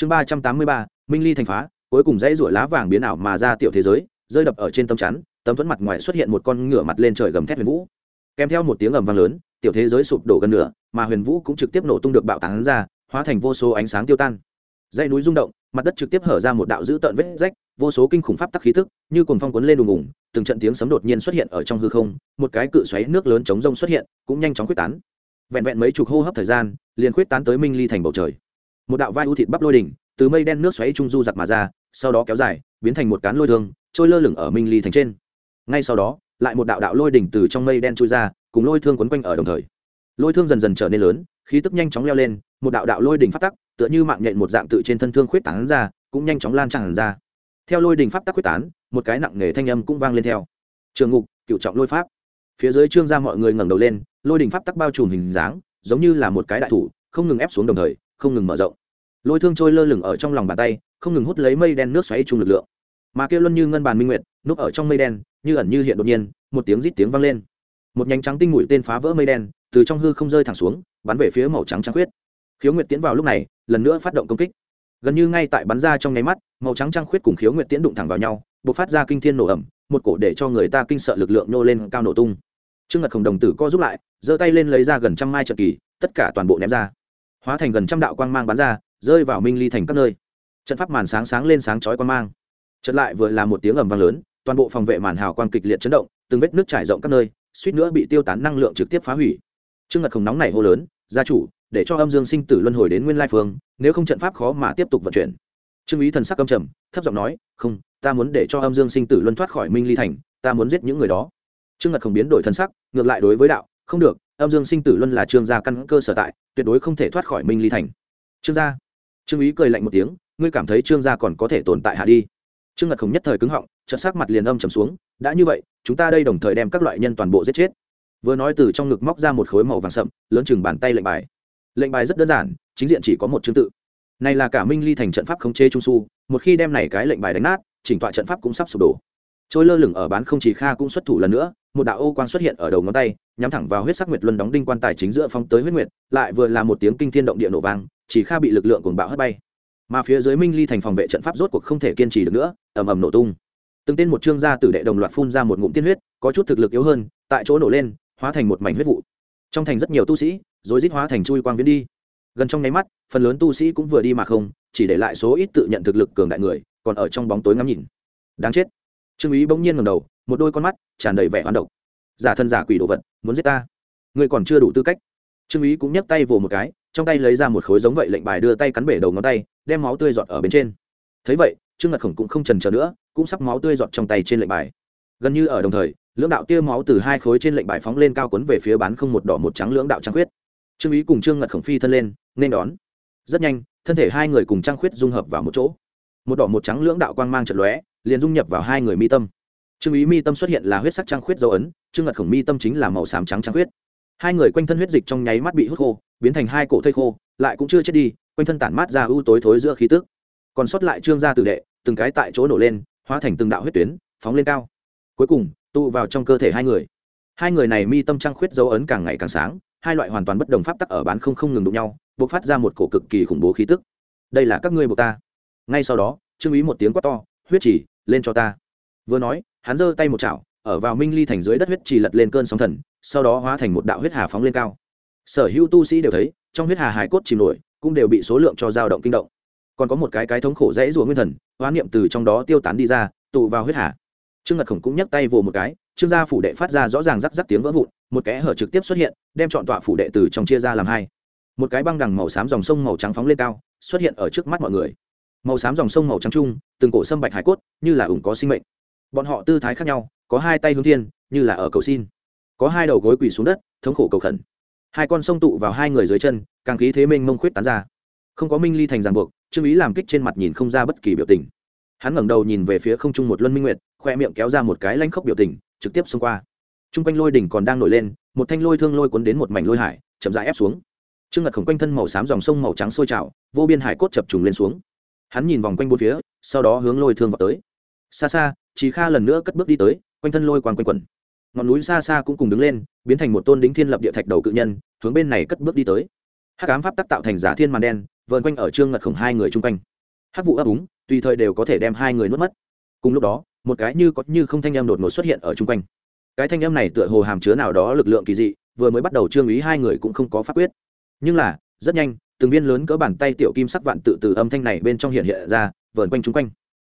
chương ba trăm tám mươi ba, minh ly thành phá, cuối cùng dãy ruổi lá vàng biến ảo mà ra tiểu thế giới, rơi đập ở trên tấm chắn, tấm thuẫn mặt ngoài xuất hiện một con ngửa mặt lên trời gầm thét huyền vũ. Kèm theo một tiếng ầm vang lớn, tiểu thế giới sụp đổ gần nửa, mà huyền vũ cũng trực tiếp nổ tung được bạo tán ra, hóa thành vô số ánh sáng tiêu tan. Dãy núi rung động, mặt đất trực tiếp hở ra một đạo dữ tợn vết rách, vô số kinh khủng pháp tắc khí tức, như cuồng phong cuốn lên đùng ủng từng trận tiếng sấm đột nhiên xuất hiện ở trong hư không, một cái cự xoáy nước lớn chống rông xuất hiện, cũng nhanh chóng quyết tán. Vẹn vẹn mấy chục hô hấp thời gian, liền quyết tán tới minh ly thành bầu trời một đạo vai u thịt bắp lôi đỉnh, từ mây đen nước xoáy trung du giặc mà ra, sau đó kéo dài, biến thành một cán lôi thương, trôi lơ lửng ở minh ly thành trên. Ngay sau đó, lại một đạo đạo lôi đỉnh từ trong mây đen trôi ra, cùng lôi thương quấn quanh ở đồng thời. Lôi thương dần dần trở nên lớn, khí tức nhanh chóng leo lên, một đạo đạo lôi đỉnh phát tắc, tựa như mạng nhện một dạng tự trên thân thương khuyết tán ra, cũng nhanh chóng lan tràn ra. Theo lôi đỉnh pháp tắc quyết tán, một cái nặng nề thanh âm cũng vang lên theo. Trường ngục, cựu trọng lôi pháp. Phía dưới trương ra mọi người ngẩng đầu lên, lôi đỉnh pháp tắc bao trùm hình dáng, giống như là một cái đại thủ, không ngừng ép xuống đồng thời không ngừng mở rộng. Lôi thương trôi lơ lửng ở trong lòng bàn tay, không ngừng hút lấy mây đen nước xoáy chung lực lượng. Mà kia luân như ngân bàn minh nguyệt, núp ở trong mây đen, như ẩn như hiện đột nhiên, một tiếng rít tiếng vang lên. Một nhánh trắng tinh mũi tên phá vỡ mây đen, từ trong hư không rơi thẳng xuống, bắn về phía màu trắng trắng khuyết. Khiếu nguyệt tiến vào lúc này, lần nữa phát động công kích. Gần như ngay tại bắn ra trong nháy mắt, màu trắng trăng khuyết cùng khiếu nguyệt tiễn đụng thẳng vào nhau b ộ c phát ra kinh thiên nổ ẩm, một cổ để cho người ta kinh sợ lực lượng nô lên cao nổ tung. Trương ngật khổng đồng tử co giúp lại, giơ tay lên lấy ra gần trăm mai trợ kỳ, tất cả toàn bộ ném ra hóa thành gần trăm đạo quang mang bắn ra, rơi vào minh ly thành các nơi. Trận pháp màn sáng sáng lên sáng chói quang mang. Trận lại vừa là một tiếng ầm vang lớn, toàn bộ phòng vệ màn hào quang kịch liệt chấn động, từng vết nước trải rộng các nơi, suýt nữa bị tiêu tán năng lượng trực tiếp phá hủy. Trương ngật Không nóng này hô lớn, gia chủ, để cho âm dương sinh tử luân hồi đến nguyên lai phương, nếu không trận pháp khó mà tiếp tục vận chuyển. Trương ý thần sắc âm trầm, thấp giọng nói, không, ta muốn để cho âm dương sinh tử luân thoát khỏi minh ly thành, ta muốn giết những người đó. Trương ngật không biến đổi thần sắc, ngược lại đối với đạo không được, âm dương sinh tử luân là trương gia căn cơ sở tại, tuyệt đối không thể thoát khỏi minh ly thành. Trương gia. Trương ý cười lạnh một tiếng, ngươi cảm thấy trương gia còn có thể tồn tại hạ đi. Trương ngật khổng nhất thời cứng họng, chợt sắc mặt liền âm trầm xuống, đã như vậy, chúng ta đây đồng thời đem các loại nhân toàn bộ giết chết. Vừa nói từ trong ngực móc ra một khối màu vàng sậm, lớn chừng bàn tay lệnh bài. Lệnh bài rất đơn giản, chính diện chỉ có một chương tự. Này là cả minh ly thành trận pháp khống chế trung su, một khi đem này cái lệnh bài đánh nát, chỉnh tọa trận pháp cũng sắp sụp đổ trôi lơ lửng ở bán không chỉ kha cũng xuất thủ lần nữa, một đạo ô quang xuất hiện ở đầu ngón tay, nhắm thẳng vào huyết sắc nguyệt luân đóng đinh quan tài chính giữa phong tới huyết nguyệt, lại vừa là một tiếng kinh thiên động địa nổ vang, chỉ kha bị lực lượng cuồng bạo hất bay. Mà phía dưới minh ly thành phòng vệ trận pháp rốt cuộc không thể kiên trì được nữa, ầm ầm nổ tung. Từng tên một trương gia tử đệ đồng loạt phun ra một ngụm tiên huyết, có chút thực lực yếu hơn, tại chỗ nổ lên, hóa thành một mảnh huyết vụ. Trong thành rất nhiều tu sĩ rồi rít hóa thành chui quang viễn đi. Gần trong nháy mắt, phần lớn tu sĩ cũng vừa đi mà không, chỉ để lại số ít tự nhận thực lực cường đại người, còn ở trong bóng tối ngắm nhìn. Đáng chết trương ý bỗng nhiên ngầm đầu, một đôi con mắt tràn đầy vẻ hoán độc. Giả thân giả quỷ đồ vật, muốn giết ta? Người còn chưa đủ tư cách. Trương ý cũng nhấc tay vồ một cái, trong tay lấy ra một khối giống vậy lệnh bài đưa tay cắn bể đầu ngón tay, đem máu tươi giọt ở bên trên. Thấy vậy, trương ngật khổng cũng không trần trờ nữa, cũng sắp máu tươi giọt trong tay trên lệnh bài. Gần như ở đồng thời, lưỡng đạo tia máu từ hai khối trên lệnh bài phóng lên cao quấn về phía bán không một đỏ một trắng lưỡng đạo trăng khuyết. Trương ý cùng trương ngật khổng phi thân lên, nên đón. Rất nhanh, thân thể hai người cùng trăng khuyết dung hợp vào một chỗ. Một đỏ một trắng lưỡng đạo quang mang trận lóe liền dung nhập vào hai người mi tâm. Trương ý mi tâm xuất hiện là huyết sắc trăng khuyết dấu ấn, trương ngật khổng mi tâm chính là màu xám trắng trăng khuyết. Hai người quanh thân huyết dịch trong nháy mắt bị hút khô, biến thành hai cổ thây khô, lại cũng chưa chết đi, quanh thân tản mát ra ưu tối thối giữa khí tức. Còn sót lại trương gia tử đệ, từng cái tại chỗ nổ lên, hóa thành từng đạo huyết tuyến, phóng lên cao. Cuối cùng, tụ vào trong cơ thể hai người. Hai người này mi tâm trăng khuyết dấu ấn càng ngày càng sáng, hai loại hoàn toàn bất đồng pháp tắc ở bán không không ngừng đụng nhau buộc phát ra một cổ cực kỳ khủng bố khí tức. Đây là các ngươi buộc ta. Ngay sau đó, trương ý một tiếng quát to, huyết chỉ lên cho ta. Vừa nói, hắn giơ tay một chảo, ở vào minh ly thành dưới đất huyết trì lật lên cơn sóng thần, sau đó hóa thành một đạo huyết hà phóng lên cao. Sở hữu tu sĩ đều thấy, trong huyết hà hải cốt chìm nổi, cũng đều bị số lượng cho dao động kinh động. Còn có một cái cái thống khổ dãy rùa nguyên thần hoán niệm từ trong đó tiêu tán đi ra, tụ vào huyết hà. Trương ngật khổng cũng nhấc tay vồ một cái, trương gia phủ đệ phát ra rõ ràng rắc rắc tiếng vỡ vụn, một kẽ hở trực tiếp xuất hiện, đem chọn tọa phủ đệ từ trong chia ra làm hai. Một cái băng đằng màu xám dòng sông màu trắng phóng lên cao, xuất hiện ở trước mắt mọi người màu xám dòng sông màu trắng trung, từng cổ sâm bạch hải cốt, như là ủng có sinh mệnh. Bọn họ tư thái khác nhau, có hai tay hướng thiên, như là ở cầu xin. Có hai đầu gối quỳ xuống đất, thống khổ cầu khẩn. Hai con sông tụ vào hai người dưới chân, càng khí thế mênh mông khuyết tán ra. Không có minh ly thành ràng buộc, trương ý làm kích trên mặt nhìn không ra bất kỳ biểu tình. Hắn ngẩng đầu nhìn về phía không trung một luân minh nguyệt, khoe miệng kéo ra một cái lanh khốc biểu tình, trực tiếp xông qua. T r u n g quanh lôi đỉnh còn đang nổi lên, một thanh lôi thương lôi cuốn đến một mảnh lôi hải, chậm rãi ép xuống. Trương ngật khổng quanh thân màu xám dòng sông màu trắng sôi trào, vô biên hải cốt chập trùng lên xuống hắn nhìn vòng quanh bốn phía, sau đó hướng lôi thương vào tới. Xa xa chị kha lần nữa cất bước đi tới, quanh thân lôi quang quanh quẩn. Ngọn núi xa xa cũng cùng đứng lên, biến thành một tôn đính thiên lập địa thạch đầu cự nhân, hướng bên này cất bước đi tới. Hắc ám pháp tắc tạo thành giả thiên màn đen, vờn quanh ở trương ngật khổng hai người chung quanh. Hát vụ ấp úng, tùy thời đều có thể đem hai người nuốt mất. Cùng lúc đó, một cái như có như không thanh em đột ngột xuất hiện ở chung quanh. Cái thanh em này tựa hồ hàm chứa nào đó lực lượng kỳ dị, vừa mới bắt đầu trương ý hai người cũng không có pháp quyết. Nhưng là, rất nhanh từng viên lớn cỡ bàn tay tiểu kim sắc vạn tự từ âm thanh này bên trong hiện hiện ra, vờn quanh chung quanh.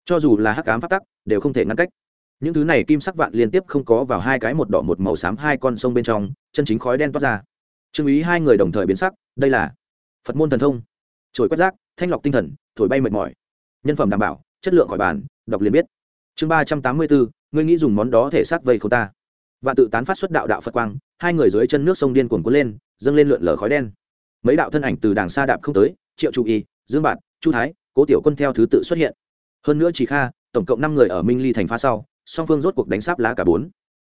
Cho dù là hắc ám phát tắc, đều không thể ngăn cách. Những thứ này kim sắc vạn liên tiếp không có vào hai cái một đỏ một màu xám hai con sông bên trong, chân chính khói đen toát ra. Trương ý hai người đồng thời biến sắc, đây là phật môn thần thông. Trồi quét rác, thanh lọc tinh thần, thổi bay mệt mỏi. Nhân phẩm đảm bảo, chất lượng khỏi bàn, đọc liền biết. Chương ba trăm tám mươi bốn, ngươi nghĩ dùng món đó thể xác vây khâu ta. Vạn tự tán phát xuất đạo đạo phật quang, hai người dưới chân nước sông điên cuồng cuốn lên, dâng lên lượn lờ khói đen mấy đạo thân ảnh từ đàng xa đạp không tới, triệu trụ y, dương bạn chu thái, cố tiểu quân theo thứ tự xuất hiện. Hơn nữa chỉ kha, tổng cộng năm người ở minh ly thành phá sau, song phương rốt cuộc đánh sáp lá cả bốn.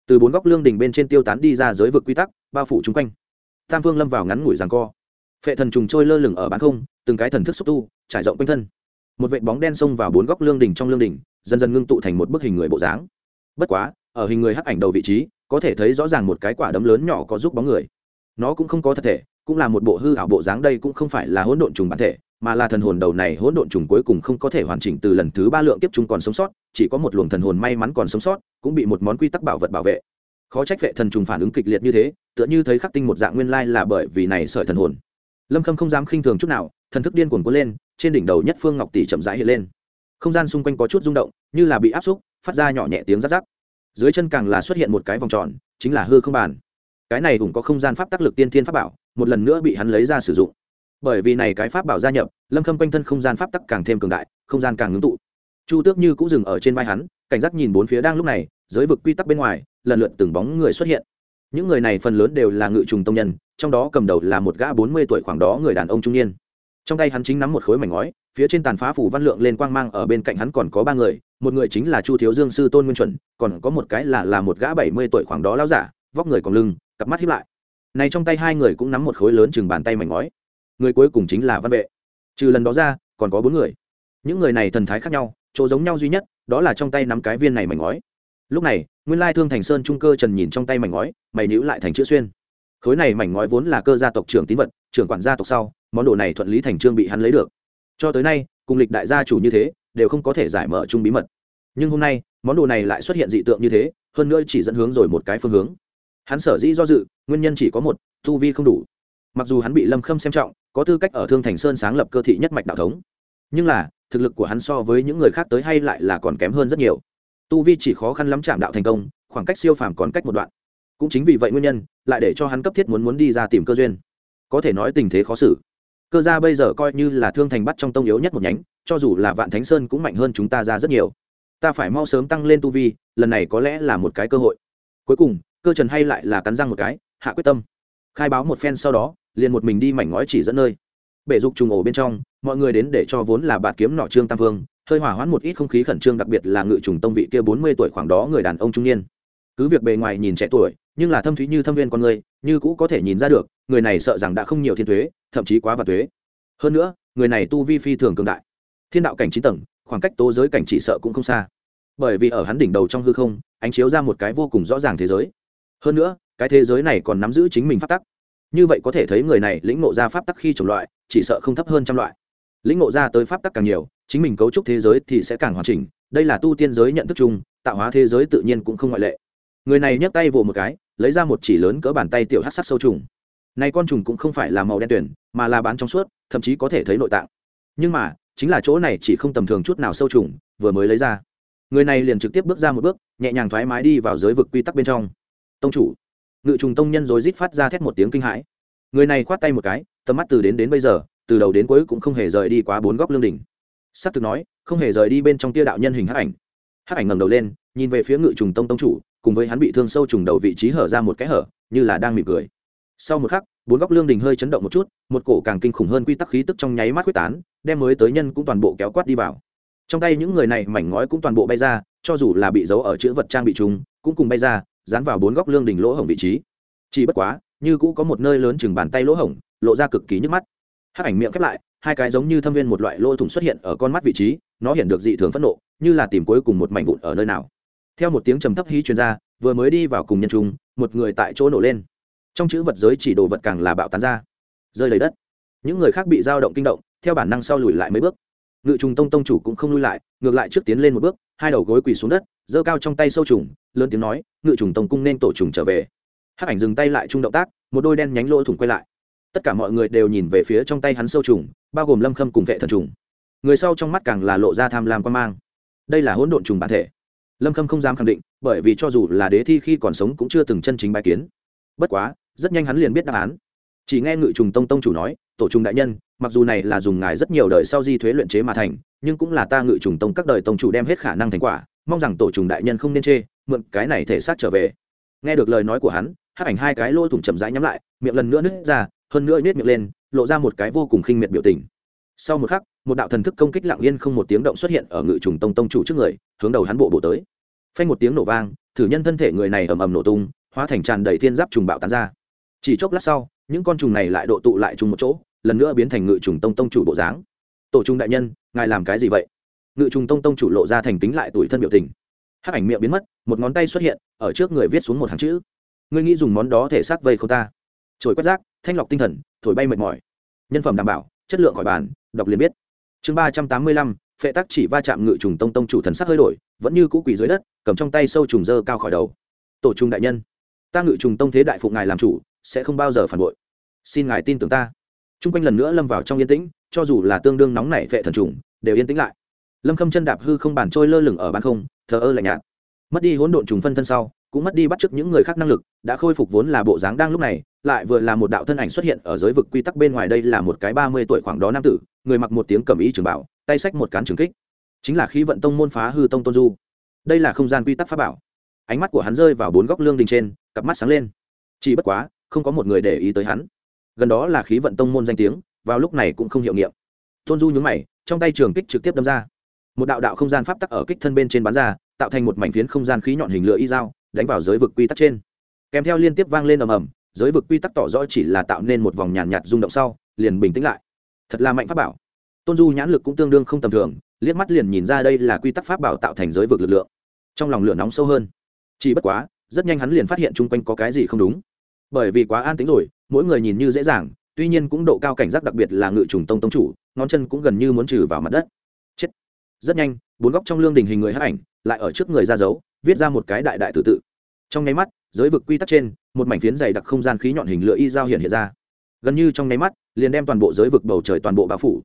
Từ bốn góc lương đình bên trên tiêu tán đi ra giới vực quy tắc, bao phủ chung quanh. Tam phương lâm vào ngắn ngủi rằng co. Phệ thần trùng trôi lơ lửng ở bán không, từng cái thần thức xúc tu, trải rộng quanh thân. Một vệ bóng đen xông vào bốn góc lương đình trong lương đình dần dần ngưng tụ thành một bức hình người bộ dáng. Bất quá, ở hình người hắc ảnh đầu vị trí, có thể thấy rõ ràng một cái quả đấm lớn nhỏ có giúp bóng người. Nó cũng không có thật thể cũng là một bộ hư ảo bộ dáng đây cũng không phải là hỗn độn trùng bản thể, mà là thần hồn đầu này hỗn độn trùng cuối cùng không có thể hoàn chỉnh từ lần thứ ba lượng kiếp chúng còn sống sót, chỉ có một luồng thần hồn may mắn còn sống sót, cũng bị một món quy tắc bảo vật bảo vệ. Khó trách vệ thần trùng phản ứng kịch liệt như thế, tựa như thấy khắc tinh một dạng nguyên lai là bởi vì này sợi thần hồn. Lâm khâm không dám khinh thường chút nào, thần thức điên cuồng cuốn lên, trên đỉnh đầu nhất phương ngọc tỷ chậm rãi hiện lên. Không gian xung quanh có chút rung động, như là bị áp xúc, phát ra nhỏ nhẹ tiếng rắc rắc. Dưới chân càng là xuất hiện một cái vòng tròn, chính là hư không bàn. Cái này cũng có không gian pháp tác lực tiên thiên pháp bảo một lần nữa bị hắn lấy ra sử dụng. Bởi vì này cái pháp bảo gia nhập, lâm khâm quanh thân không gian pháp tắc càng thêm cường đại, không gian càng ngưng tụ. Chu tước như cũng dừng ở trên vai hắn, cảnh giác nhìn bốn phía đang lúc này, giới vực quy tắc bên ngoài, lần lượt từng bóng người xuất hiện. Những người này phần lớn đều là ngự trùng tông nhân, trong đó cầm đầu là một gã bốn mươi tuổi khoảng đó người đàn ông trung niên. Trong tay hắn chính nắm một khối mảnh ngói, phía trên tàn phá phủ văn lượng lên quang mang, ở bên cạnh hắn còn có ba người, một người chính là chu thiếu dương sư tôn nguyên chuẩn, còn có một cái là là một gã bảy mươi tuổi khoảng đó lão giả, vóc người còn lưng, cặp mắt hiếp lại này trong tay hai người cũng nắm một khối lớn chừng bàn tay mảnh ngói. Người cuối cùng chính là văn vệ. Trừ lần đó ra, còn có bốn người. Những người này thần thái khác nhau, chỗ giống nhau duy nhất, đó là trong tay nắm cái viên này mảnh ngói. Lúc này, nguyên lai thương thành sơn trung cơ trần nhìn trong tay mảnh ngói, mày níu lại thành chữ xuyên. Khối này mảnh ngói vốn là cơ gia tộc trưởng tín vật, trưởng quản gia tộc sau, món đồ này thuận lý thành trương bị hắn lấy được. Cho tới nay, cùng lịch đại gia chủ như thế, đều không có thể giải mở chung bí mật. Nhưng hôm nay, món đồ này lại xuất hiện dị tượng như thế, hơn nữa chỉ dẫn hướng rồi một cái phương hướng hắn sở dĩ do dự, nguyên nhân chỉ có một, tu vi không đủ. Mặc dù hắn bị lâm khâm xem trọng, có tư cách ở thương thành sơn sáng lập cơ thị nhất mạch đạo thống. Nhưng là, thực lực của hắn so với những người khác tới hay lại là còn kém hơn rất nhiều. Tu vi chỉ khó khăn lắm chạm đạo thành công, khoảng cách siêu phàm còn cách một đoạn. Cũng chính vì vậy nguyên nhân, lại để cho hắn cấp thiết muốn muốn đi ra tìm cơ duyên. Có thể nói tình thế khó xử. Cơ gia bây giờ coi như là thương thành bắt trong tông yếu nhất một nhánh, cho dù là vạn thánh sơn cũng mạnh hơn chúng ta ra rất nhiều. Ta phải mau sớm tăng lên tu vi, lần này có lẽ là một cái cơ hội. Cuối cùng cơ trần hay lại là cắn răng một cái, hạ quyết tâm. Khai báo một phen sau đó, liền một mình đi mảnh ngói chỉ dẫn nơi. Bể dục trùng ổ bên trong, mọi người đến để cho vốn là bạt kiếm nọ trương tam vương, hơi hỏa hoãn một ít không khí khẩn trương đặc biệt là ngự trùng tông vị kia bốn mươi tuổi khoảng đó người đàn ông trung niên. Cứ việc bề ngoài nhìn trẻ tuổi, nhưng là thâm thúy như thâm viên con người, như cũ có thể nhìn ra được, người này sợ rằng đã không nhiều thiên thuế, thậm chí quá và thuế. Hơn nữa, người này tu vi phi thường cường đại. Thiên đạo cảnh chín tầng, khoảng cách tố giới cảnh chỉ sợ cũng không xa. Bởi vì ở hắn đỉnh đầu trong hư không, ánh chiếu ra một cái vô cùng rõ ràng thế giới hơn nữa, cái thế giới này còn nắm giữ chính mình pháp tắc. Như vậy có thể thấy người này lĩnh ngộ ra pháp tắc khi trồng loại, chỉ sợ không thấp hơn trăm loại. Lĩnh ngộ ra tới pháp tắc càng nhiều, chính mình cấu trúc thế giới thì sẽ càng hoàn chỉnh. Đây là tu tiên giới nhận thức chung, tạo hóa thế giới tự nhiên cũng không ngoại lệ. Người này nhấc tay vồ một cái, lấy ra một chỉ lớn cỡ bàn tay tiểu hát sắc sâu trùng. Này con trùng cũng không phải là màu đen tuyển mà là bán trong suốt, thậm chí có thể thấy nội tạng. Nhưng mà, chính là chỗ này chỉ không tầm thường chút nào sâu trùng, vừa mới lấy ra. Người này liền trực tiếp bước ra một bước, nhẹ nhàng thoải mái đi vào giới vực quy tắc bên trong tông chủ. Ngự trùng tông nhân rồi rít phát ra thét một tiếng kinh hãi. Người này khoát tay một cái, tầm mắt từ đến đến bây giờ, từ đầu đến cuối cũng không hề rời đi quá bốn góc lương đỉnh. S ắ c thực nói, không hề rời đi bên trong tia đạo nhân hình hắc ảnh. Hắc ảnh ngẩng đầu lên, nhìn về phía ngự trùng tông tông chủ, cùng với hắn bị thương sâu trùng đầu vị trí hở ra một cái hở, như là đang mỉm cười. Sau một khắc, bốn góc lương đình hơi chấn động một chút, một cổ càng kinh khủng hơn quy tắc khí tức trong nháy mắt quyết tán, đem mới tới nhân cũng toàn bộ kéo quát đi vào. Trong tay những người này mảnh ngói cũng toàn bộ bay ra, cho dù là bị giấu ở chữ vật trang bị chúng cũng cùng bay ra dán vào bốn góc lương đình lỗ hổng vị trí. Chỉ bất quá, như cũ có một nơi lớn chừng bàn tay lỗ hổng, lộ ra cực kỳ nhức mắt. Hát ảnh miệng khép lại, hai cái giống như thâm viên một loại lỗ thủng xuất hiện ở con mắt vị trí, nó hiện được dị thường phẫn nộ, như là tìm cuối cùng một mảnh vụn ở nơi nào. Theo một tiếng trầm thấp hí chuyên gia vừa mới đi vào cùng nhân trung, một người tại chỗ nổ lên. Trong chữ vật giới chỉ đồ vật càng là bạo tán ra. Rơi lấy đất. Những người khác bị dao động kinh động, theo bản năng sau lùi lại mấy bước. Ngự trùng tông tông chủ cũng không lui lại, ngược lại trước tiến lên một bước hai đầu gối quỳ xuống đất, giơ cao trong tay sâu trùng, lớn tiếng nói, ngự trùng tông cung nên tổ trùng trở về. Hắc ảnh dừng tay lại chung động tác, một đôi đen nhánh lỗ thủng quay lại. Tất cả mọi người đều nhìn về phía trong tay hắn sâu trùng, bao gồm lâm khâm cùng vệ thần trùng. Người sau trong mắt càng là lộ ra tham lam quan mang. Đây là hỗn độn trùng bản thể. Lâm khâm không dám khẳng định, bởi vì cho dù là đế thi khi còn sống cũng chưa từng chân chính bài kiến. Bất quá, rất nhanh hắn liền biết đáp án. Chỉ nghe ngự trùng tông tông chủ nói, tổ trùng đại nhân, mặc dù này là dùng ngài rất nhiều đời sau di thuế luyện chế mà thành nhưng cũng là ta ngự trùng tông các đời tông chủ đem hết khả năng thành quả, mong rằng tổ trùng đại nhân không nên chê, mượn cái này thể xác trở về. Nghe được lời nói của hắn hát ảnh hai cái lỗ thủng chậm rãi nhắm lại, miệng lần nữa nứt ra, hơn nữa nhét miệng lên, lộ ra một cái vô cùng khinh miệt biểu tình. Sau một khắc, một đạo thần thức công kích lặng yên không một tiếng động xuất hiện ở ngự trùng tông tông chủ trước người, hướng đầu hắn bộ bộ tới. Phanh một tiếng nổ vang, thử nhân thân thể người này ầm ầm nổ tung, hóa thành tràn đầy thiên giáp trùng bạo tán ra. Chỉ chốc lát sau, những con trùng này lại độ tụ lại chung một chỗ, lần nữa biến thành ngự trùng tông tông chủ bộ dáng tổ Trung đại nhân, ngài làm cái gì vậy? Ngự trùng tông tông chủ lộ ra thành kính lại tuổi thân biểu tình. Hắc ảnh miệng biến mất, một ngón tay xuất hiện, ở trước người viết xuống một hàng chữ. Ngươi nghĩ dùng món đó thể xác vây không ta? Trồi quét rác, thanh lọc tinh thần, thổi bay mệt mỏi. Nhân phẩm đảm bảo, chất lượng khỏi bàn, đọc liền biết. Chương ba trăm tám mươi lăm, phệ tắc chỉ va chạm ngự trùng tông tông chủ thần sắc hơi đổi, vẫn như cũ quỳ dưới đất, cầm trong tay sâu trùng dơ cao khỏi đầu. Tổ trùng đại nhân, ta ngự trùng tông thế đại phụ ngài làm chủ, sẽ không bao giờ phản bội. Xin ngài tin tưởng ta. T r u n g quanh lần nữa lâm vào trong yên tĩnh cho dù là tương đương nóng nảy vệ thần trùng, đều yên tĩnh lại. Lâm khâm chân đạp hư không bàn trôi lơ lửng ở ban không, thờ ơ lạnh nhạt. Mất đi hỗn độn trùng phân thân sau, cũng mất đi bắt chước những người khác năng lực, đã khôi phục vốn là bộ dáng đang lúc này, lại vừa là một đạo thân ảnh xuất hiện ở giới vực quy tắc bên ngoài đây là một cái ba mươi tuổi khoảng đó nam tử, người mặc một tiếng cầm ý trường bảo, tay xách một cán trường kích. Chính là khí vận tông môn phá hư tông tôn du. Đây là không gian quy tắc pháp bảo. Ánh mắt của hắn rơi vào bốn góc lương đình trên, cặp mắt sáng lên. Chỉ bất quá, không có một người để ý tới hắn. Gần đó là khí vận tông môn danh tiếng vào lúc này cũng không hiệu nghiệm. Tôn du nhúng mày trong tay trường kích trực tiếp đâm ra. Một đạo đạo không gian pháp tắc ở kích thân bên trên bán ra tạo thành một mảnh phiến không gian khí nhọn hình lửa y dao đánh vào giới vực quy tắc trên. Kèm theo liên tiếp vang lên ầm ầm giới vực quy tắc tỏ rõ chỉ là tạo nên một vòng nhàn nhạt, nhạt rung động sau liền bình tĩnh lại. Thật là mạnh pháp bảo. Tôn du nhãn lực cũng tương đương không tầm thường liếc mắt liền nhìn ra đây là quy tắc pháp bảo tạo thành giới vực lực lượng. Trong lòng lửa nóng sâu hơn. Chỉ bất quá rất nhanh hắn liền phát hiện chung quanh có cái gì không đúng. Bởi vì quá an tính rồi mỗi người nhìn như dễ dàng tuy nhiên cũng độ cao cảnh giác đặc biệt là ngự trùng tông tông chủ, ngón chân cũng gần như muốn trừ vào mặt đất. Chết. Rất nhanh, bốn góc trong lương đình hình người hắc ảnh lại ở trước người ra dấu, viết ra một cái đại đại tự tự. Trong nháy mắt, giới vực quy tắc trên, một mảnh phiến dày đặc không gian khí nhọn hình lửa y dao hiện hiện ra. Gần như trong nháy mắt, liền đem toàn bộ giới vực bầu trời toàn bộ bao phủ.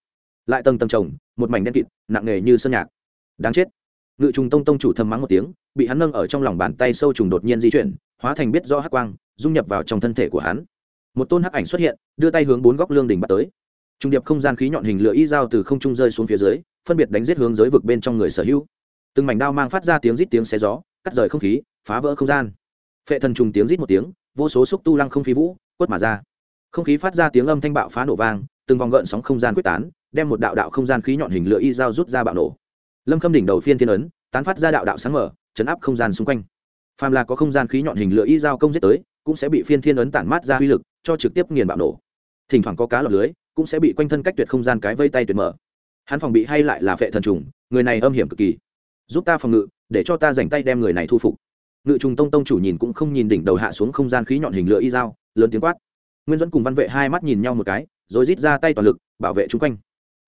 Lại tầng tầng trồng, một mảnh đen kịt, nặng nề như sơn nhạc. Đáng chết. Ngự trùng tông tông chủ thầm mắng một tiếng, bị hắn nâng ở trong lòng bàn tay sâu trùng đột nhiên di chuyển, hóa thành biết do hắc quang, dung nhập vào trong thân thể của hắn một tôn hắc ảnh xuất hiện, đưa tay hướng bốn góc lương đình bắt tới. Trung điệp không gian khí nhọn hình lửa y dao từ không trung rơi xuống phía dưới, phân biệt đánh giết hướng giới vực bên trong người sở hữu. Từng mảnh đao mang phát ra tiếng rít tiếng xe gió, cắt rời không khí, phá vỡ không gian. Phệ thần trùng tiếng rít một tiếng, vô số xúc tu lăng không phi vũ, quất mà ra. Không khí phát ra tiếng âm thanh bạo phá nổ vang, từng vòng gợn sóng không gian quyết tán, đem một đạo đạo không gian khí nhọn hình lửa y dao rút ra bạo nổ. Lâm khâm đỉnh đầu phiên thiên ấn, tán phát ra đạo đạo sáng mở, chấn áp không gian xung quanh. Phàm là có không gian khí nhọn hình lửa y dao công giết tới, cũng sẽ bị phiên thiên ấn tản mát ra uy lực cho trực tiếp nghiền bạo nổ. Thỉnh thoảng có cá lọt lưới, cũng sẽ bị quanh thân cách tuyệt không gian cái vây tay tuyệt mở. Hắn phòng bị hay lại là phệ thần trùng, người này âm hiểm cực kỳ. Giúp ta phòng ngự, để cho ta dành tay đem người này thu phục. Ngự trùng tông tông chủ nhìn cũng không nhìn đỉnh đầu hạ xuống không gian khí nhọn hình lửa y dao, lớn tiếng quát. Nguyên dẫn cùng văn vệ hai mắt nhìn nhau một cái, rồi rít ra tay toàn lực, bảo vệ chung quanh.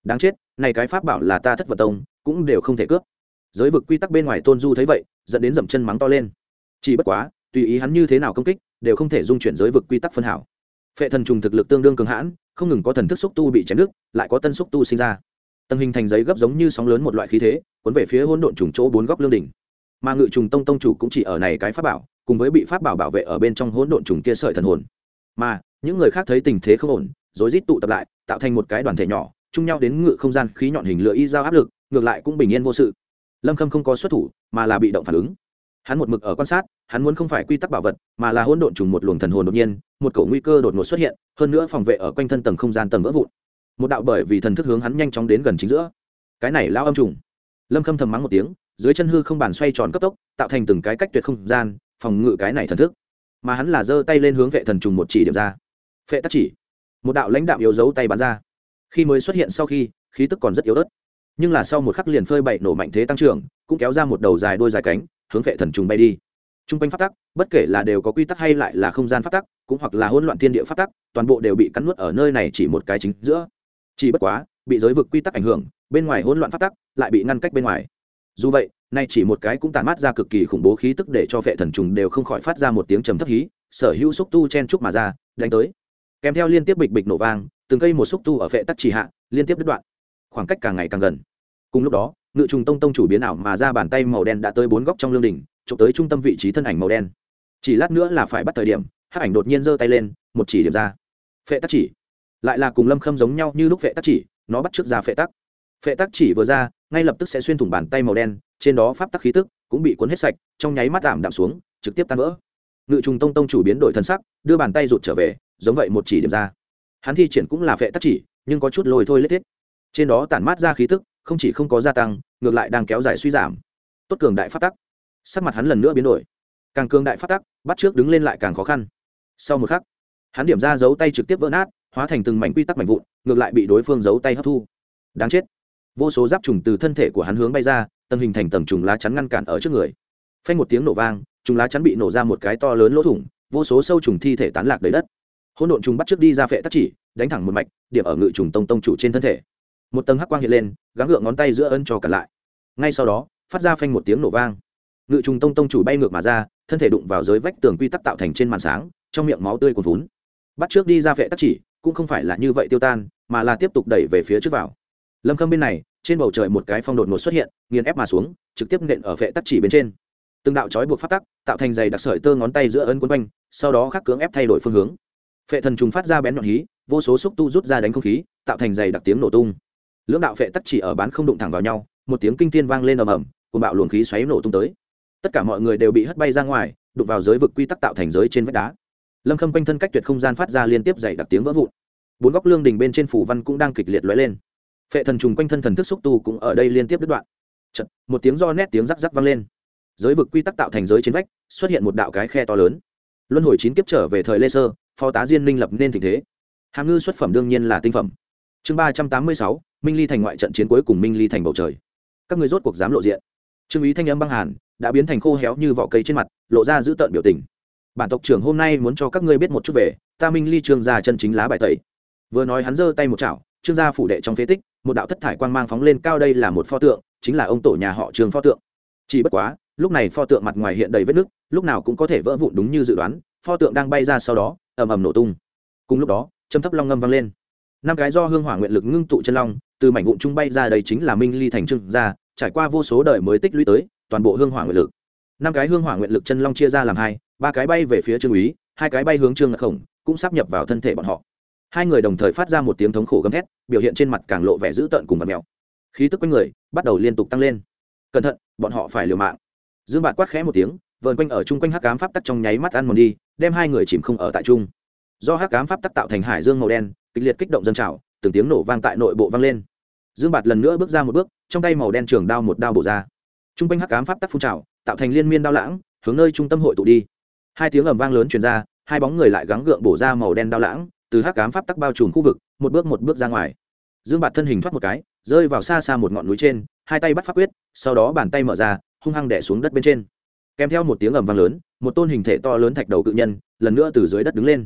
Đáng chết, này cái pháp bảo là ta thất vật tông, cũng đều không thể cướp. Giới vực quy tắc bên ngoài tôn du thấy vậy, dẫn đến dậm chân mắng to lên. Chỉ bất quá, tùy ý hắn như thế nào công kích, đều không thể dung chuyển giới vực quy tắc phân hảo phệ thần trùng thực lực tương đương cường hãn, không ngừng có thần thức xúc tu bị chém đứt, lại có tân xúc tu sinh ra. Tầng hình thành giấy gấp giống như sóng lớn một loại khí thế, cuốn về phía hỗn độn trùng chỗ bốn góc lương đỉnh. Mà ngự trùng tông tông chủ cũng chỉ ở này cái pháp bảo, cùng với bị pháp bảo bảo vệ ở bên trong hỗn độn trùng kia sợi thần hồn. Mà, những người khác thấy tình thế không ổn, rối rít tụ tập lại, tạo thành một cái đoàn thể nhỏ, chung nhau đến ngự không gian khí nhọn hình lửa y giao áp lực, ngược lại cũng bình yên vô sự. Lâm khâm không có xuất thủ, mà là bị động phản ứng hắn một mực ở quan sát, hắn muốn không phải quy tắc bảo vật, mà là hỗn độn trùng một luồng thần hồn đột nhiên, một cổ nguy cơ đột ngột xuất hiện, hơn nữa phòng vệ ở quanh thân tầng không gian tầng vỡ vụn. Một đạo bởi vì thần thức hướng hắn nhanh chóng đến gần chính giữa. Cái này lao âm trùng. Lâm khâm thầm mắng một tiếng, dưới chân hư không bàn xoay tròn cấp tốc, tạo thành từng cái cách tuyệt không gian, phòng ngự cái này thần thức. Mà hắn là giơ tay lên hướng vệ thần trùng một chỉ điểm ra. Phệ tắc chỉ. Một đạo lãnh đạo yếu dấu tay bắn ra. Khi mới xuất hiện sau khi, khí tức còn rất yếu ớt. Nhưng là sau một khắc liền phơi bậy nổ mạnh thế tăng trưởng, cũng kéo ra một đầu dài đôi dài cánh hướng vệ thần trùng bay đi. T r u n g quanh phát tắc, bất kể là đều có quy tắc hay lại là không gian phát tắc, cũng hoặc là hỗn loạn thiên địa phát tắc, toàn bộ đều bị cắn nuốt ở nơi này chỉ một cái chính giữa. Chỉ bất quá, bị giới vực quy tắc ảnh hưởng, bên ngoài hỗn loạn phát tắc lại bị ngăn cách bên ngoài. Dù vậy, nay chỉ một cái cũng tàn mát ra cực kỳ khủng bố khí tức để cho phệ thần trùng đều không khỏi phát ra một tiếng trầm thấp hí, sở hữu xúc tu chen trúc mà ra, đánh tới. Kèm theo liên tiếp bịch bịch nổ vang, từng cây một xúc tu ở phệ tắc chỉ hạ, liên tiếp đứt đoạn. Khoảng cách càng ngày càng gần. Cùng lúc đó ngự trùng tông tông chủ biến ảo mà ra bàn tay màu đen đã tới bốn góc trong lương đỉnh trộm tới trung tâm vị trí thân ảnh màu đen. Chỉ lát nữa là phải bắt thời điểm, hắc ảnh đột nhiên giơ tay lên, một chỉ điểm ra. Phệ tắc chỉ. Lại là cùng lâm khâm giống nhau như lúc phệ tắc chỉ, nó bắt trước ra phệ tắc. Phệ tắc chỉ vừa ra, ngay lập tức sẽ xuyên thủng bàn tay màu đen, trên đó pháp tắc khí tức cũng bị cuốn hết sạch, trong nháy mắt giảm đạm xuống, trực tiếp tan vỡ. Ngự trùng tông tông chủ biến đổi thân sắc, đưa bàn tay rụt trở về, giống vậy một chỉ điểm ra. Hắn thi triển cũng là phệ tắc chỉ, nhưng có chút lôi thôi lết thiết. Trên đó tản mát ra khí tức không chỉ không có gia tăng, ngược lại đang kéo dài suy giảm. Tốt cường đại phát tắc. Sắc mặt hắn lần nữa biến đổi. Càng cường đại phát tắc, bắt trước đứng lên lại càng khó khăn. Sau một khắc, hắn điểm ra dấu tay trực tiếp vỡ nát, hóa thành từng mảnh quy tắc mảnh vụn, ngược lại bị đối phương giấu tay hấp thu. Đáng chết. Vô số giáp trùng từ thân thể của hắn hướng bay ra, tầng hình thành tầng trùng lá chắn ngăn cản ở trước người. Phanh một tiếng nổ vang, trùng lá chắn bị nổ ra một cái to lớn lỗ thủng, vô số sâu trùng thi thể tán lạc đầy đất. Hỗn độn trùng bắt trước đi ra phệ tắc chỉ, đánh thẳng một mạch, điểm ở ngự trùng tông tông chủ trên thân thể một tầng hắc quang hiện lên, gắng gượng ngón tay giữa ân cho cả lại. Ngay sau đó, phát ra phanh một tiếng nổ vang. Ngự trùng tông tông chủ bay ngược mà ra, thân thể đụng vào giới vách tường quy tắc tạo thành trên màn sáng, trong miệng máu tươi cuồn vún bắt trước đi ra vệ tắc chỉ, cũng không phải là như vậy tiêu tan, mà là tiếp tục đẩy về phía trước vào. Lâm khâm bên này, trên bầu trời một cái phong đột ngột xuất hiện, nghiền ép mà xuống, trực tiếp nện ở vệ tắc chỉ bên trên. Từng đạo trói buộc phát tắc, tạo thành dày đặc sợi tơ ngón tay giữa ân quân quanh, sau đó khắc cưỡng ép thay đổi phương hướng. Phệ thần trùng phát ra bén nhọn hí, vô số xúc tu rút ra đánh không khí, tạo thành dày đặc tiếng nổ tung lưỡng đạo phệ tắc chỉ ở bán không đụng thẳng vào nhau một tiếng kinh tiên vang lên ầm ầm cùng bạo luồng khí xoáy nổ tung tới. Tất cả mọi người đều bị hất bay ra ngoài đụng vào giới vực quy tắc tạo thành giới trên vách đá. Lâm khâm quanh thân cách tuyệt không gian phát ra liên tiếp dày đặc tiếng vỡ vụn. Bốn góc lương đình bên trên phủ văn cũng đang kịch liệt lóe lên. Phệ thần trùng quanh thân thần thức xúc tu cũng ở đây liên tiếp đứt đoạn. Chật, một tiếng do nét tiếng rắc rắc vang lên. Giới vực quy tắc tạo thành giới trên vách xuất hiện một đạo cái khe to lớn. Luân hồi chín kiếp trở về thời lê sơ phó tá diên minh lập nên tình thế. Hàm ngư xuất phẩm đương nhiên là tinh phẩm. Chương ba trăm tám mươi sáu minh ly thành ngoại trận chiến cuối cùng minh ly thành bầu trời các người rốt cuộc dám lộ diện trương ý thanh âm băng hàn đã biến thành khô héo như vỏ cây trên mặt lộ ra dữ tợn biểu tình bản tộc trưởng hôm nay muốn cho các ngươi biết một chút về ta minh ly trương gia chân chính lá bài tẩy vừa nói hắn giơ tay một chảo trương gia phủ đệ trong phế tích một đạo thất thải quang mang phóng lên cao đây là một pho tượng chính là ông tổ nhà họ trương pho tượng chỉ bất quá lúc này pho tượng mặt ngoài hiện đầy vết nứt lúc nào cũng có thể vỡ vụn đúng như dự đoán pho tượng đang bay ra sau đó ầm ầm nổ tung cùng lúc đó châm thấp long ngâm vang lên năm cái do hương hỏa nguyện lực ngưng tụ chân long từ mảnh vụn trung bay ra đây chính là minh ly thành trưng ra trải qua vô số đời mới tích lũy tới, toàn bộ hương hỏa nguyện lực. Năm cái hương hỏa nguyện lực chân long chia ra làm hai, ba cái bay về phía trương úy, hai cái bay hướng trương ngạc khổng, cũng sắp nhập vào thân thể bọn họ. Hai người đồng thời phát ra một tiếng thống khổ gầm thét, biểu hiện trên mặt càng lộ vẻ dữ tợn cùng vật mèo. Khí tức quanh người bắt đầu liên tục tăng lên. Cẩn thận, bọn họ phải liều mạng. Dương bạt quát khẽ một tiếng, vờn quanh ở chung quanh hắc cám pháp tắc trong nháy mắt ăn mòn đi, đem hai người chìm không ở tại chung. Do hắc cám pháp tắc tạo thành hải dương màu đen, kịch liệt kích động dân trào từng tiếng nổ vang tại nội bộ vang lên. Dương bạt lần nữa bước ra một bước, trong tay màu đen trường đao một đao bổ ra. T r u n g quanh hắc cám pháp tắc phun trào, tạo thành liên miên đao lãng, hướng nơi trung tâm hội tụ đi. Hai tiếng ầm vang lớn chuyển ra, hai bóng người lại gắng gượng bổ ra màu đen đao lãng, từ hắc cám pháp tắc bao trùm khu vực, một bước một bước ra ngoài. Dương bạt thân hình thoát một cái, rơi vào xa xa một ngọn núi trên, hai tay bắt pháp quyết, sau đó bàn tay mở ra, hung hăng đẻ xuống đất bên trên. Kèm theo một tiếng ầm vang lớn, một tôn hình thể to lớn thạch đầu cự nhân, lần nữa từ dưới đất đứng lên.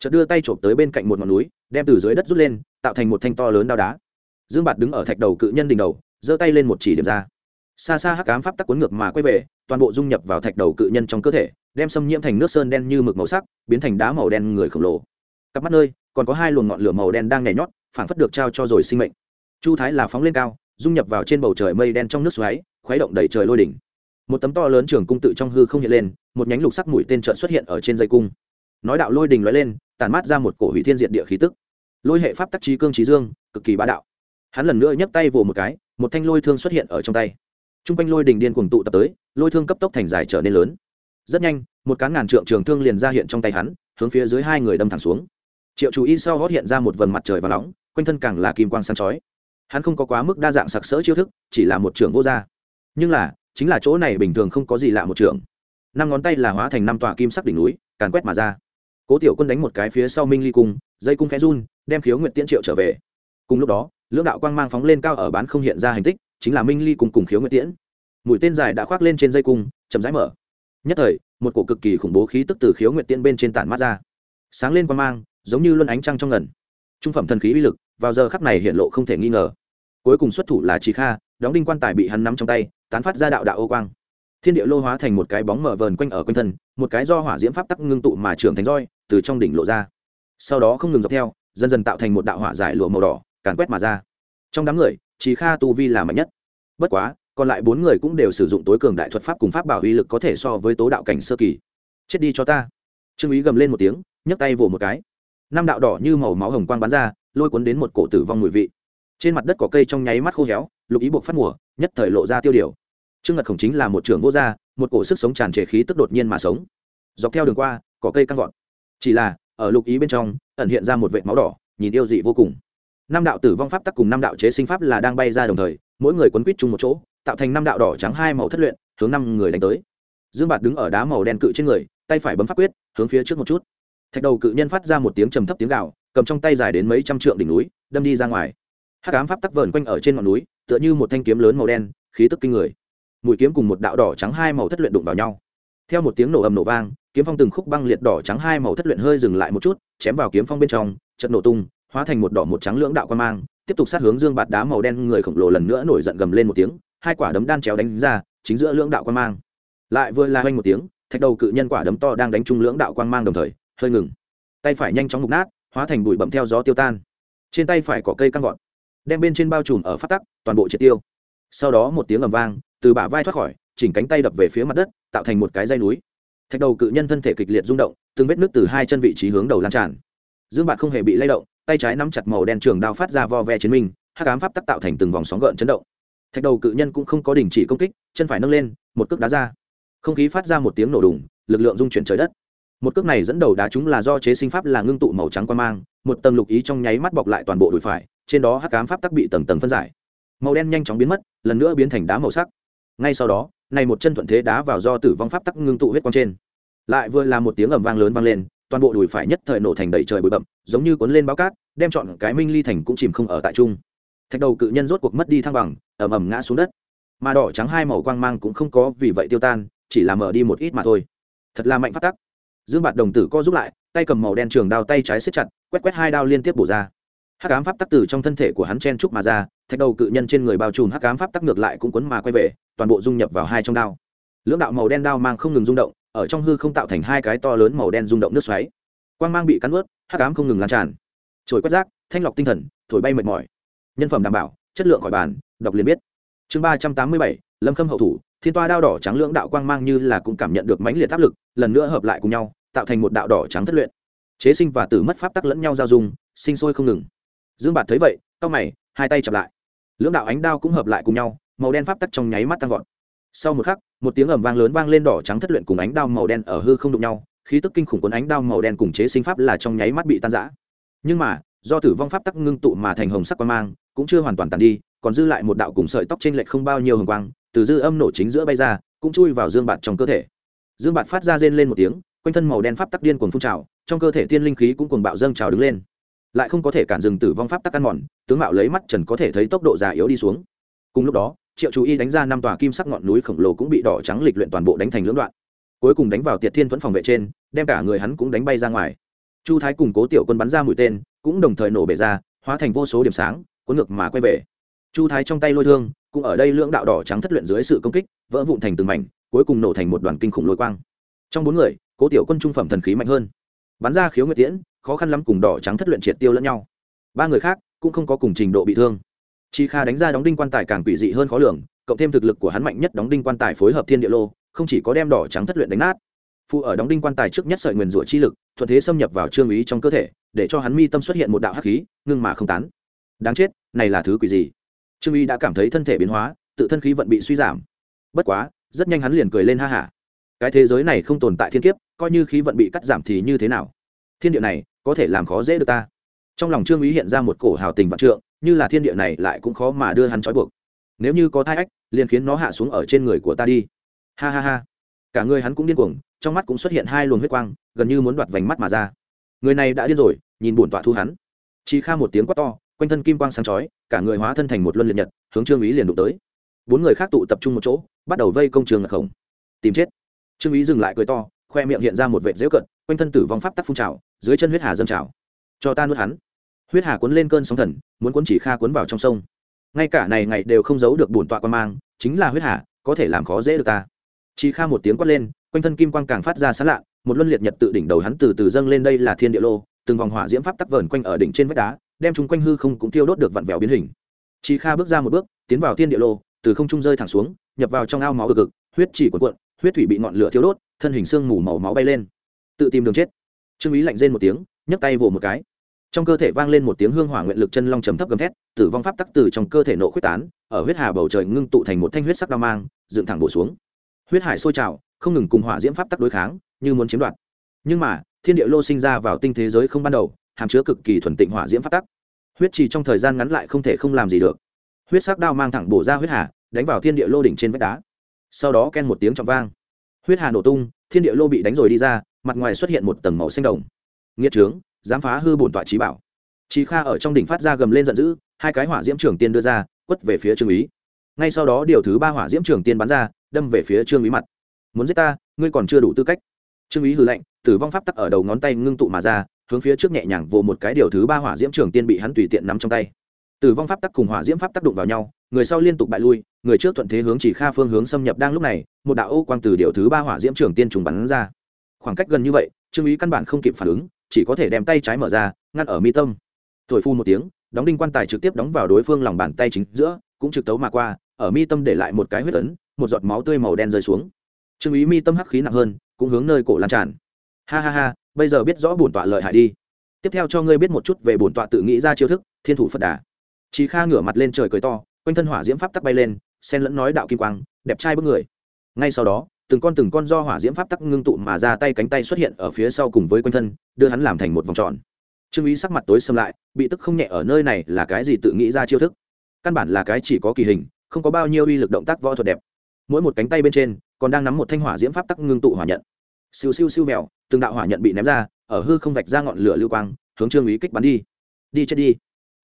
Chợt đưa tay trộm tới bên cạnh một ngọn núi, đem từ dưới đất rút lên tạo thành một thanh to lớn đao đá. Dương bạt đứng ở thạch đầu cự nhân đỉnh đầu, giơ tay lên một chỉ điểm ra. Xa xa hắc ám pháp tắc cuốn ngược mà quay về, toàn bộ dung nhập vào thạch đầu cự nhân trong cơ thể, đem xâm nhiễm thành nước sơn đen như mực màu sắc, biến thành đá màu đen người khổng lồ. Cặp mắt nơi, còn có hai luồng ngọn lửa màu đen đang nhảy nhót, phảng phất được trao cho rồi sinh mệnh. Chu thái là phóng lên cao, dung nhập vào trên bầu trời mây đen trong nước xoáy, khuấy động đầy trời lôi đỉnh. Một tấm to lớn trường cung tự trong hư không hiện lên, một nhánh lục sắc mũi tên trợn xuất hiện ở trên dây cung. Nói đạo lôi đình lóe lên tàn mát ra một cổ hủy thiên diệt địa khí tức lôi hệ pháp tắc trí cương trí dương, cực kỳ bá đạo. Hắn lần nữa nhấc tay vồ một cái, một thanh lôi thương xuất hiện ở trong tay. T r u n g quanh lôi đình điên cuồng tụ tập tới, lôi thương cấp tốc thành dài trở nên lớn. Rất nhanh, một cán ngàn trượng trường thương liền ra hiện trong tay hắn, hướng phía dưới hai người đâm thẳng xuống. Triệu chú y sau gót hiện ra một vần mặt trời và nóng, quanh thân càng là kim quang sáng chói. Hắn không có quá mức đa dạng sặc sỡ chiêu thức, chỉ là một trưởng vô gia. Nhưng là, chính là chỗ này bình thường không có gì lạ một trưởng. Năm ngón tay là hóa thành năm tòa kim sắc đỉnh núi, càn quét mà ra. Cố tiểu quân đánh một cái phía sau minh ly cung dây cung khẽ run, đem khiếu nguyện tiễn triệu trở về. Cùng lúc đó, lưỡng đạo quang mang phóng lên cao ở bán không hiện ra hành tích, chính là minh ly cùng cùng khiếu nguyện tiễn. Mũi tên dài đã khoác lên trên dây cung, chậm rãi mở. Nhất thời, một cổ cực kỳ khủng bố khí tức từ khiếu nguyện tiễn bên trên tản mát ra. Sáng lên quang mang, giống như luân ánh trăng trong ngần. Trung phẩm thần khí uy lực, vào giờ khắc này hiện lộ không thể nghi ngờ. Cuối cùng xuất thủ là trí kha, đóng đinh quan tài bị hắn nắm trong tay, tán phát ra đạo đạo ô quang. Thiên địa lô hóa thành một cái bóng mở vờn quanh ở quanh thân, một cái do hỏa diễm pháp tắc ngưng tụ mà trưởng thành roi, từ trong đỉnh lộ ra sau đó không ngừng dọc theo, dần dần tạo thành một đạo hỏa giải lụa màu đỏ, càn quét mà ra. Trong đám người trí kha tu vi là mạnh nhất. Bất quá, còn lại bốn người cũng đều sử dụng tối cường đại thuật pháp cùng pháp bảo uy lực có thể so với tố đạo cảnh sơ kỳ. Chết đi cho ta. Trương ý gầm lên một tiếng, nhấc tay vỗ một cái. Năm đạo đỏ như màu máu hồng quang bắn ra, lôi cuốn đến một cổ tử vong mùi vị. Trên mặt đất cỏ cây trong nháy mắt khô héo, lục ý buộc phát mùa, nhất thời lộ ra tiêu điều. Trương ngật khổng chính là một trưởng vô gia, một cổ sức sống tràn trề khí tức đột nhiên mà sống. Dọc theo đường qua cỏ cây căng vọt. Chỉ là ở lục ý bên trong, ẩn hiện ra một vệt máu đỏ, nhìn yêu dị vô cùng. Năm đạo tử vong pháp tắc cùng năm đạo chế sinh pháp là đang bay ra đồng thời, mỗi người quấn quýt chung một chỗ, tạo thành năm đạo đỏ trắng hai màu thất luyện, hướng năm người đánh tới. Dương bạt đứng ở đá màu đen cự trên người, tay phải bấm pháp quyết, hướng phía trước một chút. Thạch đầu cự nhân phát ra một tiếng trầm thấp tiếng gạo cầm trong tay dài đến mấy trăm trượng đỉnh núi, đâm đi ra ngoài. Hát cám pháp tắc vờn quanh ở trên ngọn núi, tựa như một thanh kiếm lớn màu đen, khí tức kinh người. Mũi kiếm cùng một đạo đỏ trắng hai màu thất luyện đụng vào nhau. Theo một tiếng nổ ầm nổ vang kiếm phong từng khúc băng liệt đỏ trắng hai màu thất luyện hơi dừng lại một chút chém vào kiếm phong bên trong trận nổ tung hóa thành một đỏ một trắng lưỡng đạo quan mang tiếp tục sát hướng dương bạt đá màu đen người khổng lồ lần nữa nổi giận gầm lên một tiếng hai quả đấm đan chéo đánh ra chính giữa lưỡng đạo quan mang. Lại vừa la hoanh một tiếng thạch đầu cự nhân quả đấm to đang đánh trúng lưỡng đạo quan mang đồng thời hơi ngừng. Tay phải nhanh chóng mục nát hóa thành bụi bậm theo gió tiêu tan. Trên tay phải có cây căng gọn, đem bên trên bao trùm ở phát tắc toàn bộ triệt tiêu. Sau đó một tiếng ầm vang từ bả vai thoát khỏi chỉnh cánh tay đập về phía mặt đất tạo thành một cái dây núi thạch đầu cự nhân thân thể kịch liệt rung động, từng vết nước từ hai chân vị trí hướng đầu lan tràn. Dương bạt không hề bị lay động, tay trái nắm chặt màu đen trường đao phát ra vo ve chiến minh hát cám pháp tắc tạo thành từng vòng sóng gợn chấn động. Thạch đầu cự nhân cũng không có đình chỉ công kích, chân phải nâng lên, một cước đá ra. Không khí phát ra một tiếng nổ đùng, lực lượng dung chuyển trời đất. Một cước này dẫn đầu đá chúng là do chế sinh pháp là ngưng tụ màu trắng quan mang, một tầng lục ý trong nháy mắt bọc lại toàn bộ đùi phải, trên đó hắc cám pháp tắc bị tầng tầng phân giải. Màu đen nhanh chóng biến mất, lần nữa biến thành đá màu sắc. Ngay sau đó này một chân thuận thế đá vào do tử vong pháp tắc ngưng tụ huyết quang trên. Lại vừa là một tiếng ầm vang lớn vang lên, toàn bộ đùi phải nhất thời nổ thành đầy trời bụi bậm giống như cuốn lên bao cát, đem chọn cái minh ly thành cũng chìm không ở tại trung thạch đầu cự nhân rốt cuộc mất đi thăng bằng, ầm ầm ngã xuống đất. Mà đỏ trắng hai màu quang mang cũng không có vì vậy tiêu tan, chỉ là mở đi một ít mà thôi. Thật là mạnh phát tắc. Dương bạt đồng tử co giúp lại, tay cầm màu đen trường đao tay trái xếp chặt, quét quét hai đao liên tiếp bổ ra hắc ám pháp tắc từ trong thân thể của hắn chen trúc mà ra, thạch đầu cự nhân trên người bao trùm hắc ám pháp tắc ngược lại cũng quấn mà quay về, toàn bộ dung nhập vào hai trong đao. Lưỡng đạo màu đen đao mang không ngừng rung động, ở trong hư không tạo thành hai cái to lớn màu đen rung động nước xoáy. Quang mang bị cắn ướt hắc ám không ngừng lan tràn. Trồi quét rác, thanh lọc tinh thần, thổi bay mệt mỏi. Nhân phẩm đảm bảo, chất lượng khỏi bàn, đọc liền biết. Chương ba trăm tám mươi bảy, lâm khâm hậu thủ, thiên toa đao đỏ trắng lưỡng đạo quang mang như là cũng cảm nhận được mãnh liệt áp lực, lần nữa hợp lại cùng nhau, tạo thành một đạo đỏ trắng thất luyện. Chế sinh và tử mất pháp tắc lẫn nhau giao dung, sinh sôi không ngừng dương bạt thấy vậy, cau mày, hai tay chặp lại. Lưỡng đạo ánh đao cũng hợp lại cùng nhau, màu đen pháp tắc trong nháy mắt tăng vọt. Sau một khắc, một tiếng ầm vang lớn vang lên đỏ trắng thất luyện cùng ánh đao màu đen ở hư không đụng nhau, khí tức kinh khủng cuốn ánh đao màu đen cùng chế sinh pháp là trong nháy mắt bị tan rã. Nhưng mà, do tử vong pháp tắc ngưng tụ mà thành hồng sắc quang mang, cũng chưa hoàn toàn tàn đi, còn dư lại một đạo cùng sợi tóc trên lệch không bao nhiêu hồng quang, từ dư âm nổ chính giữa bay ra, cũng chui vào dương bạt trong cơ thể. Dương bạt phát ra rên lên một tiếng, quanh thân màu đen pháp tắc điên cuồng phun trào, trong cơ thể tiên linh khí cũng cuồng bạo dâng trào đứng lên lại không có thể cản dừng tử vong pháp tắc ăn mòn, tướng mạo lấy mắt trần có thể thấy tốc độ già yếu đi xuống. Cùng lúc đó, triệu chú y đánh ra năm tòa kim sắc ngọn núi khổng lồ cũng bị đỏ trắng lịch luyện toàn bộ đánh thành lưỡng đoạn. Cuối cùng đánh vào tiệt thiên thuẫn phòng vệ trên, đem cả người hắn cũng đánh bay ra ngoài. Chu thái cùng cố tiểu quân bắn ra mũi tên, cũng đồng thời nổ bể ra, hóa thành vô số điểm sáng, cuốn ngược mà quay về. Chu thái trong tay lôi thương, cũng ở đây lưỡng đạo đỏ trắng thất luyện dưới sự công kích, vỡ vụn thành từng mảnh, cuối cùng nổ thành một đoàn kinh khủng lôi quang. Trong bốn người, cố tiểu quân trung phẩm thần khí mạnh hơn. Bắn ra khiếu nguyệt tiễn khó khăn lắm cùng đỏ trắng thất luyện triệt tiêu lẫn nhau. Ba người khác cũng không có cùng trình độ bị thương. Chi kha đánh ra đóng đinh quan tài càng quỷ dị hơn khó lường, cộng thêm thực lực của hắn mạnh nhất đóng đinh quan tài phối hợp thiên địa lô, không chỉ có đem đỏ trắng thất luyện đánh nát, phụ ở đóng đinh quan tài trước nhất sợi nguyền rủa chi lực, thuận thế xâm nhập vào trương ý trong cơ thể, để cho hắn mi tâm xuất hiện một đạo hắc khí, ngưng mà không tán. Đáng chết, này là thứ quỷ gì? Trương ý đã cảm thấy thân thể biến hóa, tự thân khí vận bị suy giảm. Bất quá, rất nhanh hắn liền cười lên ha hả. Cái thế giới này không tồn tại thiên kiếp, coi như khí vận bị cắt giảm thì như thế nào? Thiên địa này có thể làm khó dễ được ta. Trong lòng trương ý hiện ra một cổ hào tình vạn trượng, như là thiên địa này lại cũng khó mà đưa hắn trói buộc. Nếu như có thai ách, liền khiến nó hạ xuống ở trên người của ta đi. Ha ha ha. Cả người hắn cũng điên cuồng, trong mắt cũng xuất hiện hai luồng huyết quang, gần như muốn đoạt vành mắt mà ra. Người này đã điên rồi, nhìn bổn tọa thu hắn. Chỉ kha một tiếng quát to, quanh thân kim quang sáng chói, cả người hóa thân thành một luân liệt nhật, hướng trương ý liền đụng tới. Bốn người khác tụ tập trung một chỗ, bắt đầu vây công trường ngật khổng. Tìm chết. Trương ý dừng lại cười to, khoe miệng hiện ra một vệ dễu cận, quanh thân tử vong pháp tắc phun trào dưới chân huyết hà dâng trào. Cho ta nuốt hắn. Huyết hà cuốn lên cơn sóng thần, muốn cuốn chỉ kha cuốn vào trong sông. Ngay cả này ngày đều không giấu được bổn tọa quan mang, chính là huyết hà, có thể làm khó dễ được ta. Chỉ kha một tiếng quát lên, quanh thân kim quang càng phát ra sáng lạ, một luân liệt nhật tự đỉnh đầu hắn từ từ dâng lên đây là thiên địa lô, từng vòng hỏa diễm pháp tắc vờn quanh ở đỉnh trên vách đá, đem chúng quanh hư không cũng tiêu đốt được vặn vẹo biến hình. Chỉ kha bước ra một bước, tiến vào thiên địa lô, từ không trung rơi thẳng xuống, nhập vào trong ao máu ực ực huyết chỉ cuộn cuộn, huyết thủy bị ngọn lửa thiêu đốt, thân hình xương mù màu máu bay lên. Tự tìm đường chết trương ý lạnh rên một tiếng, nhấc tay vỗ một cái. Trong cơ thể vang lên một tiếng hương hỏa nguyện lực chân long trầm thấp gầm thét, tử vong pháp tắc từ trong cơ thể nộ khuyết tán, ở huyết hà bầu trời ngưng tụ thành một thanh huyết sắc đao mang, dựng thẳng bổ xuống. Huyết hải sôi trào, không ngừng cùng hỏa diễm pháp tắc đối kháng, như muốn chiếm đoạt. Nhưng mà, thiên địa lô sinh ra vào tinh thế giới không ban đầu, hàm chứa cực kỳ thuần tịnh hỏa diễm pháp tắc. Huyết trì trong thời gian ngắn lại không thể không làm gì được. Huyết sắc đao mang thẳng bổ ra huyết hà, đánh vào thiên địa lô đỉnh trên vách đá. Sau đó ken một tiếng trọng vang. Huyết hà nổ tung, thiên địa lô bị đánh rồi đi ra mặt ngoài xuất hiện một tầng màu xanh đồng. Nghĩa trướng, dám phá hư bổn tọa trí bảo. Trí kha ở trong đỉnh phát ra gầm lên giận dữ, hai cái hỏa diễm trường tiên đưa ra, quất về phía trương ý ngay sau đó điều thứ ba hỏa diễm trường tiên bắn ra, đâm về phía trương ý mặt. Muốn giết ta, ngươi còn chưa đủ tư cách. Trương ý hư lệnh tử vong pháp tắc ở đầu ngón tay ngưng tụ mà ra, hướng phía trước nhẹ nhàng vồ một cái điều thứ ba hỏa diễm trường tiên bị hắn tùy tiện nắm trong tay. Tử vong pháp tắc cùng hỏa diễm pháp tác động vào nhau, người sau liên tục bại lui, người trước thuận thế hướng chỉ kha phương hướng xâm nhập đang lúc này, một đạo ô quang từ điều thứ ba hỏa diễm trường tiên trùng bắn ra khoảng cách gần như vậy, trương ý căn bản không kịp phản ứng, chỉ có thể đem tay trái mở ra, ngăn ở mi tâm. Thổi phu một tiếng, đóng đinh quan tài trực tiếp đóng vào đối phương lòng bàn tay chính giữa, cũng trực tấu mà qua, ở mi tâm để lại một cái huyết tấn một giọt máu tươi màu đen rơi xuống. Trương ý mi tâm hắc khí nặng hơn, cũng hướng nơi cổ lan tràn. Ha ha ha, bây giờ biết rõ bổn tọa lợi hại đi. Tiếp theo cho ngươi biết một chút về bổn tọa tự nghĩ ra chiêu thức, thiên thủ phật đà. Chị kha ngửa mặt lên trời cười to, quanh thân hỏa diễm pháp tắc bay lên sen lẫn nói đạo kim quang, đẹp trai bức người. Ngay sau đó từng con từng con do hỏa diễm pháp tắc ngưng tụ mà ra tay cánh tay xuất hiện ở phía sau cùng với quanh thân, đưa hắn làm thành một vòng tròn. Trương ý sắc mặt tối xâm lại, bị tức không nhẹ ở nơi này là cái gì tự nghĩ ra chiêu thức? Căn bản là cái chỉ có kỳ hình, không có bao nhiêu uy lực động tác võ thuật đẹp. Mỗi một cánh tay bên trên, còn đang nắm một thanh hỏa diễm pháp tắc ngưng tụ hỏa nhận. Siêu siêu siêu mèo từng đạo hỏa nhận bị ném ra, ở hư không vạch ra ngọn lửa lưu quang, hướng trương ý kích bắn đi. Đi chết đi.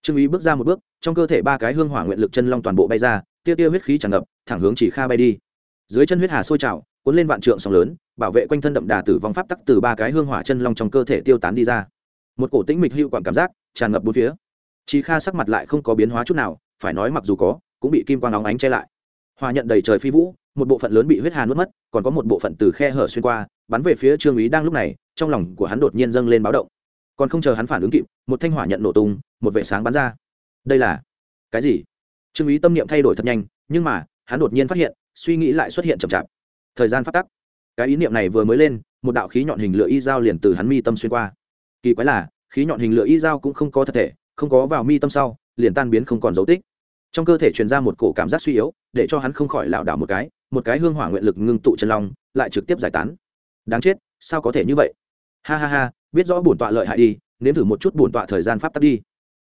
Trương ý bước ra một bước, trong cơ thể ba cái hương hỏa nguyện lực chân long toàn bộ bay ra, tia tia huyết khí tràn ngập, thẳng hướng chỉ kha bay đi. Dưới chân huyết hà sôi trào cuốn lên vạn trượng sóng lớn, bảo vệ quanh thân đậm đà tử vong pháp tắc từ ba cái hương hỏa chân long trong cơ thể tiêu tán đi ra. Một cổ tĩnh mịch hữu quản cảm giác tràn ngập bốn phía. Chị kha sắc mặt lại không có biến hóa chút nào, phải nói mặc dù có, cũng bị kim quang óng ánh che lại. Hòa nhận đầy trời phi vũ, một bộ phận lớn bị huyết hà nuốt mất, còn có một bộ phận từ khe hở xuyên qua, bắn về phía trương ý đang lúc này, trong lòng của hắn đột nhiên dâng lên báo động. Còn không chờ hắn phản ứng kịp, một thanh hỏa nhận nổ tung, một vệ sáng bắn ra. Đây là cái gì? Trương ý tâm niệm thay đổi thật nhanh, nhưng mà, hắn đột nhiên phát hiện, suy nghĩ lại xuất hiện chậm chạp thời gian phát tắc. Cái ý niệm này vừa mới lên, một đạo khí nhọn hình lửa y dao liền từ hắn mi tâm xuyên qua. Kỳ quái là, khí nhọn hình lửa y dao cũng không có thật thể, không có vào mi tâm sau, liền tan biến không còn dấu tích. Trong cơ thể truyền ra một cổ cảm giác suy yếu, để cho hắn không khỏi lảo đảo một cái một cái hương hỏa nguyện lực ngưng tụ chân long, lại trực tiếp giải tán. Đáng chết, sao có thể như vậy? Ha ha ha, biết rõ bổn tọa lợi hại đi, nếm thử một chút bổn tọa thời gian pháp tắc đi.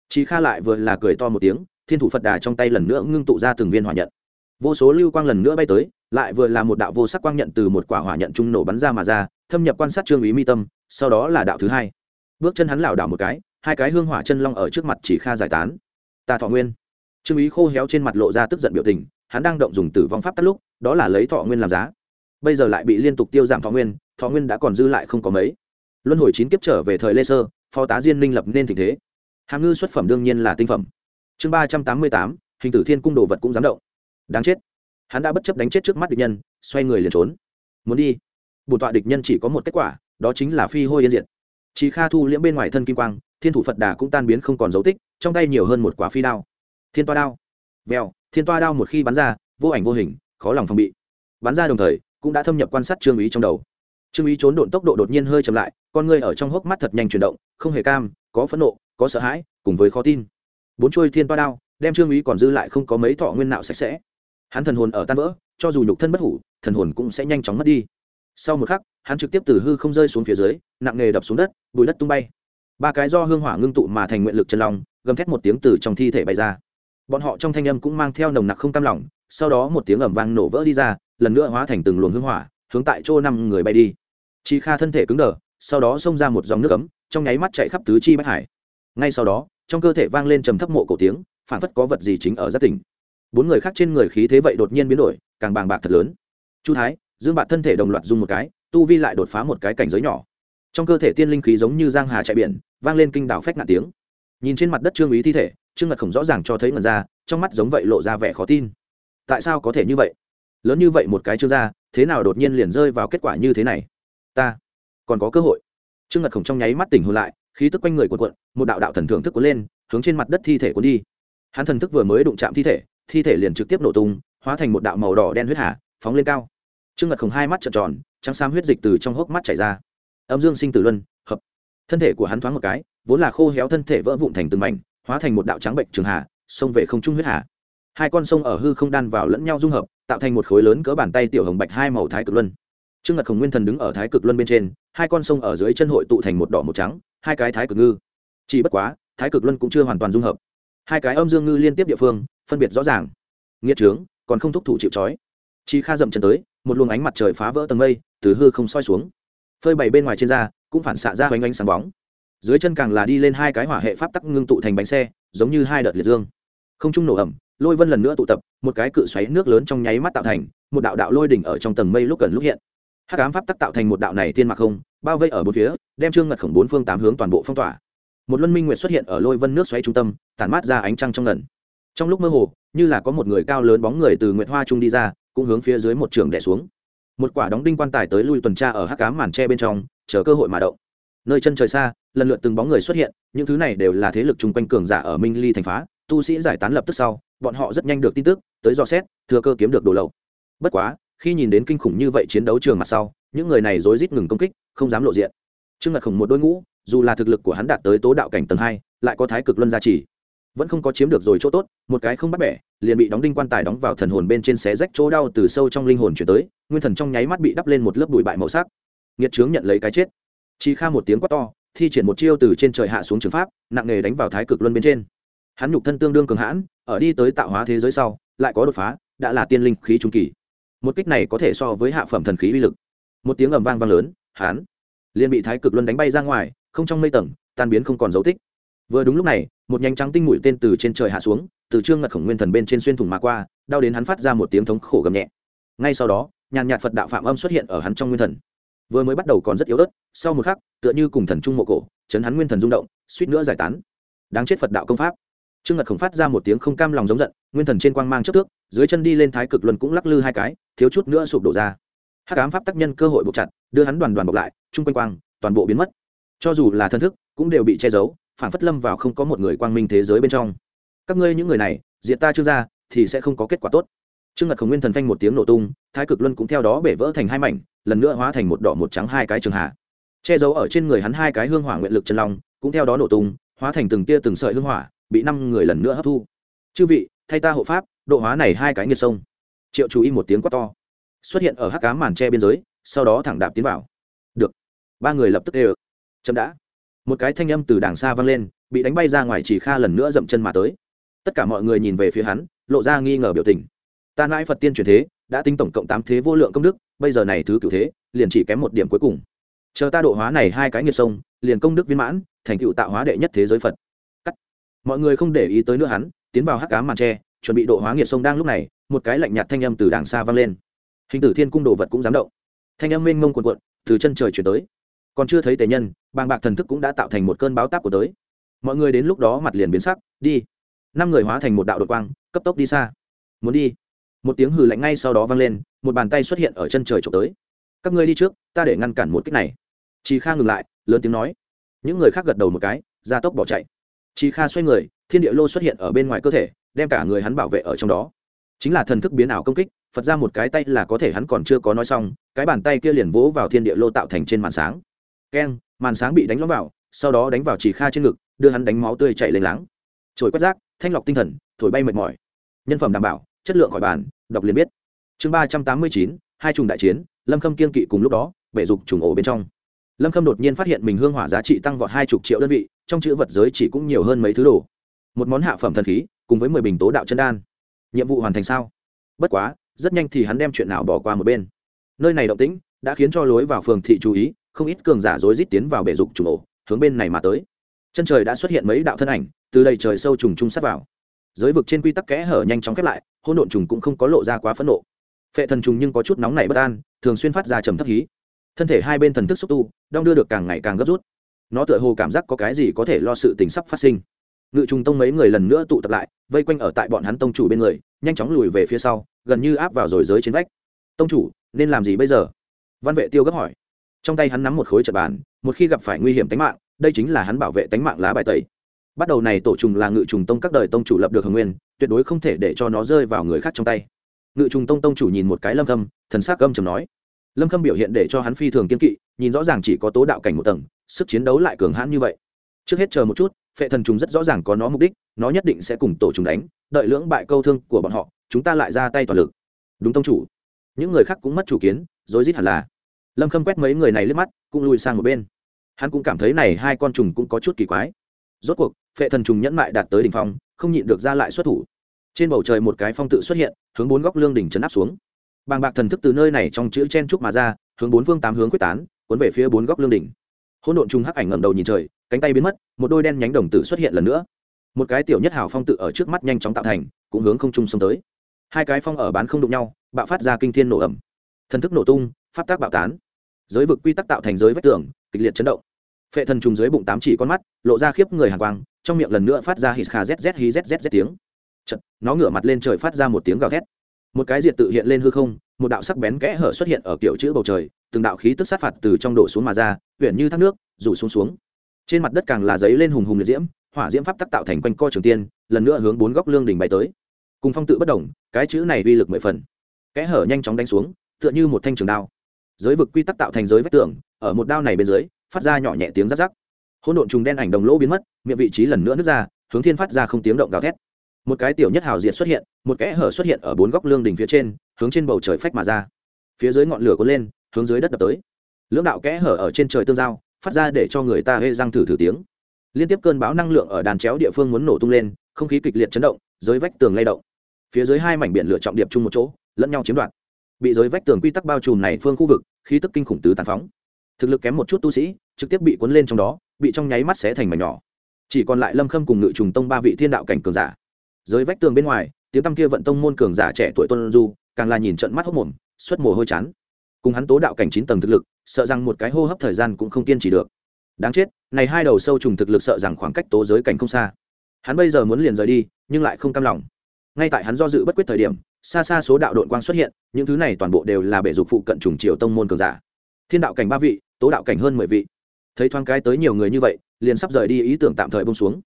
Chị kha lại vừa là cười to một tiếng, thiên thủ phật đà trong tay lần nữa ngưng tụ ra từng viên hỏa nhận vô số lưu quang lần nữa bay tới, lại vừa là một đạo vô sắc quang nhận từ một quả hỏa nhận trung nổ bắn ra mà ra, thâm nhập quan sát trương ý mi tâm, sau đó là đạo thứ hai. Bước chân hắn lảo đảo một cái, hai cái hương hỏa chân long ở trước mặt chỉ kha giải tán. Ta thọ nguyên. Trương ý khô héo trên mặt lộ ra tức giận biểu tình, hắn đang động dùng tử vong pháp tắt lúc, đó là lấy thọ nguyên làm giá. Bây giờ lại bị liên tục tiêu giảm thọ nguyên thọ nguyên đã còn dư lại không có mấy. Luân hồi chín kiếp trở về thời lê sơ, phó tá diên minh lập nên tình thế. Hàm ngư xuất phẩm đương nhiên là tinh phẩm. Chương ba trăm tám mươi tám, hình tử thiên cung đồ vật cũng dám động đáng chết. Hắn đã bất chấp đánh chết trước mắt địch nhân, xoay người liền trốn. Muốn đi. Bổn tọa địch nhân chỉ có một kết quả, đó chính là phi hôi yên diệt. Chị kha thu liễm bên ngoài thân kim quang, thiên thủ phật đà cũng tan biến không còn dấu tích, trong tay nhiều hơn một quả phi đao. Thiên toa đao. Vèo, thiên toa đao một khi bắn ra, vô ảnh vô hình, khó lòng phòng bị. Bắn ra đồng thời, cũng đã thâm nhập quan sát trương ý trong đầu. Trương ý trốn độn tốc độ đột nhiên hơi chậm lại, con ngươi ở trong hốc mắt thật nhanh chuyển động, không hề cam, có phẫn nộ, có sợ hãi, cùng với khó tin. Bốn chuôi thiên toa đao, đem trương ý còn dư lại không có mấy thọ nguyên nạo sạch sẽ hắn thần hồn ở tan vỡ, cho dù nhục thân bất hủ, thần hồn cũng sẽ nhanh chóng mất đi. Sau một khắc, hắn trực tiếp từ hư không rơi xuống phía dưới, nặng nề đập xuống đất, bùi đất tung bay. Ba cái do hương hỏa ngưng tụ mà thành nguyện lực chân lòng gầm thét một tiếng từ trong thi thể bay ra. Bọn họ trong thanh âm cũng mang theo nồng nặc không tam lỏng sau đó một tiếng ẩm vang nổ vỡ đi ra, lần nữa hóa thành từng luồng hương hỏa, hướng tại chỗ năm người bay đi. Chi kha thân thể cứng đờ, sau đó xông ra một dòng nước ấm, trong nháy mắt chạy khắp tứ chi bách hải. Ngay sau đó, trong cơ thể vang lên trầm thấp mộ cổ tiếng phản phất có vật gì chính ở giáp tỉnh bốn người khác trên người khí thế vậy đột nhiên biến đổi, càng bàng bạc thật lớn. Chu thái, dương bạt thân thể đồng loạt dung một cái, tu vi lại đột phá một cái cảnh giới nhỏ. Trong cơ thể tiên linh khí giống như giang hà chạy biển, vang lên kinh đảo phách ngạn tiếng. Nhìn trên mặt đất trương ý thi thể, trương ngật khổng rõ ràng cho thấy ngần ra, trong mắt giống vậy lộ ra vẻ khó tin. Tại sao có thể như vậy? Lớn như vậy một cái trương gia thế nào đột nhiên liền rơi vào kết quả như thế này? Ta còn có cơ hội. Trương ngật khổng trong nháy mắt tỉnh hồn lại, khí tức quanh người cuộn cuộn, một đạo đạo thần thưởng thức cuốn lên, hướng trên mặt đất thi thể cuốn đi. Hắn thần thức vừa mới đụng chạm thi thể thi thể liền trực tiếp nổ tung, hóa thành một đạo màu đỏ đen huyết hà, phóng lên cao. Trương ngật khổng hai mắt trợn tròn, trắng xám huyết dịch từ trong hốc mắt chảy ra. Âm dương sinh tử luân, hợp. Thân thể của hắn thoáng một cái, vốn là khô héo thân thể vỡ vụn thành từng mảnh, hóa thành một đạo trắng bệnh trường hà, xông về không trung huyết hà. Hai con sông ở hư không đan vào lẫn nhau dung hợp, tạo thành một khối lớn cỡ bàn tay tiểu hồng bạch hai màu thái cực luân. Trương ngật khổng nguyên thần đứng ở thái cực luân bên trên, hai con sông ở dưới chân hội tụ thành một đỏ một trắng, hai cái thái cực ngư. Chỉ bất quá, thái cực luân cũng chưa hoàn toàn dung hợp hai cái âm dương ngư liên tiếp địa phương, phân biệt rõ ràng. Nghĩa trướng, còn không thúc thủ chịu trói. Chi kha dậm chân tới, một luồng ánh mặt trời phá vỡ tầng mây, từ hư không soi xuống. Phơi bày bên ngoài trên da, cũng phản xạ ra hoành ánh sáng bóng. Dưới chân càng là đi lên hai cái hỏa hệ pháp tắc ngưng tụ thành bánh xe, giống như hai đợt liệt dương. Không trung nổ ẩm, lôi vân lần nữa tụ tập, một cái cự xoáy nước lớn trong nháy mắt tạo thành, một đạo đạo lôi đỉnh ở trong tầng mây lúc gần lúc hiện. Hát cám pháp tắc tạo thành một đạo này thiên mạc không, bao vây ở bốn phía, đem trương ngật khổng bốn phương tám hướng toàn bộ phong tỏa một luân minh nguyệt xuất hiện ở lôi vân nước xoáy trung tâm, tản mát ra ánh trăng trong ngần. Trong lúc mơ hồ, như là có một người cao lớn bóng người từ nguyệt hoa trung đi ra, cũng hướng phía dưới một trường đẻ xuống. Một quả đóng đinh quan tài tới lui tuần tra ở hắc cám màn tre bên trong, chờ cơ hội mà động. Nơi chân trời xa, lần lượt từng bóng người xuất hiện, những thứ này đều là thế lực chung quanh cường giả ở minh ly thành phá, tu sĩ giải tán lập tức sau, bọn họ rất nhanh được tin tức, tới dò xét, thừa cơ kiếm được đồ lậu. Bất quá, khi nhìn đến kinh khủng như vậy chiến đấu trường mặt sau, những người này rối rít ngừng công kích, không dám lộ diện. Trương ngật khổng một đôi ngũ dù là thực lực của hắn đạt tới tố đạo cảnh tầng hai, lại có thái cực luân gia trì. Vẫn không có chiếm được rồi chỗ tốt, một cái không bắt bẻ, liền bị đóng đinh quan tài đóng vào thần hồn bên trên xé rách chỗ đau từ sâu trong linh hồn chuyển tới, nguyên thần trong nháy mắt bị đắp lên một lớp bụi bại màu sắc. Nghiệt trướng nhận lấy cái chết. Chỉ kha một tiếng quát to, thi triển một chiêu từ trên trời hạ xuống trường pháp, nặng nghề đánh vào thái cực luân bên trên. Hắn nhục thân tương đương cường hãn, ở đi tới tạo hóa thế giới sau, lại có đột phá, đã là tiên linh khí trung kỳ. Một kích này có thể so với hạ phẩm thần khí uy lực. Một tiếng ầm vang vang lớn, hắn liền bị thái cực luân đánh bay ra ngoài không trong mây tầng, tan biến không còn dấu tích. Vừa đúng lúc này, một nhánh trắng tinh mũi tên từ trên trời hạ xuống, từ trương ngật khổng nguyên thần bên trên xuyên thủng mà qua, đau đến hắn phát ra một tiếng thống khổ gầm nhẹ. Ngay sau đó, nhàn nhạt phật đạo phạm âm xuất hiện ở hắn trong nguyên thần. Vừa mới bắt đầu còn rất yếu ớt, sau một khắc, tựa như cùng thần trung mộ cổ, chấn hắn nguyên thần rung động, suýt nữa giải tán. Đáng chết phật đạo công pháp. Trương ngật khổng phát ra một tiếng không cam lòng giống giận, nguyên thần trên quang mang chất thước dưới chân đi lên thái cực luân cũng lắc lư hai cái, thiếu chút nữa sụp đổ ra. Hát cám pháp tác nhân cơ hội buộc chặt, đưa hắn đoàn đoàn bọc lại, chung quanh quang, toàn bộ biến mất cho dù là thân thức, cũng đều bị che giấu phản phất lâm vào không có một người quang minh thế giới bên trong. Các ngươi những người này diện ta chưa ra, thì sẽ không có kết quả tốt. Trương ngật khổng nguyên thần phanh một tiếng nổ tung, thái cực luân cũng theo đó bể vỡ thành hai mảnh, lần nữa hóa thành một đỏ một trắng hai cái trường hạ. Che giấu ở trên người hắn hai cái hương hỏa nguyện lực chân long, cũng theo đó nổ tung, hóa thành từng tia từng sợi hương hỏa, bị năm người lần nữa hấp thu. Chư vị, thay ta hộ pháp, độ hóa này hai cái nghiệt sông. Triệu chú ý một tiếng quát to. Xuất hiện ở hắc cá màn tre biên giới, sau đó thẳng đạp tiến vào. Được. Ba người lập tức đều chậm đã. Một cái thanh âm từ đàng xa vang lên, bị đánh bay ra ngoài chỉ kha lần nữa dậm chân mà tới. Tất cả mọi người nhìn về phía hắn, lộ ra nghi ngờ biểu tình. Ta nãi phật tiên truyền thế, đã tính tổng cộng tám thế vô lượng công đức, bây giờ này thứ cửu thế, liền chỉ kém một điểm cuối cùng. Chờ ta độ hóa này hai cái nghiệt sông, liền công đức viên mãn, thành tựu tạo hóa đệ nhất thế giới phật. Cắt. mọi người không để ý tới nữa hắn, tiến vào hắc cám màn tre, chuẩn bị độ hóa nghiệt sông đang lúc này, một cái lạnh nhạt thanh âm từ đàng xa vang lên. Hình tử thiên cung đồ vật cũng dám động. Thanh âm mênh mông quần quận từ chân trời chuyển tới còn chưa thấy tề nhân, bàng bạc thần thức cũng đã tạo thành một cơn báo táp của tới. Mọi người đến lúc đó mặt liền biến sắc, đi. Năm người hóa thành một đạo đột quang, cấp tốc đi xa. Muốn đi. Một tiếng hừ lạnh ngay sau đó vang lên, một bàn tay xuất hiện ở chân trời trộm tới. Các ngươi đi trước, ta để ngăn cản một kích này. Chị kha ngừng lại, lớn tiếng nói. Những người khác gật đầu một cái, ra tốc bỏ chạy. Chị kha xoay người, thiên địa lô xuất hiện ở bên ngoài cơ thể, đem cả người hắn bảo vệ ở trong đó. Chính là thần thức biến ảo công kích, phật ra một cái tay là có thể hắn còn chưa có nói xong, cái bàn tay kia liền vỗ vào thiên địa lô tạo thành trên màn sáng keng, màn sáng bị đánh lõm vào, sau đó đánh vào chỉ kha trên ngực, đưa hắn đánh máu tươi chạy lên láng. Trồi quét rác, thanh lọc tinh thần, thổi bay mệt mỏi. Nhân phẩm đảm bảo, chất lượng khỏi bàn, đọc liền biết. Chương ba trăm tám mươi chín, hai trùng đại chiến, lâm khâm kiên kỵ cùng lúc đó, bể dục trùng ổ bên trong. Lâm khâm đột nhiên phát hiện mình hương hỏa giá trị tăng vọt hai chục triệu đơn vị, trong chữ vật giới chỉ cũng nhiều hơn mấy thứ đồ. Một món hạ phẩm thần khí, cùng với mười bình tố đạo chân đan. Nhiệm vụ hoàn thành sao? Bất quá, rất nhanh thì hắn đem chuyện nào bỏ qua một bên. Nơi này động tĩnh, đã khiến cho lối vào phường thị chú ý không ít cường giả rối rít tiến vào bể dục trùng ổ hướng bên này mà tới. Chân trời đã xuất hiện mấy đạo thân ảnh, từ đầy trời sâu trùng trung sát vào. Giới vực trên quy tắc kẽ hở nhanh chóng khép lại, hỗn độn trùng cũng không có lộ ra quá phẫn nộ. Phệ thần trùng nhưng có chút nóng nảy bất an, thường xuyên phát ra trầm thấp hí. Thân thể hai bên thần thức xúc tu, đong đưa được càng ngày càng gấp rút. Nó tựa hồ cảm giác có cái gì có thể lo sự tình sắp phát sinh. Ngự trùng tông mấy người lần nữa tụ tập lại, vây quanh ở tại bọn hắn tông chủ bên người, nhanh chóng lùi về phía sau, gần như áp vào rồi giới trên vách. Tông chủ, nên làm gì bây giờ? Văn vệ tiêu gấp hỏi trong tay hắn nắm một khối trật bàn, một khi gặp phải nguy hiểm tính mạng, đây chính là hắn bảo vệ tính mạng lá bài tẩy. Bắt đầu này tổ trùng là ngự trùng tông các đời tông chủ lập được hồng nguyên, tuyệt đối không thể để cho nó rơi vào người khác trong tay. Ngự trùng tông tông chủ nhìn một cái lâm khâm, thần s ắ c gâm chầm nói. Lâm khâm biểu hiện để cho hắn phi thường kiên kỵ, nhìn rõ ràng chỉ có tố đạo cảnh một tầng, sức chiến đấu lại cường hãn như vậy. Trước hết chờ một chút, phệ thần trùng rất rõ ràng có nó mục đích, nó nhất định sẽ cùng tổ trùng đánh, đợi lưỡng bại câu thương của bọn họ, chúng ta lại ra tay toàn lực. Đúng tông chủ. Những người khác cũng mất chủ kiến, rối rít hẳn là lâm khâm quét mấy người này liếc mắt, cũng lùi sang một bên. Hắn cũng cảm thấy này hai con trùng cũng có chút kỳ quái. Rốt cuộc, phệ thần trùng nhẫn mại đạt tới đ ỉ n h phong, không nhịn được ra lại xuất thủ. Trên bầu trời một cái phong tự xuất hiện, hướng bốn góc lương đỉnh chấn áp xuống. Bàng bạc thần thức từ nơi này trong chữ chen trúc mà ra, hướng bốn phương tám hướng quyết tán, cuốn về phía bốn góc lương đỉnh. Hỗn độn trùng hắc ảnh ngẩng đầu nhìn trời, cánh tay biến mất, một đôi đen nhánh đồng tử xuất hiện lần nữa. Một cái tiểu nhất hào phong tự ở trước mắt nhanh chóng tạo thành, cũng hướng không trung xông tới. Hai cái phong ở bán không đụng nhau, bạo phát ra kinh thiên nổ ẩm thần thức nổ tung pháp tác bạo tán. Giới vực quy tắc tạo thành giới vách tường kịch liệt chấn động. Phệ thần trùng dưới bụng tám chỉ con mắt lộ ra khiếp người hàn quang trong miệng lần nữa phát ra hít kha zz hí zz tiếng. Chật, nó ngửa mặt lên trời phát ra một tiếng gào thét. Một cái diệt tự hiện lên hư không một đạo sắc bén kẽ hở xuất hiện ở kiểu chữ bầu trời từng đạo khí tức sát phạt từ trong đổ xuống mà ra huyện như thác nước rủ xuống xuống. Trên mặt đất càng là giấy lên hùng hùng liệt diễm hỏa diễm pháp tắc tạo thành quanh co trường tiên lần nữa hướng bốn góc lương đỉnh bay tới. Cùng phong tự bất đồng cái chữ này uy lực mười phần. Kẽ hở nhanh chóng đánh xuống tựa như một thanh trường đao giới vực quy tắc tạo thành giới vách tường, ở một đao này bên dưới, phát ra nhỏ nhẹ tiếng rắc rắc. Hỗn độn trùng đen ảnh đồng lỗ biến mất, miệng vị trí lần nữa nứt ra, hướng thiên phát ra không tiếng động gào thét. Một cái tiểu nhất hào diệt xuất hiện, một kẽ hở xuất hiện ở bốn góc lương đỉnh phía trên, hướng trên bầu trời phách mà ra. Phía dưới ngọn lửa cuốn lên, hướng dưới đất đập tới. Lưỡng đạo kẽ hở ở trên trời tương giao, phát ra để cho người ta hê răng thử thử tiếng. Liên tiếp cơn bão năng lượng ở đàn chéo địa phương muốn nổ tung lên, không khí kịch liệt chấn động dưới vách tường lay động. Phía dưới hai mảnh biển lửa trọng điệp chung một chỗ, lẫn nhau chiếm đoạt bị giới vách tường quy tắc bao trùm này phương khu vực, khí tức kinh khủng tứ tàn phóng. Thực lực kém một chút tu sĩ, trực tiếp bị cuốn lên trong đó, bị trong nháy mắt xé thành mảnh nhỏ. Chỉ còn lại lâm khâm cùng ngự trùng tông ba vị thiên đạo cảnh cường giả. Dưới vách tường bên ngoài, tiếng tăm kia vận tông môn cường giả trẻ tuổi tuân du, càng là nhìn trận mắt hốc mồm, xuất mồ hôi chán. Cùng hắn tố đạo cảnh chín tầng thực lực, sợ rằng một cái hô hấp thời gian cũng không kiên trì được. Đáng chết, này hai đầu sâu trùng thực lực sợ rằng khoảng cách tố giới cảnh không xa. Hắn bây giờ muốn liền rời đi, nhưng lại không cam lòng. Ngay tại hắn do dự bất quyết thời điểm xa xa số đạo đội quang xuất hiện, những thứ này toàn bộ đều là bể dục phụ cận trùng triều tông môn cường giả. Thiên đạo cảnh ba vị, tố đạo cảnh hơn mười vị. Thấy thoáng cái tới nhiều người như vậy, liền sắp rời đi ý tưởng tạm thời bông xuống.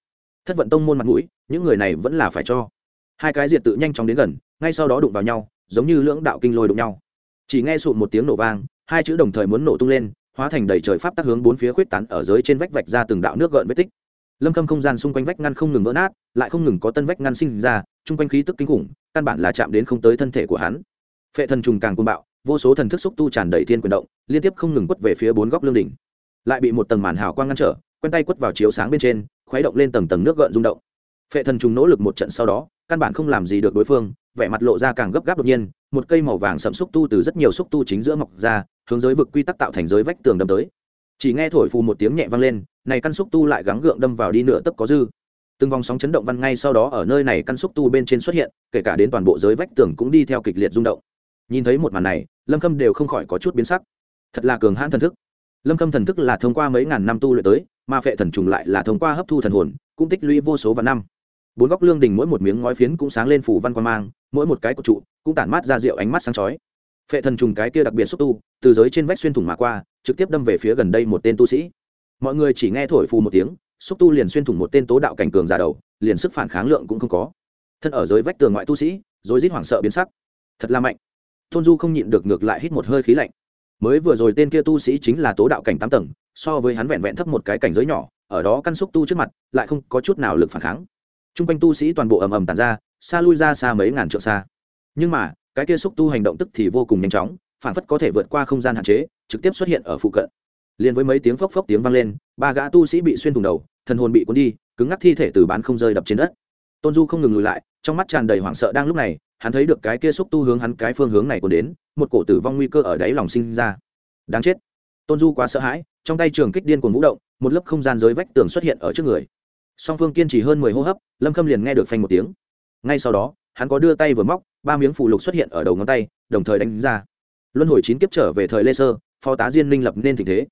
Thất vận tông môn mặt mũi, những người này vẫn là phải cho. Hai cái diệt tự nhanh chóng đến gần, ngay sau đó đụng vào nhau, giống như lưỡng đạo kinh lôi đụng nhau. Chỉ nghe sụt một tiếng nổ vang, hai chữ đồng thời muốn nổ tung lên, hóa thành đầy trời pháp tắc hướng bốn phía khuyết tán ở dưới trên vách vạch ra từng đạo nước gợn vết tích lâm khâm không gian xung quanh vách ngăn không ngừng vỡ nát, lại không ngừng có tân vách ngăn sinh ra, chung quanh khí tức kinh khủng, căn bản là chạm đến không tới thân thể của hắn. Phệ thần trùng càng côn bạo, vô số thần thức xúc tu tràn đầy thiên quyền động, liên tiếp không ngừng quất về phía bốn góc lương đỉnh. Lại bị một tầng màn hào quang ngăn trở, quen tay quất vào chiếu sáng bên trên, khuấy động lên tầng tầng nước gợn rung động. Phệ thần trùng nỗ lực một trận sau đó, căn bản không làm gì được đối phương, vẻ mặt lộ ra càng gấp gáp đột nhiên, một cây màu vàng sẫm xúc tu từ rất nhiều xúc tu chính giữa mọc ra, hướng giới vực quy tắc tạo thành giới vách tường đâm tới chỉ nghe thổi phù một tiếng nhẹ vang lên, này căn xúc tu lại gắng gượng đâm vào đi nửa tấc có dư. Từng vòng sóng chấn động văn ngay sau đó ở nơi này căn xúc tu bên trên xuất hiện, kể cả đến toàn bộ giới vách tường cũng đi theo kịch liệt rung động. Nhìn thấy một màn này, lâm khâm đều không khỏi có chút biến sắc. Thật là cường hãn thần thức. Lâm khâm thần thức là thông qua mấy ngàn năm tu luyện tới, mà phệ thần trùng lại là thông qua hấp thu thần hồn, cũng tích lũy vô số và năm. Bốn góc lương đình mỗi một miếng ngói phiến cũng sáng lên phủ văn quan mang, mỗi một cái của trụ cũng tản mát ra rượu ánh mắt sáng chói. Phệ thần trùng cái kia đặc biệt xúc tu, từ giới trên vách xuyên thủng mà qua trực tiếp đâm về phía gần đây một tên tu sĩ. Mọi người chỉ nghe thổi phù một tiếng, xúc tu liền xuyên thủng một tên tố đạo cảnh cường giả đầu, liền sức phản kháng lượng cũng không có. Thân ở dưới vách tường ngoại tu sĩ rồi rít hoảng sợ biến sắc. Thật là mạnh. Tôn du không nhịn được ngược lại hít một hơi khí lạnh. Mới vừa rồi tên kia tu sĩ chính là tố đạo cảnh tám tầng, so với hắn vẹn vẹn thấp một cái cảnh giới nhỏ, ở đó căn xúc tu trước mặt, lại không có chút nào lực phản kháng. T r u n g quanh tu sĩ toàn bộ ầm ầm tàn ra, xa lui ra xa mấy ngàn trượng xa. Nhưng mà, cái kia xúc tu hành động tức thì vô cùng nhanh chóng, phản phất có thể vượt qua không gian hạn chế trực tiếp xuất hiện ở phụ cận. Liền với mấy tiếng phốc phốc tiếng vang lên, ba gã tu sĩ bị xuyên thủng đầu, thần hồn bị cuốn đi, cứng ngắc thi thể từ bán không rơi đập trên đất. Tôn du không ngừng lùi lại, trong mắt tràn đầy hoảng sợ đang lúc này, hắn thấy được cái kia xúc tu hướng hắn cái phương hướng này còn đến, một cổ tử vong nguy cơ ở đáy lòng sinh ra. Đáng chết. Tôn du quá sợ hãi, trong tay trường kích điên cuồng vũ động, một lớp không gian dưới vách tường xuất hiện ở trước người. Song phương kiên trì hơn mười hô hấp, lâm khâm liền nghe được phanh một tiếng. Ngay sau đó, hắn có đưa tay vừa móc, ba miếng phụ lục xuất hiện ở đầu ngón tay, đồng thời đánh ra. Luân hồi chín kiếp trở về thời lê sơ phó tá diên minh lập nên tình thế.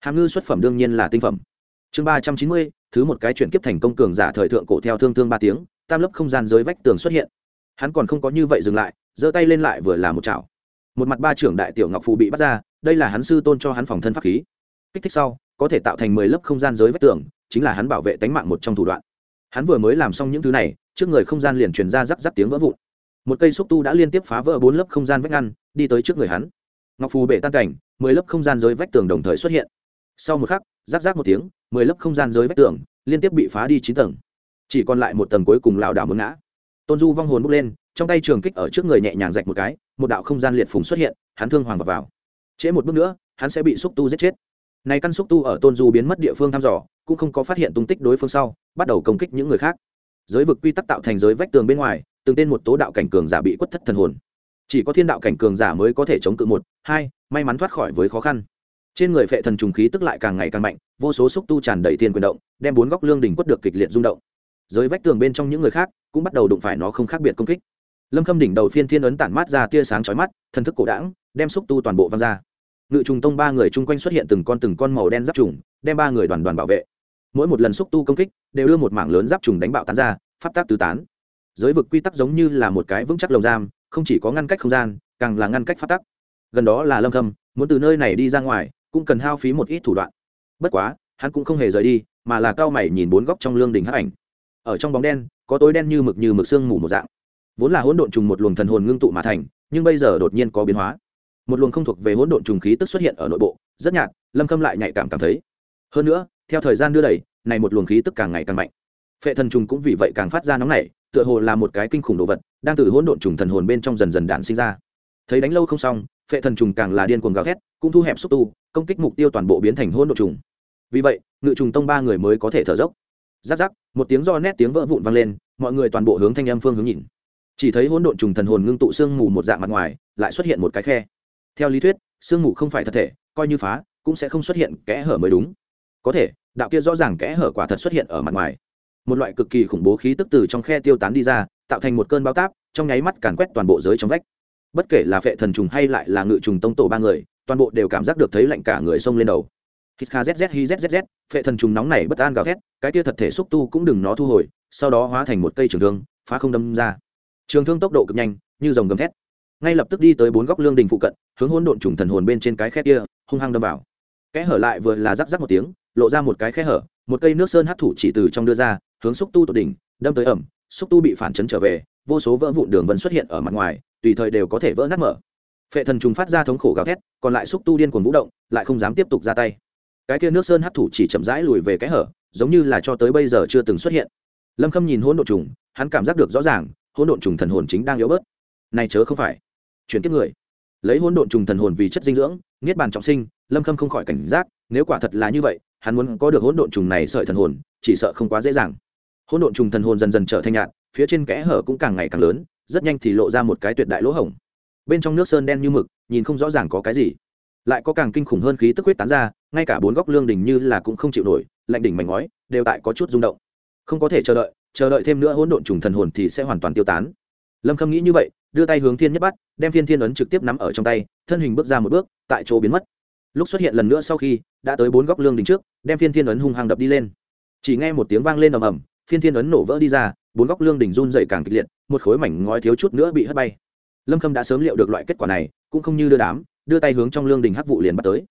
Hàm ngư xuất phẩm đương nhiên là tinh phẩm. Chương ba trăm chín mươi, thứ một cái chuyển kiếp thành công cường giả thời thượng cổ theo thương thương ba tiếng, tam lớp không gian giới vách tường xuất hiện. Hắn còn không có như vậy dừng lại, giơ tay lên lại vừa là một chảo. Một mặt ba trưởng đại tiểu ngọc phù bị bắt ra, đây là hắn sư tôn cho hắn phòng thân pháp khí. Kích thích sau, có thể tạo thành mười lớp không gian giới vách tường, chính là hắn bảo vệ tánh mạng một trong thủ đoạn. Hắn vừa mới làm xong những thứ này, trước người không gian liền truyền ra rắc rắc tiếng vỡ vụn. Một cây xúc tu đã liên tiếp phá vỡ bốn lớp không gian vách ngăn, đi tới trước người hắn ngọc phù bể tan cảnh mười lớp không gian giới vách tường đồng thời xuất hiện. Sau một khắc giáp giáp một tiếng mười lớp không gian giới vách tường liên tiếp bị phá đi chín tầng. Chỉ còn lại một tầng cuối cùng lảo đảo mướn ngã. Tôn du vong hồn bốc lên trong tay trường kích ở trước người nhẹ nhàng rạch một cái một đạo không gian liệt phùng xuất hiện hắn thương hoàng vào, vào. trễ một bước nữa hắn sẽ bị xúc tu giết chết. Này căn xúc tu ở tôn du biến mất địa phương thăm dò cũng không có phát hiện tung tích đối phương sau bắt đầu công kích những người khác. Giới vực quy tắc tạo thành giới vách tường bên ngoài từng tên một tố đạo cảnh cường giả bị quất thất thần hồn chỉ có thiên đạo cảnh cường giả mới có thể chống cự một, hai, may mắn thoát khỏi với khó khăn. Trên người phệ thần trùng khí tức lại càng ngày càng mạnh, vô số xúc tu tràn đầy tiền quyền động, đem bốn góc lương đỉnh quất được kịch liệt rung động. Giới vách tường bên trong những người khác cũng bắt đầu đụng phải nó không khác biệt công kích. Lâm khâm đỉnh đầu phiên thiên ấn tản mát ra tia sáng chói mắt, thần thức cổ đảng đem xúc tu toàn bộ văng ra. Ngự trùng tông ba người chung quanh xuất hiện từng con từng con màu đen giáp trùng, đem ba người đoàn đoàn bảo vệ. Mỗi một lần xúc tu công kích, đều đưa một mảng lớn giáp trùng đánh bạo tán ra, pháp tác tứ tán. Giới vực quy tắc giống như là một cái vững chắc lồng giam không chỉ có ngăn cách không gian, càng là ngăn cách pháp tắc. Gần đó là lâm khâm, muốn từ nơi này đi ra ngoài, cũng cần hao phí một ít thủ đoạn. Bất quá, hắn cũng không hề rời đi, mà là cao mày nhìn bốn góc trong lương đình hắc ảnh. Ở trong bóng đen, có tối đen như mực như mực sương mù một dạng. Vốn là hỗn độn trùng một luồng thần hồn ngưng tụ mà thành, nhưng bây giờ đột nhiên có biến hóa. Một luồng không thuộc về hỗn độn trùng khí tức xuất hiện ở nội bộ, rất nhạt, lâm khâm lại nhạy cảm cảm thấy. Hơn nữa, theo thời gian đưa đẩy, này một luồng khí tức càng ngày càng mạnh. Phệ thần trùng cũng vì vậy càng phát ra nóng nảy tựa hồ là một cái kinh khủng đồ vật, đang từ hỗn độn trùng thần hồn bên trong dần dần đạn sinh ra. Thấy đánh lâu không xong, phệ thần trùng càng là điên cuồng gào thét, cũng thu hẹp xúc tu, công kích mục tiêu toàn bộ biến thành hỗn độn trùng. Vì vậy, ngự trùng tông ba người mới có thể thở dốc. Giáp giáp một tiếng do nét tiếng vỡ vụn vang lên, mọi người toàn bộ hướng thanh âm phương hướng nhìn. Chỉ thấy hỗn độn trùng thần hồn ngưng tụ xương mù một dạng mặt ngoài, lại xuất hiện một cái khe. Theo lý thuyết xương mù không phải thật thể, coi như phá, cũng sẽ không xuất hiện kẽ hở mới đúng. Có thể, đạo kia rõ ràng kẽ hở quả thật xuất hiện ở mặt ngoài một loại cực kỳ khủng bố khí tức từ trong khe tiêu tán đi ra, tạo thành một cơn bao táp, trong nháy mắt càn quét toàn bộ giới trong vách. Bất kể là phệ thần trùng hay lại là ngự trùng tông tổ ba người, toàn bộ đều cảm giác được thấy lạnh cả người xông lên đầu. Hít kha zz hi zzz phệ thần trùng nóng này bất an gào thét, cái kia thật thể xúc tu cũng đừng nó thu hồi, sau đó hóa thành một cây trường thương, phá không đâm ra. Trường thương tốc độ cực nhanh, như dòng gầm thét. Ngay lập tức đi tới bốn góc lương đình phụ cận, hướng hỗn độn trùng thần hồn bên trên cái khe kia, hung hăng đâm vào. Kẽ hở lại vừa là rắc rắc một tiếng, lộ ra một cái khe hở, một cây nước sơn hấp thủ chỉ từ trong đưa ra hướng xúc tu tột đỉnh, đâm tới ẩm, xúc tu bị phản chấn trở về, vô số vỡ vụn đường vân xuất hiện ở mặt ngoài, tùy thời đều có thể vỡ nát mở. Phệ thần trùng phát ra thống khổ gào thét, còn lại xúc tu điên cuồng vũ động, lại không dám tiếp tục ra tay. Cái kia nước sơn hấp thủ chỉ chậm rãi lùi về cái hở, giống như là cho tới bây giờ chưa từng xuất hiện. Lâm khâm nhìn hỗn độn trùng, hắn cảm giác được rõ ràng, hỗn độn trùng thần hồn chính đang yếu bớt. Này chớ không phải. Chuyển kiếp người. Lấy hỗn độn trùng thần hồn vì chất dinh dưỡng, niết bàn trọng sinh, lâm khâm không khỏi cảnh giác, nếu quả thật là như vậy, hắn muốn có được hỗn độn trùng này sợi thần hồn, chỉ sợ không quá dễ dàng hỗn độn trùng thần hồn dần dần trở thành nhạt, phía trên kẽ hở cũng càng ngày càng lớn, rất nhanh thì lộ ra một cái tuyệt đại lỗ hổng. Bên trong nước sơn đen như mực, nhìn không rõ ràng có cái gì. Lại có càng kinh khủng hơn khí tức huyết tán ra, ngay cả bốn góc lương đỉnh như là cũng không chịu nổi, lạnh đỉnh mảnh ngói, đều tại có chút rung động. Không có thể chờ đợi chờ đợi thêm nữa hỗn độn trùng thần hồn thì sẽ hoàn toàn tiêu tán. Lâm khâm nghĩ như vậy, đưa tay hướng thiên nhất bắt, đem phiên thiên ấn trực tiếp nắm ở trong tay, thân hình bước ra một bước, tại chỗ biến mất. Lúc xuất hiện lần nữa sau khi, đã tới bốn góc lương đỉnh trước, đem phiên thiên ấn hung hăng đập đi lên. Chỉ nghe một tiếng vang lên ầm ầm phiên thiên ấn nổ vỡ đi ra, bốn góc lương đỉnh run dày càng kịch liệt, một khối mảnh ngói thiếu chút nữa bị hất bay. Lâm khâm đã sớm liệu được loại kết quả này, cũng không như đưa đám, đưa tay hướng trong lương đỉnh hắc vụ liền bắt tới.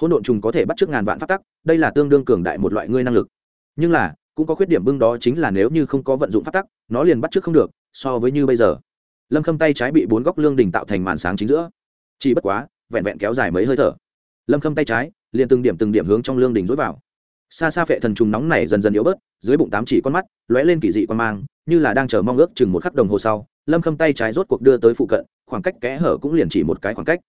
Hỗn độn trùng có thể bắt trước ngàn vạn phát tắc, đây là tương đương cường đại một loại ngươi năng lực. Nhưng là, cũng có khuyết điểm bưng đó chính là nếu như không có vận dụng phát tắc, nó liền bắt trước không được, so với như bây giờ. Lâm khâm tay trái bị bốn góc lương đỉnh tạo thành màn sáng chính giữa. Chỉ bất quá, vẹn vẹn kéo dài mấy hơi thở. Lâm khâm tay trái, liền từng điểm từng điểm hướng trong lương đỉnh dối vào xa xa phệ thần trùng nóng này dần dần yếu bớt, dưới bụng tám chỉ con mắt, lóe lên kỳ dị quan mang, như là đang chờ mong ước chừng một khắc đồng hồ sau, lâm khâm tay trái rốt cuộc đưa tới phụ cận, khoảng cách kẽ hở cũng liền chỉ một cái khoảng cách.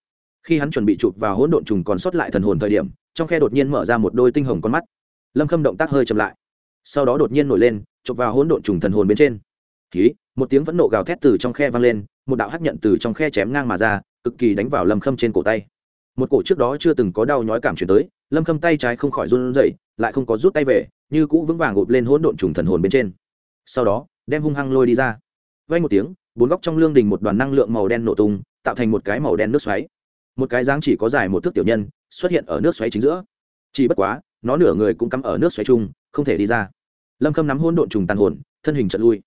Khi hắn chuẩn bị chụp vào hỗn độn trùng còn sót lại thần hồn thời điểm, trong khe đột nhiên mở ra một đôi tinh hồng con mắt. Lâm khâm động tác hơi chậm lại. Sau đó đột nhiên nổi lên, chụp vào hỗn độn trùng thần hồn bên trên. Ký một tiếng vẫn nộ gào thét từ trong khe vang lên, một đạo hắc nhận từ trong khe chém ngang mà ra, cực kỳ đánh vào lâm khâm trên cổ tay. Một cổ trước đó chưa từng có đau nhói cảm chuyển tới lâm khâm tay trái không khỏi run rẩy, lại không có rút tay về, như cũ vững vàng gộp lên hỗn độn trùng thần hồn bên trên. Sau đó, đem hung hăng lôi đi ra. Vay một tiếng, bốn góc trong lương đình một đoàn năng lượng màu đen nổ tung, tạo thành một cái màu đen nước xoáy. Một cái dáng chỉ có dài một thước tiểu nhân, xuất hiện ở nước xoáy chính giữa. Chỉ bất quá, nó nửa người cũng cắm ở nước xoáy chung, không thể đi ra. Lâm khâm nắm hôn độn trùng tàn hồn, thân hình trận lui.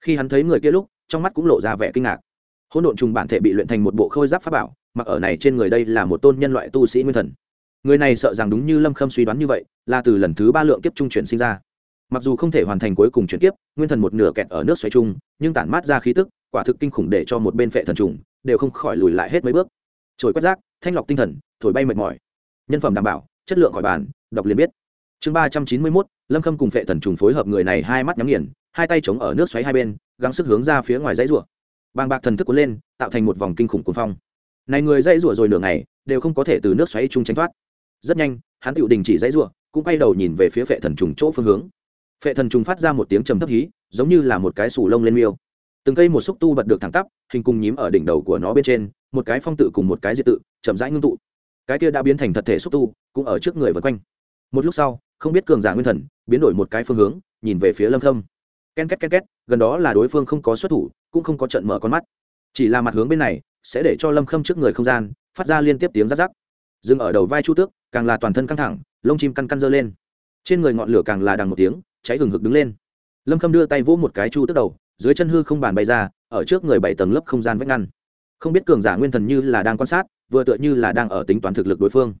Khi hắn thấy người kia lúc, trong mắt cũng lộ ra vẻ kinh ngạc. Hôn độn trùng bản thể bị luyện thành một bộ khôi giáp pháp bảo, mặc ở này trên người đây là một tôn nhân loại tu sĩ nguyên thần người này sợ rằng đúng như lâm khâm suy đoán như vậy, là từ lần thứ ba lượng kiếp trung chuyển sinh ra. Mặc dù không thể hoàn thành cuối cùng chuyển kiếp, nguyên thần một nửa kẹt ở nước xoáy chung nhưng tản mát ra khí tức, quả thực kinh khủng để cho một bên phệ thần trùng đều không khỏi lùi lại hết mấy bước. Trồi quét rác, thanh lọc tinh thần, thổi bay mệt mỏi. Nhân phẩm đảm bảo, chất lượng khỏi bàn, đọc liền biết. Chương ba trăm chín mươi mốt, lâm khâm cùng phệ thần trùng phối hợp người này hai mắt nhắm nghiền, hai tay chống ở nước xoáy hai bên, gắng sức hướng ra phía ngoài dãy rủa. Bàng bạc thần thức cuốn lên, tạo thành một vòng kinh khủng cuồng phong. Này người dãy rủa rồi nửa ngày, đều không có thể từ nước xoáy chung tránh thoát rất nhanh, hắn tựu đình chỉ dãy ruộng cũng quay đầu nhìn về phía phệ thần trùng chỗ phương hướng. Phệ thần trùng phát ra một tiếng trầm thấp hí, giống như là một cái sù lông lên miêu. Từng cây một xúc tu bật được thẳng tắp, hình cùng nhím ở đỉnh đầu của nó bên trên, một cái phong tự cùng một cái diệt tự, chậm rãi ngưng tụ. Cái kia đã biến thành thật thể xúc tu, cũng ở trước người vân quanh. Một lúc sau, không biết cường giả nguyên thần, biến đổi một cái phương hướng, nhìn về phía lâm khâm. Ken két ken két, gần đó là đối phương không có xuất thủ, cũng không có trận mở con mắt. Chỉ là mặt hướng bên này, sẽ để cho lâm khâm trước người không gian, phát ra liên tiếp tiếng rắc rắc. Dừng ở đầu vai chu tước càng là toàn thân căng thẳng, lông chim căn căn dơ lên. Trên người ngọn lửa càng là đằng một tiếng, cháy hừng hực đứng lên. Lâm khâm đưa tay vỗ một cái chu tức đầu, dưới chân hư không bàn bay ra, ở trước người bảy tầng lớp không gian vách ngăn. Không biết cường giả nguyên thần như là đang quan sát, vừa tựa như là đang ở tính toán thực lực đối phương.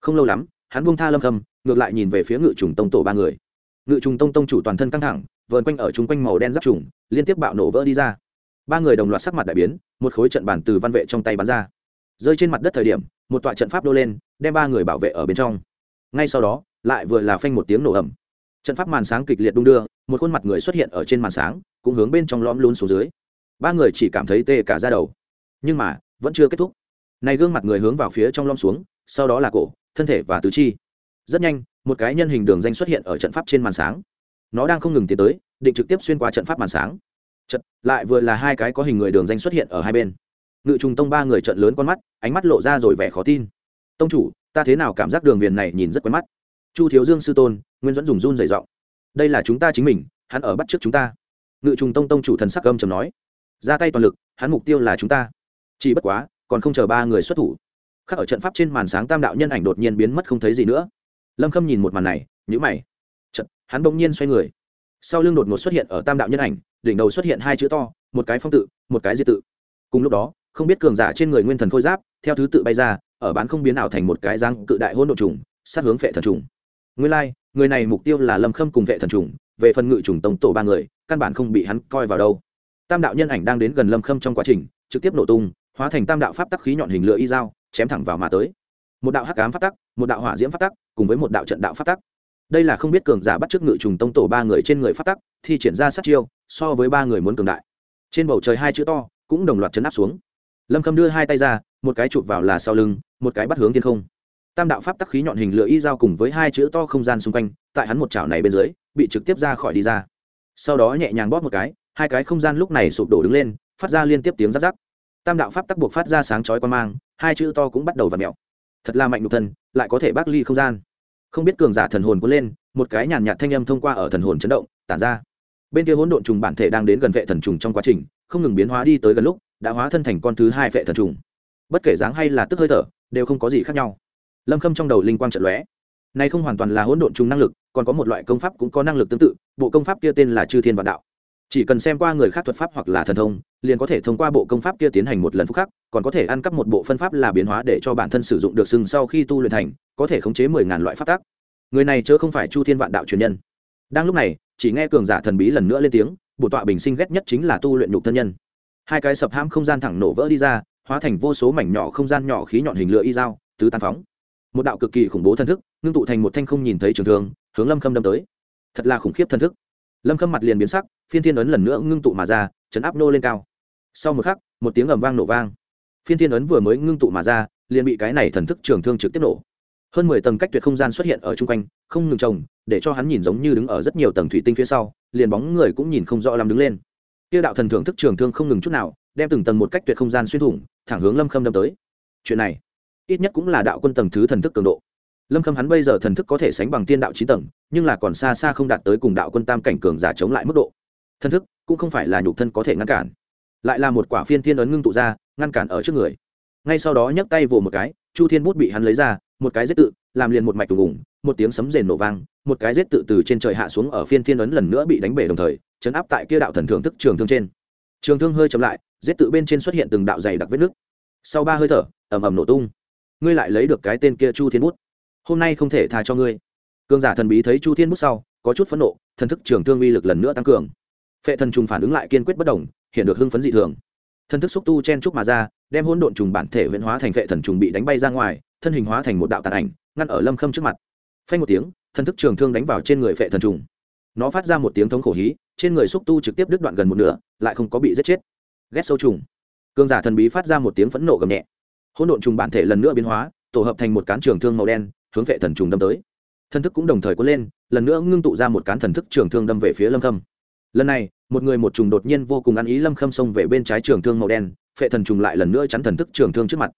Không lâu lắm, hắn buông tha lâm khâm, ngược lại nhìn về phía ngự trùng tông tổ ba người. Ngự trùng tông tông chủ toàn thân căng thẳng, vờn quanh ở chung quanh màu đen giáp trùng, liên tiếp bạo nổ vỡ đi ra. Ba người đồng loạt sắc mặt đại biến, một khối trận bản từ văn vệ trong tay bắn ra. Rơi trên mặt đất thời điểm một tọa trận pháp đô lên, đem ba người bảo vệ ở bên trong. Ngay sau đó, lại vừa là phanh một tiếng nổ ẩm trận pháp màn sáng kịch liệt đung đưa, một khuôn mặt người xuất hiện ở trên màn sáng, cũng hướng bên trong lõm luôn xuống dưới. Ba người chỉ cảm thấy tê cả ra đầu. Nhưng mà, vẫn chưa kết thúc. Này gương mặt người hướng vào phía trong lõm xuống, sau đó là cổ, thân thể và tứ chi. Rất nhanh, một cái nhân hình đường danh xuất hiện ở trận pháp trên màn sáng. Nó đang không ngừng tiến tới, định trực tiếp xuyên qua trận pháp màn sáng. Trận lại vừa là hai cái có hình người đường danh xuất hiện ở hai bên ngự trùng tông ba người trận lớn con mắt, ánh mắt lộ ra rồi vẻ khó tin. Tông chủ, ta thế nào cảm giác đường viền này nhìn rất quen mắt? Chu thiếu dương sư tôn, nguyên dẫn dùng run dày giọng. Đây là chúng ta chính mình, hắn ở bắt trước chúng ta. Ngự trùng tông tông chủ thần sắc gâm trầm nói. Ra tay toàn lực, hắn mục tiêu là chúng ta. Chỉ bất quá, còn không chờ ba người xuất thủ. Khắc ở trận pháp trên màn sáng tam đạo nhân ảnh đột nhiên biến mất không thấy gì nữa. Lâm khâm nhìn một màn này nhữ mày. Trận hắn bỗng nhiên xoay người. Sau lưng đột ngột xuất hiện ở tam đạo nhân ảnh, đỉnh đầu xuất hiện hai chữ to, một cái phong tự, một cái diệt tự. Cùng lúc đó không biết cường giả trên người nguyên thần khôi giáp, theo thứ tự bay ra, ở bán không biến ảo thành một cái răng cự đại hôn độ trùng, sát hướng vệ thần trùng. Nguyên lai, người này mục tiêu là lâm khâm cùng vệ thần trùng, về phần ngự trùng tông tổ ba người, căn bản không bị hắn coi vào đâu. Tam đạo nhân ảnh đang đến gần lâm khâm trong quá trình, trực tiếp nổ tung, hóa thành tam đạo pháp tắc khí nhọn hình lửa y dao, chém thẳng vào mà tới. Một đạo hắc ám pháp tắc, một đạo hỏa diễm pháp tắc, cùng với một đạo trận đạo pháp tắc. Đây là không biết cường giả bắt trước ngự trùng tông tổ ba người trên người pháp tắc thì triển ra sát chiêu, so với ba người muốn cường đại. Trên bầu trời hai chữ to, cũng đồng loạt chấn áp xuống lâm khâm đưa hai tay ra một cái chụp vào là sau lưng một cái bắt hướng thiên không tam đạo pháp tắc khí nhọn hình lửa y dao cùng với hai chữ to không gian xung quanh tại hắn một chảo này bên dưới bị trực tiếp ra khỏi đi ra sau đó nhẹ nhàng bóp một cái hai cái không gian lúc này sụp đổ đứng lên phát ra liên tiếp tiếng rắc rắc tam đạo pháp tắc buộc phát ra sáng chói quan mang hai chữ to cũng bắt đầu v ặ mẹo thật là mạnh nhục thân lại có thể bác ly không gian không biết cường giả thần hồn cuốn lên một cái nhàn nhạt thanh âm thông qua ở thần hồn chấn động tản ra bên kia hỗn độn trùng bản thể đang đến gần vệ thần trùng trong quá trình không ngừng biến hóa đi tới gần lúc đã hóa thân thành con thứ hai vệ thần trùng. Bất kể dáng hay là tức hơi thở, đều không có gì khác nhau. Lâm khâm trong đầu linh quang trận lóe. Này không hoàn toàn là hỗn độn trùng năng lực, còn có một loại công pháp cũng có năng lực tương tự, bộ công pháp kia tên là chư thiên vạn đạo. Chỉ cần xem qua người khác thuật pháp hoặc là thần thông, liền có thể thông qua bộ công pháp kia tiến hành một lần phúc khắc, còn có thể ăn cắp một bộ phân pháp là biến hóa để cho bản thân sử dụng được sừng sau khi tu luyện thành, có thể khống chế mười ngàn loại pháp tác người này chớ không phải chu thiên vạn đạo truyền nhân. Đang lúc này, chỉ nghe cường giả thần bí lần nữa lên tiếng bổ tọa bình sinh ghét nhất chính là tu luyện nhục thân nhân hai cái sập hãm không gian thẳng nổ vỡ đi ra, hóa thành vô số mảnh nhỏ không gian nhỏ khí nhọn hình lửa y dao, tứ tàn phóng. Một đạo cực kỳ khủng bố thân thức, ngưng tụ thành một thanh không nhìn thấy trường thương, hướng lâm khâm đâm tới. Thật là khủng khiếp thân thức. Lâm khâm mặt liền biến sắc, phiên thiên ấn lần nữa ngưng tụ mà ra, chấn áp nô lên cao. Sau một khắc, một tiếng ầm vang nổ vang. Phiên thiên ấn vừa mới ngưng tụ mà ra, liền bị cái này thần thức trường thương trực tiếp nổ. Hơn mười tầng cách tuyệt không gian xuất hiện ở chung quanh, không ngừng trồng, để cho hắn nhìn giống như đứng ở rất nhiều tầng thủy tinh phía sau, liền bóng người cũng nhìn không rõ lắm đứng lên kia đạo thần thưởng thức trường thương không ngừng chút nào, đem từng tầng một cách tuyệt không gian xuyên thủng, thẳng hướng lâm khâm đâm tới. Chuyện này, ít nhất cũng là đạo quân tầng thứ thần thức cường độ. Lâm khâm hắn bây giờ thần thức có thể sánh bằng tiên đạo chín tầng, nhưng là còn xa xa không đạt tới cùng đạo quân tam cảnh cường giả chống lại mức độ. Thần thức cũng không phải là nhục thân có thể ngăn cản, lại là một quả phiên thiên ấn ngưng tụ ra, ngăn cản ở trước người. Ngay sau đó nhấc tay vồ một cái, chu thiên bút bị hắn lấy ra, một cái giết tự, làm liền một mạch tùng ủng một tiếng sấm rền nổ vang, một cái rết tự từ trên trời hạ xuống ở phiên thiên ấn lần nữa bị đánh bể đồng thời, chấn áp tại kia đạo thần thưởng thức trường thương trên. Trường thương hơi chậm lại rết tự bên trên xuất hiện từng đạo dày đặc vết nước sau ba hơi thở, ầm ầm nổ tung. Ngươi lại lấy được cái tên kia chu thiên bút. Hôm nay không thể tha cho ngươi. Cương giả thần bí thấy chu thiên bút sau, có chút phẫn nộ, thần thức trường thương uy lực lần nữa tăng cường. Phệ thần trùng phản ứng lại kiên quyết bất đồng hiện được hưng phấn dị thường. Thần thức xúc tu chen trúc mà ra, đem hỗn độn trùng bản thể huyễn hóa thành phệ thần trùng bị đánh bay ra ngoài, thân hình hóa thành một đạo tàn ảnh, ngăn ở lâm khâm trước mặt phanh một tiếng, thần thức trường thương đánh vào trên người phệ thần trùng. Nó phát ra một tiếng thống khổ hí, trên người xúc tu trực tiếp đứt đoạn gần một nửa, lại không có bị giết chết. Ghét sâu trùng. Cương giả thần bí phát ra một tiếng phẫn nộ gầm nhẹ. Hỗn độn trùng bản thể lần nữa biến hóa, tổ hợp thành một cán trường thương màu đen, hướng phệ thần trùng đâm tới. Thần thức cũng đồng thời cuốn lên, lần nữa ngưng tụ ra một cán thần thức trường thương đâm về phía lâm khâm. Lần này, một người một trùng đột nhiên vô cùng ăn ý lâm khâm xông về bên trái trường thương màu đen, phệ thần trùng lại lần nữa chắn thần thức trường thương trước mặt.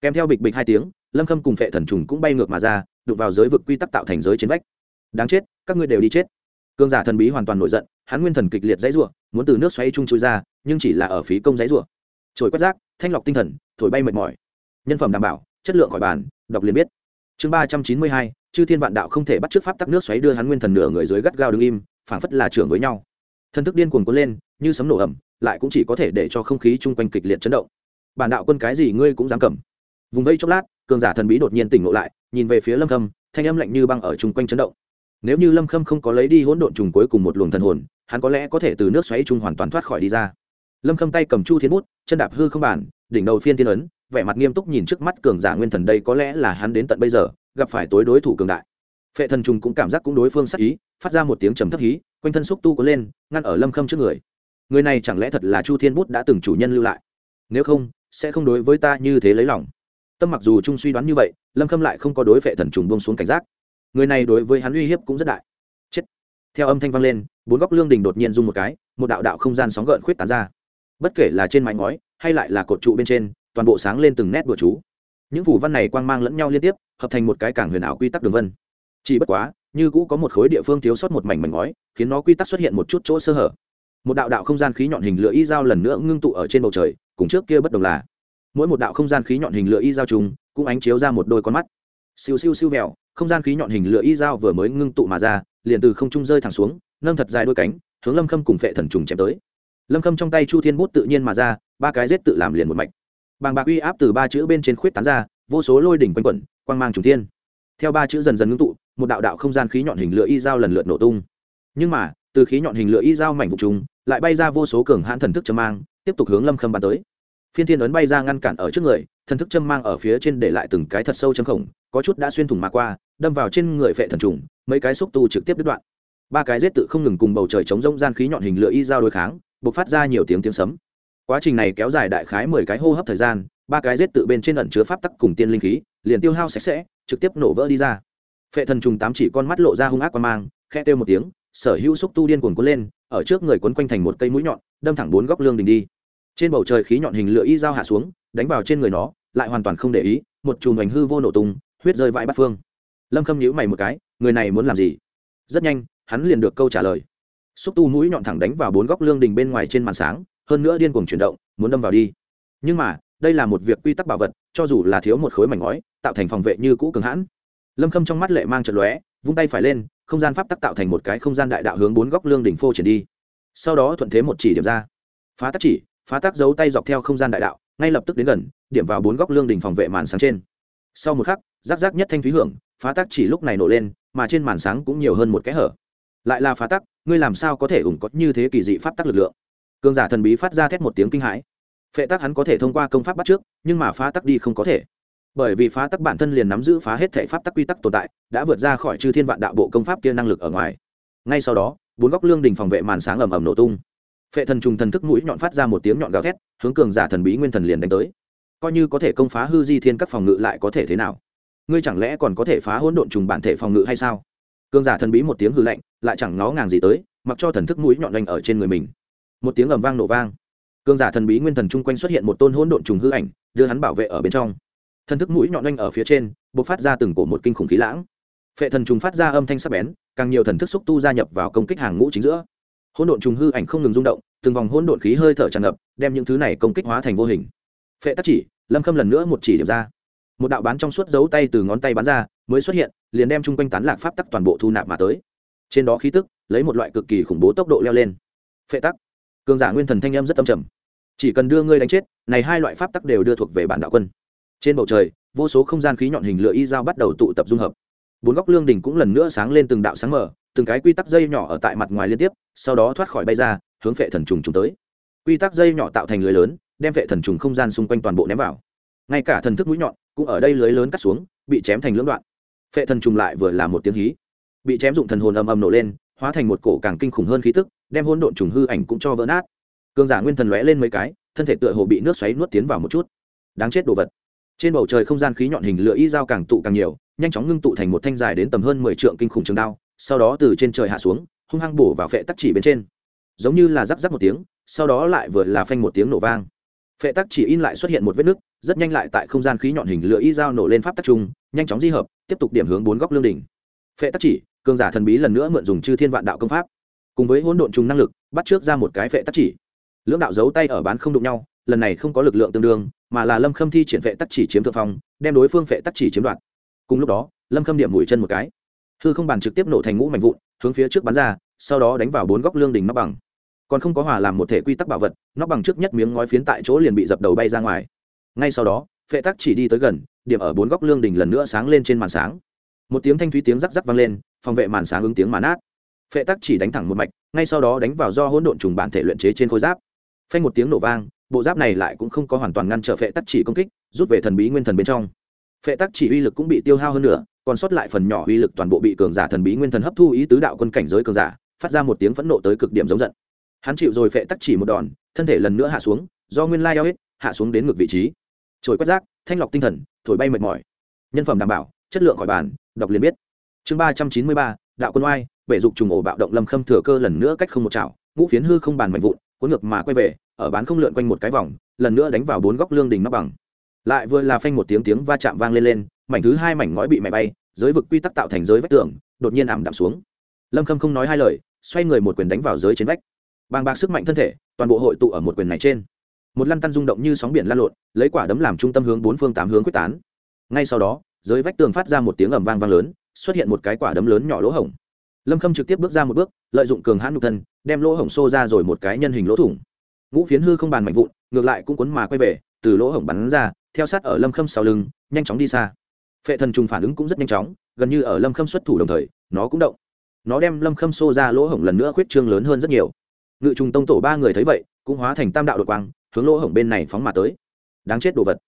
Kèm theo bịch bịch hai tiếng, lâm khâm cùng phệ thần trùng cũng bay ngược mà ra đụng vào giới vực quy tắc tạo thành giới chiến vách. Đáng chết, các ngươi đều đi chết. Cương giả thần bí hoàn toàn nổi giận, hắn nguyên thần kịch liệt dãy rủa, muốn từ nước xoáy chung chui ra, nhưng chỉ là ở phí công dãy rủa. Trồi quét rác, thanh lọc tinh thần, thổi bay mệt mỏi. Nhân phẩm đảm bảo, chất lượng khỏi bàn, đọc liền biết. Chương ba trăm chín mươi hai, chư thiên vạn đạo không thể bắt trước pháp tắc nước xoáy đưa hắn nguyên thần nửa người dưới gắt gao đứng im, phảng phất là trưởng với nhau. Thân thức điên cuồng cuốn lên, như sấm nổ ẩm lại cũng chỉ có thể để cho không khí chung quanh kịch liệt chấn động. Bản đạo quân cái gì ngươi cũng dám cầm. Vùng vây chốc lát cường giả thần bí đột nhiên tỉnh ngộ lại, nhìn về phía lâm khâm, thanh âm lạnh như băng ở chung quanh chấn động. Nếu như lâm khâm không có lấy đi hỗn độn trùng cuối cùng một luồng thần hồn, hắn có lẽ có thể từ nước xoáy trung hoàn toàn thoát khỏi đi ra. Lâm khâm tay cầm chu thiên bút, chân đạp hư không bản, đỉnh đầu phiên thiên ấn, vẻ mặt nghiêm túc nhìn trước mắt cường giả nguyên thần đây có lẽ là hắn đến tận bây giờ, gặp phải tối đối thủ cường đại. Phệ thần trùng cũng cảm giác cũng đối phương sắc ý, phát ra một tiếng trầm thấp hí, quanh thân xúc tu có lên, ngăn ở lâm khâm trước người. Người này chẳng lẽ thật là chu thiên bút đã từng chủ nhân lưu lại? Nếu không, sẽ không đối với ta như thế lấy lòng tâm mặc dù trung suy đoán như vậy, lâm khâm lại không có đối phệ thần trùng bông xuống cảnh giác. Người này đối với hắn uy hiếp cũng rất đại. Chết. Theo âm thanh vang lên, bốn góc lương đình đột nhiên rung một cái, một đạo đạo không gian sóng gợn khuyết tán ra. Bất kể là trên mái ngói, hay lại là cột trụ bên trên, toàn bộ sáng lên từng nét bừa chú. Những phủ văn này quang mang lẫn nhau liên tiếp, hợp thành một cái cảng huyền ảo quy tắc đường vân. Chỉ bất quá, như cũ có một khối địa phương thiếu sót một mảnh mảnh ngói, khiến nó quy tắc xuất hiện một chút chỗ sơ hở. Một đạo đạo không gian khí nhọn hình lửa y dao lần nữa ngưng tụ ở trên bầu trời, cùng trước kia bất đồng là mỗi một đạo không gian khí nhọn hình lửa y dao trùng cũng ánh chiếu ra một đôi con mắt. Siêu siêu siêu vẹo, không gian khí nhọn hình lửa y dao vừa mới ngưng tụ mà ra, liền từ không trung rơi thẳng xuống, nâng thật dài đôi cánh, hướng lâm khâm cùng phệ thần trùng chém tới. Lâm khâm trong tay chu thiên bút tự nhiên mà ra, ba cái rết tự làm liền một mạch. Bàng bạc uy áp từ ba chữ bên trên khuyết tán ra, vô số lôi đỉnh quanh quẩn, quang mang trùng thiên. Theo ba chữ dần dần ngưng tụ, một đạo đạo không gian khí nhọn hình lửa y dao lần lượt nổ tung. Nhưng mà, từ khí nhọn hình lửa y dao mảnh vụ trùng, lại bay ra vô số cường hãn thần thức châm mang, tiếp tục hướng lâm khâm bắn tới phiên thiên ấn bay ra ngăn cản ở trước người, thần thức châm mang ở phía trên để lại từng cái thật sâu châm khổng, có chút đã xuyên thủng mà qua, đâm vào trên người phệ thần trùng, mấy cái xúc tu trực tiếp đứt đoạn. Ba cái rết tự không ngừng cùng bầu trời chống rông gian khí nhọn hình lửa y dao đối kháng buộc phát ra nhiều tiếng tiếng sấm. Quá trình này kéo dài đại khái mười cái hô hấp thời gian, ba cái rết tự bên trên ẩn chứa pháp tắc cùng tiên linh khí, liền tiêu hao sạch sẽ, trực tiếp nổ vỡ đi ra. Phệ thần trùng tám chỉ con mắt lộ ra hung ác qua mang khe kêu một tiếng, sở hữu xúc tu điên cuồng cuốn lên, ở trước người quấn quanh thành một cây mũi nhọn, đâm thẳng bốn góc lương đình đi trên bầu trời khí nhọn hình lửa y dao hạ xuống, đánh vào trên người nó, lại hoàn toàn không để ý, một chùm ảnh hư vô nổ tung, huyết rơi vãi bắt phương. Lâm khâm nhíu mày một cái, người này muốn làm gì? Rất nhanh, hắn liền được câu trả lời. Xúc tu mũi nhọn thẳng đánh vào bốn góc lương đình bên ngoài trên màn sáng, hơn nữa điên cuồng chuyển động, muốn đâm vào đi. Nhưng mà, đây là một việc quy tắc bảo vật, cho dù là thiếu một khối mảnh ngói, tạo thành phòng vệ như cũ cường hãn. Lâm khâm trong mắt lệ mang trận lóe, vung tay phải lên, không gian pháp tắc tạo thành một cái không gian đại đạo hướng bốn góc lương đỉnh phô triển đi. Sau đó thuận thế một chỉ điểm ra. Phá tắc chỉ phá tắc giấu tay dọc theo không gian đại đạo, ngay lập tức đến gần, điểm vào bốn góc lương đỉnh phòng vệ màn sáng trên. Sau một khắc rác rác nhất thanh thúy hưởng, phá tắc chỉ lúc này nổ lên, mà trên màn sáng cũng nhiều hơn một cái hở. Lại là phá tắc ngươi làm sao có thể ủng có như thế kỳ dị pháp tắc lực lượng? Cương giả thần bí phát ra thét một tiếng kinh hãi. Phệ tắc hắn có thể thông qua công pháp bắt trước, nhưng mà phá tắc đi không có thể. Bởi vì phá tắc bản thân liền nắm giữ phá hết thể pháp tắc quy tắc tồn tại, đã vượt ra khỏi chư thiên vạn đạo bộ công pháp kia năng lực ở ngoài. Ngay sau đó, bốn góc lương đình phòng vệ màn sáng ầm ầm nổ tung phệ thần trùng thần thức mũi nhọn phát ra một tiếng nhọn gào thét, hướng cường giả thần bí nguyên thần liền đánh tới. Coi như có thể công phá hư di thiên các phòng ngự lại có thể thế nào? Ngươi chẳng lẽ còn có thể phá hỗn độn trùng bản thể phòng ngự hay sao? Cường giả thần bí một tiếng hư lạnh, lại chẳng ngó ngàng gì tới, mặc cho thần thức mũi nhọn lanh ở trên người mình. Một tiếng ầm vang nổ vang. Cường giả thần bí nguyên thần chung quanh xuất hiện một tôn hỗn độn trùng hư ảnh, đưa hắn bảo vệ ở bên trong. Thần thức mũi nhọn lanh ở phía trên, bộc phát ra từng cổ một kinh khủng khí lãng. Phệ thần trùng phát ra âm thanh sắc bén, càng nhiều thần thức xúc tu gia nhập vào công kích hàng ngũ chính giữa hỗn độn trùng hư ảnh không ngừng rung động, từng vòng hỗn độn khí hơi thở tràn ngập, đem những thứ này công kích hóa thành vô hình. Phệ tắc chỉ, lâm khâm lần nữa một chỉ điểm ra. Một đạo bán trong suốt dấu tay từ ngón tay bắn ra, mới xuất hiện, liền đem chung quanh tán lạc pháp tắc toàn bộ thu nạp mà tới. Trên đó khí tức, lấy một loại cực kỳ khủng bố tốc độ leo lên. Phệ tắc, cường giả nguyên thần thanh âm rất âm trầm. Chỉ cần đưa ngươi đánh chết, này hai loại pháp tắc đều đưa thuộc về bản đạo quân. Trên bầu trời, vô số không gian khí nhọn hình lửa y dao bắt đầu tụ tập dung hợp. Bốn góc lương đỉnh cũng lần nữa sáng lên từng đạo sáng mở từng cái quy tắc dây nhỏ ở tại mặt ngoài liên tiếp, sau đó thoát khỏi bay ra, hướng phệ thần trùng trùng tới. Quy tắc dây nhỏ tạo thành lưới lớn, đem phệ thần trùng không gian xung quanh toàn bộ ném vào. Ngay cả thần thức mũi nhọn cũng ở đây lưới lớn cắt xuống, bị chém thành lưỡng đoạn. Phệ thần trùng lại vừa là một tiếng hí. Bị chém dụng thần hồn âm âm nổ lên, hóa thành một cổ càng kinh khủng hơn khí tức, đem hôn độn trùng hư ảnh cũng cho vỡ nát. Cương giả nguyên thần lóe lên mấy cái, thân thể tựa hồ bị nước xoáy nuốt tiến vào một chút. Đáng chết đồ vật. Trên bầu trời không gian khí nhọn hình lửa y dao càng tụ càng nhiều, nhanh chóng ngưng tụ thành một thanh dài đến tầm hơn mười trượng kinh khủng trường đao sau đó từ trên trời hạ xuống, hung hăng bổ vào phệ tắc chỉ bên trên. Giống như là rắc rắc một tiếng, sau đó lại vừa là phanh một tiếng nổ vang. Phệ tắc chỉ in lại xuất hiện một vết nứt, rất nhanh lại tại không gian khí nhọn hình lửa y dao nổ lên pháp tắc trung nhanh chóng di hợp, tiếp tục điểm hướng bốn góc lương đỉnh. Phệ tắc chỉ, cường giả thần bí lần nữa mượn dùng chư thiên vạn đạo công pháp. Cùng với hỗn độn chung năng lực, bắt trước ra một cái phệ tắc chỉ. Lưỡng đạo giấu tay ở bán không đụng nhau, lần này không có lực lượng tương đương, mà là lâm khâm thi triển phệ tắc chỉ chiếm thượng phong, đem đối phương phệ tắc chỉ chiếm đoạt. Cùng lúc đó, lâm khâm điểm mũi chân một cái hư không bàn trực tiếp nổ thành ngũ mảnh vụn, hướng phía trước bắn ra, sau đó đánh vào bốn góc lương đỉnh nóc bằng. Còn không có hòa làm một thể quy tắc bảo vật, nóc bằng trước nhất miếng ngói phiến tại chỗ liền bị dập đầu bay ra ngoài. Ngay sau đó, phệ tắc chỉ đi tới gần, điểm ở bốn góc lương đỉnh lần nữa sáng lên trên màn sáng. Một tiếng thanh thúy tiếng rắc rắc vang lên, phòng vệ màn sáng ứng tiếng màn át phệ tắc chỉ đánh thẳng một mạch, ngay sau đó đánh vào do hỗn độn trùng bản thể luyện chế trên khối giáp. Phanh một tiếng nổ vang, bộ giáp này lại cũng không có hoàn toàn ngăn trở phệ tắc chỉ công kích, rút về thần bí nguyên thần bên trong. Phệ tắc chỉ uy lực cũng bị tiêu hao hơn nữa còn sót lại phần nhỏ uy lực toàn bộ bị cường giả thần bí nguyên thần hấp thu ý tứ đạo quân cảnh giới cường giả, phát ra một tiếng phẫn nộ tới cực điểm giống giận. Hắn chịu rồi phệ tắc chỉ một đòn, thân thể lần nữa hạ xuống, do nguyên lai eo hết hạ xuống đến ngược vị trí. Trồi quét rác, thanh lọc tinh thần, thổi bay mệt mỏi. Nhân phẩm đảm bảo, chất lượng khỏi bàn, đọc liền biết. Chương ba trăm chín mươi ba, đạo quân oai, bể dục trùng ổ bạo động lâm khâm thừa cơ lần nữa cách không một chảo, ngũ phiến hư không bàn mạnh vụn, cuốn ngược mà quay về, ở bán không lượn quanh một cái vòng, lần nữa đánh vào bốn góc lương đình nóc bằng. Lại vừa là phanh một tiếng tiếng va chạm vang lên lên mảnh thứ hai mảnh ngói bị mẹ bay, giới vực quy tắc tạo thành giới vách tường, đột nhiên ảm đạm xuống. Lâm khâm không nói hai lời, xoay người một quyền đánh vào giới trên vách. Bàng bạc sức mạnh thân thể, toàn bộ hội tụ ở một quyền này trên. Một lăn tăn rung động như sóng biển lan lộn, lấy quả đấm làm trung tâm hướng bốn phương tám hướng quyết tán. Ngay sau đó, giới vách tường phát ra một tiếng ầm vang vang lớn, xuất hiện một cái quả đấm lớn nhỏ lỗ hổng. Lâm khâm trực tiếp bước ra một bước, lợi dụng cường hãn nhục thân, đem lỗ hổng xô ra rồi một cái nhân hình lỗ thủng. Ngũ phiến hư không bàn mạnh vụn, ngược lại cũng cuốn mà quay về, từ lỗ hổng bắn ra, theo sát ở lâm khâm sau lưng, nhanh chóng đi xa phệ thần trùng phản ứng cũng rất nhanh chóng, gần như ở lâm khâm xuất thủ đồng thời, nó cũng động. Nó đem lâm khâm xô ra lỗ hổng lần nữa khuyết trương lớn hơn rất nhiều. Ngự trùng tông tổ ba người thấy vậy, cũng hóa thành tam đạo đột quang, hướng lỗ hổng bên này phóng mà tới. Đáng chết đồ vật.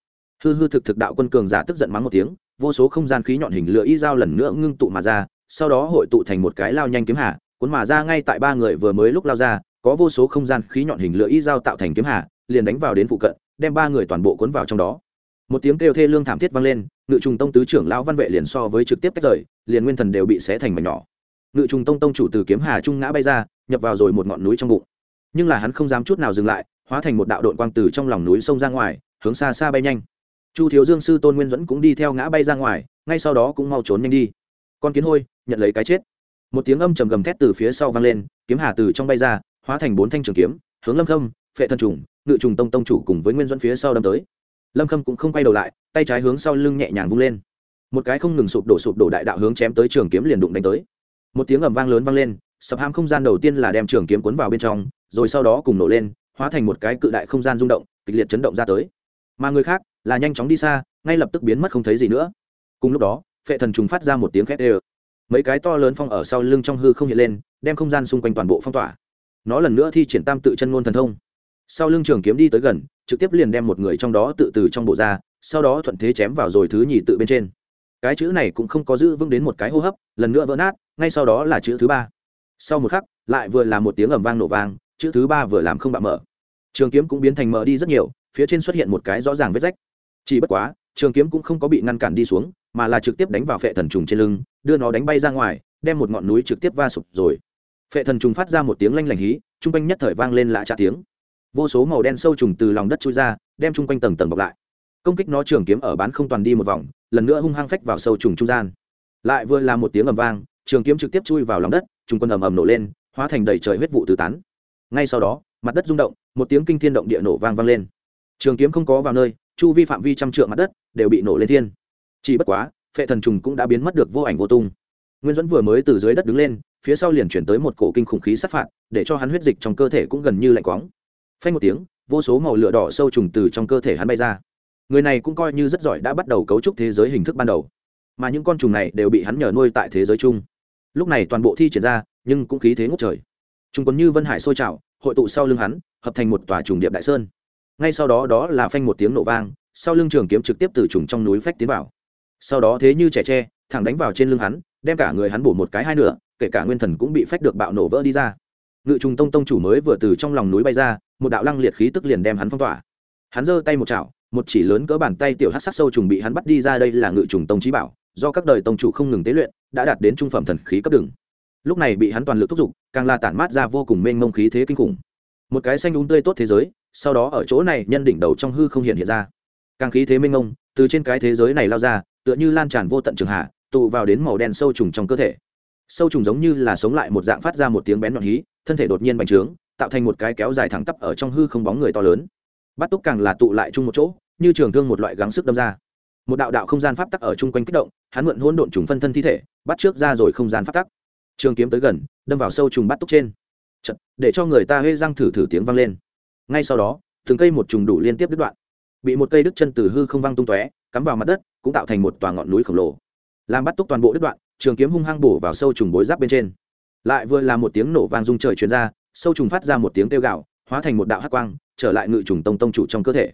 Hư hư thực thực đạo quân cường giả tức giận mắng một tiếng, vô số không gian khí nhọn hình lửa y dao lần nữa ngưng tụ mà ra, sau đó hội tụ thành một cái lao nhanh kiếm hạ cuốn mà ra ngay tại ba người vừa mới lúc lao ra, có vô số không gian khí nhọn hình lửa y dao tạo thành kiếm hạ liền đánh vào đến phụ cận, đem ba người toàn bộ cuốn vào trong đó một tiếng kêu thê lương thảm thiết vang lên, ngự trùng tông tứ trưởng lão văn vệ liền so với trực tiếp tách rời, liền nguyên thần đều bị xé thành mảnh nhỏ. Ngự trùng tông tông chủ từ kiếm hà trung ngã bay ra, nhập vào rồi một ngọn núi trong bụng. Nhưng là hắn không dám chút nào dừng lại, hóa thành một đạo đội quang từ trong lòng núi sông ra ngoài, hướng xa xa bay nhanh. Chu thiếu dương sư tôn nguyên dẫn cũng đi theo ngã bay ra ngoài, ngay sau đó cũng mau trốn nhanh đi. Con kiến hôi, nhận lấy cái chết. Một tiếng âm trầm gầm thét từ phía sau vang lên, kiếm hà từ trong bay ra, hóa thành bốn thanh trường kiếm, hướng lâm khâm, phệ thân trùng, ngự trùng tông tông chủ cùng với nguyên dẫn phía sau đâm tới lâm khâm cũng không quay đầu lại, tay trái hướng sau lưng nhẹ nhàng vung lên. Một cái không ngừng sụp đổ sụp đổ đại đạo hướng chém tới trường kiếm liền đụng đánh tới. Một tiếng ầm vang lớn vang lên, sập hãm không gian đầu tiên là đem trường kiếm cuốn vào bên trong, rồi sau đó cùng nổ lên, hóa thành một cái cự đại không gian rung động, kịch liệt chấn động ra tới. Mà người khác là nhanh chóng đi xa, ngay lập tức biến mất không thấy gì nữa. Cùng lúc đó, phệ thần trùng phát ra một tiếng khét ê mấy cái to lớn phong ở sau lưng trong hư không hiện lên, đem không gian xung quanh toàn bộ phong tỏa. Nó lần nữa thi triển tam tự chân ngôn thần thông sau lưng trường kiếm đi tới gần, trực tiếp liền đem một người trong đó tự từ trong bộ ra, sau đó thuận thế chém vào rồi thứ nhì tự bên trên. Cái chữ này cũng không có giữ vững đến một cái hô hấp, lần nữa vỡ nát, ngay sau đó là chữ thứ ba. Sau một khắc, lại vừa là một tiếng ầm vang nổ vang, chữ thứ ba vừa làm không bạo mở. Trường kiếm cũng biến thành mở đi rất nhiều, phía trên xuất hiện một cái rõ ràng vết rách. Chỉ bất quá, trường kiếm cũng không có bị ngăn cản đi xuống, mà là trực tiếp đánh vào phệ thần trùng trên lưng, đưa nó đánh bay ra ngoài, đem một ngọn núi trực tiếp va sụp rồi. Phệ thần trùng phát ra một tiếng lanh lảnh hí chung quanh nhất thời vang lên lạ trả tiếng vô số màu đen sâu trùng từ lòng đất chui ra, đem chung quanh tầng tầng bọc lại. Công kích nó trường kiếm ở bán không toàn đi một vòng, lần nữa hung hăng phách vào sâu trùng trung gian. Lại vừa là một tiếng ầm vang, trường kiếm trực tiếp chui vào lòng đất trung quân ầm ầm nổ lên, hóa thành đầy trời huyết vụ tứ tán. Ngay sau đó, mặt đất rung động, một tiếng kinh thiên động địa nổ vang vang lên. Trường kiếm không có vào nơi, chu vi phạm vi trăm trượng mặt đất đều bị nổ lên thiên. Chỉ bất quá, phệ thần trùng cũng đã biến mất được vô ảnh vô tung. Nguyên dẫn vừa mới từ dưới đất đứng lên, phía sau liền chuyển tới một cổ kinh khủng khí sát phạt, để cho hắn huyết dịch trong cơ thể cũng gần như lạnh quáng phanh một tiếng, vô số màu lửa đỏ sâu trùng từ trong cơ thể hắn bay ra. Người này cũng coi như rất giỏi đã bắt đầu cấu trúc thế giới hình thức ban đầu. Mà những con trùng này đều bị hắn nhờ nuôi tại thế giới chung. Lúc này toàn bộ thi triển ra, nhưng cũng khí thế ngốc trời. Chúng còn như vân hải sôi trào, hội tụ sau lưng hắn, hợp thành một tòa trùng điệp đại sơn. Ngay sau đó đó là phanh một tiếng nổ vang, sau lưng trường kiếm trực tiếp từ trùng trong núi phách tiến vào. Sau đó thế như trẻ tre, thẳng đánh vào trên lưng hắn, đem cả người hắn bổ một cái hai nửa, kể cả nguyên thần cũng bị phách được bạo nổ vỡ đi ra ngự trùng tông tông chủ mới vừa từ trong lòng núi bay ra, một đạo lăng liệt khí tức liền đem hắn phong tỏa. Hắn giơ tay một chảo, một chỉ lớn cỡ bàn tay tiểu hát sắc sâu trùng bị hắn bắt đi ra đây là ngự trùng tông trí bảo, do các đời tông chủ không ngừng tế luyện, đã đạt đến trung phẩm thần khí cấp đường lúc này bị hắn toàn lực thúc giục, càng là tản mát ra vô cùng mênh mông khí thế kinh khủng. Một cái xanh đúng tươi tốt thế giới, sau đó ở chỗ này nhân đỉnh đầu trong hư không hiện hiện ra. Càng khí thế mênh mông, từ trên cái thế giới này lao ra, tựa như lan tràn vô tận trường hạ, tụ vào đến màu đen sâu trùng trong cơ thể. Sâu trùng giống như là sống lại một dạng phát ra một tiếng bén nhọn hí thân thể đột nhiên bành trướng tạo thành một cái kéo dài thẳng tắp ở trong hư không bóng người to lớn. Bắt túc càng là tụ lại chung một chỗ như trường thương một loại gắng sức đâm ra. Một đạo đạo không gian pháp tắc ở chung quanh kích động hắn mượn hỗn độn trùng phân thân thi thể bắt trước ra rồi không gian pháp tắc. Trường kiếm tới gần đâm vào sâu trùng bắt túc trên. Chật, để cho người ta hê răng thử thử tiếng vang lên. Ngay sau đó từng cây một trùng đủ liên tiếp đứt đoạn. Bị một cây đứt chân từ hư không văng tung tóe cắm vào mặt đất cũng tạo thành một tòa ngọn núi khổng lồ. Làm bắt túc toàn bộ đứt đoạn trường kiếm hung hăng bổ vào sâu trùng bối giáp bên trên lại vừa là một tiếng nổ vang rung trời truyền ra, sâu trùng phát ra một tiếng kêu gạo hóa thành một đạo hắc quang, trở lại ngự trùng tông tông chủ trong cơ thể.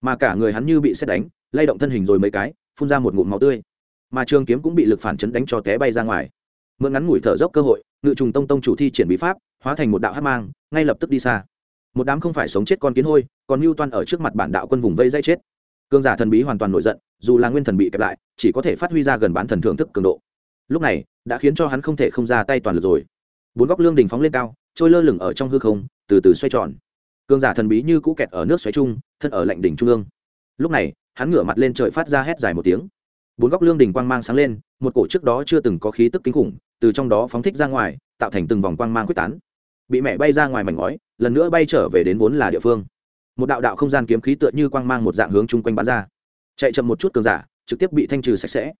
Mà cả người hắn như bị xét đánh, lay động thân hình rồi mấy cái, phun ra một ngụm máu tươi. Mà trường kiếm cũng bị lực phản chấn đánh cho té bay ra ngoài. Mượn ngắn ngủi thở dốc cơ hội, ngự trùng tông tông chủ thi triển bí pháp, hóa thành một đạo hát mang, ngay lập tức đi xa. Một đám không phải sống chết con kiến hôi, còn mưu toan ở trước mặt bản đạo quân vùng vây dây chết. Cương giả thần bí hoàn toàn nổi giận, dù là nguyên thần bị kẹp lại, chỉ có thể phát huy ra gần bán thần thưởng thức cường độ. Lúc này, đã khiến cho hắn không thể không ra tay toàn lực rồi bốn góc lương đình phóng lên cao trôi lơ lửng ở trong hư không từ từ xoay tròn. Cương giả thần bí như cũ kẹt ở nước xoáy trung, thân ở lạnh đỉnh trung ương. Lúc này hắn ngửa mặt lên trời phát ra hét dài một tiếng. Bốn góc lương đình quang mang sáng lên một cổ trước đó chưa từng có khí tức kinh khủng từ trong đó phóng thích ra ngoài tạo thành từng vòng quang mang quyết tán. Bị mẹ bay ra ngoài mảnh ngói lần nữa bay trở về đến vốn là địa phương. Một đạo đạo không gian kiếm khí tựa như quang mang một dạng hướng chung quanh bắn ra. Chạy chậm một chút cường giả trực tiếp bị thanh trừ sạch sẽ.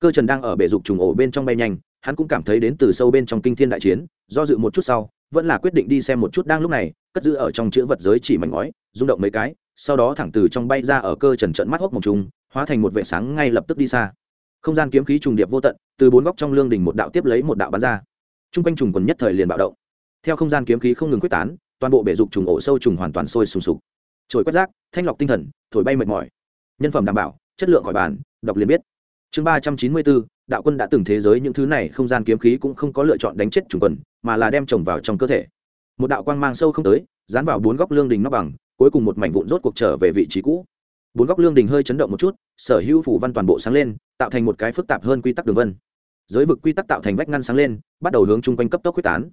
Cơ trần đang ở bể dục trùng ổ bên trong bay nhanh hắn cũng cảm thấy đến từ sâu bên trong kinh thiên đại chiến, do dự một chút sau, vẫn là quyết định đi xem một chút đang lúc này, cất giữ ở trong chữ vật giới chỉ mảnh ngói, rung động mấy cái, sau đó thẳng từ trong bay ra ở cơ trần trận mắt hốc một trùng, hóa thành một vệ sáng ngay lập tức đi xa. Không gian kiếm khí trùng điệp vô tận, từ bốn góc trong lương đình một đạo tiếp lấy một đạo bắn ra. T r u n g quanh trùng quần nhất thời liền bạo động. Theo không gian kiếm khí không ngừng quyết tán, toàn bộ bể dục trùng ổ sâu trùng hoàn toàn sôi sùng sục. Trồi quét rác, thanh lọc tinh thần, thổi bay mệt mỏi. Nhân phẩm đảm bảo, chất lượng khỏi bàn, đọc liền biết chương ba trăm chín mươi bốn, đạo quân đã từng thế giới những thứ này không gian kiếm khí cũng không có lựa chọn đánh chết trùng quần mà là đem trồng vào trong cơ thể. Một đạo quang mang sâu không tới, dán vào bốn góc lương đình nóc bằng, cuối cùng một mảnh vụn rốt cuộc trở về vị trí cũ. Bốn góc lương đình hơi chấn động một chút, sở hữu phủ văn toàn bộ sáng lên, tạo thành một cái phức tạp hơn quy tắc đường vân. Giới vực quy tắc tạo thành vách ngăn sáng lên, bắt đầu hướng chung quanh cấp tốc quyết tán.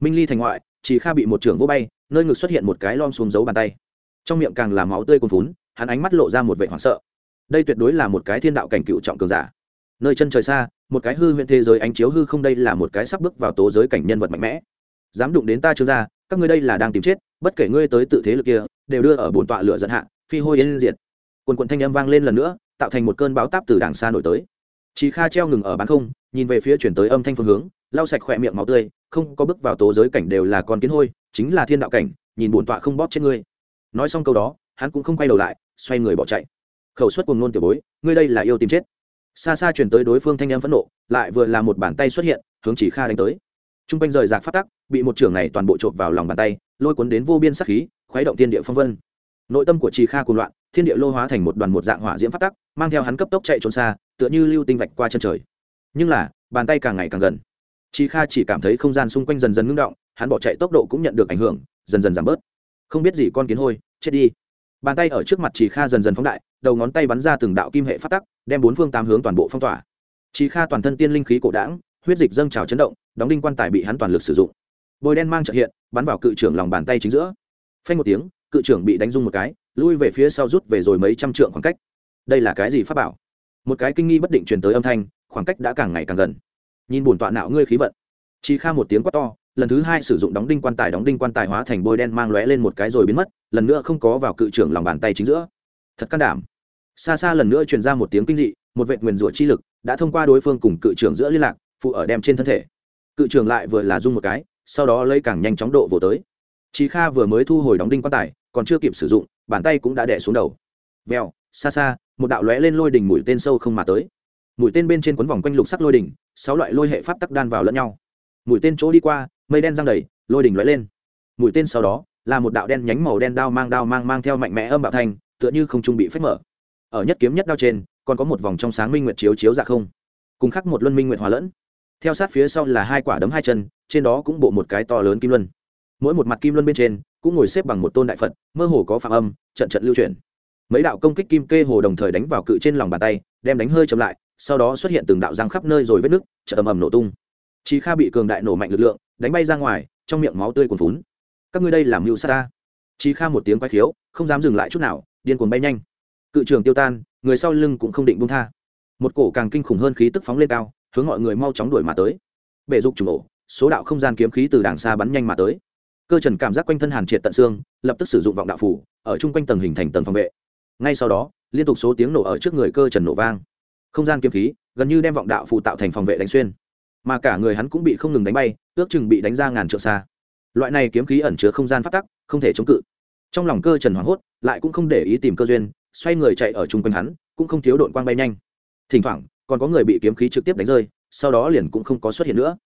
Minh ly thành ngoại, chỉ kha bị một trưởng vô bay, nơi ngực xuất hiện một cái lom xuống dấu bàn tay. Trong miệng càng làm máu tươi cuồn phún hắn ánh mắt lộ ra một vệ hoảng sợ đây tuyệt đối là một cái thiên đạo cảnh cựu trọng cường giả. Nơi chân trời xa, một cái hư huyện thế giới ánh chiếu hư không đây là một cái sắp bước vào tố giới cảnh nhân vật mạnh mẽ. Dám đụng đến ta chưa ra, các ngươi đây là đang tìm chết, bất kể ngươi tới tự thế lực kia, đều đưa ở bồn tọa lửa dẫn hạ, phi hôi yên diệt. Quần quần thanh âm vang lên lần nữa, tạo thành một cơn báo táp từ đàng xa nổi tới. Chị kha treo ngừng ở bán không, nhìn về phía chuyển tới âm thanh phương hướng, lau sạch khỏe miệng máu tươi, không có bước vào tố giới cảnh đều là con kiến hôi, chính là thiên đạo cảnh, nhìn bổn tọa không bóp chết ngươi. Nói xong câu đó, hắn cũng không quay đầu lại, xoay người bỏ chạy khẩu suất cùng nôn tiểu bối ngươi đây là yêu tìm chết. Xa xa chuyển tới đối phương thanh em phẫn nộ lại vừa là một bàn tay xuất hiện hướng chỉ kha đánh tới. T r u n g quanh rời rạc phát tắc bị một trưởng này toàn bộ trộm vào lòng bàn tay lôi cuốn đến vô biên sắc khí khuấy động thiên địa phong vân. Nội tâm của chỉ kha cùng loạn thiên địa lô hóa thành một đoàn một dạng hỏa diễm phát tắc mang theo hắn cấp tốc chạy trốn xa tựa như lưu tinh vạch qua chân trời. Nhưng là bàn tay càng ngày càng gần. Chỉ Kha chỉ cảm thấy không gian xung quanh dần dần ngưng động, hắn bỏ chạy tốc độ cũng nhận được ảnh hưởng, dần dần giảm bớt. Không biết gì con kiến hôi, chết đi. Bàn tay ở trước mặt chị Kha dần dần phóng đại, đầu ngón tay bắn ra từng đạo kim hệ phát tắc, đem bốn phương tám hướng toàn bộ phong tỏa. chị Kha toàn thân tiên linh khí cổ đãng, huyết dịch dâng trào chấn động, đóng đinh quan tài bị hắn toàn lực sử dụng. Bôi đen mang trợ hiện, bắn vào cự trưởng lòng bàn tay chính giữa. Phanh một tiếng, cự trưởng bị đánh rung một cái, lui về phía sau rút về rồi mấy trăm trượng khoảng cách. Đây là cái gì pháp bảo? Một cái kinh nghi bất định truyền tới âm thanh, khoảng cách đã càng ngày càng gần nhìn bổn tọa nạo ngươi khí vận chị kha một tiếng quát to lần thứ hai sử dụng đóng đinh quan tài đóng đinh quan tài hóa thành bôi đen mang lóe lên một cái rồi biến mất lần nữa không có vào cự trưởng lòng bàn tay chính giữa thật can đảm xa xa lần nữa truyền ra một tiếng kinh dị một vệ nguyền rủa chi lực đã thông qua đối phương cùng cự trưởng giữa liên lạc phụ ở đem trên thân thể cự trưởng lại vừa là dung một cái sau đó lấy càng nhanh chóng độ vồ tới Chí Kha vừa mới thu hồi đóng đinh quan tài, còn chưa kịp sử dụng, bàn tay cũng đã đè xuống đầu. Vèo, xa xa, một đạo lóe lên lôi đỉnh mũi tên sâu không mà tới. Mũi tên bên trên quấn vòng quanh lục sắc lôi đỉnh, sáu loại lôi hệ pháp tắc đan vào lẫn nhau. Mũi tên chỗ đi qua, mây đen giăng đầy, lôi đỉnh lóe lên. Mũi tên sau đó, là một đạo đen nhánh màu đen đao mang đao mang mang theo mạnh mẽ âm bạo thành, tựa như không trung bị phách mở. Ở nhất kiếm nhất đao trên, còn có một vòng trong sáng minh nguyệt chiếu chiếu dạ không. Cùng khắc một luân minh nguyệt hòa lẫn. Theo sát phía sau là hai quả đấm hai chân, trên đó cũng bộ một cái to lớn kim luân mỗi một mặt kim luân bên trên cũng ngồi xếp bằng một tôn đại phật mơ hồ có phạm âm trận trận lưu chuyển mấy đạo công kích kim kê hồ đồng thời đánh vào cự trên lòng bàn tay đem đánh hơi chậm lại sau đó xuất hiện từng đạo răng khắp nơi rồi vết nứt chợ tầm ầm nổ tung chi kha bị cường đại nổ mạnh lực lượng, đánh bay ra ngoài, trong miệng máu tươi cuồn phún các ngươi đây làm mưu sát ta. Chi kha một tiếng quay khiếu, không dám dừng lại chút nào, điên cuồng bay nhanh. Cự trường tiêu tan, người sau lưng cũng không định buông tha. Một cổ càng kinh khủng hơn khí tức phóng lên cao, hướng mọi người mau chóng đuổi mà tới. Bể dục trùng ổ số đạo không gian kiếm khí từ đàng xa bắn nhanh mà tới. Cơ trần cảm giác quanh thân hàn triệt tận xương, lập tức sử dụng vọng đạo phủ, ở chung quanh tầng hình thành tầng phòng vệ. Ngay sau đó, liên tục số tiếng nổ ở trước người cơ trần nổ vang. Không gian kiếm khí gần như đem vọng đạo phủ tạo thành phòng vệ đánh xuyên mà cả người hắn cũng bị không ngừng đánh bay, ước chừng bị đánh ra ngàn trượng xa. Loại này kiếm khí ẩn chứa không gian phát tắc, không thể chống cự. Trong lòng cơ trần hoảng hốt, lại cũng không để ý tìm cơ duyên, xoay người chạy ở chung quanh hắn, cũng không thiếu đội quang bay nhanh. Thỉnh thoảng, còn có người bị kiếm khí trực tiếp đánh rơi, sau đó liền cũng không có xuất hiện nữa.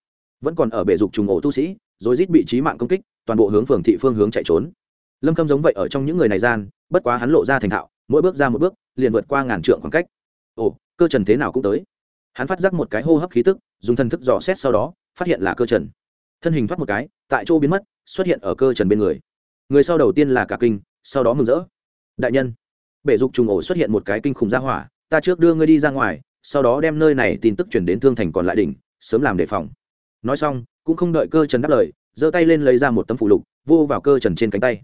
Vẫn còn ở bể dục trùng ổ tu sĩ rồi rít bị trí mạng công kích, toàn bộ hướng phường thị phương hướng chạy trốn. Lâm khâm giống vậy ở trong những người này gian, bất quá hắn lộ ra thành thạo, mỗi bước ra một bước, liền vượt qua ngàn trượng khoảng cách. Ồ, cơ trần thế nào cũng tới hắn phát giác một cái hô hấp khí tức, dùng thân thức dò xét sau đó, phát hiện là cơ trần. Thân hình thoát một cái, tại chỗ biến mất, xuất hiện ở cơ trần bên người. Người sau đầu tiên là cả kinh, sau đó mừng rỡ. Đại nhân, bể dục trùng ổ xuất hiện một cái kinh khủng ra hỏa, ta trước đưa ngươi đi ra ngoài, sau đó đem nơi này tin tức chuyển đến thương thành còn lại đỉnh, sớm làm đề phòng. Nói xong, cũng không đợi cơ trần đáp lời, giơ tay lên lấy ra một tấm phủ lục, vô vào cơ trần trên cánh tay.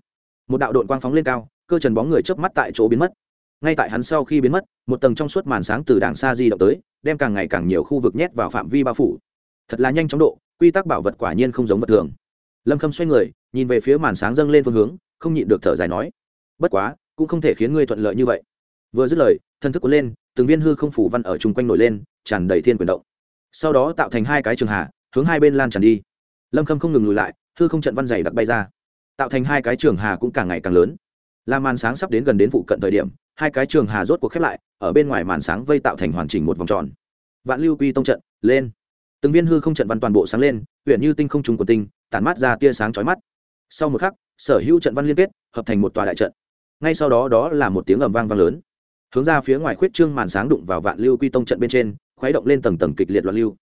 Một đạo đội quang phóng lên cao, cơ trần bóng người chớp mắt tại chỗ biến mất ngay tại hắn sau khi biến mất, một tầng trong suốt màn sáng từ đàng xa di động tới, đem càng ngày càng nhiều khu vực nhét vào phạm vi bao phủ. Thật là nhanh chóng độ, quy tắc bảo vật quả nhiên không giống vật thường. Lâm khâm xoay người, nhìn về phía màn sáng dâng lên phương hướng, không nhịn được thở dài nói, bất quá, cũng không thể khiến ngươi thuận lợi như vậy. Vừa dứt lời, thân thức cuốn lên, từng viên hư không phủ văn ở chung quanh nổi lên, tràn đầy thiên quyền động. Sau đó tạo thành hai cái trường hạ hướng hai bên lan tràn đi. Lâm khâm không ngừng lùi lại, hư không trận văn dày đặc bay ra. Tạo thành hai cái trường hà cũng càng ngày càng lớn là màn sáng sắp đến gần đến phụ cận thời điểm, hai cái trường hà rốt cuộc khép lại, ở bên ngoài màn sáng vây tạo thành hoàn chỉnh một vòng tròn. Vạn lưu quy tông trận, lên. Từng viên hư không trận văn toàn bộ sáng lên huyện như tinh không trùng của tinh, tản mát ra tia sáng chói mắt. Sau một khắc, sở hữu trận văn liên kết, hợp thành một tòa đại trận. Ngay sau đó đó là một tiếng ầm vang vang lớn. Hướng ra phía ngoài khuyết trương màn sáng đụng vào vạn lưu quy tông trận bên trên, khuấy động lên tầng tầng kịch liệt loạn lưu.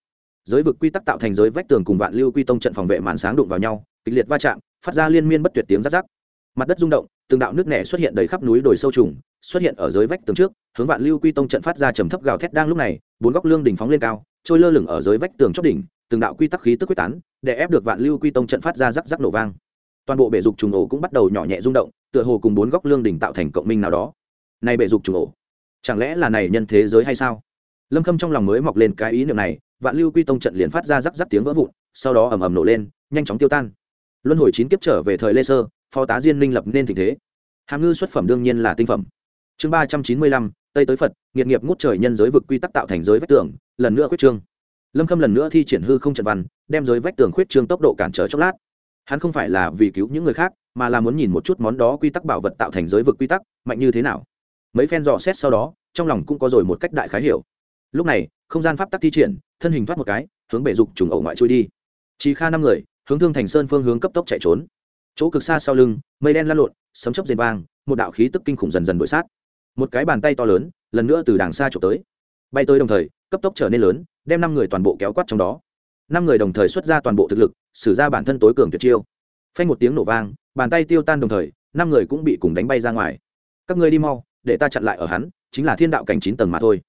Giới vực quy tắc tạo thành giới vách tường cùng vạn lưu quy tông trận phòng vệ màn sáng đụng vào nhau, kịch liệt va chạm, phát ra liên miên bất tuyệt tiếng rắc rắc. Mặt đất rung động từng đạo nước nẻ xuất hiện đầy khắp núi đồi sâu trùng, xuất hiện ở dưới vách tường trước, hướng vạn lưu quy tông trận phát ra trầm thấp gào thét đang lúc này, bốn góc lương đỉnh phóng lên cao, trôi lơ lửng ở dưới vách tường chóp đỉnh, từng đạo quy tắc khí tức quyết tán, để ép được vạn lưu quy tông trận phát ra rắc rắc nổ vang. Toàn bộ bể dục trùng ổ cũng bắt đầu nhỏ nhẹ rung động, tựa hồ cùng bốn góc lương đỉnh tạo thành cộng minh nào đó. Này bể dục trùng ổ, chẳng lẽ là này nhân thế giới hay sao? Lâm khâm trong lòng mới mọc lên cái ý niệm này, vạn lưu quy tông trận liền phát ra rắc rắc tiếng vỡ vụn, sau đó ầm ầm nổ lên, nhanh chóng tiêu tan. Luân hồi chín kiếp trở về thời lê sơ, phó tá diên minh lập nên tình thế hàm ngư xuất phẩm đương nhiên là tinh phẩm. Chương ba trăm chín mươi lăm, tây tới phật, nghiệt nghiệp ngút trời nhân giới vực quy tắc tạo thành giới vách tường, lần nữa khuyết trương. Lâm khâm lần nữa thi triển hư không trận văn, đem giới vách tường khuyết trương tốc độ cản trở chốc lát. Hắn không phải là vì cứu những người khác, mà là muốn nhìn một chút món đó quy tắc bảo vật tạo thành giới vực quy tắc, mạnh như thế nào. Mấy phen dò xét sau đó, trong lòng cũng có rồi một cách đại khái hiểu. Lúc này, không gian pháp tắc thi triển, thân hình thoát một cái, hướng bể dục trùng ẩu ngoại trôi đi. Chỉ kha năm người, hướng thương thành sơn phương hướng cấp tốc chạy trốn. Chỗ cực xa sau lưng, mây đen lan lộn sấm chớp rền vang một đạo khí tức kinh khủng dần dần đuổi sát. Một cái bàn tay to lớn lần nữa từ đàng xa trộm tới. Bay tới đồng thời cấp tốc trở nên lớn đem năm người toàn bộ kéo quát trong đó. Năm người đồng thời xuất ra toàn bộ thực lực xử ra bản thân tối cường tuyệt chiêu. Phanh một tiếng nổ vang bàn tay tiêu tan đồng thời năm người cũng bị cùng đánh bay ra ngoài. Các ngươi đi mau để ta chặn lại ở hắn chính là thiên đạo cảnh chín tầng mà thôi.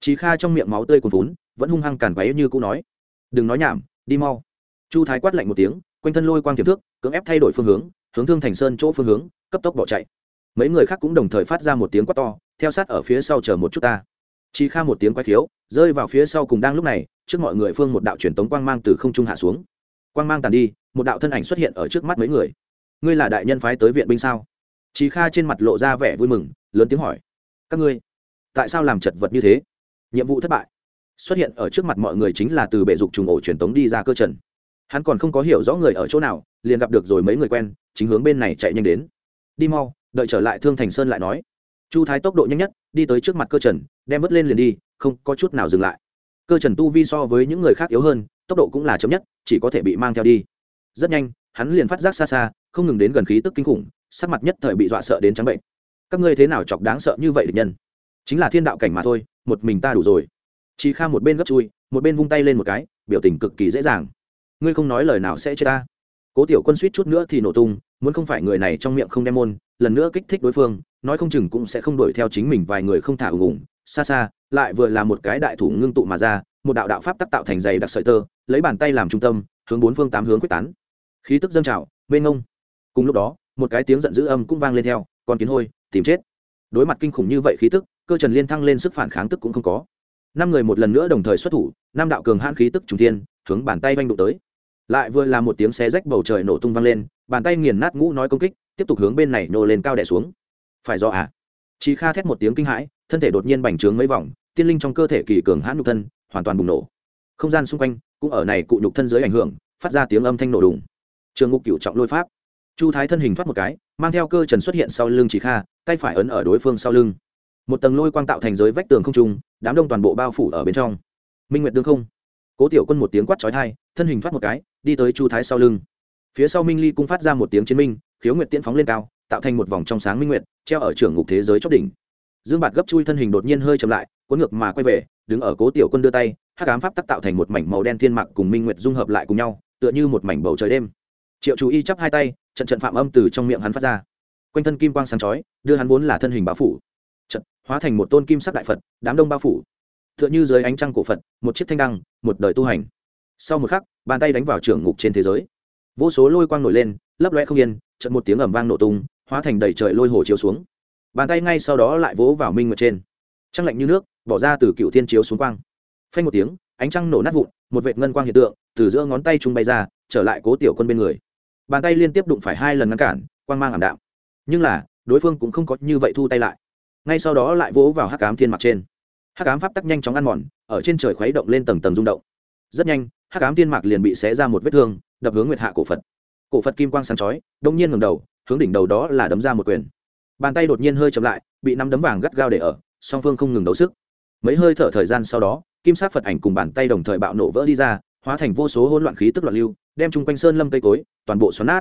Chí Kha trong miệng máu tươi cuồn vốn, vẫn hung hăng càn quấy như cũ nói: "Đừng nói nhảm, đi mau." Chu Thái quát lạnh một tiếng, quanh thân lôi quang tiềm thước, cưỡng ép thay đổi phương hướng, hướng Thương Thành Sơn chỗ phương hướng, cấp tốc bỏ chạy. Mấy người khác cũng đồng thời phát ra một tiếng quát to, theo sát ở phía sau chờ một chút ta. chi Kha một tiếng quái khiếu, rơi vào phía sau cùng đang lúc này, trước mọi người phương một đạo truyền tống quang mang từ không trung hạ xuống. Quang mang tàn đi, một đạo thân ảnh xuất hiện ở trước mắt mấy người. Ngươi là đại nhân phái tới viện binh sao? chi Kha trên mặt lộ ra vẻ vui mừng, lớn tiếng hỏi: "Các ngươi, tại sao làm chật vật như thế?" nhiệm vụ thất bại xuất hiện ở trước mặt mọi người chính là từ bệ dục trùng ổ truyền tống đi ra cơ trần hắn còn không có hiểu rõ người ở chỗ nào, liền gặp được rồi mấy người quen, chính hướng bên này chạy nhanh đến. Đi mau, đợi trở lại thương thành sơn lại nói. Chu thái tốc độ nhanh nhất, đi tới trước mặt cơ trần, đem vớt lên liền đi, không có chút nào dừng lại. Cơ trần tu vi so với những người khác yếu hơn, tốc độ cũng là chấm nhất, chỉ có thể bị mang theo đi. Rất nhanh, hắn liền phát giác xa xa, không ngừng đến gần khí tức kinh khủng, sắc mặt nhất thời bị dọa sợ đến trắng bệnh. Các ngươi thế nào chọc đáng sợ như vậy được nhân? Chính là thiên đạo cảnh mà thôi, một mình ta đủ rồi. Chị kha một bên gấp chui, một bên vung tay lên một cái, biểu tình cực kỳ dễ dàng ngươi không nói lời nào sẽ chết ta. Cố tiểu quân suýt chút nữa thì nổ tung, muốn không phải người này trong miệng không đem môn, lần nữa kích thích đối phương, nói không chừng cũng sẽ không đuổi theo chính mình vài người không thả ủng ủng xa xa, lại vừa là một cái đại thủ ngưng tụ mà ra, một đạo đạo pháp tác tạo thành dày đặc sợi tơ, lấy bàn tay làm trung tâm, hướng bốn phương tám hướng quyết tán. Khí tức dâng trào, mênh ngông cùng lúc đó, một cái tiếng giận dữ âm cũng vang lên theo, con kiến hôi, tìm chết. Đối mặt kinh khủng như vậy khí tức, cơ trần liên thăng lên sức phản kháng tức cũng không có. Năm người một lần nữa đồng thời xuất thủ, năm đạo cường hãn khí tức trùng thiên, hướng bàn tay vanh đụng tới lại vừa là một tiếng xé rách bầu trời nổ tung vang lên, bàn tay nghiền nát ngũ nói công kích, tiếp tục hướng bên này nô lên cao đẻ xuống. Phải do à? Chị kha thét một tiếng kinh hãi, thân thể đột nhiên bành trướng mấy vòng, tiên linh trong cơ thể kỳ cường hãn nhục thân, hoàn toàn bùng nổ. Không gian xung quanh, cũng ở này cụ nhục thân dưới ảnh hưởng, phát ra tiếng âm thanh nổ đùng. Trường ngục cựu trọng lôi pháp. Chu thái thân hình thoát một cái, mang theo cơ trần xuất hiện sau lưng chỉ kha, tay phải ấn ở đối phương sau lưng. Một tầng lôi quang tạo thành giới vách tường không trung, đám đông toàn bộ bao phủ ở bên trong. Minh nguyệt đương không cố tiểu quân một tiếng quát trói thai thân hình thoát một cái, đi tới chu thái sau lưng. Phía sau minh ly cung phát ra một tiếng chiến minh, khiếu nguyệt tiễn phóng lên cao, tạo thành một vòng trong sáng minh nguyệt, treo ở trường ngục thế giới chót đỉnh. Dương bạt gấp chui thân hình đột nhiên hơi chậm lại, cuốn ngược mà quay về, đứng ở cố tiểu quân đưa tay hát cám pháp tắc tạo thành một mảnh màu đen thiên mạc cùng minh nguyệt dung hợp lại cùng nhau, tựa như một mảnh bầu trời đêm. Triệu chú y chắp hai tay, trận trận phạm âm từ trong miệng hắn phát ra. Quanh thân kim quang sáng chói, đưa hắn vốn là thân hình bao phủ. Trận, hóa thành một tôn kim sắc đại phật, đám đông bao phủ tựa như dưới ánh trăng cổ phật, một chiếc thanh đăng, một đời tu hành. Sau một khắc, bàn tay đánh vào trưởng ngục trên thế giới. Vô số lôi quang nổi lên, lấp loe không yên trận một tiếng ầm vang nổ tung, hóa thành đầy trời lôi hồ chiếu xuống. Bàn tay ngay sau đó lại vỗ vào minh nguyệt trên. Trăng lạnh như nước, bỏ ra từ cựu thiên chiếu xuống quang. Phanh một tiếng, ánh trăng nổ nát vụn, một vệt ngân quang hiện tượng, từ giữa ngón tay trung bay ra, trở lại cố tiểu quân bên người. Bàn tay liên tiếp đụng phải hai lần ngăn cản, quang mang ảm đạm. Nhưng là, đối phương cũng không có như vậy thu tay lại. Ngay sau đó lại vỗ vào hắc cám thiên mặt trên hắc Ám pháp tắc nhanh chóng ăn mòn, ở trên trời khuấy động lên tầng tầng rung động. Rất nhanh, hắc Ám thiên mạc liền bị xé ra một vết thương, đập hướng nguyệt hạ cổ phật. Cổ phật kim quang sáng chói đông nhiên ngầm đầu, hướng đỉnh đầu đó là đấm ra một quyền. Bàn tay đột nhiên hơi chậm lại, bị năm đấm vàng gắt gao để ở, song phương không ngừng đấu sức. Mấy hơi thở thời gian sau đó, kim sát phật ảnh cùng bàn tay đồng thời bạo nổ vỡ đi ra, hóa thành vô số hỗn loạn khí tức loạn lưu, đem chung quanh sơn lâm cây cối, toàn bộ xoắn nát.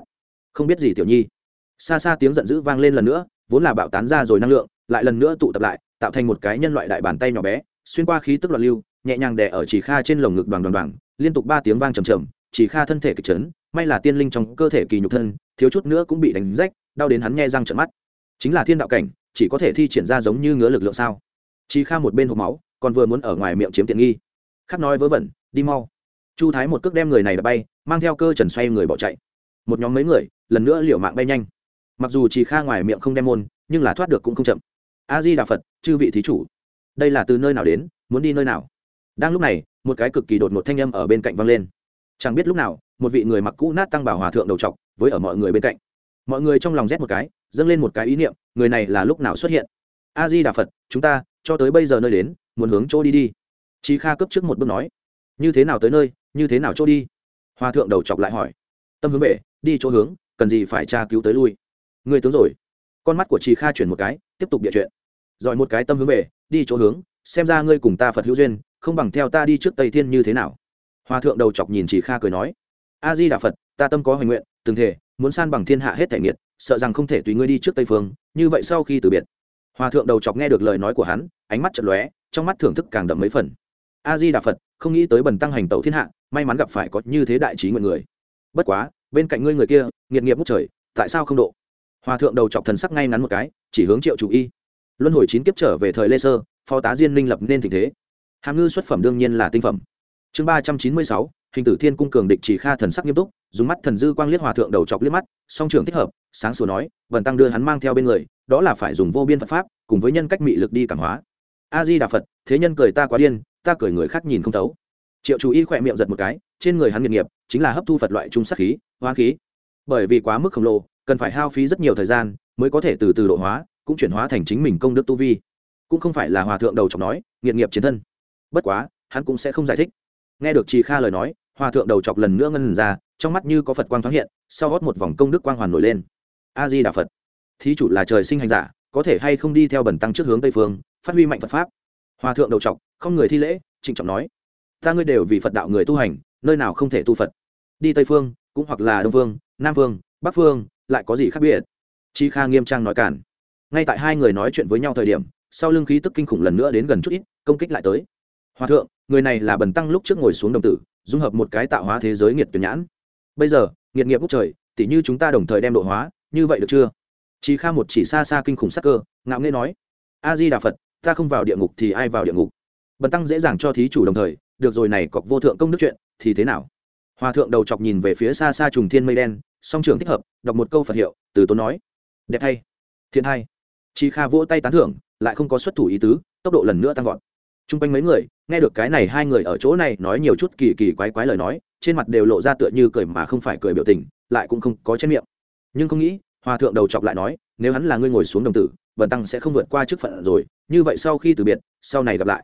Không biết gì, tiểu nhi. Xa xa tiếng giận dữ vang lên lần nữa, vốn là bạo tán ra rồi năng lượng, lại lần nữa tụ tập lại tạo thành một cái nhân loại đại bàn tay nhỏ bé, xuyên qua khí tức loạn lưu, nhẹ nhàng đè ở chỉ kha trên lồng ngực đoàn đoàn đoàn, liên tục ba tiếng vang trầm trầm, chỉ kha thân thể kịch chấn, may là tiên linh trong cơ thể kỳ nhục thân, thiếu chút nữa cũng bị đánh rách, đau đến hắn nghe răng trợn mắt. Chính là thiên đạo cảnh, chỉ có thể thi triển ra giống như ngứa lực lượng sao? Chỉ kha một bên hộp máu, còn vừa muốn ở ngoài miệng chiếm tiện nghi. Khắc nói vớ vẩn, đi mau. Chu thái một cước đem người này đã bay, mang theo cơ trần xoay người bỏ chạy. Một nhóm mấy người, lần nữa liều mạng bay nhanh. Mặc dù chỉ kha ngoài miệng không đem môn, nhưng là thoát được cũng không chậm a di đà phật, chư vị thí chủ, đây là từ nơi nào đến, muốn đi nơi nào? Đang lúc này, một cái cực kỳ đột một thanh âm ở bên cạnh vang lên. Chẳng biết lúc nào, một vị người mặc cũ nát tăng bảo hòa thượng đầu t với ở mọi người bên cạnh. Mọi người trong lòng rét một cái, dâng lên một cái ý niệm, người này là lúc nào xuất hiện? A di đà phật, chúng ta, cho tới bây giờ nơi đến, muốn hướng chỗ đi đi. Chí kha cấp trước một bước nói, như thế nào tới nơi, như thế nào chỗ đi? Hòa thượng đầu chọc lại hỏi, tâm hướng về, đi chỗ hướng, cần gì phải tra cứu tới lui? Người tướng rồi con mắt của chị kha chuyển một cái, tiếp tục địa chuyện. Giỏi một cái tâm hướng về, đi chỗ hướng, xem ra ngươi cùng ta phật hữu duyên, không bằng theo ta đi trước tây thiên như thế nào. Hòa thượng đầu chọc nhìn chị kha cười nói, a di đà phật, ta tâm có hoành nguyện, từng thể, muốn san bằng thiên hạ hết thể nghiệt, sợ rằng không thể tùy ngươi đi trước tây phương, như vậy sau khi từ biệt. Hòa thượng đầu chọc nghe được lời nói của hắn, ánh mắt chật lóe, trong mắt thưởng thức càng đậm mấy phần. A di đà phật, không nghĩ tới bần tăng hành tẩu thiên hạ, may mắn gặp phải có như thế đại trí nguyện người. Bất quá, bên cạnh ngươi người kia, nghiệt nghiệp mút trời, tại sao không độ? Hòa thượng đầu chọc thần sắc ngay ngắn một cái, chỉ hướng triệu chủ y. Luân hồi chín kiếp trở về thời lê sơ, phó tá diên minh lập nên tình thế. Hàm ngư xuất phẩm đương nhiên là tinh phẩm. Chương ba trăm chín mươi sáu, hình tử thiên cung cường địch chỉ kha thần sắc nghiêm túc, dùng mắt thần dư quang liếc hòa thượng đầu chọc liếc mắt, song trưởng thích hợp, sáng sủa nói vần tăng đưa hắn mang theo bên người, đó là phải dùng vô biên phật pháp, cùng với nhân cách mị lực đi cảm hóa. A di đà phật, thế nhân cười ta quá điên, ta cười người khác nhìn không tấu. triệu chú y khỏe miệng giật một cái, trên người hắn nghiệt nghiệp, chính là hấp thu phật loại trung sắc khí hoa khí. Bởi vì quá mức khổng lồ cần phải hao phí rất nhiều thời gian mới có thể từ từ độ hóa, cũng chuyển hóa thành chính mình công đức tu vi. Cũng không phải là hòa thượng đầu chọc nói nghiệt nghiệp chiến thân. Bất quá, hắn cũng sẽ không giải thích. Nghe được trì kha lời nói, hòa thượng đầu chọc lần nữa ngân ra, trong mắt như có phật quang thoáng hiện, sau gót một vòng công đức quang hoàn nổi lên. A di đà phật. Thí chủ là trời sinh hành giả, có thể hay không đi theo bẩn tăng trước hướng tây phương, phát huy mạnh phật pháp. Hòa thượng đầu chọc, không người thi lễ, trịnh trọng nói, ta ngươi đều vì phật đạo người tu hành, nơi nào không thể tu phật. Đi tây phương, cũng hoặc là đông phương, nam phương, bắc phương lại có gì khác biệt? Chi kha nghiêm trang nói cản. Ngay tại hai người nói chuyện với nhau thời điểm, sau lưng khí tức kinh khủng lần nữa đến gần chút ít, công kích lại tới. Hòa thượng, người này là bần tăng lúc trước ngồi xuống đồng tử, dung hợp một cái tạo hóa thế giới nghiệt tuyển nhãn. Bây giờ, nghiệt nghiệp quốc trời, tỉ như chúng ta đồng thời đem độ hóa, như vậy được chưa? Chi kha một chỉ xa xa kinh khủng sắc cơ, ngạo nghễ nói. A di đà phật ta không vào địa ngục thì ai vào địa ngục? Bần tăng dễ dàng cho thí chủ đồng thời, được rồi này cọc vô thượng công đức chuyện, thì thế nào? Hòa thượng đầu chọc nhìn về phía xa xa trùng thiên mây đen song trường thích hợp, đọc một câu phật hiệu, từ tốn nói, đẹp thay thiện hay. Chi kha vỗ tay tán thưởng, lại không có xuất thủ ý tứ, tốc độ lần nữa tăng vọt. T r u n g quanh mấy người, nghe được cái này hai người ở chỗ này nói nhiều chút kỳ kỳ quái quái lời nói, trên mặt đều lộ ra tựa như cười mà không phải cười biểu tình, lại cũng không có chén miệng. Nhưng không nghĩ, hòa thượng đầu chọc lại nói, nếu hắn là ngươi ngồi xuống đồng tử bần tăng sẽ không vượt qua chức phận rồi, như vậy sau khi từ biệt, sau này gặp lại.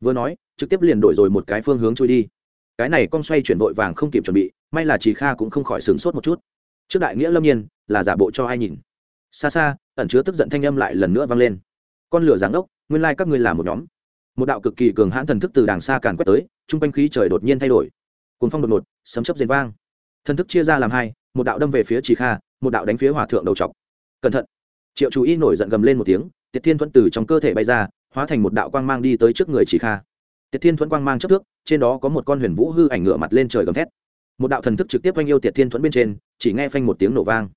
Vừa nói, trực tiếp liền đổi rồi một cái phương hướng trôi đi. Cái này con xoay chuyển vội vàng không kịp chuẩn bị, may là chị kha cũng không khỏi sửng sốt một chút trước đại nghĩa lâm nhiên, là giả bộ cho ai nhìn? Xa xa, ẩn chứa tức giận thanh âm lại lần nữa vang lên. Con lửa giáng ốc, nguyên lai các ngươi là một nhóm. Một đạo cực kỳ cường hãn thần thức từ đàng xa càn quét tới chung quanh khí trời đột nhiên thay đổi. Cuốn phong đột ngột, sấm chấp rền vang. Thần thức chia ra làm hai, một đạo đâm về phía chỉ kha, một đạo đánh phía hòa thượng đầu chọc cẩn thận. Triệu chú y nổi giận gầm lên một tiếng, tiệt thiên thuẫn từ trong cơ thể bay ra, hóa thành một đạo quang mang đi tới trước người chỉ kha. Tiệt thiên thuẫn quang mang chấp thước trên đó có một con huyền vũ hư ảnh ngựa mặt lên trời gầm thét một đạo thần thức trực tiếp oanh yêu tiệt thiên thuẫn bên trên, chỉ nghe phanh một tiếng nổ vang.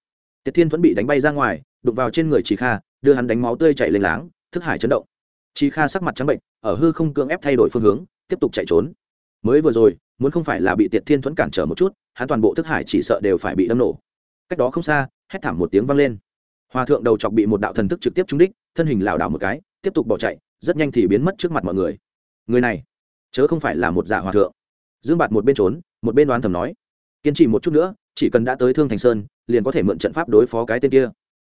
Tiệt thiên thuẫn bị đánh bay ra ngoài, đụng vào trên người chị kha, đưa hắn đánh máu tươi chạy lên láng, thức hải chấn động. Chị kha sắc mặt trắng bệnh, ở hư không cưỡng ép thay đổi phương hướng, tiếp tục chạy trốn. Mới vừa rồi, muốn không phải là bị tiệt thiên thuẫn cản trở một chút, hắn toàn bộ thức hải chỉ sợ đều phải bị đâm nổ. Cách đó không xa, hét thảm một tiếng vang lên. Hòa thượng đầu chọc bị một đạo thần thức trực tiếp trúng đích, thân hình lảo đảo một cái, tiếp tục bỏ chạy, rất nhanh thì biến mất trước mặt mọi người. Người này, chớ không phải là một giả hòa thượng. Dương bạt một bên trốn một bên đoán thầm nói, kiên trì một chút nữa, chỉ cần đã tới thương thành sơn, liền có thể mượn trận pháp đối phó cái tên kia.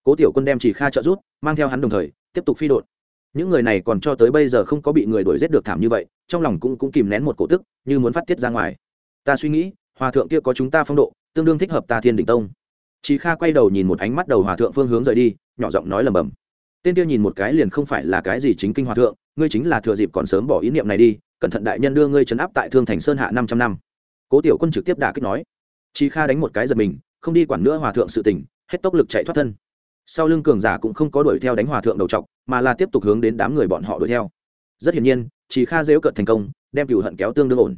Cố tiểu quân đem chỉ kha trợ rút mang theo hắn đồng thời, tiếp tục phi đột những người này còn cho tới bây giờ không có bị người đuổi giết được thảm như vậy, trong lòng cũng cũng kìm nén một cổ tức, như muốn phát tiết ra ngoài. Ta suy nghĩ, hòa thượng kia có chúng ta phong độ, tương đương thích hợp ta thiên đỉnh tông. Chỉ kha quay đầu nhìn một ánh mắt đầu hòa thượng phương hướng rời đi, nhỏ giọng nói lầm bầm tên kia nhìn một cái liền không phải là cái gì chính kinh hòa thượng, ngươi chính là thừa dịp còn sớm bỏ ý niệm này đi, cẩn thận đại nhân đưa ngươi trấn áp tại thương thành sơn hạ năm trăm năm cố tiểu quân trực tiếp đả kích nói. Chi kha đánh một cái giật mình, không đi quản nữa hòa thượng sự tình, hết tốc lực chạy thoát thân. Sau lưng cường giả cũng không có đuổi theo đánh hòa thượng đầu t mà là tiếp tục hướng đến đám người bọn họ đuổi theo. Rất hiển nhiên chỉ kha dễu cận thành công, đem cựu hận kéo tương đương ổn.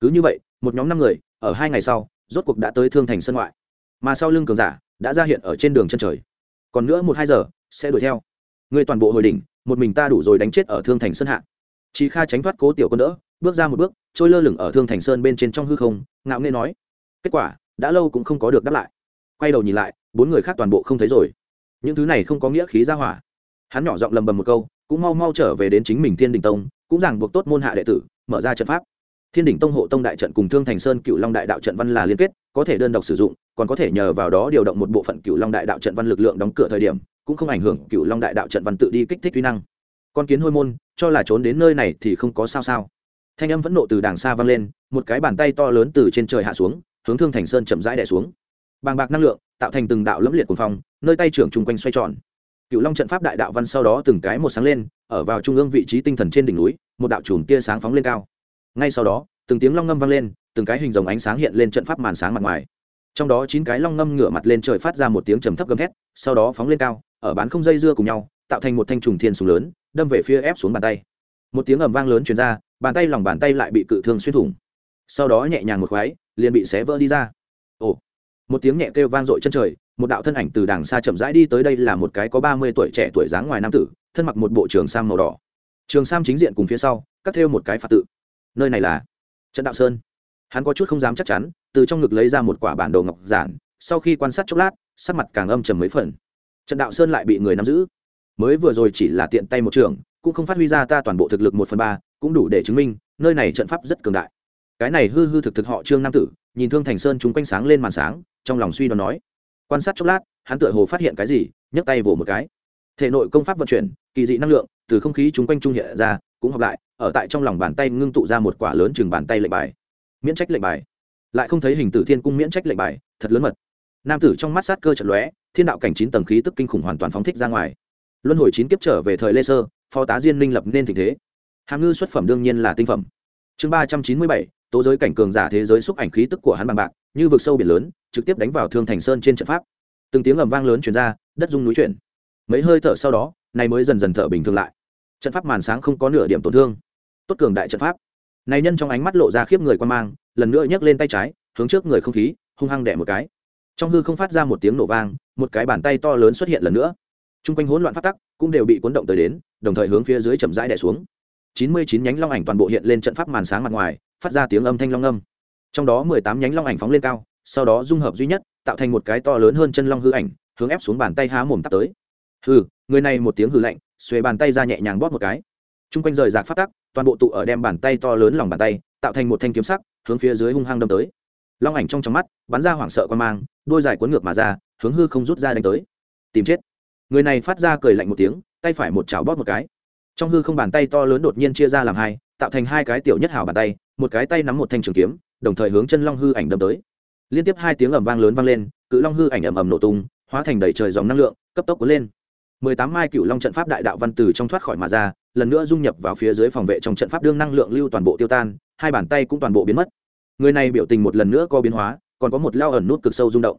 Cứ như vậy, một nhóm năm người, ở hai ngày sau, rốt cuộc đã tới thương thành sân ngoại. Mà sau lưng cường giả đã ra hiện ở trên đường chân trời. Còn nữa một hai giờ, sẽ đuổi theo. Người toàn bộ hồi đỉnh, một mình ta đủ rồi đánh chết ở thương thành sân hạ. Chỉ kha tránh thoát cố tiểu quân đỡ bước ra một bước, trôi lơ lửng ở thương thành sơn bên trên trong hư không, ngạo nghê nói, kết quả, đã lâu cũng không có được đáp lại. Quay đầu nhìn lại, bốn người khác toàn bộ không thấy rồi. Những thứ này không có nghĩa khí ra hỏa. Hắn nhỏ giọng lầm bầm một câu, cũng mau mau trở về đến chính mình thiên đình tông, cũng ràng buộc tốt môn hạ đệ tử, mở ra trận pháp. Thiên đình tông hộ tông đại trận cùng thương thành sơn cựu long đại đạo trận văn là liên kết, có thể đơn độc sử dụng, còn có thể nhờ vào đó điều động một bộ phận cựu long đại đạo trận văn lực lượng đóng cửa thời điểm, cũng không ảnh hưởng cựu long đại đạo trận văn tự đi kích thích uy năng. Con kiến hôi môn, cho là trốn đến nơi này thì không có sao sao thanh âm vẫn nộ từ đàng xa vang lên, một cái bàn tay to lớn từ trên trời hạ xuống, hướng thương thành sơn chậm rãi đẻ xuống. Bàng bạc năng lượng, tạo thành từng đạo lẫm liệt cuồng phong, nơi tay trưởng chung quanh xoay tròn. Cựu long trận pháp đại đạo văn sau đó từng cái một sáng lên, ở vào trung ương vị trí tinh thần trên đỉnh núi, một đạo chùm tia sáng phóng lên cao. Ngay sau đó, từng tiếng long ngâm vang lên, từng cái hình dòng ánh sáng hiện lên trận pháp màn sáng mặt ngoài. Trong đó chín cái long ngâm ngửa mặt lên trời phát ra một tiếng trầm thấp gầm thét, sau đó phóng lên cao, ở bán không dây dưa cùng nhau, tạo thành một thanh trùng thiên súng lớn, đâm về phía ép xuống bàn tay một tiếng ầm vang lớn truyền ra, bàn tay lòng bàn tay lại bị cự thương xuyên thủng. Sau đó nhẹ nhàng một khoái, liền bị xé vỡ đi ra. Ồ, một tiếng nhẹ kêu vang dội chân trời, một đạo thân ảnh từ đàng xa chậm rãi đi tới đây là một cái có ba mươi tuổi trẻ tuổi dáng ngoài nam tử, thân mặc một bộ trường sam màu đỏ. Trường sam chính diện cùng phía sau, cắt thêu một cái phạt tự. Nơi này là trận đạo sơn. Hắn có chút không dám chắc chắn, từ trong ngực lấy ra một quả bản đồ ngọc giản, sau khi quan sát chốc lát, sắc mặt càng âm trầm mấy phần. Trận đạo sơn lại bị người nắm giữ. Mới vừa rồi chỉ là tiện tay một trường cũng không phát huy ra ta toàn bộ thực lực một phần ba, cũng đủ để chứng minh, nơi này trận pháp rất cường đại. Cái này hư hư thực thực họ trương nam tử, nhìn thương thành sơn chúng quanh sáng lên màn sáng, trong lòng suy đoán nói. Quan sát chốc lát, hắn tựa hồ phát hiện cái gì, nhấc tay vỗ một cái. Thể nội công pháp vận chuyển, kỳ dị năng lượng, từ không khí chúng quanh trung hiện ra, cũng hợp lại, ở tại trong lòng bàn tay ngưng tụ ra một quả lớn chừng bàn tay lệnh bài. Miễn trách lệnh bài. Lại không thấy hình tử thiên cung miễn trách lệnh bài, thật lớn mật. Nam tử trong mắt sát cơ trận lóe, thiên đạo cảnh chín tầng khí tức kinh khủng hoàn toàn phóng thích ra ngoài luân hồi chín kiếp trở về thời lê sơ, phó tá diên minh lập nên tình thế. Hàm ngư xuất phẩm đương nhiên là tinh phẩm. Chương ba trăm chín mươi bảy, tố giới cảnh cường giả thế giới xúc ảnh khí tức của hắn bằng bạc, như vực sâu biển lớn, trực tiếp đánh vào thương thành sơn trên trận pháp. Từng tiếng ầm vang lớn chuyển ra, đất rung núi chuyển. Mấy hơi thở sau đó, này mới dần dần thở bình thường lại. Trận pháp màn sáng không có nửa điểm tổn thương. Tốt cường đại trận pháp. Này nhân trong ánh mắt lộ ra khiếp người quan mang, lần nữa nhấc lên tay trái, hướng trước người không khí, hung hăng đẻ một cái. Trong hư không phát ra một tiếng nổ vang, một cái bàn tay to lớn xuất hiện lần nữa t r u n g quanh hỗn loạn phát tắc cũng đều bị cuốn động tới đến, đồng thời hướng phía dưới chậm rãi đẻ xuống. Chín mươi chín nhánh long ảnh toàn bộ hiện lên trận pháp màn sáng mặt ngoài, phát ra tiếng âm thanh long âm. Trong đó mười tám nhánh long ảnh phóng lên cao, sau đó dung hợp duy nhất, tạo thành một cái to lớn hơn chân long hư ảnh, hướng ép xuống bàn tay há mồm tắt tới. Hư người này một tiếng hư lạnh, xuề bàn tay ra nhẹ nhàng bóp một cái. T r u n g quanh rời rạc phát tắc, toàn bộ tụ ở đem bàn tay to lớn lòng bàn tay, tạo thành một thanh kiếm sắc, hướng phía dưới hung hăng đâm tới. Long ảnh trong trong mắt, bắn ra hoảng sợ quan mang, đôi dài cuốn ngược mà ra, hướng hư không rút ra đánh tới. Tìm chết người này phát ra cười lạnh một tiếng, tay phải một chảo bóp một cái. Trong hư không bàn tay to lớn đột nhiên chia ra làm hai, tạo thành hai cái tiểu nhất hào bàn tay, một cái tay nắm một thanh trường kiếm, đồng thời hướng chân long hư ảnh đâm tới. Liên tiếp hai tiếng ầm vang lớn vang lên, cự long hư ảnh ầm ầm nổ tung, hóa thành đầy trời dòng năng lượng, cấp tốc cuốn lên. Mười tám mai cựu long trận pháp đại đạo văn từ trong thoát khỏi mà ra, lần nữa dung nhập vào phía dưới phòng vệ trong trận pháp đương năng lượng lưu toàn bộ tiêu tan, hai bàn tay cũng toàn bộ biến mất. Người này biểu tình một lần nữa có biến hóa, còn có một lao ẩn nút cực sâu rung động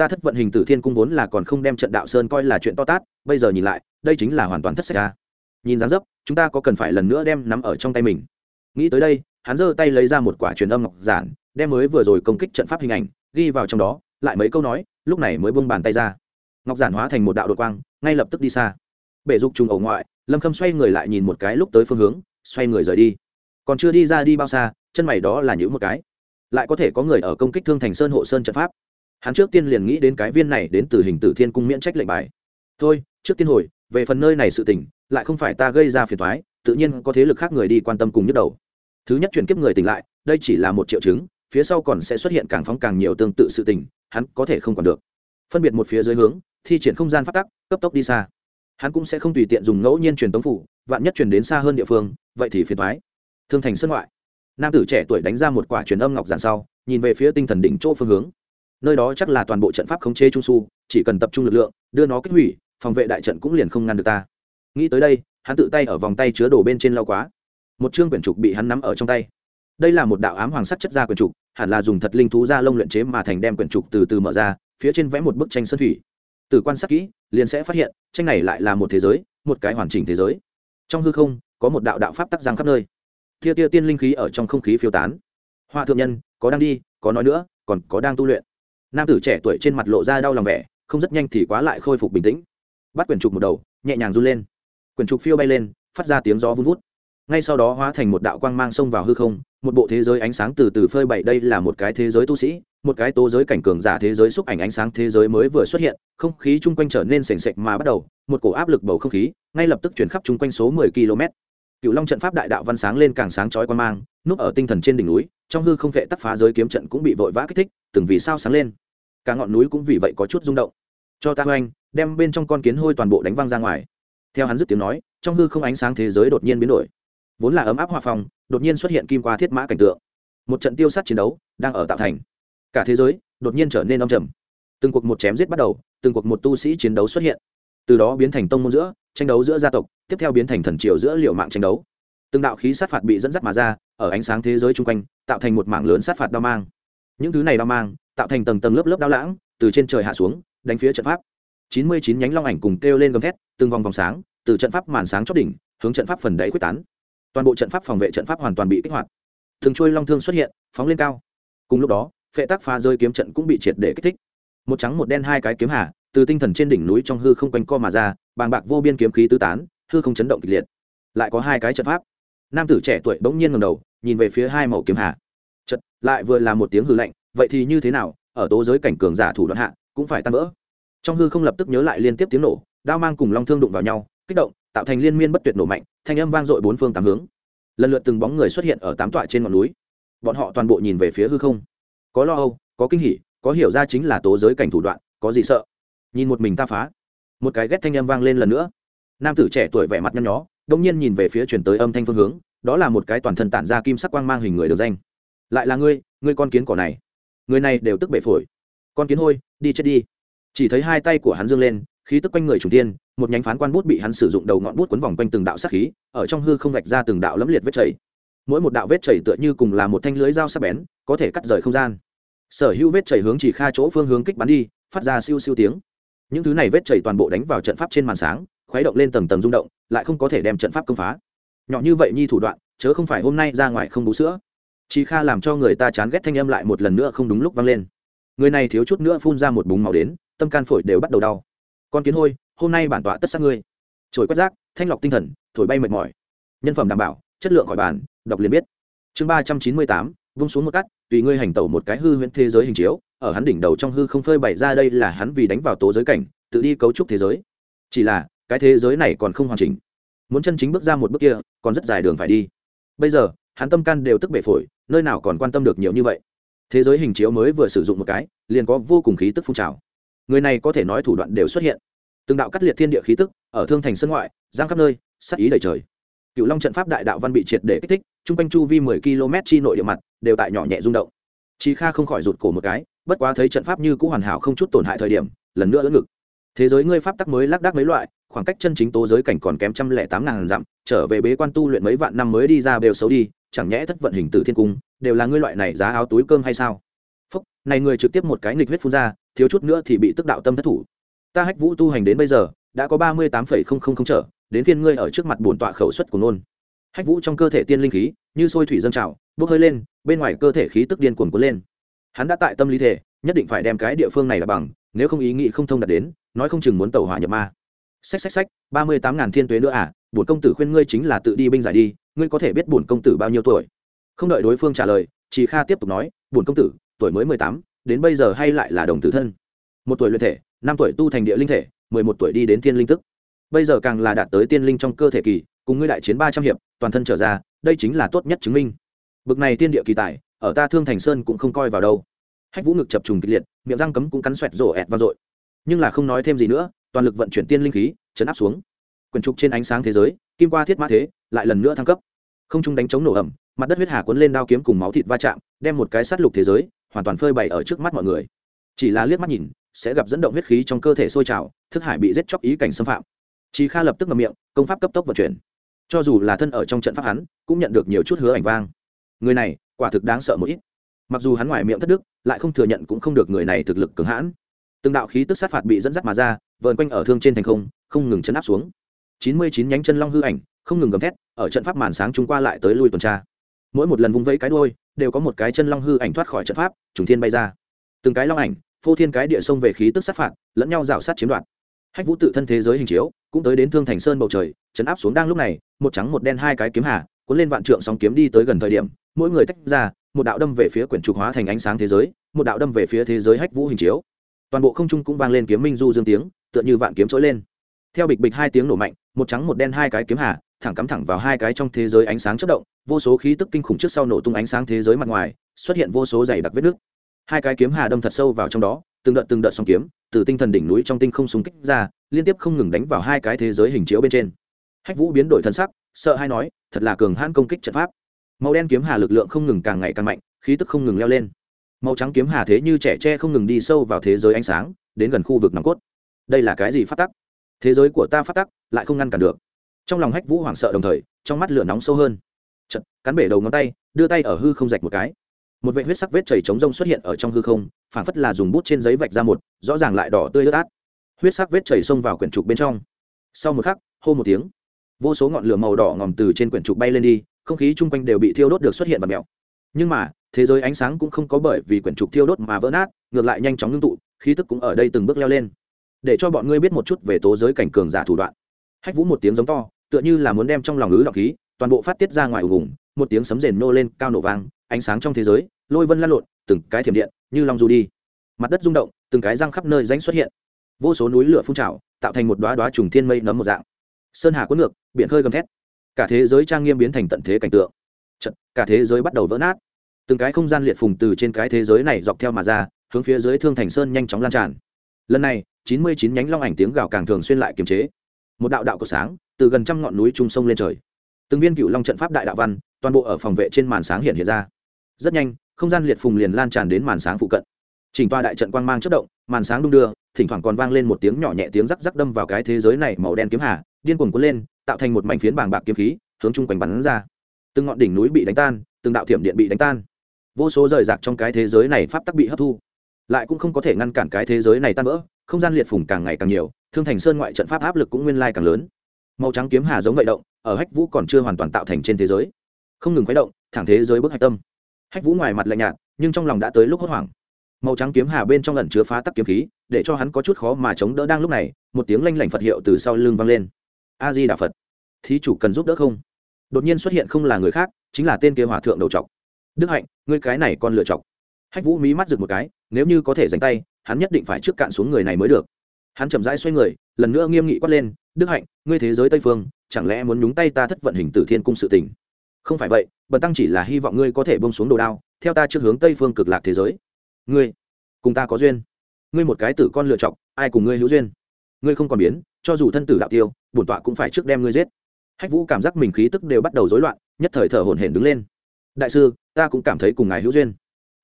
ta thất vận hình tử thiên cung vốn là còn không đem trận đạo sơn coi là chuyện to tát, bây giờ nhìn lại, đây chính là hoàn toàn thất sách ca nhìn dáng dấp, chúng ta có cần phải lần nữa đem nắm ở trong tay mình. Nghĩ tới đây, hắn giơ tay lấy ra một quả truyền âm ngọc giản, đem mới vừa rồi công kích trận pháp hình ảnh ghi vào trong đó, lại mấy câu nói, lúc này mới buông bàn tay ra. Ngọc giản hóa thành một đạo đột quang, ngay lập tức đi xa. Bể dục trùng ẩu ngoại, lâm khâm xoay người lại nhìn một cái lúc tới phương hướng, xoay người rời đi. Còn chưa đi ra đi bao xa, chân mày đó là những một cái. Lại có thể có người ở công kích thương thành sơn hộ sơn trận pháp hắn trước tiên liền nghĩ đến cái viên này đến từ hình tử thiên cung miễn trách lệnh bài. Thôi, trước tiên hồi, về phần nơi này sự tình, lại không phải ta gây ra phiền thoái tự nhiên có thế lực khác người đi quan tâm cùng nhức đầu. Thứ nhất chuyển kiếp người tỉnh lại, đây chỉ là một triệu chứng, phía sau còn sẽ xuất hiện càng phóng càng nhiều tương tự sự tình, hắn có thể không còn được. Phân biệt một phía dưới hướng, thi triển không gian phát tắc, cấp tốc đi xa. Hắn cũng sẽ không tùy tiện dùng ngẫu nhiên truyền tống phủ, vạn nhất truyền đến xa hơn địa phương, vậy thì phiền thoái thương thành sân ngoại. Nam tử trẻ tuổi đánh ra một quả truyền âm ngọc giản sau, nhìn về phía tinh thần đỉnh chỗ phương hướng nơi đó chắc là toàn bộ trận pháp khống chế trung su, chỉ cần tập trung lực lượng, đưa nó kích hủy, phòng vệ đại trận cũng liền không ngăn được ta. Nghĩ tới đây, hắn tự tay ở vòng tay chứa đồ bên trên lau quá. Một chương quyển trục bị hắn nắm ở trong tay. Đây là một đạo ám hoàng sắt chất ra quyển trục, hẳn là dùng thật linh thú da lông luyện chế mà thành đem quyển trục từ từ mở ra, phía trên vẽ một bức tranh sơn thủy. Từ quan sát kỹ, liền sẽ phát hiện, tranh này lại là một thế giới, một cái hoàn chỉnh thế giới. Trong hư không, có một đạo đạo pháp tắc giang khắp nơi. Tia tia tiên linh khí ở trong không khí phiêu tán. Hoa thượng nhân, có đang đi, có nói nữa, còn có đang tu luyện nam tử trẻ tuổi trên mặt lộ ra đau lòng vẻ, không rất nhanh thì quá lại khôi phục bình tĩnh. Bắt quyển trục một đầu, nhẹ nhàng run lên. Quyển trục phiêu bay lên, phát ra tiếng gió vun vút. Ngay sau đó hóa thành một đạo quang mang xông vào hư không, một bộ thế giới ánh sáng từ từ phơi bậy đây là một cái thế giới tu sĩ, một cái tố giới cảnh cường giả thế giới xúc ảnh ánh sáng thế giới mới vừa xuất hiện, không khí chung quanh trở nên sềnh sệch mà bắt đầu, một cổ áp lực bầu không khí, ngay lập tức chuyển khắp chung quanh số mười km. Cựu long trận pháp đại đạo văn sáng lên càng sáng chói quan mang, núp ở tinh thần trên đỉnh núi, trong hư không vệ tắc phá giới kiếm trận cũng bị vội vã kích thích, từng vì sao sáng lên cả ngọn núi cũng vì vậy có chút rung động. Cho ta oanh đem bên trong con kiến hôi toàn bộ đánh văng ra ngoài. Theo hắn dứt tiếng nói, trong hư không ánh sáng thế giới đột nhiên biến đổi. Vốn là ấm áp hòa phòng, đột nhiên xuất hiện kim qua thiết mã cảnh tượng. Một trận tiêu sát chiến đấu đang ở tạo thành. Cả thế giới đột nhiên trở nên âm trầm. Từng cuộc một chém giết bắt đầu, từng cuộc một tu sĩ chiến đấu xuất hiện. Từ đó biến thành tông môn giữa, tranh đấu giữa gia tộc, tiếp theo biến thành thần triều giữa liệu mạng tranh đấu. Từng đạo khí sát phạt bị dẫn dắt mà ra, ở ánh sáng thế giới chung quanh, tạo thành một mảng lớn sát phạt đao mang. Những thứ này đao mang tạo thành tầng tầng lớp lớp đao lãng, từ trên trời hạ xuống, đánh phía trận pháp. Chín mươi chín nhánh long ảnh cùng kêu lên gầm thét, từng vòng vòng sáng, từ trận pháp màn sáng chót đỉnh, hướng trận pháp phần đáy quyết tán. Toàn bộ trận pháp phòng vệ trận pháp hoàn toàn bị kích hoạt. Thường trôi long thương xuất hiện, phóng lên cao. Cùng lúc đó, phệ tác phá rơi kiếm trận cũng bị triệt để kích thích. Một trắng một đen hai cái kiếm hạ từ tinh thần trên đỉnh núi trong hư không quanh co mà ra, bàng bạc vô biên kiếm khí tứ tán, hư không chấn động kịch liệt. Lại có hai cái trận pháp. Nam tử trẻ tuổi bỗng nhiên ngầm đầu, nhìn về phía hai màu kiếm hạ trận lại vừa là một tiếng hư lạnh vậy thì như thế nào? Ở tố giới cảnh cường giả thủ đoạn hạ, cũng phải tan vỡ. Trong hư không lập tức nhớ lại liên tiếp tiếng nổ, đao mang cùng long thương đụng vào nhau, kích động, tạo thành liên miên bất tuyệt nổ mạnh, thanh âm vang dội bốn phương tám hướng. Lần lượt từng bóng người xuất hiện ở tám tọa trên ngọn núi. Bọn họ toàn bộ nhìn về phía hư không. Có lo âu, có kinh hỉ, có hiểu ra chính là tố giới cảnh thủ đoạn, có gì sợ? Nhìn một mình ta phá. Một cái ghét thanh âm vang lên lần nữa. Nam tử trẻ tuổi vẻ mặt nhăn nhó, đông nhiên nhìn về phía chuyển tới âm thanh phương hướng, đó là một cái toàn thân tản ra kim sắc quang mang hình người được danh. Lại là ngươi ngươi con kiến cỏ này người này đều tức bể phổi. Con kiến hôi, đi chết đi. Chỉ thấy hai tay của hắn dương lên, khí tức quanh người trùng tiên một nhánh phán quan bút bị hắn sử dụng đầu ngọn bút quấn vòng quanh từng đạo sát khí, ở trong hư không vạch ra từng đạo lẫm liệt vết chảy. Mỗi một đạo vết chảy tựa như cùng là một thanh lưới dao sắc bén, có thể cắt rời không gian. Sở hữu vết chảy hướng chỉ kha chỗ phương hướng kích bắn đi, phát ra siêu siêu tiếng. Những thứ này vết chảy toàn bộ đánh vào trận pháp trên màn sáng, khuấy động lên tầng tầng rung động, lại không có thể đem trận pháp công phá. Nhỏ như vậy nhi thủ đoạn, chớ không phải hôm nay ra ngoài không bú sữa chỉ kha làm cho người ta chán ghét thanh âm lại một lần nữa không đúng lúc vang lên. Người này thiếu chút nữa phun ra một búng máu đến, tâm can phổi đều bắt đầu đau. Con kiến hôi, hôm nay bản tọa tất sát ngươi. Trồi quét rác, thanh lọc tinh thần, thổi bay mệt mỏi. Nhân phẩm đảm bảo, chất lượng khỏi bản đọc liền biết. Chương ba trăm chín mươi tám, vung xuống một cắt, tùy ngươi hành tẩu một cái hư huyễn thế giới hình chiếu, ở hắn đỉnh đầu trong hư không phơi bày ra đây là hắn vì đánh vào tố giới cảnh, tự đi cấu trúc thế giới. Chỉ là, cái thế giới này còn không hoàn chỉnh. Muốn chân chính bước ra một bước kia, còn rất dài đường phải đi. Bây giờ hắn tâm can đều tức bể phổi, nơi nào còn quan tâm được nhiều như vậy. Thế giới hình chiếu mới vừa sử dụng một cái, liền có vô cùng khí tức phun trào. Người này có thể nói thủ đoạn đều xuất hiện. Từng đạo cắt liệt thiên địa khí tức, ở thương thành sân ngoại, giang khắp nơi sắc ý đầy trời. Cựu long trận pháp đại đạo văn bị triệt để kích thích, chung quanh chu vi mười km chi nội địa mặt, đều tại nhỏ nhẹ rung động. Chi kha không khỏi rụt cổ một cái, bất quá thấy trận pháp như cũ hoàn hảo không chút tổn hại thời điểm, lần nữa đỡ ngực. Thế giới ngươi pháp tắc mới lác đác mấy loại, khoảng cách chân chính tố giới cảnh còn kém trăm lẻ tám ngàn dặm, trở về bế quan tu luyện mấy vạn năm mới đi ra đều xấu đi chẳng nhẽ thất vận hình tử thiên cung, đều là ngươi loại này giá áo túi cơm hay sao? Phúc, này người trực tiếp một cái nghịch huyết phun ra, thiếu chút nữa thì bị tức đạo tâm thất thủ. Ta hách vũ tu hành đến bây giờ, đã có ba mươi tám phẩy không không không trở, đến phiên ngươi ở trước mặt bổn tọa khẩu suất của nôn. Hách vũ trong cơ thể tiên linh khí, như sôi thủy dâng trào, bốc hơi lên, bên ngoài cơ thể khí tức điên cuồng cuốn lên. Hắn đã tại tâm lý thể nhất định phải đem cái địa phương này là bằng, nếu không ý nghĩ không thông đạt đến, nói không chừng muốn tẩu hỏa nhập ma. Sách sách sách ba mươi tám ngàn thiên tuế nữa à bổn công tử khuyên ngươi chính là tự đi binh giải đi ngươi có thể biết bổn công tử bao nhiêu tuổi? Không đợi đối phương trả lời chị kha tiếp tục nói, bổn công tử, tuổi mới mười tám, đến bây giờ hay lại là đồng tử thân. Một tuổi luyện thể, năm tuổi tu thành địa linh thể, mười một tuổi đi đến thiên linh tức bây giờ càng là đạt tới tiên linh trong cơ thể kỳ, cùng ngươi đại chiến ba trăm hiệp, toàn thân trở ra, đây chính là tốt nhất chứng minh. Bực này tiên địa kỳ tài, ở ta thương thành sơn cũng không coi vào đâu. Hách vũ ngực chập trùng kịch liệt, miệng răng cấm cũng cắn xoẹt rổ ẹt vang dội nhưng là không nói thêm gì nữa, toàn lực vận chuyển tiên linh khí, chấn áp xuống quyển trục trên ánh sáng thế giới kim qua thiết mã thế lại lần nữa thăng cấp không trung đánh chống nổ ẩm mặt đất huyết hà cuốn lên đao kiếm cùng máu thịt va chạm đem một cái sát lục thế giới hoàn toàn phơi bày ở trước mắt mọi người chỉ là liếc mắt nhìn sẽ gặp dẫn động huyết khí trong cơ thể sôi trào thức hải bị giết chóc ý cảnh xâm phạm Chí Kha lập tức ngậm miệng, công pháp cấp tốc vận chuyển. Cho dù là thân ở trong trận pháp hắn, cũng nhận được nhiều chút hứa ảnh vang. Người này, quả thực đáng sợ một ít. Mặc dù hắn ngoài miệng thất đức, lại không thừa nhận cũng không được người này thực lực cường hãn. Từng đạo khí tức sát phạt bị dẫn dắt mà ra, vờn quanh ở thương trên thành không, không ngừng chấn áp xuống. Chín mươi chín nhánh chân long hư ảnh, không ngừng gầm thét, ở trận pháp màn sáng trung qua lại tới lui tuần tra. Mỗi một lần vung vẫy cái đuôi, đều có một cái chân long hư ảnh thoát khỏi trận pháp, trùng thiên bay ra. Từng cái long ảnh, phô thiên cái địa sông về khí tức sát phạt, lẫn nhau rào sát chiếm đoạt hách vũ tự thân thế giới hình chiếu cũng tới đến thương thành sơn bầu trời chấn áp xuống đang lúc này một trắng một đen hai cái kiếm hà cuốn lên vạn trượng sóng kiếm đi tới gần thời điểm mỗi người tách ra một đạo đâm về phía quyển trục hóa thành ánh sáng thế giới một đạo đâm về phía thế giới hách vũ hình chiếu toàn bộ không trung cũng vang lên kiếm minh du dương tiếng tựa như vạn kiếm trỗi lên theo bịch bịch hai tiếng nổ mạnh, một trắng một đen hai cái kiếm hà, thẳng cắm thẳng vào hai cái trong thế giới ánh sáng chất động, vô số khí tức kinh khủng trước sau nổ tung ánh sáng thế giới mặt ngoài, xuất hiện vô số dày đặc vết nước hai cái kiếm hà đâm thật sâu vào trong đó, từng đợt từng đợt song kiếm, từ tinh thần đỉnh núi trong tinh không súng kích ra, liên tiếp không ngừng đánh vào hai cái thế giới hình chiếu bên trên. Hách vũ biến đổi thân sắc, sợ hay nói, thật là cường hãn công kích trận pháp. Màu đen kiếm hà lực lượng không ngừng càng ngày càng mạnh, khí tức không ngừng leo lên. Màu trắng kiếm hà thế như trẻ tre không ngừng đi sâu vào thế giới ánh sáng, đến gần khu vực nòng cốt. Đây là cái gì phát tắc? Thế giới của ta phát tắc lại không ngăn cản được trong lòng hách vũ hoảng sợ đồng thời trong mắt lửa nóng sâu hơn chật, cắn bể đầu ngón tay đưa tay ở hư không rạch một cái một vệ huyết sắc vết chảy trống rông xuất hiện ở trong hư không phản phất là dùng bút trên giấy vạch ra một rõ ràng lại đỏ tươi ướt át huyết sắc vết chảy xông vào quyển trục bên trong sau một khắc hô một tiếng vô số ngọn lửa màu đỏ ngòm từ trên quyển trục bay lên đi không khí chung quanh đều bị thiêu đốt được xuất hiện và mèo nhưng mà thế giới ánh sáng cũng không có bởi vì quyển trục thiêu đốt mà vỡ nát ngược lại nhanh chóng ngưng tụ khí tức cũng ở đây từng bước leo lên để cho bọn ngươi biết một chút về tố giới cảnh cường giả thủ đoạn. Hách vũ một tiếng giống to tựa như là muốn đem trong lòng ứ đọc khí toàn bộ phát tiết ra ngoài ủng ủng một tiếng sấm rền nô lên cao nổ vang ánh sáng trong thế giới lôi vân lan lộn từng cái thiểm điện như lòng du đi. Mặt đất rung động từng cái răng khắp nơi ránh xuất hiện. Vô số núi lửa phun trào tạo thành một đoá đoá trùng thiên mây nấm một dạng. Sơn hà cuốn ngược biển khơi gầm thét. Cả thế giới trang nghiêm biến thành tận thế cảnh tượng. Chật, cả thế giới bắt đầu vỡ nát. Từng cái không gian liệt phùng từ trên cái thế giới này dọc theo mà ra hướng phía dưới thương thành sơn nhanh chóng lan tràn. Lần này chín mươi chín nhánh long ảnh tiếng gào càng thường xuyên lại kiềm chế. Một đạo đạo của sáng, từ gần trăm ngọn núi trung sông lên trời. Từng viên cựu long trận pháp đại đạo văn, toàn bộ ở phòng vệ trên màn sáng hiện hiện ra. Rất nhanh, không gian liệt phùng liền lan tràn đến màn sáng phụ cận. Chỉnh toa đại trận quang mang chất động, màn sáng đung đưa, thỉnh thoảng còn vang lên một tiếng nhỏ nhẹ tiếng rắc rắc đâm vào cái thế giới này màu đen kiếm hà, điên cuồng cuốn lên, tạo thành một mảnh phiến bàng bạc kiếm khí, hướng chung quanh bắn ra. Từng ngọn đỉnh núi bị đánh tan, từng đạo thiểm điện bị đánh tan. Vô số rời rạc trong cái thế giới này pháp tắc bị hấp thu lại cũng không có thể ngăn cản cái thế giới này tan vỡ, không gian liệt phùng càng ngày càng nhiều, thương thành sơn ngoại trận pháp áp lực cũng nguyên lai càng lớn. Màu trắng kiếm hà giống vậy động, ở hách vũ còn chưa hoàn toàn tạo thành trên thế giới. Không ngừng khuấy động, thẳng thế giới bước hạch tâm. Hách vũ ngoài mặt lạnh nhạt, nhưng trong lòng đã tới lúc hốt hoảng. Màu trắng kiếm hà bên trong lần chứa phá tắc kiếm khí, để cho hắn có chút khó mà chống đỡ đang lúc này, một tiếng lanh lảnh phật hiệu từ sau lưng vang lên. A di đà phật, thí chủ cần giúp đỡ không? Đột nhiên xuất hiện không là người khác, chính là tên kia hòa thượng đầu trọc. Đức hạnh, ngươi cái này con lựa chọc. Hách vũ mí mắt rực một cái nếu như có thể dành tay, hắn nhất định phải trước cạn xuống người này mới được. Hắn chậm rãi xoay người, lần nữa nghiêm nghị quát lên, đức hạnh, ngươi thế giới tây phương, chẳng lẽ muốn nhúng tay ta thất vận hình tử thiên cung sự tình? Không phải vậy, bần tăng chỉ là hy vọng ngươi có thể bông xuống đồ đao, theo ta trước hướng tây phương cực lạc thế giới. Ngươi, cùng ta có duyên. Ngươi một cái tử con lựa chọc ai cùng ngươi hữu duyên? Ngươi không còn biến, cho dù thân tử đạo tiêu, bổn tọa cũng phải trước đem ngươi giết. Hách vũ cảm giác mình khí tức đều bắt đầu rối loạn, nhất thời thở hổn hển đứng lên. Đại sư, ta cũng cảm thấy cùng ngài hữu duyên.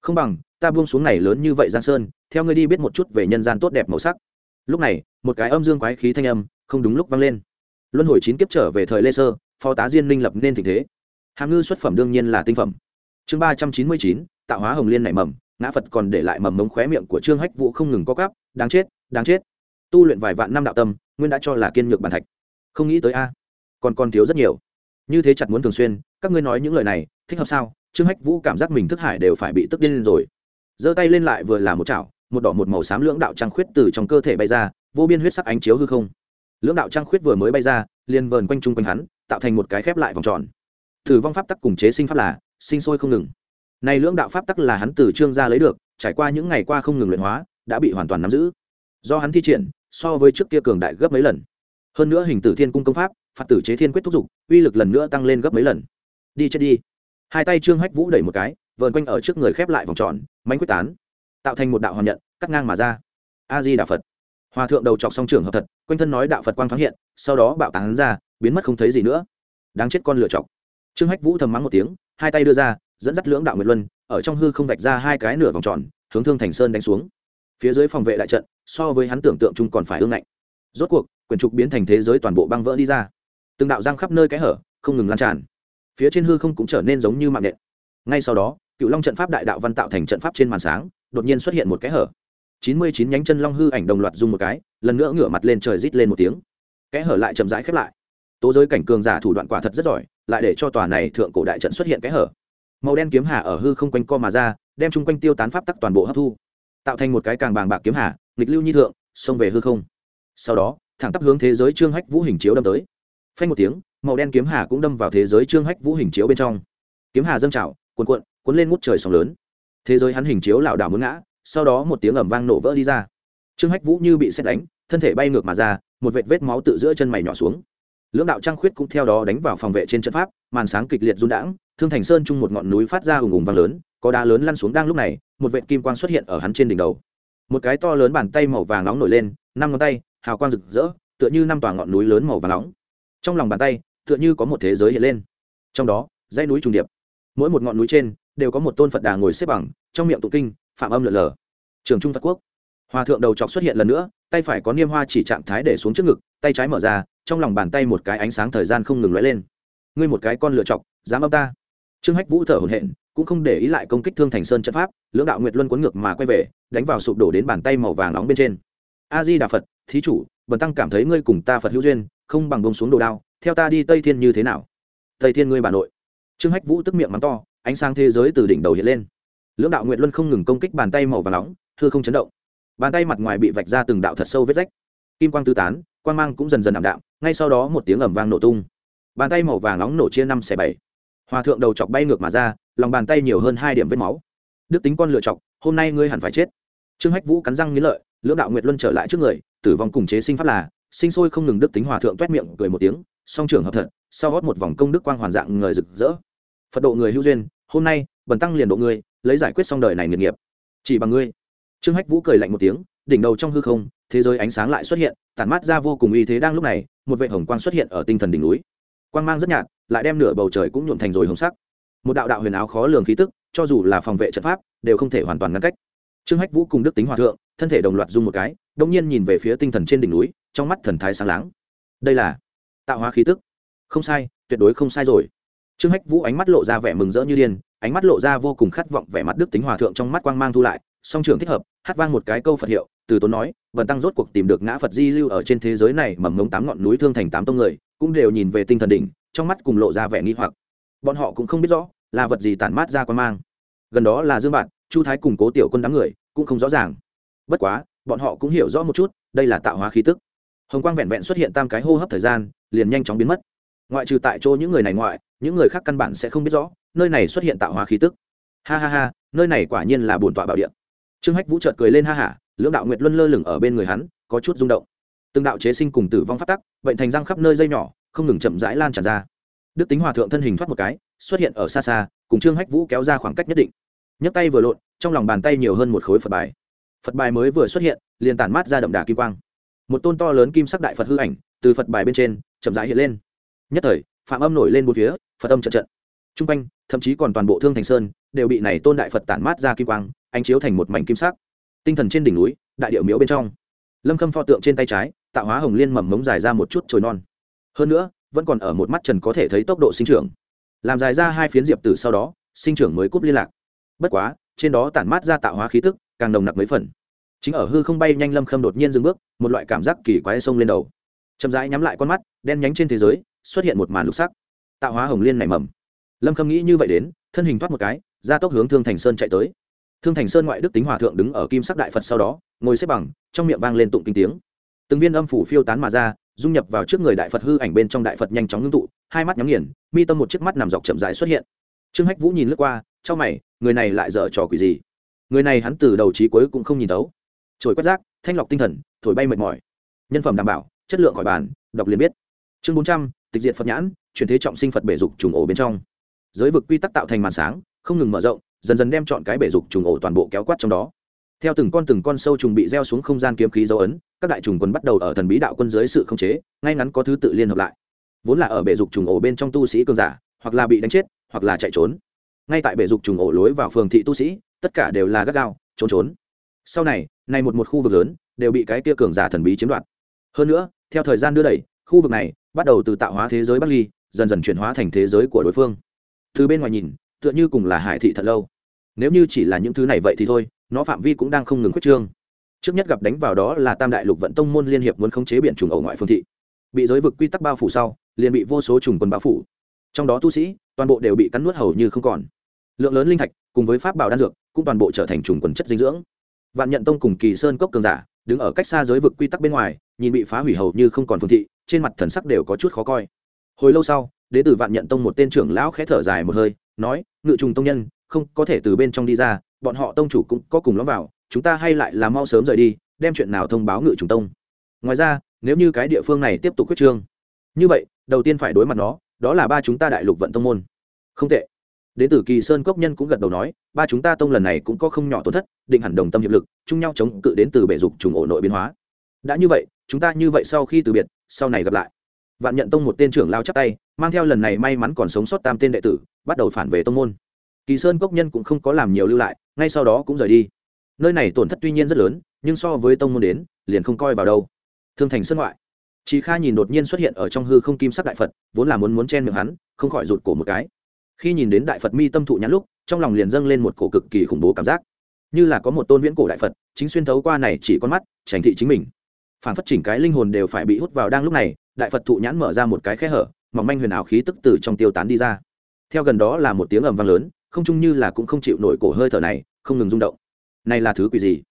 Không bằng ta buông xuống này lớn như vậy giang sơn, theo ngươi đi biết một chút về nhân gian tốt đẹp màu sắc. Lúc này, một cái âm dương quái khí thanh âm, không đúng lúc vang lên. Luân hồi chín kiếp trở về thời lê sơ, phó tá diên minh lập nên tình thế. Hàm ngư xuất phẩm đương nhiên là tinh phẩm. Chương ba trăm chín mươi chín, tạo hóa hồng liên nảy mầm, ngã phật còn để lại mầm mống khóe miệng của trương hách vũ không ngừng co cắp đáng chết đáng chết. Tu luyện vài vạn năm đạo tâm, nguyên đã cho là kiên nhược bản thạch. Không nghĩ tới a, còn còn thiếu rất nhiều. Như thế chặt muốn thường xuyên, các ngươi nói những lời này, thích hợp sao? Trương hách vũ cảm giác mình thức hải đều phải bị tức điên lên rồi giơ tay lên lại vừa là một chảo, một đỏ một màu xám lưỡng đạo trăng khuyết từ trong cơ thể bay ra, vô biên huyết sắc ánh chiếu hư không. Lưỡng đạo trăng khuyết vừa mới bay ra, liền vờn quanh chung quanh hắn, tạo thành một cái khép lại vòng tròn. Thử vong pháp tắc cùng chế sinh pháp là, sinh sôi không ngừng. Này lưỡng đạo pháp tắc là hắn từ trương gia lấy được, trải qua những ngày qua không ngừng luyện hóa, đã bị hoàn toàn nắm giữ. Do hắn thi triển, so với trước kia cường đại gấp mấy lần. Hơn nữa hình tử thiên cung công pháp, phạt tử chế thiên quyết thúc giục uy lực lần nữa tăng lên gấp mấy lần. Đi chết đi. Hai tay trương hách vũ đẩy một cái vờn quanh ở trước người khép lại vòng tròn, mánh quyết tán, tạo thành một đạo hoàn nhận, cắt ngang mà ra. A di đà phật. Hòa thượng đầu chọc song trường hợp thật, quanh thân nói đạo phật quang thoáng hiện, sau đó bạo tán ra, biến mất không thấy gì nữa. Đáng chết con lửa chọc. Trương hách vũ thầm mắng một tiếng, hai tay đưa ra, dẫn dắt lưỡng đạo nguyệt luân, ở trong hư không vạch ra hai cái nửa vòng tròn, hướng thương thành sơn đánh xuống. Phía dưới phòng vệ đại trận, so với hắn tưởng tượng chung còn phải ương ngạnh. Rốt cuộc quyền trục biến thành thế giới toàn bộ băng vỡ đi ra. Từng đạo giang khắp nơi cái hở, không ngừng lan tràn. Phía trên hư không cũng trở nên giống như mạng nện. Ngay sau đó cựu long trận pháp đại đạo văn tạo thành trận pháp trên màn sáng, đột nhiên xuất hiện một cái hở. Chín mươi chín nhánh chân long hư ảnh đồng loạt dùng một cái, lần nữa ngửa mặt lên trời rít lên một tiếng. Kẽ hở lại chậm rãi khép lại. Tố giới cảnh cường giả thủ đoạn quả thật rất giỏi, lại để cho tòa này thượng cổ đại trận xuất hiện kẽ hở. Màu đen kiếm hà ở hư không quanh co mà ra, đem chung quanh tiêu tán pháp tắc toàn bộ hấp thu. Tạo thành một cái càng bàng bạc kiếm hà, nghịch lưu nhi thượng, xông về hư không. Sau đó, thẳng tắp hướng thế giới trương hách vũ hình chiếu đâm tới. Phanh một tiếng, màu đen kiếm hà cũng đâm vào thế giới trương hách vũ hình chiếu bên trong. Kiếm hà dâng trào, cuồn cuộn cuốn lên ngút trời sóng lớn. Thế giới hắn hình chiếu lảo đảo muốn ngã, sau đó một tiếng ầm vang nổ vỡ đi ra. Trương hách vũ như bị xét đánh, thân thể bay ngược mà ra, một vệt vết máu tự giữa chân mày nhỏ xuống. Lưỡng đạo trăng khuyết cũng theo đó đánh vào phòng vệ trên trận pháp, màn sáng kịch liệt run đãng thương thành sơn chung một ngọn núi phát ra ùng ùng vang lớn, có đá lớn lăn xuống đang lúc này, một vệt kim quang xuất hiện ở hắn trên đỉnh đầu. Một cái to lớn bàn tay màu vàng nóng nổi lên, năm ngón tay, hào quang rực rỡ, tựa như năm tòa ngọn núi lớn màu vàng nóng. Trong lòng bàn tay, tựa như có một thế giới hiện lên. Trong đó, dãy núi trùng điệp. Mỗi một ngọn núi trên đều có một tôn phật đà ngồi xếp bằng, trong miệng tụ kinh, phạm âm lợn lờ. Trường trung phật quốc. Hòa thượng đầu chọc xuất hiện lần nữa, tay phải có niêm hoa chỉ trạng thái để xuống trước ngực, tay trái mở ra, trong lòng bàn tay một cái ánh sáng thời gian không ngừng lóe lên. Ngươi một cái con lựa chọc, dám âm ta? Trương hách vũ thở hổn hển, cũng không để ý lại công kích thương thành sơn trận pháp, lưỡng đạo nguyệt luân cuốn ngược mà quay về, đánh vào sụp đổ đến bàn tay màu vàng nóng bên trên. A di đà phật, thí chủ, bần tăng cảm thấy ngươi cùng ta phật hữu duyên, không bằng bông xuống đồ đao, theo ta đi tây thiên như thế nào? Tây thiên ngươi bà nội. Trương hách vũ tức miệng mắng to ánh sáng thế giới từ đỉnh đầu hiện lên. Lưỡng đạo nguyệt luân không ngừng công kích bàn tay màu vàng nóng thưa không chấn động. Bàn tay mặt ngoài bị vạch ra từng đạo thật sâu vết rách. Kim quang tư tán, quang mang cũng dần dần ảm đạm, ngay sau đó một tiếng ẩm vang nổ tung. Bàn tay màu vàng nóng nổ chia năm xẻ bảy. Hòa thượng đầu chọc bay ngược mà ra, lòng bàn tay nhiều hơn hai điểm vết máu. Đức tính con lựa chọc, hôm nay ngươi hẳn phải chết. Trương hách vũ cắn răng nghĩ lợi, lưỡng đạo nguyệt luân trở lại trước người, tử vong cùng chế sinh pháp là, sinh sôi không ngừng đức tính hòa thượng t miệng cười một tiếng, song trưởng hợp thật, sau hót một vòng công đức quang hoàn dạng người rực rỡ. Phật độ người hữu duyên hôm nay, bần tăng liền độ ngươi, lấy giải quyết xong đời này nghiệp nghiệp. Chỉ bằng ngươi. Trương hách vũ cười lạnh một tiếng, đỉnh đầu trong hư không, thế giới ánh sáng lại xuất hiện, tản mát ra vô cùng uy thế đang lúc này, một vệ hồng quang xuất hiện ở tinh thần đỉnh núi. Quang mang rất nhạt, lại đem nửa bầu trời cũng nhuộm thành rồi hồng sắc. Một đạo đạo huyền áo khó lường khí tức, cho dù là phòng vệ trận pháp, đều không thể hoàn toàn ngăn cách. Trương hách vũ cùng đức tính hòa thượng, thân thể đồng loạt dung một cái đông nhiên nhìn về phía tinh thần trên đỉnh núi, trong mắt thần thái sáng láng. Đây là tạo hóa khí tức. Không sai, tuyệt đối không sai rồi trương hách vũ ánh mắt lộ ra vẻ mừng rỡ như điên, ánh mắt lộ ra vô cùng khát vọng, vẻ mặt đức tính hòa thượng trong mắt quang mang thu lại, song trường thích hợp, hát vang một cái câu phật hiệu, từ tốn nói, vần tăng rốt cuộc tìm được ngã phật di lưu ở trên thế giới này mầm ngống tám ngọn núi thương thành tám tông người, cũng đều nhìn về tinh thần đỉnh, trong mắt cùng lộ ra vẻ nghi hoặc. Bọn họ cũng không biết rõ, là vật gì tản mát ra quang mang. Gần đó là dương bạn, chu thái cùng cố tiểu quân đám người, cũng không rõ ràng. Bất quá, bọn họ cũng hiểu rõ một chút, đây là tạo hóa khí tức. Hồng quang vẹn vẹn xuất hiện tam cái hô hấp thời gian, liền nhanh chóng biến mất. Ngoại trừ tại chỗ những người này ngoại những người khác căn bản sẽ không biết rõ, nơi này xuất hiện tạo hóa khí tức. Ha ha ha, nơi này quả nhiên là bổn tọa bảo địa. Trương hách vũ trợt cười lên ha hả lưỡng đạo nguyệt luân lơ lửng ở bên người hắn, có chút rung động. Từng đạo chế sinh cùng tử vong phát tắc, bệnh thành răng khắp nơi dây nhỏ, không ngừng chậm rãi lan tràn ra. Đức tính hòa thượng thân hình thoát một cái, xuất hiện ở xa xa, cùng trương hách vũ kéo ra khoảng cách nhất định. Nhấc tay vừa lộn, trong lòng bàn tay nhiều hơn một khối phật bài. Phật bài mới vừa xuất hiện, liền tản mát ra đậm đà kim quang. Một tôn to lớn kim sắc đại phật hư ảnh, từ phật bài bên trên, chậm rãi hiện lên. Nhất thời, phạm âm nổi lên một phía phật âm trận trận. T r u n g quanh, thậm chí còn toàn bộ thương thành sơn đều bị này tôn đại phật tản mát ra kim quang, ánh chiếu thành một mảnh kim sắc. Tinh thần trên đỉnh núi, đại điệu miễu bên trong. Lâm khâm pho tượng trên tay trái, tạo hóa hồng liên mầm mống dài ra một chút trồi non. Hơn nữa, vẫn còn ở một mắt trần có thể thấy tốc độ sinh trưởng. Làm dài ra hai phiến diệp từ sau đó, sinh trưởng mới cúp liên lạc. Bất quá, trên đó tản mát ra tạo hóa khí tức, càng nồng nặc mấy phần. Chính ở hư không bay nhanh lâm khâm đột nhiên dừng bước, một loại cảm giác kỳ quái sông lên đầu. Chậm rãi nhắm lại con mắt, đen nhánh trên thế giới, xuất hiện một màn lục sắc tạo hóa hồng liên nảy mầm. Lâm khâm nghĩ như vậy đến, thân hình thoát một cái, ra tốc hướng thương thành sơn chạy tới. Thương thành sơn ngoại đức tính hòa thượng đứng ở kim sắc đại phật sau đó, ngồi xếp bằng, trong miệng vang lên tụng kinh tiếng. Từng viên âm phủ phiêu tán mà ra, dung nhập vào trước người đại phật hư ảnh bên trong đại phật nhanh chóng ngưng tụ, hai mắt nhắm nghiền, mi tâm một chiếc mắt nằm dọc chậm rãi xuất hiện. Trương hách vũ nhìn lướt qua trong mày, người này lại dở trò quỷ gì? Người này hắn từ đầu trí cuối cũng không nhìn tấu trồi quét rác, thanh lọc tinh thần, thổi bay mệt mỏi. Nhân phẩm đảm bảo, chất lượng khỏi bàn, đọc liền biết. Chương bốn trăm, tịch diện phật nhãn chuyển thế trọng sinh phật bể dục trùng ổ bên trong. Giới vực quy tắc tạo thành màn sáng, không ngừng mở rộng, dần dần đem chọn cái bể dục trùng ổ toàn bộ kéo quát trong đó. Theo từng con từng con sâu trùng bị gieo xuống không gian kiếm khí dấu ấn, các đại trùng quân bắt đầu ở thần bí đạo quân dưới sự khống chế, ngay ngắn có thứ tự liên hợp lại. Vốn là ở bể dục trùng ổ bên trong tu sĩ cường giả, hoặc là bị đánh chết, hoặc là chạy trốn. Ngay tại bể dục trùng ổ lối vào phường thị tu sĩ, tất cả đều là gắt gao, trốn trốn. Sau này này một một khu vực lớn, đều bị cái kia cường giả thần bí chiếm đoạt. Hơn nữa, theo thời gian đưa đẩy, khu vực này bắt đầu từ tạo hóa thế giới bắc ly dần dần chuyển hóa thành thế giới của đối phương. Từ bên ngoài nhìn, tựa như cùng là hải thị thật lâu. Nếu như chỉ là những thứ này vậy thì thôi, nó phạm vi cũng đang không ngừng khuyết trương. Trước nhất gặp đánh vào đó là tam đại lục vận tông môn liên hiệp muốn khống chế biển trùng ẩu ngoại phương thị. Bị giới vực quy tắc bao phủ sau, liền bị vô số trùng quân bao phủ. Trong đó tu sĩ, toàn bộ đều bị cắn nuốt hầu như không còn. Lượng lớn linh thạch, cùng với pháp bảo đan dược, cũng toàn bộ trở thành trùng quần chất dinh dưỡng. Vạn nhận tông cùng kỳ sơn cốc cường giả, đứng ở cách xa giới vực quy tắc bên ngoài, nhìn bị phá hủy hầu như không còn phương thị, trên mặt thần sắc đều có chút khó coi hồi lâu sau, đế tử vạn nhận tông một tên trưởng lão khẽ thở dài một hơi, nói, ngự trùng tông nhân, không có thể từ bên trong đi ra, bọn họ tông chủ cũng có cùng lắm vào, chúng ta hay lại là mau sớm rời đi, đem chuyện nào thông báo ngự trùng tông. Ngoài ra, nếu như cái địa phương này tiếp tục quyết trương, như vậy, đầu tiên phải đối mặt nó, đó là ba chúng ta đại lục vận tông môn. Không tệ. Đến từ kỳ sơn cốc nhân cũng gật đầu nói, ba chúng ta tông lần này cũng có không nhỏ tổn thất, định hẳn đồng tâm hiệp lực, chung nhau chống cự đến từ bể dục trùng ổ nội biến hóa. Đã như vậy, chúng ta như vậy sau khi từ biệt, sau này gặp lại vạn nhận tông một tên trưởng lao chắp tay, mang theo lần này may mắn còn sống sót tam tên đệ tử, bắt đầu phản về tông môn. Kỳ sơn cốc nhân cũng không có làm nhiều lưu lại, ngay sau đó cũng rời đi. Nơi này tổn thất tuy nhiên rất lớn, nhưng so với tông môn đến, liền không coi vào đâu. Thương thành sân ngoại. Chị kha nhìn đột nhiên xuất hiện ở trong hư không kim sắc đại phật, vốn là muốn muốn chen miệng hắn, không khỏi rụt cổ một cái. Khi nhìn đến đại phật mi tâm thụ nhãn lúc, trong lòng liền dâng lên một cổ cực kỳ khủng bố cảm giác. Như là có một tôn viễn cổ đại phật, chính xuyên thấu qua này chỉ con mắt trành thị chính mình. Phản phất chỉnh cái linh hồn đều phải bị hút vào đang lúc này đại phật thụ nhãn mở ra một cái khe hở mỏng manh huyền ảo khí tức từ trong tiêu tán đi ra theo gần đó là một tiếng ầm vang lớn không chung như là cũng không chịu nổi cổ hơi thở này không ngừng rung động này là thứ quỷ gì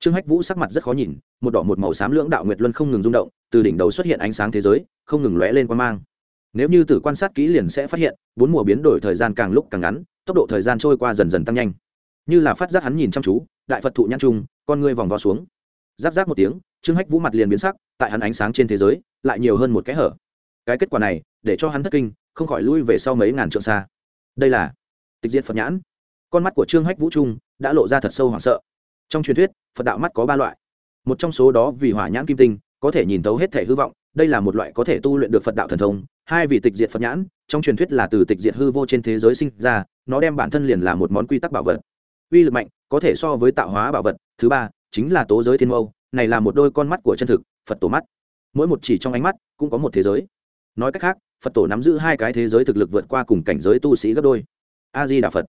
trương hách vũ sắc mặt rất khó nhìn một đỏ một màu xám lưỡng đạo nguyệt luân không ngừng rung động từ đỉnh đầu xuất hiện ánh sáng thế giới không ngừng lóe lên quan mang nếu như tử quan sát kỹ liền sẽ phát hiện bốn mùa biến đổi thời gian càng lúc càng ngắn tốc độ thời gian trôi qua dần dần tăng nhanh như là phát giác hắn nhìn chăm chú đại phật thụ nhãn trung con ngươi vòng vào xuống giáp giáp một tiếng, trương hách vũ mặt liền biến sắc, tại hắn ánh sáng trên thế giới, lại nhiều hơn một cái hở. Cái kết quả này, để cho hắn thất kinh, không khỏi lui về sau mấy ngàn trượng xa. Đây là tịch diệt phật nhãn. Con mắt của trương hách vũ trung đã lộ ra thật sâu hoảng sợ. Trong truyền thuyết, phật đạo mắt có ba loại. Một trong số đó vì hỏa nhãn kim tinh, có thể nhìn thấu hết thể hư vọng, đây là một loại có thể tu luyện được phật đạo thần thông. Hai vị tịch diệt phật nhãn, trong truyền thuyết là từ tịch diệt hư vô trên thế giới sinh ra, nó đem bản thân liền là một món quy tắc bảo vật. Uy lực mạnh, có thể so với tạo hóa bảo vật. Thứ ba chính là tố giới thiên mâu, này là một đôi con mắt của chân thực, phật tổ mắt. Mỗi một chỉ trong ánh mắt cũng có một thế giới. Nói cách khác, phật tổ nắm giữ hai cái thế giới thực lực vượt qua cùng cảnh giới tu sĩ gấp đôi. A di đà phật.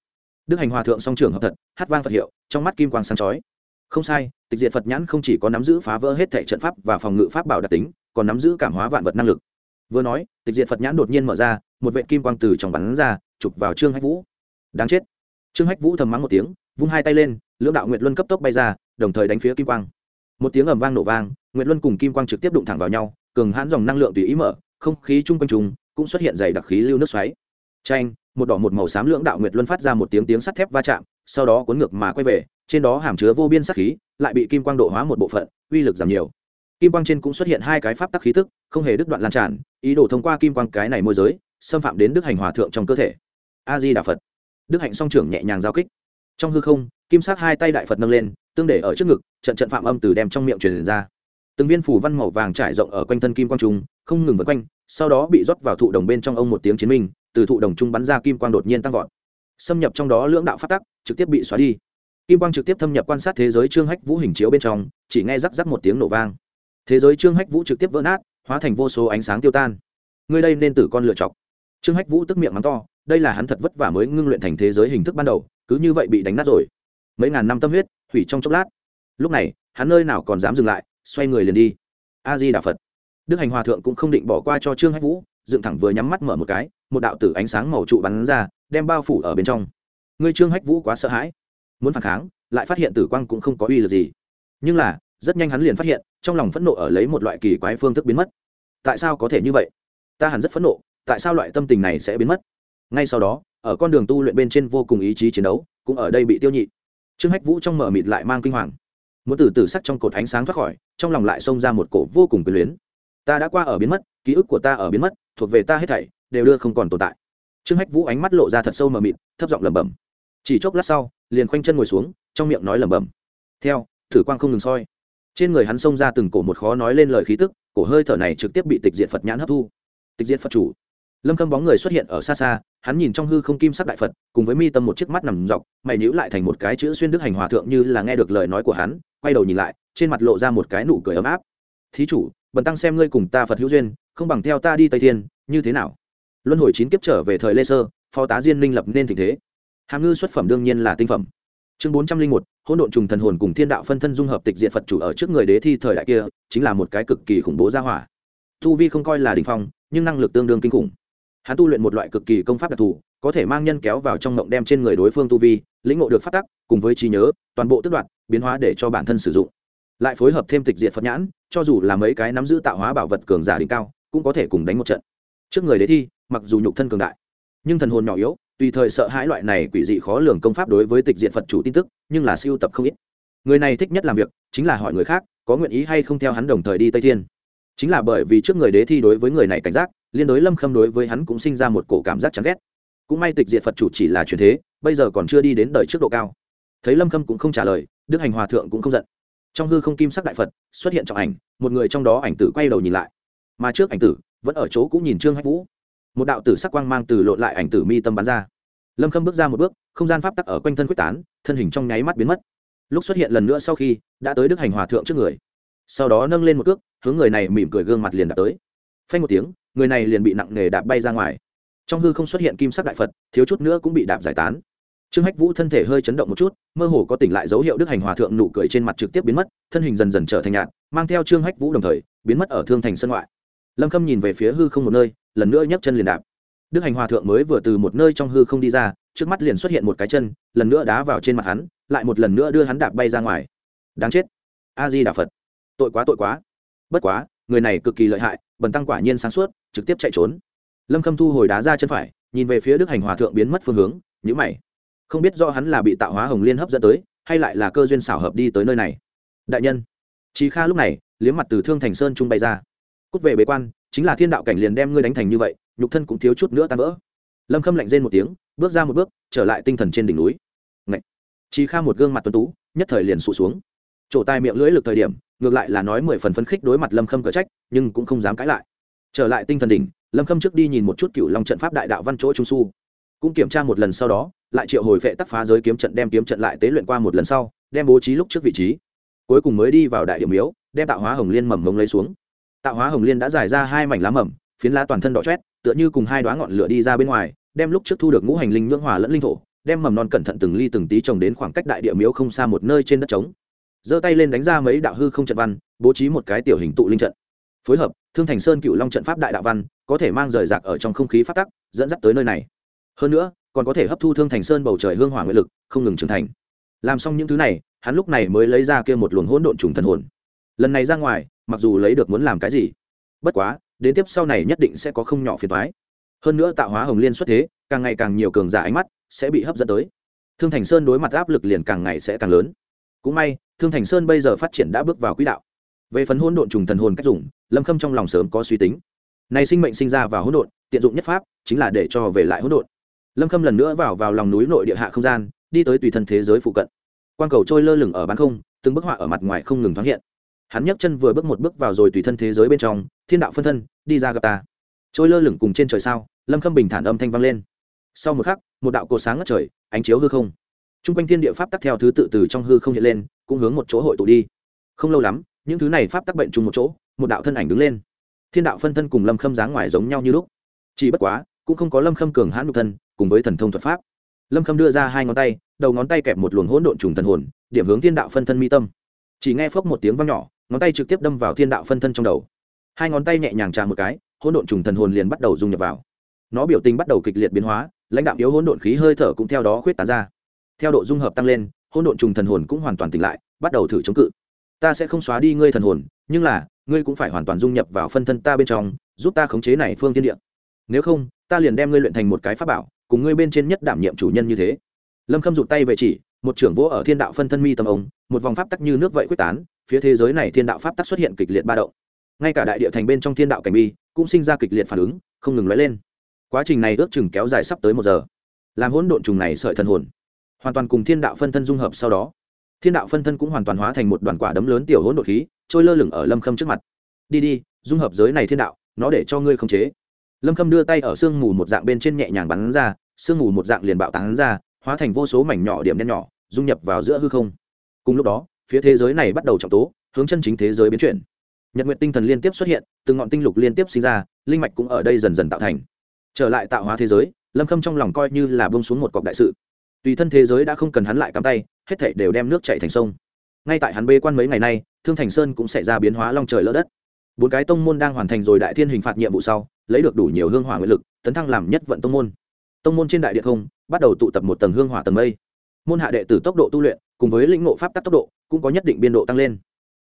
Đức hành hòa thượng song trường hợp thật, hát vang phật hiệu, trong mắt kim quang sáng chói. Không sai, tịch diệt phật nhãn không chỉ có nắm giữ phá vỡ hết thệ trận pháp và phòng ngự pháp bảo đặc tính, còn nắm giữ cảm hóa vạn vật năng lực. Vừa nói, tịch diệt phật nhãn đột nhiên mở ra, một vệ kim quang từ trong bắn ra, chụp vào trương hách vũ. Đáng chết. Trương hách vũ thầm mắng một tiếng, vung hai tay lên, lưỡng đạo nguyệt luân cấp tốc bay ra đồng thời đánh phía kim quang. Một tiếng ầm vang nổ vang, nguyệt luân cùng kim quang trực tiếp đụng thẳng vào nhau, cường hãn dòng năng lượng tùy ý mở, không khí chung quanh trùng, cũng xuất hiện dày đặc khí lưu nước xoáy. Tranh một đỏ một màu xám lưỡng đạo nguyệt luân phát ra một tiếng tiếng sắt thép va chạm, sau đó cuốn ngược mà quay về, trên đó hàm chứa vô biên sắc khí, lại bị kim quang độ hóa một bộ phận, uy lực giảm nhiều. Kim quang trên cũng xuất hiện hai cái pháp tắc khí tức, không hề đứt đoạn lan tràn, ý đồ thông qua kim quang cái này môi giới, xâm phạm đến đức hành hòa thượng trong cơ thể. A di đà phật. Đức hạnh song trưởng nhẹ nhàng giao kích. Trong hư không kim sắc hai tay đại phật nâng lên, tương để ở trước ngực, trận trận phạm âm từ đem trong miệng truyền ra. Từng viên phủ văn màu vàng trải rộng ở quanh thân kim quang trung, không ngừng vượt quanh, sau đó bị rót vào thụ đồng bên trong ông một tiếng chiến minh, từ thụ đồng trung bắn ra kim quang đột nhiên tăng vọt. Xâm nhập trong đó lưỡng đạo phát tắc, trực tiếp bị xóa đi. Kim quang trực tiếp thâm nhập quan sát thế giới trương hách vũ hình chiếu bên trong, chỉ nghe rắc rắc một tiếng nổ vang. Thế giới trương hách vũ trực tiếp vỡ nát, hóa thành vô số ánh sáng tiêu tan. Ngươi đây nên tử con lựa chọc. Trương hách vũ tức miệng mắng to, đây là hắn thật vất vả mới ngưng luyện thành thế giới hình thức ban đầu, cứ như vậy bị đánh nát rồi mấy ngàn năm tâm huyết, hủy trong chốc lát. Lúc này, hắn nơi nào còn dám dừng lại, xoay người liền đi. A di đà phật. Đức hành hòa thượng cũng không định bỏ qua cho trương hách vũ, dựng thẳng vừa nhắm mắt mở một cái, một đạo tử ánh sáng màu trụ bắn ra, đem bao phủ ở bên trong. Người trương hách vũ quá sợ hãi. Muốn phản kháng, lại phát hiện tử quang cũng không có uy lực gì. Nhưng là, rất nhanh hắn liền phát hiện, trong lòng phẫn nộ ở lấy một loại kỳ quái phương thức biến mất. Tại sao có thể như vậy? Ta hẳn rất phẫn nộ, tại sao loại tâm tình này sẽ biến mất? Ngay sau đó, ở con đường tu luyện bên trên vô cùng ý chí chiến đấu, cũng ở đây bị tiêu nhị trương hách vũ trong mở mịt lại mang kinh hoàng. Muốn từ từ sắc trong cột ánh sáng thoát khỏi, trong lòng lại xông ra một cổ vô cùng quyền luyến. Ta đã qua ở biến mất, ký ức của ta ở biến mất, thuộc về ta hết thảy, đều đưa không còn tồn tại. Trương hách vũ ánh mắt lộ ra thật sâu mờ mịt, thấp giọng lẩm bẩm. Chỉ chốc lát sau, liền khoanh chân ngồi xuống, trong miệng nói lẩm bẩm. Theo, thử quang không ngừng soi. Trên người hắn xông ra từng cổ một khó nói lên lời khí tức, cổ hơi thở này trực tiếp bị tịch diện phật nhãn hấp thu. Tịch diện phật chủ. Lâm khâm bóng người xuất hiện ở xa xa hắn nhìn trong hư không kim sắc đại phật, cùng với mi tâm một chiếc mắt nằm dọc, mày nhữ lại thành một cái chữ xuyên đức hành hòa thượng như là nghe được lời nói của hắn, quay đầu nhìn lại, trên mặt lộ ra một cái nụ cười ấm áp. Thí chủ, bần tăng xem ngươi cùng ta phật hữu duyên, không bằng theo ta đi tây thiên, như thế nào? Luân hồi chín kiếp trở về thời lê sơ, phó tá diên minh lập nên tình thế. Hàm ngư xuất phẩm đương nhiên là tinh phẩm. Chương bốn trăm linh một, hỗn độn trùng thần hồn cùng thiên đạo phân thân dung hợp tịch diện phật chủ ở trước người đế thi thời đại kia, chính là một cái cực kỳ khủng bố gia hỏa. Tu vi không coi là đình phong, nhưng năng lực tương đương kinh khủng hắn tu luyện một loại cực kỳ công pháp đặc thù, có thể mang nhân kéo vào trong mộng đem trên người đối phương tu vi, lĩnh ngộ được phát tắc, cùng với trí nhớ, toàn bộ tức đoạt, biến hóa để cho bản thân sử dụng. Lại phối hợp thêm tịch diện phật nhãn, cho dù là mấy cái nắm giữ tạo hóa bảo vật cường giả đỉnh cao, cũng có thể cùng đánh một trận. Trước người đế thi, mặc dù nhục thân cường đại, nhưng thần hồn nhỏ yếu, tùy thời sợ hãi loại này quỷ dị khó lường công pháp đối với tịch diện phật chủ tin tức, nhưng là siêu tập không ít. Người này thích nhất làm việc, chính là hỏi người khác, có nguyện ý hay không theo hắn đồng thời đi tây thiên. Chính là bởi vì trước người đế thi đối với người này cảnh giác liên đối lâm khâm đối với hắn cũng sinh ra một cổ cảm giác chán ghét. Cũng may tịch diệt phật chủ chỉ là truyền thế, bây giờ còn chưa đi đến đời trước độ cao. Thấy lâm khâm cũng không trả lời, đức hành hòa thượng cũng không giận. Trong hư không kim sắc đại phật, xuất hiện trong ảnh, một người trong đó ảnh tử quay đầu nhìn lại. Mà trước ảnh tử, vẫn ở chỗ cũng nhìn trương hách vũ. Một đạo tử sắc quang mang từ lộn lại ảnh tử mi tâm bắn ra. Lâm khâm bước ra một bước, không gian pháp tắc ở quanh thân quyết tán, thân hình trong nháy mắt biến mất. Lúc xuất hiện lần nữa sau khi, đã tới đức hành hòa thượng trước người. Sau đó nâng lên một cước, hướng người này mỉm cười gương mặt liền đã tới. Phanh một tiếng người này liền bị nặng nề đạp bay ra ngoài. Trong hư không xuất hiện kim sắc đại phật, thiếu chút nữa cũng bị đạp giải tán. Trương hách vũ thân thể hơi chấn động một chút, mơ hồ có tỉnh lại dấu hiệu đức hành hòa thượng nụ cười trên mặt trực tiếp biến mất, thân hình dần dần trở thành nhạt, mang theo trương hách vũ đồng thời, biến mất ở thương thành sân ngoại. Lâm khâm nhìn về phía hư không một nơi, lần nữa nhấc chân liền đạp. Đức hành hòa thượng mới vừa từ một nơi trong hư không đi ra, trước mắt liền xuất hiện một cái chân, lần nữa đá vào trên mặt hắn, lại một lần nữa đưa hắn đạp bay ra ngoài. Đáng chết. A di đà phật. Tội quá tội quá. Bất quá, người này cực kỳ lợi hại bần tăng quả nhiên sáng suốt, trực tiếp chạy trốn. Lâm khâm thu hồi đá ra chân phải, nhìn về phía đức hành hòa thượng biến mất phương hướng nhữ mày. Không biết do hắn là bị tạo hóa hồng liên hấp dẫn tới, hay lại là cơ duyên xảo hợp đi tới nơi này. Đại nhân chị kha lúc này, liếm mặt từ thương thành sơn trung bay ra. Cút về bế quan, chính là thiên đạo cảnh liền đem ngươi đánh thành như vậy, nhục thân cũng thiếu chút nữa tan vỡ. Lâm khâm lạnh rên một tiếng, bước ra một bước, trở lại tinh thần trên đỉnh núi. Ngậy! chị kha một gương mặt tuấn tú, nhất thời liền sụt xuống chỗ tai miệng lưỡi lực thời điểm, ngược lại là nói mười phần phấn khích đối mặt lâm khâm cở trách, nhưng cũng không dám cãi lại. Trở lại tinh thần đỉnh, lâm khâm trước đi nhìn một chút cựu long trận pháp đại đạo văn chỗ trung su cũng kiểm tra một lần sau đó, lại triệu hồi vệ tắc phá giới kiếm trận đem kiếm trận lại tế luyện qua một lần sau, đem bố trí lúc trước vị trí. Cuối cùng mới đi vào đại điểm miếu, đem tạo hóa hồng liên mầm mống lấy xuống. Tạo hóa hồng liên đã dài ra hai mảnh lá mầm, phiến lá toàn thân đỏ chét tựa như cùng hai đoá ngọn lửa đi ra bên ngoài, đem lúc trước thu được ngũ hành linh nhưỡng hòa lẫn linh thổ, đem mầm non cẩn thận từng ly từng tí trồng đến khoảng cách đại địa miếu không xa một nơi trên đất trống giơ tay lên đánh ra mấy đạo hư không trận văn, bố trí một cái tiểu hình tụ linh trận. Phối hợp, thương thành sơn cựu long trận pháp đại đạo văn, có thể mang rời rạc ở trong không khí phát tắc, dẫn dắt tới nơi này. Hơn nữa, còn có thể hấp thu thương thành sơn bầu trời hương hỏa nguyện lực, không ngừng trưởng thành. Làm xong những thứ này, hắn lúc này mới lấy ra kia một luồng hỗn độn trùng thần hồn. Lần này ra ngoài, mặc dù lấy được muốn làm cái gì, bất quá, đến tiếp sau này nhất định sẽ có không nhỏ phiền toái. Hơn nữa tạo hóa hồng liên xuất thế, càng ngày càng nhiều cường giả ánh mắt sẽ bị hấp dẫn tới. Thương thành sơn đối mặt áp lực liền càng ngày sẽ càng lớn. Cũng may thương thành sơn bây giờ phát triển đã bước vào quỹ đạo. Về phần hỗn độn trùng thần hồn cách dùng, lâm khâm trong lòng sớm có suy tính. Này sinh mệnh sinh ra vào hỗn độn, tiện dụng nhất pháp chính là để cho về lại hỗn độn. Lâm khâm lần nữa vào vào lòng núi nội địa hạ không gian, đi tới tùy thân thế giới phụ cận. Quang cầu trôi lơ lửng ở bán không, từng bức họa ở mặt ngoài không ngừng thoáng hiện. Hắn nhấc chân vừa bước một bước vào rồi tùy thân thế giới bên trong, thiên đạo phân thân, đi ra gặp ta. Trôi lơ lửng cùng trên trời sao, lâm khâm bình thản âm thanh vang lên. Sau một khắc, một đạo cột sáng ngất trời, ánh chiếu hư không. T r u n g quanh thiên địa pháp tắc theo thứ tự từ trong hư không hiện lên cũng hướng một chỗ hội tụ đi. Không lâu lắm, những thứ này pháp tắc bệnh chung một chỗ, một đạo thân ảnh đứng lên. Thiên đạo phân thân cùng lâm khâm dáng ngoài giống nhau như lúc. Chỉ bất quá, cũng không có lâm khâm cường hãn nhục thân, cùng với thần thông thuật pháp. Lâm khâm đưa ra hai ngón tay, đầu ngón tay kẹp một luồng hỗn độn trùng thần hồn, điểm hướng thiên đạo phân thân mi tâm. Chỉ nghe phốc một tiếng vang nhỏ, ngón tay trực tiếp đâm vào thiên đạo phân thân trong đầu. Hai ngón tay nhẹ nhàng trà một cái, hỗn độn trùng thần hồn liền bắt đầu dung nhập vào. Nó biểu tình bắt đầu kịch liệt biến hóa, lãnh đạo yếu hỗn độn khí hơi thở cũng theo đó khuyết tán ra. Theo độ dung hợp tăng lên hỗn độn trùng thần hồn cũng hoàn toàn tỉnh lại, bắt đầu thử chống cự. Ta sẽ không xóa đi ngươi thần hồn, nhưng là, ngươi cũng phải hoàn toàn dung nhập vào phân thân ta bên trong, giúp ta khống chế này phương thiên địa. Nếu không, ta liền đem ngươi luyện thành một cái pháp bảo, cùng ngươi bên trên nhất đảm nhiệm chủ nhân như thế. Lâm khâm rụt tay về chỉ, một trưởng vỗ ở thiên đạo phân thân mi tâm ông, một vòng pháp tắc như nước vậy quyết tán, phía thế giới này thiên đạo pháp tắc xuất hiện kịch liệt ba động. Ngay cả đại địa thành bên trong thiên đạo cảnh bi cũng sinh ra kịch liệt phản ứng, không ngừng lóe lên. Quá trình này ước chừng kéo dài sắp tới một giờ. Làm hỗn độn trùng này sợi thần hồn hoàn toàn cùng thiên đạo phân thân dung hợp sau đó, thiên đạo phân thân cũng hoàn toàn hóa thành một đoàn quả đấm lớn tiểu hỗn độ khí, trôi lơ lửng ở lâm khâm trước mặt. Đi đi, dung hợp giới này thiên đạo, nó để cho ngươi không chế. Lâm khâm đưa tay ở sương mù một dạng bên trên nhẹ nhàng bắn ra, sương mù một dạng liền bạo tán ra, hóa thành vô số mảnh nhỏ điểm đen nhỏ, dung nhập vào giữa hư không. Cùng lúc đó, phía thế giới này bắt đầu trọng tố, hướng chân chính thế giới biến chuyển. Nhật nguyện tinh thần liên tiếp xuất hiện, từng ngọn tinh lục liên tiếp sinh ra, linh mạch cũng ở đây dần dần tạo thành. Trở lại tạo hóa thế giới, lâm khâm trong lòng coi như là bông xuống một cọc đại sự tùy thân thế giới đã không cần hắn lại cắm tay, hết thảy đều đem nước chạy thành sông. Ngay tại hắn bê quan mấy ngày nay, thương thành sơn cũng sẽ ra biến hóa long trời lỡ đất. Bốn cái tông môn đang hoàn thành rồi đại thiên hình phạt nhiệm vụ sau, lấy được đủ nhiều hương hỏa nguyện lực, tấn thăng làm nhất vận tông môn. Tông môn trên đại địa không, bắt đầu tụ tập một tầng hương hỏa tầng mây. Môn hạ đệ tử tốc độ tu luyện, cùng với lĩnh ngộ pháp tắc tốc độ, cũng có nhất định biên độ tăng lên.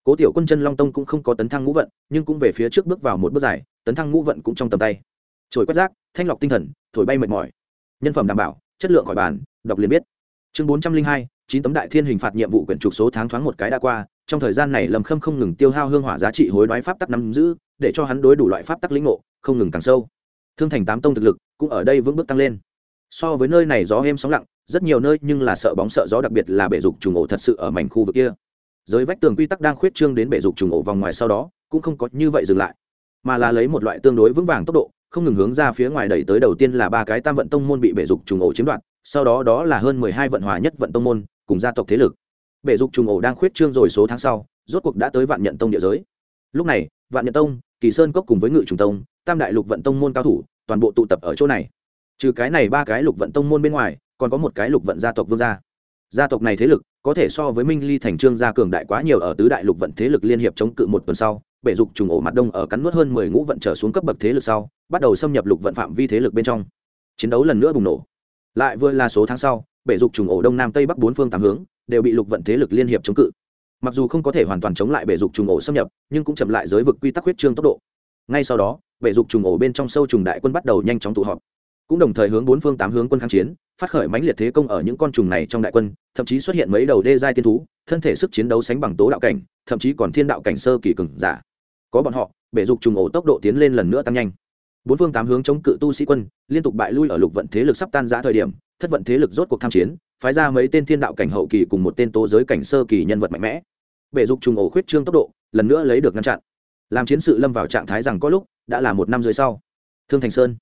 Cố tiểu quân chân long tông cũng không có tấn thăng ngũ vận, nhưng cũng về phía trước bước vào một bước dài, tấn thăng ngũ vận cũng trong tầm tay. Trồi quét rác, thanh lọc tinh thần, thổi bay mệt mỏi. Nhân phẩm đảm bảo, chất lượng khỏi bàn đọc liền biết. Chương bốn trăm linh hai, chín tấm đại thiên hình phạt nhiệm vụ quyển trục số tháng thoáng một cái đã qua, trong thời gian này lâm khâm không ngừng tiêu hao hương hỏa giá trị hối đoái pháp tắc nắm giữ, để cho hắn đối đủ loại pháp tắc lĩnh ngộ, không ngừng càng sâu. Thương thành tám tông thực lực cũng ở đây vững bước tăng lên. So với nơi này gió êm sóng lặng, rất nhiều nơi nhưng là sợ bóng sợ gió, đặc biệt là bể dục trùng ổ thật sự ở mảnh khu vực kia. Giới vách tường quy tắc đang khuyết trương đến bể dục trùng ổ vòng ngoài sau đó, cũng không có như vậy dừng lại, mà là lấy một loại tương đối vững vàng tốc độ, không ngừng hướng ra phía ngoài đẩy tới đầu tiên là ba cái tam vận tông môn bị bể dục trùng ổ chiếm đoạt sau đó đó là hơn mười hai vận hòa nhất vận tông môn, cùng gia tộc thế lực. Bể dục trùng ổ đang khuyết trương rồi số tháng sau, rốt cuộc đã tới vạn nhận tông địa giới. Lúc này, vạn nhận tông, kỳ sơn cốc cùng với ngự trùng tông, tam đại lục vận tông môn cao thủ, toàn bộ tụ tập ở chỗ này. Trừ cái này ba cái lục vận tông môn bên ngoài, còn có một cái lục vận gia tộc vương gia. Gia tộc này thế lực, có thể so với minh ly thành trương gia cường đại quá nhiều ở tứ đại lục vận thế lực liên hiệp chống cự một tuần sau, bể dục trùng ổ mặt đông ở cắn nuốt hơn mười ngũ vận trở xuống cấp bậc thế lực sau, bắt đầu xâm nhập lục vận phạm vi thế lực bên trong. Chiến đấu lần nữa bùng nổ lại vừa là số tháng sau, bể dục trùng ổ đông nam tây bắc bốn phương tám hướng, đều bị lục vận thế lực liên hiệp chống cự. Mặc dù không có thể hoàn toàn chống lại bể dục trùng ổ xâm nhập, nhưng cũng chậm lại giới vực quy tắc huyết trương tốc độ. Ngay sau đó, bể dục trùng ổ bên trong sâu trùng đại quân bắt đầu nhanh chóng tụ họp. Cũng đồng thời hướng bốn phương tám hướng quân kháng chiến, phát khởi mãnh liệt thế công ở những con trùng này trong đại quân, thậm chí xuất hiện mấy đầu đê giai tiên thú, thân thể sức chiến đấu sánh bằng tố đạo cảnh, thậm chí còn thiên đạo cảnh sơ kỳ cường giả. Có bọn họ, bể dục trùng ổ tốc độ tiến lên lần nữa tăng nhanh bốn phương tám hướng chống cự tu sĩ quân, liên tục bại lui ở lục vận thế lực sắp tan giã thời điểm, thất vận thế lực rốt cuộc tham chiến, phái ra mấy tên thiên đạo cảnh hậu kỳ cùng một tên tố giới cảnh sơ kỳ nhân vật mạnh mẽ. Bể dục trùng ổ khuyết trương tốc độ, lần nữa lấy được ngăn chặn. Làm chiến sự lâm vào trạng thái rằng có lúc, đã là một năm dưới sau. Thương thành sơn.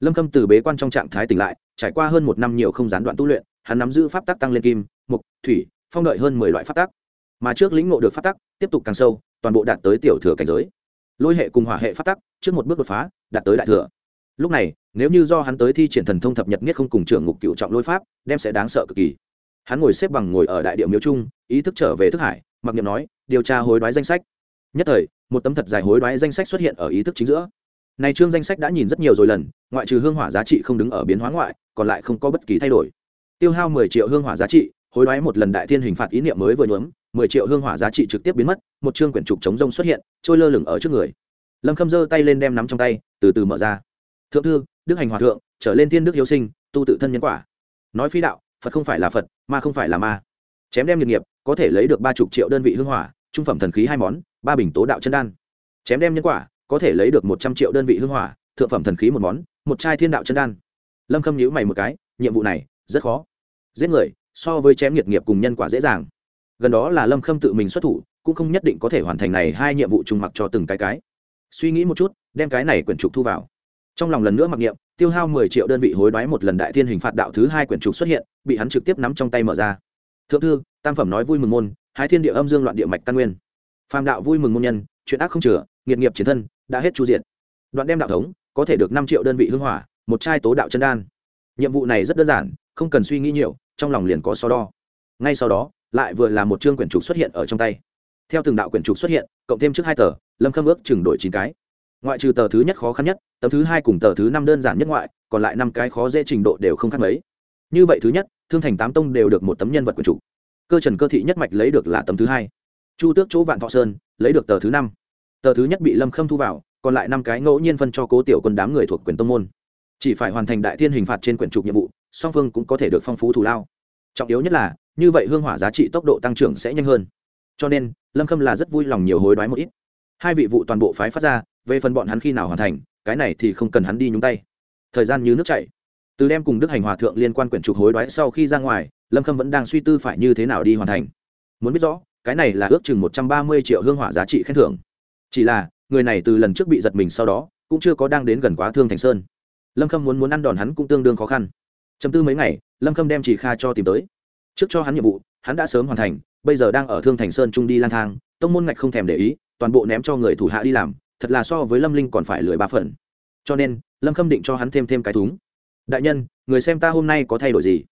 Lâm khâm từ bế quan trong trạng thái tỉnh lại, trải qua hơn một năm nhiều không gián đoạn tu luyện, hắn nắm giữ pháp tắc tăng lên kim, mục, thủy, phong đợi hơn mười loại pháp tắc. Mà trước lĩnh ngộ được pháp tắc, tiếp tục càng sâu, toàn bộ đạt tới tiểu thừa cảnh giới lôi hệ cùng hỏa hệ phát tắc, trước một bước đột phá, đạt tới đại thừa. Lúc này, nếu như do hắn tới thi triển thần thông thập nhật nhất không cùng trưởng ngục cựu trọng lôi pháp, đem sẽ đáng sợ cực kỳ. Hắn ngồi xếp bằng ngồi ở đại điệu miếu trung, ý thức trở về thức hải, mặc niệm nói, điều tra hối đoái danh sách. Nhất thời, một tấm thật dài hối đoái danh sách xuất hiện ở ý thức chính giữa. Này trương danh sách đã nhìn rất nhiều rồi lần, ngoại trừ hương hỏa giá trị không đứng ở biến hóa ngoại, còn lại không có bất kỳ thay đổi. Tiêu hao mười triệu hương hỏa giá trị, hối đoái một lần đại thiên hình phạt ý niệm mới vừa nhuốm mười triệu hương hỏa giá trị trực tiếp biến mất, một chương quyển trục chống rông xuất hiện, trôi lơ lửng ở trước người. Lâm khâm giơ tay lên đem nắm trong tay, từ từ mở ra. Thượng thư, đức hành hòa thượng, trở lên thiên đức hiếu sinh, tu tự thân nhân quả. Nói phi đạo, phật không phải là phật, ma không phải là ma. Chém đem nghiệp nghiệp, có thể lấy được ba chục triệu đơn vị hương hỏa, trung phẩm thần khí hai món, ba bình tố đạo chân đan. Chém đem nhân quả, có thể lấy được một trăm triệu đơn vị hương hỏa, thượng phẩm thần khí một món, một chai thiên đạo chân đan. Lâm khâm nhíu mày một cái, nhiệm vụ này rất khó. Giết người, so với chém nghiệt nghiệp cùng nhân quả dễ dàng gần đó là lâm khâm tự mình xuất thủ, cũng không nhất định có thể hoàn thành này hai nhiệm vụ trùng mặc cho từng cái cái. Suy nghĩ một chút, đem cái này quyển trục thu vào. Trong lòng lần nữa mặc niệm, tiêu hao mười triệu đơn vị hối đoái một lần đại thiên hình phạt đạo thứ hai quyển trục xuất hiện, bị hắn trực tiếp nắm trong tay mở ra. Thượng thư, tam phẩm nói vui mừng môn hai thiên địa âm dương loạn địa mạch căn nguyên. Phàm đạo vui mừng môn nhân, chuyện ác không chừa, nghiệt nghiệp chiến thân, đã hết chu diện đoạn đem đạo thống, có thể được năm triệu đơn vị hưng hỏa, một chai tố đạo chân đan. Nhiệm vụ này rất đơn giản, không cần suy nghĩ nhiều, trong lòng liền có so đo. Ngay sau đó lại vừa là một chương quyển trục xuất hiện ở trong tay. Theo từng đạo quyển trục xuất hiện, cộng thêm trước hai tờ, lâm khâm ước chừng đổi chín cái. Ngoại trừ tờ thứ nhất khó khăn nhất tờ thứ hai cùng tờ thứ năm đơn giản nhất ngoại, còn lại năm cái khó dễ trình độ đều không khác mấy. Như vậy thứ nhất, thương thành tám tông đều được một tấm nhân vật quyển trục. Cơ trần cơ thị nhất mạch lấy được là tấm thứ hai. Chu tước chỗ vạn thọ sơn lấy được tờ thứ năm. Tờ thứ nhất bị lâm khâm thu vào, còn lại năm cái ngẫu nhiên phân cho cố tiểu quân đám người thuộc quyền tông môn. Chỉ phải hoàn thành đại thiên hình phạt trên quyển trục nhiệm vụ, song phương cũng có thể được phong phú thù lao trọng yếu nhất là, như vậy hương hỏa giá trị tốc độ tăng trưởng sẽ nhanh hơn. Cho nên, lâm khâm là rất vui lòng nhiều hối đoái một ít. Hai vị vụ toàn bộ phái phát ra, về phần bọn hắn khi nào hoàn thành, cái này thì không cần hắn đi nhúng tay. Thời gian như nước chảy. Từ đem cùng đức hành hòa thượng liên quan quyển trục hối đoái sau khi ra ngoài, lâm khâm vẫn đang suy tư phải như thế nào đi hoàn thành. Muốn biết rõ, cái này là ước chừng một trăm ba mươi triệu hương hỏa giá trị khen thưởng. Chỉ là, người này từ lần trước bị giật mình sau đó, cũng chưa có đang đến gần quá thương thành sơn. Lâm khâm muốn muốn ăn đòn hắn cũng tương đương khó khăn chấm tư mấy ngày, lâm khâm đem chỉ kha cho tìm tới. Trước cho hắn nhiệm vụ, hắn đã sớm hoàn thành, bây giờ đang ở thương thành sơn trung đi lang thang, tông môn ngạch không thèm để ý, toàn bộ ném cho người thủ hạ đi làm, thật là so với lâm linh còn phải lười ba phần. Cho nên, lâm khâm định cho hắn thêm thêm cái thúng. Đại nhân, người xem ta hôm nay có thay đổi gì?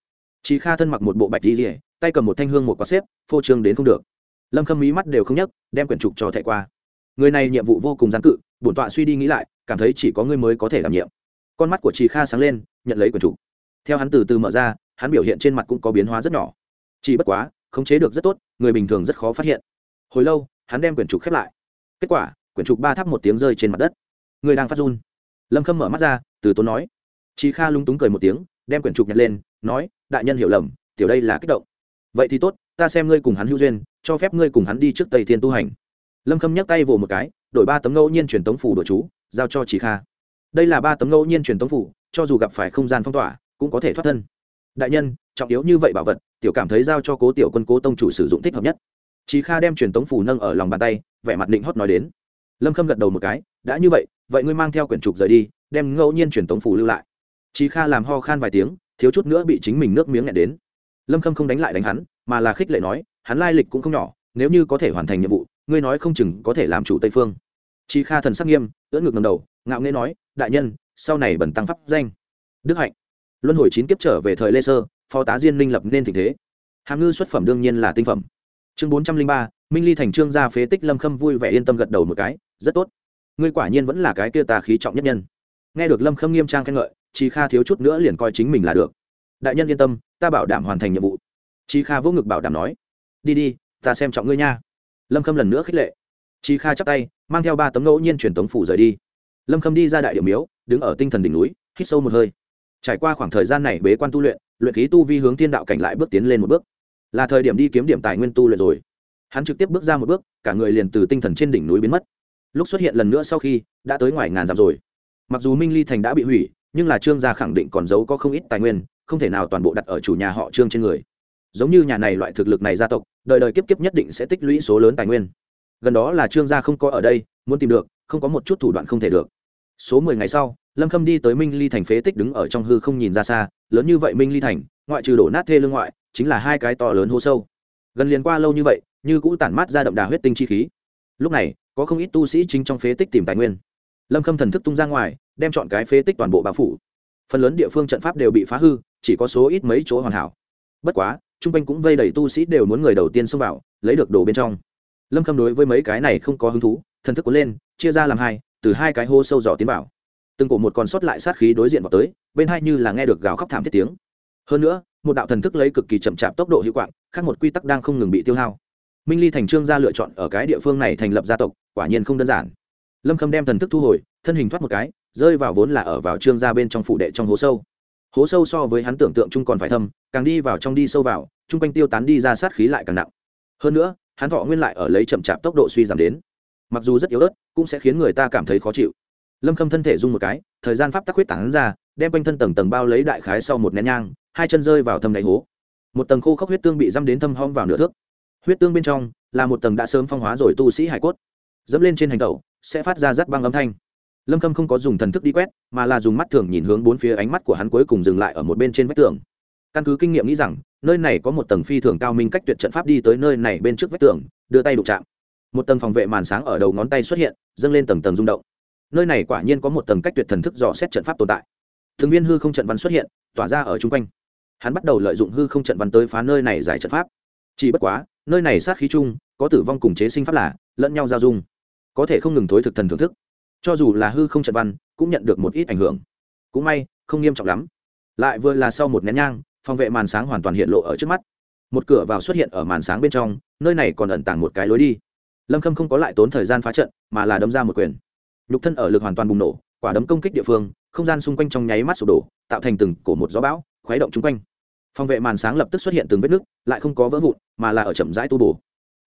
Chị kha thân mặc một bộ bạch di rỉa tay cầm một thanh hương một quả xếp, phô trương đến không được. Lâm khâm mí mắt đều không nhấc, đem quyển trục cho thẻ qua. Người này nhiệm vụ vô cùng gián cự, bổn tọa suy đi nghĩ lại, cảm thấy chỉ có ngươi mới có thể đảm nhiệm. Con mắt của chị kha sáng lên, nhận lấy quyển trục theo hắn từ từ mở ra, hắn biểu hiện trên mặt cũng có biến hóa rất nhỏ. Chỉ bất quá, khống chế được rất tốt, người bình thường rất khó phát hiện. Hồi lâu, hắn đem quyển trục khép lại. Kết quả, quyển trục ba thắp một tiếng rơi trên mặt đất. Người đang phát run. Lâm khâm mở mắt ra, từ tốn nói. Chị kha lúng túng cười một tiếng, đem quyển trục nhặt lên, nói, đại nhân hiểu lầm, tiểu đây là kích động. Vậy thì tốt, ta xem ngươi cùng hắn hữu duyên, cho phép ngươi cùng hắn đi trước tây thiên tu hành. Lâm khâm nhắc tay vồ một cái, đổi ba tấm ngẫu nhiên truyền tống phủ đồ chú, giao cho chị kha. Đây là ba tấm ngẫu nhiên truyền tống phủ, cho dù gặp phải không gian phong tỏa cũng có thể thoát thân. Đại nhân, trọng yếu như vậy bảo vật, tiểu cảm thấy giao cho cố tiểu quân cố tông chủ sử dụng thích hợp nhất. Chí kha đem truyền tống phủ nâng ở lòng bàn tay, vẻ mặt định hót nói đến. Lâm khâm gật đầu một cái, đã như vậy vậy ngươi mang theo quyển trục rời đi, đem ngẫu nhiên truyền tống phủ lưu lại. Chí kha làm ho khan vài tiếng, thiếu chút nữa bị chính mình nước miếng nghẹn đến. Lâm khâm không đánh lại đánh hắn, mà là khích lệ nói, hắn lai lịch cũng không nhỏ, nếu như có thể hoàn thành nhiệm vụ, ngươi nói không chừng có thể làm chủ tây phương. Chí kha thần sắc nghiêm, ưỡn ngược ngầm đầu, ngạo nghễ nói, đại nhân, sau này bẩn tăng pháp danh. Đức hạnh luân hồi chín kiếp trở về thời lê sơ, phó tá diên minh lập nên tình thế. Hàm ngư xuất phẩm đương nhiên là tinh phẩm. Chương bốn trăm linh ba, minh ly thành trương gia phế tích lâm khâm vui vẻ yên tâm gật đầu một cái, rất tốt. Ngươi quả nhiên vẫn là cái kia tà khí trọng nhất nhân. Nghe được lâm khâm nghiêm trang khen ngợi chị kha thiếu chút nữa liền coi chính mình là được. Đại nhân yên tâm, ta bảo đảm hoàn thành nhiệm vụ. Chị kha vỗ ngực bảo đảm nói, đi đi, ta xem trọng ngươi nha. Lâm khâm lần nữa khích lệ. Chị kha chắp tay, mang theo ba tấm ngẫu nhiên truyền tống phủ rời đi. Lâm khâm đi ra đại điểm miếu, đứng ở tinh thần đỉnh núi, hít sâu một hơi trải qua khoảng thời gian này bế quan tu luyện luyện khí tu vi hướng thiên đạo cảnh lại bước tiến lên một bước. Là thời điểm đi kiếm điểm tài nguyên tu luyện rồi. Hắn trực tiếp bước ra một bước, cả người liền từ tinh thần trên đỉnh núi biến mất. Lúc xuất hiện lần nữa sau khi, đã tới ngoài ngàn dặm rồi. Mặc dù minh ly thành đã bị hủy, nhưng là trương gia khẳng định còn giấu có không ít tài nguyên, không thể nào toàn bộ đặt ở chủ nhà họ trương trên người. Giống như nhà này loại thực lực này gia tộc, đời đời kiếp kiếp nhất định sẽ tích lũy số lớn tài nguyên. Gần đó là trương gia không có ở đây, muốn tìm được, không có một chút thủ đoạn không thể được. Số mười ngày sau lâm khâm đi tới minh ly thành phế tích đứng ở trong hư không nhìn ra xa, lớn như vậy minh ly thành, ngoại trừ đổ nát thê lương ngoại, chính là hai cái to lớn hố sâu. Gần liền qua lâu như vậy, như cũ tản mát ra đậm đà huyết tinh chi khí. Lúc này, có không ít tu sĩ chính trong phế tích tìm tài nguyên. Lâm khâm thần thức tung ra ngoài, đem chọn cái phế tích toàn bộ bao phủ. Phần lớn địa phương trận pháp đều bị phá hư, chỉ có số ít mấy chỗ hoàn hảo. Bất quá, chung quanh cũng vây đầy tu sĩ đều muốn người đầu tiên xông vào, lấy được đồ bên trong. Lâm khâm đối với mấy cái này không có hứng thú, thần thức cuốn lên, chia ra làm hai, từ hai cái hô sâu dò tiến vào từng cổ một còn sót lại sát khí đối diện vào tới bên hai như là nghe được gào khóc thảm thiết tiếng. Hơn nữa một đạo thần thức lấy cực kỳ chậm chạp tốc độ hiệu quả, khác một quy tắc đang không ngừng bị tiêu hao. Minh ly thành trương gia lựa chọn ở cái địa phương này thành lập gia tộc quả nhiên không đơn giản. Lâm khâm đem thần thức thu hồi thân hình thoát một cái rơi vào vốn là ở vào trương gia bên trong phụ đệ trong hố sâu. Hố sâu so với hắn tưởng tượng chung còn phải thâm càng đi vào trong đi sâu vào chung quanh tiêu tán đi ra sát khí lại càng nặng. Hơn nữa hắn thọ nguyên lại ở lấy chậm chạp tốc độ suy giảm đến. Mặc dù rất yếu ớt cũng sẽ khiến người ta cảm thấy khó chịu lâm khâm thân thể rung một cái, thời gian pháp tắc huyết tản ra, đem quanh thân tầng tầng bao lấy đại khái sau một nén nhang, hai chân rơi vào thâm đáy hố. Một tầng khô khốc huyết tương bị dăm đến thâm hom vào nửa thước. Huyết tương bên trong là một tầng đã sớm phong hóa rồi tu sĩ hải cốt. Dẫm lên trên hành tẩu, sẽ phát ra rắt băng âm thanh. Lâm khâm không có dùng thần thức đi quét, mà là dùng mắt thường nhìn hướng bốn phía ánh mắt của hắn cuối cùng dừng lại ở một bên trên vách tường. Căn cứ kinh nghiệm nghĩ rằng, nơi này có một tầng phi thường cao minh cách tuyệt trận pháp đi tới nơi này bên trước vách tường, đưa tay đụng chạm. Một tầng phòng vệ màn sáng ở đầu ngón tay xuất hiện, dâng lên tầng tầng rung động nơi này quả nhiên có một tầng cách tuyệt thần thức dò xét trận pháp tồn tại. Thường viên hư không trận văn xuất hiện, tỏa ra ở chung quanh. Hắn bắt đầu lợi dụng hư không trận văn tới phá nơi này giải trận pháp. Chỉ bất quá, nơi này sát khí chung, có tử vong cùng chế sinh pháp là, lẫn nhau giao dung. Có thể không ngừng thối thực thần thưởng thức. Cho dù là hư không trận văn, cũng nhận được một ít ảnh hưởng. Cũng may, không nghiêm trọng lắm. Lại vừa là sau một nén nhang, phòng vệ màn sáng hoàn toàn hiện lộ ở trước mắt. Một cửa vào xuất hiện ở màn sáng bên trong, nơi này còn ẩn tàng một cái lối đi. Lâm khâm không có lại tốn thời gian phá trận, mà là đấm ra một quyền nhục thân ở lực hoàn toàn bùng nổ, quả đấm công kích địa phương, không gian xung quanh trong nháy mắt sụp đổ, tạo thành từng cổ một gió bão, khuấy động chung quanh. Phòng vệ màn sáng lập tức xuất hiện từng vết nứt, lại không có vỡ vụn, mà là ở chậm rãi tu bổ.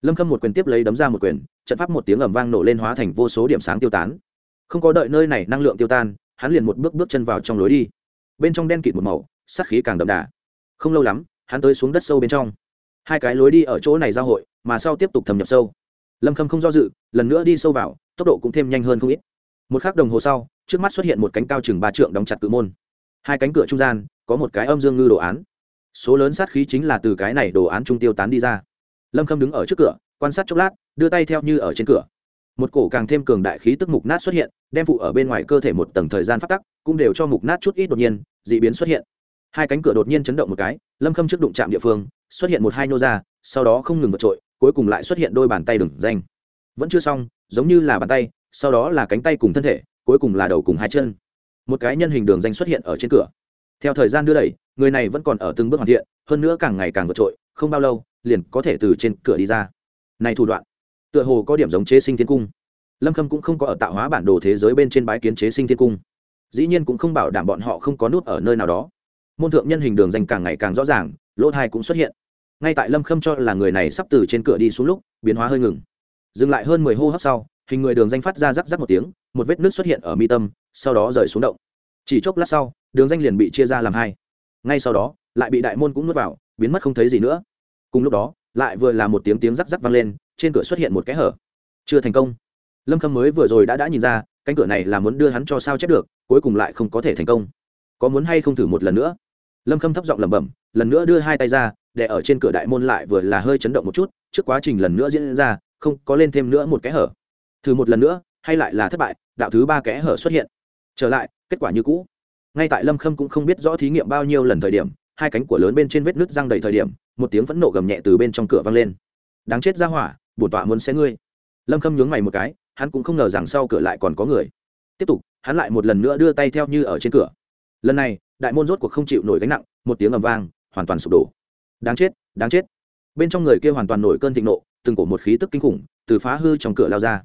Lâm khâm một quyền tiếp lấy đấm ra một quyền, trận pháp một tiếng ầm vang nổ lên hóa thành vô số điểm sáng tiêu tán. Không có đợi nơi này năng lượng tiêu tan, hắn liền một bước bước chân vào trong lối đi. Bên trong đen kịt một màu, sát khí càng đậm đà. Không lâu lắm, hắn tới xuống đất sâu bên trong. Hai cái lối đi ở chỗ này giao hội, mà sau tiếp tục thâm nhập sâu. Lâm khâm không do dự, lần nữa đi sâu vào, tốc độ cũng thêm nhanh hơn không ít một k h ắ c đồng hồ sau, trước mắt xuất hiện một cánh cao chừng ba trượng đóng chặt cự môn. Hai cánh cửa trung gian, có một cái âm dương ngư đồ án. Số lớn sát khí chính là từ cái này đồ án trung tiêu tán đi ra. Lâm khâm đứng ở trước cửa, quan sát chốc lát, đưa tay theo như ở trên cửa. Một cổ càng thêm cường đại khí tức mục nát xuất hiện, đem phụ ở bên ngoài cơ thể một tầng thời gian phát tắc, cũng đều cho mục nát chút ít đột nhiên d ị biến xuất hiện. Hai cánh cửa đột nhiên chấn động một cái, lâm khâm trước đụng chạm địa phương, xuất hiện một hai nô ra, sau đó không ngừng vượt trội, cuối cùng lại xuất hiện đôi bàn tay đừng danh. Vẫn chưa xong, giống như là bàn tay sau đó là cánh tay cùng thân thể, cuối cùng là đầu cùng hai chân. Một cái nhân hình đường danh xuất hiện ở trên cửa. Theo thời gian đưa đẩy, người này vẫn còn ở từng bước hoàn thiện, hơn nữa càng ngày càng vượt trội, không bao lâu, liền có thể từ trên cửa đi ra. Này thủ đoạn, tựa hồ có điểm giống chế sinh thiên cung. Lâm khâm cũng không có ở tạo hóa bản đồ thế giới bên trên bái kiến chế sinh thiên cung. Dĩ nhiên cũng không bảo đảm bọn họ không có nút ở nơi nào đó. Môn thượng nhân hình đường danh càng ngày càng rõ ràng, lỗ thai cũng xuất hiện. Ngay tại lâm khâm cho là người này sắp từ trên cửa đi xuống lúc, biến hóa hơi ngừng. Dừng lại hơn mười hô hấp sau hình người đường danh phát ra rắc rắc một tiếng, một vết nước xuất hiện ở mi tâm, sau đó rời xuống động. Chỉ chốc lát sau, đường danh liền bị chia ra làm hai. Ngay sau đó, lại bị đại môn cũng nuốt vào, biến mất không thấy gì nữa. Cùng lúc đó, lại vừa là một tiếng tiếng rắc rắc vang lên, trên cửa xuất hiện một cái hở. Chưa thành công. Lâm khâm mới vừa rồi đã đã nhìn ra, cánh cửa này là muốn đưa hắn cho sao chép được, cuối cùng lại không có thể thành công. Có muốn hay không thử một lần nữa? Lâm khâm thấp giọng lẩm bẩm, lần nữa đưa hai tay ra, để ở trên cửa đại môn lại vừa là hơi chấn động một chút, trước quá trình lần nữa diễn ra, không có lên thêm nữa một cái hở thử một lần nữa, hay lại là thất bại, đạo thứ ba kẽ hở xuất hiện. Trở lại, kết quả như cũ. Ngay tại lâm khâm cũng không biết rõ thí nghiệm bao nhiêu lần thời điểm, hai cánh của lớn bên trên vết nứt răng đầy thời điểm, một tiếng phẫn nộ gầm nhẹ từ bên trong cửa vang lên. Đáng chết ra hỏa, bổn tọa muốn xé ngươi. Lâm khâm nhướng mày một cái, hắn cũng không ngờ rằng sau cửa lại còn có người. Tiếp tục, hắn lại một lần nữa đưa tay theo như ở trên cửa. Lần này, đại môn rốt cuộc không chịu nổi gánh nặng, một tiếng ầm vang, hoàn toàn sụp đổ. Đáng chết đáng chết. Bên trong người kia hoàn toàn nổi cơn thịnh nộ, từng cổ một khí tức kinh khủng, từ phá hư trong cửa lao ra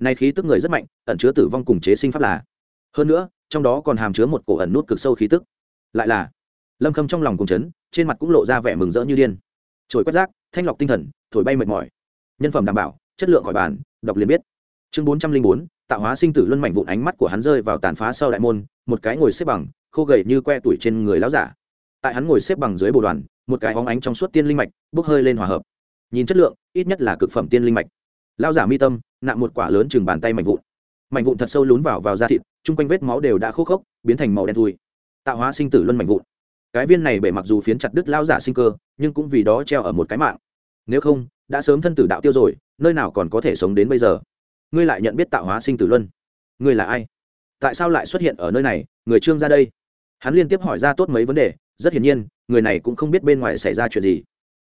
nay khí tức người rất mạnh, ẩn chứa tử vong cùng chế sinh pháp là. Hơn nữa, trong đó còn hàm chứa một cổ ẩn nút cực sâu khí tức. Lại là, lâm khâm trong lòng cùng chấn, trên mặt cũng lộ ra vẻ mừng rỡ như điên. Trồi quét rác, thanh lọc tinh thần, thổi bay mệt mỏi. Nhân phẩm đảm bảo, chất lượng khỏi bàn, đọc liền biết. Chương bốn trăm linh bốn, tạo hóa sinh tử luân mạnh vụn ánh mắt của hắn rơi vào tàn phá sau đại môn, một cái ngồi xếp bằng, khô gầy như que tuổi trên người lão giả. Tại hắn ngồi xếp bằng dưới bồ đoàn, một cái hóng ánh trong suốt tiên linh mạch bốc hơi lên hòa hợp. Nhìn chất lượng, ít nhất là cực phẩm tiên linh mạch. Lão giả mi tâm nạm một quả lớn chừng bàn tay mảnh vụn. Mảnh vụn thật sâu lún vào vào da thịt, chung quanh vết máu đều đã khô khốc, biến thành màu đen thui. Tạo hóa sinh tử luân mảnh vụn. Cái viên này bể mặc dù phiến chặt đứt lao giả sinh cơ, nhưng cũng vì đó treo ở một cái mạng. Nếu không, đã sớm thân tử đạo tiêu rồi, nơi nào còn có thể sống đến bây giờ? Ngươi lại nhận biết tạo hóa sinh tử luân. Ngươi là ai? Tại sao lại xuất hiện ở nơi này? Người trương ra đây. Hắn liên tiếp hỏi ra tốt mấy vấn đề, rất hiển nhiên, người này cũng không biết bên ngoài xảy ra chuyện gì.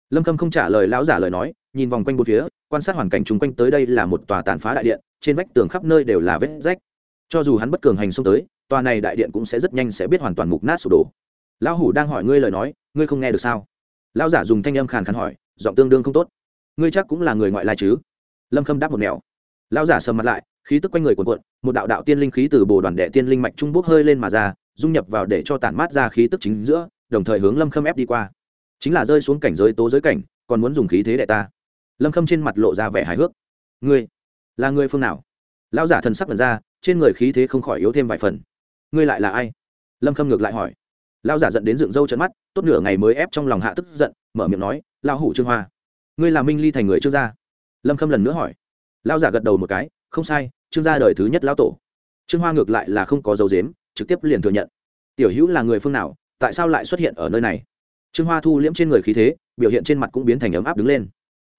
Lâm khâm không trả lời lão giả lời nói, nhìn vòng quanh bốn phía quan sát hoàn cảnh chung quanh tới đây là một tòa tàn phá đại điện, trên vách tường khắp nơi đều là vết rách. Cho dù hắn bất cường hành xông tới, tòa này đại điện cũng sẽ rất nhanh sẽ biết hoàn toàn mục nát sụp đổ. Lão hủ đang hỏi ngươi lời nói, ngươi không nghe được sao? Lão giả dùng thanh âm khàn khàn hỏi, giọng tương đương không tốt. Ngươi chắc cũng là người ngoại lai chứ? Lâm khâm đáp một mèo lão giả sầm mặt lại, khí tức quanh người cuộn cuộn, một đạo đạo tiên linh khí từ bồ đoàn đệ tiên linh mạch trung bốc hơi lên mà ra, dung nhập vào để cho tản mát ra khí tức chính giữa, đồng thời hướng lâm khâm ép đi qua. Chính là rơi xuống cảnh giới tố giới cảnh, còn muốn dùng khí thế đệ ta lâm khâm trên mặt lộ ra vẻ hài hước. Ngươi là người phương nào? Lão giả thần sắc lần ra, trên người khí thế không khỏi yếu thêm vài phần. Ngươi lại là ai? Lâm khâm ngược lại hỏi. Lão giả giận đến dựng râu trận mắt, tốt nửa ngày mới ép trong lòng hạ tức giận, mở miệng nói, lão hủ trương hoa, ngươi là minh ly thành người trương gia? Lâm khâm lần nữa hỏi. Lão giả gật đầu một cái, không sai, trương gia đời thứ nhất lão tổ. Trương hoa ngược lại là không có dấu dếm trực tiếp liền thừa nhận. Tiểu hữu là người phương nào, tại sao lại xuất hiện ở nơi này? Trương hoa thu liễm trên người khí thế, biểu hiện trên mặt cũng biến thành ấm áp đứng lên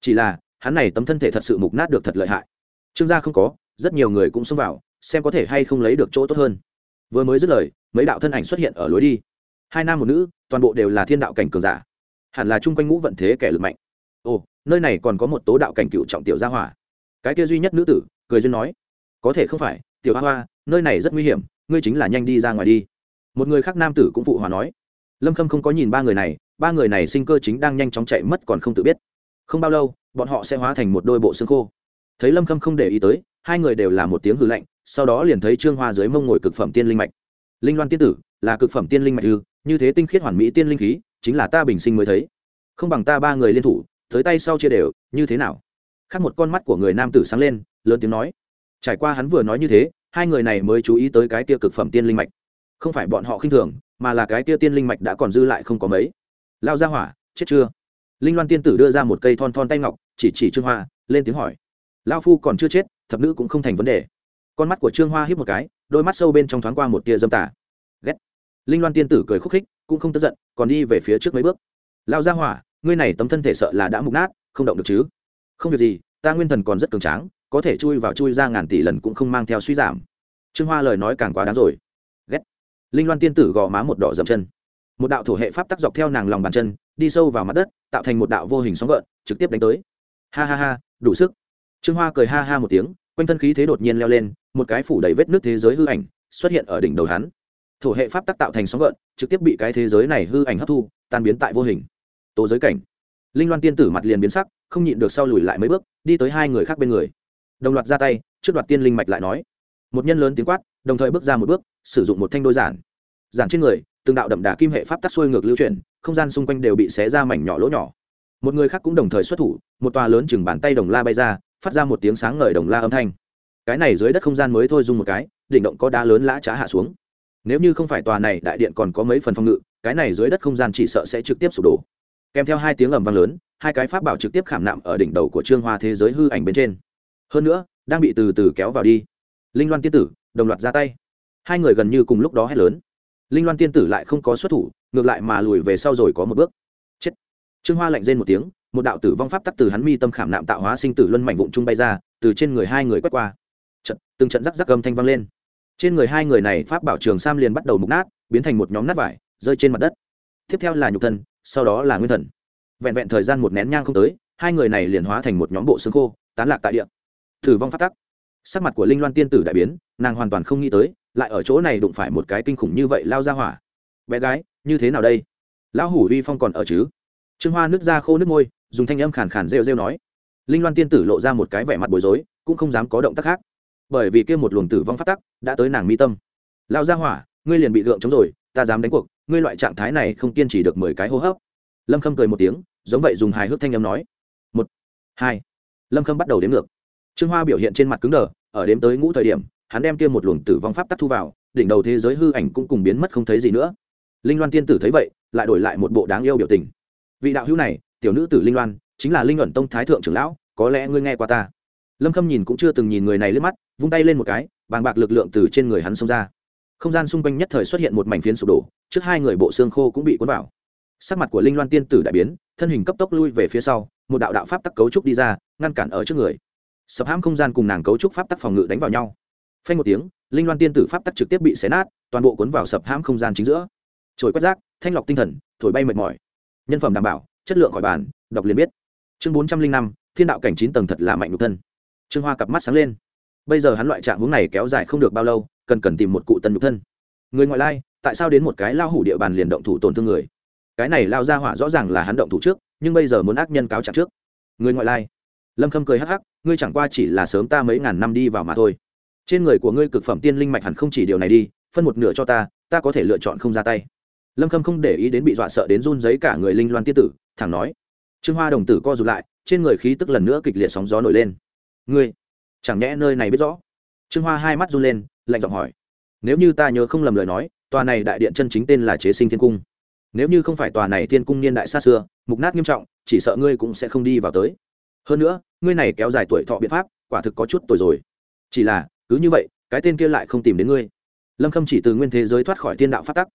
chỉ là, hắn này tấm thân thể thật sự mục nát được thật lợi hại. Trương gia không có, rất nhiều người cũng xông vào, xem có thể hay không lấy được chỗ tốt hơn. Vừa mới dứt lời, mấy đạo thân ảnh xuất hiện ở lối đi. Hai nam một nữ, toàn bộ đều là thiên đạo cảnh cường giả. Hẳn là chung quanh ngũ vận thế kẻ lực mạnh. Ồ, nơi này còn có một tố đạo cảnh cựu trọng tiểu gia hỏa. Cái kia duy nhất nữ tử, cười duyên nói, có thể không phải, tiểu hoa hoa, nơi này rất nguy hiểm, ngươi chính là nhanh đi ra ngoài đi. Một người khác nam tử cũng phụ hòa nói. Lâm khâm không có nhìn ba người này, ba người này sinh cơ chính đang nhanh chóng chạy mất còn không tự biết không bao lâu, bọn họ sẽ hóa thành một đôi bộ xương khô. Thấy lâm khâm không để ý tới, hai người đều là một tiếng hư lạnh, sau đó liền thấy trương hoa dưới mông ngồi cực phẩm tiên linh mạch. Linh loan tiên tử là cực phẩm tiên linh mạch ư? Như thế tinh khiết hoàn mỹ tiên linh khí, chính là ta bình sinh mới thấy. Không bằng ta ba người liên thủ, tới tay sau chia đều, như thế nào? Khác một con mắt của người nam tử sáng lên, lớn tiếng nói. Trải qua hắn vừa nói như thế, hai người này mới chú ý tới cái tia cực phẩm tiên linh mạch. Không phải bọn họ khinh thường, mà là cái tia tiên linh mạch đã còn dư lại không có mấy. Lao ra hỏa, chết chưa? Linh loan tiên tử đưa ra một cây thon thon tay ngọc, chỉ chỉ trương hoa, lên tiếng hỏi. Lao phu còn chưa chết, thập nữ cũng không thành vấn đề. Con mắt của trương hoa hiếp một cái, đôi mắt sâu bên trong thoáng qua một tia dâm tả ghét. Linh loan tiên tử cười khúc khích, cũng không tức giận, còn đi về phía trước mấy bước. Lao ra hỏa, ngươi này tấm thân thể sợ là đã mục nát, không động được chứ? Không việc gì, ta nguyên thần còn rất cường tráng, có thể chui vào chui ra ngàn tỷ lần cũng không mang theo suy giảm. Trương hoa lời nói càng quá đáng rồi. Ghét. Linh loan tiên tử gò má một đỏ dậm chân một đạo thổ hệ pháp tắc dọc theo nàng lòng bàn chân, đi sâu vào mặt đất, tạo thành một đạo vô hình sóng gợn, trực tiếp đánh tới. Ha ha ha, đủ sức. Trương hoa cười ha ha một tiếng, quanh thân khí thế đột nhiên leo lên, một cái phủ đầy vết nước thế giới hư ảnh xuất hiện ở đỉnh đầu hắn. Thổ hệ pháp tắc tạo thành sóng gợn, trực tiếp bị cái thế giới này hư ảnh hấp thu, tan biến tại vô hình. Tố giới cảnh. Linh loan tiên tử mặt liền biến sắc, không nhịn được sau lùi lại mấy bước, đi tới hai người khác bên người. Đồng loạt ra tay, trước đoạt tiên linh mạch lại nói. Một nhân lớn tiếng quát, đồng thời bước ra một bước, sử dụng một thanh đôi giản. Giản trên người từng đạo đậm đà kim hệ pháp tắc xuôi ngược lưu chuyển, không gian xung quanh đều bị xé ra mảnh nhỏ lỗ nhỏ. Một người khác cũng đồng thời xuất thủ, một tòa lớn chừng bàn tay đồng la bay ra, phát ra một tiếng sáng ngời đồng la âm thanh. Cái này dưới đất không gian mới thôi dung một cái, đỉnh động có đá lớn lã trá hạ xuống. Nếu như không phải tòa này đại điện còn có mấy phần phòng ngự, cái này dưới đất không gian chỉ sợ sẽ trực tiếp sụp đổ. Kèm theo hai tiếng ầm vang lớn, hai cái pháp bảo trực tiếp khảm nạm ở đỉnh đầu của trương hoa thế giới hư ảnh bên trên. Hơn nữa, đang bị từ từ kéo vào đi. Linh loan tiên tử, đồng loạt ra tay. Hai người gần như cùng lúc đó hét lớn linh loan tiên tử lại không có xuất thủ, ngược lại mà lùi về sau rồi có một bước. Chết. Trương hoa lạnh rên một tiếng, một đạo tử vong pháp tắc từ hắn mi tâm khảm nạm tạo hóa sinh tử luân mảnh vụn trung bay ra, từ trên người hai người quét qua. Trận, từng trận rắc rắc gầm thanh vang lên. Trên người hai người này pháp bảo trường sam liền bắt đầu mục nát, biến thành một nhóm nát vải, rơi trên mặt đất. Tiếp theo là nhục thân, sau đó là nguyên thần. Vẹn vẹn thời gian một nén nhang không tới, hai người này liền hóa thành một nhóm bộ xương khô, tán lạc tại địa. Thử vong phát tắc. Sắc mặt của linh loan tiên tử đại biến, nàng hoàn toàn không nghĩ tới lại ở chỗ này đụng phải một cái kinh khủng như vậy lao ra hỏa. Bé gái, như thế nào đây? Lão hủ uy phong còn ở chứ? Trương hoa nước ra khô nước môi, dùng thanh âm khàn khàn rêu rêu nói. Linh loan tiên tử lộ ra một cái vẻ mặt bối rối, cũng không dám có động tác khác. Bởi vì kia một luồng tử vong phát tắc đã tới nàng mi tâm. Lao ra hỏa, ngươi liền bị gượng chống rồi, ta dám đánh cuộc, ngươi loại trạng thái này không kiên trì được mười cái hô hấp. Lâm khâm cười một tiếng, giống vậy dùng hài hước thanh âm nói. Một, hai. Lâm khâm bắt đầu đếm ngược. Trương hoa biểu hiện trên mặt cứng đờ, ở đếm tới ngũ thời điểm hắn đem kia một luồng tử vong pháp tắc thu vào, đỉnh đầu thế giới hư ảnh cũng cùng biến mất không thấy gì nữa. Linh loan tiên tử thấy vậy, lại đổi lại một bộ đáng yêu biểu tình. Vị đạo hữu này, tiểu nữ tử linh loan, chính là linh luận tông thái thượng trưởng lão, có lẽ ngươi nghe qua ta. Lâm khâm nhìn cũng chưa từng nhìn người này lên mắt, vung tay lên một cái, bàng bạc lực lượng từ trên người hắn xông ra. Không gian xung quanh nhất thời xuất hiện một mảnh phiến sụp đổ, trước hai người bộ xương khô cũng bị cuốn vào. Sắc mặt của linh loan tiên tử đại biến, thân hình cấp tốc lui về phía sau, một đạo đạo pháp tắc cấu trúc đi ra, ngăn cản ở trước người. Sập hãm không gian cùng nàng cấu trúc pháp tắc phòng ngự đánh vào nhau phanh một tiếng, linh loan tiên tử pháp tắc trực tiếp bị xé nát, toàn bộ cuốn vào sập hãm không gian chính giữa. Trồi quét rác, thanh lọc tinh thần, thổi bay mệt mỏi. Nhân phẩm đảm bảo, chất lượng khỏi bàn, đọc liền biết. Chương bốn trăm linh năm, thiên đạo cảnh chín tầng thật là mạnh nhục thân. Trương hoa cặp mắt sáng lên. Bây giờ hắn loại trạng hướng này kéo dài không được bao lâu, cần cần tìm một cụ tân nhục thân. Người ngoại lai, tại sao đến một cái lao hủ địa bàn liền động thủ tổn thương người? Cái này lao ra hỏa rõ ràng là hắn động thủ trước, nhưng bây giờ muốn ác nhân cáo trạng trước. Người ngoại lai. Lâm khâm cười hắc hắc, ngươi chẳng qua chỉ là sớm ta mấy ngàn năm đi vào mà thôi trên người của ngươi cực phẩm tiên linh mạch hẳn không chỉ điều này đi, phân một nửa cho ta ta có thể lựa chọn không ra tay. Lâm khâm không để ý đến bị dọa sợ đến run giấy cả người linh loan tiết tử, thẳng nói. Trương hoa đồng tử co rụt lại, trên người khí tức lần nữa kịch liệt sóng gió nổi lên. Ngươi, chẳng nhẽ nơi này biết rõ? Trương hoa hai mắt run lên, lạnh giọng hỏi. Nếu như ta nhớ không lầm lời nói, tòa này đại điện chân chính tên là chế sinh thiên cung. Nếu như không phải tòa này thiên cung niên đại xa xưa, mục nát nghiêm trọng, chỉ sợ ngươi cũng sẽ không đi vào tới. Hơn nữa, ngươi này kéo dài tuổi thọ biện pháp, quả thực có chút tuổi rồi. Chỉ là cứ như vậy, cái tên kia lại không tìm đến ngươi. Lâm khâm chỉ từ nguyên thế giới thoát khỏi thiên đạo phát tắc.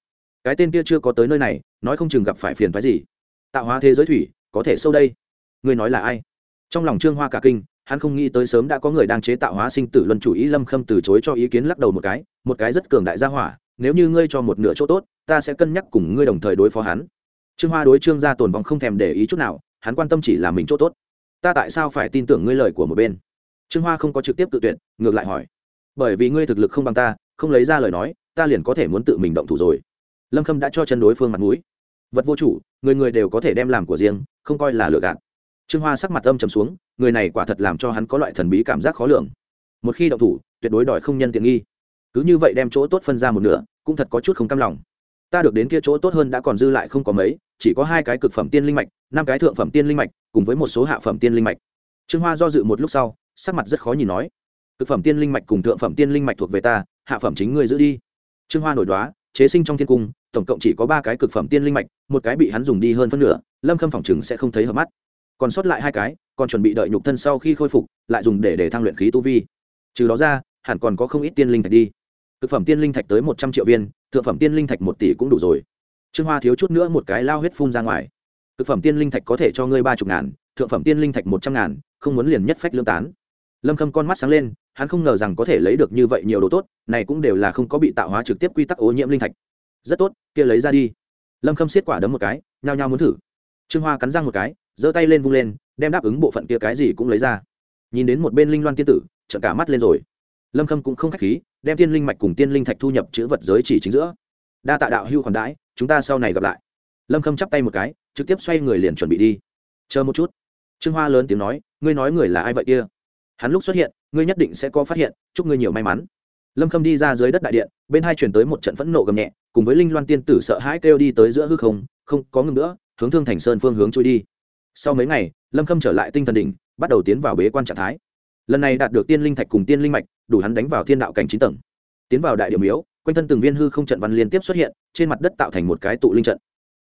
Cái tên kia chưa có tới nơi này, nói không chừng gặp phải phiền phái gì. Tạo hóa thế giới thủy, có thể sâu đây. Ngươi nói là ai? Trong lòng trương hoa cả kinh, hắn không nghĩ tới sớm đã có người đang chế tạo hóa sinh tử luân chủ ý lâm khâm từ chối cho ý kiến lắc đầu một cái một cái rất cường đại gia hỏa, nếu như ngươi cho một nửa chỗ tốt, ta sẽ cân nhắc cùng ngươi đồng thời đối phó hắn. Trương hoa đối trương gia tồn vong không thèm để ý chút nào, hắn quan tâm chỉ là mình chỗ tốt. Ta tại sao phải tin tưởng ngươi lời của một bên? Trương hoa không có trực tiếp tự tuyển ngược lại hỏi bởi vì ngươi thực lực không bằng ta, không lấy ra lời nói, ta liền có thể muốn tự mình động thủ rồi. Lâm khâm đã cho chân đối phương mặt mũi. Vật vô chủ, người người đều có thể đem làm của riêng, không coi là lựa gạt. Trương hoa sắc mặt âm trầm xuống, người này quả thật làm cho hắn có loại thần bí cảm giác khó lường. Một khi động thủ, tuyệt đối đòi không nhân tiện nghi. Cứ như vậy đem chỗ tốt phân ra một nửa, cũng thật có chút không cam lòng. Ta được đến kia chỗ tốt hơn đã còn dư lại không có mấy, chỉ có hai cái cực phẩm tiên linh mạch, năm cái thượng phẩm tiên linh mạch, cùng với một số hạ phẩm tiên linh mạch. Trương hoa do dự một lúc sau, sắc mặt rất khó nhìn nói cực phẩm tiên linh mạch cùng thượng phẩm tiên linh mạch thuộc về ta, hạ phẩm chính ngươi giữ đi. Trương hoa nổi đoá, chế sinh trong thiên cung, tổng cộng chỉ có ba cái cực phẩm tiên linh mạch, một cái bị hắn dùng đi hơn phân nửa, lâm khâm phỏng chứng sẽ không thấy hợp mắt. Còn sót lại hai cái, còn chuẩn bị đợi nhục thân sau khi khôi phục, lại dùng để để thăng luyện khí tu vi. Trừ đó ra, hẳn còn có không ít tiên linh thạch đi. Thực phẩm tiên linh thạch tới một trăm triệu viên, thượng phẩm tiên linh thạch một tỷ cũng đủ rồi. Trương hoa thiếu chút nữa một cái lao huyết phun ra ngoài. Thực phẩm tiên linh thạch có thể cho ngươi ba chục ngàn, thượng phẩm tiên linh thạch một trăm ngàn, không muốn liền nhất phách lương tán lâm khâm con mắt sáng lên, hắn không ngờ rằng có thể lấy được như vậy nhiều đồ tốt, này cũng đều là không có bị tạo hóa trực tiếp quy tắc ô nhiễm linh thạch. Rất tốt, kia lấy ra đi. Lâm khâm xiết quả đấm một cái, nhao nhao muốn thử. Trương hoa cắn răng một cái, giơ tay lên vung lên, đem đáp ứng bộ phận kia cái gì cũng lấy ra. Nhìn đến một bên linh loan tiên tử, trợn cả mắt lên rồi. Lâm khâm cũng không k h á c h khí, đem tiên linh mạch cùng tiên linh thạch thu nhập chữ vật giới chỉ chính giữa. Đa tạ đạo hưu khoản đãi, chúng ta sau này gặp lại. Lâm khâm chắp tay một cái, trực tiếp xoay người liền chuẩn bị đi. Chờ một chút. Trương hoa lớn tiếng nói, ngươi nói người là ai vậy kia? Hắn lúc xuất hiện, ngươi nhất định sẽ có phát hiện, chúc ngươi nhiều may mắn. Lâm khâm đi ra dưới đất đại điện, bên hai chuyển tới một trận phẫn nộ gầm nhẹ, cùng với linh loan tiên tử sợ hãi kêu đi tới giữa hư không không có ngừng nữa, hướng thương thành sơn phương hướng trôi đi. Sau mấy ngày, lâm khâm trở lại tinh thần đỉnh, bắt đầu tiến vào bế quan trạng thái. Lần này đạt được tiên linh thạch cùng tiên linh mạch, đủ hắn đánh vào thiên đạo cảnh chín tầng. Tiến vào đại điểm yếu, quanh thân từng viên hư không trận văn liên tiếp xuất hiện, trên mặt đất tạo thành một cái tụ linh trận.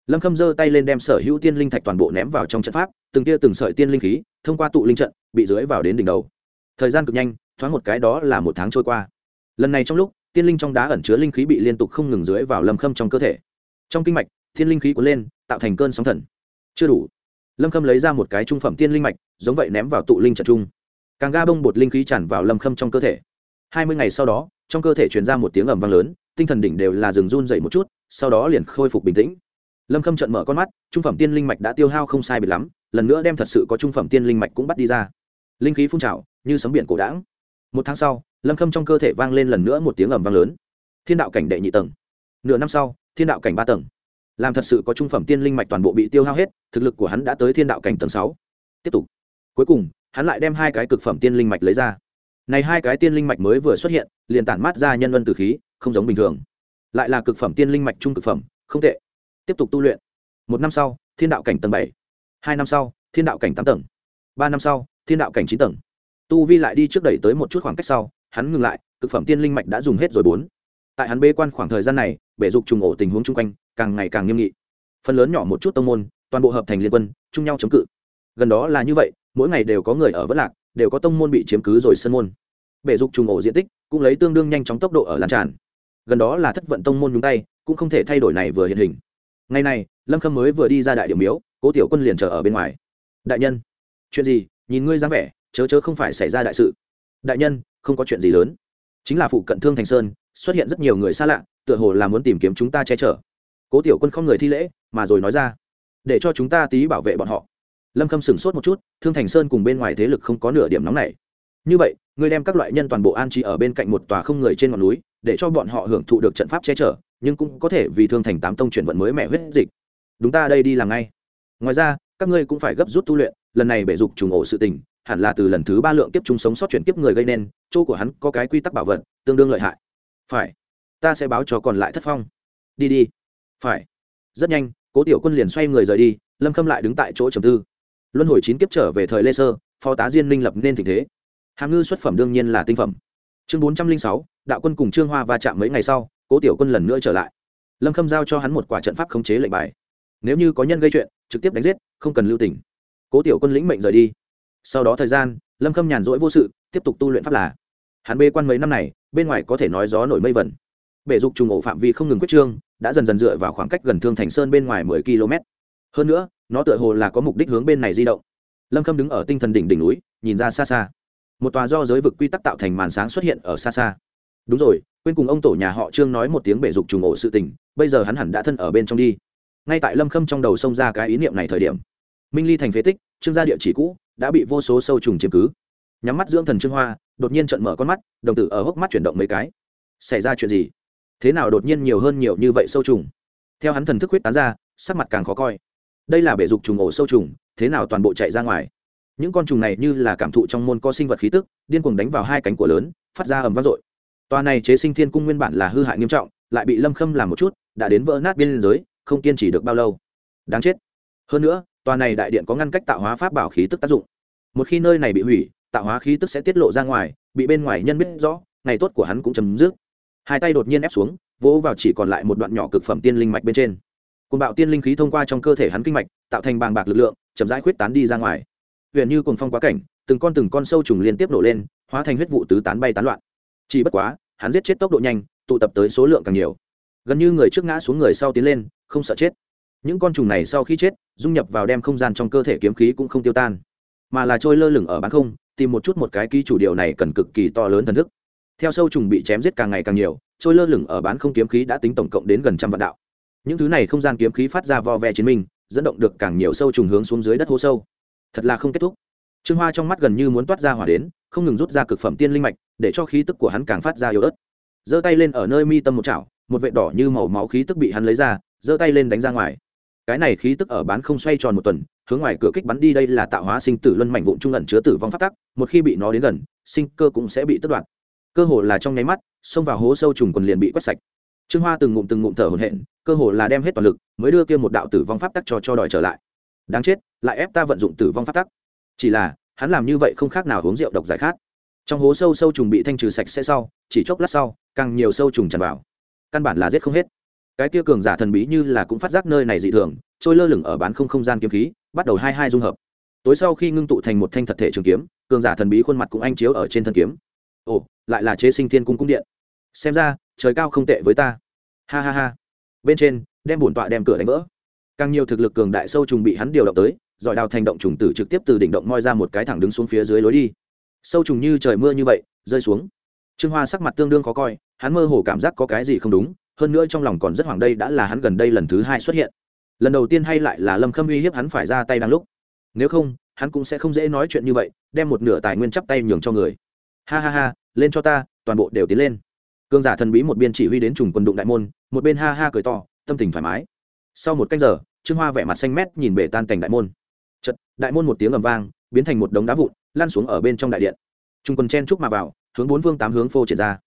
Lâm khâm giơ tay lên đem sở hữu tiên linh thạch toàn bộ ném vào trong trận pháp, từng tia từng sợi tiên linh khí thông qua tụ linh trận, bị dưới vào đến đỉnh đầu thời gian cực nhanh, thoáng một cái đó là một tháng trôi qua. Lần này trong lúc, tiên linh trong đá ẩn chứa linh khí bị liên tục không ngừng dưới vào lâm khâm trong cơ thể. Trong kinh mạch thiên linh khí cuốn lên, tạo thành cơn sóng thần. Chưa đủ. Lâm khâm lấy ra một cái trung phẩm tiên linh mạch, giống vậy ném vào tụ linh trận trung. Càng ga bông bột linh khí tràn vào lâm khâm trong cơ thể. Hai mươi ngày sau đó, trong cơ thể truyền ra một tiếng ầm vang lớn, tinh thần đỉnh đều là rừng run dậy một chút, sau đó liền khôi phục bình tĩnh. Lâm khâm trận mở con mắt, trung phẩm tiên linh mạch đã tiêu hao không sai bị lắm, lần nữa đem thật sự có trung phẩm tiên linh mạch cũng bắt đi ra linh khí phun trào, như sấm biển cổ đảng một tháng sau, lâm khâm trong cơ thể vang lên lần nữa một tiếng ầm vang lớn. Thiên đạo cảnh đệ nhị tầng. Nửa năm sau, thiên đạo cảnh ba tầng. Làm thật sự có trung phẩm tiên linh mạch toàn bộ bị tiêu hao hết, thực lực của hắn đã tới thiên đạo cảnh tầng sáu. Tiếp tục. Cuối cùng, hắn lại đem hai cái cực phẩm tiên linh mạch lấy ra. Này hai cái tiên linh mạch mới vừa xuất hiện, liền tản mát ra nhân vân từ khí, không giống bình thường. Lại là cực phẩm tiên linh mạch trung cực phẩm, không tệ. Tiếp tục tu luyện. Một năm sau, thiên đạo cảnh tầng bảy. Hai năm sau, thiên đạo cảnh tám tầng. Ba năm sau thiên đạo cảnh chín tầng. Tu vi lại đi trước đẩy tới một chút khoảng cách sau, hắn ngừng lại, cực phẩm tiên linh mạch đã dùng hết rồi bốn. Tại hắn bê quan khoảng thời gian này, bể dục trùng ổ tình huống chung quanh, càng ngày càng nghiêm nghị. Phần lớn nhỏ một chút tông môn, toàn bộ hợp thành liên quân, chung nhau chống cự. Gần đó là như vậy, mỗi ngày đều có người ở vất lạc, đều có tông môn bị chiếm cứ rồi sân môn. Bể dục trùng ổ diện tích cũng lấy tương đương nhanh chóng tốc độ ở lan tràn. Gần đó là thất vận tông môn nhúng tay, cũng không thể thay đổi này vừa hiện hình. Ngày này, lâm khâm mới vừa đi ra đại điểm miếu, cố tiểu quân liền chờ ở bên ngoài. Đại nhân, chuyện gì? Nhìn ngươi dáng vẻ, chớ chớ không phải xảy ra đại sự. Đại nhân, không có chuyện gì lớn. Chính là phụ cận thương thành sơn, xuất hiện rất nhiều người xa lạ, tựa hồ là muốn tìm kiếm chúng ta che chở. Cố tiểu quân không người thi lễ, mà rồi nói ra, để cho chúng ta tí bảo vệ bọn họ. Lâm khâm sửng sốt một chút, thương thành sơn cùng bên ngoài thế lực không có nửa điểm nóng này như vậy, ngươi đem các loại nhân toàn bộ an trí ở bên cạnh một tòa không người trên ngọn núi, để cho bọn họ hưởng thụ được trận pháp che chở, nhưng cũng có thể vì thương thành tám tông chuyển vận mới mẹ huyết dịch. Đúng ta đây đi làm ngay. Ngoài ra, các ngươi cũng phải gấp rút tu luyện lần này bể dục trùng ổ sự tình, hẳn là từ lần thứ ba lượng kiếp chúng sống sót chuyển kiếp người gây nên, chỗ của hắn có cái quy tắc bảo vật, tương đương lợi hại. Phải, ta sẽ báo cho còn lại thất phong. Đi đi. Phải. Rất nhanh, cố tiểu quân liền xoay người rời đi, lâm khâm lại đứng tại chỗ trầm tư. Luân hồi chín kiếp trở về thời lê sơ, phó tá diên minh lập nên tình thế. Hàm ngư xuất phẩm đương nhiên là tinh phẩm. Chương bốn trăm linh sáu, đạo quân cùng trương hoa va chạm mấy ngày sau, cố tiểu quân lần nữa trở lại. Lâm khâm giao cho hắn một quả trận pháp khống chế lệnh bài. Nếu như có nhân gây chuyện, trực tiếp đánh giết, không cần lưu tỉnh cố tiểu quân lĩnh mệnh rời đi. Sau đó thời gian, lâm khâm nhàn rỗi vô sự, tiếp tục tu luyện pháp là, hắn bê quan mấy năm này, bên ngoài có thể nói gió nổi mây vẩn. Bể dục trùng ổ phạm vi không ngừng quyết trương, đã dần dần dựa vào khoảng cách gần thương thành sơn bên ngoài mười km. Hơn nữa, nó tựa hồ là có mục đích hướng bên này di động. Lâm khâm đứng ở tinh thần đỉnh đỉnh núi, nhìn ra xa xa. Một tòa do giới vực quy tắc tạo thành màn sáng xuất hiện ở xa xa. Đúng rồi, quên cùng ông tổ nhà họ trương nói một tiếng bể dục trùng ổ sự tình, bây giờ hắn hẳn đã thân ở bên trong đi. Ngay tại lâm khâm trong đầu xông ra cái ý niệm này thời điểm minh ly thành phế tích, trương gia địa chỉ cũ, đã bị vô số sâu trùng chiếm cứ. Nhắm mắt dưỡng thần trương hoa, đột nhiên trận mở con mắt, đồng tử ở hốc mắt chuyển động mấy cái. Xảy ra chuyện gì? Thế nào đột nhiên nhiều hơn nhiều như vậy sâu trùng? Theo hắn thần thức huyết tán ra, sắc mặt càng khó coi. Đây là bể dục trùng ổ sâu trùng, thế nào toàn bộ chạy ra ngoài? Những con trùng này như là cảm thụ trong môn co sinh vật khí tức, điên cuồng đánh vào hai cánh của lớn, phát ra ầm vang dội. Tòa này chế sinh thiên cung nguyên bản là hư hại nghiêm trọng, lại bị lâm khâm làm một chút, đã đến vỡ nát biên giới, không kiên trì được bao lâu. Đáng chết. Hơn nữa tòa này đại điện có ngăn cách tạo hóa pháp bảo khí tức tác dụng. Một khi nơi này bị hủy, tạo hóa khí tức sẽ tiết lộ ra ngoài, bị bên ngoài nhân biết rõ, ngày tốt của hắn cũng chấm dứt. Hai tay đột nhiên ép xuống, vỗ vào chỉ còn lại một đoạn nhỏ cực phẩm tiên linh mạch bên trên. Côn bạo tiên linh khí thông qua trong cơ thể hắn kinh mạch, tạo thành bàng bạc lực lượng, chậm rãi khuyết tán đi ra ngoài. Huyện như cùng phong quá cảnh, từng con từng con sâu trùng liên tiếp nổ lên, hóa thành huyết vụ tứ tán bay tán loạn. Chỉ bất quá, hắn giết chết tốc độ nhanh, tụ tập tới số lượng càng nhiều. Gần như người trước ngã xuống người sau tiến lên, không sợ chết những con trùng này sau khi chết, dung nhập vào đem không gian trong cơ thể kiếm khí cũng không tiêu tan, mà là trôi lơ lửng ở bán không, tìm một chút một cái ký chủ điều này cần cực kỳ to lớn thần thức. Theo sâu trùng bị chém giết càng ngày càng nhiều, trôi lơ lửng ở bán không kiếm khí đã tính tổng cộng đến gần trăm vạn đạo. Những thứ này không gian kiếm khí phát ra vo ve chiến minh, dẫn động được càng nhiều sâu trùng hướng xuống dưới đất hố sâu. Thật là không kết thúc. Trương hoa trong mắt gần như muốn toát ra hỏa đến, không ngừng rút ra cực phẩm tiên linh mạch, để cho khí tức của hắn càng phát ra yếu ớt. Giơ tay lên ở nơi mi tâm một chảo, một vệ đỏ như màu máu khí tức bị hắn lấy ra, giơ tay lên đánh ra ngoài cái này khí tức ở bán không xoay tròn một tuần, hướng ngoài cửa kích bắn đi đây là tạo hóa sinh tử luân mảnh vụn trung ẩn chứa tử vong phát tắc, một khi bị nó đến gần, sinh cơ cũng sẽ bị tất đoạt. Cơ hồ là trong nháy mắt, xông vào hố sâu trùng quần liền bị quét sạch. Trương hoa từng ngụm từng ngụm thở hổn hển, cơ hồ là đem hết toàn lực, mới đưa kia một đạo tử vong pháp tắc cho cho đòi trở lại. Đáng chết, lại ép ta vận dụng tử vong pháp tắc. Chỉ là, hắn làm như vậy không khác nào uống rượu độc giải khát. Trong hố sâu sâu trùng bị thanh trừ sạch sẽ sau, chỉ chốc lát sau, càng nhiều sâu trùng tràn vào. Căn bản là giết không hết cái kia cường giả thần bí như là cũng phát giác nơi này dị thường, trôi lơ lửng ở bán không không gian kiếm khí, bắt đầu hai hai dung hợp. Tối sau khi ngưng tụ thành một thanh thật thể trường kiếm, cường giả thần bí khuôn mặt cũng anh chiếu ở trên thân kiếm. Ồ, lại là chế sinh thiên cung cung điện. Xem ra, trời cao không tệ với ta. Ha ha ha. Bên trên, đem bổn tọa đem cửa đánh vỡ. Càng nhiều thực lực cường đại sâu trùng bị hắn điều động tới, giỏi đào thành động trùng tử trực tiếp từ đỉnh động moi ra một cái thẳng đứng xuống phía dưới lối đi. Sâu trùng như trời mưa như vậy, rơi xuống. Trương hoa sắc mặt tương đương khó coi, hắn mơ hồ cảm giác có cái gì không đúng hơn nữa trong lòng còn rất hoảng đây đã là hắn gần đây lần thứ hai xuất hiện. Lần đầu tiên hay lại là lâm khâm uy hiếp hắn phải ra tay đang lúc. Nếu không, hắn cũng sẽ không dễ nói chuyện như vậy, đem một nửa tài nguyên chắp tay nhường cho người. Ha ha ha, lên cho ta, toàn bộ đều tiến lên. Cương giả thần bí một bên chỉ huy đến trùng quân đụng đại môn, một bên ha ha cười to, tâm tình thoải mái. Sau một canh giờ, trương hoa vẻ mặt xanh mét nhìn bể tan cảnh đại môn. Chật đại môn một tiếng ầm vang, biến thành một đống đá vụn lan xuống ở bên trong đại điện. Trung quân chen trúc mà vào, hướng bốn vương tám hướng phô triển ra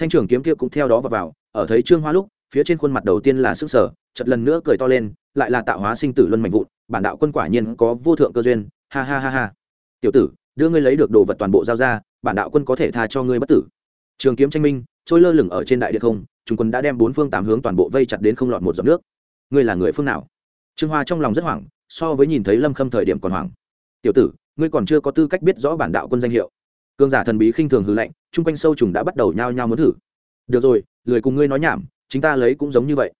thanh trưởng kiếm kia cũng theo đó vào, vào ở thấy trương hoa lúc phía trên khuôn mặt đầu tiên là sức sở chật lần nữa cười to lên lại là tạo hóa sinh tử luân mạnh vụn bản đạo quân quả nhiên có vô thượng cơ duyên ha ha ha ha. Tiểu tử đưa ngươi lấy được đồ vật toàn bộ giao ra bản đạo quân có thể tha cho ngươi bất tử. Trường kiếm tranh minh trôi lơ lửng ở trên đại điện không chúng quân đã đem bốn phương tám hướng toàn bộ vây chặt đến không lọt một giọt nước. Ngươi là người phương nào? Trương hoa trong lòng rất hoảng so với nhìn thấy lâm khâm thời điểm còn hoảng. Tiểu tử ngươi còn chưa có tư cách biết rõ bản đạo quân danh hiệu. Cương giả thần bí khinh thường hư lệnh chung quanh sâu trùng đã bắt đầu nhao nhao muốn thử. Được rồi, lười cùng ngươi nói nhảm, chính ta lấy cũng giống như vậy.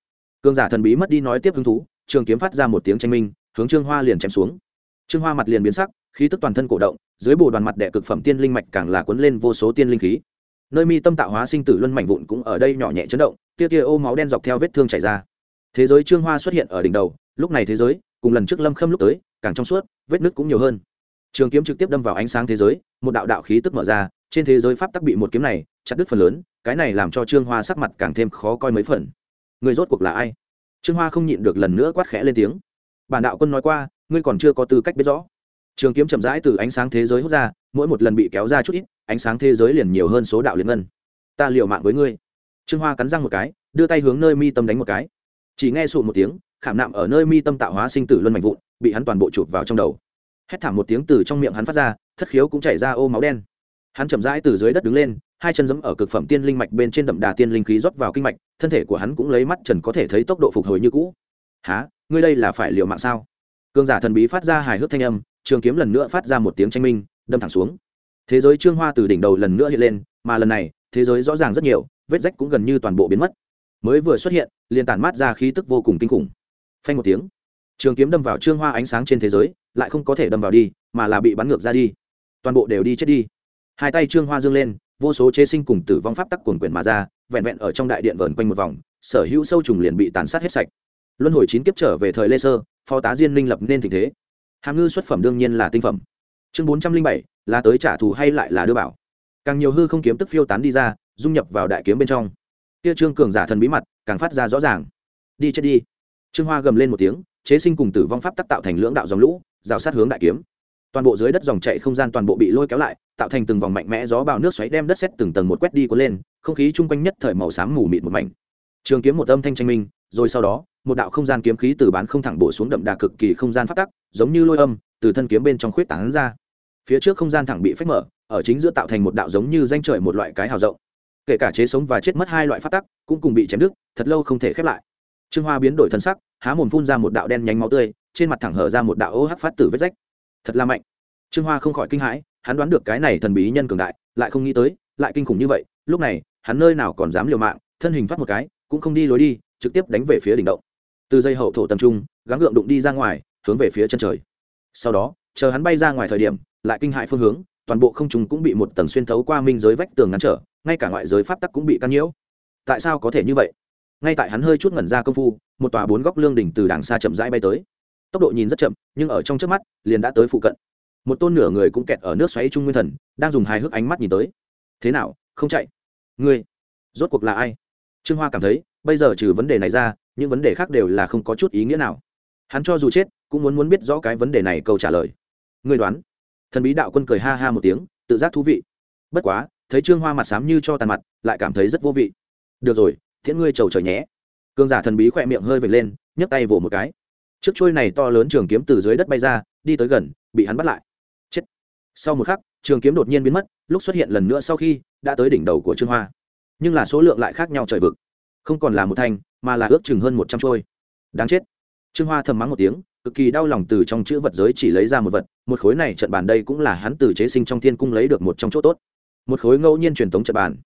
Cương giả thần bí mất đi nói tiếp hứng thú, trường kiếm phát ra một tiếng tranh minh, hướng trương hoa liền chém xuống. Trương hoa mặt liền biến sắc, khí tức toàn thân cổ động, dưới bồ đoàn mặt đệ cực phẩm tiên linh mạch càng là cuốn lên vô số tiên linh khí. Nơi mi tâm tạo hóa sinh tử luân mảnh vụn cũng ở đây nhỏ nhẹ chấn động, tia tia ô máu đen dọc theo vết thương chảy ra. Thế giới trương hoa xuất hiện ở đỉnh đầu, lúc này thế giới, cùng lần trước lâm khâm lúc tới, càng trong suốt, vết nứt cũng nhiều hơn. Trường kiếm trực tiếp đâm vào ánh sáng thế giới, một đạo đạo khí tức mở ra trên thế giới pháp tắc bị một kiếm này chặt đứt phần lớn, cái này làm cho trương hoa sắc mặt càng thêm khó coi mấy phần. Người rốt cuộc là ai? Trương hoa không nhịn được lần nữa quát khẽ lên tiếng. Bản đạo quân nói qua, ngươi còn chưa có tư cách biết rõ. Trường kiếm chậm rãi từ ánh sáng thế giới hút ra, mỗi một lần bị kéo ra chút ít, ánh sáng thế giới liền nhiều hơn số đạo liên ngân. Ta liều mạng với ngươi. Trương hoa cắn răng một cái, đưa tay hướng nơi mi tâm đánh một cái. Chỉ nghe sụ một tiếng, khảm nạm ở nơi mi tâm tạo hóa sinh tử luân mạnh vụn, bị hắn toàn bộ chụp vào trong đầu. Hét thảm một tiếng từ trong miệng hắn phát ra, thất khiếu cũng chảy ra ô máu đen hắn chậm rãi từ dưới đất đứng lên, hai chân giẫm ở cực phẩm tiên linh mạch bên trên đậm đà tiên linh khí rót vào kinh mạch, thân thể của hắn cũng lấy mắt trần có thể thấy tốc độ phục hồi như cũ. Há ngươi đây là phải liều mạng sao? Cương giả thần bí phát ra hài hước thanh âm, trường kiếm lần nữa phát ra một tiếng tranh minh, đâm thẳng xuống. Thế giới trương hoa từ đỉnh đầu lần nữa hiện lên, mà lần này, thế giới rõ ràng rất nhiều, vết rách cũng gần như toàn bộ biến mất. Mới vừa xuất hiện, liền tản mát ra khí tức vô cùng kinh khủng. Phanh một tiếng, trường kiếm đâm vào trương hoa ánh sáng trên thế giới, lại không có thể đâm vào đi, mà là bị bắn ngược ra đi. Toàn bộ đều đi chết đi hai tay trương hoa dương lên, vô số chế sinh cùng tử vong pháp tắc cuồn quyển mà ra, vẹn vẹn ở trong đại điện vờn quanh một vòng, sở hữu sâu trùng liền bị tàn sát hết sạch. Luân hồi chín kiếp trở về thời lê sơ, phó tá diên minh lập nên tình thế. Hàm ngư xuất phẩm đương nhiên là tinh phẩm. Chương bốn trăm linh bảy, là tới trả thù hay lại là đưa bảo? Càng nhiều hư không kiếm tức phiêu tán đi ra, dung nhập vào đại kiếm bên trong. Kia trương cường giả thần bí mật càng phát ra rõ ràng. Đi chết đi. Trương hoa gầm lên một tiếng, chế sinh cùng tử vong pháp tắc tạo thành lưỡng đạo dòng lũ, rào sát hướng đại kiếm toàn bộ dưới đất dòng chảy không gian toàn bộ bị lôi kéo lại, tạo thành từng vòng mạnh mẽ gió bào nước xoáy đem đất xét từng tầng một quét đi cuốn lên, không khí chung quanh nhất thời màu xám mù mịt một mảnh. Trường kiếm một âm thanh tranh minh, rồi sau đó, một đạo không gian kiếm khí từ bán không thẳng bổ xuống đậm đà cực kỳ không gian phát tắc, giống như lôi âm, từ thân kiếm bên trong khuyết tán ra. Phía trước không gian thẳng bị phách mở, ở chính giữa tạo thành một đạo giống như danh trời một loại cái hào rộng. Kể cả chế sống và chết mất hai loại phát tắc, cũng cùng bị chém đứt, thật lâu không thể khép lại. Trương hoa biến đổi thân sắc, há mồm phun ra một đạo đen nhánh máu tươi, trên mặt thẳng hở ra một đạo ô hắc phát tử vết rách thật là mạnh. Trương hoa không khỏi kinh hãi, hắn đoán được cái này thần bí nhân cường đại, lại không nghĩ tới, lại kinh khủng như vậy, lúc này, hắn nơi nào còn dám liều mạng, thân hình thoát một cái, cũng không đi lối đi, trực tiếp đánh về phía đỉnh động. Từ dây hậu thổ tầm trung, gắng gượng đụng đi ra ngoài, hướng về phía chân trời. Sau đó, chờ hắn bay ra ngoài thời điểm, lại kinh hại phương hướng, toàn bộ không trùng cũng bị một tầng xuyên thấu qua minh giới vách tường ngăn trở, ngay cả ngoại giới pháp tắc cũng bị căn nhiễu. Tại sao có thể như vậy? Ngay tại hắn hơi chút ngẩn ra công phu, một tòa bốn góc lương đỉnh từ đàng xa chậm rãi bay tới tốc độ nhìn rất chậm, nhưng ở trong trước mắt, liền đã tới phụ cận. Một tôn nửa người cũng kẹt ở nước xoáy trung nguyên thần, đang dùng hài hước ánh mắt nhìn tới. Thế nào, không chạy? Ngươi, rốt cuộc là ai? Trương hoa cảm thấy, bây giờ trừ vấn đề này ra, những vấn đề khác đều là không có chút ý nghĩa nào. Hắn cho dù chết, cũng muốn muốn biết rõ cái vấn đề này câu trả lời. Ngươi đoán. Thần bí đạo quân cười ha ha một tiếng, tự giác thú vị. Bất quá, thấy trương hoa mặt xám như cho tàn mặt, lại cảm thấy rất vô vị. Được rồi, thiện ngươi trầu trời nhé. Cương giả thần bí khỏe miệng hơi vệt lên, nhấc tay vỗ một cái trước trôi này to lớn trường kiếm từ dưới đất bay ra, đi tới gần, bị hắn bắt lại. Chết. Sau một khắc, trường kiếm đột nhiên biến mất, lúc xuất hiện lần nữa sau khi, đã tới đỉnh đầu của trương hoa. Nhưng là số lượng lại khác nhau trời vực. Không còn là một thanh mà là ước chừng hơn một trăm trôi đáng chết. Trương hoa thầm mắng một tiếng, cực kỳ đau lòng từ trong chữ vật giới chỉ lấy ra một vật, một khối này trận bàn đây cũng là hắn từ chế sinh trong thiên cung lấy được một trong chỗ tốt. Một khối ngẫu nhiên truyền thống trận bàn.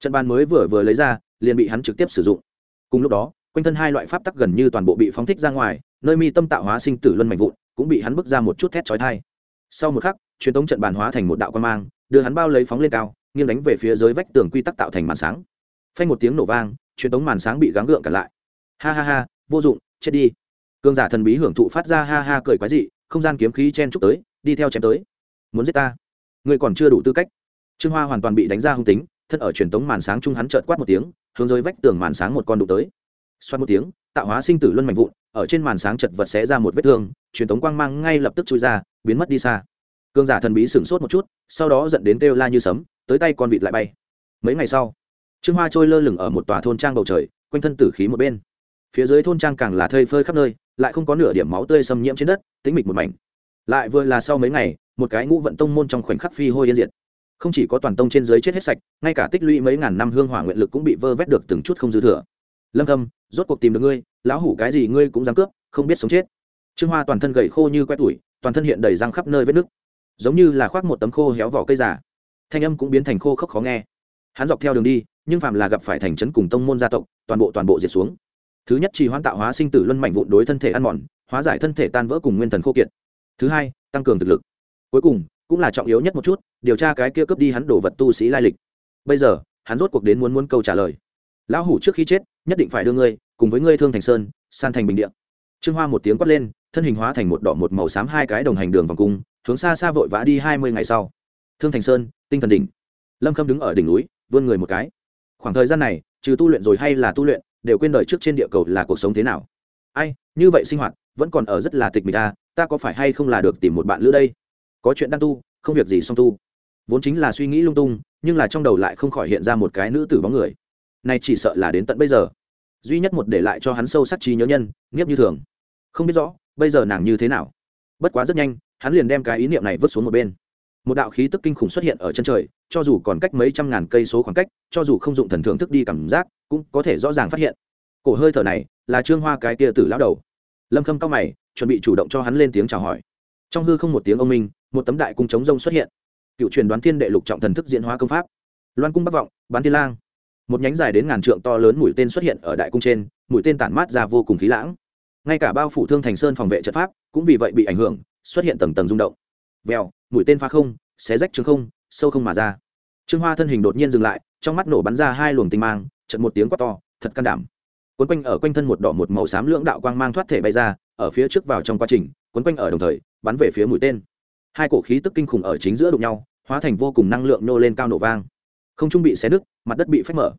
Trận bàn mới vừa vừa lấy ra, liền bị hắn trực tiếp sử dụng. Cùng lúc đó, quanh thân hai loại pháp tắc gần như toàn bộ bị phóng thích ra ngoài nơi mi tâm tạo hóa sinh tử luân mạnh vụn, cũng bị hắn bước ra một chút thét chói thai sau một khắc, truyền thống trận bàn hóa thành một đạo quan mang, đưa hắn bao lấy phóng lên cao, nghiêng đánh về phía dưới vách tường quy tắc tạo thành màn sáng. Phanh một tiếng nổ vang, truyền thống màn sáng bị gắng gượng cả lại. Ha ha ha, vô dụng, chết đi. Cương giả thần bí hưởng thụ phát ra ha ha cười quái dị, không gian kiếm khí chen trúc tới, đi theo chém tới. Muốn giết ta? Ngươi còn chưa đủ tư cách. Trương hoa hoàn toàn bị đánh ra hung tính, thân ở truyền thống màn sáng chung hắn trợt quát một tiếng, hướng dưới vách tường màn sáng một con đụng tới. Xoát một tiếng, tạo hóa sinh tử luân mạnh vụn ở trên màn sáng chật vật xé ra một vết thương, truyền thống quang mang ngay lập tức chui ra, biến mất đi xa. Cương giả thần bí sửng sốt một chút, sau đó dẫn đến kêu la như sấm, tới tay con vịt lại bay. Mấy ngày sau, trương hoa trôi lơ lửng ở một tòa thôn trang bầu trời, quanh thân tử khí một bên. Phía dưới thôn trang càng là thây phơi khắp nơi, lại không có nửa điểm máu tươi xâm nhiễm trên đất tính mịch một mảnh. Lại vừa là sau mấy ngày, một cái ngũ vận tông môn trong khoảnh khắc phi hôi yên diệt. Không chỉ có toàn tông trên giới chết hết sạch, ngay cả tích lũy mấy ngàn năm hương hỏa nguyện lực cũng bị vơ vét được từng chút không dư thừa. Lâm thâm, rốt cuộc tìm được ngươi lão hủ cái gì ngươi cũng dám cướp, không biết sống chết. Trương hoa toàn thân gầy khô như quét tủi, toàn thân hiện đầy răng khắp nơi vết nứt. Giống như là khoác một tấm khô héo vỏ cây giả thanh âm cũng biến thành khô khốc khó nghe. Hắn dọc theo đường đi, nhưng phạm là gặp phải thành trấn cùng tông môn gia tộc, toàn bộ toàn bộ diệt xuống. Thứ nhất trì hoãn tạo hóa sinh tử luân mạnh vụn đối thân thể ăn mòn, hóa giải thân thể tan vỡ cùng nguyên thần khô kiệt. Thứ hai, tăng cường thực lực. Cuối cùng, cũng là trọng yếu nhất một chút, điều tra cái kia cướp đi hắn đổ vật tu sĩ lai lịch. Bây giờ, hắn rốt cuộc đến muốn muốn câu trả lời. Lão hủ trước khi chết, nhất định phải đưa ngươi cùng với ngươi thương thành sơn, san thành bình điện trương hoa một tiếng quát lên, thân hình hóa thành một đỏ một màu xám hai cái đồng hành đường vòng cung, hướng xa xa vội vã đi hai mươi ngày sau. Thương thành sơn, tinh thần đỉnh. Lâm khâm đứng ở đỉnh núi, vươn người một cái. Khoảng thời gian này, trừ tu luyện rồi hay là tu luyện, đều quên đời trước trên địa cầu là cuộc sống thế nào. Ai, như vậy sinh hoạt, vẫn còn ở rất là tịch mịch ta ta có phải hay không là được tìm một bạn lữ đây? Có chuyện đang tu, không việc gì song tu. Vốn chính là suy nghĩ lung tung, nhưng là trong đầu lại không khỏi hiện ra một cái nữ tử bóng người. Này chỉ sợ là đến tận bây giờ duy nhất một để lại cho hắn sâu sắc trí nhớ nhân, nghiếp như thường. Không biết rõ, bây giờ nàng như thế nào? Bất quá rất nhanh, hắn liền đem cái ý niệm này vứt xuống một bên. Một đạo khí tức kinh khủng xuất hiện ở chân trời, cho dù còn cách mấy trăm ngàn cây số khoảng cách, cho dù không dụng thần thưởng thức đi cảm giác, cũng có thể rõ ràng phát hiện. Cổ hơi thở này, là trương hoa cái kia tử lão đầu. Lâm khâm cao mày, chuẩn bị chủ động cho hắn lên tiếng chào hỏi. Trong hư không một tiếng ông minh, một tấm đại cung chống rông xuất hiện. Cựu truyền đoán thiên đệ lục trọng thần thức diễn hóa công pháp. Loan cung bắc vọng, bán thiên lang một nhánh dài đến ngàn trượng to lớn mũi tên xuất hiện ở đại cung trên, mũi tên tản mát ra vô cùng khí lãng. Ngay cả bao phủ thương thành sơn phòng vệ trận pháp, cũng vì vậy bị ảnh hưởng, xuất hiện tầng tầng rung động. Vèo, mũi tên phá không, xé rách trường không, sâu không mà ra. Trương hoa thân hình đột nhiên dừng lại, trong mắt nổ bắn ra hai luồng tinh mang trận một tiếng quát to, thật can đảm. Quấn quanh ở quanh thân một đỏ một màu xám lưỡng đạo quang mang thoát thể bay ra, ở phía trước vào trong quá trình quấn quanh ở đồng thời, bắn về phía mũi tên. Hai cổ khí tức kinh khủng ở chính giữa đụng nhau, hóa thành vô cùng năng lượng nô lên cao nổ vang không trung bị xé nứt mặt đất bị phách mở.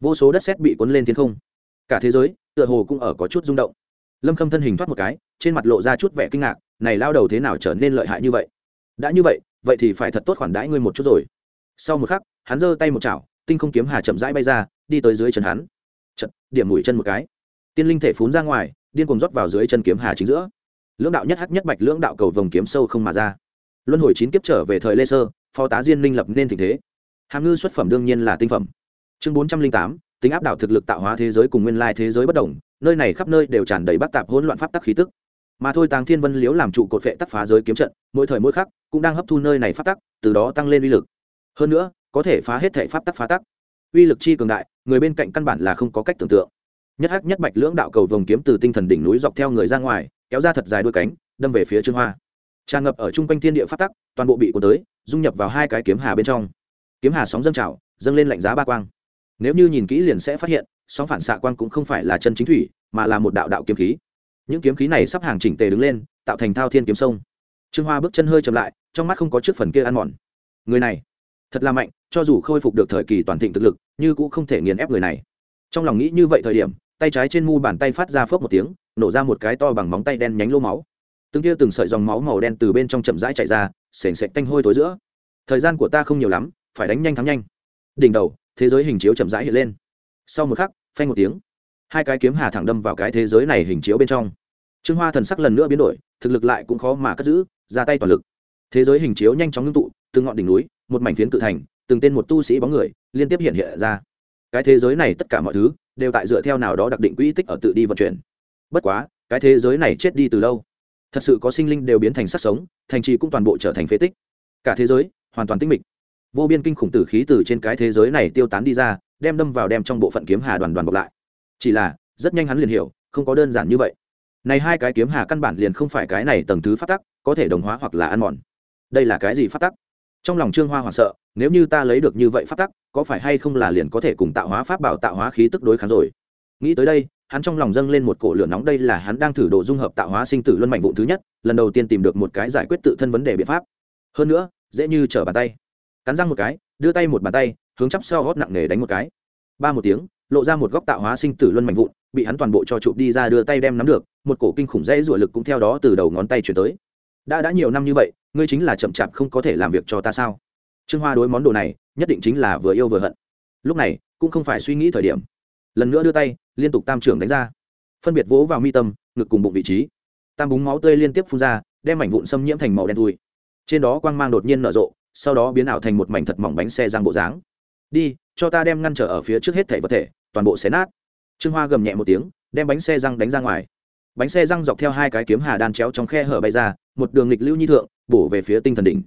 Vô số đất sét bị cuốn lên thiên không. Cả thế giới tựa hồ cũng ở có chút rung động. Lâm khâm thân hình thoát một cái trên mặt lộ ra chút vẻ kinh ngạc này lao đầu thế nào trở nên lợi hại như vậy? Đã như vậy vậy thì phải thật tốt khoản đãi ngươi một chút rồi. Sau một khắc hắn giơ tay một chảo tinh không kiếm hà chậm rãi bay ra đi tới dưới chân hắn. Chật, điểm mũi chân một cái. Tiên linh thể phún ra ngoài điên cuồng rót vào dưới chân kiếm hà chính giữa. Lưỡng đạo nhất hắc nhất bạch lưỡng đạo cầu vồng kiếm sâu không mà ra. Luân hồi chín kiếp trở về thời lê sơ phó tá diên linh lập nên tình thế hàm ngư xuất phẩm đương nhiên là tinh phẩm. Chương bốn trăm linh tám, tính áp đảo thực lực tạo hóa thế giới cùng nguyên lai thế giới bất đồng, nơi này khắp nơi đều tràn đầy bác tạp hỗn loạn pháp tắc khí tức. Mà thôi tàng thiên vân liếu làm trụ cột vệ tắc phá giới kiếm trận, mỗi thời mỗi khắc cũng đang hấp thu nơi này pháp tắc, từ đó tăng lên uy lực. Hơn nữa, có thể phá hết thể pháp tắc phá tắc. Uy lực chi cường đại, người bên cạnh căn bản là không có cách tưởng tượng. Nhất hắc nhất bạch lưỡng đạo cầu vồng kiếm từ tinh thần đỉnh núi dọc theo người ra ngoài, kéo ra thật dài đôi cánh, đâm về phía trương hoa. Tràn ngập ở chung quanh thiên địa pháp tắc, toàn bộ bị cuốn tới, dung nhập vào hai cái kiếm hà bên trong kiếm hà sóng dâng trào, dâng lên lạnh giá ba quang. Nếu như nhìn kỹ liền sẽ phát hiện, sóng phản xạ quang cũng không phải là chân chính thủy, mà là một đạo đạo kiếm khí. Những kiếm khí này sắp hàng chỉnh tề đứng lên, tạo thành thao thiên kiếm sông. Trương hoa bước chân hơi chậm lại, trong mắt không có chiếc phần kia ăn mòn. Người này, thật là mạnh, cho dù khôi phục được thời kỳ toàn thịnh thực lực nhưng cũng không thể nghiền ép người này. Trong lòng nghĩ như vậy thời điểm, tay trái trên mu bàn tay phát ra phớp một tiếng, nổ ra một cái to bằng móng tay đen nhánh lô máu. Từng tia từng sợi dòng máu màu đen từ bên trong chậm rãi chạy ra, sền sệt tanh hôi tối giữa. Thời gian của ta không nhiều lắm phải đánh nhanh thắng nhanh. Đỉnh đầu, thế giới hình chiếu chậm rãi hiện lên. Sau một khắc, phanh một tiếng, hai cái kiếm hà thẳng đâm vào cái thế giới này hình chiếu bên trong. Trương hoa thần sắc lần nữa biến đổi, thực lực lại cũng khó mà cất giữ, ra tay toàn lực. Thế giới hình chiếu nhanh chóng ngưng tụ, từ ngọn đỉnh núi, một mảnh phiến cự thành, từng tên một tu sĩ bóng người, liên tiếp hiện hiện ra. Cái thế giới này tất cả mọi thứ, đều tại dựa theo nào đó đặc định quỹ tích ở tự đi vận chuyển. Bất quá, cái thế giới này chết đi từ lâu. Thật sự có sinh linh đều biến thành sắc sống, thành trì cũng toàn bộ trở thành phế tích. Cả thế giới, hoàn toàn tinh mịch vô biên kinh khủng tử khí từ trên cái thế giới này tiêu tán đi ra, đem đâm vào đem trong bộ phận kiếm hà đoàn đoàn bọc lại. Chỉ là, rất nhanh hắn liền hiểu, không có đơn giản như vậy. Này hai cái kiếm hà căn bản liền không phải cái này tầng thứ phát tắc, có thể đồng hóa hoặc là ăn mòn. Đây là cái gì phát tắc? Trong lòng trương hoa hoảng sợ, nếu như ta lấy được như vậy phát tắc, có phải hay không là liền có thể cùng tạo hóa pháp bảo tạo hóa khí tức đối kháng rồi? Nghĩ tới đây, hắn trong lòng dâng lên một cổ lửa nóng đây là hắn đang thử độ dung hợp tạo hóa sinh tử luân mạnh vụ thứ nhất, lần đầu tiên tìm được một cái giải quyết tự thân vấn đề biện pháp. Hơn nữa, dễ như trở bàn tay cắn răng một cái, đưa tay một bàn tay, hướng chắp sau gót nặng nề đánh một cái. Ba một tiếng, lộ ra một góc tạo hóa sinh tử luân mạnh vụn, bị hắn toàn bộ cho chụp đi ra đưa tay đem nắm được, một cổ kinh khủng dễ rủa lực cũng theo đó từ đầu ngón tay chuyển tới. Đã đã nhiều năm như vậy, ngươi chính là chậm chạp không có thể làm việc cho ta sao? Trương hoa đối món đồ này, nhất định chính là vừa yêu vừa hận. Lúc này, cũng không phải suy nghĩ thời điểm. Lần nữa đưa tay, liên tục tam trưởng đánh ra. Phân biệt vỗ vào mi tâm, ngực cùng bụng vị trí. Tam búng máu tươi liên tiếp phun ra, đem mảnh vụn xâm nhiễm thành màu đen thui. Trên đó quang mang đột nhiên nở rộ sau đó biến ảo thành một mảnh thật mỏng bánh xe răng bộ dáng. Đi, cho ta đem ngăn trở ở phía trước hết thể vật thể, toàn bộ xé nát. Trương hoa gầm nhẹ một tiếng, đem bánh xe răng đánh ra ngoài. Bánh xe răng dọc theo hai cái kiếm hà đan chéo trong khe hở bay ra, một đường nghịch lưu nhi thượng, bổ về phía tinh thần đỉnh.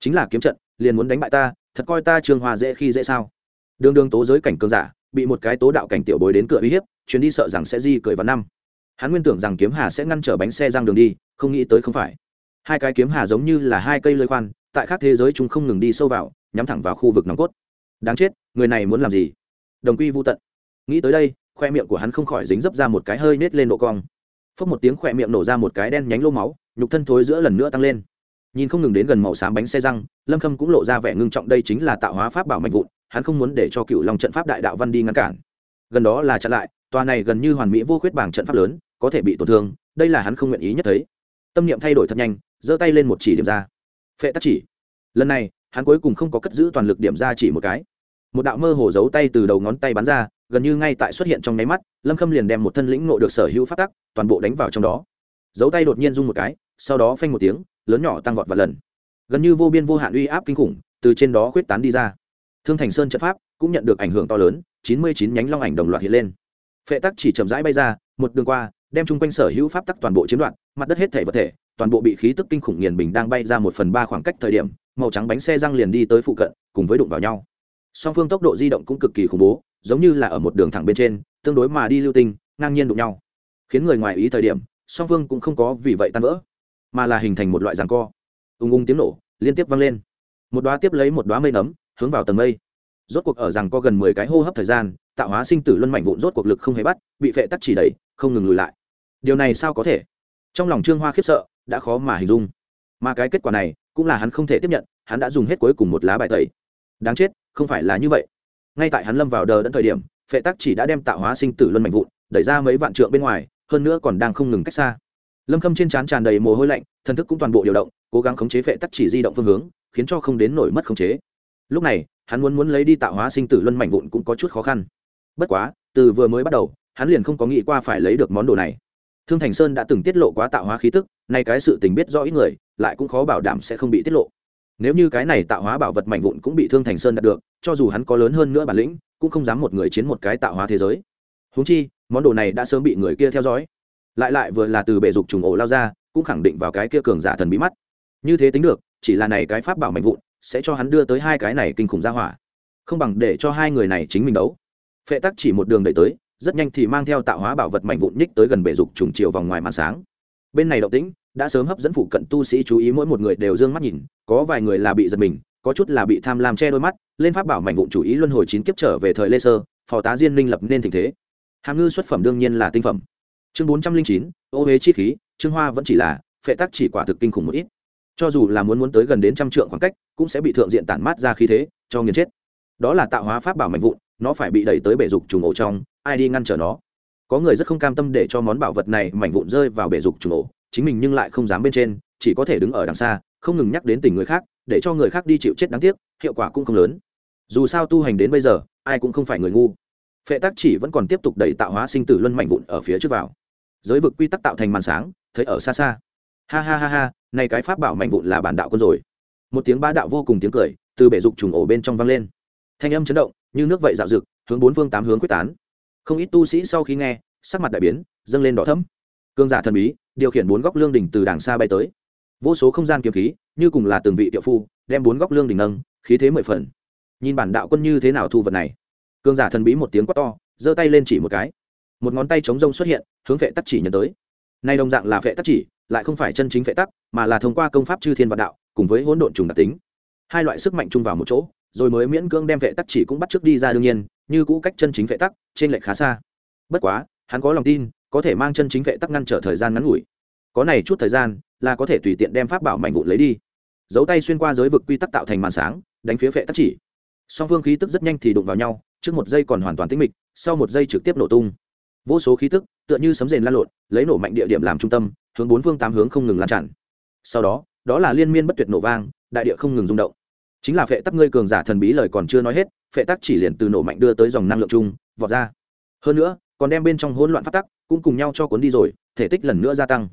Chính là kiếm trận, liền muốn đánh bại ta, thật coi ta trương hoa dễ khi dễ sao? Đường đường tố giới cảnh cường giả, bị một cái tố đạo cảnh tiểu bối đến cửa uy hiếp, chuyến đi sợ rằng sẽ di cười vào năm. Hắn nguyên tưởng rằng kiếm hà sẽ ngăn trở bánh xe răng đường đi, không nghĩ tới không phải. Hai cái kiếm hà giống như là hai cây lơi khoan tại khác thế giới chúng không ngừng đi sâu vào, nhắm thẳng vào khu vực nòng cốt. Đáng chết, người này muốn làm gì? Đồng quy vô tận. Nghĩ tới đây, khoe miệng của hắn không khỏi dính dấp ra một cái hơi nết lên độ cong. Phốc một tiếng khoe miệng nổ ra một cái đen nhánh lô máu, nhục thân thối giữa lần nữa tăng lên. Nhìn không ngừng đến gần màu xám bánh xe răng, lâm khâm cũng lộ ra vẻ ngưng trọng đây chính là tạo hóa pháp bảo mạnh vụn, hắn không muốn để cho cựu lòng trận pháp đại đạo văn đi ngăn cản. Gần đó là chặn lại, tòa này gần như hoàn mỹ vô khuyết bảng trận pháp lớn, có thể bị tổn thương, đây là hắn không nguyện ý nhất thấy. Tâm niệm thay đổi thật nhanh, giơ tay lên một chỉ điểm ra phệ tắc chỉ. Lần này, hắn cuối cùng không có cất giữ toàn lực điểm ra chỉ một cái. Một đạo mơ hồ giấu tay từ đầu ngón tay bắn ra, gần như ngay tại xuất hiện trong nháy mắt, lâm khâm liền đem một thân lĩnh ngộ được sở hữu phát tắc, toàn bộ đánh vào trong đó. Giấu tay đột nhiên rung một cái, sau đó phanh một tiếng, lớn nhỏ tăng vọt và lần. Gần như vô biên vô hạn uy áp kinh khủng, từ trên đó khuyết tán đi ra. Thương thành sơn trận pháp cũng nhận được ảnh hưởng to lớn, chín mươi chín nhánh long ảnh đồng loạt hiện lên. Phệ tắc chỉ chậm rãi bay ra, một đường qua đem chung quanh sở hữu pháp tắc toàn bộ chiếm đoạt, mặt đất hết thể vật thể, toàn bộ bị khí tức kinh khủng nghiền bình đang bay ra một phần ba khoảng cách thời điểm, màu trắng bánh xe răng liền đi tới phụ cận, cùng với đụng vào nhau. Song phương tốc độ di động cũng cực kỳ khủng bố, giống như là ở một đường thẳng bên trên, tương đối mà đi lưu tinh, ngang nhiên đụng nhau. Khiến người ngoài ý thời điểm, song phương cũng không có vì vậy tan vỡ, mà là hình thành một loại ràng co. Ung ung tiếng nổ liên tiếp vang lên. Một đoá tiếp lấy một đoá mây nấm, hướng vào tầng mây. Rốt cuộc ở rằng có gần mười cái hô hấp thời gian, tạo hóa sinh tử luân mạnh vụn rốt cuộc lực không hề bắt, bị phệ tắc chỉ đẩy, không ngừng lùi lại điều này sao có thể? Trong lòng trương hoa khiếp sợ, đã khó mà hình dung. Mà cái kết quả này, cũng là hắn không thể tiếp nhận, hắn đã dùng hết cuối cùng một lá bài tẩy. Đáng chết, không phải là như vậy. Ngay tại hắn lâm vào đờ đẫn thời điểm, phệ tắc chỉ đã đem tạo hóa sinh tử luân mạnh vụn, đẩy ra mấy vạn trượng bên ngoài, hơn nữa còn đang không ngừng cách xa. Lâm khâm trên trán tràn đầy mồ hôi lạnh, thần thức cũng toàn bộ điều động, cố gắng khống chế phệ tắc chỉ di động phương hướng, khiến cho không đến nổi mất khống chế. Lúc này, hắn muốn muốn lấy đi tạo hóa sinh tử luân mạnh vụn cũng có chút khó khăn. Bất quá, từ vừa mới bắt đầu, hắn liền không có nghĩ qua phải lấy được món đồ này thương thành sơn đã từng tiết lộ quá tạo hóa khí tức, nay cái sự tình biết rõ ít người, lại cũng khó bảo đảm sẽ không bị tiết lộ. Nếu như cái này tạo hóa bảo vật mạnh vụn cũng bị thương thành sơn đạt được, cho dù hắn có lớn hơn nữa bản lĩnh, cũng không dám một người chiến một cái tạo hóa thế giới. Húng chi, món đồ này đã sớm bị người kia theo dõi. Lại lại vừa là từ bể dục trùng ổ lao ra, cũng khẳng định vào cái kia cường giả thần bí mắt. Như thế tính được, chỉ là này cái pháp bảo mạnh vụn sẽ cho hắn đưa tới hai cái này kinh khủng ra hỏa. Không bằng để cho hai người này chính mình đấu. Phệ tắc chỉ một đường đẩy tới rất nhanh thì mang theo tạo hóa bảo vật mạnh vụn nhích tới gần bể dục trùng chiều vòng ngoài màn sáng. Bên này động tĩnh, đã sớm hấp dẫn phụ cận tu sĩ chú ý mỗi một người đều d ư ơ n g mắt nhìn, có vài người là bị giật mình, có chút là bị tham lam che đôi mắt, lên pháp bảo mạnh vụn chủ ý luân hồi chín kiếp trở về thời lê sơ, phò tá diên linh lập nên tình thế. Hàm ngư xuất phẩm đương nhiên là tinh phẩm. Chương bốn trăm linh chín, ô huế chi khí trương hoa vẫn chỉ là, phệ tắc chỉ quả thực kinh khủng một ít. Cho dù là muốn muốn tới gần đến trăm trượng khoảng cách, cũng sẽ bị thượng diện tản mát ra khí thế, cho nghiền chết. Đó là tạo hóa pháp bảo mạnh vụn, nó phải bị đẩy tới bể dục trùng ổ trong ai đi ngăn trở nó. Có người rất không cam tâm để cho món bảo vật này mảnh vụn rơi vào bể dục trùng ổ chính mình nhưng lại không dám bên trên, chỉ có thể đứng ở đằng xa, không ngừng nhắc đến tình người khác, để cho người khác đi chịu chết đáng tiếc, hiệu quả cũng không lớn. Dù sao tu hành đến bây giờ, ai cũng không phải người ngu. Phệ tác chỉ vẫn còn tiếp tục đẩy tạo hóa sinh tử luân mạnh vụn ở phía trước vào. Giới vực quy tắc tạo thành màn sáng, thấy ở xa xa. Ha ha ha ha, này cái pháp bảo mạnh vụn là bản đạo quân rồi. Một tiếng ba đạo vô cùng tiếng cười, từ bể dục trùng ổ bên trong vang lên. Thanh âm chấn động, như nước vậy dạo rực, hướng bốn phương tám hướng quyết tán không ít tu sĩ sau khi nghe, sắc mặt đại biến, dâng lên đỏ thấm cương giả thần bí, điều khiển bốn góc lương đỉnh từ đàng xa bay tới. Vô số không gian kiếm khí, như cùng là từng vị tiệu phu, đem bốn góc lương đỉnh nâng, khí thế mười phần. Nhìn bản đạo quân như thế nào thu vật này? Cương giả thần bí một tiếng quát to, giơ tay lên chỉ một cái. Một ngón tay chống rông xuất hiện, hướng vệ tắc chỉ nhấn tới. Nay đồng dạng là vệ tắc chỉ, lại không phải chân chính vệ tắc, mà là thông qua công pháp chư thiên vạn đạo, cùng với hỗn độn trùng đặc tính. Hai loại sức mạnh chung vào một chỗ, rồi mới miễn cưỡng đem vệ tắc chỉ cũng bắt trước đi ra đương nhiên như cũ cách chân chính vệ tắc, trên lệch khá xa. Bất quá, hắn có lòng tin, có thể mang chân chính vệ tắc ngăn trở thời gian ngắn ngủi. Có này chút thời gian, là có thể tùy tiện đem pháp bảo mạnh vụn lấy đi. Giấu tay xuyên qua giới vực quy tắc tạo thành màn sáng, đánh phía vệ tắc chỉ. Song phương khí tức rất nhanh thì đụng vào nhau, trước một giây còn hoàn toàn tĩnh mịch, sau một giây trực tiếp nổ tung. Vô số khí tức, tựa như sấm rền lan lộn, lấy nổ mạnh địa điểm làm trung tâm, hướng bốn phương tám hướng không ngừng lan tràn. Sau đó đó là liên miên bất tuyệt nổ vang, đại địa không ngừng rung động chính là phệ tắc ngươi cường giả thần bí lời còn chưa nói hết, phệ tắc chỉ liền từ nổ mạnh đưa tới dòng năng lượng chung, vọt ra. Hơn nữa, còn đem bên trong hỗn loạn phát tắc cũng cùng nhau cho cuốn đi rồi, thể tích lần nữa gia tăng.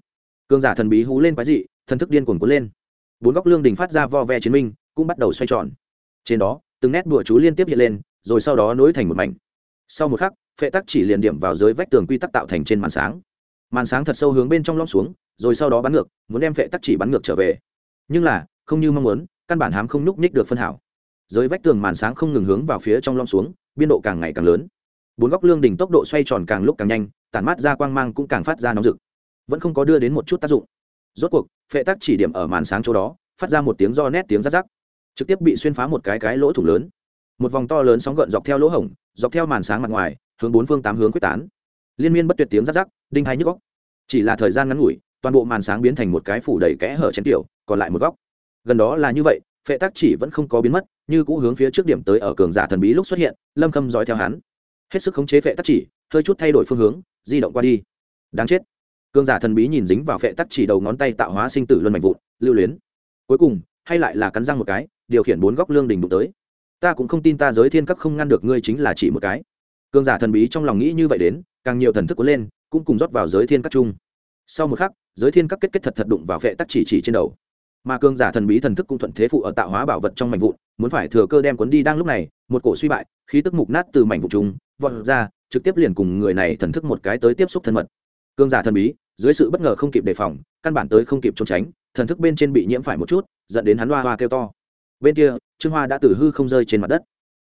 Cường giả thần bí hú lên quái dị, thần thức điên cuồng cuốn lên. Bốn góc lương đình phát ra vo ve chiến minh, cũng bắt đầu xoay tròn. Trên đó, từng nét bụa chú liên tiếp hiện lên, rồi sau đó nối thành một mảnh. Sau một khắc, phệ tắc chỉ liền điểm vào dưới vách tường quy tắc tạo thành trên màn sáng. Màn sáng thật sâu hướng bên trong lõm xuống, rồi sau đó bắn ngược, muốn đem phệ tắc chỉ bắn ngược trở về. Nhưng là, không như mong muốn căn bản hám không nhúc nhích được phân hảo. Dưới vách tường màn sáng không ngừng hướng vào phía trong lõm xuống, biên độ càng ngày càng lớn. Bốn góc lương đỉnh tốc độ xoay tròn càng lúc càng nhanh, tản mát ra quang mang cũng càng phát ra nóng rực. Vẫn không có đưa đến một chút tác dụng. Rốt cuộc, phệ tắc chỉ điểm ở màn sáng chỗ đó, phát ra một tiếng do nét tiếng rát rắc. Trực tiếp bị xuyên phá một cái cái lỗ thủng lớn. Một vòng to lớn sóng gợn dọc theo lỗ hổng, dọc theo màn sáng mặt ngoài, hướng bốn phương tám hướng quyết tán. Liên miên bất tuyệt tiếng rát rắc, đinh hay nhức góc. Chỉ là thời gian ngắn ngủi, toàn bộ màn sáng biến thành một cái phủ đầy kẽ hở chén tiểu, còn lại một góc gần đó là như vậy, phệ tắc chỉ vẫn không có biến mất, như cũ hướng phía trước điểm tới ở cường giả thần bí lúc xuất hiện, lâm khâm dõi theo hắn. Hết sức khống chế phệ tắc chỉ, hơi chút thay đổi phương hướng, di động qua đi. Đáng chết. Cường giả thần bí nhìn dính vào phệ tắc chỉ đầu ngón tay tạo hóa sinh tử luân mạnh vụn, lưu luyến. Cuối cùng, hay lại là cắn răng một cái, điều khiển bốn góc lương đình đụng tới. Ta cũng không tin ta giới thiên cấp không ngăn được ngươi chính là chỉ một cái. Cường giả thần bí trong lòng nghĩ như vậy đến, càng nhiều thần thức cuốn lên, cũng cùng rót vào giới thiên cấp chung. Sau một khắc, giới thiên cấp kết kết thật thật đụng vào phệ tắc chỉ chỉ trên đầu mà cường giả thần bí thần thức cũng thuận thế phụ ở tạo hóa bảo vật trong mảnh vụn, muốn phải thừa cơ đem cuốn đi đang lúc này, một cổ suy bại, khí tức mục nát từ mảnh vụn chúng, vọt ra, trực tiếp liền cùng người này thần thức một cái tới tiếp xúc thân mật. Cường giả thần bí, dưới sự bất ngờ không kịp đề phòng, căn bản tới không kịp trốn tránh, thần thức bên trên bị nhiễm phải một chút, dẫn đến hắn hoa hoa kêu to. Bên kia, trương hoa đã từ hư không rơi trên mặt đất.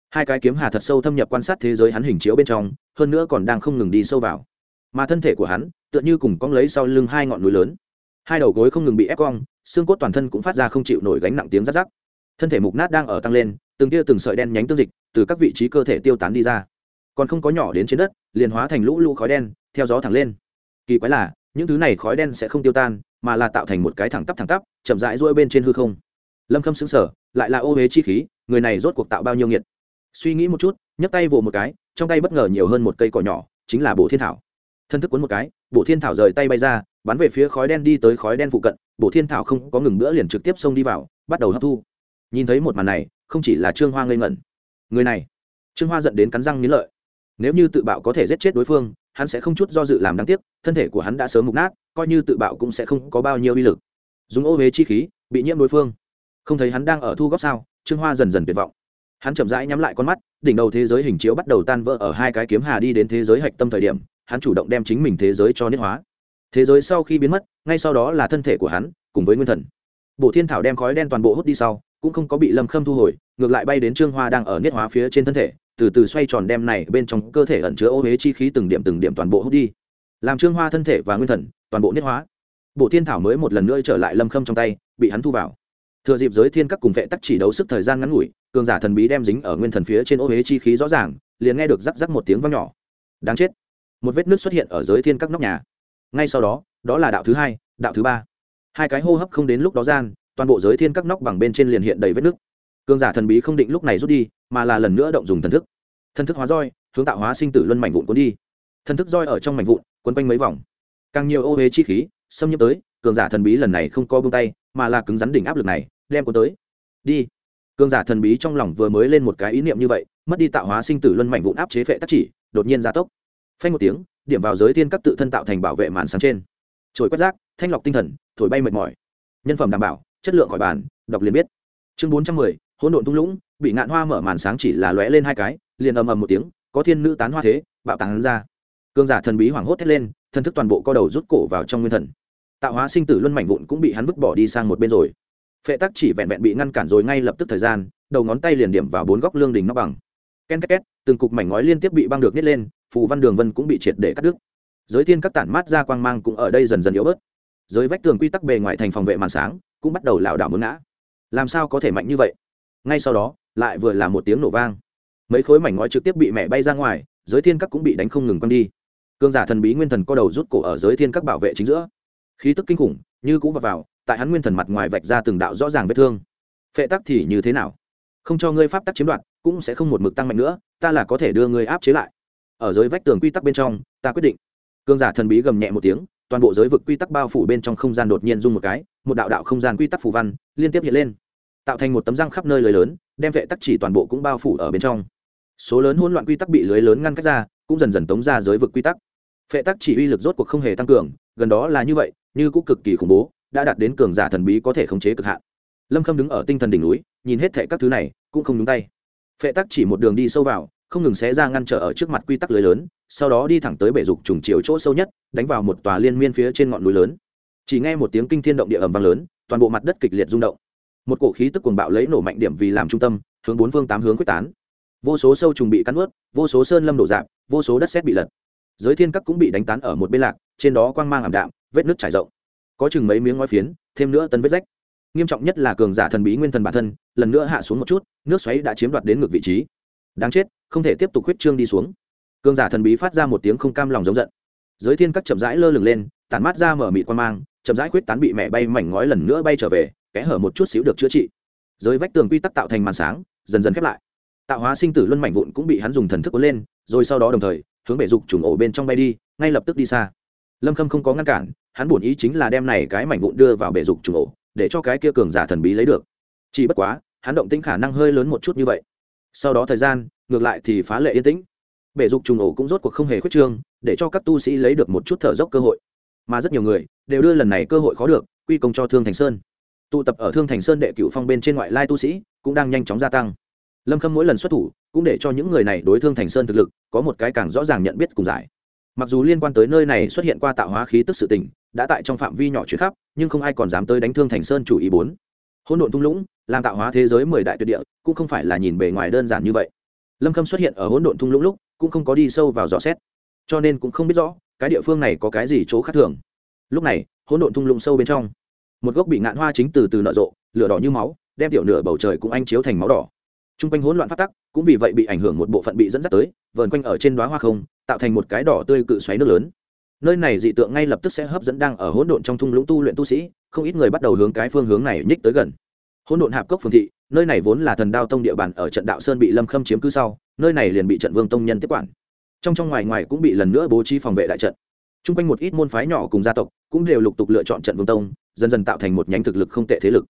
Hai cái kiếm hà thật sâu thâm nhập quan sát thế giới hắn hình chiếu bên trong, hơn nữa còn đang không ngừng đi sâu vào. Mà thân thể của hắn, tựa như cùng cong lấy sau lưng hai ngọn núi lớn hai đầu gối không ngừng bị ép cong, xương cốt toàn thân cũng phát ra không chịu nổi gánh nặng tiếng rát rắc. Thân thể mục nát đang ở tăng lên, từng tia từng sợi đen nhánh tương dịch từ các vị trí cơ thể tiêu tán đi ra. Còn không có nhỏ đến trên đất, liền hóa thành lũ lũ khói đen, theo gió thẳng lên. Kỳ quái là, những thứ này khói đen sẽ không tiêu tan, mà là tạo thành một cái thẳng tắp thẳng tắp, chậm rãi rỗi bên trên hư không. Lâm khâm xứng sở lại là ô huế chi khí, người này rốt cuộc tạo bao nhiêu nghiệt? Suy nghĩ một chút, nhấc tay vồ một cái, trong tay bất ngờ nhiều hơn một cây cỏ nhỏ, chính là bộ thiên thảo thân thức cuốn một cái bộ thiên thảo rời tay bay ra, bắn về phía khói đen đi tới khói đen phụ cận bộ thiên thảo không có ngừng bữa liền trực tiếp xông đi vào, bắt đầu hấp thu. Nhìn thấy một màn này, không chỉ là trương hoa ngây ngẩn. Người này, trương hoa dẫn đến cắn răng nghĩ lợi. Nếu như tự bạo có thể giết chết đối phương, hắn sẽ không chút do dự làm đáng tiếc, thân thể của hắn đã sớm mục nát, coi như tự bạo cũng sẽ không có bao nhiêu uy lực. Dùng ô huế chi khí, bị nhiễm đối phương. Không thấy hắn đang ở thu góc sao, trương hoa dần dần tuyệt vọng. Hắn chậm rãi nhắm lại con mắt, đỉnh đầu thế giới hình chiếu bắt đầu tan vỡ ở hai cái kiếm hà đi đến thế giới hạch tâm thời điểm hắn chủ động đem chính mình thế giới cho niết hóa. Thế giới sau khi biến mất, ngay sau đó là thân thể của hắn, cùng với nguyên thần. Bộ thiên thảo đem khói đen toàn bộ hút đi sau, cũng không có bị lâm khâm thu hồi, ngược lại bay đến trương hoa đang ở niết hóa phía trên thân thể, từ từ xoay tròn đem này bên trong cơ thể ẩn chứa ô huế chi khí từng điểm từng điểm toàn bộ hút đi. Làm trương hoa thân thể và nguyên thần, toàn bộ niết hóa. Bộ thiên thảo mới một lần nữa trở lại lâm khâm trong tay, bị hắn thu vào. Thừa dịp giới thiên các cùng vệ tắc chỉ đấu sức thời gian ngắn ngủi, cường giả thần bí đem dính ở nguyên thần phía trên ô huế chi khí rõ ràng, liền nghe được rắc rắc một tiếng vang nhỏ. Đáng chết một vết nước xuất hiện ở giới thiên các nóc nhà. Ngay sau đó đó là đạo thứ hai, đạo thứ ba. Hai cái hô hấp không đến lúc đó gian, toàn bộ giới thiên các nóc bằng bên trên liền hiện đầy vết nước. Cường giả thần bí không định lúc này rút đi, mà là lần nữa động dùng thần thức. Thần thức hóa roi, hướng tạo hóa sinh tử luân mảnh vụn cuốn đi. Thần thức roi ở trong mảnh vụn quấn quanh mấy vòng. Càng nhiều ô huế chi khí, xâm nhập tới, cường giả thần bí lần này không co bông tay, mà là cứng rắn đỉnh áp lực này, đem cuốn tới. Đi. Cường giả thần bí trong lòng vừa mới lên một cái ý niệm như vậy, mất đi tạo hóa sinh tử luân mảnh vụn áp chế phệ tác chỉ, đột nhiên gia tốc phanh một tiếng, điểm vào giới thiên các tự thân tạo thành bảo vệ màn sáng trên. Trồi quét rác, thanh lọc tinh thần, thổi bay mệt mỏi. Nhân phẩm đảm bảo, chất lượng khỏi bàn, đọc liền biết. Chương bốn trăm mười, hỗn độn tung lũng, bị ngạn hoa mở màn sáng chỉ là lóe lên hai cái, liền ầm ầm một tiếng, có thiên nữ tán hoa thế, bạo tán ra. Cương giả thần bí hoảng hốt thét lên thân thức toàn bộ co đầu rút cổ vào trong nguyên thần. Tạo hóa sinh tử luân mảnh vụn cũng bị hắn vứt bỏ đi sang một bên rồi. Phệ tắc chỉ vẹn vẹn bị ngăn cản rồi ngay lập tức thời gian, đầu ngón tay liền điểm vào bốn góc lương đình nóc bằng. Ken két két, từng cục mảnh ngói liên tiếp bị băng được nhét lên phù văn đường vân cũng bị triệt để cắt đứt. Giới thiên các tản mát ra quang mang cũng ở đây dần dần yếu bớt. Giới vách tường quy tắc bề ngoài thành phòng vệ màn sáng cũng bắt đầu lảo đảo muốn ngã. Làm sao có thể mạnh như vậy? Ngay sau đó lại vừa là một tiếng nổ vang. Mấy khối mảnh ngói trực tiếp bị mẹ bay ra ngoài giới thiên các cũng bị đánh không ngừng quăng đi. Cương giả thần bí nguyên thần co đầu rút cổ ở giới thiên các bảo vệ chính giữa. Khí tức kinh khủng như cũ vào, vào tại hắn nguyên thần mặt ngoài vạch ra từng đạo rõ ràng vết thương. Phệ tắc thì như thế nào? Không cho ngươi pháp tắc chiếm đoạt cũng sẽ không một mực tăng mạnh nữa ta là có thể đưa ngươi áp chế lại ở dưới vách tường quy tắc bên trong, ta quyết định. Cương giả thần bí gầm nhẹ một tiếng, toàn bộ giới vực quy tắc bao phủ bên trong không gian đột nhiên rung một cái, một đạo đạo không gian quy tắc phù văn liên tiếp hiện lên, tạo thành một tấm răng khắp nơi lưới lớn, đem vệ tắc chỉ toàn bộ cũng bao phủ ở bên trong. Số lớn hỗn loạn quy tắc bị lưới lớn ngăn cách ra, cũng dần dần tống ra giới vực quy tắc. Vệ tắc chỉ uy lực rốt cuộc không hề tăng cường, gần đó là như vậy, như cũng cực kỳ khủng bố, đã đạt đến cường giả thần bí có thể khống chế cực hạn. Lâm khâm đứng ở tinh thần đỉnh núi, nhìn hết thệ các thứ này, cũng không nhúng tay. Phệ tắc chỉ một đường đi sâu vào không ngừng xé ra ngăn trở ở trước mặt quy tắc lưới lớn, sau đó đi thẳng tới bể dục trùng chiều chỗ sâu nhất, đánh vào một tòa liên miên phía trên ngọn núi lớn. Chỉ nghe một tiếng kinh thiên động địa ầm vang lớn, toàn bộ mặt đất kịch liệt rung động. Một cổ khí tức cuồng bạo lấy nổ mạnh điểm vì làm trung tâm, hướng bốn phương tám hướng quyết tán. Vô số sâu trùng bị cắn ướt vô số sơn lâm đổ dạp, vô số đất xét bị lật. Giới thiên các cũng bị đánh tán ở một bên lạc, trên đó quang mang ảm đạm, vết nước trải rộng. Có chừng mấy miếng ngói phiến, thêm nữa tân vết rách. Nghiêm trọng nhất là cường giả thần bí nguyên thần bản thân, lần nữa hạ xuống một chút, nước xoáy đã chiếm đoạt đến ngược vị trí đáng chết, không thể tiếp tục huyết trương đi xuống. Cường giả thần bí phát ra một tiếng không cam lòng giống giận. Giới thiên các chậm rãi lơ lửng lên, tản mát ra mở mịt quan mang, chậm rãi khuyết tán bị mẹ bay mảnh ngói lần nữa bay trở về, kẽ hở một chút xíu được chữa trị. Giới vách tường quy tắc tạo thành màn sáng, dần dần khép lại. Tạo hóa sinh tử luân mảnh vụn cũng bị hắn dùng thần thức cuốn lên, rồi sau đó đồng thời, hướng bể dục trùng ổ bên trong bay đi, ngay lập tức đi xa. Lâm khâm không có ngăn cản, hắn bổn ý chính là đem này cái mảnh vụn đưa vào bể dục trùng ổ, để cho cái kia cường giả thần bí lấy được. Chỉ bất quá, hắn động tĩnh khả năng hơi lớn một chút như vậy sau đó thời gian, ngược lại thì phá lệ yên tĩnh. Bể dục trùng ổ cũng rốt cuộc không hề khuyết trương, để cho các tu sĩ lấy được một chút thở dốc cơ hội. Mà rất nhiều người đều đưa lần này cơ hội khó được, quy công cho thương thành sơn. Tụ tập ở thương thành sơn đệ cửu phong bên trên ngoại lai tu sĩ cũng đang nhanh chóng gia tăng. Lâm khâm mỗi lần xuất thủ cũng để cho những người này đối thương thành sơn thực lực có một cái càng rõ ràng nhận biết cùng giải. Mặc dù liên quan tới nơi này xuất hiện qua tạo hóa khí tức sự tình, đã tại trong phạm vi nhỏ chuyển khắp, nhưng không ai còn dám tới đánh thương thành sơn chủ ý bốn hỗn độn thung lũng, làm tạo hóa thế giới mười đại tuyệt địa, cũng không phải là nhìn bề ngoài đơn giản như vậy. Lâm khâm xuất hiện ở hỗn độn thung lũng lúc, cũng không có đi sâu vào dò xét. Cho nên cũng không biết rõ, cái địa phương này có cái gì chỗ khác thường. Lúc này, hỗn độn thung lũng sâu bên trong, một gốc bị ngạn hoa chính từ từ nở rộ, lửa đỏ như máu, đem tiểu nửa bầu trời cũng anh chiếu thành máu đỏ. T r u n g quanh hỗn loạn phát tắc, cũng vì vậy bị ảnh hưởng một bộ phận bị dẫn dắt tới, vờn quanh ở trên đoá hoa không, tạo thành một cái đỏ tươi cự xoáy nước lớn. Nơi này dị tượng ngay lập tức sẽ hấp dẫn đang ở hỗn độn trong thung lũng tu luyện tu sĩ không ít người bắt đầu hướng cái phương hướng này nhích tới gần. Hỗn độn hạp cốc phường thị, nơi này vốn là thần đao tông địa bàn ở trận đạo sơn bị lâm khâm chiếm cứ sau, nơi này liền bị trận vương tông nhân tiếp quản. Trong trong ngoài ngoài cũng bị lần nữa bố trí phòng vệ đại trận. T r u n g quanh một ít môn phái nhỏ cùng gia tộc cũng đều lục tục lựa chọn trận vương tông, dần dần tạo thành một nhánh thực lực không tệ thế lực.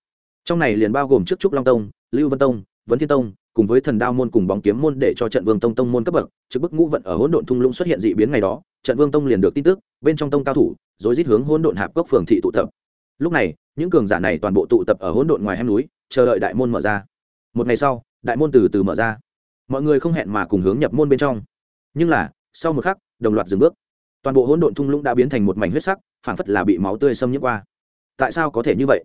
Trong này liền bao gồm trước trúc long tông, lưu vân tông, vấn thiên tông, cùng với thần đao môn cùng bóng kiếm môn để cho trận vương tông tông môn cấp bậc, trước bức ngũ vận ở hỗn độn thung lũng xuất hiện dị biến ngày đó, trận vương tông liền được tin tức, bên trong tông cao thủ rồi rít hướng hỗn độn hạp cốc phường thị tụ tập lúc này, những cường giả này toàn bộ tụ tập ở hỗn độn ngoài hem núi, chờ đợi đại môn mở ra. Một ngày sau, đại môn từ từ mở ra. Mọi người không hẹn mà cùng hướng nhập môn bên trong. Nhưng là, sau một khắc, đồng loạt dừng bước. Toàn bộ hỗn độn thung lũng đã biến thành một mảnh huyết sắc, phảng phất là bị máu tươi xâm nhiễm qua. Tại sao có thể như vậy?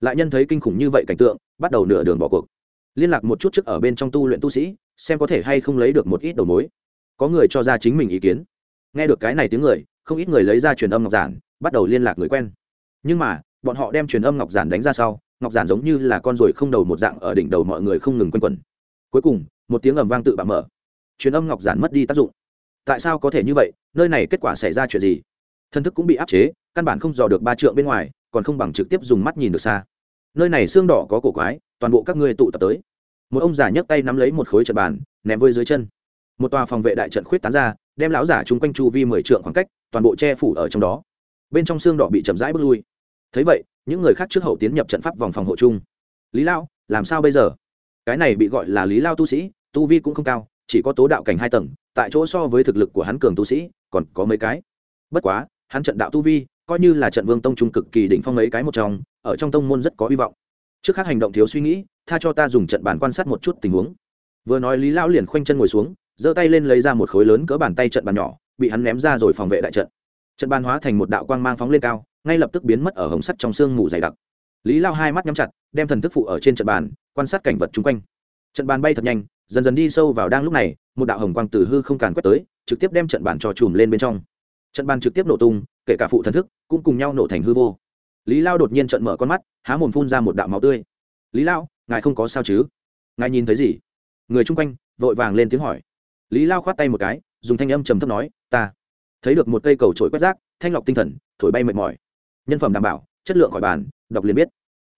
Lại nhân thấy kinh khủng như vậy cảnh tượng, bắt đầu nửa đường bỏ cuộc. Liên lạc một chút trước ở bên trong tu luyện tu sĩ, xem có thể hay không lấy được một ít đầu mối. Có người cho ra chính mình ý kiến. Nghe được cái này tiếng người, không ít người lấy ra truyền âm ngọc giản, bắt đầu liên lạc người quen. Nhưng mà bọn họ đem truyền âm ngọc giản đánh ra sau, ngọc giản giống như là con ruồi không đầu một dạng ở đỉnh đầu mọi người không ngừng quanh quẩn. Cuối cùng, một tiếng ầm vang tự bạo mở. Truyền âm ngọc giản mất đi tác dụng. Tại sao có thể như vậy? Nơi này kết quả xảy ra chuyện gì? Thân thức cũng bị áp chế, căn bản không dò được ba trượng bên ngoài, còn không bằng trực tiếp dùng mắt nhìn được xa. Nơi này xương đỏ có cổ quái, toàn bộ các ngươi tụ tập tới. Một ông già nhấc tay nắm lấy một khối trận bàn, ném vơi dưới chân. Một tòa phòng vệ đại trận khuyết tán ra, đem lão giả chung quanh chu vi mười trượng khoảng cách, toàn bộ che phủ ở trong đó. Bên trong xương đỏ bị chậm rãi bước lui thấy vậy, những người khác trước hậu tiến nhập trận pháp vòng phòng hộ chung. Lý lao làm sao bây giờ? Cái này bị gọi là lý lao tu sĩ, tu vi cũng không cao, chỉ có tố đạo cảnh hai tầng, tại chỗ so với thực lực của hắn cường tu sĩ, còn có mấy cái. Bất quá, hắn trận đạo tu vi, coi như là trận vương tông trung cực kỳ đỉnh phong mấy cái một trong, ở trong tông môn rất có hy vọng. Trước khác hành động thiếu suy nghĩ, tha cho ta dùng trận bàn quan sát một chút tình huống. Vừa nói lý lão liền khoanh chân ngồi xuống, giơ tay lên lấy ra một khối lớn cỡ bàn tay trận bàn nhỏ, bị hắn ném ra rồi phòng vệ đại trận. Trận bàn hóa thành một đạo quang mang phóng lên cao ngay lập tức biến mất ở hồng sắt trong sương mù dày đặc. Lý lao hai mắt nhắm chặt, đem thần thức phụ ở trên trận bàn, quan sát cảnh vật chung quanh. Trận bàn bay thật nhanh, dần dần đi sâu vào đang lúc này, một đạo hồng quang từ hư không càn quét tới, trực tiếp đem trận bàn cho chùm lên bên trong. Trận bàn trực tiếp nổ tung, kể cả phụ thần thức cũng cùng nhau nổ thành hư vô. Lý lao đột nhiên trận mở con mắt, há mồm phun ra một đạo máu tươi. Lý lao, ngài không có sao chứ? Ngài nhìn thấy gì? Người chung quanh vội vàng lên tiếng hỏi. Lý lao khoát tay một cái, dùng thanh âm trầm thấp nói, ta thấy được một cây cầu trổi quét rác, thanh lọc tinh thần, thổi bay mệt mỏi nhân phẩm đảm bảo, chất lượng khỏi bàn, đọc liền biết.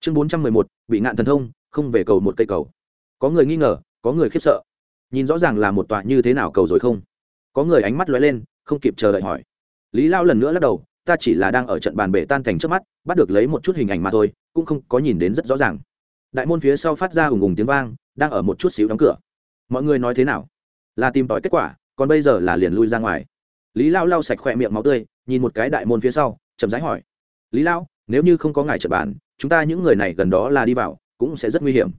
Chương bốn trăm mười một, bị ngạn thần thông, không về cầu một cây cầu. Có người nghi ngờ, có người khiếp sợ. Nhìn rõ ràng là một tòa như thế nào cầu rồi không? Có người ánh mắt lóe lên, không kịp chờ đợi hỏi. Lý lao lần nữa lắc đầu, ta chỉ là đang ở trận bàn bể tan thành trước mắt, bắt được lấy một chút hình ảnh mà thôi, cũng không có nhìn đến rất rõ ràng. Đại môn phía sau phát ra ùng ùng tiếng vang, đang ở một chút xíu đóng cửa. Mọi người nói thế nào? Là tìm tòi kết quả, còn bây giờ là liền lui ra ngoài. Lý lao lau sạch khỏe miệng máu tươi, nhìn một cái đại môn phía sau, chậm rãi hỏi lý Lão, nếu như không có ngài trật bàn chúng ta những người này gần đó là đi vào cũng sẽ rất nguy hiểm.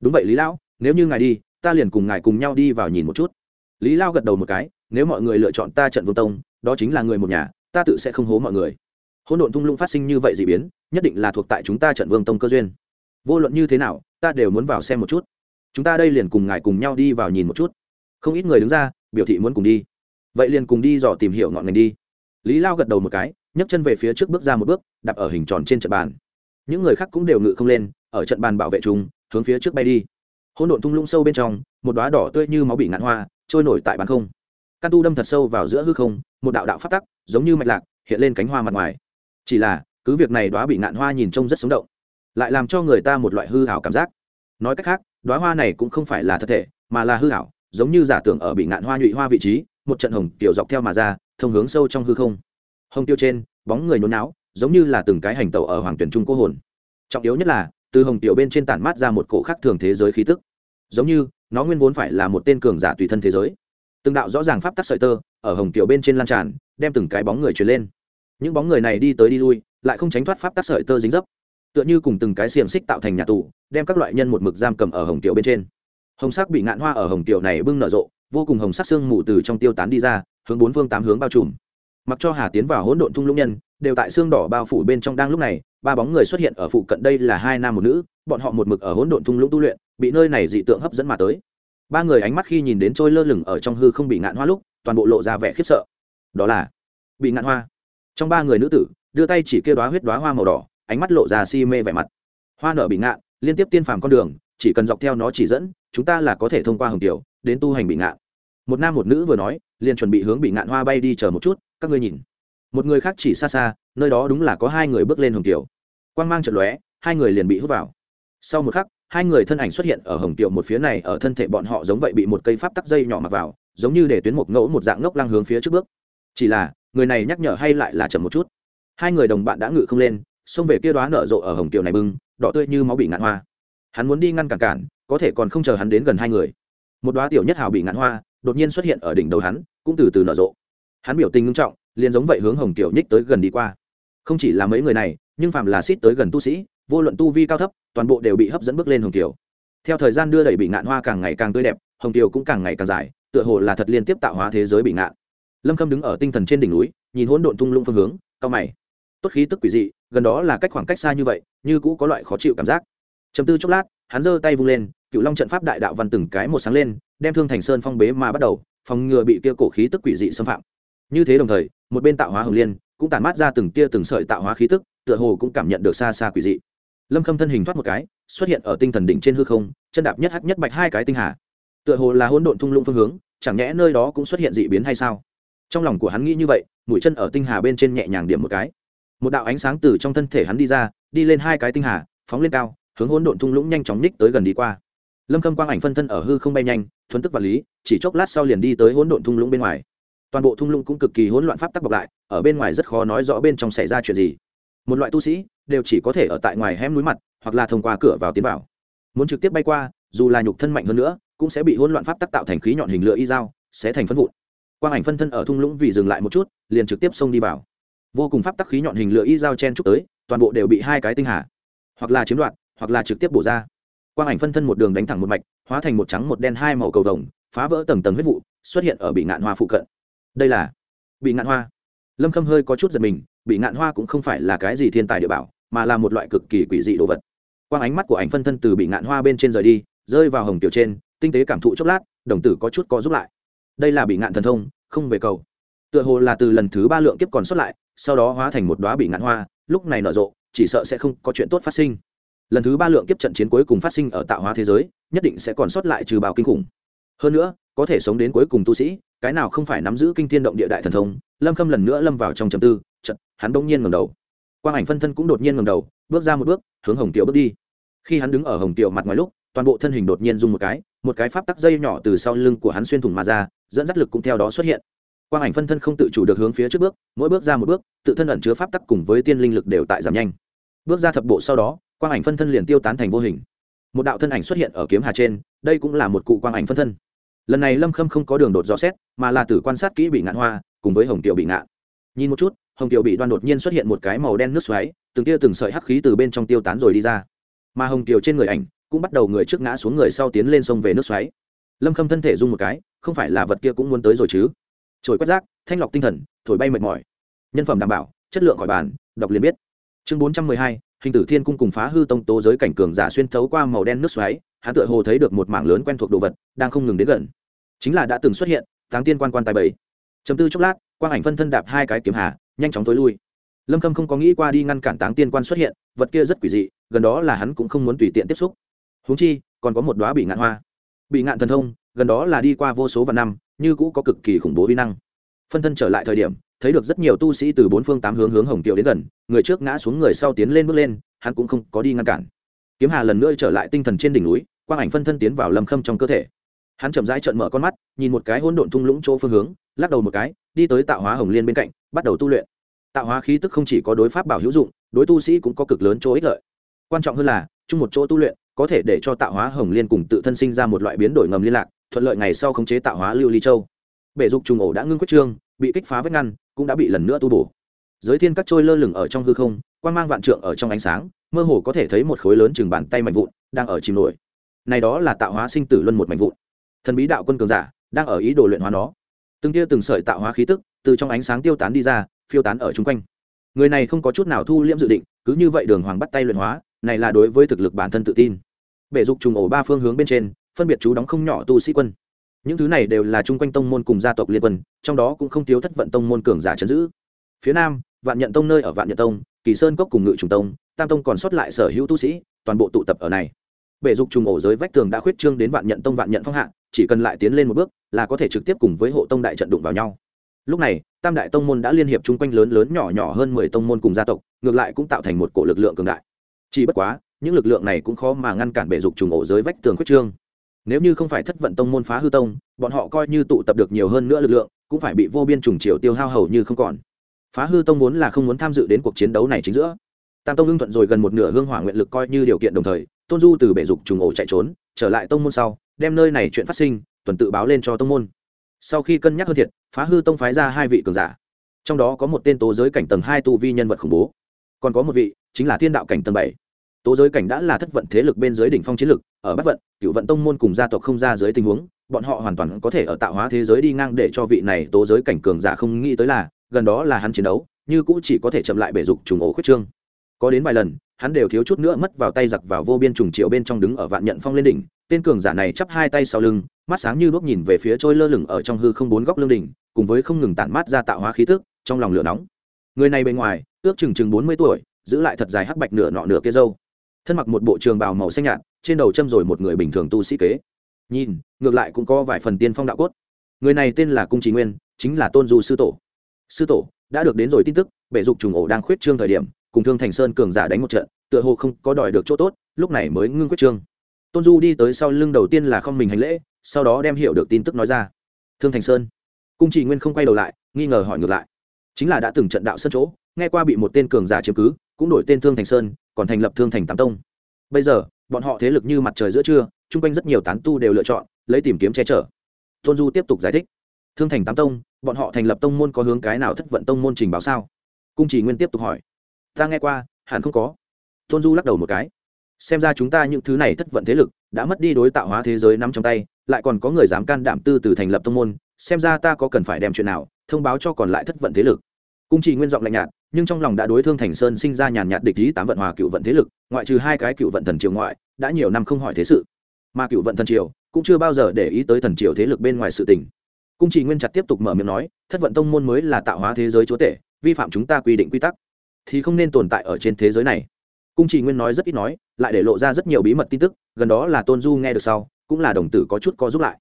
Đúng vậy lý lão nếu như ngài đi ta liền cùng ngài cùng nhau đi vào nhìn một chút. Lý lao gật đầu một cái nếu mọi người lựa chọn ta trận vương tông đó chính là người một nhà ta tự sẽ không hố mọi người. Hỗn độn thung lũng phát sinh như vậy d ị biến nhất định là thuộc tại chúng ta trận vương tông cơ duyên. Vô luận như thế nào ta đều muốn vào xem một chút. Chúng ta đây liền cùng ngài cùng nhau đi vào nhìn một chút. Không ít người đứng ra biểu thị muốn cùng đi. Vậy liền cùng đi dò tìm hiểu ngọn ngành đi. Lý lao gật đầu một cái nhấc chân về phía trước bước ra một bước, đạp ở hình tròn trên trận bàn. Những người khác cũng đều ngự không lên, ở trận bàn bảo vệ chúng hướng phía trước bay đi. Hỗn độn thung lũng sâu bên trong, một đoá đỏ tươi như máu bị ngạn hoa, trôi nổi tại bàn không. Căn tu đâm thật sâu vào giữa hư không, một đạo đạo phát tắc, giống như mạch lạc, hiện lên cánh hoa mặt ngoài. Chỉ là, cứ việc này đoá bị ngạn hoa nhìn trông rất sống động, lại làm cho người ta một loại hư hảo cảm giác. Nói cách khác đoá hoa này cũng không phải là thật thể, mà là hư hảo giống như giả tưởng ở bị ngạn hoa nhụy hoa vị trí, một trận hồng tiểu dọc theo mà ra, thông hướng sâu trong hư không hồng tiêu trên, bóng người nhốn náo, giống như là từng cái hành tẩu ở hoàng tuyển trung cô hồn. Trọng yếu nhất là, từ hồng tiểu bên trên tản mát ra một cổ khác thường thế giới khí tức. Giống như, nó nguyên vốn phải là một tên cường giả tùy thân thế giới. Từng đạo rõ ràng pháp tắc sợi tơ, ở hồng tiểu bên trên lan tràn, đem từng cái bóng người truyền lên. Những bóng người này đi tới đi lui, lại không tránh thoát pháp tắc sợi tơ dính dấp. Tựa như cùng từng cái xiềng xích tạo thành nhà tù, đem các loại nhân một mực giam cầm ở hồng tiểu bên trên. Hồng sắc bị ngạn hoa ở hồng tiểu này bưng nở rộ, vô cùng hồng sắc xương mù từ trong tiêu tán đi ra, hướng bốn phương tám hướng bao trùm mặc cho hà tiến vào hỗn độn thung lũng nhân, đều tại xương đỏ bao phủ bên trong đang lúc này, ba bóng người xuất hiện ở phụ cận đây là hai nam một nữ, bọn họ một mực ở hỗn độn thung lũng tu luyện, bị nơi này dị tượng hấp dẫn mà tới. Ba người ánh mắt khi nhìn đến trôi lơ lửng ở trong hư không bị ngạn hoa lúc, toàn bộ lộ ra vẻ khiếp sợ. Đó là bị ngạn hoa. Trong ba người nữ tử, đưa tay chỉ kêu đoá huyết đoá hoa màu đỏ, ánh mắt lộ ra si mê vẻ mặt. Hoa nở bị ngạn, liên tiếp tiên phàm con đường, chỉ cần dọc theo nó chỉ dẫn, chúng ta là có thể thông qua hồng tiểu, đến tu hành bị ngạn. Một nam một nữ vừa nói liền chuẩn bị hướng bị ngạn hoa bay đi chờ một chút, các ngươi nhìn. Một người khác chỉ xa xa, nơi đó đúng là có hai người bước lên hồng tiểu quang mang trận lóe, hai người liền bị hút vào. Sau một khắc, hai người thân ảnh xuất hiện ở hồng tiểu một phía này, ở thân thể bọn họ giống vậy bị một cây pháp tắc dây nhỏ mặc vào, giống như để tuyến một ngẫu một dạng ngốc lăng hướng phía trước bước. Chỉ là, người này nhắc nhở hay lại là chậm một chút. Hai người đồng bạn đã ngự không lên, xông về kia đoá nở rộ ở hồng tiểu này bưng, đỏ tươi như máu bị ngạn hoa. Hắn muốn đi ngăn cản cản, có thể còn không chờ hắn đến gần hai người. Một đoá tiểu nhất hào bị ngạn hoa đột nhiên xuất hiện ở đỉnh đầu hắn, cũng từ từ nở rộ. Hắn biểu tình nghiêm trọng, liền giống vậy hướng hồng tiểu nhích tới gần đi qua. Không chỉ là mấy người này, nhưng phạm là xít tới gần tu sĩ, vô luận tu vi cao thấp, toàn bộ đều bị hấp dẫn bước lên hồng tiểu theo thời gian đưa đẩy bị ngạn hoa càng ngày càng tươi đẹp, hồng tiểu cũng càng ngày càng dài, tựa hồ là thật liên tiếp tạo hóa thế giới bị ngạn. Lâm khâm đứng ở tinh thần trên đỉnh núi, nhìn hỗn độn tung lũng phương hướng, cao mày. Tốt khí tức quỷ dị, gần đó là cách khoảng cách xa như vậy, như cũ có loại khó chịu cảm giác. Chấm tư chốc lát hắn giơ tay vung lên cựu long trận pháp đại đạo văn từng cái một sáng lên, đem thương thành sơn phong bế mà bắt đầu, phòng ngừa bị kia cổ khí tức quỷ dị xâm phạm. Như thế đồng thời, một bên tạo hóa hồng liên, cũng tản mát ra từng tia từng sợi tạo hóa khí tức, tựa hồ cũng cảm nhận được xa xa quỷ dị. Lâm khâm thân hình thoát một cái, xuất hiện ở tinh thần đỉnh trên hư không, chân đạp nhất hắc nhất bạch hai cái tinh hà. Tựa hồ là hỗn độn thung lũng phương hướng, chẳng nhẽ nơi đó cũng xuất hiện dị biến hay sao? Trong lòng của hắn nghĩ như vậy, mũi chân ở tinh hà bên trên nhẹ nhàng điểm một cái. Một đạo ánh sáng từ trong thân thể hắn đi ra, đi lên hai cái tinh hà, phóng lên cao hướng hỗn độn thung lũng nhanh chóng ních tới gần đi qua. Lâm khâm quang ảnh phân thân ở hư không bay nhanh thuấn tức vật lý, chỉ chốc lát sau liền đi tới hỗn độn thung lũng bên ngoài. Toàn bộ thung lũng cũng cực kỳ hỗn loạn pháp tắc bọc lại, ở bên ngoài rất khó nói rõ bên trong xảy ra chuyện gì. Một loại tu sĩ, đều chỉ có thể ở tại ngoài hẻm núi mặt, hoặc là thông qua cửa vào tiến vào. Muốn trực tiếp bay qua, dù là nhục thân mạnh hơn nữa, cũng sẽ bị hỗn loạn pháp tắc tạo thành khí nhọn hình lửa y dao, sẽ thành phân vụn. Quang ảnh phân thân ở thung lũng vì dừng lại một chút, liền trực tiếp xông đi vào. Vô cùng pháp tắc khí nhọn hình lửa y dao chen chúc tới, toàn bộ đều bị hai cái tinh hà, hoặc là chiếm đoạt hoặc là trực tiếp bổ ra. Quang ảnh phân thân một đường đánh thẳng một mạch, hóa thành một trắng, một đen, hai màu cầu vồng, phá vỡ tầng tầng huyết vụ, xuất hiện ở bị ngạn hoa phụ cận. Đây là bị ngạn hoa. Lâm khâm hơi có chút giật mình, bị ngạn hoa cũng không phải là cái gì thiên tài địa bảo, mà là một loại cực kỳ quỷ dị đồ vật. Quang ánh mắt của ảnh phân thân từ bị ngạn hoa bên trên rời đi, rơi vào hồng tiểu trên, tinh tế cảm thụ chốc lát, đồng tử có chút có giúp lại. Đây là bị ngạn thần thông, không về cầu. Tựa hồ là từ lần thứ ba lượng kiếp còn xuất lại, sau đó hóa thành một đoá bị ngạn hoa, lúc này nở rộ, chỉ sợ sẽ không có chuyện tốt phát sinh lần thứ ba lượng kiếp trận chiến cuối cùng phát sinh ở tạo hóa thế giới, nhất định sẽ còn sót lại trừ bào kinh khủng. Hơn nữa, có thể sống đến cuối cùng tu sĩ, cái nào không phải nắm giữ kinh thiên động địa đại thần thông, lâm khâm lần nữa lâm vào trong trầm tư trận hắn bỗng nhiên ngầm đầu. Quang ảnh phân thân cũng đột nhiên ngầm đầu, bước ra một bước, hướng hồng tiểu bước đi. Khi hắn đứng ở hồng tiểu mặt ngoài lúc, toàn bộ thân hình đột nhiên rung một cái một cái pháp tắc dây nhỏ từ sau lưng của hắn xuyên thủng mà ra, dẫn dắt lực cũng theo đó xuất hiện. Quang ảnh phân thân không tự chủ được hướng phía trước bước, mỗi bước ra một bước, tự thân ẩn chứa pháp tắc cùng với tiên linh lực đều tại giảm nhanh. Bước ra thập bộ sau đó quang ảnh phân thân liền tiêu tán thành vô hình. Một đạo thân ảnh xuất hiện ở kiếm hà trên, đây cũng là một cụ quang ảnh phân thân. Lần này lâm khâm không có đường đột rõ xét, mà là tử quan sát kỹ bị ngạn hoa, cùng với hồng tiểu bị ngạn. Nhìn một chút, hồng tiểu bị đoan đột nhiên xuất hiện một cái màu đen nước xoáy, từng tia từng sợi hắc khí từ bên trong tiêu tán rồi đi ra. Mà hồng tiểu trên người ảnh, cũng bắt đầu người trước ngã xuống người sau tiến lên sông về nước xoáy. Lâm khâm thân thể rung một cái, không phải là vật kia cũng muốn tới rồi chứ? Trồi quét rác, thanh lọc tinh thần, thổi bay mệt mỏi. Nhân phẩm đảm bảo, chất lượng khỏi bàn, đọc liền biết. Chương bốn trăm mười hai hình tử thiên cung cùng phá hư tông tố giới cảnh cường giả xuyên thấu qua màu đen nước xoáy, hắn tựa hồ thấy được một mảng lớn quen thuộc đồ vật, đang không ngừng đến gần. Chính là đã từng xuất hiện, táng tiên quan quan tài bảy chấm tư chốc lát, quang ảnh phân thân đạp hai cái kiếm hà, nhanh chóng tối lui. Lâm khâm không có nghĩ qua đi ngăn cản táng tiên quan xuất hiện, vật kia rất quỷ dị, gần đó là hắn cũng không muốn tùy tiện tiếp xúc. Húng chi, còn có một đoá bị ngạn hoa. Bị ngạn thần thông, gần đó là đi qua vô số vạn năm, như cũ có cực kỳ khủng bố vi năng. Phân thân trở lại thời điểm thấy được rất nhiều tu sĩ từ bốn phương tám hướng hướng hồng tiểu đến gần, người trước ngã xuống người sau tiến lên bước lên, hắn cũng không có đi ngăn cản. Kiếm hà lần nữa trở lại tinh thần trên đỉnh núi, quang ảnh phân thân tiến vào lâm khâm trong cơ thể. Hắn chậm rãi trợn mở con mắt, nhìn một cái hỗn độn thung lũng chỗ phương hướng, lắc đầu một cái, đi tới tạo hóa hồng liên bên cạnh, bắt đầu tu luyện. Tạo hóa khí tức không chỉ có đối pháp bảo hữu dụng, đối tu sĩ cũng có cực lớn chỗ ích lợi. Quan trọng hơn là, chung một chỗ tu luyện, có thể để cho tạo hóa hồng liên cùng tự thân sinh ra một loại biến đổi ngầm liên lạc, thuận lợi ngày sau khống chế tạo hóa lưu ly châu. Bể dục trùng ổ đã ngưng quyết trương, bị kích phá vết ngăn cũng đã bị lần nữa tu bổ. Giới thiên các trôi lơ lửng ở trong hư không quan mang vạn trượng ở trong ánh sáng, mơ hồ có thể thấy một khối lớn chừng bàn tay mạnh vụn đang ở chìm nổi. Này đó là tạo hóa sinh tử luân một mạnh vụn. Thần bí đạo quân cường giả đang ở ý đồ luyện hóa nó. Từng tia từng sợi tạo hóa khí tức từ trong ánh sáng tiêu tán đi ra, phiêu tán ở chung quanh. Người này không có chút nào thu liễm dự định, cứ như vậy đường hoàng bắt tay luyện hóa, này là đối với thực lực bản thân tự tin. Bể dục trùng ổ ba phương hướng bên trên, phân biệt chú đóng không nhỏ tu sĩ quân những thứ này đều là chung quanh tông môn cùng gia tộc liên quân, trong đó cũng không thiếu thất vận tông môn cường giả chấn giữ. Phía nam, vạn nhận tông nơi ở vạn nhận tông, kỳ sơn cốc cùng ngự trùng tông, tam tông còn sót lại sở hữu tu sĩ, toàn bộ tụ tập ở này. Bể dục trùng ổ giới vách tường đã khuyết trương đến vạn nhận tông, vạn nhận phong hạ, chỉ cần lại tiến lên một bước, là có thể trực tiếp cùng với hộ tông đại trận đụng vào nhau. Lúc này, tam đại tông môn đã liên hiệp chung quanh lớn lớn nhỏ nhỏ hơn mười tông môn cùng gia tộc, ngược lại cũng tạo thành một cổ lực lượng cường đại. Chỉ bất quá, những lực lượng này cũng khó mà ngăn cản bể dục trùng ổ giới vách tường khuyết trương nếu như không phải thất vận tông môn phá hư tông, bọn họ coi như tụ tập được nhiều hơn nữa lực lượng, cũng phải bị vô biên trùng triều tiêu hao hầu như không còn. Phá hư tông vốn là không muốn tham dự đến cuộc chiến đấu này chính giữa. Tam tông hưng thuận rồi gần một nửa hương hỏa nguyện lực coi như điều kiện đồng thời, tôn du từ bể dục trùng ổ chạy trốn, trở lại tông môn sau, đem nơi này chuyện phát sinh, tuần tự báo lên cho tông môn. Sau khi cân nhắc hơn thiệt, phá hư tông phái ra hai vị cường giả. Trong đó có một tên tố giới cảnh tầng hai tu vi nhân vật khủng bố. Còn có một vị, chính là thiên đạo cảnh tầng bảy tố giới cảnh đã là thất vận thế lực bên dưới đỉnh phong chiến lực, ở bắc vận cựu vận tông môn cùng gia tộc không ra dưới tình huống, bọn họ hoàn toàn có thể ở tạo hóa thế giới đi ngang để cho vị này tố giới cảnh cường giả không nghĩ tới là, gần đó là hắn chiến đấu, như cũ chỉ có thể chậm lại bể dục trùng ổ khuyết trương. Có đến vài lần, hắn đều thiếu chút nữa mất vào tay giặc vào vô biên trùng triệu bên trong đứng ở vạn nhận phong lên đỉnh, tên cường giả này chắp hai tay sau lưng, mắt sáng như đuốc nhìn về phía trôi lơ lửng ở trong hư không bốn góc lương đỉnh, cùng với không ngừng tản mát ra tạo hóa khí tức, trong lòng lửa nóng. Người này bên ngoài, ước chừng chừng bốn mươi tuổi, giữ lại thật dài hắc bạch nửa nọ nửa kia dâu thân mặc một bộ trường bào màu xanh nhạt, trên đầu châm rồi một người bình thường tu sĩ kế. Nhìn, ngược lại cũng có vài phần tiên phong đạo cốt. Người này tên là cung trí nguyên, chính là tôn du sư tổ. Sư tổ đã được đến rồi tin tức, bệ dục trùng ổ đang khuyết trương thời điểm, cùng thương thành sơn cường giả đánh một trận, tựa hồ không có đòi được chỗ tốt, lúc này mới ngưng quyết trương. Tôn du đi tới sau lưng đầu tiên là không mình hành lễ, sau đó đem hiểu được tin tức nói ra. Thương thành sơn. Cung trì nguyên không quay đầu lại, nghi ngờ hỏi ngược lại. Chính là đã từng trận đạo sân chỗ, nghe qua bị một tên cường giả chiếm cứ, cũng đổi tên thương thành sơn còn thành lập thương thành tám tông. Bây giờ, bọn họ thế lực như mặt trời giữa trưa, chung quanh rất nhiều tán tu đều lựa chọn lấy tìm kiếm che chở. Tôn du tiếp tục giải thích. Thương thành tám tông, bọn họ thành lập tông môn có hướng cái nào thất vận tông môn trình báo sao? Cung chỉ nguyên tiếp tục hỏi. Ta nghe qua, hẳn không có. Tôn du lắc đầu một cái. Xem ra chúng ta những thứ này thất vận thế lực đã mất đi đối tạo hóa thế giới nắm trong tay, lại còn có người dám can đảm tư từ thành lập tông môn, xem ra ta có cần phải đem chuyện nào thông báo cho còn lại thất vận thế lực cung chỉ nguyên giọng lạnh nhạt, nhưng trong lòng đã đối thương thành sơn sinh ra nhàn nhạt địch ý tám vận hòa cựu vận thế lực, ngoại trừ hai cái cựu vận thần triều ngoại, đã nhiều năm không hỏi thế sự. Mà cựu vận thần triều cũng chưa bao giờ để ý tới thần triều thế lực bên ngoài sự tình. Cung chỉ nguyên chặt tiếp tục mở miệng nói, thất vận tông môn mới là tạo hóa thế giới chúa tể, vi phạm chúng ta quy định quy tắc, thì không nên tồn tại ở trên thế giới này. Cung chỉ nguyên nói rất ít nói, lại để lộ ra rất nhiều bí mật tin tức, gần đó là tôn du nghe được sau, cũng là đồng tử có chút co giúp lại.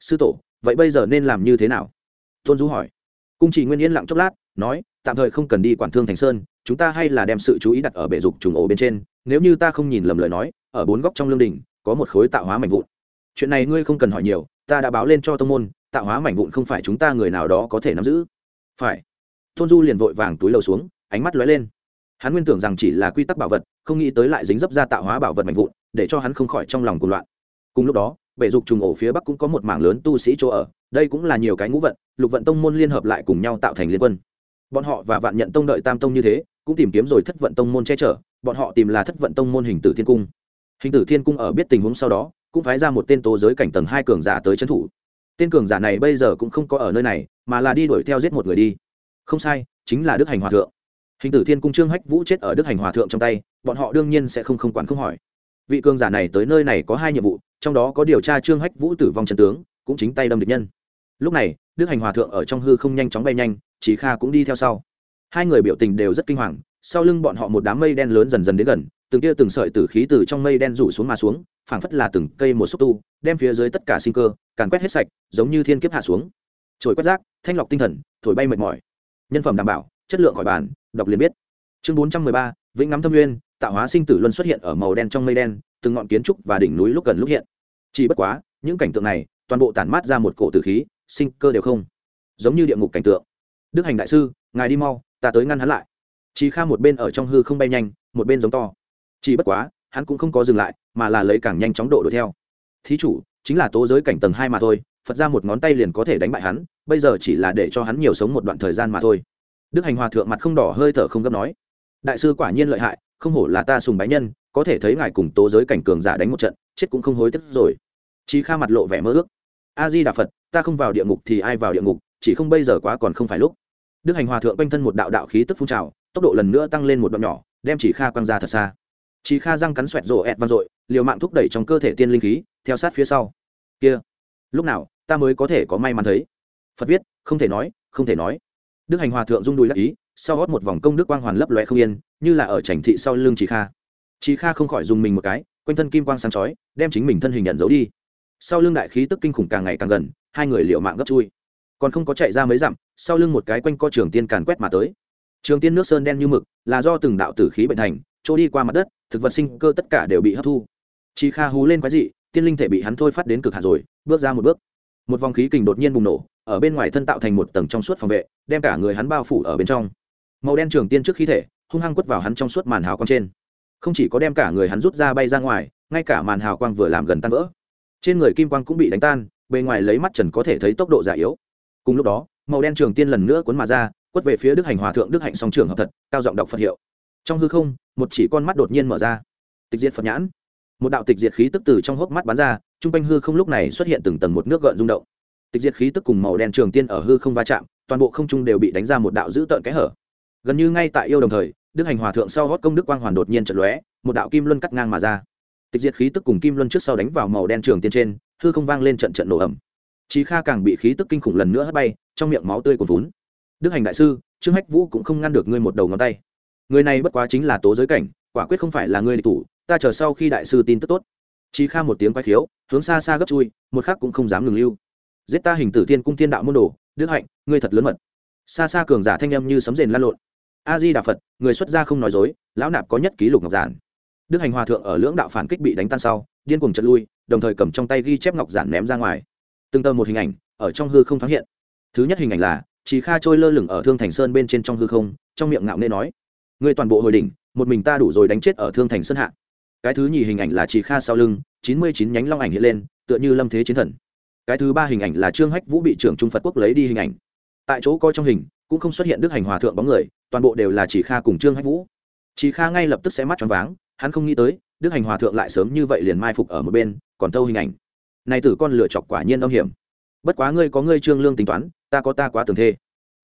Sư tổ, vậy bây giờ nên làm như thế nào? Tôn du hỏi. Cung chỉ nguyên yên lặng chốc lát nói, tạm thời không cần đi quản thương thành sơn, chúng ta hay là đem sự chú ý đặt ở bể dục trùng ổ bên trên, nếu như ta không nhìn lầm lời nói, ở bốn góc trong lương đình có một khối tạo hóa mảnh vụn. Chuyện này ngươi không cần hỏi nhiều, ta đã báo lên cho tông môn, tạo hóa mảnh vụn không phải chúng ta người nào đó có thể nắm giữ. Phải. Tôn du liền vội vàng túi lầu xuống, ánh mắt lóe lên. Hắn nguyên tưởng rằng chỉ là quy tắc bảo vật, không nghĩ tới lại dính dấp ra tạo hóa bảo vật mạnh vụn, để cho hắn không khỏi trong lòng cuồng loạn. Cùng lúc đó, bể dục trùng ổ phía bắc cũng có một mảng lớn tu sĩ chỗ ở, đây cũng là nhiều cái ngũ vận, lục vận tông môn liên hợp lại cùng nhau tạo thành liên quân bọn họ và vạn nhận tông đợi tam tông như thế, cũng tìm kiếm rồi thất vận tông môn che chở, bọn họ tìm là thất vận tông môn hình tử thiên cung. Hình tử thiên cung ở biết tình huống sau đó, cũng phái ra một tên tố giới cảnh tầng hai cường giả tới trấn thủ. Tên cường giả này bây giờ cũng không có ở nơi này, mà là đi đuổi theo giết một người đi. Không sai, chính là đức hành hòa thượng. Hình tử thiên cung trương hách vũ chết ở đức hành hòa thượng trong tay, bọn họ đương nhiên sẽ không không quản không hỏi. Vị cường giả này tới nơi này có hai nhiệm vụ, trong đó có điều tra trương hách vũ tử vong trần tướng, cũng chính tay đâm địch nhân lúc này, đức hành hòa thượng ở trong hư không nhanh chóng bay nhanh, chí kha cũng đi theo sau. Hai người biểu tình đều rất kinh hoàng, sau lưng bọn họ một đám mây đen lớn dần dần đến gần, từng tia từng sợi tử khí từ trong mây đen rủ xuống mà xuống, phảng phất là từng cây một xúc tu, đem phía dưới tất cả sinh cơ, càn quét hết sạch, giống như thiên kiếp hạ xuống. Trồi quét rác, thanh lọc tinh thần, thổi bay mệt mỏi. Nhân phẩm đảm bảo, chất lượng khỏi bàn, đọc liền biết. Chương bốn trăm mười ba, vĩnh ngắm thâm nguyên, tạo hóa sinh tử luân xuất hiện ở màu đen trong mây đen, từng ngọn kiến trúc và đỉnh núi lúc gần lúc hiện. Chỉ bất quá, những cảnh tượng này, toàn bộ tản mát ra một cổ tử khí sinh cơ đều không. Giống như địa ngục cảnh tượng. Đức hành đại sư, ngài đi mau, ta tới ngăn hắn lại. Chỉ kha một bên ở trong hư không bay nhanh, một bên giống to. Chỉ bất quá, hắn cũng không có dừng lại, mà là lấy càng nhanh chóng độ đuổi theo. Thí chủ, chính là tố giới cảnh tầng hai mà thôi, phật ra một ngón tay liền có thể đánh bại hắn, bây giờ chỉ là để cho hắn nhiều sống một đoạn thời gian mà thôi. Đức hành hòa thượng mặt không đỏ hơi thở không gấp nói. Đại sư quả nhiên lợi hại, không hổ là ta sùng bái nhân, có thể thấy ngài cùng tố giới cảnh cường giả đánh một trận, chết cũng không hối tiếc rồi. Chí kha mặt lộ vẻ mơ ước a di đà phật, ta không vào địa ngục thì ai vào địa ngục, chỉ không bây giờ quá còn không phải lúc. Đức hành hòa thượng quanh thân một đạo đạo khí tức phun trào, tốc độ lần nữa tăng lên một đoạn nhỏ, đem chỉ kha quăng ra thật xa. Chỉ kha răng cắn xoẹt rộ ẹt vang dội, liều mạng thúc đẩy trong cơ thể tiên linh khí, theo sát phía sau. Kia, lúc nào, ta mới có thể có may mắn thấy? Phật viết, không thể nói, không thể nói. Đức hành hòa thượng rung đùi đắc ý, sau gót một vòng công đức quang hoàn lấp loe không yên, như là ở trành thị sau lưng chị kha. Chị kha không khỏi dùng mình một cái, quanh thân kim quang sáng chói, đem chính mình thân hình nhận dấu đi sau lưng đại khí tức kinh khủng càng ngày càng gần, hai người liệu mạng gấp chui. Còn không có chạy ra mấy dặm, sau lưng một cái quanh co trường tiên càn quét mà tới. Trường tiên nước sơn đen như mực, là do từng đạo tử khí bệnh thành, chỗ đi qua mặt đất, thực vật sinh cơ tất cả đều bị hấp thu. Chị kha hú lên quái dị, tiên linh thể bị hắn thôi phát đến cực hạt rồi, bước ra một bước. Một vòng khí kình đột nhiên bùng nổ, ở bên ngoài thân tạo thành một tầng trong suốt phòng vệ, đem cả người hắn bao phủ ở bên trong. Màu đen trường tiên trước khí thể, hung hăng quất vào hắn trong suốt màn hào quang trên. Không chỉ có đem cả người hắn rút ra bay ra ngoài, ngay cả màn hào quang vừa làm gần tan vỡ trên người kim quang cũng bị đánh tan, bề ngoài lấy mắt trần có thể thấy tốc độ già yếu. Cùng lúc đó, màu đen trường tiên lần nữa cuốn mà ra, quất về phía đức hành hòa thượng đức hạnh song trường hợp thật, cao giọng đọc phật hiệu. Trong hư không, một chỉ con mắt đột nhiên mở ra. Tịch diệt phật nhãn. Một đạo tịch diệt khí tức từ trong hốc mắt bắn ra t r u n g quanh hư không lúc này xuất hiện từng tầng một nước gợn rung động. Tịch diệt khí tức cùng màu đen trường tiên ở hư không va chạm, toàn bộ không trung đều bị đánh ra một đạo dữ tợn kẽ hở. Gần như ngay tại yêu đồng thời, đức hành hòa thượng sau gót công đức quang hoàn đột nhiên trận lóe, một đạo kim luân cắt ngang mà ra tịch diệt khí tức cùng kim luân trước sau đánh vào màu đen trường tiên trên hư không vang lên trận trận nổ ẩm chí kha càng bị khí tức kinh khủng lần nữa hất bay trong miệng máu tươi còn vún đức hành đại sư trương hách vũ cũng không ngăn được ngươi một đầu ngón tay người này bất quá chính là tố giới cảnh quả quyết không phải là ngươi địch thủ ta chờ sau khi đại sư tin tức tốt Chí Kha một tiếng quay khiếu, hướng xa xa gấp chui, một khắc cũng không dám ngừng lưu. Giết ta hình tử tiên cung tiên đạo môn đồ, Đức Hạnh, ngươi thật lớn mật. Xa xa cường giả thanh âm như sấm rền lan lộn. A Di Đà Phật, người xuất gia không nói dối, lão nạp có nhất ký lục ngọc giản. Đức Hành Hòa thượng ở lưỡng đạo phản kích bị đánh tan sau, điên cuồng chật lui, đồng thời cầm trong tay ghi chép ngọc giản ném ra ngoài. Từng tờ một hình ảnh, ở trong hư không thoáng hiện. Thứ nhất hình ảnh là, chỉ Kha trôi lơ lửng ở Thương Thành Sơn bên trên trong hư không, trong miệng ngạo nghê nói: "Ngươi toàn bộ hồi đỉnh, một mình ta đủ rồi đánh chết ở Thương Thành Sơn hạ." cái thứ nhì hình ảnh là chị kha sau lưng chín mươi chín nhánh long ảnh hiện lên tựa như lâm thế chiến thần cái thứ ba hình ảnh là trương hách vũ bị trưởng trung phật quốc lấy đi hình ảnh tại chỗ coi trong hình cũng không xuất hiện đức hành hòa thượng bóng người toàn bộ đều là chị kha cùng trương hách vũ chị kha ngay lập tức sẽ mắt choáng váng hắn không nghĩ tới, đức hành hòa thượng lại sớm như vậy liền mai phục ở một bên, còn thâu hình ảnh. Này tử con lựa chọc quả nhiên âm hiểm. Bất quá ngươi có ngươi trương lương tính toán, ta có ta quá tường thê.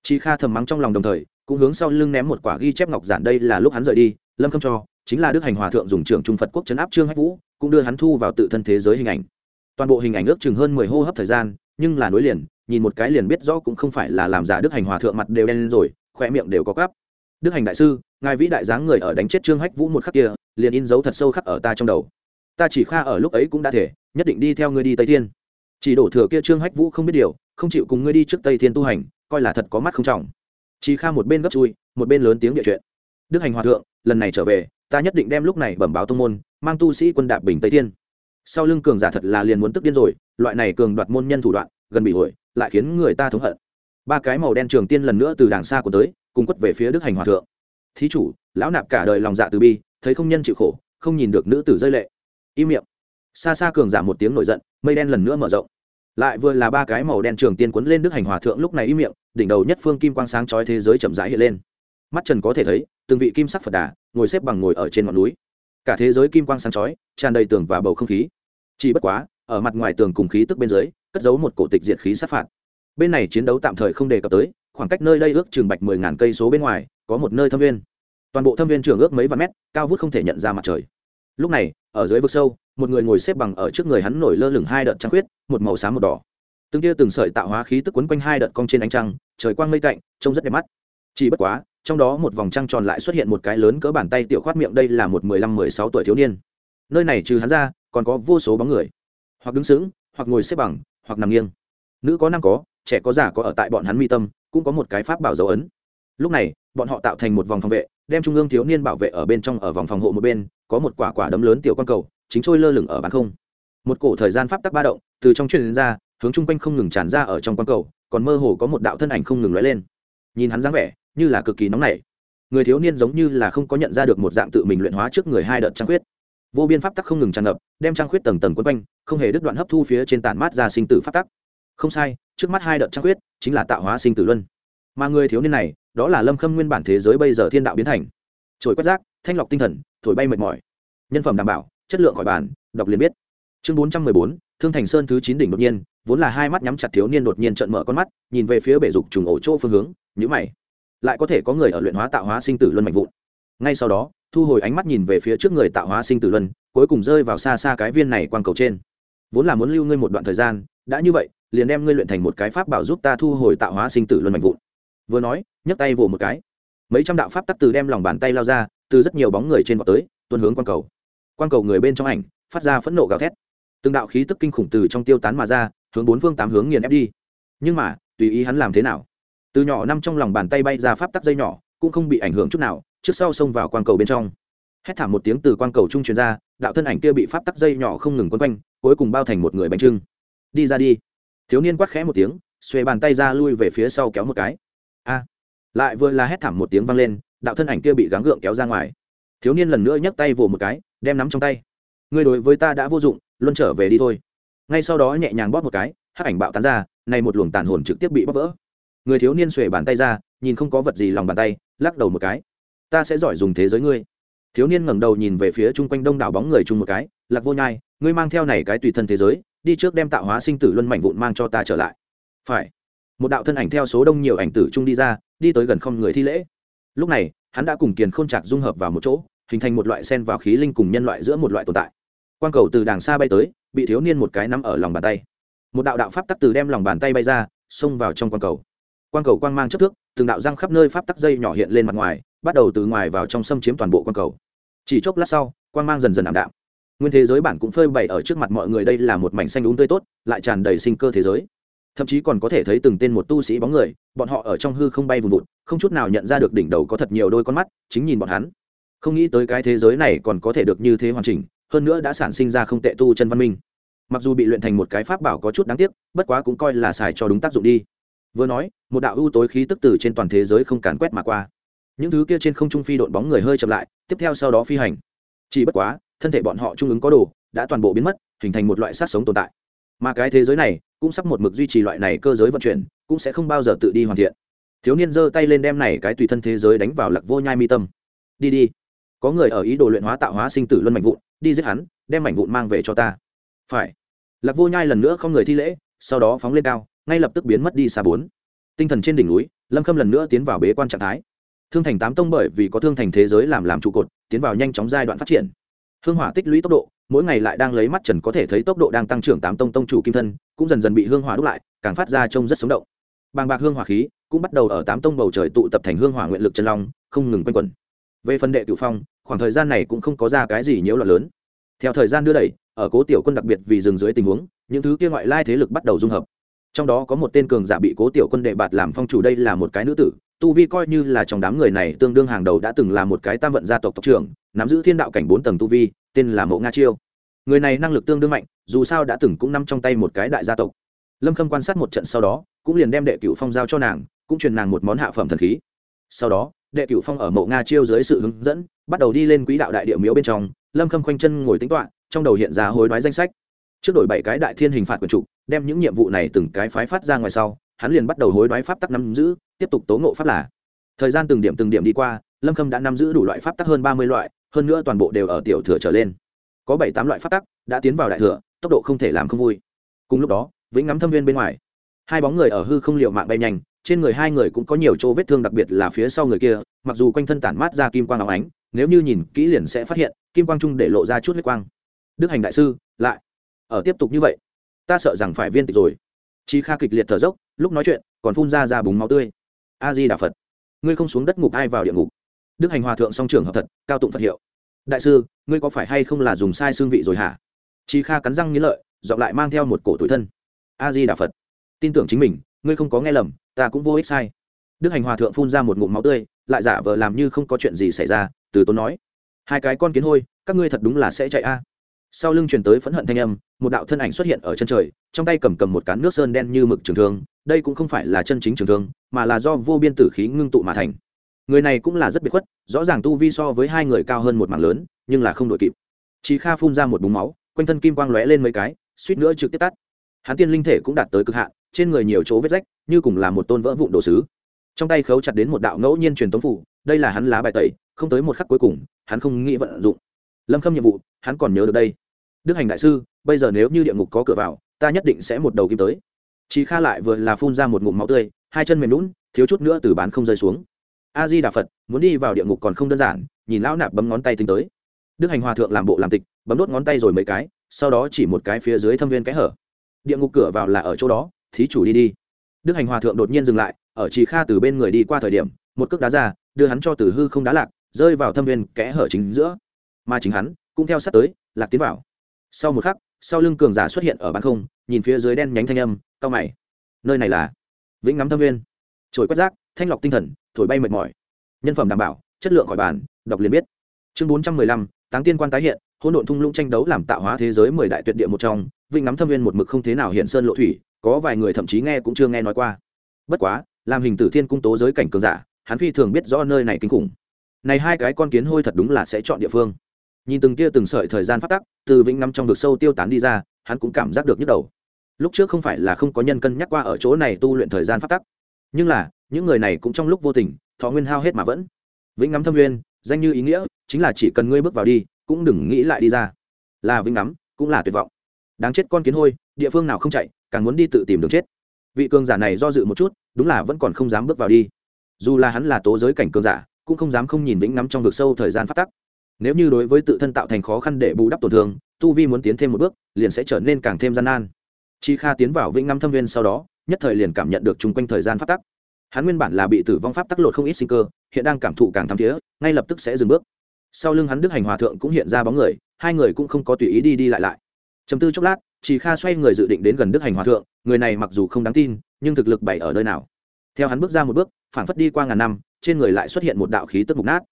Chị kha thầm mắng trong lòng đồng thời, cũng hướng sau lưng ném một quả ghi chép ngọc giản đây là lúc hắn rời đi, lâm không cho, chính là đức hành hòa thượng dùng trưởng trung phật quốc chấn áp trương hách vũ, cũng đưa hắn thu vào tự thân thế giới hình ảnh. Toàn bộ hình ảnh ước chừng hơn mười hô hấp thời gian, nhưng là nối liền, nhìn một cái liền biết rõ cũng không phải là làm giả đức hành hòa thượng mặt đều đen rồi khoe miệng đều có cắp. Đức hành đại sư, ngài vĩ đại dáng người ở đánh chết trương hách vũ một khắc kia liền in dấu thật sâu khắc ở ta trong đầu. Ta chỉ kha ở lúc ấy cũng đã thể nhất định đi theo ngươi đi tây thiên. Chỉ đổ thừa kia trương hách vũ không biết điều không chịu cùng ngươi đi trước tây thiên tu hành coi là thật có mắt không trọng. Chỉ kha một bên gấp chui một bên lớn tiếng địa chuyện. Đức hành hòa thượng lần này trở về ta nhất định đem lúc này bẩm báo tông môn mang tu sĩ quân đạp bình tây thiên. Sau lưng cường giả thật là liền muốn tức điên rồi loại này cường đoạt môn nhân thủ đoạn gần bị hủy, lại khiến người ta thống hận. Ba cái màu đen trường tiên lần nữa từ đàng xa của tới cùng quất về phía đức hành hòa thượng. Thí chủ lão nạp cả đời lòng dạ từ bi thấy không nhân chịu khổ, không nhìn được nữ tử rơi lệ. Im miệng. Xa xa cường giảm một tiếng nổi giận, mây đen lần nữa mở rộng. Lại vừa là ba cái màu đen trường tiên quấn lên đức hành hòa thượng lúc này im miệng, đỉnh đầu nhất phương kim quang sáng chói thế giới chậm rãi hiện lên. Mắt trần có thể thấy, từng vị kim sắc phật đà ngồi xếp bằng ngồi ở trên ngọn núi. Cả thế giới kim quang sáng chói, tràn đầy tường và bầu không khí. Chỉ bất quá, ở mặt ngoài tường cùng khí tức bên dưới, cất giấu một cổ tịch diệt khí sát phạt. Bên này chiến đấu tạm thời không đề cập tới, khoảng cách nơi đây ước chừng bạch mười ngàn cây số bên ngoài, có một nơi thâm viên toàn bộ thâm viên trường ước mấy vạn mét, cao vút không thể nhận ra mặt trời. Lúc này, ở dưới vực sâu, một người ngồi xếp bằng ở trước người hắn nổi lơ lửng hai đợt trăng khuyết, một màu xám một đỏ. Từng tia từng sợi tạo hóa khí tức quấn quanh hai đợt cong trên ánh trăng, trời quang mây tạnh, trông rất đẹp mắt. Chỉ bất quá, trong đó một vòng trăng tròn lại xuất hiện một cái lớn cỡ bàn tay tiểu khoát miệng, đây là một mười lăm, mười sáu tuổi thiếu niên. Nơi này trừ hắn ra, còn có vô số bóng người. Hoặc đứng sững, hoặc ngồi xếp bằng, hoặc nằm nghiêng. Nữ có nam có, trẻ có già có ở tại bọn hắn mi tâm, cũng có một cái pháp bảo dấu ấn. Lúc này bọn họ tạo thành một vòng phòng vệ, đem trung ương thiếu niên bảo vệ ở bên trong ở vòng phòng hộ một bên, có một quả quả đấm lớn tiểu quan cầu, chính trôi lơ lửng ở bàn không. Một cổ thời gian pháp tắc ba động, từ trong truyền ra, hướng chung quanh không ngừng tràn ra ở trong quan cầu, còn mơ hồ có một đạo thân ảnh không ngừng lóe lên. Nhìn hắn dáng vẻ, như là cực kỳ nóng nảy. Người thiếu niên giống như là không có nhận ra được một dạng tự mình luyện hóa trước người hai đợt trăng khuyết. Vô biên pháp tắc không ngừng tràn ngập, đem trăng khuyết tầng tầng quân quanh, không hề đứt đoạn hấp thu phía trên tản mát ra sinh tử pháp tắc. Không sai, trước mắt hai đợt trăng khuyết chính là tạo hóa sinh tử luân mà người thiếu niên này, đó là lâm khâm nguyên bản thế giới bây giờ thiên đạo biến thành. Trồi quét rác, thanh lọc tinh thần, thổi bay mệt mỏi. Nhân phẩm đảm bảo, chất lượng khỏi bản đọc liền biết. Chương bốn trăm mười bốn, thương thành sơn thứ chín đỉnh đột nhiên, vốn là hai mắt nhắm chặt thiếu niên đột nhiên trận mở con mắt, nhìn về phía bể dục trùng ổ chỗ phương hướng nhữ mày. Lại có thể có người ở luyện hóa tạo hóa sinh tử luân mạnh vụn. Ngay sau đó, thu hồi ánh mắt nhìn về phía trước người tạo hóa sinh tử luân, cuối cùng rơi vào xa xa cái viên này quang cầu trên. Vốn là muốn lưu ngươi một đoạn thời gian, đã như vậy, liền đem ngươi luyện thành một cái pháp bảo giúp ta thu hồi tạo hóa sinh tử luân mạnh vụn vừa nói, nhấc tay vỗ một cái. Mấy trăm đạo pháp tắc từ đem lòng bàn tay lao ra, từ rất nhiều bóng người trên vọt tới tuân hướng quang cầu. Quang cầu người bên trong ảnh, phát ra phẫn nộ gào thét. Từng đạo khí tức kinh khủng từ trong tiêu tán mà ra, hướng bốn phương tám hướng nghiền ép đi. Nhưng mà, tùy ý hắn làm thế nào? Từ nhỏ năm trong lòng bàn tay bay ra pháp tắc dây nhỏ, cũng không bị ảnh hưởng chút nào, trước sau xông vào quang cầu bên trong. Hét thảm một tiếng từ quang cầu trung truyền ra, đạo thân ảnh kia bị pháp tắc dây nhỏ không ngừng quấn quanh, cuối cùng bao thành một người bánh trưng. Đi ra đi. Thiếu niên quát khẽ một tiếng, xuề bàn tay ra lui về phía sau kéo một cái lại vừa là hét thảm một tiếng vang lên, đạo thân ảnh kia bị gắng gượng kéo ra ngoài. Thiếu niên lần nữa nhấc tay vồ một cái, đem nắm trong tay. Ngươi đối với ta đã vô dụng luôn trở về đi thôi. Ngay sau đó nhẹ nhàng bóp một cái, hắc ảnh bạo tán ra, này một luồng tàn hồn trực tiếp bị bóp vỡ. Người thiếu niên xuề bàn tay ra, nhìn không có vật gì lòng bàn tay, lắc đầu một cái. Ta sẽ giỏi dùng thế giới ngươi. Thiếu niên ngẩng đầu nhìn về phía chung quanh đông đảo bóng người chung một cái, lạc vô nhai, ngươi mang theo này cái tùy thân thế giới, đi trước đem tạo hóa sinh tử luân mảnh vụn mang cho ta trở lại. Phải. Một đạo thân ảnh theo số đông nhiều ảnh tử chung đi ra đi tới gần không người thi lễ. Lúc này, hắn đã cùng kiền k h ô n dung hợp vào một chỗ, hình thành một loại sen vào khí linh cùng nhân loại giữa một loại tồn tại. Quang cầu từ đàng xa bay tới, bị thiếu niên một cái nắm ở lòng bàn tay. Một đạo đạo pháp tắc từ đem lòng bàn tay bay ra, xông vào trong quang cầu. Quang cầu quang mang chất thước, từng đạo răng khắp nơi pháp tắc dây nhỏ hiện lên mặt ngoài, bắt đầu từ ngoài vào trong xâm chiếm toàn bộ quang cầu. Chỉ chốc lát sau, quang mang dần dần ảm đạm. Nguyên thế giới bản cũng phơi bày ở trước mặt mọi người, đây là một mảnh xanh đúng tươi tốt, lại tràn đầy sinh cơ thế giới thậm chí còn có thể thấy từng tên một tu sĩ bóng người, bọn họ ở trong hư không bay vùng vụt, không chút nào nhận ra được đỉnh đầu có thật nhiều đôi con mắt, chính nhìn bọn hắn. Không nghĩ tới cái thế giới này còn có thể được như thế hoàn chỉnh, hơn nữa đã sản sinh ra không tệ tu chân văn minh. Mặc dù bị luyện thành một cái pháp bảo có chút đáng tiếc, bất quá cũng coi là xài cho đúng tác dụng đi. Vừa nói, một đạo ưu tối khí tức từ trên toàn thế giới không càn quét mà qua. Những thứ kia trên không trung phi đội bóng người hơi chậm lại, tiếp theo sau đó phi hành. Chỉ bất quá, thân thể bọn họ trung ứng có đồ, đã toàn bộ biến mất, hình thành một loại sát sống tồn tại mà cái thế giới này cũng sắp một mực duy trì loại này cơ giới vận chuyển, cũng sẽ không bao giờ tự đi hoàn thiện. Thiếu niên giơ tay lên đem này cái tùy thân thế giới đánh vào lạc vô nhai mi tâm. Đi đi, có người ở ý đồ luyện hóa tạo hóa sinh tử luân mạnh vụn, đi giết hắn, đem mảnh vụn mang về cho ta. Phải. Lạc vô nhai lần nữa không người thi lễ, sau đó phóng lên cao, ngay lập tức biến mất đi xa bốn. Tinh thần trên đỉnh núi, lâm khâm lần nữa tiến vào bế quan trạng thái. Thương thành tám tông bởi vì có thương thành thế giới làm làm trụ cột, tiến vào nhanh chóng giai đoạn phát triển. Hương hỏa tích lũy tốc độ mỗi ngày lại đang lấy mắt trần có thể thấy tốc độ đang tăng trưởng tám tông tông chủ kim thân, cũng dần dần bị hương hỏa đúc lại, càng phát ra trông rất sống động. Bàng bạc hương hỏa khí cũng bắt đầu ở tám tông bầu trời tụ tập thành hương hỏa nguyện lực chân long, không ngừng quanh quẩn. Về phần đệ cửu phong, khoảng thời gian này cũng không có ra cái gì nhiễu loạn lớn. Theo thời gian đưa đẩy, ở cố tiểu quân đặc biệt vì dừng dưới tình huống, những thứ kia ngoại lai thế lực bắt đầu dung hợp. Trong đó có một tên cường giả bị cố tiểu quân đệ bạt làm phong chủ, đây là một cái nữ tử tu vi coi như là trong đám người này tương đương hàng đầu đã từng là một cái tam vận gia tộc tộc trưởng, nắm giữ thiên đạo cảnh bốn tầng tu vi, tên là mộ nga chiêu. Người này năng lực tương đương mạnh, dù sao đã từng cũng nằm trong tay một cái đại gia tộc. Lâm khâm quan sát một trận sau đó, cũng liền đem đệ cựu phong giao cho nàng, cũng truyền nàng một món hạ phẩm thần khí. Sau đó, đệ cựu phong ở mộ nga chiêu dưới sự hướng dẫn, bắt đầu đi lên quỹ đạo đại địa miếu bên trong, lâm khâm khoanh chân ngồi tính toạ trong đầu hiện ra hối đoái danh sách. Trước đổi bảy cái đại thiên hình phạt quyền trục đem những nhiệm vụ này từng cái phái phát ra ngoài sau hắn liền bắt đầu hối đoái pháp tắc nắm giữ, tiếp tục tố ngộ pháp là. Thời gian từng điểm từng điểm đi qua, lâm khâm đã nắm giữ đủ loại pháp tắc hơn ba mươi loại, hơn nữa toàn bộ đều ở tiểu thừa trở lên. Có bảy tám loại pháp tắc đã tiến vào đại thừa, tốc độ không thể làm không vui. Cùng lúc đó, vĩnh ngắm thâm viên bên ngoài, hai bóng người ở hư không liệu mạng bay nhanh, trên người hai người cũng có nhiều chỗ vết thương đặc biệt là phía sau người kia, mặc dù quanh thân tản mát ra kim quang áo ánh, nếu như nhìn kỹ liền sẽ phát hiện, kim quang trung để lộ ra chút huyết quang. Đức hành đại sư, lại, ở tiếp tục như vậy. Ta sợ rằng phải viên tịch rồi. Chi kha kịch liệt thở dốc lúc nói chuyện, còn phun ra ra búng máu tươi. A di đà phật, ngươi không xuống đất ngục ai vào địa ngục? Đức hành hòa thượng song trưởng hợp thật, cao tụng phật hiệu. Đại sư, ngươi có phải hay không là dùng sai xương vị rồi hả? Chi kha cắn răng nghĩ lợi dọn lại mang theo một cổ tuổi thân. A di đà phật, tin tưởng chính mình, ngươi không có nghe lầm, ta cũng vô ích sai. Đức hành hòa thượng phun ra một ngụm máu tươi, lại giả vờ làm như không có chuyện gì xảy ra, từ tốn nói. Hai cái con kiến hôi, các ngươi thật đúng là sẽ chạy a. Sau lưng truyền tới phẫn hận thanh âm một đạo thân ảnh xuất hiện ở chân trời, trong tay cầm cầm một cán nước sơn đen như mực trường thương, đây cũng không phải là chân chính trường thương, mà là do vô biên tử khí ngưng tụ mà thành. Người này cũng là rất biệt khuất, rõ ràng tu vi so với hai người cao hơn một mảng lớn, nhưng là không đội kịp. Chị kha phun ra một búng máu, quanh thân kim quang lóe lên mấy cái, suýt nữa trực tiếp tắt. Hắn tiên linh thể cũng đạt tới cực hạn, trên người nhiều chỗ vết rách, như cùng là một tôn vỡ vụn đồ sứ. Trong tay khấu chặt đến một đạo ngẫu nhiên truyền tống phủ, đây là hắn lá bài tẩy, không tới một khắc cuối cùng, hắn không nghĩ vận dụng. Lâm khâm nhiệm vụ, hắn còn nhớ được đây đức hành đại sư, bây giờ nếu như địa ngục có cửa vào, ta nhất định sẽ một đầu kim tới. Chị kha lại vừa là phun ra một ngụm máu tươi, hai chân mềm lún thiếu chút nữa từ bán không rơi xuống. A di đà phật, muốn đi vào địa ngục còn không đơn giản, nhìn lão nạp bấm ngón tay tính tới. Đức hành hòa thượng làm bộ làm tịch, bấm đốt ngón tay rồi mấy cái, sau đó chỉ một cái phía dưới thâm viên cái hở. Địa ngục cửa vào là ở chỗ đó, thí chủ đi đi. Đức hành hòa thượng đột nhiên dừng lại, ở chị kha từ bên người đi qua thời điểm, một cước đá ra, đưa hắn cho từ hư không đá lạc, rơi vào thâm viên kẽ hở chính giữa. Mà chính hắn, cũng theo sát tới, lạc tiến vào sau một khắc, sau lưng cường giả xuất hiện ở bàn không, nhìn phía dưới đen nhánh thanh âm cao mày. Nơi này là vĩnh ngắm thâm viên trồi quét rác, thanh lọc tinh thần, thổi bay mệt mỏi. Nhân phẩm đảm bảo, chất lượng khỏi bàn, đọc liền biết. Chương bốn trăm mười lăm, táng tiên quan tái hiện, hỗn độn thung lũng tranh đấu làm tạo hóa thế giới mười đại tuyệt địa một trong, vĩnh ngắm thâm viên một mực không thế nào hiện sơn lộ thủy, có vài người thậm chí nghe cũng chưa nghe nói qua. Bất quá, làm hình tử thiên cung tố giới cảnh cường giả, hắn phi thường biết rõ nơi này kinh khủng. Này hai cái con kiến hôi thật đúng là sẽ chọn địa phương nhìn từng tia từng sợi thời gian phát tắc, từ vĩnh nắm trong vực sâu tiêu tán đi ra, hắn cũng cảm giác được nhức đầu. Lúc trước không phải là không có nhân cân nhắc qua ở chỗ này tu luyện thời gian phát tắc, nhưng là, những người này cũng trong lúc vô tình, thọ nguyên hao hết mà vẫn. Vĩnh ngắm thâm nguyên, danh như ý nghĩa, chính là chỉ cần ngươi bước vào đi, cũng đừng nghĩ lại đi ra. Là vĩnh ngắm cũng là tuyệt vọng. Đáng chết con kiến hôi, địa phương nào không chạy, càng muốn đi tự tìm đường chết. Vị cường giả này do dự một chút, đúng là vẫn còn không dám bước vào đi. Dù là hắn là tố giới cảnh cường giả, cũng không dám không nhìn vĩnh ngắm trong vực sâu thời gian phát tắc nếu như đối với tự thân tạo thành khó khăn để bù đắp tổn thương, tu vi muốn tiến thêm một bước, liền sẽ trở nên càng thêm gian nan. Chi kha tiến vào vĩnh Ngâm thâm viên sau đó, nhất thời liền cảm nhận được chung quanh thời gian phát tắc. Hắn nguyên bản là bị tử vong pháp tắc lột không ít sinh cơ, hiện đang cảm thụ càng thắm thiế, ngay lập tức sẽ dừng bước. Sau lưng hắn đức hành hòa thượng cũng hiện ra bóng người, hai người cũng không có tùy ý đi đi lại lại. Chấm tư chốc lát chỉ kha xoay người dự định đến gần đức hành hòa thượng, người này mặc dù không đáng tin, nhưng thực lực bày ở nơi nào? Theo hắn bước ra một bước, phản phất đi qua ngàn năm, trên người lại xuất hiện một đạo khí tức mục nát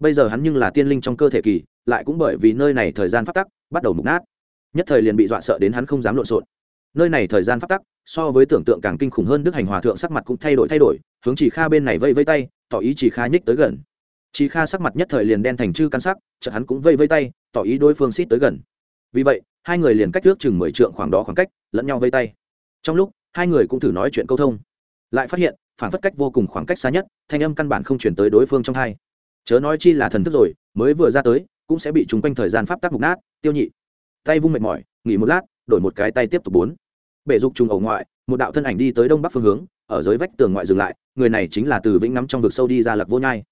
bây giờ hắn nhưng là tiên linh trong cơ thể kỳ, lại cũng bởi vì nơi này thời gian phát tắc, bắt đầu mục nát. Nhất thời liền bị dọa sợ đến hắn không dám lộn xộn. Nơi này thời gian phát tắc, so với tưởng tượng càng kinh khủng hơn đức hành hòa thượng sắc mặt cũng thay đổi thay đổi, hướng chỉ kha bên này vây vây tay, tỏ ý chỉ kha nhích tới gần. Chỉ kha sắc mặt nhất thời liền đen thành chư căn sắc, chợt hắn cũng vây vây tay, tỏ ý đối phương xít tới gần. Vì vậy, hai người liền cách trước chừng mười trượng khoảng đó khoảng cách, lẫn nhau vây tay. Trong lúc, hai người cũng thử nói chuyện câu thông. Lại phát hiện, phản phất cách vô cùng khoảng cách xa nhất, thanh âm căn bản không chuyển tới đối phương trong hai chớ nói chi là thần thức rồi, mới vừa ra tới, cũng sẽ bị chúng quanh thời gian pháp tắc mục nát, tiêu nhị. Tay vung mệt mỏi, nghỉ một lát, đổi một cái tay tiếp tục bốn. Bể dục trùng ẩu ngoại, một đạo thân ảnh đi tới đông bắc phương hướng, ở dưới vách tường ngoại dừng lại, người này chính là từ vĩnh ngắm trong vực sâu đi ra lạc vô nhai.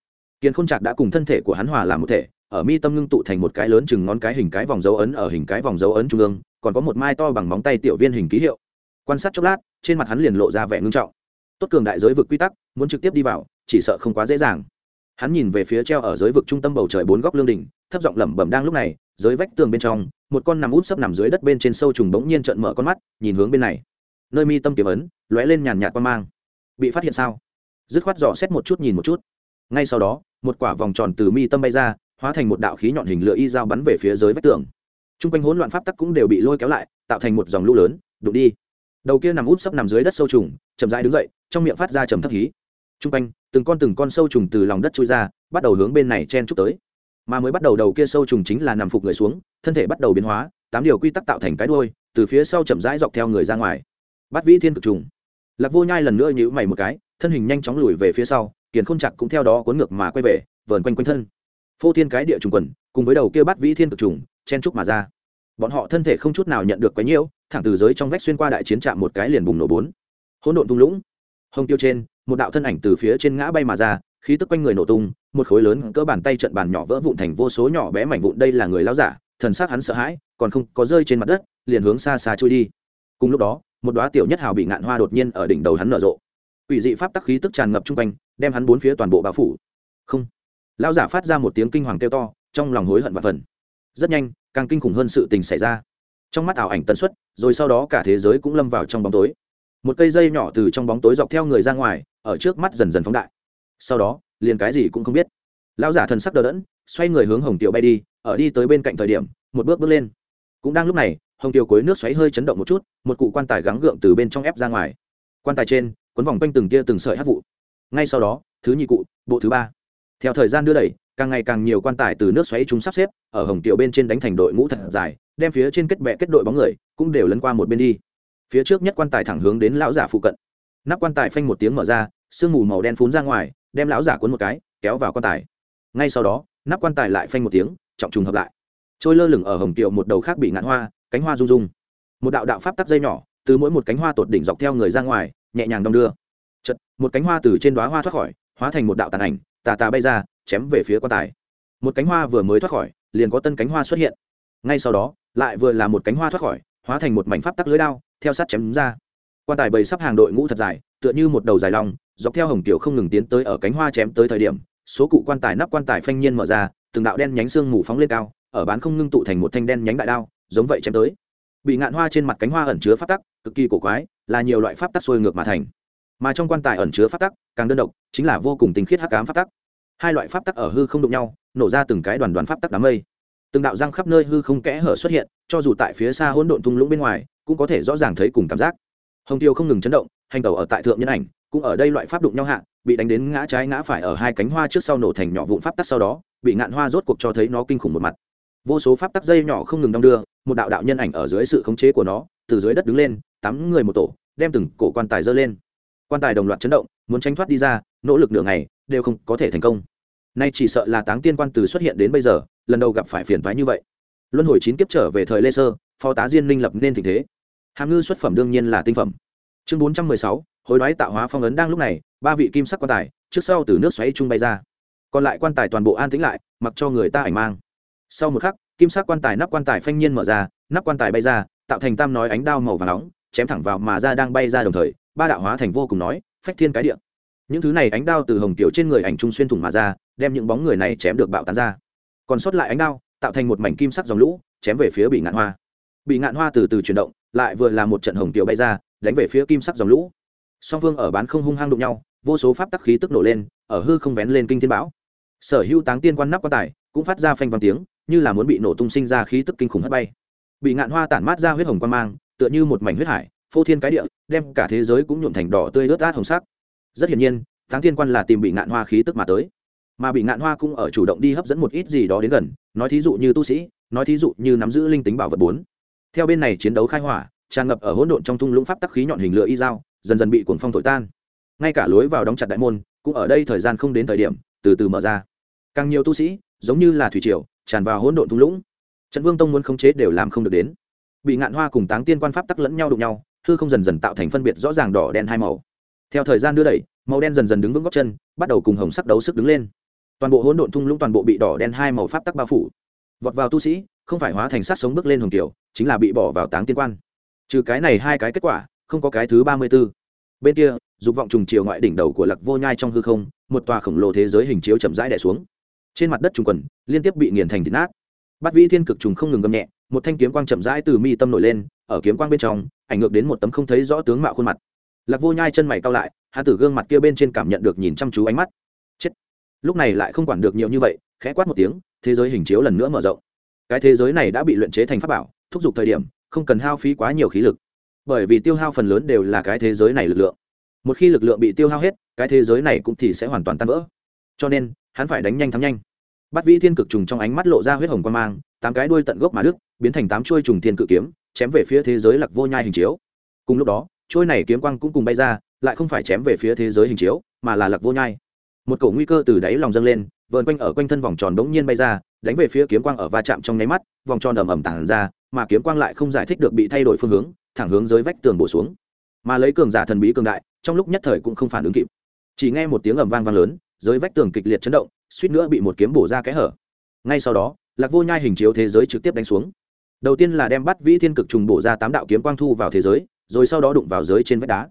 Kiến khôn trạc đã cùng thân thể của hắn hòa làm một thể, ở mi tâm ngưng tụ thành một cái lớn chừng ngón cái hình cái vòng dấu ấn ở hình cái vòng dấu ấn trung ương, còn có một mai to bằng móng tay tiểu viên hình ký hiệu. Quan sát chốc lát, trên mặt hắn liền lộ ra vẻ ngưng trọng. Tốt cường đại giới vực quy tắc, muốn trực tiếp đi vào, chỉ sợ không quá dễ dàng hắn nhìn về phía treo ở giới vực trung tâm bầu trời bốn góc lương đỉnh, thấp giọng lẩm bẩm đang lúc này dưới vách tường bên trong, một con nằm út sấp nằm dưới đất bên trên sâu trùng bỗng nhiên trợn mở con mắt, nhìn hướng bên này. Nơi mi tâm kiếm ấn, lóe lên nhàn nhạt qua mang. Bị phát hiện sao? Dứt khoát dò xét một chút nhìn một chút. Ngay sau đó, một quả vòng tròn từ mi tâm bay ra, hóa thành một đạo khí nhọn hình lửa y dao bắn về phía dưới vách tường. T r u n g quanh hỗn loạn pháp tắc cũng đều bị lôi kéo lại, tạo thành một dòng lũ lớn, đụng đi. Đầu kia nằm úp sấp nằm dưới đất sâu trùng, chậm rãi đứng dậy, trong miệng phát ra trầm thấp hí. T r u n g quanh từng con từng con sâu trùng từ lòng đất trôi ra, bắt đầu hướng bên này chen chúc tới. Mà mới bắt đầu đầu kia sâu trùng chính là nằm phục người xuống, thân thể bắt đầu biến hóa, tám điều quy tắc tạo thành cái đôi từ phía sau chậm rãi dọc theo người ra ngoài. Bắt vĩ thiên cực trùng. Lạc vô nhai lần nữa nhữ mày một cái, thân hình nhanh chóng lùi về phía sau, kiền khôn chặt cũng theo đó cuốn ngược mà quay về, vờn quanh quanh thân. Phô thiên cái địa trùng quần, cùng với đầu kia bắt vĩ thiên cực trùng, chen trúc mà ra. Bọn họ thân thể không chút nào nhận được quấy nhiễu, thẳng từ giới trong vách xuyên qua đại chiến trạm một cái liền bùng nổ bốn. Hỗn độn tung lũng. Hông tiêu trên một đạo thân ảnh từ phía trên ngã bay mà ra, khí tức quanh người nổ tung, một khối lớn cỡ bàn tay trận bàn nhỏ vỡ vụn thành vô số nhỏ bé mảnh vụn, đây là người lao giả, thần sắc hắn sợ hãi, còn không có rơi trên mặt đất, liền hướng xa xa trôi đi. Cùng lúc đó, một đoá tiểu nhất hào bị ngạn hoa đột nhiên ở đỉnh đầu hắn nở rộ. Ủy dị pháp tắc khí tức tràn ngập chung quanh, đem hắn bốn phía toàn bộ bao phủ. Không. Lao giả phát ra một tiếng kinh hoàng kêu to, trong lòng hối hận và phần rất nhanh, càng kinh khủng hơn sự tình xảy ra. Trong mắt ảo ảnh tần suất, rồi sau đó cả thế giới cũng lâm vào trong bóng tối. Một cây dây nhỏ từ trong bóng tối dọc theo người ra ngoài ở trước mắt dần dần phóng đại. Sau đó, liền cái gì cũng không biết. Lão giả thần sắc đờ đẫn, xoay người hướng hồng tiểu bay đi, ở đi tới bên cạnh thời điểm, một bước bước lên. Cũng đang lúc này, hồng tiểu cuối nước xoáy hơi chấn động một chút, một cụ quan tài gắng gượng từ bên trong ép ra ngoài. Quan tài trên quấn vòng quanh từng tia từng sợi hát vụ. Ngay sau đó, thứ nhị cụ, bộ thứ ba. Theo thời gian đưa đẩy, càng ngày càng nhiều quan tài từ nước xoáy chúng sắp xếp ở hồng tiểu bên trên đánh thành đội ngũ thật dài, đem phía trên kết bệ kết đội bóng người cũng đều lấn qua một bên đi. Phía trước nhất quan tài thẳng hướng đến lão giả phụ cận. Nắp quan tài phanh một tiếng mở ra sương mù màu đen phun ra ngoài, đem lão giả cuốn một cái, kéo vào quan tài. Ngay sau đó, nắp quan tài lại phanh một tiếng, trọng trùng hợp lại. Trôi lơ lửng ở hồng kiệu một đầu khác bị ngạn hoa, cánh hoa rung rung. Một đạo đạo pháp tắc dây nhỏ, từ mỗi một cánh hoa tột đỉnh dọc theo người ra ngoài, nhẹ nhàng đong đưa. Chật một cánh hoa từ trên đoá hoa thoát khỏi, hóa thành một đạo tàn ảnh, tà tà bay ra, chém về phía quan tài. Một cánh hoa vừa mới thoát khỏi, liền có tân cánh hoa xuất hiện. Ngay sau đó, lại vừa là một cánh hoa thoát khỏi, hóa thành một mảnh pháp tắc lưới đao, theo sát chém ra. Quan tài bầy sắp hàng đội ngũ thật dài, tựa như một đầu dài lòng dọc theo hồng tiểu không ngừng tiến tới ở cánh hoa chém tới thời điểm, số cụ quan tài nắp quan tài phanh nhiên mở ra, từng đạo đen nhánh xương mù phóng lên cao, ở bán không ngưng tụ thành một thanh đen nhánh đại đao, giống vậy chém tới. Bị ngạn hoa trên mặt cánh hoa ẩn chứa pháp tắc, cực kỳ cổ quái, là nhiều loại pháp tắc xuôi ngược mà thành. Mà trong quan tài ẩn chứa pháp tắc, càng đơn độc, chính là vô cùng tinh khiết hắc ám pháp tắc. Hai loại pháp tắc ở hư không đụng nhau, nổ ra từng cái đoàn đoàn pháp tắc đám mây. Từng đạo răng khắp nơi hư không kẽ hở xuất hiện, cho dù tại phía xa hỗn độn thung lũng bên ngoài, cũng có thể rõ ràng thấy cùng cảm giác. Hồng tiêu không ngừng chấn động, hành tẩu ở tại thượng nhân ảnh cũng ở đây loại pháp đụng nhau hạ, bị đánh đến ngã trái ngã phải ở hai cánh hoa trước sau nổ thành nhỏ vụn pháp tắc sau đó, bị ngạn hoa rốt cuộc cho thấy nó kinh khủng một mặt. Vô số pháp tắc dây nhỏ không ngừng đong đưa, một đạo đạo nhân ảnh ở dưới sự khống chế của nó, từ dưới đất đứng lên, tám người một tổ, đem từng cổ quan tài dơ lên. Quan tài đồng loạt chấn động, muốn tránh thoát đi ra, nỗ lực nửa ngày, đều không có thể thành công. Nay chỉ sợ là táng tiên quan từ xuất hiện đến bây giờ, lần đầu gặp phải phiền thoái như vậy. Luân hồi chín kiếp trở về thời lê sơ, phó tá diên minh lập nên tình thế. Hàm ngư xuất phẩm đương nhiên là tinh phẩm. Chương bốn trăm mười sáu hối đoái tạo hóa phong ấn đang lúc này, ba vị kim sắc quan tài trước sau từ nước xoáy chung bay ra. Còn lại quan tài toàn bộ an tĩnh lại, mặc cho người ta ảnh mang. Sau một khắc, kim sắc quan tài nắp quan tài phanh nhiên mở ra, nắp quan tài bay ra, tạo thành tam nói ánh đao màu và nóng, chém thẳng vào mà ra đang bay ra đồng thời, ba đạo hóa thành vô cùng nói, phách thiên cái điện những thứ này ánh đao từ hồng tiểu trên người ảnh trung xuyên thủng mà ra, đem những bóng người này chém được bạo tán ra. Còn sót lại ánh đao, tạo thành một mảnh kim sắc dòng lũ, chém về phía bị ngạn hoa. Bị ngạn hoa từ từ chuyển động, lại vừa là một trận hồng tiểu bay ra, đánh về phía kim sắc dòng lũ song phương ở bán không hung hăng đụng nhau, vô số pháp tắc khí tức nổ lên, ở hư không vén lên kinh thiên bão. Sở hữu táng tiên quan nắp quan tài cũng phát ra phanh vang tiếng, như là muốn bị nổ tung sinh ra khí tức kinh khủng hất bay. Bị ngạn hoa tản mát ra huyết hồng quan mang, tựa như một mảnh huyết hải, phô thiên cái địa, đem cả thế giới cũng nhuộm thành đỏ tươi ướt át hồng sắc. Rất hiển nhiên, táng tiên quan là tìm bị ngạn hoa khí tức mà tới. Mà bị ngạn hoa cũng ở chủ động đi hấp dẫn một ít gì đó đến gần, nói thí dụ như tu sĩ, nói thí dụ như nắm giữ linh tính bảo vật bốn. Theo bên này chiến đấu khai hỏa, tràn ngập ở hỗn độn trong thung lũng pháp tắc khí nhọn hình lửa y dao dần dần bị cuồng phong thổi tan. Ngay cả lối vào đóng chặt đại môn, cũng ở đây thời gian không đến thời điểm, từ từ mở ra. Càng nhiều tu sĩ, giống như là thủy triều, tràn vào hỗn độn thung lũng. Trận vương tông muốn khống chế đều làm không được đến. Bị ngạn hoa cùng táng tiên quan pháp tắc lẫn nhau đụng nhau, hư không dần dần tạo thành phân biệt rõ ràng đỏ đen hai màu. Theo thời gian đưa đẩy, màu đen dần dần đứng vững góc chân, bắt đầu cùng hồng sắc đấu sức đứng lên. Toàn bộ hỗn độn thung lũng toàn bộ bị đỏ đen hai màu pháp tắc bao phủ. Vọt vào tu sĩ, không phải hóa thành sát sống bước lên hồng tiểu chính là bị bỏ vào táng tiên quan. Trừ cái này hai cái kết quả không có cái thứ ba mươi b ố bên kia, dục vọng trùng chiều ngoại đỉnh đầu của lạc vô nhai trong hư không, một tòa khổng lồ thế giới hình chiếu chậm rãi đẻ xuống. Trên mặt đất trùng quần, liên tiếp bị nghiền thành thịt nát. Bắt vĩ thiên cực trùng không ngừng gầm nhẹ, một thanh kiếm quang chậm rãi từ mi tâm nổi lên, ở kiếm quang bên trong, ảnh ngược đến một tấm không thấy rõ tướng mạo khuôn mặt. Lạc vô nhai chân mày cao lại hạ tử gương mặt kia bên trên cảm nhận được nhìn chăm chú ánh mắt. Chết! Lúc này lại không quản được nhiều như vậy, khẽ quát một tiếng, thế giới hình chiếu lần nữa mở rộng. Cái thế giới này đã bị luyện chế thành pháp bảo, thúc giục thời điểm, không cần hao phí quá nhiều khí lực bởi vì tiêu hao phần lớn đều là cái thế giới này lực lượng. Một khi lực lượng bị tiêu hao hết, cái thế giới này cũng thì sẽ hoàn toàn tan vỡ. Cho nên, hắn phải đánh nhanh thắng nhanh. Bắt vĩ thiên cực trùng trong ánh mắt lộ ra huyết hồng quan mang, tám cái đuôi tận gốc mà đức biến thành tám chuôi trùng thiên cự kiếm, chém về phía thế giới lạc vô nhai hình chiếu. Cùng lúc đó, chuôi này kiếm quang cũng cùng bay ra, lại không phải chém về phía thế giới hình chiếu, mà là lạc vô nhai. Một cổ nguy cơ từ đáy lòng dâng lên, vờn quanh ở quanh thân vòng tròn đống nhiên bay ra, đánh về phía kiếm quang ở va chạm trong nháy mắt, vòng tròn ầm ầm tản ra, mà kiếm quang lại không giải thích được bị thay đổi phương hướng thẳng hướng dưới vách tường bổ xuống. Mà lấy cường giả thần bí cường đại, trong lúc nhất thời cũng không phản ứng kịp. Chỉ nghe một tiếng ầm vang vang lớn dưới vách tường kịch liệt chấn động, suýt nữa bị một kiếm bổ ra kẽ hở. Ngay sau đó, lạc vô nhai hình chiếu thế giới trực tiếp đánh xuống. Đầu tiên là đem bắt vĩ thiên cực trùng bổ ra tám đạo kiếm quang thu vào thế giới, rồi sau đó đụng vào giới trên vách đá.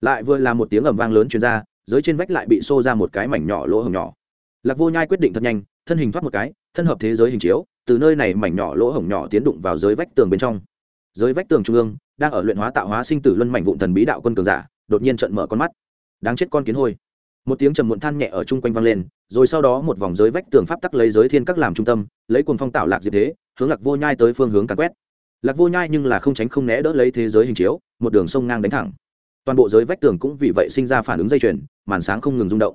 Lại vừa là một tiếng ầm vang lớn truyền ra, giới trên vách lại bị xô ra một cái mảnh nhỏ lỗ hổng nhỏ. Lạc vô nhai quyết định thật nhanh, thân hình thoát một cái, thân hợp thế giới hình chiếu, từ nơi này mảnh nhỏ lỗ hổng nhỏ tiến đụng vào giới vách tường bên trong. Giới vách tường trung ương đang ở luyện hóa tạo hóa sinh tử luân mảnh vụn thần bí đạo quân cường giả, đột nhiên trận mở con mắt. Đáng chết con kiến hôi. Một tiếng trầm muộn than nhẹ ở chung quanh vang lên, rồi sau đó một vòng giới vách tường pháp tắc lấy giới thiên các làm trung tâm, lấy cuồng phong tạo lạc diệt thế, hướng lạc vô nhai tới phương hướng càn quét. Lạc vô nhai nhưng là không tránh không né đỡ lấy thế giới hình chiếu, một đường sông ngang đánh thẳng. Toàn bộ giới vách tường cũng vì vậy sinh ra phản ứng dây chuyền, màn sáng không ngừng rung động.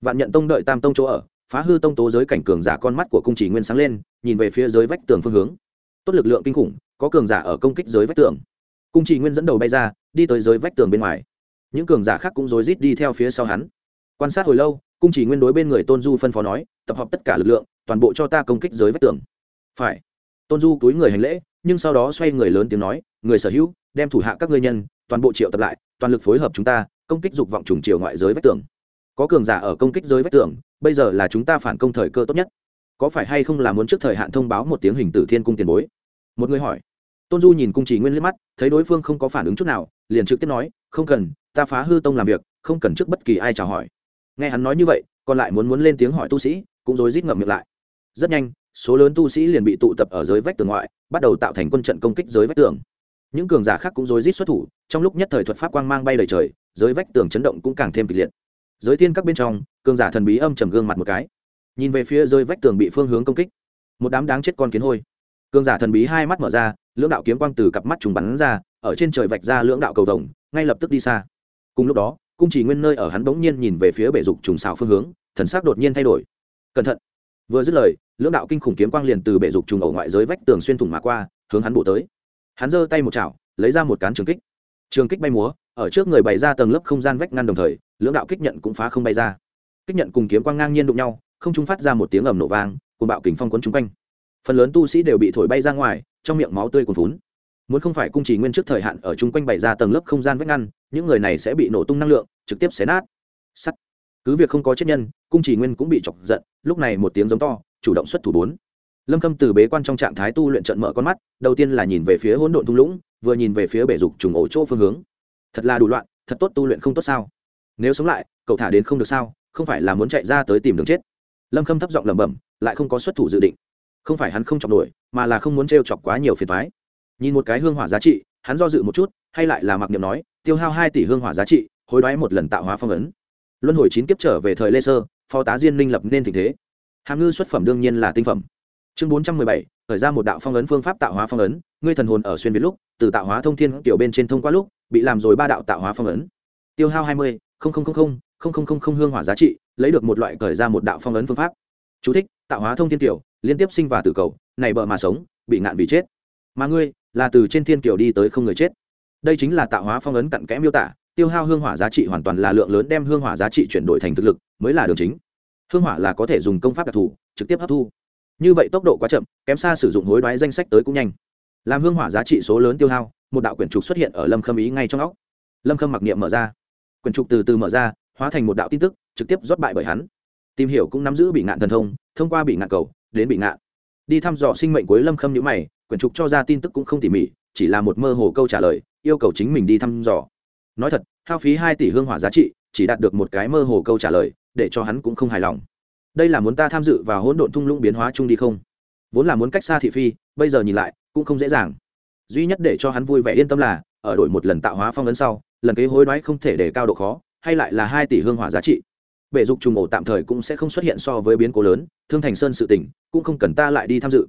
Vạn nhận tông đợi tam tông chỗ ở, phá hư tông tố giới cảnh cường giả con mắt của cung chỉ nguyên sáng lên, nhìn về phía giới vách tường phương hướng. Tốt lực lượng kinh khủng, có cường giả ở công kích giới vách tường cung chỉ nguyên dẫn đầu bay ra, đi tới giới vách tường bên ngoài. Những cường giả khác cũng rối rít đi theo phía sau hắn. Quan sát hồi lâu, cung chỉ nguyên đối bên người tôn du phân phó nói, tập hợp tất cả lực lượng, toàn bộ cho ta công kích giới vách tường. Phải. Tôn du túi người hành lễ, nhưng sau đó xoay người lớn tiếng nói, người sở hữu, đem thủ hạ các ngươi nhân, toàn bộ triệu tập lại, toàn lực phối hợp chúng ta, công kích dục vọng trùng chiều ngoại giới vách tường. Có cường giả ở công kích giới vách tường, bây giờ là chúng ta phản công thời cơ tốt nhất. Có phải hay không là muốn trước thời hạn thông báo một tiếng hình tử thiên cung tiền bối? Một người hỏi tôn du nhìn cung chỉ nguyên liếc mắt, thấy đối phương không có phản ứng chút nào, liền trực tiếp nói, không cần, ta phá hư tông làm việc, không cần trước bất kỳ ai chào hỏi. Nghe hắn nói như vậy, còn lại muốn muốn lên tiếng hỏi tu sĩ, cũng rối rít ngậm miệng lại. Rất nhanh, số lớn tu sĩ liền bị tụ tập ở dưới vách tường ngoại, bắt đầu tạo thành quân trận công kích dưới vách tường. Những cường giả khác cũng rối rít xuất thủ, trong lúc nhất thời thuật pháp quang mang bay đầy trời dưới vách tường chấn động cũng càng thêm kịch liệt. Giới thiên các bên trong, cường giả thần bí âm trầm gương mặt một cái. Nhìn về phía dưới vách tường bị phương hướng công kích, một đám đáng chết con kiến hôi. Cường giả thần bí hai mắt mở ra lưỡng đạo kiếm quang từ cặp mắt trùng bắn ra, ở trên trời vạch ra lưỡng đạo cầu vồng, ngay lập tức đi xa. Cùng lúc đó, cung chỉ nguyên nơi ở hắn bỗng nhiên nhìn về phía bể dục trùng xào phương hướng, thần sắc đột nhiên thay đổi. Cẩn thận! Vừa dứt lời, lưỡng đạo kinh khủng kiếm quang liền từ bể dục trùng ở ngoại giới vách tường xuyên thủng mà qua, hướng hắn bổ tới. Hắn giơ tay một chảo, lấy ra một cán trường kích. Trường kích bay múa, ở trước người bày ra tầng lớp không gian vách ngăn đồng thời, lưỡng đạo kích nhận cũng phá không bay ra. Kích nhận cùng kiếm quang ngang nhiên đụng nhau, không trung phát ra một tiếng ầm nổ vang cùng bạo kình phong quấn chung quanh. Phần lớn tu sĩ đều bị thổi bay ra ngoài trong miệng máu tươi cuồn vún muốn không phải cung trì nguyên trước thời hạn ở chung quanh bày ra tầng lớp không gian vách ngăn, những người này sẽ bị nổ tung năng lượng, trực tiếp xé nát. Sắt. Cứ việc không có chết nhân, cung trì nguyên cũng bị chọc giận, lúc này một tiếng giống to, chủ động xuất thủ bốn. Lâm khâm từ bế quan trong trạng thái tu luyện trận mở con mắt, đầu tiên là nhìn về phía hỗn độn thung lũng, vừa nhìn về phía bể dục trùng ổ chỗ phương hướng. Thật là đủ loạn, thật tốt tu luyện không tốt sao? Nếu sống lại, cậu thả đến không được sao? Không phải là muốn chạy ra tới tìm đường chết. Lâm khâm thấp giọng lẩm bẩm, lại không có xuất thủ dự định không phải hắn không chọc nổi mà là không muốn t chọc quá nhiều phiền thoái nhìn một cái hương hỏa giá trị hắn do dự một chút hay lại là mặc niệm nói tiêu hao hai tỷ hương hỏa giá trị hối đoái một lần tạo hóa phong ấn. Luân hồi chín kiếp trở về thời lê sơ phó tá diên minh lập nên tình thế. Hàm ngư xuất phẩm đương nhiên là tinh phẩm. Chương bốn trăm mười bảy thời ra một đạo phong ấn phương pháp tạo hóa phong ấn ngươi thần hồn ở xuyên việt lúc từ tạo hóa thông thiên tiểu bên trên thông qua lúc bị làm rồi ba đạo tạo hóa phong ấn. Tiêu hao hai mươi hương hỏa giá trị lấy được một loại cởi ra một đạo phong ấn phương pháp. Chú thích, tạo hóa thông thiên tiểu liên tiếp sinh và tử cầu, này bợ mà sống, bị ngạn vì chết. Mà ngươi, là từ trên thiên kiều đi tới không người chết. Đây chính là tạo hóa phong ấn cặn kẽ miêu tả, tiêu hao hương hỏa giá trị hoàn toàn là lượng lớn đem hương hỏa giá trị chuyển đổi thành thực lực, mới là đường chính. Hương hỏa là có thể dùng công pháp đặc thù, trực tiếp hấp thu. Như vậy tốc độ quá chậm, kém xa sử dụng hối đoái danh sách tới cũng nhanh. Làm hương hỏa giá trị số lớn tiêu hao, một đạo quyển trục xuất hiện ở lâm khâm ý ngay trong óc. Lâm khâm mặc niệm mở ra. Quyển trục từ từ mở ra, hóa thành một đạo tin tức, trực tiếp rót bại bởi hắn. Tìm hiểu cũng nắm giữ bị ngạn thần thông thông qua bị ngạn cầu đến bị ngạn. Đi thăm dò sinh mệnh cuối lâm khâm nhữ mày, quyển trục cho ra tin tức cũng không tỉ mỉ, chỉ là một mơ hồ câu trả lời, yêu cầu chính mình đi thăm dò. Nói thật, hao phí hai tỷ hương hỏa giá trị, chỉ đạt được một cái mơ hồ câu trả lời, để cho hắn cũng không hài lòng. Đây là muốn ta tham dự vào hỗn độn thung lũng biến hóa chung đi không? Vốn là muốn cách xa thị phi, bây giờ nhìn lại, cũng không dễ dàng. Duy nhất để cho hắn vui vẻ yên tâm là, ở đổi một lần tạo hóa phong ấn sau, lần kế hối đoái không thể để cao độ khó, hay lại là hai tỷ hương hỏa giá trị bể dục trùng ổ tạm thời cũng sẽ không xuất hiện so với biến cố lớn, thương thành sơn sự tỉnh cũng không cần ta lại đi tham dự.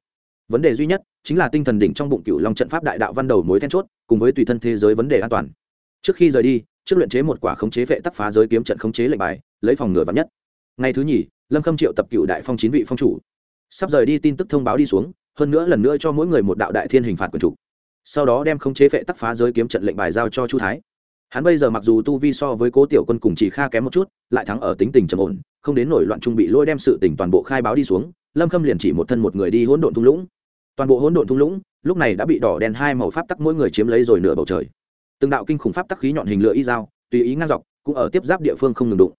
Vấn đề duy nhất chính là tinh thần đỉnh trong bụng cựu long trận pháp đại đạo văn đầu mối then chốt, cùng với tùy thân thế giới vấn đề an toàn. Trước khi rời đi, trước luyện chế một quả khống chế vệ tắc phá giới kiếm trận khống chế lệnh bài, lấy phòng ngừa vắn nhất. Ngày thứ nhì, lâm khâm triệu tập cựu đại phong chín vị phong chủ. Sắp rời đi tin tức thông báo đi xuống, hơn nữa lần nữa cho mỗi người một đạo đại thiên hình phạt quần chủ. Sau đó đem khống chế vệ tắc phá giới kiếm trận lệnh bài giao cho chu thái hắn bây giờ mặc dù tu vi so với cố tiểu quân cùng chỉ kha kém một chút, lại thắng ở tính tình trầm ổn, không đến nổi loạn trung bị lôi đem sự tình toàn bộ khai báo đi xuống, lâm khâm liền chỉ một thân một người đi hỗn độn thung lũng. Toàn bộ hỗn độn thung lũng, lúc này đã bị đỏ đen hai màu pháp tắc mỗi người chiếm lấy rồi nửa bầu trời. Từng đạo kinh khủng pháp tắc khí nhọn hình lửa y dao, tùy ý ngang dọc, cũng ở tiếp giáp địa phương không ngừng đụng.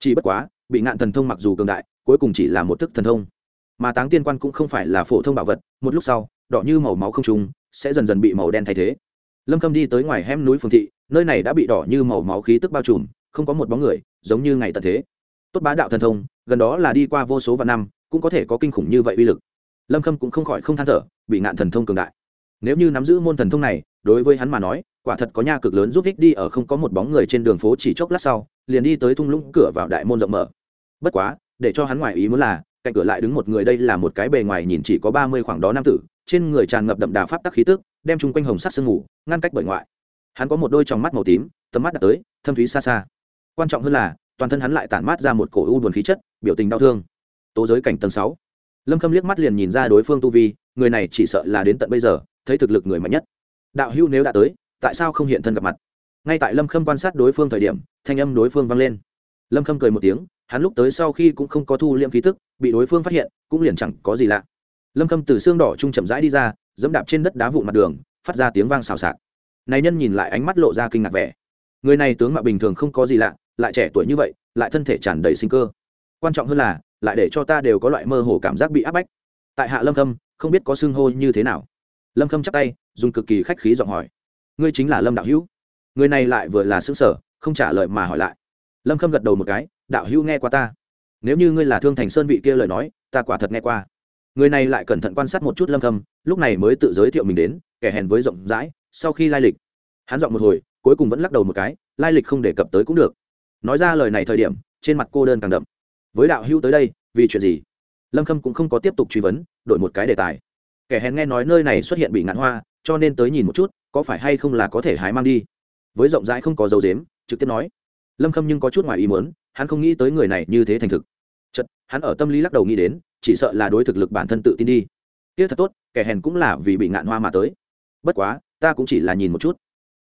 Chỉ bất quá, bị ngạn thần thông mặc dù cường đại, cuối cùng chỉ là một thức thần thông. Mà táng tiên quan cũng không phải là phổ thông bảo vật, một lúc sau, đỏ như màu máu không trùng, sẽ dần dần bị màu đen thay thế. Lâm khâm đi tới ngoài hẻm núi phường thị nơi này đã bị đỏ như màu máu khí tức bao trùm, không có một bóng người, giống như ngày tận thế. Tốt bá đạo thần thông, gần đó là đi qua vô số vạn năm, cũng có thể có kinh khủng như vậy uy lực. Lâm khâm cũng không khỏi không than thở, bị ngạn thần thông cường đại. Nếu như nắm giữ môn thần thông này, đối với hắn mà nói, quả thật có nha cực lớn giúp ích đi ở không có một bóng người trên đường phố chỉ chốc lát sau, liền đi tới thung lũng cửa vào đại môn rộng mở. Bất quá, để cho hắn ngoài ý muốn là, cạnh cửa lại đứng một người đây là một cái bề ngoài nhìn chỉ có ba mươi khoảng đó nam tử, trên người tràn ngập đậm đà pháp tắc khí tức, đem chung quanh hồng sắc sương ngủ ngăn cách bởi ngoại hắn có một đôi tròng mắt màu tím, tầm mắt đã tới, thâm thúy xa xa. Quan trọng hơn là, toàn thân hắn lại tản mát ra một cổ u buồn khí chất, biểu tình đau thương. Tố giới cảnh tầng sáu. Lâm khâm liếc mắt liền nhìn ra đối phương tu vi, người này chỉ sợ là đến tận bây giờ, thấy thực lực người mạnh nhất. Đạo hưu nếu đã tới, tại sao không hiện thân gặp mặt? Ngay tại lâm khâm quan sát đối phương thời điểm, thanh âm đối phương vang lên. Lâm khâm cười một tiếng, hắn lúc tới sau khi cũng không có thu liệm khí tức, bị đối phương phát hiện, cũng liền chẳng có gì lạ. Lâm khâm từ xương đỏ trung chậm rãi đi ra dẫm đạp trên đất đá vụn mặt đường, phát ra tiếng vang xào xạc này nhân nhìn lại ánh mắt lộ ra kinh ngạc vẻ. Người này tướng mạo bình thường không có gì lạ, lại trẻ tuổi như vậy, lại thân thể tràn đầy sinh cơ. Quan trọng hơn là, lại để cho ta đều có loại mơ hồ cảm giác bị áp bách. Tại hạ lâm khâm, không biết có xưng hô như thế nào. Lâm khâm chắp tay, dùng cực kỳ khách khí giọng hỏi. Ngươi chính là lâm đạo hữu. Người này lại vừa là xứng sở, không trả lời mà hỏi lại. Lâm khâm gật đầu một cái, đạo hữu nghe qua ta. Nếu như ngươi là thương thành sơn vị kia lời nói, ta quả thật nghe qua. Người này lại cẩn thận quan sát một chút lâm khâm, lúc này mới tự giới thiệu mình đến, kẻ hèn với rộng rãi sau khi lai lịch, hắn dọn một hồi, cuối cùng vẫn lắc đầu một cái, lai lịch không đề cập tới cũng được. Nói ra lời này thời điểm, trên mặt cô đơn càng đậm. Với đạo hữu tới đây, vì chuyện gì? Lâm khâm cũng không có tiếp tục truy vấn, đổi một cái đề tài. Kẻ hèn nghe nói nơi này xuất hiện bị ngạn hoa, cho nên tới nhìn một chút, có phải hay không là có thể hái mang đi. Với rộng rãi không có dấu dếm, trực tiếp nói. Lâm khâm nhưng có chút ngoài ý muốn, hắn không nghĩ tới người này như thế thành thực. Chật hắn ở tâm lý lắc đầu nghĩ đến, chỉ sợ là đối thực lực bản thân tự tin đi. Tiếc thật tốt, kẻ hèn cũng là vì bị ngạn hoa mà tới. Bất quá ta cũng chỉ là nhìn một chút.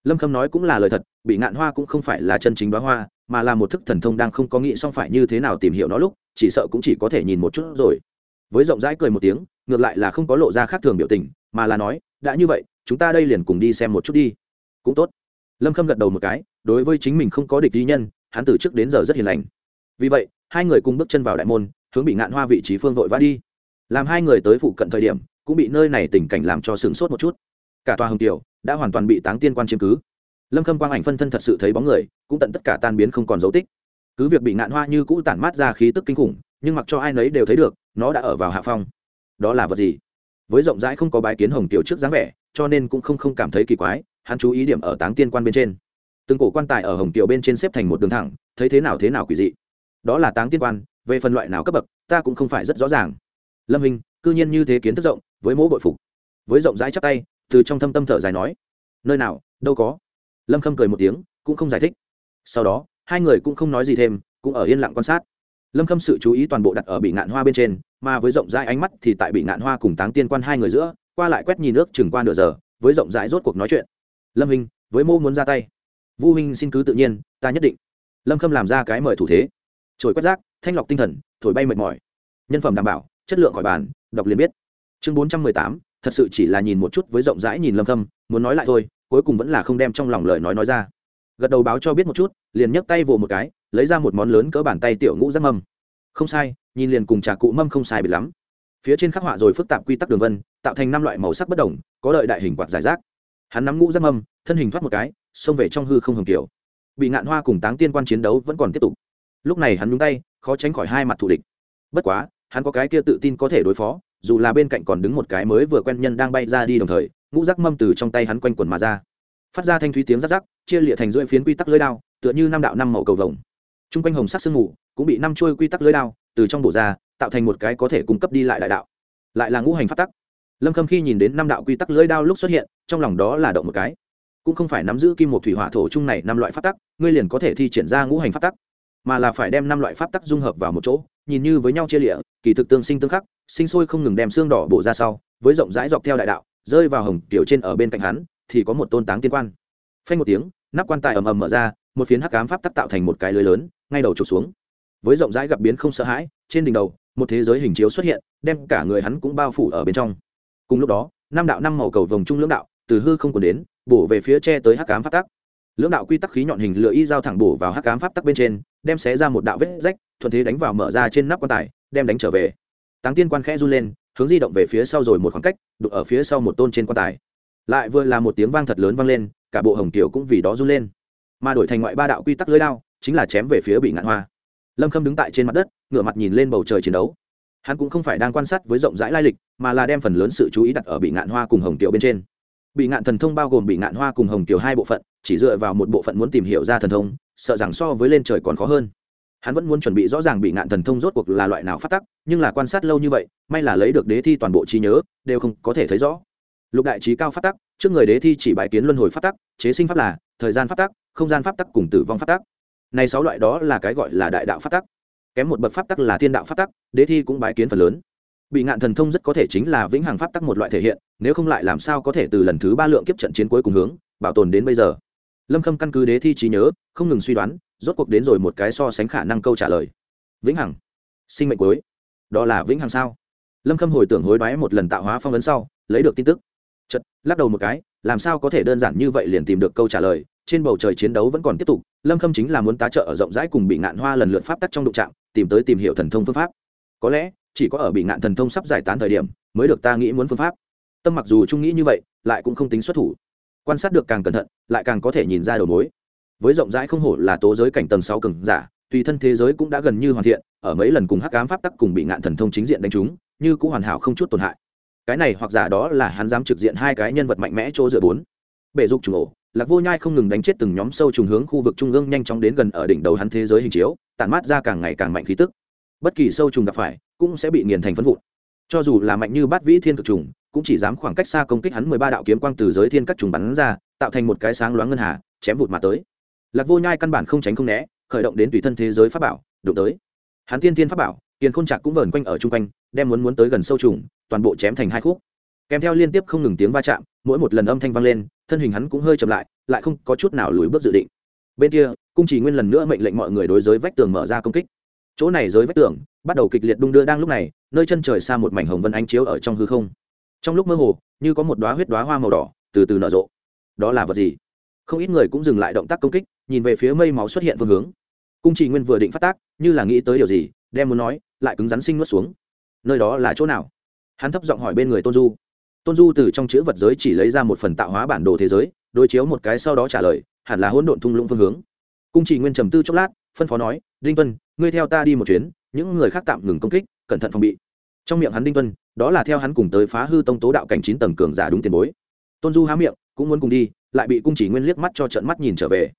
Lâm khâm nói cũng là lời thật, bị ngạn hoa cũng không phải là chân chính đoá hoa, mà là một thức thần thông đang không có nghĩ xong phải như thế nào tìm hiểu nó lúc, chỉ sợ cũng chỉ có thể nhìn một chút rồi. Với rộng rãi cười một tiếng, ngược lại là không có lộ ra khác thường biểu tình, mà là nói, đã như vậy, chúng ta đây liền cùng đi xem một chút đi. Cũng tốt. Lâm khâm gật đầu một cái, đối với chính mình không có địch lý nhân, hắn từ trước đến giờ rất hiền lành. Vì vậy, hai người cùng bước chân vào đại môn, hướng bị ngạn hoa vị trí phương vội vã đi. Làm hai người tới phụ cận thời điểm, cũng bị nơi này tình cảnh làm cho sửng sốt một chút cả tòa hồng tiểu đã hoàn toàn bị táng tiên quan chiếm cứ. Lâm khâm quang ảnh phân thân thật sự thấy bóng người, cũng tận tất cả tan biến không còn dấu tích. Cứ việc bị ngạn hoa như cũ tản mát ra khí tức kinh khủng, nhưng mặc cho ai nấy đều thấy được, nó đã ở vào hạ phong. Đó là vật gì? Với rộng rãi không có bái kiến hồng tiểu trước dáng vẻ, cho nên cũng không không cảm thấy kỳ quái, hắn chú ý điểm ở táng tiên quan bên trên. Từng cổ quan tài ở hồng tiểu bên trên xếp thành một đường thẳng, thấy thế nào thế nào quỷ dị. Đó là táng tiên quan, về phần loại nào cấp bậc, ta cũng không phải rất rõ ràng. Lâm hình cư nhiên như thế kiến thức rộng, với mỗ bội phục. Với rộng rãi chắc tay từ trong thâm tâm thở dài nói, nơi nào, đâu có. Lâm khâm cười một tiếng, cũng không giải thích. Sau đó, hai người cũng không nói gì thêm, cũng ở yên lặng quan sát. Lâm khâm sự chú ý toàn bộ đặt ở bị ngạn hoa bên trên, mà với rộng rãi ánh mắt thì tại bị ngạn hoa cùng táng tiên quan hai người giữa, qua lại quét nhìn nước chừng qua nửa giờ, với rộng rãi rốt cuộc nói chuyện. Lâm hình với mô muốn ra tay. Vu huynh xin cứ tự nhiên, ta nhất định. Lâm khâm làm ra cái mời thủ thế. Trồi quét rác, thanh lọc tinh thần, thổi bay mệt mỏi. Nhân phẩm đảm bảo, chất lượng khỏi bàn, đọc liền biết. Chương bốn trăm mười tám thật sự chỉ là nhìn một chút với rộng rãi nhìn lâm khâm, muốn nói lại thôi, cuối cùng vẫn là không đem trong lòng lời nói nói ra. Gật đầu báo cho biết một chút, liền nhấc tay vồ một cái, lấy ra một món lớn cỡ bàn tay tiểu ngũ rác mâm. Không sai, nhìn liền cùng trà cụ mâm không sai bị lắm. Phía trên khắc họa rồi phức tạp quy tắc đường vân, tạo thành năm loại màu sắc bất đồng, có đợi đại hình quạt giải rác. Hắn nắm ngũ rác mâm, thân hình thoát một cái, xông về trong hư không hồng kiểu. Bị ngạn hoa cùng táng tiên quan chiến đấu vẫn còn tiếp tục. Lúc này hắn nhúng tay, khó tránh khỏi hai mặt thù địch. Bất quá, hắn có cái kia tự tin có thể đối phó dù là bên cạnh còn đứng một cái mới vừa quen nhân đang bay ra đi đồng thời, ngũ rắc mâm từ trong tay hắn quanh quần mà ra. Phát ra thanh thúy tiếng rắc rắc, chia lịa thành rưỡi phiến quy tắc lưới đao, tựa như năm đạo năm màu cầu vồng. T r u n g quanh hồng sắc sương mù cũng bị năm trôi quy tắc lưới đao từ trong bộ ra, tạo thành một cái có thể cung cấp đi lại đại đạo. Lại là ngũ hành phát tắc. Lâm khâm khi nhìn đến năm đạo quy tắc lưới đao lúc xuất hiện, trong lòng đó là động một cái. Cũng không phải nắm giữ kim một thủy hỏa thổ chung này năm loại phát tắc, ngươi liền có thể thi triển ra ngũ hành phát tắc, mà là phải đem năm loại pháp tắc dung hợp vào một chỗ nhìn như với nhau chia lịa, kỳ thực tương sinh tương khắc, sinh sôi không ngừng đem xương đỏ bổ ra sau, với rộng rãi dọc theo đại đạo, rơi vào hồng tiểu trên ở bên cạnh hắn, thì có một tôn táng tiên quan. Phanh một tiếng, nắp quan tài ầm ầm mở ra, một phiến hắc ám pháp tắc tạo thành một cái lưới lớn, ngay đầu trục xuống. Với rộng rãi gặp biến không sợ hãi, trên đỉnh đầu, một thế giới hình chiếu xuất hiện, đem cả người hắn cũng bao phủ ở bên trong. Cùng lúc đó, năm đạo năm màu cầu vòng trung lưỡng đạo, từ hư không còn đến, bổ về phía che tới hắc cám pháp tắc. Lưỡng đạo quy tắc khí nhọn hình lửa y dao thẳng bổ vào hắc cám pháp tắc bên trên, đem xé ra một đạo vết rách thuận thế đánh vào mở ra trên nắp quan tài, đem đánh trở về. Táng tiên quan khẽ run lên, hướng di động về phía sau rồi một khoảng cách đục ở phía sau một tôn trên quan tài. Lại vừa là một tiếng vang thật lớn vang lên, cả bộ hồng kiều cũng vì đó run lên. Mà đổi thành ngoại ba đạo quy tắc lưới đao, chính là chém về phía bị ngạn hoa. Lâm khâm đứng tại trên mặt đất, ngửa mặt nhìn lên bầu trời chiến đấu. Hắn cũng không phải đang quan sát với rộng rãi lai lịch, mà là đem phần lớn sự chú ý đặt ở bị ngạn hoa cùng hồng kiều bên trên. Bị ngạn thần thông bao gồm bị ngạn hoa cùng hồng kiều hai bộ phận, chỉ dựa vào một bộ phận muốn tìm hiểu ra thần thông, sợ rằng so với lên trời còn khó hơn hắn vẫn muốn chuẩn bị rõ ràng bị ngạn thần thông rốt cuộc là loại nào phát tắc, nhưng là quan sát lâu như vậy, may là lấy được đế thi toàn bộ trí nhớ, đều không có thể thấy rõ. Lục đại trí cao phát tắc, trước người đế thi chỉ bãi kiến luân hồi phát tắc, chế sinh pháp là, thời gian phát tắc, không gian pháp tắc cùng tử vong phát tắc. Này sáu loại đó là cái gọi là đại đạo phát tắc. Kém một bậc pháp tắc là thiên đạo phát tắc, đế thi cũng bãi kiến phần lớn. Bị ngạn thần thông rất có thể chính là vĩnh hằng pháp tắc một loại thể hiện, nếu không lại làm sao có thể từ lần thứ ba lượng kiếp trận chiến cuối cùng hướng, bảo tồn đến bây giờ. Lâm khâm căn cứ đế thi trí nhớ, không ngừng suy đoán rốt cuộc đến rồi một cái so sánh khả năng câu trả lời. Vĩnh hằng. Sinh mệnh cuối. Đó là vĩnh hằng sao? Lâm khâm hồi tưởng hối đoái một lần tạo hóa phong ấn sau, lấy được tin tức. Chật lắc đầu một cái, làm sao có thể đơn giản như vậy liền tìm được câu trả lời, trên bầu trời chiến đấu vẫn còn tiếp tục, lâm khâm chính là muốn tá trợ ở rộng rãi cùng bị ngạn hoa lần lượt pháp tắc trong đụng trạm tìm tới tìm hiểu thần thông phương pháp. Có lẽ, chỉ có ở bị ngạn thần thông sắp giải tán thời điểm, mới được ta nghĩ muốn phương pháp. Tâm mặc dù trung nghĩ như vậy, lại cũng không tính xuất thủ. Quan sát được càng cẩn thận, lại càng có thể nhìn ra đầu mối với rộng rãi không hổ là tố giới cảnh tầng sáu cường giả, tùy thân thế giới cũng đã gần như hoàn thiện, ở mấy lần cùng hắc ám pháp tắc cùng bị ngạn thần thông chính diện đánh trúng, như cũng hoàn hảo không chút tổn hại. Cái này hoặc giả đó là hắn dám trực diện hai cái nhân vật mạnh mẽ chỗ dựa bốn. Bể dục trùng ổ, lạc vô nhai không ngừng đánh chết từng nhóm sâu trùng hướng khu vực trung ương nhanh chóng đến gần ở đỉnh đầu hắn thế giới hình chiếu, tản mát ra càng ngày càng mạnh khí tức. Bất kỳ sâu trùng gặp phải, cũng sẽ bị nghiền thành phấn vụn. Cho dù là mạnh như bát vĩ thiên cực trùng, cũng chỉ dám khoảng cách xa công kích hắn mười ba đạo kiếm quang từ giới thiên các trùng bắn ra, tạo thành một cái sáng loáng ngân hà, chém vụt mà tới lạc vô nhai căn bản không tránh không né, khởi động đến tùy thân thế giới pháp bảo, đụng tới. Hắn tiên thiên pháp bảo, tiền khôn trạc cũng vờn quanh ở chung quanh, đem muốn muốn tới gần sâu trùng, toàn bộ chém thành hai khúc. Kèm theo liên tiếp không ngừng tiếng va chạm, mỗi một lần âm thanh vang lên, thân hình hắn cũng hơi chậm lại lại không có chút nào lùi bước dự định. Bên kia, cung chỉ nguyên lần nữa mệnh lệnh mọi người đối giới vách tường mở ra công kích. Chỗ này giới vách tường, bắt đầu kịch liệt đung đưa đang lúc này, nơi chân trời xa một mảnh hồng vân ánh chiếu ở trong hư không. Trong lúc mơ hồ, như có một đoá huyết đoá hoa màu đỏ, từ từ nở rộ. Đó là vật gì? Không ít người cũng dừng lại động tác công kích nhìn về phía mây máu xuất hiện phương hướng. Cung chỉ nguyên vừa định phát tác, như là nghĩ tới điều gì, đem muốn nói, lại cứng rắn sinh nuốt xuống. Nơi đó là chỗ nào? Hắn thấp giọng hỏi bên người tôn du. Tôn du từ trong chữ vật giới chỉ lấy ra một phần tạo hóa bản đồ thế giới, đối chiếu một cái sau đó trả lời, hẳn là hỗn độn thung lũng phương hướng. Cung chỉ nguyên trầm tư chốc lát, phân phó nói, đinh tuân, ngươi theo ta đi một chuyến, những người khác tạm ngừng công kích, cẩn thận phòng bị. Trong miệng hắn đinh tuân, đó là theo hắn cùng tới phá hư tông tố đạo cảnh chín tầng cường giả đúng tiền bối. Tôn du há miệng, cũng muốn cùng đi, lại bị cung chỉ nguyên liếc mắt cho trận mắt nhìn trở về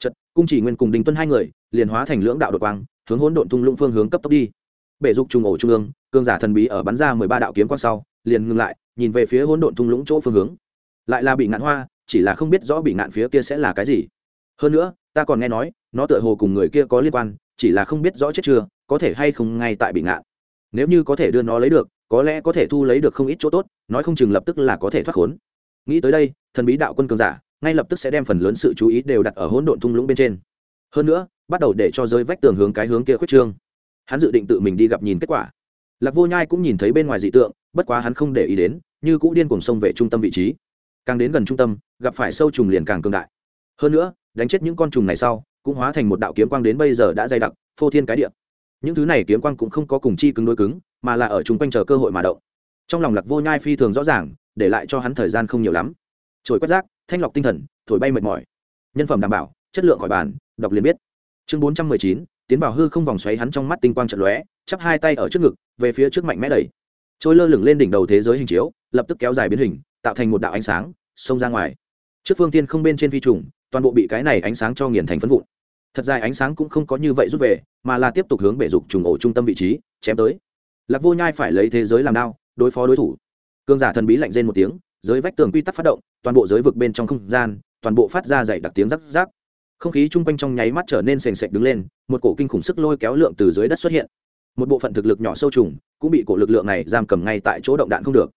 trận cung chỉ nguyên cùng đinh tuân hai người, liền hóa thành lưỡng đạo đột quang, hướng hỗn độn thung lũng phương hướng cấp tốc đi. Bể dục trùng ổ trung ương, cường giả thần bí ở bắn ra mười ba đạo kiếm quang sau, liền ngừng lại, nhìn về phía hỗn độn thung lũng chỗ phương hướng. Lại là bị ngạn hoa, chỉ là không biết rõ bị ngạn phía kia sẽ là cái gì. Hơn nữa, ta còn nghe nói, nó tựa hồ cùng người kia có liên quan, chỉ là không biết rõ chết chưa, có thể hay không ngay tại bị ngạn. Nếu như có thể đưa nó lấy được, có lẽ có thể thu lấy được không ít chỗ tốt, nói không chừng lập tức là có thể thoát khốn. Nghĩ tới đây, thần bí đạo quân cường giả ngay lập tức sẽ đem phần lớn sự chú ý đều đặt ở hỗn độn thung lũng bên trên. Hơn nữa, bắt đầu để cho giới vách tường hướng cái hướng kia khuyết trương. Hắn dự định tự mình đi gặp nhìn kết quả. Lạc vô nhai cũng nhìn thấy bên ngoài dị tượng, bất quá hắn không để ý đến, như cũ điên cuồng xông về trung tâm vị trí. Càng đến gần trung tâm, gặp phải sâu trùng liền càng cường đại. Hơn nữa, đánh chết những con trùng này sau, cũng hóa thành một đạo kiếm quang đến bây giờ đã dày đặc, phô thiên cái điệp những thứ này kiếm quang cũng không có cùng chi cứng đối cứng, mà là ở chung quanh chờ cơ hội mà động. Trong lòng lạc vô nhai phi thường rõ ràng, để lại cho hắn thời gian không nhiều lắm trồi quét rác, thanh lọc tinh thần, thổi bay mệt mỏi. Nhân phẩm đảm bảo, chất lượng khỏi bàn, đọc liền biết. Chương bốn trăm mười chín, tiến vào hư không vòng xoáy hắn trong mắt tinh quang trận lóe, chắp hai tay ở trước ngực, về phía trước mạnh mẽ đẩy. Trôi lơ lửng lên đỉnh đầu thế giới hình chiếu, lập tức kéo dài biến hình, tạo thành một đạo ánh sáng, xông ra ngoài. Trước phương tiên không bên trên phi trùng, toàn bộ bị cái này ánh sáng cho nghiền thành phân vụn. Thật dài ánh sáng cũng không có như vậy rút về, mà là tiếp tục hướng bể dục trùng ổ trung tâm vị trí, chém tới. Lạc vô nhai phải lấy thế giới làm đao, đối phó đối thủ. Cương giả thần bí lạnh rên một tiếng giới vách tường quy tắc phát động, toàn bộ giới vực bên trong không gian, toàn bộ phát ra dày đặc tiếng rắc rắc. Không khí chung quanh trong nháy mắt trở nên sền sệt đứng lên, một cổ kinh khủng sức lôi kéo lượng từ dưới đất xuất hiện. Một bộ phận thực lực nhỏ sâu trùng cũng bị cổ lực lượng này giam cầm ngay tại chỗ động đạn không được.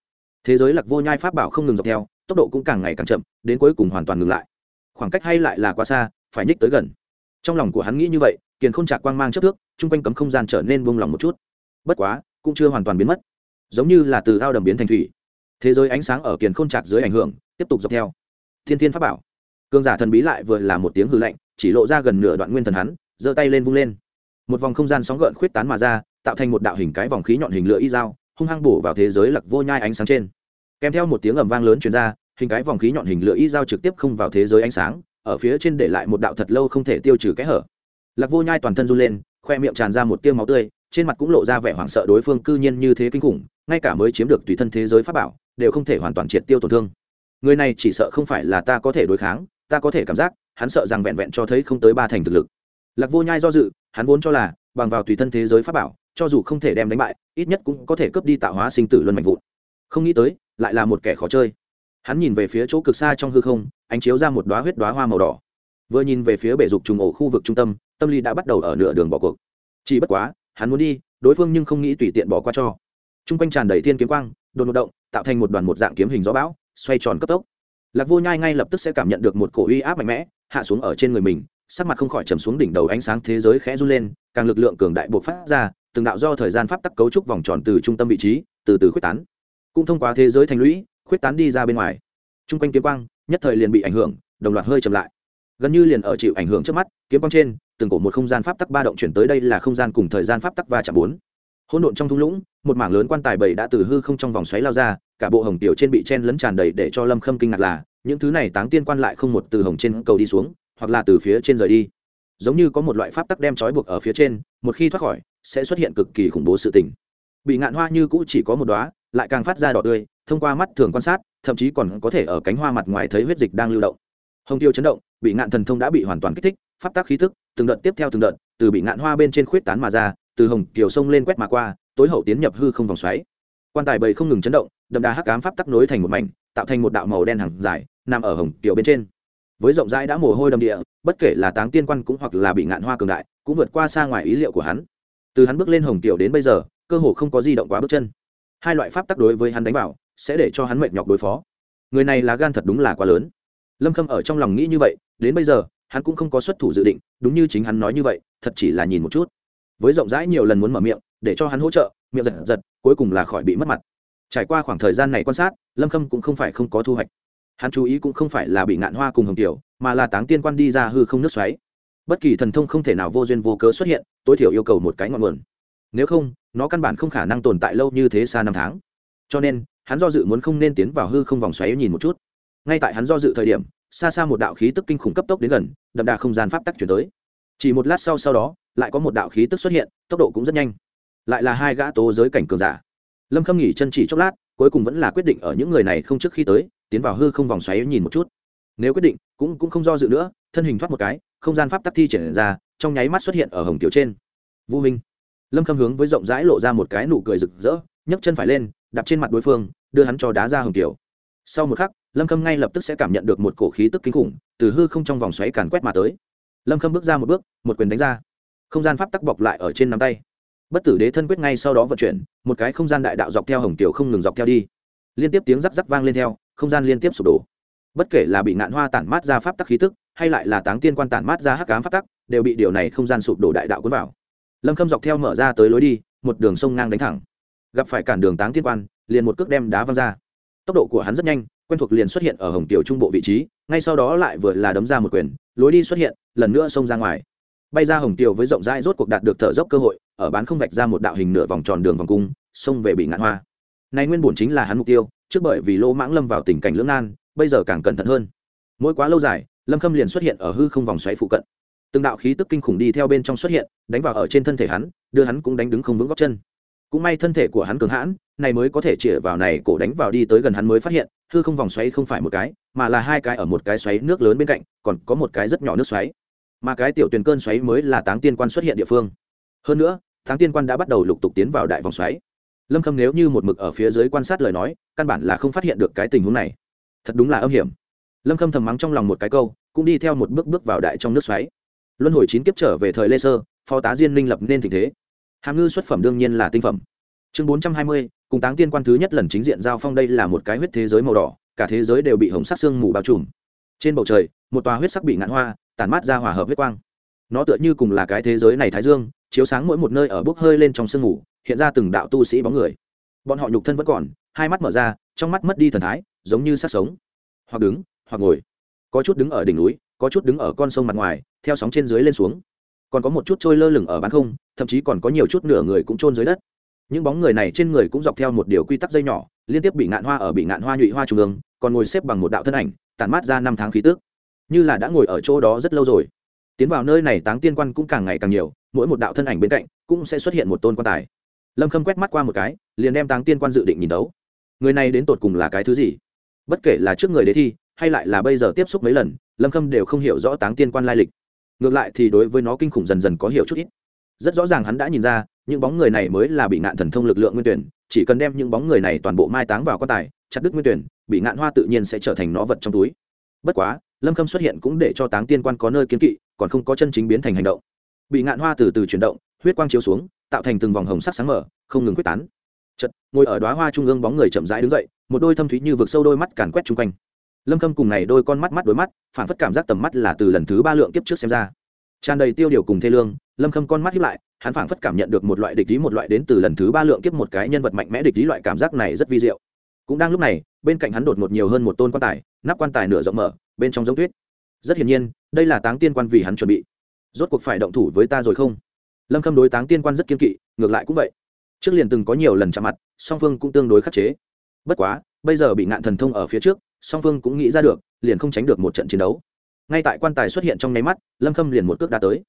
Thế giới lạc vô nhai pháp bảo không ngừng dọc theo, tốc độ cũng càng ngày càng chậm, đến cuối cùng hoàn toàn ngừng lại. Khoảng cách hay lại là quá xa, phải nhích tới gần. Trong lòng của hắn nghĩ như vậy, kiền k h ô n chạc quang mang chấp thước, chung quanh cấm không gian trở nên buông lỏng một chút. Bất quá, cũng chưa hoàn toàn biến mất. Giống như là từ ao đầm biến thành thủy thế giới ánh sáng ở kiền khôn chặt dưới ảnh hưởng, tiếp tục dọc theo. Thiên thiên pháp bảo. Cương giả thần bí lại vừa là một tiếng hư lạnh, chỉ lộ ra gần nửa đoạn nguyên thần hắn, giơ tay lên vung lên. Một vòng không gian sóng gợn khuyết tán mà ra, tạo thành một đạo hình cái vòng khí nhọn hình lửa y dao, hung hăng bổ vào thế giới lặc vô nhai ánh sáng trên. Kèm theo một tiếng ầm vang lớn chuyển ra, hình cái vòng khí nhọn hình lửa y dao trực tiếp không vào thế giới ánh sáng, ở phía trên để lại một đạo thật lâu không thể tiêu trừ kẽ hở. Lạc vô nhai toàn thân run lên, khoe miệng tràn ra một tiêu máu tươi, trên mặt cũng lộ ra vẻ hoảng sợ đối phương cư nhiên như thế kinh khủng, ngay cả mới chiếm được tùy thân thế giới pháp bảo đều không thể hoàn toàn triệt tiêu tổn thương. Người này chỉ sợ không phải là ta có thể đối kháng, ta có thể cảm giác, hắn sợ rằng vẹn vẹn cho thấy không tới ba thành thực lực. Lạc vô nhai do dự, hắn vốn cho là, bằng vào tùy thân thế giới pháp bảo, cho dù không thể đem đánh bại, ít nhất cũng có thể cướp đi tạo hóa sinh tử luân mạnh vụn. Không nghĩ tới, lại là một kẻ khó chơi. Hắn nhìn về phía chỗ cực xa trong hư không, ánh chiếu ra một đoá huyết đoá hoa màu đỏ. Vừa nhìn về phía bể dục trùng ổ khu vực trung tâm tâm lý đã bắt đầu ở nửa đường bỏ cuộc. Chỉ bất quá, hắn muốn đi, đối phương nhưng không nghĩ tùy tiện bỏ qua cho. T r u n g quanh tràn đầy thiên kiếm quang, đột ngột động tạo thành một đoàn một dạng kiếm hình gió bão, xoay tròn cấp tốc. Lạc vô nhai ngay lập tức sẽ cảm nhận được một cổ uy áp mạnh mẽ, hạ xuống ở trên người mình, sắc mặt không khỏi trầm xuống đỉnh đầu ánh sáng thế giới khẽ run lên, càng lực lượng cường đại buộc phát ra, từng đạo do thời gian pháp tắc cấu trúc vòng tròn từ trung tâm vị trí, từ từ khuyết tán. Cũng thông qua thế giới thành lũy khuyết tán đi ra bên ngoài. T r u n g quanh kiếm quang, nhất thời liền bị ảnh hưởng, đồng loạt hơi chậm lại. Gần như liền ở chịu ảnh hưởng trước mắt, kiếm quang trên, từng cổ một không gian pháp tắc ba động chuyển tới đây là không gian cùng thời gian pháp tắc va chạm bốn. Hỗn độn trong thung lũng, một mảng lớn quan tài bảy đã từ hư không trong vòng xoáy lao ra cả bộ hồng tiểu trên bị chen lấn tràn đầy để cho lâm khâm kinh ngạc là, những thứ này táng tiên quan lại không một từ hồng trên cầu đi xuống, hoặc là từ phía trên rời đi. Giống như có một loại pháp tắc đem trói buộc ở phía trên, một khi thoát khỏi, sẽ xuất hiện cực kỳ khủng bố sự tình. Bị ngạn hoa như cũ chỉ có một đóa, lại càng phát ra đỏ tươi, thông qua mắt thường quan sát, thậm chí còn có thể ở cánh hoa mặt ngoài thấy huyết dịch đang lưu động. Hồng tiêu chấn động, bị ngạn thần thông đã bị hoàn toàn kích thích, pháp tắc khí thức từng đợt tiếp theo từng đợt, từ bị ngạn hoa bên trên khuyết tán mà ra, từ hồng kiều sông lên quét mà qua, tối hậu tiến nhập hư không vòng xoáy quan tài bầy không ngừng chấn động, đậm đà hắc cám pháp tắc nối thành một mảnh, tạo thành một đạo màu đen hàng dài, nằm ở hồng tiểu bên trên. Với rộng rãi đã mồ hôi đầm địa, bất kể là táng tiên quan cũng hoặc là bị ngạn hoa cường đại, cũng vượt qua xa ngoài ý liệu của hắn. Từ hắn bước lên hồng tiểu đến bây giờ, cơ hồ không có di động quá bước chân. Hai loại pháp tắc đối với hắn đánh vào, sẽ để cho hắn mệt nhọc đối phó. Người này là gan thật đúng là quá lớn. Lâm khâm ở trong lòng nghĩ như vậy, đến bây giờ, hắn cũng không có xuất thủ dự định, đúng như chính hắn nói như vậy, thật chỉ là nhìn một chút. Với rộng rãi nhiều lần muốn mở miệng, để cho hắn hỗ trợ miệng giật giật, cuối cùng là khỏi bị mất mặt. Trải qua khoảng thời gian này quan sát, lâm khâm cũng không phải không có thu hoạch. Hắn chú ý cũng không phải là bị ngạn hoa cùng hồng tiểu, mà là táng tiên quan đi ra hư không nước xoáy. Bất kỳ thần thông không thể nào vô duyên vô cớ xuất hiện, tối thiểu yêu cầu một cái ngọn nguồn. Nếu không, nó căn bản không khả năng tồn tại lâu như thế xa năm tháng. Cho nên, hắn do dự muốn không nên tiến vào hư không vòng xoáy nhìn một chút. Ngay tại hắn do dự thời điểm, xa xa một đạo khí tức kinh khủng cấp tốc đến gần, đậm đà không gian pháp tắc chuyển tới. Chỉ một lát sau sau đó, lại có một đạo khí tức xuất hiện, tốc độ cũng rất nhanh lại là hai gã tố giới cảnh cường giả. Lâm khâm nghỉ chân chỉ chốc lát, cuối cùng vẫn là quyết định ở những người này không trước khi tới, tiến vào hư không vòng xoáy nhìn một chút. Nếu quyết định, cũng cũng không do dự nữa, thân hình thoát một cái, không gian pháp tắc thi triển ra, trong nháy mắt xuất hiện ở hồng tiểu trên. Vũ minh. Lâm khâm hướng với rộng rãi lộ ra một cái nụ cười rực rỡ, nhấc chân phải lên, đạp trên mặt đối phương, đưa hắn cho đá ra hồng tiểu. Sau một khắc, lâm khâm ngay lập tức sẽ cảm nhận được một cổ khí tức kinh khủng, từ hư không trong vòng xoáy càn quét mà tới. Lâm khâm bước ra một bước, một quyền đánh ra. Không gian pháp tắc bọc lại ở trên nắm tay bất tử đế thân quyết ngay sau đó vận chuyển, một cái không gian đại đạo dọc theo hồng tiểu không ngừng dọc theo đi. Liên tiếp tiếng rắc rắc vang lên theo, không gian liên tiếp sụp đổ. Bất kể là bị ngạn hoa tản mát ra pháp tắc khí tức, hay lại là táng tiên quan tản mát ra hắc cám pháp tắc, đều bị điều này không gian sụp đổ đại đạo cuốn vào. Lâm khâm dọc theo mở ra tới lối đi, một đường sông ngang đánh thẳng. Gặp phải cản đường táng tiên quan, liền một cước đem đá văng ra. Tốc độ của hắn rất nhanh, quen thuộc liền xuất hiện ở hồng tiểu trung bộ vị trí, ngay sau đó lại vừa là đấm ra một quyền, lối đi xuất hiện, lần nữa xông ra ngoài. Bay ra hồng tiểu với rộng rãi rốt cuộc đạt được thở dốc cơ hội ở bán không vạch ra một đạo hình nửa vòng tròn đường vòng cung, xông về bị ngạn hoa. Này nguyên bổn chính là hắn mục tiêu, trước bởi vì lỗ mãng lâm vào tình cảnh lưỡng nan, bây giờ càng cẩn thận hơn. Mỗi quá lâu dài, lâm khâm liền xuất hiện ở hư không vòng xoáy phụ cận. Từng đạo khí tức kinh khủng đi theo bên trong xuất hiện, đánh vào ở trên thân thể hắn, đưa hắn cũng đánh đứng không vững góc chân. Cũng may thân thể của hắn cường hãn, này mới có thể chĩa vào này cổ đánh vào đi tới gần hắn mới phát hiện, hư không vòng xoáy không phải một cái, mà là hai cái ở một cái xoáy nước lớn bên cạnh, còn có một cái rất nhỏ nước xoáy. Mà cái tiểu tuyền cơn xoáy mới là táng tiên quan xuất hiện địa phương. Hơn nữa Tháng tiên quan đã bắt đầu lục tục tiến vào đại vòng xoáy. Lâm khâm nếu như một mực ở phía dưới quan sát lời nói, căn bản là không phát hiện được cái tình huống này. Thật đúng là âm hiểm. Lâm khâm thầm mắng trong lòng một cái câu, cũng đi theo một bước bước vào đại trong nước xoáy. Luân hồi chín kiếp trở về thời lê sơ, phó tá diên minh lập nên tình thế. Hàm ngư xuất phẩm đương nhiên là tinh phẩm. Chương bốn trăm hai mươi, cùng táng tiên quan thứ nhất lần chính diện giao phong đây là một cái huyết thế giới màu đỏ, cả thế giới đều bị hồng sắc sương mù bao trùm. Trên bầu trời, một tòa huyết sắc bị ngạn hoa, tản mát ra hòa hợp huyết quang. Nó tựa như cùng là cái thế giới này thái dương chiếu sáng mỗi một nơi ở bốc hơi lên trong sương mù, hiện ra từng đạo tu sĩ bóng người. Bọn họ nhục thân vẫn còn, hai mắt mở ra, trong mắt mất đi thần thái, giống như sát sống. Hoặc đứng, hoặc ngồi. Có chút đứng ở đỉnh núi, có chút đứng ở con sông mặt ngoài, theo sóng trên dưới lên xuống. Còn có một chút trôi lơ lửng ở bán không, thậm chí còn có nhiều chút nửa người cũng trôn dưới đất. Những bóng người này trên người cũng dọc theo một điều quy tắc dây nhỏ, liên tiếp bị ngạn hoa ở bị ngạn hoa nhụy hoa trung ương, còn ngồi xếp bằng một đạo thân ảnh, tản mát ra năm tháng khí tước như là đã ngồi ở chỗ đó rất lâu rồi. Tiến vào nơi này táng tiên quan cũng càng ngày càng nhiều mỗi một đạo thân ảnh bên cạnh cũng sẽ xuất hiện một tôn quan tài. Lâm khâm quét mắt qua một cái, liền đem táng tiên quan dự định nhìn đấu. Người này đến tột cùng là cái thứ gì? Bất kể là trước người đế thi, hay lại là bây giờ tiếp xúc mấy lần, lâm khâm đều không hiểu rõ táng tiên quan lai lịch. Ngược lại thì đối với nó kinh khủng dần dần có hiểu chút ít. Rất rõ ràng hắn đã nhìn ra, những bóng người này mới là bị nạn thần thông lực lượng nguyên tuyển, chỉ cần đem những bóng người này toàn bộ mai táng vào quan tài, chặt đứt nguyên tuyển, bị nạn hoa tự nhiên sẽ trở thành nó vật trong túi. Bất quá, lâm khâm xuất hiện cũng để cho táng tiên quan có nơi kiến kỵ, còn không có chân chính biến thành hành động bị ngạn hoa từ từ chuyển động, huyết quang chiếu xuống, tạo thành từng vòng hồng sắc sáng mở không ngừng quyết tán. Chật ngồi ở đoá hoa trung ương bóng người chậm rãi đứng dậy, một đôi thâm thúy như vực sâu đôi mắt càn quét chung quanh. Lâm khâm cùng này đôi con mắt mắt đôi mắt, phản phất cảm giác tầm mắt là từ lần thứ ba lượng kiếp trước xem ra. Tràn đầy tiêu điều cùng thê lương, lâm khâm con mắt hiếp lại, hắn phản phất cảm nhận được một loại địch lý một loại đến từ lần thứ ba lượng kiếp một cái nhân vật mạnh mẽ địch lý loại cảm giác này rất vi diệu. Cũng đang lúc này, bên cạnh hắn đột ngột nhiều hơn một tôn quan tài, nắp quan tài nửa rộng mở, bên trong giống tuyết. Rất hiển nhiên, đây là táng tiên quan vì hắn chuẩn bị rốt cuộc phải động thủ với ta rồi không? Lâm khâm đối táng tiên quan rất kiên kỵ, ngược lại cũng vậy. Trước liền từng có nhiều lần chạm mặt, song phương cũng tương đối khắc chế. Bất quá, bây giờ bị ngạn thần thông ở phía trước, song phương cũng nghĩ ra được, liền không tránh được một trận chiến đấu. Ngay tại quan tài xuất hiện trong nháy mắt, lâm khâm liền một cước đá tới.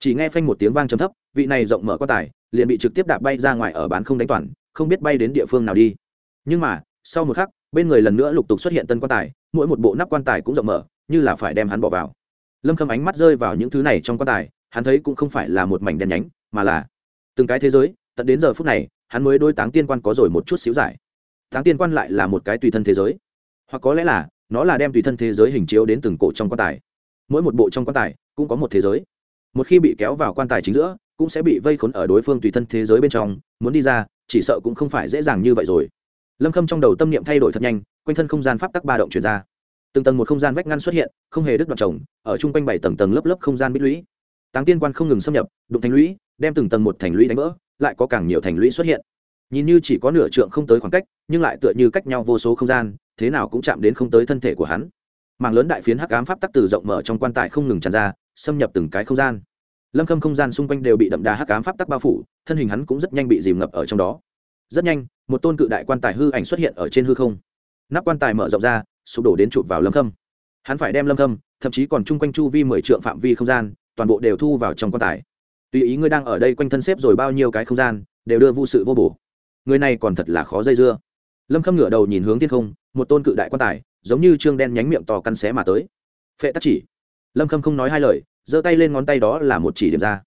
Chỉ nghe phanh một tiếng vang trầm thấp, vị này rộng mở quan tài, liền bị trực tiếp đạp bay ra ngoài ở bán không đánh toàn, không biết bay đến địa phương nào đi. Nhưng mà, sau một khắc, bên người lần nữa lục tục xuất hiện tân quan tài, mỗi một bộ nắp quan tài cũng rộng mở, như là phải đem hắn bỏ vào lâm khâm ánh mắt rơi vào những thứ này trong quan tài, hắn thấy cũng không phải là một mảnh đen nhánh, mà là từng cái thế giới, tận đến giờ phút này, hắn mới đôi táng tiên quan có rồi một chút xíu giải. Táng tiên quan lại là một cái tùy thân thế giới. Hoặc có lẽ là, nó là đem tùy thân thế giới hình chiếu đến từng cổ trong quan tài. Mỗi một bộ trong quan tài cũng có một thế giới. Một khi bị kéo vào quan tài chính giữa, cũng sẽ bị vây khốn ở đối phương tùy thân thế giới bên trong, muốn đi ra, chỉ sợ cũng không phải dễ dàng như vậy rồi. Lâm khâm trong đầu tâm niệm thay đổi thật nhanh, quanh thân không gian pháp tắc ba động chuyển ra từng tầng một không gian vách ngăn xuất hiện, không hề đứt đoạn trồng, ở chung quanh bảy tầng tầng lớp lớp không gian bích lũy. Táng tiên quan không ngừng xâm nhập, đụng thành lũy, đem từng tầng một thành lũy đánh vỡ, lại có càng nhiều thành lũy xuất hiện. Nhìn như chỉ có nửa trượng không tới khoảng cách, nhưng lại tựa như cách nhau vô số không gian, thế nào cũng chạm đến không tới thân thể của hắn. Mảng lớn đại phiến hắc ám pháp tắc từ rộng mở trong quan tài không ngừng tràn ra, xâm nhập từng cái không gian. Lâm khâm không gian xung quanh đều bị đậm đà hắc ám pháp tắc bao phủ, thân hình hắn cũng rất nhanh bị dìm ngập ở trong đó. Rất nhanh, một tôn cự đại quan tài hư ảnh xuất hiện ở trên hư không. Nắp quan tài mở rộng ra sụp đổ đến chụp vào lâm khâm. Hắn phải đem lâm khâm, thậm chí còn chung quanh chu vi mười trượng phạm vi không gian, toàn bộ đều thu vào trong quan tài. Tùy ý ngươi đang ở đây quanh thân xếp rồi bao nhiêu cái không gian, đều đưa vô sự vô bổ. Người này còn thật là khó dây dưa. Lâm khâm ngửa đầu nhìn hướng thiên không, một tôn cự đại quan tài, giống như trương đen nhánh miệng to căn xé mà tới. Phệ tắc chỉ. Lâm khâm không nói hai lời, giơ tay lên ngón tay đó là một chỉ điểm ra.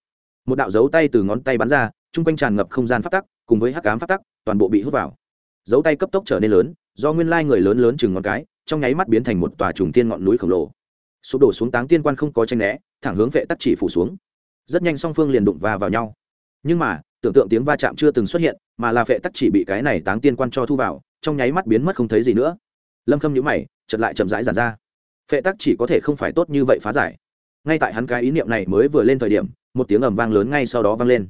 Một đạo dấu tay từ ngón tay bắn ra, chung quanh tràn ngập không gian phát tắc, cùng với hắc cám phát tắc, toàn bộ bị hút vào. Dấu tay cấp tốc trở nên lớn, do nguyên lai người lớn lớn chừng ngón cái trong nháy mắt biến thành một tòa trùng tiên ngọn núi khổng lồ. Sụp đổ xuống táng tiên quan không có tranh né, thẳng hướng vệ tắc chỉ phủ xuống. Rất nhanh song phương liền đụng va vào nhau. Nhưng mà, tưởng tượng tiếng va chạm chưa từng xuất hiện, mà là vệ tắc chỉ bị cái này táng tiên quan cho thu vào, trong nháy mắt biến mất không thấy gì nữa. Lâm khâm nhữ mày chật lại chậm rãi giản ra. Vệ tắc chỉ có thể không phải tốt như vậy phá giải. Ngay tại hắn cái ý niệm này mới vừa lên thời điểm, một tiếng ầm vang lớn ngay sau đó vang lên.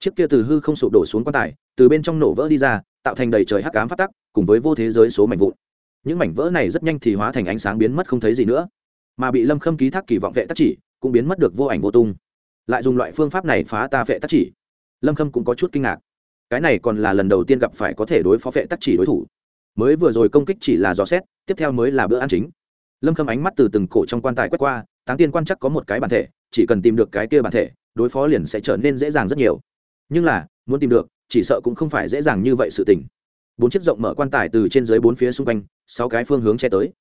Chiếc kia từ hư không sụp đổ xuống quan tài, từ bên trong nổ vỡ đi ra, tạo thành đầy trời hắc ám phát tắc, cùng với vô thế giới số mảnh vụn những mảnh vỡ này rất nhanh thì hóa thành ánh sáng biến mất không thấy gì nữa. Mà bị lâm khâm ký thác kỳ vọng vệ tác chỉ, cũng biến mất được vô ảnh vô tung. Lại dùng loại phương pháp này phá ta vệ tác chỉ. Lâm khâm cũng có chút kinh ngạc. Cái này còn là lần đầu tiên gặp phải có thể đối phó vệ tác chỉ đối thủ. Mới vừa rồi công kích chỉ là dò xét, tiếp theo mới là bữa ăn chính. Lâm khâm ánh mắt từ từng cổ trong quan tài quét qua, táng tiên quan chắc có một cái bản thể, chỉ cần tìm được cái kia bản thể, đối phó liền sẽ trở nên dễ dàng rất nhiều. Nhưng là, muốn tìm được, chỉ sợ cũng không phải dễ dàng như vậy sự tình. Bốn chiếc rộng mở quan tài từ trên dưới bốn phía xung quanh sáu cái phương hướng che tới.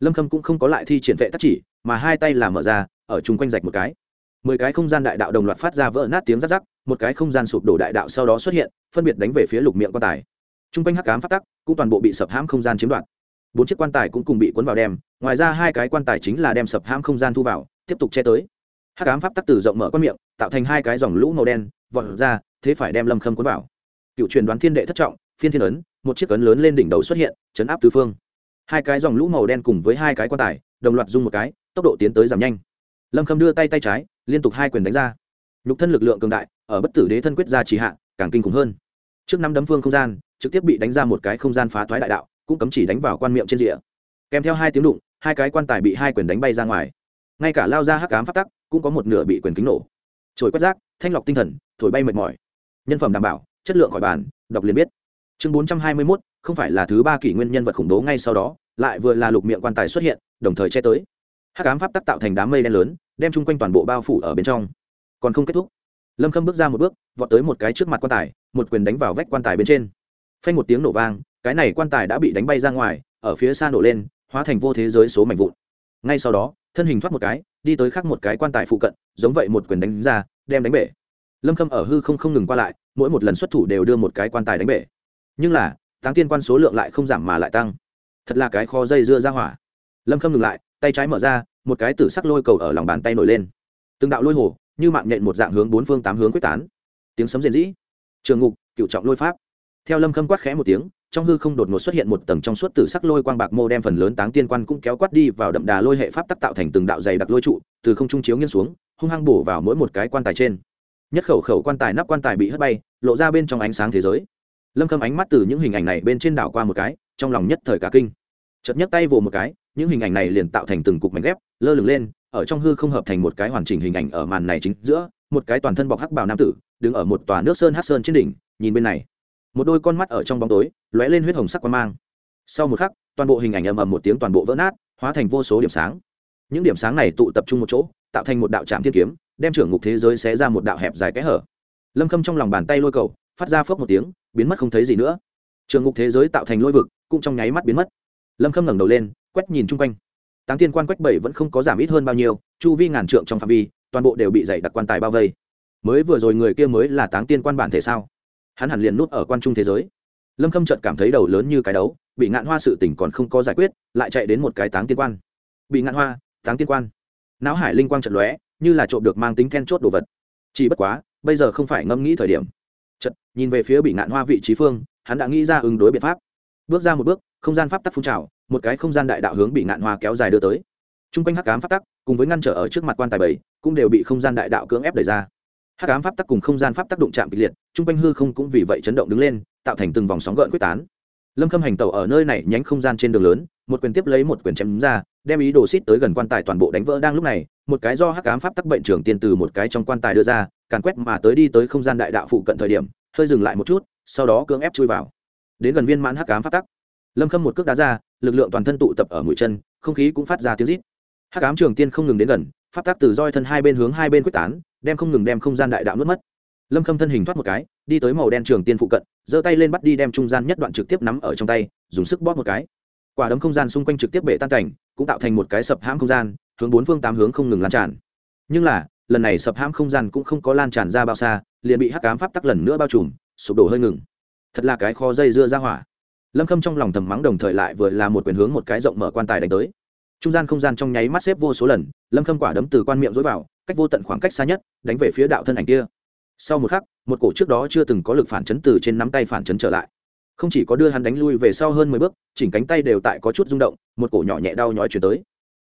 Lâm khâm cũng không có lại thi triển vệ tắc chỉ, mà hai tay làm mở ra, ở chung quanh rạch một cái. Mười cái không gian đại đạo đồng loạt phát ra vỡ nát tiếng rắc rắc, một cái không gian sụp đổ đại đạo sau đó xuất hiện, phân biệt đánh về phía lục miệng quan tài. T r u n g quanh hắc cám phát tắc cũng toàn bộ bị sập hãm không gian chiếm đoạt. Bốn chiếc quan tài cũng cùng bị cuốn vào đem, ngoài ra hai cái quan tài chính là đem sập hãm không gian thu vào, tiếp tục che tới. Hắc cám pháp tắc từ rộng mở quan miệng, tạo thành hai cái dòng lũ màu đen, vọt ra, thế phải đem lâm khâm cuốn vào. Cựu truyền đoán thiên đệ thất trọng, phiên thiên ấn, một chiếc ấn lớn lên đỉnh đầu xuất hiện, chấn áp tứ phương hai cái dòng lũ màu đen cùng với hai cái quan tài, đồng loạt dung một cái, tốc độ tiến tới giảm nhanh. Lâm khâm đưa tay tay trái, liên tục hai quyền đánh ra. Nhục thân lực lượng cường đại, ở bất tử đế thân quyết ra trì hạ, càng kinh khủng hơn. Trước năm đấm phương không gian, trực tiếp bị đánh ra một cái không gian phá thoái đại đạo, cũng cấm chỉ đánh vào quan miệng trên rìa. Kèm theo hai tiếng đụng, hai cái quan tài bị hai quyền đánh bay ra ngoài. Ngay cả lao ra hắc cám phát tắc, cũng có một nửa bị quyền kính nổ. Trồi quét rác, thanh lọc tinh thần, thổi bay mệt mỏi. Nhân phẩm đảm bảo, chất lượng khỏi bàn, đọc liền biết chương bốn trăm hai mươi mốt, không phải là thứ ba kỷ nguyên nhân vật khủng bố ngay sau đó, lại vừa là lục miệng quan tài xuất hiện, đồng thời che tới. Hắc ám pháp tắc tạo thành đám mây đen lớn, đem chung quanh toàn bộ bao phủ ở bên trong. Còn không kết thúc, lâm khâm bước ra một bước, vọt tới một cái trước mặt quan tài, một quyền đánh vào vách quan tài bên trên. Phanh một tiếng nổ vang, cái này quan tài đã bị đánh bay ra ngoài, ở phía xa nổ lên, hóa thành vô thế giới số mảnh vụn. Ngay sau đó, thân hình thoát một cái, đi tới khác một cái quan tài phụ cận, giống vậy một quyền đánh ra, đem đánh bể. Lâm khâm ở hư không không ngừng qua lại, mỗi một lần xuất thủ đều đưa một cái quan tài đánh bể nhưng là táng tiên quan số lượng lại không giảm mà lại tăng. Thật là cái kho dây dưa ra hỏa. Lâm khâm ngừng lại, tay trái mở ra, một cái tử sắc lôi cầu ở lòng bàn tay nổi lên. Từng đạo lôi hồ, như mạng nhện một dạng hướng bốn phương tám hướng quyết tán. Tiếng sấm rền rĩ. Trường ngục, cựu trọng lôi pháp. Theo lâm khâm quát khẽ một tiếng, trong hư không đột ngột xuất hiện một tầng trong suốt tử sắc lôi quang bạc mô đem phần lớn táng tiên quan cũng kéo quát đi vào đậm đà lôi hệ pháp tác tạo thành từng đạo dày đặc lôi trụ, từ không trung chiếu nghiêng xuống, hung hăng bổ vào mỗi một cái quan tài trên. Nhất khẩu khẩu quan tài nắp quan tài bị hất bay, lộ ra bên trong ánh sáng thế giới lâm khâm ánh mắt từ những hình ảnh này bên trên đảo qua một cái, trong lòng nhất thời cả kinh. Chợt nhấc tay vồ một cái, những hình ảnh này liền tạo thành từng cục mảnh ghép, lơ lửng lên, ở trong hư không hợp thành một cái hoàn chỉnh hình ảnh ở màn này chính giữa, một cái toàn thân bọc hắc bào nam tử, đứng ở một tòa nước sơn hắc sơn trên đỉnh, nhìn bên này. Một đôi con mắt ở trong bóng tối, lóe lên huyết hồng sắc quan mang. Sau một khắc, toàn bộ hình ảnh ầm ầm một tiếng toàn bộ vỡ nát, hóa thành vô số điểm sáng. Những điểm sáng này tụ tập trung một chỗ, tạo thành một đạo trạm thiên kiếm, đem trưởng ngục thế giới xé ra một đạo hẹp dài kẽ hở. Lâm khâm trong lòng bàn tay lôi cầu phát ra phốc một tiếng, biến mất không thấy gì nữa. Trường ngục thế giới tạo thành lôi vực, cũng trong nháy mắt biến mất. Lâm khâm ngẩng đầu lên, quét nhìn chung quanh. Táng tiên quan quách bảy vẫn không có giảm ít hơn bao nhiêu, chu vi ngàn trượng trong phạm vi, toàn bộ đều bị dày đặc quan tài bao vây. Mới vừa rồi người kia mới là táng tiên quan bản thể sao? Hắn hẳn liền nút ở quan trung thế giới. Lâm khâm chợt cảm thấy đầu lớn như cái đấu, bị ngạn hoa sự tỉnh còn không có giải quyết, lại chạy đến một cái táng tiên quan. Bị ngạn hoa, táng tiên quan. Não hải linh quang trận lóe, như là trộm được mang tính then chốt đồ vật. Chỉ bất quá, bây giờ không phải ngâm nghĩ thời điểm chật, nhìn về phía bị ngạn hoa vị trí phương, hắn đã nghĩ ra ứng đối biện pháp. Bước ra một bước, không gian pháp tắc phun trào, một cái không gian đại đạo hướng bị ngạn hoa kéo dài đưa tới. T r u n g quanh hắc cám pháp tắc, cùng với ngăn trở ở trước mặt quan tài bảy, cũng đều bị không gian đại đạo cưỡng ép đẩy ra. Hắc cám pháp tắc cùng không gian pháp tắc đụng chạm kịch liệt t r u n g quanh hư không cũng vì vậy chấn động đứng lên, tạo thành từng vòng sóng gợn quyết tán. Lâm khâm hành tàu ở nơi này nhánh không gian trên đường lớn, một quyền tiếp lấy một quyền chém ra, đem ý đồ xít tới gần quan tài toàn bộ đánh vỡ. Đang lúc này, một cái do hắc ám pháp tắc bệnh trưởng tiền từ một cái trong quan tài đưa ra càn quét mà tới đi tới không gian đại đạo phụ cận thời điểm, hơi dừng lại một chút, sau đó cưỡng ép chui vào. Đến gần viên mãn hắc cám pháp tắc. Lâm khâm một cước đá ra, lực lượng toàn thân tụ tập ở mũi chân, không khí cũng phát ra tiếng rít. Hắc cám trường tiên không ngừng đến gần, pháp tắc từ roi thân hai bên hướng hai bên quyết tán, đem không ngừng đem không gian đại đạo nuốt mất. Lâm khâm thân hình thoát một cái, đi tới màu đen trường tiên phụ cận, giơ tay lên bắt đi đem trung gian nhất đoạn trực tiếp nắm ở trong tay, dùng sức bóp một cái. Quả đấm không gian xung quanh trực tiếp bể tan cảnh, cũng tạo thành một cái sập hãm không gian, hướng bốn phương tám hướng không ngừng lan tràn. Nhưng là lần này sập hãm không gian cũng không có lan tràn ra bao xa, liền bị hắc cám pháp tắc lần nữa bao trùm, sụp đổ hơi ngừng. Thật là cái kho dây dưa ra hỏa. Lâm khâm trong lòng thầm mắng đồng thời lại vừa là một quyền hướng một cái rộng mở quan tài đánh tới. Trung gian không gian trong nháy mắt xếp vô số lần, lâm khâm quả đấm từ quan miệng dối vào, cách vô tận khoảng cách xa nhất, đánh về phía đạo thân ảnh kia. Sau một khắc, một cổ trước đó chưa từng có lực phản chấn từ trên nắm tay phản chấn trở lại. Không chỉ có đưa hắn đánh lui về sau hơn mười bước, chỉnh cánh tay đều tại có chút rung động, một cổ nhỏ nhẹ đau nhói chuyển tới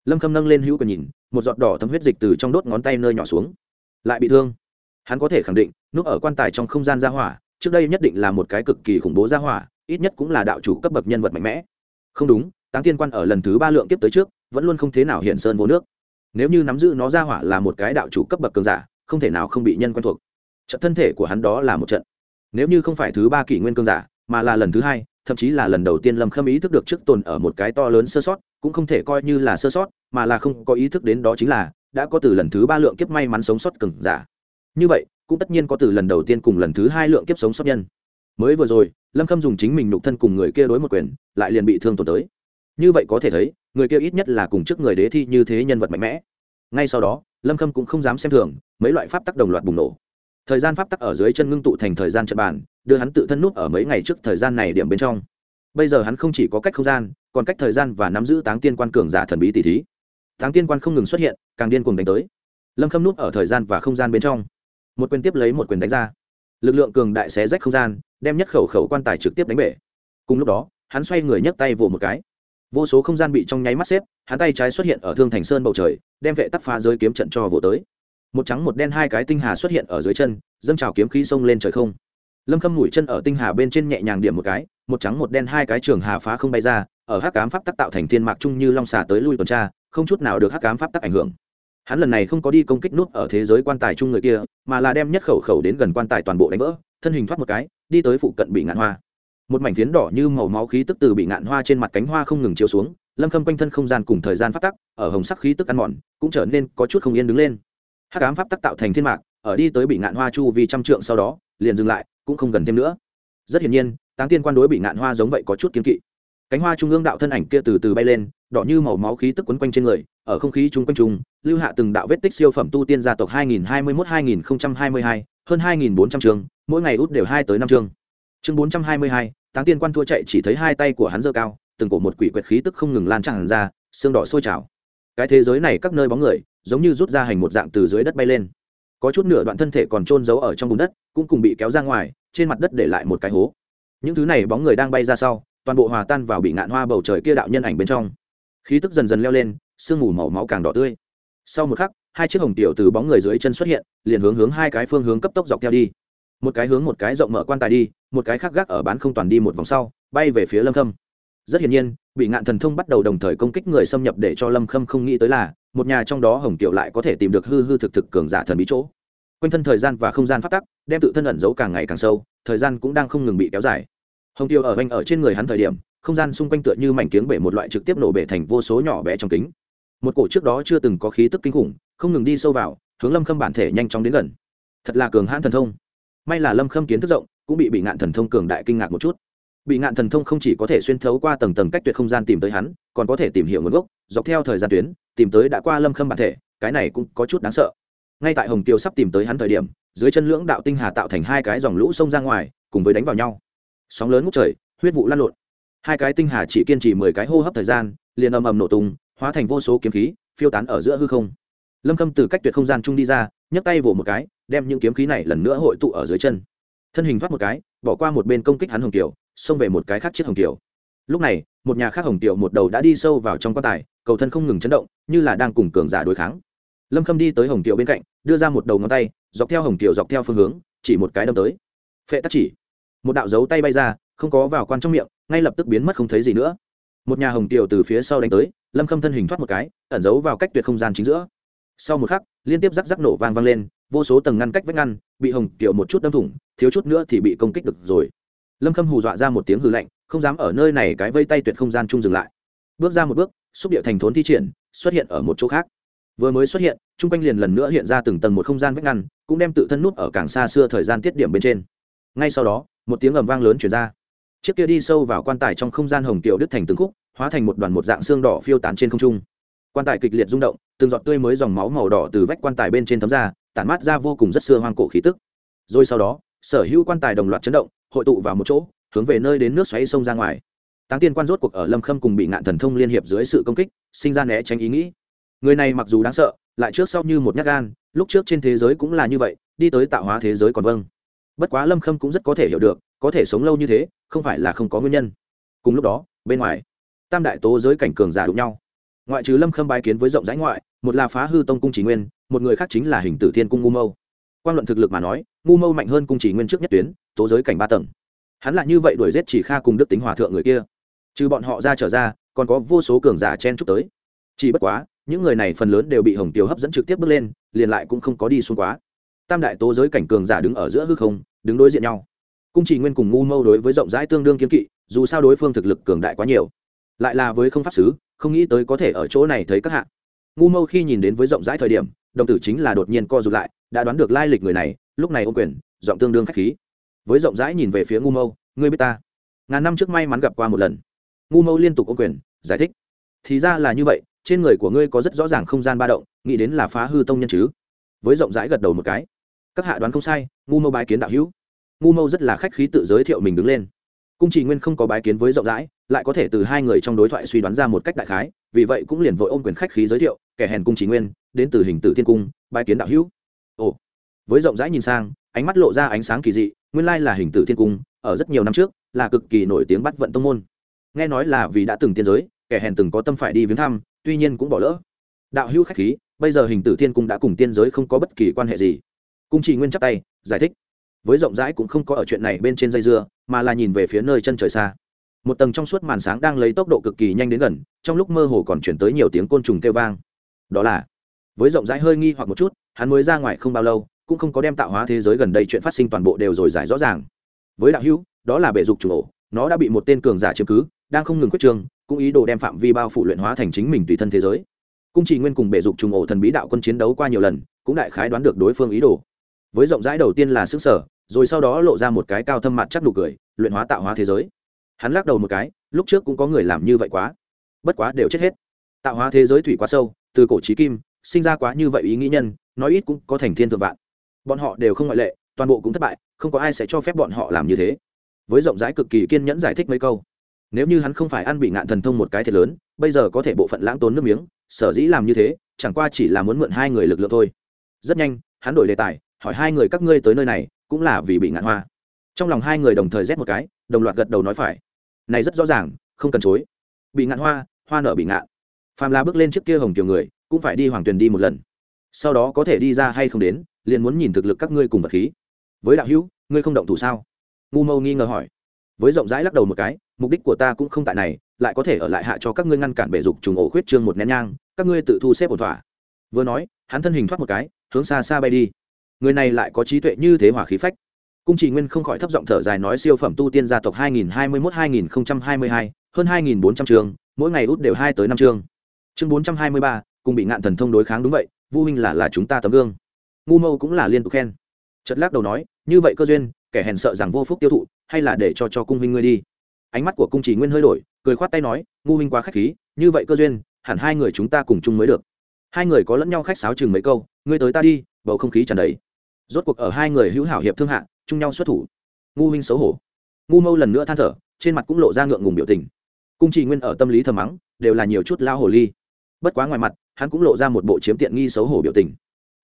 lâm khâm nâng lên hữu quyền nhìn, một giọt đỏ thấm huyết dịch từ trong đốt ngón tay nơi nhỏ xuống. Lại bị thương. Hắn có thể khẳng định, núp ở quan tài trong không gian ra hỏa, trước đây nhất định là một cái cực kỳ khủng bố ra hỏa, ít nhất cũng là đạo chủ cấp bậc nhân vật mạnh mẽ. Không đúng, táng tiên quan ở lần thứ ba lượng tiếp tới trước, vẫn luôn không thế nào hiện sơn vô nước. Nếu như nắm giữ nó ra hỏa là một cái đạo chủ cấp bậc cường giả, không thể nào không bị nhân quen thuộc. Trận thân thể của hắn đó là một trận. Nếu như không phải thứ ba kỷ nguyên cường giả, mà là lần thứ hai thậm chí là lần đầu tiên lâm khâm ý thức được trước tồn ở một cái to lớn sơ sót, cũng không thể coi như là sơ sót, mà là không có ý thức đến đó chính là, đã có từ lần thứ ba lượng kiếp may mắn sống sót cừng giả. Như vậy, cũng tất nhiên có từ lần đầu tiên cùng lần thứ hai lượng kiếp sống sót nhân. Mới vừa rồi, lâm khâm dùng chính mình nhục thân cùng người kia đối một quyền, lại liền bị thương tổn tới. Như vậy có thể thấy, người kia ít nhất là cùng trước người đế thi như thế nhân vật mạnh mẽ. Ngay sau đó, lâm khâm cũng không dám xem thường, mấy loại pháp tắc đồng loạt bùng nổ thời gian pháp tắc ở dưới chân ngưng tụ thành thời gian trận bàn, đưa hắn tự thân nút ở mấy ngày trước thời gian này điểm bên trong. Bây giờ hắn không chỉ có cách không gian, còn cách thời gian và nắm giữ táng tiên quan cường giả thần bí tỷ thí. Táng tiên quan không ngừng xuất hiện, càng điên cuồng đánh tới. Lâm khâm nút ở thời gian và không gian bên trong. Một quyền tiếp lấy một quyền đánh ra. Lực lượng cường đại xé rách không gian, đem nhất khẩu khẩu quan tài trực tiếp đánh bể. Cùng lúc đó, hắn xoay người nhấc tay vỗ một cái. Vô số không gian bị trong nháy mắt xếp, hắn tay trái xuất hiện ở thương thành sơn bầu trời, đem vệ tắc phá giới kiếm trận cho vỗ tới một trắng một đen hai cái tinh hà xuất hiện ở dưới chân, dâng trào kiếm khí xông lên trời không. Lâm khâm mũi chân ở tinh hà bên trên nhẹ nhàng điểm một cái, một trắng một đen hai cái trường hà phá không bay ra, ở hắc cám pháp tắc tạo thành thiên mạc chung như long xà tới lui tuần tra, không chút nào được hắc cám pháp tắc ảnh hưởng. Hắn lần này không có đi công kích nút ở thế giới quan tài chung người kia, mà là đem nhất khẩu khẩu đến gần quan tài toàn bộ đánh vỡ, thân hình thoát một cái, đi tới phụ cận bị ngạn hoa. Một mảnh phiến đỏ như màu máu khí tức từ bị ngạn hoa trên mặt cánh hoa không ngừng chiếu xuống, lâm khâm quanh thân không gian cùng thời gian phát tắc, ở hồng sắc khí tức ăn mòn, cũng trở nên có chút không yên đứng lên hắc ám pháp tắc tạo thành thiên mạc ở đi tới bị ngạn hoa chu vì trăm trượng sau đó liền dừng lại cũng không gần thêm nữa. Rất hiển nhiên táng tiên quan đối bị ngạn hoa giống vậy có chút kiên kỵ. Cánh hoa trung ương đạo thân ảnh kia từ từ bay lên đỏ như màu máu khí tức quấn quanh trên người ở không khí chung quanh trung lưu hạ từng đạo vết tích siêu phẩm tu tiên gia tộc 2021-2022, hơn 2.400 trường mỗi ngày út đều hai tới năm chương. Chương 422, táng tiên quan thua chạy chỉ thấy hai tay của hắn giơ cao từng cổ một quỷ quyệt khí tức không ngừng lan tràn ra xương đỏ sôi trào. Cái thế giới này các nơi bóng người giống như rút ra hành một dạng từ dưới đất bay lên. Có chút nửa đoạn thân thể còn trôn giấu ở trong bùn đất, cũng cùng bị kéo ra ngoài, trên mặt đất để lại một cái hố. Những thứ này bóng người đang bay ra sau, toàn bộ hòa tan vào bị ngạn hoa bầu trời kia đạo nhân ảnh bên trong. Khí tức dần dần leo lên, sương mù màu máu càng đỏ tươi. Sau một khắc, hai chiếc hồng tiểu từ bóng người dưới chân xuất hiện, liền hướng hướng hai cái phương hướng cấp tốc dọc theo đi. Một cái hướng một cái rộng mở quan tài đi, một cái khác gác ở bán không toàn đi một vòng sau, bay về phía lâm khâm. Rất hiển nhiên, bị ngạn thần thông bắt đầu đồng thời công kích người xâm nhập để cho lâm khâm không nghĩ tới là một nhà trong đó hồng tiểu lại có thể tìm được hư hư thực thực cường giả thần bí chỗ. Quanh thân thời gian và không gian phát tắc, đem tự thân ẩn giấu càng ngày càng sâu, thời gian cũng đang không ngừng bị kéo dài. Hồng tiêu ở anh ở trên người hắn thời điểm, không gian xung quanh tựa như mảnh kiếng bể một loại trực tiếp nổ bể thành vô số nhỏ bé trong kính. Một cổ trước đó chưa từng có khí tức kinh khủng, không ngừng đi sâu vào, hướng lâm khâm bản thể nhanh chóng đến gần. Thật là cường hãn thần thông. May là lâm khâm kiến thức rộng, cũng bị bị ngạn thần thông cường đại kinh ngạc một chút bị ngạn thần thông không chỉ có thể xuyên thấu qua tầng tầng cách tuyệt không gian tìm tới hắn, còn có thể tìm hiểu nguồn gốc, dọc theo thời gian tuyến, tìm tới đã qua lâm khâm bản thể, cái này cũng có chút đáng sợ. Ngay tại hồng tiêu sắp tìm tới hắn thời điểm, dưới chân lưỡng đạo tinh hà tạo thành hai cái dòng lũ sông ra ngoài, cùng với đánh vào nhau. Sóng lớn ngút trời, huyết vụ lăn lộn. Hai cái tinh hà chỉ kiên trì mười cái hô hấp thời gian, liền ầm ầm nổ tung, hóa thành vô số kiếm khí, phiêu tán ở giữa hư không. Lâm khâm từ cách tuyệt không gian chung đi ra, nhấc tay vỗ một cái, đem những kiếm khí này lần nữa hội tụ ở dưới chân. Thân hình thoát một cái, bỏ qua một bên công kích hắn hồng kiều xông về một cái khác chiếc hồng tiểu. Lúc này, một nhà khác hồng tiểu một đầu đã đi sâu vào trong quan tài, cầu thân không ngừng chấn động, như là đang cùng cường giả đối kháng. Lâm khâm đi tới hồng tiểu bên cạnh, đưa ra một đầu ngón tay, dọc theo hồng tiểu dọc theo phương hướng, chỉ một cái đâm tới. Phệ tắc chỉ. Một đạo dấu tay bay ra, không có vào quan trong miệng, ngay lập tức biến mất không thấy gì nữa. Một nhà hồng tiểu từ phía sau đánh tới, lâm khâm thân hình thoát một cái, ẩn giấu vào cách tuyệt không gian chính giữa. Sau một khắc, liên tiếp rắc rắc nổ vang vang lên, vô số tầng ngăn cách vách ngăn, bị hồng tiểu một chút đâm thủng, thiếu chút nữa thì bị công kích được rồi lâm khâm hù dọa ra một tiếng hư lạnh, không dám ở nơi này cái vây tay tuyệt không gian chung dừng lại. Bước ra một bước, xúc địa thành thốn thi triển, xuất hiện ở một chỗ khác. Vừa mới xuất hiện, chung quanh liền lần nữa hiện ra từng tầng một không gian vách ngăn, cũng đem tự thân nút ở càng xa xưa thời gian tiết điểm bên trên. Ngay sau đó, một tiếng ầm vang lớn chuyển ra. Chiếc kia đi sâu vào quan tài trong không gian hồng kiều đứt thành từng khúc, hóa thành một đoàn một dạng xương đỏ phiêu tán trên không trung. Quan tài kịch liệt rung động, từng giọt tươi mới dòng máu màu đỏ từ vách quan tài bên trên thấm ra, tản mát ra vô cùng rất xưa hoang cổ khí tức. Rồi sau đó, sở hữu quan tài đồng loạt chấn động hội tụ vào một chỗ, hướng về nơi đến nước xoáy sông ra ngoài. Táng tiên quan rốt cuộc ở lâm khâm cùng bị ngạn thần thông liên hiệp dưới sự công kích, sinh ra né tránh ý nghĩ. Người này mặc dù đáng sợ, lại trước sau như một nhát gan, lúc trước trên thế giới cũng là như vậy, đi tới tạo hóa thế giới còn vâng. Bất quá lâm khâm cũng rất có thể hiểu được, có thể sống lâu như thế, không phải là không có nguyên nhân. Cùng lúc đó, bên ngoài, tam đại tố giới cảnh cường giả đụng nhau. Ngoại trừ lâm khâm bái kiến với rộng rãi ngoại, một là phá hư tông cung chỉ nguyên, một người khác chính là hình tử thiên cung ngu mâu. Quan luận thực lực mà nói ngu mâu mạnh hơn cung chỉ nguyên trước nhất tuyến, tố giới cảnh ba tầng. Hắn là như vậy đuổi giết chỉ kha cùng đức tính hòa thượng người kia. Trừ bọn họ ra trở ra, còn có vô số cường giả chen chúc tới. Chỉ bất quá, những người này phần lớn đều bị hồng tiểu hấp dẫn trực tiếp bước lên, liền lại cũng không có đi xuống quá. Tam đại tố giới cảnh cường giả đứng ở giữa hư không, đứng đối diện nhau. Cung chỉ nguyên cùng ngu mâu đối với rộng rãi tương đương kiếm kỵ, dù sao đối phương thực lực cường đại quá nhiều. Lại là với không pháp sứ, không nghĩ tới có thể ở chỗ này thấy các hạ. Ngu mâu khi nhìn đến với rộng rãi thời điểm, đồng tử chính là đột nhiên co rụt lại, đã đoán được lai lịch người này lúc này ô quyền, giọng tương đương khách khí. Với rộng rãi nhìn về phía ngu mâu, ngươi biết ta? Ngàn năm trước may mắn gặp qua một lần. Ngu mâu liên tục ô quyền, giải thích. Thì ra là như vậy, trên người của ngươi có rất rõ ràng không gian ba động, nghĩ đến là phá hư tông nhân chứ? Với rộng rãi gật đầu một cái. Các hạ đoán không sai, ngu mâu bái kiến đạo hữu. Ngu mâu rất là khách khí tự giới thiệu mình đứng lên. Cung chỉ nguyên không có bái kiến với rộng rãi, lại có thể từ hai người trong đối thoại suy đoán ra một cách đại khái, vì vậy cũng liền vội ôm quyền khách khí giới thiệu, kẻ hèn cung chỉ nguyên, đến từ hình tử thiên cung, bái kiến đạo hữu với rộng rãi nhìn sang, ánh mắt lộ ra ánh sáng kỳ dị, nguyên lai là hình tử thiên cung, ở rất nhiều năm trước, là cực kỳ nổi tiếng bắt vận tông môn. Nghe nói là vì đã từng tiên giới, kẻ hèn từng có tâm phải đi viếng thăm, tuy nhiên cũng bỏ lỡ. Đạo hữu khách khí, bây giờ hình tử thiên cung đã cùng tiên giới không có bất kỳ quan hệ gì. Cung chỉ nguyên chắp tay, giải thích. Với rộng rãi cũng không có ở chuyện này bên trên dây dưa, mà là nhìn về phía nơi chân trời xa. Một tầng trong suốt màn sáng đang lấy tốc độ cực kỳ nhanh đến gần, trong lúc mơ hồ còn chuyển tới nhiều tiếng côn trùng kêu vang. Đó là, với rộng rãi hơi nghi hoặc một chút, hắn mới ra ngoài không bao lâu cũng không có đem tạo hóa thế giới gần đây chuyện phát sinh toàn bộ đều rồi giải rõ ràng. Với đạo hữu, đó là bệ dục chủ ổ. Nó đã bị một tên cường giả chiếm cứ, đang không ngừng quyết trường, cũng ý đồ đem phạm vi bao phủ luyện hóa thành chính mình tùy thân thế giới. Cung chỉ nguyên cùng bệ dục trùng ổ thần bí đạo quân chiến đấu qua nhiều lần, cũng đại khái đoán được đối phương ý đồ. Với rộng rãi đầu tiên là xứng sở, rồi sau đó lộ ra một cái cao thâm mặt chắc nụ cười, luyện hóa tạo hóa thế giới. Hắn lắc đầu một cái, lúc trước cũng có người làm như vậy quá. Bất quá đều chết hết. Tạo hóa thế giới thủy quá sâu, từ cổ trí kim, sinh ra quá như vậy ý nghĩ nhân, nói ít cũng có thành thiên thượng vạn bọn họ đều không ngoại lệ, toàn bộ cũng thất bại, không có ai sẽ cho phép bọn họ làm như thế. Với rộng rãi cực kỳ kiên nhẫn giải thích mấy câu. Nếu như hắn không phải ăn bị ngạn thần thông một cái thiệt lớn, bây giờ có thể bộ phận lãng tốn nước miếng, sở dĩ làm như thế, chẳng qua chỉ là muốn mượn hai người lực lượng thôi. Rất nhanh, hắn đổi đề tài, hỏi hai người các ngươi tới nơi này, cũng là vì bị ngạn hoa. Trong lòng hai người đồng thời rét một cái, đồng loạt gật đầu nói phải. Này rất rõ ràng, không cần chối. Bị ngạn hoa hoa nở bị ngạn. Phàm là bước lên trước kia hồng kiều người, cũng phải đi hoàng tuyền đi một lần. Sau đó có thể đi ra hay không đến liền muốn nhìn thực lực các ngươi cùng vật khí. Với đạo hữu ngươi không động thủ sao? Ngu mâu nghi ngờ hỏi. Với rộng rãi lắc đầu một cái mục đích của ta cũng không tại này lại có thể ở lại hạ cho các ngươi ngăn cản bể dục trùng ổ khuyết trương một nén nhang các ngươi tự thu xếp ổn thỏa. Vừa nói hắn thân hình thoát một cái hướng xa xa bay đi. Người này lại có trí tuệ như thế hỏa khí phách. Cung chỉ nguyên không khỏi thấp giọng thở dài nói siêu phẩm tu tiên gia tộc 2021-2022, hơn 2.400 trường mỗi ngày út đều hai tới năm chương chương 423, cùng bị ngạn thần thông đối kháng đúng vậy vu huynh là là chúng ta tấm gương ngu mâu cũng là liên tục khen. Chật lắc đầu nói, như vậy cơ duyên, kẻ hèn sợ rằng vô phúc tiêu thụ, hay là để cho cho cung huynh ngươi đi. Ánh mắt của cung chỉ nguyên hơi đổi, cười khoát tay nói, ngu huynh quá khách khí, như vậy cơ duyên, hẳn hai người chúng ta cùng chung mới được. Hai người có lẫn nhau khách sáo chừng mấy câu, ngươi tới ta đi, bầu không khí tràn đầy. Rốt cuộc ở hai người hữu hảo hiệp thương hạ, chung nhau xuất thủ. Ngu huynh xấu hổ. Ngu mâu lần nữa than thở, trên mặt cũng lộ ra ngượng ngùng biểu tình. Cung chỉ nguyên ở tâm lý thầm mắng, đều là nhiều chút lao hồ ly. Bất quá ngoài mặt, hắn cũng lộ ra một bộ chiếm tiện nghi xấu hổ biểu tình.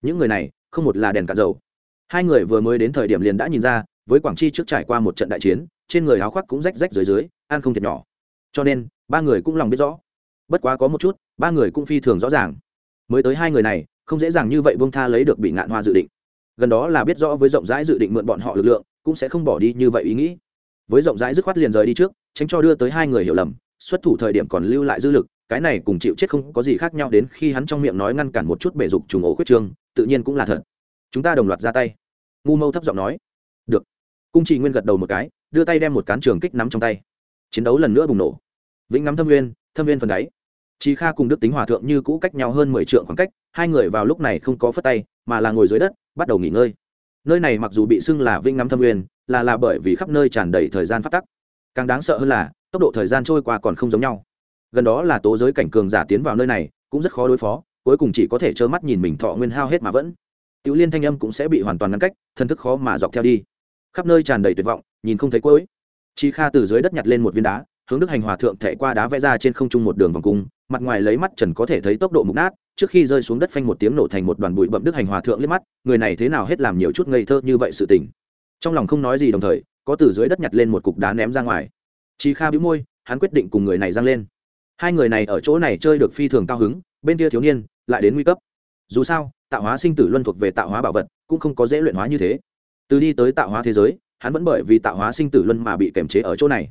Những người này không một là đèn cạn dầu. Hai người vừa mới đến thời điểm liền đã nhìn ra, với quảng chi trước trải qua một trận đại chiến, trên người áo khoác cũng rách rách dưới dưới, ăn không thiệt nhỏ. Cho nên, ba người cũng lòng biết rõ. Bất quá có một chút, ba người cũng phi thường rõ ràng. Mới tới hai người này, không dễ dàng như vậy bông tha lấy được bị ngạn hoa dự định. Gần đó là biết rõ với rộng rãi dự định mượn bọn họ lực lượng, cũng sẽ không bỏ đi như vậy ý nghĩ. Với rộng rãi dứt khoát liền rời đi trước, tránh cho đưa tới hai người hiểu lầm, xuất thủ thời điểm còn lưu lại dư lực cái này cùng chịu chết không có gì khác nhau đến khi hắn trong miệng nói ngăn cản một chút bể dục trùng ổ khuyết trương tự nhiên cũng là thật. Chúng ta đồng loạt ra tay. Ngu mâu thấp giọng nói. Được. Cung trì nguyên gật đầu một cái đưa tay đem một cán trường kích nắm trong tay. Chiến đấu lần nữa bùng nổ. Vĩnh ngắm thâm nguyên thâm nguyên phần đáy. Chị Kha cùng Đức Tính Hòa thượng như cũ cách nhau hơn mười trượng khoảng cách, hai người vào lúc này không có phất tay, mà là ngồi dưới đất, bắt đầu nghỉ ngơi. Nơi này mặc dù bị xưng là vĩnh Ngắm Thâm Nguyên, là là bởi vì khắp nơi tràn đầy thời gian phát tắc. Càng đáng sợ hơn là, tốc độ thời gian trôi qua còn không giống nhau. Gần đó là tố giới cảnh cường giả tiến vào nơi này, cũng rất khó đối phó, cuối cùng chỉ có thể trơ mắt nhìn mình thọ nguyên hao hết mà vẫn. Tiểu Liên thanh âm cũng sẽ bị hoàn toàn ngăn cách, thân thức khó mà dọc theo đi. Khắp nơi tràn đầy tuyệt vọng, nhìn không thấy cuối. Chi Kha từ dưới đất nhặt lên một viên đá, hướng Đức Hành Hòa thượng thệ qua đá vẽ ra trên không trung một đường vòng cung, mặt ngoài lấy mắt trần có thể thấy tốc độ mục nát trước khi rơi xuống đất phanh một tiếng nổ thành một đoàn bụi bậm đức hành hòa thượng liếc mắt người này thế nào hết làm nhiều chút ngây thơ như vậy sự tình trong lòng không nói gì đồng thời có từ dưới đất nhặt lên một cục đá ném ra ngoài chi kha bĩu môi hắn quyết định cùng người này giang lên hai người này ở chỗ này chơi được phi thường cao hứng, bên kia thiếu niên lại đến nguy cấp. Dù sao, tạo hóa sinh tử luân thuộc về tạo hóa bảo vật, cũng không có dễ luyện hóa như thế. Từ đi tới tạo hóa thế giới, hắn vẫn bởi vì tạo hóa sinh tử luân mà bị kềm chế ở chỗ này.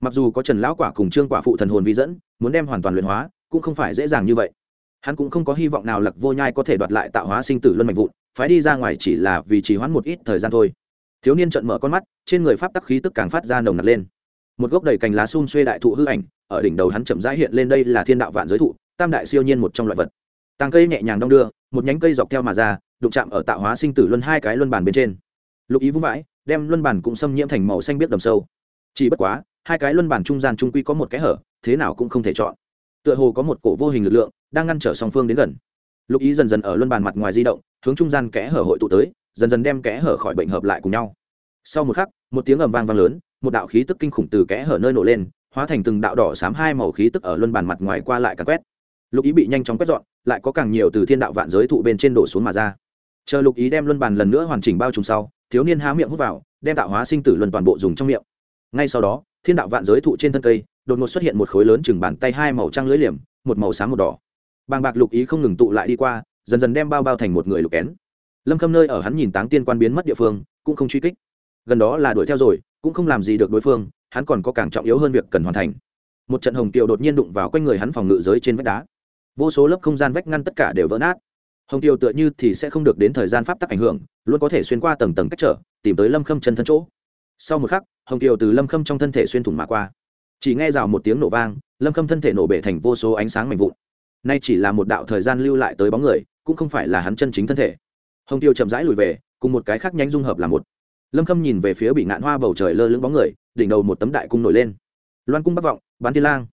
Mặc dù có trần lão quả cùng trương quả phụ thần hồn vi dẫn, muốn đem hoàn toàn luyện hóa, cũng không phải dễ dàng như vậy. Hắn cũng không có hy vọng nào lặc vô nhai có thể đoạt lại tạo hóa sinh tử luân mạnh vụn, phái đi ra ngoài chỉ là vì trì hoãn một ít thời gian thôi. Thiếu niên trận mở con mắt, trên người pháp tắc khí tức càng phát ra nồng nặc lên một gốc đầy cành lá xun xuê đại thụ hư ảnh, ở đỉnh đầu hắn chậm rãi hiện lên đây là thiên đạo vạn giới thụ, tam đại siêu nhiên một trong loại vật. Tàng cây nhẹ nhàng đong đưa, một nhánh cây dọc theo mà ra, đụng chạm ở tạo hóa sinh tử luân hai cái luân bàn bên trên. Lục ý vung vãi, đem luân bàn cũng xâm nhiễm thành màu xanh biết đầm sâu. Chỉ bất quá, hai cái luân bàn trung gian trung quy có một cái hở, thế nào cũng không thể chọn. Tựa hồ có một cổ vô hình lực lượng, đang ngăn trở song phương đến gần. Lục ý dần dần ở luân bàn mặt ngoài di động, hướng trung gian kẽ hở hội tụ tới, dần dần đem kẽ hở khỏi bệnh hợp lại cùng nhau. Sau một khắc, một tiếng ầm vang vang lớn một đạo khí tức kinh khủng từ kẽ hở nơi nổ lên, hóa thành từng đạo đỏ xám hai màu khí tức ở luân bàn mặt ngoài qua lại càn quét. Lục ý bị nhanh chóng quét dọn, lại có càng nhiều từ thiên đạo vạn giới thụ bên trên đổ xuống mà ra. Chờ lục ý đem luân bàn lần nữa hoàn chỉnh bao trùm sau, thiếu niên há miệng hút vào, đem tạo hóa sinh tử luân toàn bộ dùng trong miệng. Ngay sau đó, thiên đạo vạn giới thụ trên thân cây, đột ngột xuất hiện một khối lớn chừng bàn tay hai màu trăng lưỡi liềm, một màu sáng một đỏ. Bàng bạc lục ý không ngừng tụ lại đi qua, dần dần đem bao bao thành một người lục kén lâm khâm nơi ở hắn nhìn táng tiên quan biến mất địa phương, cũng không truy kích gần đó là đuổi theo rồi, cũng không làm gì được đối phương, hắn còn có càng trọng yếu hơn việc cần hoàn thành. Một trận hồng tiêu đột nhiên đụng vào quanh người hắn phòng ngự giới trên vách đá. Vô số lớp không gian vách ngăn tất cả đều vỡ nát. Hồng tiêu tựa như thì sẽ không được đến thời gian pháp tắc ảnh hưởng, luôn có thể xuyên qua tầng tầng cách trở, tìm tới lâm khâm chân thân chỗ. Sau một khắc, hồng tiêu từ lâm khâm trong thân thể xuyên thủng mạ qua. Chỉ nghe rào một tiếng nổ vang, lâm khâm thân thể nổ bể thành vô số ánh sáng mạnh vụn. Nay chỉ là một đạo thời gian lưu lại tới bóng người, cũng không phải là hắn chân chính thân thể. Hồng tiêu chậm rãi lùi về, cùng một cái khác nhanh dung hợp là một lâm khâm nhìn về phía bị ngạn hoa bầu trời lơ lửng bóng người, đỉnh đầu một tấm đại cung nổi lên. Loan cung bắc vọng, bán thiên lang.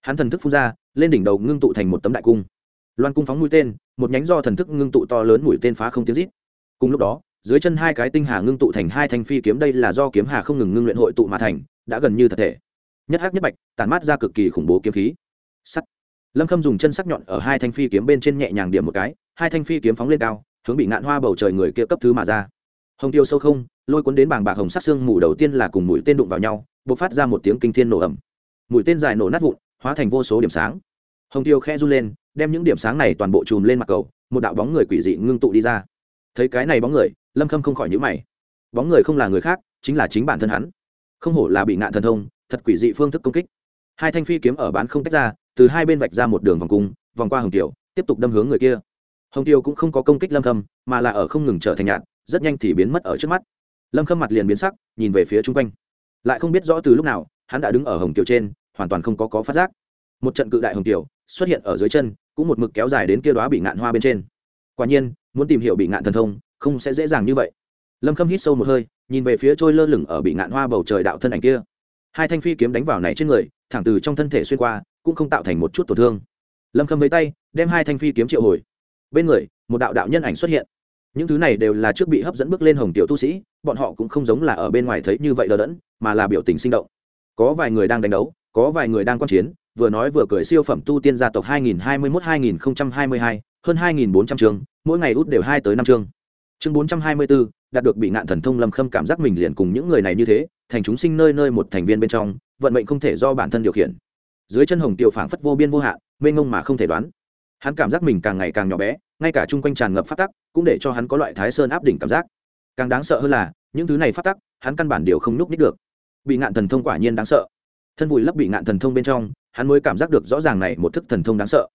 Hắn thần thức phun ra, lên đỉnh đầu ngưng tụ thành một tấm đại cung. Loan cung phóng mũi tên, một nhánh do thần thức ngưng tụ to lớn mũi tên phá không tiếng rít. Cùng lúc đó, dưới chân hai cái tinh hà ngưng tụ thành hai thanh phi kiếm, đây là do kiếm hà không ngừng ngưng luyện hội tụ mà thành, đã gần như thật thể. Nhất hắc nhất bạch tàn mát ra cực kỳ khủng bố kiếm khí. Sắt. Lâm khâm dùng chân sắc nhọn ở hai thanh phi kiếm bên trên nhẹ nhàng điểm một cái, hai thanh phi kiếm phóng lên cao, hướng bị ngạn hoa bầu trời người kia cấp thứ mà ra. Hồng tiêu sâu không lôi cuốn đến bảng bạc hồng sắc xương mù đầu tiên là cùng mũi tên đụng vào nhau b ộ c phát ra một tiếng kinh thiên nổ ẩm mũi tên dài nổ nát vụn, hóa thành vô số điểm sáng. Hồng tiêu khe run lên, đem những điểm sáng này toàn bộ chùm lên mặt cầu, một đạo bóng người quỷ dị ngưng tụ đi ra. Thấy cái này bóng người, lâm khâm không khỏi nhữ mày. Bóng người không là người khác, chính là chính bản thân hắn. Không hổ là bị ngạn thần thông, thật quỷ dị phương thức công kích. Hai thanh phi kiếm ở bán không tách ra, từ hai bên vạch ra một đường vòng cung, vòng qua hồng tiểu tiếp tục đâm hướng người kia. Hồng tiêu cũng không có công kích lâm khâm, mà là ở không ngừng trở thành nhạt rất nhanh thì biến mất ở trước mắt lâm khâm mặt liền biến sắc nhìn về phía chung quanh lại không biết rõ từ lúc nào hắn đã đứng ở hồng tiểu trên hoàn toàn không có có phát giác một trận cự đại hồng tiểu xuất hiện ở dưới chân cũng một mực kéo dài đến kia đó bị ngạn hoa bên trên quả nhiên muốn tìm hiểu bị ngạn thần thông không sẽ dễ dàng như vậy lâm khâm hít sâu một hơi nhìn về phía trôi lơ lửng ở bị ngạn hoa bầu trời đạo thân ảnh kia hai thanh phi kiếm đánh vào này trên người thẳng từ trong thân thể xuyên qua cũng không tạo thành một chút tổn thương lâm khâm với tay đem hai thanh phi kiếm triệu hồi bên người một đạo đạo nhân ảnh xuất hiện những thứ này đều là trước bị hấp dẫn bước lên hồng tiểu tu sĩ bọn họ cũng không giống là ở bên ngoài thấy như vậy đờ đẫn mà là biểu tình sinh động. Có vài người đang đánh đấu có vài người đang quan chiến vừa nói vừa cười siêu phẩm tu tiên gia tộc 2021-2022, hơn 2.400 trường, mỗi ngày út đều hai tới năm chương. Chương 424, đạt được bị ngạn thần thông lâm khâm cảm giác mình liền cùng những người này như thế thành chúng sinh nơi nơi một thành viên bên trong vận mệnh không thể do bản thân điều khiển. Dưới chân hồng tiểu phảng phất vô biên vô hạn mênh ngông mà không thể đoán hắn cảm giác mình càng ngày càng nhỏ bé, ngay cả chung quanh tràn ngập phát tắc, cũng để cho hắn có loại thái sơn áp đỉnh cảm giác. Càng đáng sợ hơn là, những thứ này phát tắc, hắn căn bản đều không nhúc nít được. Bị ngạn thần thông quả nhiên đáng sợ. Thân vùi lấp bị ngạn thần thông bên trong, hắn mới cảm giác được rõ ràng này một thức thần thông đáng sợ.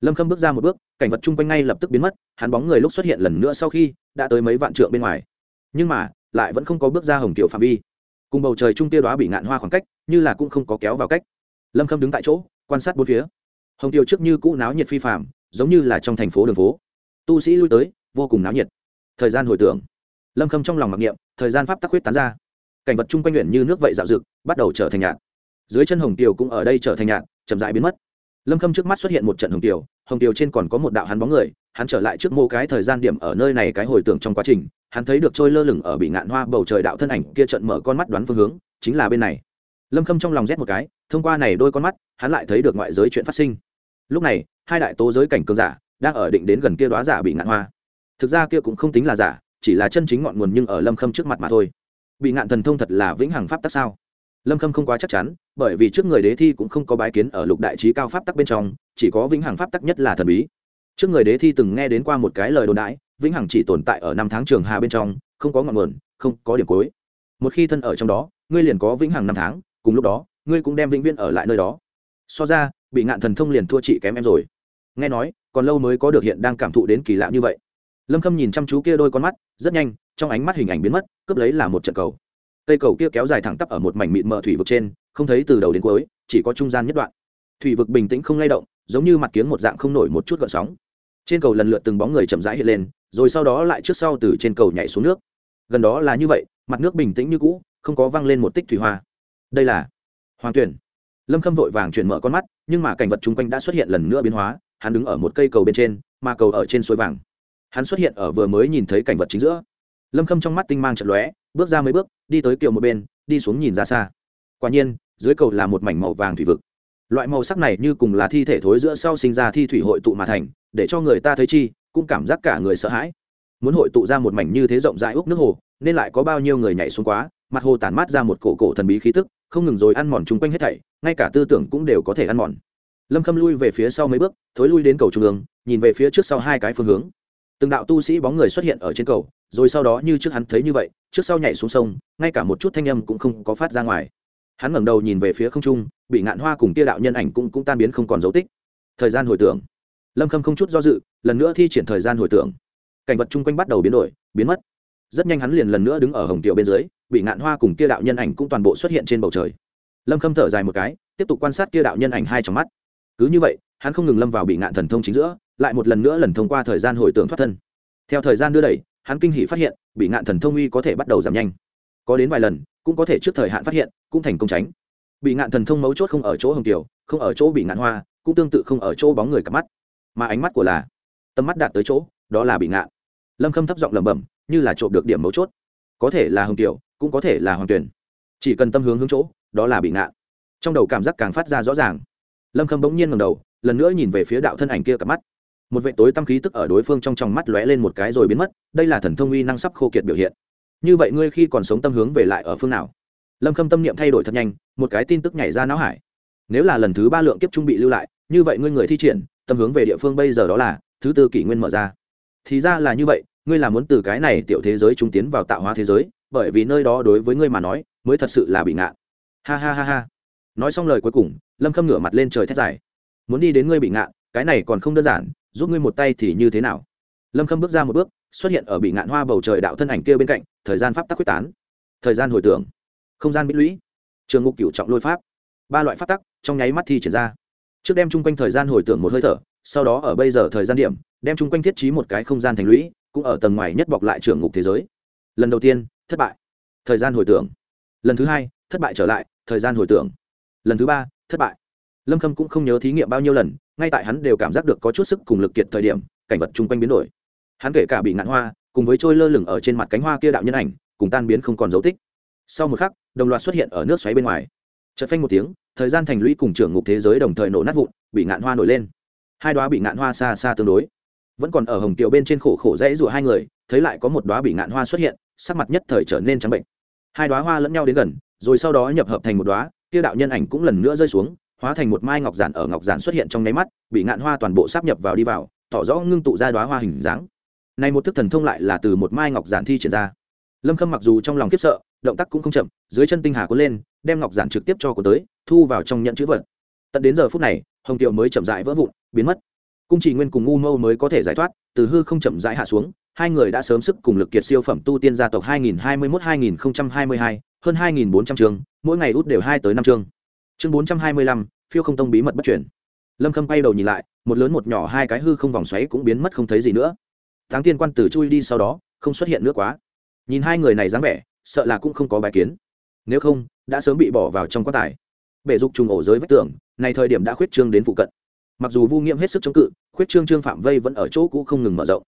Lâm khâm bước ra một bước, cảnh vật chung quanh ngay lập tức biến mất, hắn bóng người lúc xuất hiện lần nữa sau khi, đã tới mấy vạn trượng bên ngoài. Nhưng mà, lại vẫn không có bước ra hồng kiểu phạm vi. Cùng bầu trời trung tiêu đó bị ngạn hoa khoảng cách, như là cũng không có kéo vào cách. Lâm khâm đứng tại chỗ, quan sát bốn phía hồng tiêu trước như cũ náo nhiệt phi phạm giống như là trong thành phố đường phố. Tu sĩ lui tới, vô cùng náo nhiệt. Thời gian hồi tưởng. Lâm khâm trong lòng mặc niệm, thời gian pháp tắc huyết tán ra. Cảnh vật chung quanh nguyện như nước vậy dạo dực bắt đầu trở thành nhạt. Dưới chân hồng tiều cũng ở đây trở thành nhạt, chậm rãi biến mất. Lâm khâm trước mắt xuất hiện một trận hồng tiều hồng tiều trên còn có một đạo hắn bóng người, hắn trở lại trước mô cái thời gian điểm ở nơi này cái hồi tưởng trong quá trình, hắn thấy được trôi lơ lửng ở bị ngạn hoa bầu trời đạo thân ảnh kia trận mở con mắt đoán phương hướng, chính là bên này. Lâm khâm trong lòng rét một cái, thông qua này đôi con mắt, hắn lại thấy được ngoại giới chuyện phát sinh lúc này, hai đại tố giới cảnh cường giả đang ở định đến gần kia đoá giả bị ngạn hoa. Thực ra kia cũng không tính là giả, chỉ là chân chính ngọn nguồn nhưng ở lâm khâm trước mặt mà thôi. Bị ngạn thần thông thật là vĩnh hằng pháp tắc sao? Lâm khâm không quá chắc chắn, bởi vì trước người đế thi cũng không có bái kiến ở lục đại trí cao pháp tắc bên trong, chỉ có vĩnh hằng pháp tắc nhất là thần bí. Trước người đế thi từng nghe đến qua một cái lời đồn đãi vĩnh hằng chỉ tồn tại ở năm tháng trường hà bên trong, không có ngọn nguồn, không có điểm cuối. Một khi thân ở trong đó, ngươi liền có vĩnh hằng năm tháng, cùng lúc đó, ngươi cũng đem vĩnh viễn ở lại nơi đó. So ra bị ngạn thần thông liền thua chị kém em rồi. Nghe nói, còn lâu mới có được hiện đang cảm thụ đến kỳ lạ như vậy. Lâm khâm nhìn chăm chú kia đôi con mắt, rất nhanh, trong ánh mắt hình ảnh biến mất, cướp lấy là một trận cầu. Cây cầu kia kéo dài thẳng tắp ở một mảnh mịn mờ thủy vực trên, không thấy từ đầu đến cuối, chỉ có trung gian nhất đoạn. Thủy vực bình tĩnh không lay động, giống như mặt kiếng một dạng không nổi một chút gợn sóng. Trên cầu lần lượt từng bóng người chậm rãi hiện lên, rồi sau đó lại trước sau từ trên cầu nhảy xuống nước. Gần đó là như vậy, mặt nước bình tĩnh như cũ, không có văng lên một tích thủy hoa. Đây là hoàng tuyển lâm khâm vội vàng chuyển mở con mắt, nhưng mà cảnh vật chung quanh đã xuất hiện lần nữa biến hóa, hắn đứng ở một cây cầu bên trên, mà cầu ở trên suối vàng. Hắn xuất hiện ở vừa mới nhìn thấy cảnh vật chính giữa. Lâm khâm trong mắt tinh mang trận lóe, bước ra mấy bước, đi tới kiều một bên, đi xuống nhìn ra xa. Quả nhiên, dưới cầu là một mảnh màu vàng thủy vực. Loại màu sắc này như cùng là thi thể thối giữa sau sinh ra thi thủy hội tụ mà thành, để cho người ta thấy chi, cũng cảm giác cả người sợ hãi. Muốn hội tụ ra một mảnh như thế rộng rãi úc nước hồ, nên lại có bao nhiêu người nhảy xuống quá, mặt hồ tản mát ra một cổ cổ thần bí khí tức không ngừng rồi ăn mòn chung quanh hết thảy, ngay cả tư tưởng cũng đều có thể ăn mòn. Lâm khâm lui về phía sau mấy bước, thối lui đến cầu trung ương, nhìn về phía trước sau hai cái phương hướng. Từng đạo tu sĩ bóng người xuất hiện ở trên cầu, rồi sau đó như trước hắn thấy như vậy, trước sau nhảy xuống sông, ngay cả một chút thanh âm cũng không có phát ra ngoài. Hắn ngẩng đầu nhìn về phía không trung, bị ngạn hoa cùng kia đạo nhân ảnh cũng cũng tan biến không còn dấu tích. Thời gian hồi tưởng. Lâm khâm không chút do dự, lần nữa thi triển thời gian hồi tưởng. Cảnh vật chung quanh bắt đầu biến đổi, biến mất. Rất nhanh hắn liền lần nữa đứng ở hồng tiểu bên dưới bị ngạn hoa cùng kia đạo nhân ảnh cũng toàn bộ xuất hiện trên bầu trời. Lâm khâm thở dài một cái, tiếp tục quan sát kia đạo nhân ảnh hai trong mắt. Cứ như vậy, hắn không ngừng lâm vào bị ngạn thần thông chính giữa, lại một lần nữa lần thông qua thời gian hồi tưởng thoát thân. Theo thời gian đưa đẩy, hắn kinh hỉ phát hiện, bị ngạn thần thông uy có thể bắt đầu giảm nhanh. Có đến vài lần, cũng có thể trước thời hạn phát hiện, cũng thành công tránh. Bị ngạn thần thông mấu chốt không ở chỗ hồng tiểu không ở chỗ bị ngạn hoa, cũng tương tự không ở chỗ bóng người cặp mắt. Mà ánh mắt của là, tầm mắt đạt tới chỗ, đó là bị ngạn. Lâm khâm thấp giọng lẩm bẩm, như là trộm được điểm mấu chốt. Có thể là hồng tiểu cũng có thể là hoàng tuyển. Chỉ cần tâm hướng hướng chỗ, đó là bị ngạn. Trong đầu cảm giác càng phát ra rõ ràng. Lâm khâm bỗng nhiên ngầm đầu, lần nữa nhìn về phía đạo thân ảnh kia cặp mắt. Một vệ tối tâm khí tức ở đối phương trong trong mắt lóe lên một cái rồi biến mất, đây là thần thông uy năng sắp khô kiệt biểu hiện. Như vậy ngươi khi còn sống tâm hướng về lại ở phương nào? Lâm khâm tâm niệm thay đổi thật nhanh, một cái tin tức nhảy ra não hải. Nếu là lần thứ ba lượng kiếp trung bị lưu lại, như vậy ngươi người thi triển, tâm hướng về địa phương bây giờ đó là, thứ tư kỷ nguyên mở ra. Thì ra là như vậy, ngươi là muốn từ cái này tiểu thế giới trung tiến vào tạo hóa thế giới bởi vì nơi đó đối với ngươi mà nói, mới thật sự là bị ngạn ha ha ha ha. Nói xong lời cuối cùng, lâm khâm ngửa mặt lên trời thét dài. Muốn đi đến ngươi bị ngạn cái này còn không đơn giản, giúp ngươi một tay thì như thế nào? Lâm khâm bước ra một bước, xuất hiện ở bị ngạn hoa bầu trời đạo thân ảnh kia bên cạnh, thời gian pháp tắc quyết tán. Thời gian hồi tưởng. Không gian bích lũy. Trường ngục cựu trọng lôi pháp. Ba loại pháp tắc trong nháy mắt thi triển ra. Trước đem chung quanh thời gian hồi tưởng một hơi thở, sau đó ở bây giờ thời gian điểm, đem chung quanh thiết trí một cái không gian thành lũy, cũng ở tầng ngoài nhất bọc lại trường ngục thế giới. Lần đầu tiên thất bại. Thời gian hồi tưởng. Lần thứ hai, thất bại trở lại, thời gian hồi tưởng. Lần thứ ba, thất bại. Lâm khâm cũng không nhớ thí nghiệm bao nhiêu lần, ngay tại hắn đều cảm giác được có chút sức cùng lực kiệt thời điểm, cảnh vật chung quanh biến đổi. Hắn kể cả bị ngạn hoa, cùng với trôi lơ lửng ở trên mặt cánh hoa kia đạo nhân ảnh, cùng tan biến không còn dấu tích. Sau một khắc, đồng loạt xuất hiện ở nước xoáy bên ngoài. Chợt phanh một tiếng, thời gian thành lũy cùng trưởng ngục thế giới đồng thời nổ nát vụn, bị ngạn hoa nổi lên. Hai đoá bị ngạn hoa xa xa tương đối. Vẫn còn ở hồng kiều bên trên khổ khổ dãy rụa hai người, thấy lại có một đoá bị ngạn hoa xuất hiện sắc mặt nhất thời trở nên trắng bệnh. Hai đoá hoa lẫn nhau đến gần, rồi sau đó nhập hợp thành một đoá kia đạo nhân ảnh cũng lần nữa rơi xuống, hóa thành một mai ngọc giản ở ngọc giản xuất hiện trong nháy mắt, bị ngạn hoa toàn bộ sắp nhập vào đi vào, tỏ rõ ngưng tụ ra đoá hoa hình dáng. Này một thức thần thông lại là từ một mai ngọc giản thi triển ra. Lâm khâm mặc dù trong lòng khiếp sợ, động tác cũng không chậm, dưới chân tinh hà cuốn lên, đem ngọc giản trực tiếp cho cô tới, thu vào trong nhận chữ vật. Tận đến giờ phút này, hồng Tiêu mới chậm rãi vỡ vụn, biến mất. Cung chỉ nguyên cùng ngu mâu mới có thể giải thoát, từ hư không chậm rãi hạ xuống hai người đã sớm sức cùng lực kiệt siêu phẩm tu tiên gia tộc 2021-2022, hơn 2400 chương mỗi ngày út đều hai tới năm chương. Chương 425, phiêu không tông bí mật bất chuyển lâm khâm quay đầu nhìn lại một lớn một nhỏ hai cái hư không vòng xoáy cũng biến mất không thấy gì nữa. Tháng tiên quan tử chui đi sau đó không xuất hiện nữa quá. Nhìn hai người này dáng vẻ sợ là cũng không có bài kiến. Nếu không đã sớm bị bỏ vào trong quan tài bể dục trùng ổ giới vách tường này thời điểm đã khuyết trương đến phụ cận. Mặc dù vu nghiệm hết sức chống cự khuyết trương trương phạm vây vẫn ở chỗ cũ không ngừng mở rộng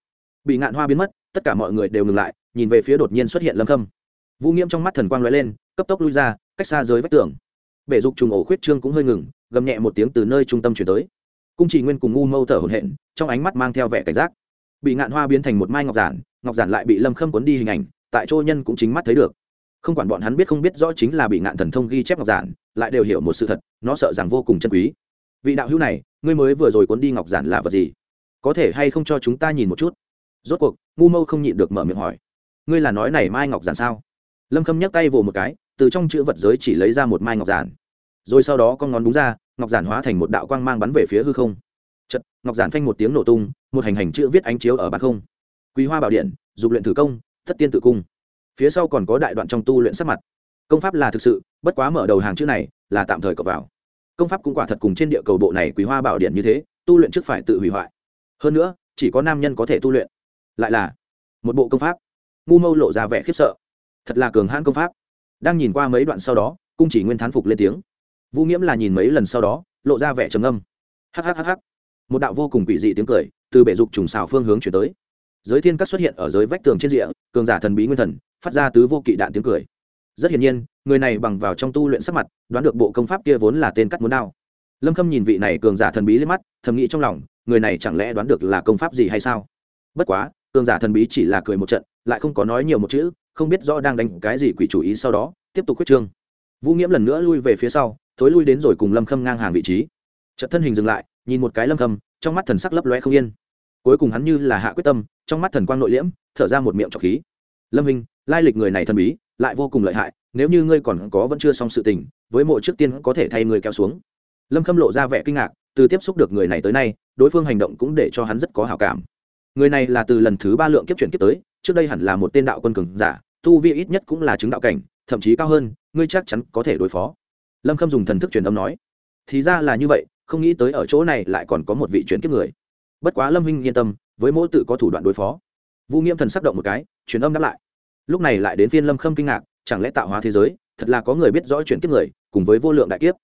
bị ngạn hoa biến mất, tất cả mọi người đều ngừng lại, nhìn về phía đột nhiên xuất hiện lâm khâm. Vu nghiễm trong mắt thần quang l lên, cấp tốc lui ra, cách xa giới vách tường. Bể dục trùng ổ khuyết trương cũng hơi ngừng, gầm nhẹ một tiếng từ nơi trung tâm chuyển tới. Cung chỉ nguyên cùng ngu mâu thở hổn hển, trong ánh mắt mang theo vẻ cảnh giác. Bị ngạn hoa biến thành một mai ngọc giản ngọc giản lại bị lâm khâm cuốn đi hình ảnh, tại chỗ nhân cũng chính mắt thấy được. Không quản bọn hắn biết không biết rõ chính là bị ngạn thần thông ghi chép ngọc giản, lại đều hiểu một sự thật, nó sợ rằng vô cùng chân quý. Vị đạo hữu này, ngươi mới vừa rồi cuốn đi ngọc giản là vật gì? Có thể hay không cho chúng ta nhìn một chút? Rốt cuộc, ngu mâu không nhịn được mở miệng hỏi. Ngươi là nói này mai ngọc giản sao? Lâm khâm nhấc tay vồ một cái, từ trong chữ vật giới chỉ lấy ra một mai ngọc giản. Rồi sau đó con ngón đúng ra, ngọc giản hóa thành một đạo quang mang bắn về phía hư không. Chật ngọc giản phanh một tiếng nổ tung, một hành hành chữ viết ánh chiếu ở bàn không. Quý hoa bảo điện, dục luyện thử công, thất tiên tự cung. Phía sau còn có đại đoạn trong tu luyện sắc mặt. Công pháp là thực sự, bất quá mở đầu hàng chữ này là tạm thời cập vào. Công pháp cũng quả thật cùng trên địa cầu bộ này quý hoa bảo điện như thế, tu luyện trước phải tự hủy hoại. Hơn nữa, chỉ có nam nhân có thể tu luyện lại là một bộ công pháp. Ngu mâu lộ ra vẻ khiếp sợ. Thật là cường hãn công pháp. Đang nhìn qua mấy đoạn sau đó, cung chỉ nguyên thán phục lên tiếng. Vũ nghiễm là nhìn mấy lần sau đó, lộ ra vẻ trầm âm hhhh một đạo vô cùng quỷ dị tiếng cười từ bể dục trùng xào phương hướng chuyển tới. Giới thiên các xuất hiện ở dưới vách tường trên rìa, cường giả thần bí nguyên thần, phát ra tứ vô kỵ đạn tiếng cười. Rất hiển nhiên, người này bằng vào trong tu luyện sắc mặt, đoán được bộ công pháp kia vốn là tên cắt muốn đao. Lâm khâm nhìn vị này cường giả thần bí lên mắt, thầm nghĩ trong lòng, người này chẳng lẽ đoán được là công pháp gì hay sao? Bất quá cường giả thần bí chỉ là cười một trận, lại không có nói nhiều một chữ, không biết rõ đang đánh cái gì quỷ chủ ý sau đó, tiếp tục quyết trương. Vũ nghiễm lần nữa lui về phía sau, thối lui đến rồi cùng lâm khâm ngang hàng vị trí. Trận thân hình dừng lại, nhìn một cái lâm khâm, trong mắt thần sắc lấp loe không yên. Cuối cùng hắn như là hạ quyết tâm, trong mắt thần quang nội liễm, thở ra một miệng trọc khí. Lâm hình lai lịch người này thần bí, lại vô cùng lợi hại, nếu như ngươi còn có vẫn chưa xong sự tình, với mộ trước tiên có thể thay người kéo xuống. Lâm khâm lộ ra vẻ kinh ngạc, từ tiếp xúc được người này tới nay, đối phương hành động cũng để cho hắn rất có hào cảm người này là từ lần thứ ba lượng kiếp chuyển kiếp tới, trước đây hẳn là một tên đạo quân cường giả, tu vi ít nhất cũng là chứng đạo cảnh, thậm chí cao hơn, ngươi chắc chắn có thể đối phó. Lâm khâm dùng thần thức truyền âm nói. Thì ra là như vậy, không nghĩ tới ở chỗ này lại còn có một vị chuyển kiếp người. Bất quá lâm huynh yên tâm, với mỗi tự có thủ đoạn đối phó. Vu nghiêm thần sắc động một cái, truyền âm đáp lại. Lúc này lại đến phiên lâm khâm kinh ngạc, chẳng lẽ tạo hóa thế giới, thật là có người biết rõ chuyển kiếp người, cùng với vô lượng đại kiếp?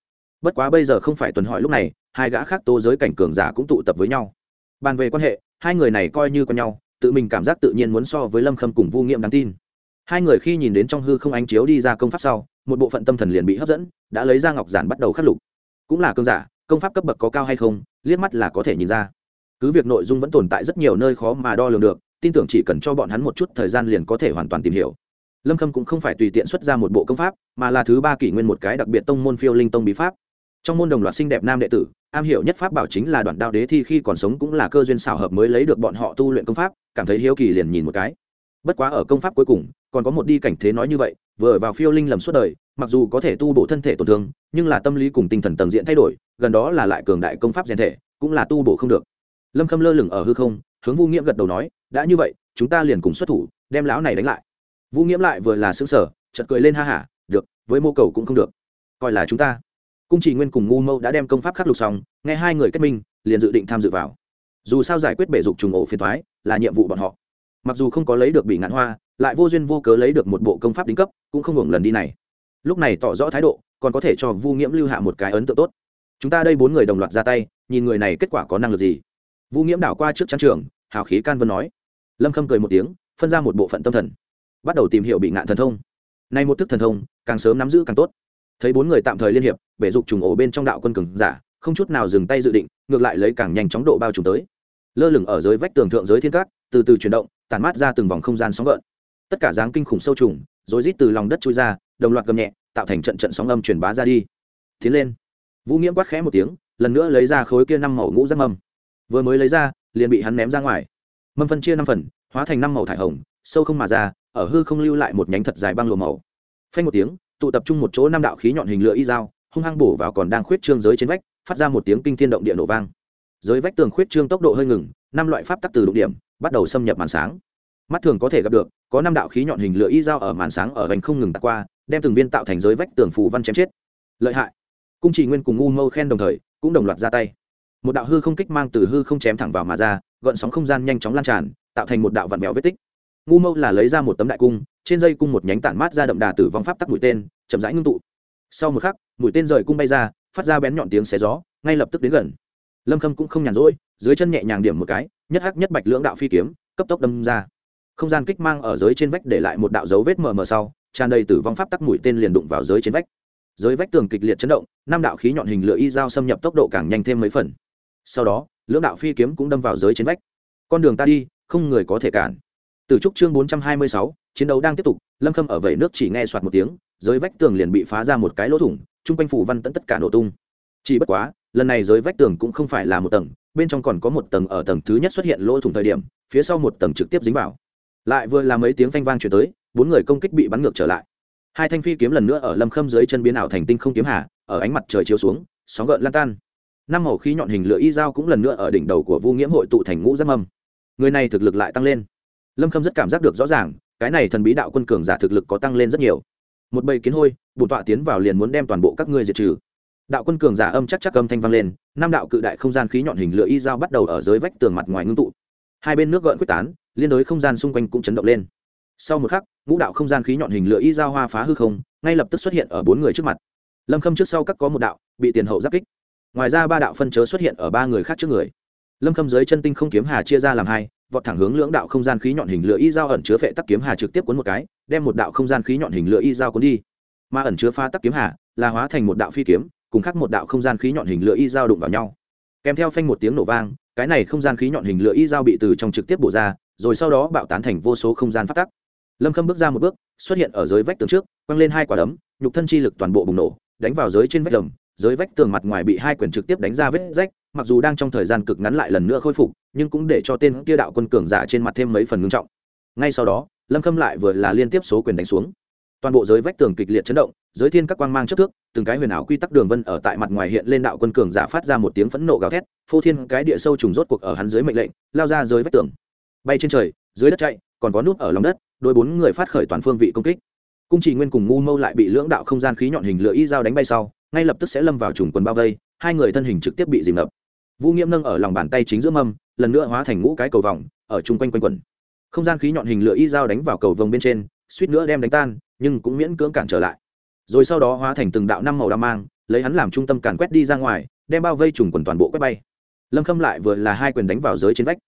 Bất quá bây giờ không phải tuần hỏi lúc này, hai gã khác tố giới cảnh cường giả cũng tụ tập với nhau bàn về quan hệ, hai người này coi như con nhau, tự mình cảm giác tự nhiên muốn so với lâm khâm cùng vu nghiệm đáng tin. Hai người khi nhìn đến trong hư không ánh chiếu đi ra công pháp sau, một bộ phận tâm thần liền bị hấp dẫn, đã lấy ra ngọc giản bắt đầu khắc lục. Cũng là cơn giả, công pháp cấp bậc có cao hay không, liếc mắt là có thể nhìn ra. Cứ việc nội dung vẫn tồn tại rất nhiều nơi khó mà đo lường được, tin tưởng chỉ cần cho bọn hắn một chút thời gian liền có thể hoàn toàn tìm hiểu. Lâm khâm cũng không phải tùy tiện xuất ra một bộ công pháp, mà là thứ ba kỷ nguyên một cái đặc biệt tông môn phiêu linh tông bí pháp. Trong môn đồng loạt xinh đẹp nam đệ tử am hiểu nhất pháp bảo chính là đoạn đao đế thi khi còn sống cũng là cơ duyên xảo hợp mới lấy được bọn họ tu luyện công pháp, cảm thấy hiếu kỳ liền nhìn một cái. Bất quá ở công pháp cuối cùng, còn có một đi cảnh thế nói như vậy, vừa vào phiêu linh lầm suốt đời, mặc dù có thể tu bổ thân thể tổn thương, nhưng là tâm lý cùng tinh thần tầng diện thay đổi, gần đó là lại cường đại công pháp rèn thể, cũng là tu bổ không được. Lâm khâm lơ lửng ở hư không, hướng vu nghiễm gật đầu nói, đã như vậy, chúng ta liền cùng xuất thủ, đem lão này đánh lại. Vu nghiễm lại vừa là xứng sở chật cười lên ha hả, được, với mô cầu cũng không được. Coi là chúng ta cung chỉ nguyên cùng ngu mâu đã đem công pháp khắc lục xong, nghe hai người kết minh, liền dự định tham dự vào. Dù sao giải quyết bể dục trùng ổ phiền thoái là nhiệm vụ bọn họ. Mặc dù không có lấy được bị ngạn hoa, lại vô duyên vô cớ lấy được một bộ công pháp đính cấp, cũng không hưởng lần đi này. Lúc này tỏ rõ thái độ, còn có thể cho vu nghiễm lưu hạ một cái ấn tượng tốt. Chúng ta đây bốn người đồng loạt ra tay, nhìn người này kết quả có năng lực gì? Vu nghiễm đảo qua trước trang trường, hào khí can vân nói. Lâm khâm cười một tiếng, phân ra một bộ phận tâm thần. Bắt đầu tìm hiểu bị ngạn thần thông. Nay một thức thần thông, càng sớm nắm giữ càng tốt thấy bốn người tạm thời liên hiệp, bể dục trùng ổ bên trong đạo quân cường giả, không chút nào dừng tay dự định, ngược lại lấy càng nhanh chóng độ bao trùm tới. Lơ lửng ở dưới vách tường thượng giới thiên cát từ từ chuyển động tàn mát ra từng vòng không gian sóng gợn. Tất cả dáng kinh khủng sâu trùng, rối rít từ lòng đất trôi ra, đồng loạt gầm nhẹ, tạo thành trận trận sóng âm truyền bá ra đi. Tiến lên. Vũ nghiễm quát khẽ một tiếng, lần nữa lấy ra khối kia năm màu ngũ giác mâm. Vừa mới lấy ra, liền bị hắn ném ra ngoài. Mâm phân chia năm phần, hóa thành năm màu thải hồng, sâu không mà ra, ở hư không lưu lại một nhánh thật dài băng lùa màu. Phanh một tiếng tụ tập trung một chỗ năm đạo khí nhọn hình lửa y dao, hung hăng bổ vào còn đang khuyết trương giới trên vách, phát ra một tiếng kinh thiên động địa nổ vang. Giới vách tường khuyết trương tốc độ hơi ngừng, năm loại pháp tắc từ đụng điểm, bắt đầu xâm nhập màn sáng. Mắt thường có thể gặp được, có năm đạo khí nhọn hình lửa y dao ở màn sáng ở gành không ngừng tạt qua, đem từng viên tạo thành giới vách tường phù văn chém chết. Lợi hại. Cung chỉ nguyên cùng ngu mâu khen đồng thời, cũng đồng loạt ra tay. Một đạo hư không kích mang từ hư không chém thẳng vào mà ra, gợn sóng không gian nhanh chóng lan tràn, tạo thành một đạo vạn mèo vết tích. Ngu mâu là lấy ra một tấm đại cung trên dây cung một nhánh tản mát ra đậm đà tử vong pháp tắc mũi tên, chậm rãi ngưng tụ. Sau một khắc, mũi tên rời cung bay ra, phát ra bén nhọn tiếng xé gió, ngay lập tức đến gần. Lâm khâm cũng không nhàn rỗi, dưới chân nhẹ nhàng điểm một cái, nhất hắc nhất bạch lưỡng đạo phi kiếm, cấp tốc đâm ra. Không gian kích mang ở dưới trên vách để lại một đạo dấu vết mờ mờ sau, tràn đầy tử vong pháp tắc mũi tên liền đụng vào dưới trên vách. Dưới vách tường kịch liệt chấn động, năm đạo khí nhọn hình lửa y dao xâm nhập tốc độ càng nhanh thêm mấy phần. Sau đó, lưỡng đạo phi kiếm cũng đâm vào dưới trên vách. Con đường ta đi, không người có thể cản. Từ trúc chương bốn trăm hai mươi sáu chiến đấu đang tiếp tục, lâm khâm ở vẩy nước chỉ nghe soạt một tiếng dưới vách tường liền bị phá ra một cái lỗ thủng, chung quanh phủ văn tẫn tất cả nổ tung. Chỉ bất quá, lần này dưới vách tường cũng không phải là một tầng, bên trong còn có một tầng ở tầng thứ nhất xuất hiện lỗ thủng thời điểm, phía sau một tầng trực tiếp dính vào. Lại vừa là mấy tiếng phanh vang chuyển tới, bốn người công kích bị bắn ngược trở lại. Hai thanh phi kiếm lần nữa ở lâm khâm dưới chân biến ảo thành tinh không kiếm hà, ở ánh mặt trời chiếu xuống, sóng gợn lan tan. Năm màu khí nhọn hình lửa y dao cũng lần nữa ở đỉnh đầu của vu nghiễm hội tụ thành ngũ giác mâm. Người này thực lực lại tăng lên. Lâm khâm rất cảm giác được rõ ràng cái này thần bí đạo quân cường giả thực lực có tăng lên rất nhiều. Một bầy kiến hôi bùn tọa tiến vào liền muốn đem toàn bộ các ngươi diệt trừ. Đạo quân cường giả âm chắc chắc âm thanh vang lên, năm đạo cự đại không gian khí nhọn hình lửa y dao bắt đầu ở dưới vách tường mặt ngoài ngưng tụ. Hai bên nước gợn quyết tán, liên đối không gian xung quanh cũng chấn động lên. Sau một khắc, ngũ đạo không gian khí nhọn hình lửa y dao hoa phá hư không, ngay lập tức xuất hiện ở bốn người trước mặt. Lâm khâm trước sau các có một đạo, bị tiền hậu giáp kích. Ngoài ra ba đạo phân chớ xuất hiện ở ba người khác trước người. Lâm khâm dưới chân tinh không kiếm hà chia ra làm hai vọt thẳng hướng lưỡng đạo không gian khí nhọn hình lửa y dao ẩn chứa phệ tắc kiếm hà trực tiếp cuốn một cái đem một đạo không gian khí nhọn hình lửa y dao cuốn đi. Mà ẩn chứa pha tắc kiếm hà là hóa thành một đạo phi kiếm cùng khắc một đạo không gian khí nhọn hình lửa y dao đụng vào nhau. Kèm theo phanh một tiếng nổ vang cái này không gian khí nhọn hình lửa y dao bị từ trong trực tiếp bổ ra rồi sau đó bạo tán thành vô số không gian phát tắc. Lâm khâm bước ra một bước xuất hiện ở dưới vách tường trước quăng lên hai quả đấm nhục thân chi lực toàn bộ bùng nổ đánh vào dưới trên vách tường, dưới vách tường mặt ngoài bị hai quyền trực tiếp đánh ra vết rách mặc dù đang trong thời gian cực ngắn lại lần nữa khôi phục, nhưng cũng để cho tên kia đạo quân cường giả trên mặt thêm mấy phần ngưng trọng. Ngay sau đó, lâm khâm lại vừa là liên tiếp số quyền đánh xuống. Toàn bộ giới vách tường kịch liệt chấn động, giới thiên các quang mang chất thước từng cái huyền ảo quy tắc đường vân ở tại mặt ngoài hiện lên đạo quân cường giả phát ra một tiếng phẫn nộ gào thét, phô thiên cái địa sâu trùng rốt cuộc ở hắn dưới mệnh lệnh, lao ra dưới vách tường. Bay trên trời, dưới đất chạy, còn có nút ở lòng đất, đôi bốn người phát khởi toàn phương vị công kích. Cung chỉ nguyên cùng ngu mâu lại bị lưỡng đạo không gian khí nhọn hình lửa y dao đánh bay sau, ngay lập tức sẽ lâm vào trùng quần bao vây, hai người thân hình trực tiếp bị dìm ngập vũ nghiễm nâng ở lòng bàn tay chính giữa mâm, lần nữa hóa thành ngũ cái cầu vòng, ở chung quanh quanh quẩn. Không gian khí nhọn hình lửa y dao đánh vào cầu vồng bên trên, suýt nữa đem đánh tan, nhưng cũng miễn cưỡng cản trở lại. Rồi sau đó hóa thành từng đạo năm màu đa mang, lấy hắn làm trung tâm càn quét đi ra ngoài, đem bao vây trùng quần toàn bộ quét bay. Lâm khâm lại vừa là hai quyền đánh vào giới trên vách.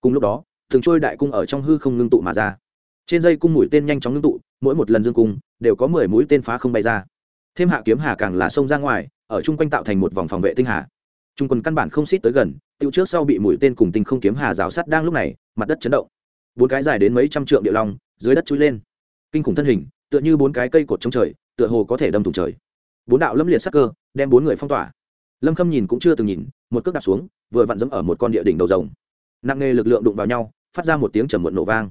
Cùng lúc đó thường trôi đại cung ở trong hư không ngưng tụ mà ra. Trên dây cung mũi tên nhanh chóng ngưng tụ, mỗi một lần dương cung đều có mười mũi tên phá không bay ra. Thêm hạ kiếm hà càng là sông ra ngoài, ở chung quanh tạo thành một vòng phòng vệ tinh hà trung quân căn bản không xít tới gần tiêu trước sau bị mũi tên cùng tinh không kiếm hà rào sắt đang lúc này, mặt đất chấn động. Bốn cái dài đến mấy trăm trượng địa long, dưới đất chui lên. Kinh khủng thân hình, tựa như bốn cái cây cột trong trời, tựa hồ có thể đâm thủng trời. Bốn đạo lâm liệt sắc cơ, đem bốn người phong tỏa. Lâm khâm nhìn cũng chưa từng nhìn, một cước đạp xuống, vừa vặn dẫm ở một con địa đỉnh đầu rồng. Nặng nghề lực lượng đụng vào nhau, phát ra một tiếng trầm muộn nổ vang.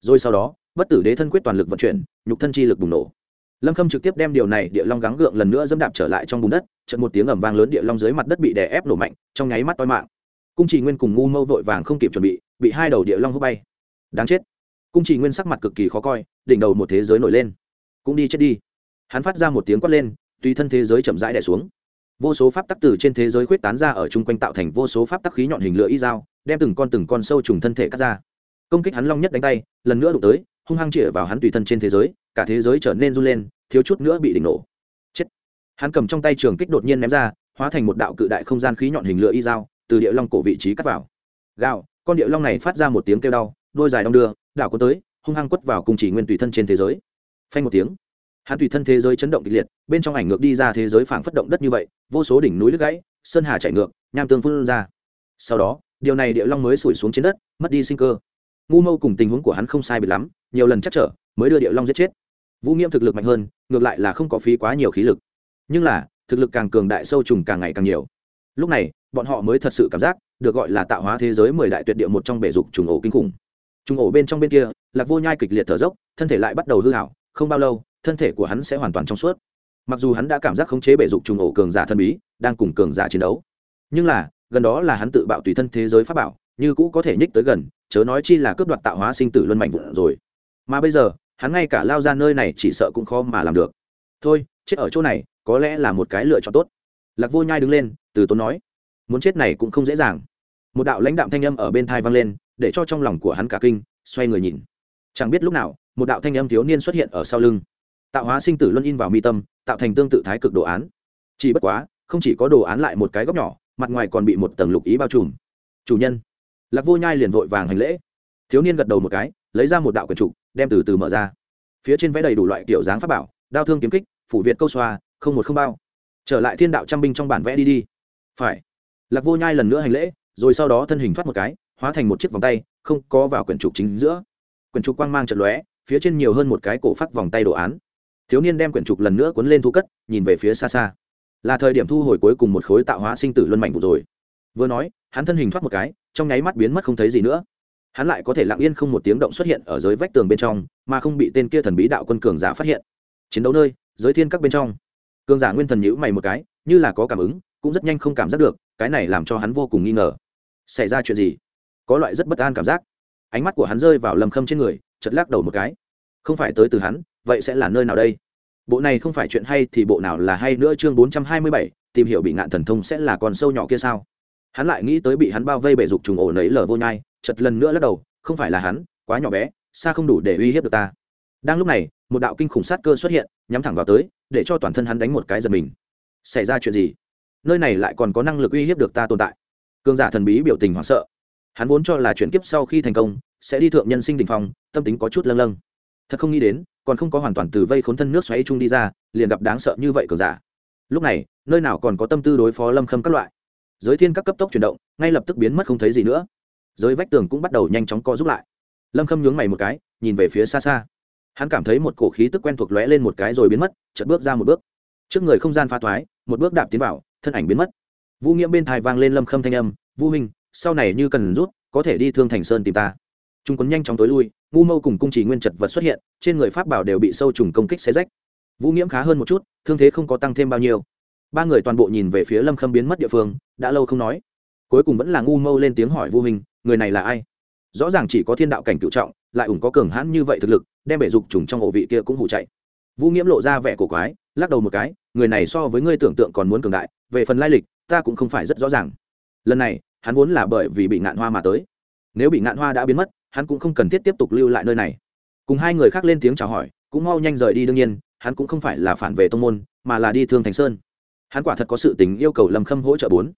Rồi sau đó, bất tử đế thân quyết toàn lực vận chuyển, nhục thân chi lực bùng nổ lâm khâm trực tiếp đem điều này địa long gắng gượng lần nữa dẫm đạp trở lại trong bùn đất trận một tiếng ầm vang lớn địa long dưới mặt đất bị đè ép nổ mạnh, trong nháy mắt toi mạng. Cung Chỉ nguyên cùng ngu mâu vội vàng không kịp chuẩn bị bị hai đầu địa long hút bay. Đáng chết. Cung Chỉ nguyên sắc mặt cực kỳ khó coi, đỉnh đầu một thế giới nổi lên. Cũng đi chết đi. Hắn phát ra một tiếng quát lên, tùy thân thế giới chậm rãi đè xuống. Vô số pháp tắc từ trên thế giới khuyết tán ra ở chung quanh tạo thành vô số pháp tắc khí nhọn hình lửa y dao, đem từng con từng con sâu trùng thân thể cắt ra. Công kích hắn long nhất đánh tay, lần nữa đụng tới, hung hăng chĩa vào hắn tùy thân trên thế giới cả thế giới trở nên run lên, thiếu chút nữa bị đỉnh nổ. Chết. Hắn cầm trong tay trường kích đột nhiên ném ra, hóa thành một đạo cự đại không gian khí nhọn hình lửa y dao, từ địa long cổ vị trí cắt vào. Gạo con địa long này phát ra một tiếng kêu đau, đôi dài đong đưa, đảo có tới, hung hăng quất vào cùng chỉ nguyên tùy thân trên thế giới. Phanh một tiếng. Hắn tùy thân thế giới chấn động kịch liệt, bên trong ảnh ngược đi ra thế giới phảng phất động đất như vậy, vô số đỉnh núi lướt gãy, sơn hà chạy ngược, nham tương phun ra. Sau đó, điều này địa long mới sủi xuống trên đất, mất đi sinh cơ. Ngu mâu cùng tình huống của hắn không sai bị lắm nhiều lần chắc trở, mới đưa địa long giết chết. Vũ nghiêm thực lực mạnh hơn, ngược lại là không có phí quá nhiều khí lực. Nhưng là, thực lực càng cường đại sâu trùng càng ngày càng nhiều. Lúc này, bọn họ mới thật sự cảm giác được gọi là tạo hóa thế giới mười đại tuyệt địa một trong bể dục trùng ổ kinh khủng. Trùng ổ bên trong bên kia, lạc vô nhai kịch liệt thở dốc, thân thể lại bắt đầu hư hảo, không bao lâu, thân thể của hắn sẽ hoàn toàn trong suốt. Mặc dù hắn đã cảm giác khống chế bể dục trùng ổ cường giả thân bí, đang cùng cường giả chiến đấu. Nhưng là, gần đó là hắn tự bạo tùy thân thế giới pháp bảo, như cũ có thể nhích tới gần, chớ nói chi là cướp đoạt tạo hóa sinh tử luân mạnh vụn rồi mà bây giờ, hắn ngay cả lao ra nơi này chỉ sợ cũng khó mà làm được. Thôi, chết ở chỗ này, có lẽ là một cái lựa chọn tốt. Lạc vô nhai đứng lên, từ tốn nói, muốn chết này cũng không dễ dàng. Một đạo lãnh đạm thanh âm ở bên thai vang lên, để cho trong lòng của hắn cả kinh, xoay người nhìn. Chẳng biết lúc nào, một đạo thanh âm thiếu niên xuất hiện ở sau lưng. Tạo hóa sinh tử luân in vào mi tâm, tạo thành tương tự thái cực đồ án. Chỉ bất quá, không chỉ có đồ án lại một cái góc nhỏ, mặt ngoài còn bị một tầng lục ý bao trùm. Chủ nhân. Lạc vô nhai liền vội vàng hành lễ. Thiếu niên gật đầu một cái, lấy ra một đạo quyển trục đem từ từ mở ra. Phía trên vẽ đầy đủ loại kiểu dáng pháp bảo, đao thương kiếm kích, phủ việt câu xoa, không một không bao. Trở lại thiên đạo trăm binh trong bản vẽ đi đi. Phải. Lạc vô nhai lần nữa hành lễ, rồi sau đó thân hình thoát một cái, hóa thành một chiếc vòng tay, không có vào quyển trục chính giữa. Quyển trục quang mang trận lóe, phía trên nhiều hơn một cái cổ phát vòng tay đồ án. Thiếu niên đem quyển trục lần nữa cuốn lên thu cất, nhìn về phía xa xa. Là thời điểm thu hồi cuối cùng một khối tạo hóa sinh tử luân mạnh vụ rồi. Vừa nói, hắn thân hình thoát một cái, trong nháy mắt biến mất không thấy gì nữa hắn lại có thể lặng yên không một tiếng động xuất hiện ở dưới vách tường bên trong, mà không bị tên kia thần bí đạo quân cường giả phát hiện. Chiến đấu nơi, giới thiên các bên trong. Cường giả nguyên thần nhữ mày một cái, như là có cảm ứng, cũng rất nhanh không cảm giác được, cái này làm cho hắn vô cùng nghi ngờ. Xảy ra chuyện gì? Có loại rất bất an cảm giác. Ánh mắt của hắn rơi vào lầm khâm trên người chật lắc đầu một cái. Không phải tới từ hắn, vậy sẽ là nơi nào đây? Bộ này không phải chuyện hay thì bộ nào là hay nữa chương bốn trăm hai mươi bảy, tìm hiểu bị ngạn thần thông sẽ là con sâu nhỏ kia sao? Hắn lại nghĩ tới bị hắn bao vây bể dục trùng ổ nấy lở vô nhai chật lần nữa lắc đầu, không phải là hắn, quá nhỏ bé, xa không đủ để uy hiếp được ta. Đang lúc này, một đạo kinh khủng sát cơ xuất hiện, nhắm thẳng vào tới, để cho toàn thân hắn đánh một cái giật mình. Xảy ra chuyện gì? Nơi này lại còn có năng lực uy hiếp được ta tồn tại. Cương giả thần bí biểu tình hoảng sợ. Hắn vốn cho là chuyển kiếp sau khi thành công, sẽ đi thượng nhân sinh đình phong, tâm tính có chút lâng lâng. Thật không nghĩ đến, còn không có hoàn toàn từ vây khốn thân nước xoáy chung đi ra, liền gặp đáng sợ như vậy cường giả. Lúc này, nơi nào còn có tâm tư đối phó lâm khâm các loại. Giới thiên các cấp tốc chuyển động, ngay lập tức biến mất không thấy gì nữa giới vách tường cũng bắt đầu nhanh chóng co rút lại. Lâm khâm nhướng mày một cái, nhìn về phía xa xa. Hắn cảm thấy một cổ khí tức quen thuộc lóe lên một cái rồi biến mất, chợt bước ra một bước. Trước người không gian pha thoái, một bước đạp tiến vào, thân ảnh biến mất. Vũ nghiễm bên thai vang lên lâm khâm thanh âm, vũ huynh, sau này như cần rút, có thể đi thương thành sơn tìm ta. Chúng quấn nhanh chóng tối lui, ngu mâu cùng cung chỉ nguyên chật vật xuất hiện, trên người pháp bảo đều bị sâu trùng công kích xé rách. Vũ nghiễm khá hơn một chút, thương thế không có tăng thêm bao nhiêu. Ba người toàn bộ nhìn về phía lâm khâm biến mất địa phương, đã lâu không nói. Cuối cùng vẫn là ngu mâu lên tiếng hỏi vô hình người này là ai? Rõ ràng chỉ có thiên đạo cảnh cựu trọng, lại ủng có cường hãn như vậy thực lực, đem bể dục trùng trong ổ vị kia cũng hủ chạy. Vũ nghiễm lộ ra vẻ cổ quái, lắc đầu một cái, người này so với ngươi tưởng tượng còn muốn cường đại, về phần lai lịch, ta cũng không phải rất rõ ràng. Lần này, hắn vốn là bởi vì bị ngạn hoa mà tới. Nếu bị ngạn hoa đã biến mất, hắn cũng không cần thiết tiếp tục lưu lại nơi này. Cùng hai người khác lên tiếng chào hỏi, cũng mau nhanh rời đi đương nhiên, hắn cũng không phải là phản về tông môn, mà là đi thương thành sơn. Hắn quả thật có sự tình yêu cầu lâm khâm hỗ trợ bốn.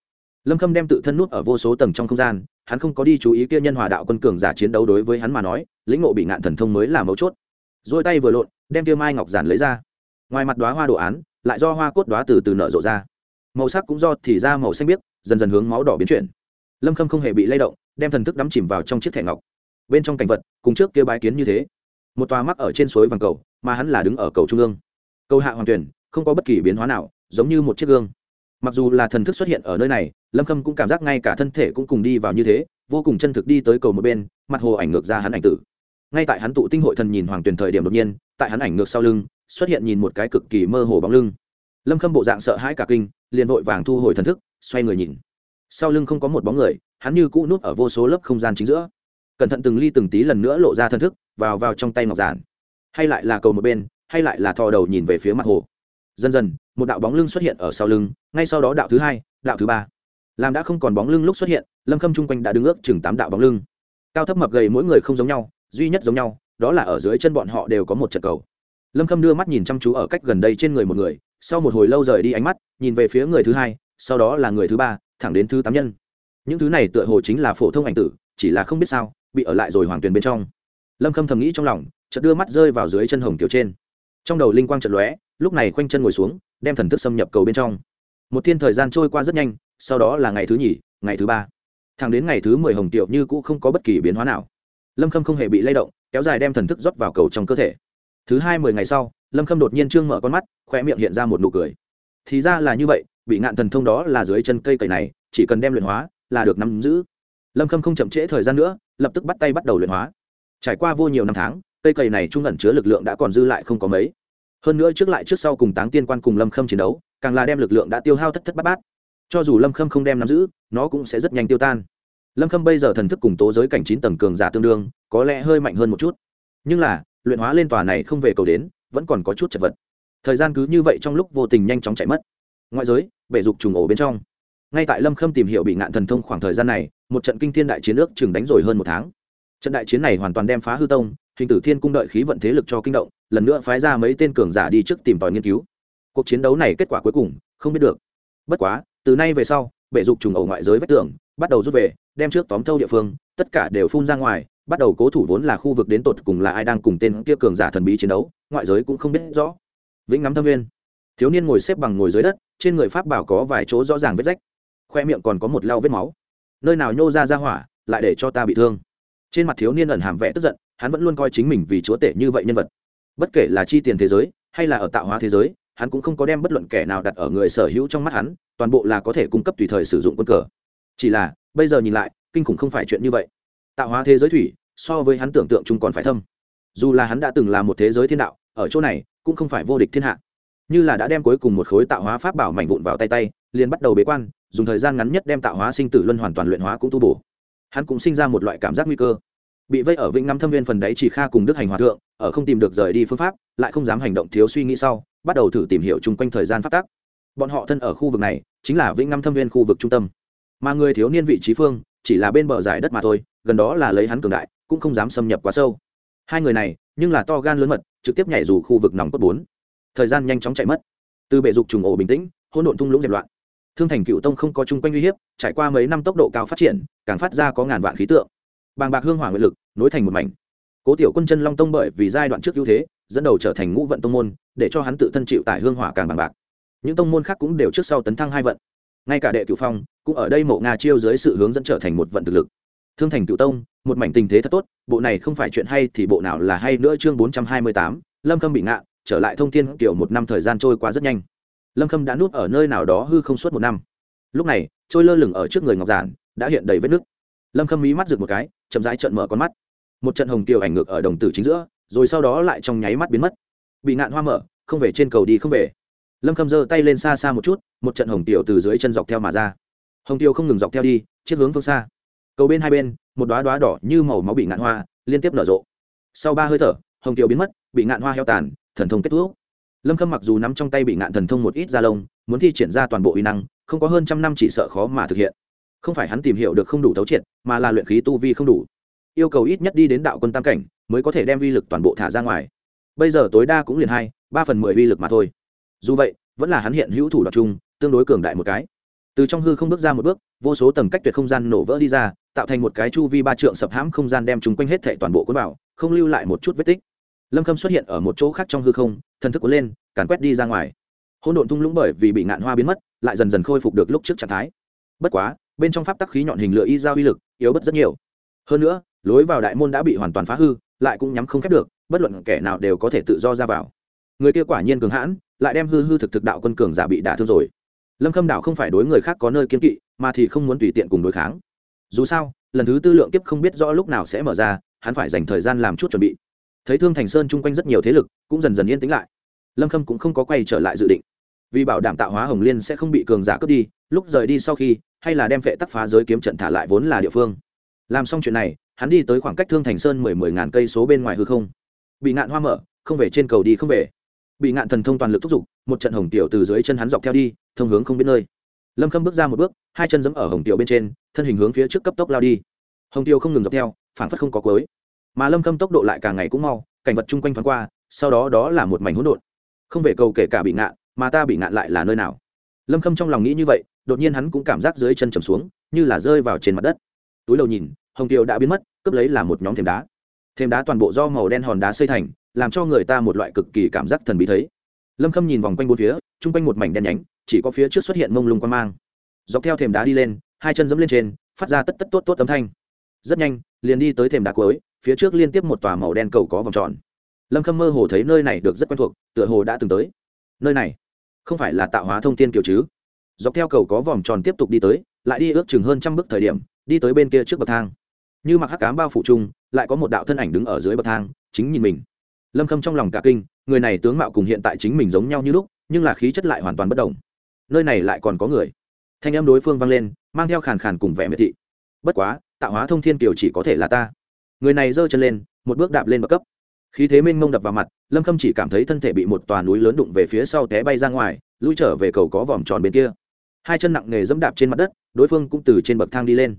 Lâm khâm đem tự thân nút ở vô số tầng trong không gian hắn không có đi chú ý kia nhân hòa đạo quân cường giả chiến đấu đối với hắn mà nói, lĩnh ngộ bị ngạn thần thông mới là mấu chốt. Rồi tay vừa lộn, đem kia mai ngọc giản lấy ra. Ngoài mặt đoá hoa đồ án, lại do hoa cốt đoá từ từ nở rộ ra. Màu sắc cũng do thì ra màu xanh biếc, dần dần hướng máu đỏ biến chuyển. Lâm khâm không hề bị lay động, đem thần thức đắm chìm vào trong chiếc thẻ ngọc. Bên trong cảnh vật, cùng trước kia bái kiến như thế. Một tòa mắc ở trên suối vàng cầu, mà hắn là đứng ở cầu trung ương. Cầu hạ hoàng tuyển, không có bất kỳ biến hóa nào, giống như một chiếc gương mặc dù là thần thức xuất hiện ở nơi này, lâm khâm cũng cảm giác ngay cả thân thể cũng cùng đi vào như thế, vô cùng chân thực đi tới cầu một bên, mặt hồ ảnh ngược ra hắn ảnh tử. Ngay tại hắn tụ tinh hội thần nhìn hoàng tuyển thời điểm đột nhiên, tại hắn ảnh ngược sau lưng, xuất hiện nhìn một cái cực kỳ mơ hồ bóng lưng. Lâm khâm bộ dạng sợ hãi cả kinh, liền vội vàng thu hồi thần thức, xoay người nhìn. Sau lưng không có một bóng người, hắn như cũ nút ở vô số lớp không gian chính giữa. Cẩn thận từng ly từng tí lần nữa lộ ra thần thức, vào vào trong tay ngọc giản. Hay lại là cầu một bên, hay lại là thò đầu nhìn về phía mặt hồ. Dần dần một đạo bóng lưng xuất hiện ở sau lưng, ngay sau đó đạo thứ hai, đạo thứ ba. Làm đã không còn bóng lưng lúc xuất hiện, lâm khâm chung quanh đã đứng ước chừng tám đạo bóng lưng. Cao thấp mập gầy mỗi người không giống nhau, duy nhất giống nhau, đó là ở dưới chân bọn họ đều có một trận cầu. Lâm khâm đưa mắt nhìn chăm chú ở cách gần đây trên người một người, sau một hồi lâu rời đi ánh mắt, nhìn về phía người thứ hai, sau đó là người thứ ba, thẳng đến thứ tám nhân. Những thứ này tựa hồ chính là phổ thông ảnh tử, chỉ là không biết sao, bị ở lại rồi hoàng tuyền bên trong. Lâm khâm thầm nghĩ trong lòng, chợt đưa mắt rơi vào dưới chân hồng tiểu trên. Trong đầu linh quang chợt lóe, lúc này khoanh chân ngồi xuống đem thần thức xâm nhập cầu bên trong. Một thiên thời gian trôi qua rất nhanh, sau đó là ngày thứ nhì, ngày thứ ba. Thẳng đến ngày thứ mười hồng tiểu như cũ không có bất kỳ biến hóa nào. Lâm khâm không hề bị lay động, kéo dài đem thần thức rót vào cầu trong cơ thể. Thứ hai mười ngày sau, lâm khâm đột nhiên trương mở con mắt khoe miệng hiện ra một nụ cười. Thì ra là như vậy, bị ngạn thần thông đó là dưới chân cây cầy này, chỉ cần đem luyện hóa, là được nắm giữ. Lâm khâm không chậm trễ thời gian nữa, lập tức bắt tay bắt đầu luyện hóa. Trải qua vô nhiều năm tháng, cây cầy này trung ẩn chứa lực lượng đã còn dư lại không có mấy hơn nữa trước lại trước sau cùng táng tiên quan cùng lâm khâm chiến đấu, càng là đem lực lượng đã tiêu hao thất thất bát bát. Cho dù lâm khâm không đem nắm giữ, nó cũng sẽ rất nhanh tiêu tan. Lâm khâm bây giờ thần thức cùng tố giới cảnh chín tầng cường giả tương đương, có lẽ hơi mạnh hơn một chút. Nhưng là, luyện hóa lên tòa này không về cầu đến, vẫn còn có chút chật vật. Thời gian cứ như vậy trong lúc vô tình nhanh chóng chạy mất. Ngoại giới, bể dục trùng ổ bên trong. Ngay tại lâm khâm tìm hiểu bị ngạn thần thông khoảng thời gian này, một trận kinh thiên đại chiến ước chừng đánh rồi hơn một tháng. Trận đại chiến này hoàn toàn đem phá hư tông hình tử thiên cung đợi khí vận thế lực cho kinh động, lần nữa phái ra mấy tên cường giả đi trước tìm tòi nghiên cứu. Cuộc chiến đấu này kết quả cuối cùng, không biết được. Bất quá, từ nay về sau, bệ dục trùng ổ ngoại giới vách tường, bắt đầu rút về, đem trước tóm thâu địa phương, tất cả đều phun ra ngoài, bắt đầu cố thủ vốn là khu vực đến tột cùng là ai đang cùng tên kia cường giả thần bí chiến đấu, ngoại giới cũng không biết rõ. Vĩnh ngắm thâm viên thiếu niên ngồi xếp bằng ngồi dưới đất, trên người pháp bảo có vài chỗ rõ ràng vết rách. Khoe miệng còn có một lau vết máu. Nơi nào nhô ra ra hỏa, lại để cho ta bị thương. Trên mặt thiếu niên ẩn hàm vẽ tức giận hắn vẫn luôn coi chính mình vì chúa tể như vậy nhân vật. Bất kể là chi tiền thế giới, hay là ở tạo hóa thế giới, hắn cũng không có đem bất luận kẻ nào đặt ở người sở hữu trong mắt hắn, toàn bộ là có thể cung cấp tùy thời sử dụng quân cờ. Chỉ là, bây giờ nhìn lại, kinh khủng không phải chuyện như vậy. Tạo hóa thế giới thủy, so với hắn tưởng tượng chung còn phải thâm. Dù là hắn đã từng là một thế giới thiên đạo, ở chỗ này, cũng không phải vô địch thiên hạ. Như là đã đem cuối cùng một khối tạo hóa pháp bảo mảnh vụn vào tay tay, liền bắt đầu bế quan, dùng thời gian ngắn nhất đem tạo hóa sinh tử luân hoàn toàn luyện hóa cũng tu bổ. Hắn cũng sinh ra một loại cảm giác nguy cơ bị vây ở vĩnh ngắm thâm viên phần đáy chỉ kha cùng đức hành hòa thượng, ở không tìm được rời đi phương pháp, lại không dám hành động thiếu suy nghĩ sau, bắt đầu thử tìm hiểu chung quanh thời gian phát tác bọn họ thân ở khu vực này, chính là vĩnh ngắm thâm viên khu vực trung tâm. Mà người thiếu niên vị trí phương, chỉ là bên bờ giải đất mà thôi, gần đó là lấy hắn cường đại, cũng không dám xâm nhập quá sâu. Hai người này, nhưng là to gan lớn mật, trực tiếp nhảy dù khu vực nòng cốt bốn. Thời gian nhanh chóng chạy mất. Từ bệ dục trùng ổ bình tĩnh, hỗn độn thung lũng dẹp loạn. Thương thành cựu tông không có chung quanh uy hiếp, trải qua mấy năm tốc độ cao phát triển, càng phát ra có ngàn vạn khí tượng bàng bạc hương hỏa nguyện lực, nối thành một mảnh. Cố tiểu quân chân long tông bởi vì giai đoạn trước ưu thế, dẫn đầu trở thành ngũ vận tông môn, để cho hắn tự thân chịu tại hương hỏa càng bàng bạc. Những tông môn khác cũng đều trước sau tấn thăng hai vận. Ngay cả đệ cửu phong, cũng ở đây mộ nga chiêu dưới sự hướng dẫn trở thành một vận thực lực. Thương thành cửu tông, một mảnh tình thế thật tốt, bộ này không phải chuyện hay thì bộ nào là hay nữa chương bốn trăm hai mươi tám, lâm khâm bị ngạ, trở lại thông tin kiểu một năm thời gian trôi qua rất nhanh. Lâm khâm đã núp ở nơi nào đó hư không suốt một năm. Lúc này, trôi lơ lửng ở trước người ngọc giản, đã hiện đầy vết nứt lâm khâm mí mắt rực một cái, chậm rãi trợn mở con mắt. Một trận hồng kiều ảnh ngược ở đồng tử chính giữa, rồi sau đó lại trong nháy mắt biến mất. Bị ngạn hoa mở, không về trên cầu đi không về. Lâm khâm giơ tay lên xa xa một chút, một trận hồng tiểu từ dưới chân dọc theo mà ra. Hồng tiêu không ngừng dọc theo đi, chiếc hướng phương xa. Cầu bên hai bên, một đoá đoá đỏ như màu máu bị ngạn hoa, liên tiếp nở rộ. Sau ba hơi thở, hồng tiêu biến mất, bị ngạn hoa heo tàn, thần thông kết thúc. Lâm khâm mặc dù nắm trong tay bị ngạn thần thông một ít da lông, muốn thi triển ra toàn bộ uy năng, không có hơn trăm năm chỉ sợ khó mà thực hiện không phải hắn tìm hiểu được không đủ thấu triệt, mà là luyện khí tu vi không đủ. Yêu cầu ít nhất đi đến đạo quân tam cảnh, mới có thể đem uy lực toàn bộ thả ra ngoài. Bây giờ tối đa cũng liền hai, ba phần mười uy lực mà thôi. Dù vậy, vẫn là hắn hiện hữu thủ đoạn chung, tương đối cường đại một cái. Từ trong hư không bước ra một bước, vô số tầng cách tuyệt không gian nổ vỡ đi ra, tạo thành một cái chu vi ba trượng sập hãm không gian đem chúng quanh hết thệ toàn bộ cuốn vào, không lưu lại một chút vết tích. Lâm khâm xuất hiện ở một chỗ khác trong hư không, thần thức cuốn lên, càn quét đi ra ngoài. Hỗn độn tung lũng bởi vì bị ngạn hoa biến mất, lại dần dần khôi phục được lúc trước trạng thái. Bất quá bên trong pháp tắc khí nhọn hình lửa y giao uy lực, yếu bất rất nhiều. Hơn nữa, lối vào đại môn đã bị hoàn toàn phá hư, lại cũng nhắm không khép được, bất luận kẻ nào đều có thể tự do ra vào. Người kia quả nhiên cường hãn, lại đem hư hư thực thực đạo quân cường giả bị đả thương rồi. Lâm khâm đạo không phải đối người khác có nơi kiên kỵ, mà thì không muốn tùy tiện cùng đối kháng. Dù sao, lần thứ tư lượng kiếp không biết rõ lúc nào sẽ mở ra, hắn phải dành thời gian làm chút chuẩn bị. Thấy thương thành sơn chung quanh rất nhiều thế lực, cũng dần dần yên tĩnh lại. Lâm khâm cũng không có quay trở lại dự định. Vì bảo đảm tạo hóa hồng liên sẽ không bị cường giả cướp đi, lúc rời đi sau khi hay là đem vệ tắc phá giới kiếm trận thả lại vốn là địa phương. Làm xong chuyện này, hắn đi tới khoảng cách thương thành sơn mười mười ngàn cây số bên ngoài hư không. Bị ngạn hoa mở, không về trên cầu đi không về. Bị ngạn thần thông toàn lực thúc giục, một trận hồng tiểu từ dưới chân hắn dọc theo đi, thông hướng không biết nơi. Lâm khâm bước ra một bước, hai chân giẫm ở hồng tiểu bên trên, thân hình hướng phía trước cấp tốc lao đi. Hồng tiểu không ngừng dọc theo phản phất không có cuối. Mà lâm khâm tốc độ lại càng ngày cũng mau, cảnh vật chung quanh thoáng qua, sau đó đó là một mảnh hỗn độn. Không về cầu kể cả bị ngạn, mà ta bị ngạn lại là nơi nào? Lâm khâm trong lòng nghĩ như vậy, đột nhiên hắn cũng cảm giác dưới chân trầm xuống, như là rơi vào trên mặt đất. Túi đầu nhìn, hồng kiều đã biến mất, cướp lấy là một nhóm thềm đá. Thềm đá toàn bộ do màu đen hòn đá xây thành, làm cho người ta một loại cực kỳ cảm giác thần bí thấy. Lâm khâm nhìn vòng quanh bốn phía, chung quanh một mảnh đen nhánh, chỉ có phía trước xuất hiện mông lung quan mang. Dọc theo thềm đá đi lên, hai chân dẫm lên trên, phát ra tất tất tốt tốt âm thanh. Rất nhanh, liền đi tới thềm đá cuối, phía trước liên tiếp một tòa màu đen cầu có vòng tròn. Lâm khâm mơ hồ thấy nơi này được rất quen thuộc, tựa hồ đã từng tới. Nơi này không phải là tạo hóa thông tiên kiều chứ? Dọc theo cầu có vòng tròn tiếp tục đi tới, lại đi ước chừng hơn trăm bước thời điểm, đi tới bên kia trước bậc thang. Như mặc hắc cám bao phủ chung, lại có một đạo thân ảnh đứng ở dưới bậc thang, chính nhìn mình. Lâm khâm trong lòng cả kinh, người này tướng mạo cùng hiện tại chính mình giống nhau như lúc, nhưng là khí chất lại hoàn toàn bất đồng. Nơi này lại còn có người. Thanh em đối phương vang lên, mang theo khàn khàn cùng vẻ miệt thị. Bất quá, tạo hóa thông thiên kiều chỉ có thể là ta. Người này giơ chân lên, một bước đạp lên bậc cấp khí thế mênh mông đập vào mặt, lâm khâm chỉ cảm thấy thân thể bị một tòa núi lớn đụng về phía sau té bay ra ngoài, lui trở về cầu có vòm tròn bên kia. Hai chân nặng nề dẫm đạp trên mặt đất, đối phương cũng từ trên bậc thang đi lên.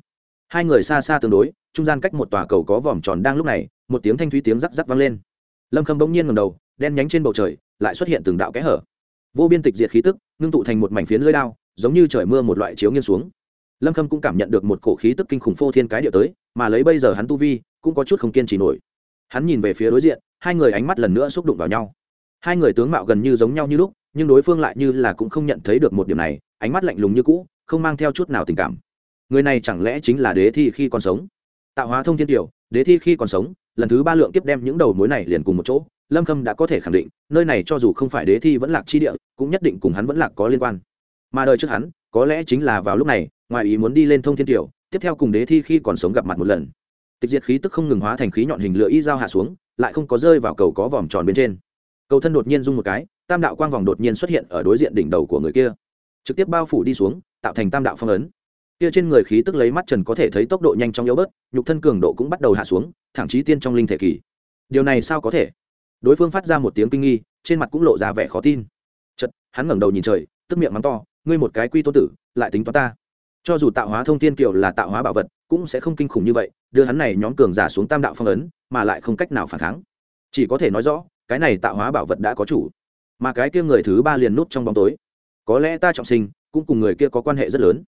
Hai người xa xa tương đối, trung gian cách một tòa cầu có vòm tròn đang lúc này, một tiếng thanh thúy tiếng rắc rắc vang lên. Lâm khâm bỗng nhiên ngầm đầu, đen nhánh trên bầu trời, lại xuất hiện từng đạo kẽ hở. Vô biên tịch diệt khí tức, ngưng tụ thành một mảnh phiến lưới đao, giống như trời mưa một loại chiếu nghiêng xuống. Lâm khâm cũng cảm nhận được một cổ khí tức kinh khủng phô thiên cái địa tới, mà lấy bây giờ hắn tu vi, cũng có chút không kiên trì nổi hắn nhìn về phía đối diện, hai người ánh mắt lần nữa xúc đụng vào nhau. Hai người tướng mạo gần như giống nhau như lúc, nhưng đối phương lại như là cũng không nhận thấy được một điểm này, ánh mắt lạnh lùng như cũ, không mang theo chút nào tình cảm. Người này chẳng lẽ chính là đế thi khi còn sống? Tạo hóa thông thiên tiểu, đế thi khi còn sống, lần thứ ba lượng tiếp đem những đầu mối này liền cùng một chỗ, lâm khâm đã có thể khẳng định, nơi này cho dù không phải đế thi vẫn lạc chi địa, cũng nhất định cùng hắn vẫn lạc có liên quan. Mà đời trước hắn, có lẽ chính là vào lúc này, ngoài ý muốn đi lên thông thiên tiểu, tiếp theo cùng đế thi khi còn sống gặp mặt một lần tịch diệt khí tức không ngừng hóa thành khí nhọn hình lửa y dao hạ xuống, lại không có rơi vào cầu có vòm tròn bên trên. Cầu thân đột nhiên rung một cái, tam đạo quang vòng đột nhiên xuất hiện ở đối diện đỉnh đầu của người kia. Trực tiếp bao phủ đi xuống, tạo thành tam đạo phong ấn. Kia trên người khí tức lấy mắt trần có thể thấy tốc độ nhanh chóng yếu bớt, nhục thân cường độ cũng bắt đầu hạ xuống, thẳng chí tiên trong linh thể kỳ. Điều này sao có thể? Đối phương phát ra một tiếng kinh nghi, trên mặt cũng lộ ra vẻ khó tin. Chật hắn ngẩng đầu nhìn trời, tức miệng mắng to, ngươi một cái quy tô tử, lại tính toán ta. Cho dù tạo hóa thông tiên kiều là tạo hóa bảo vật cũng sẽ không kinh khủng như vậy, đưa hắn này nhóm cường giả xuống tam đạo phong ấn, mà lại không cách nào phản kháng. Chỉ có thể nói rõ, cái này tạo hóa bảo vật đã có chủ, mà cái kia người thứ ba liền nút trong bóng tối. Có lẽ ta trọng sinh, cũng cùng người kia có quan hệ rất lớn.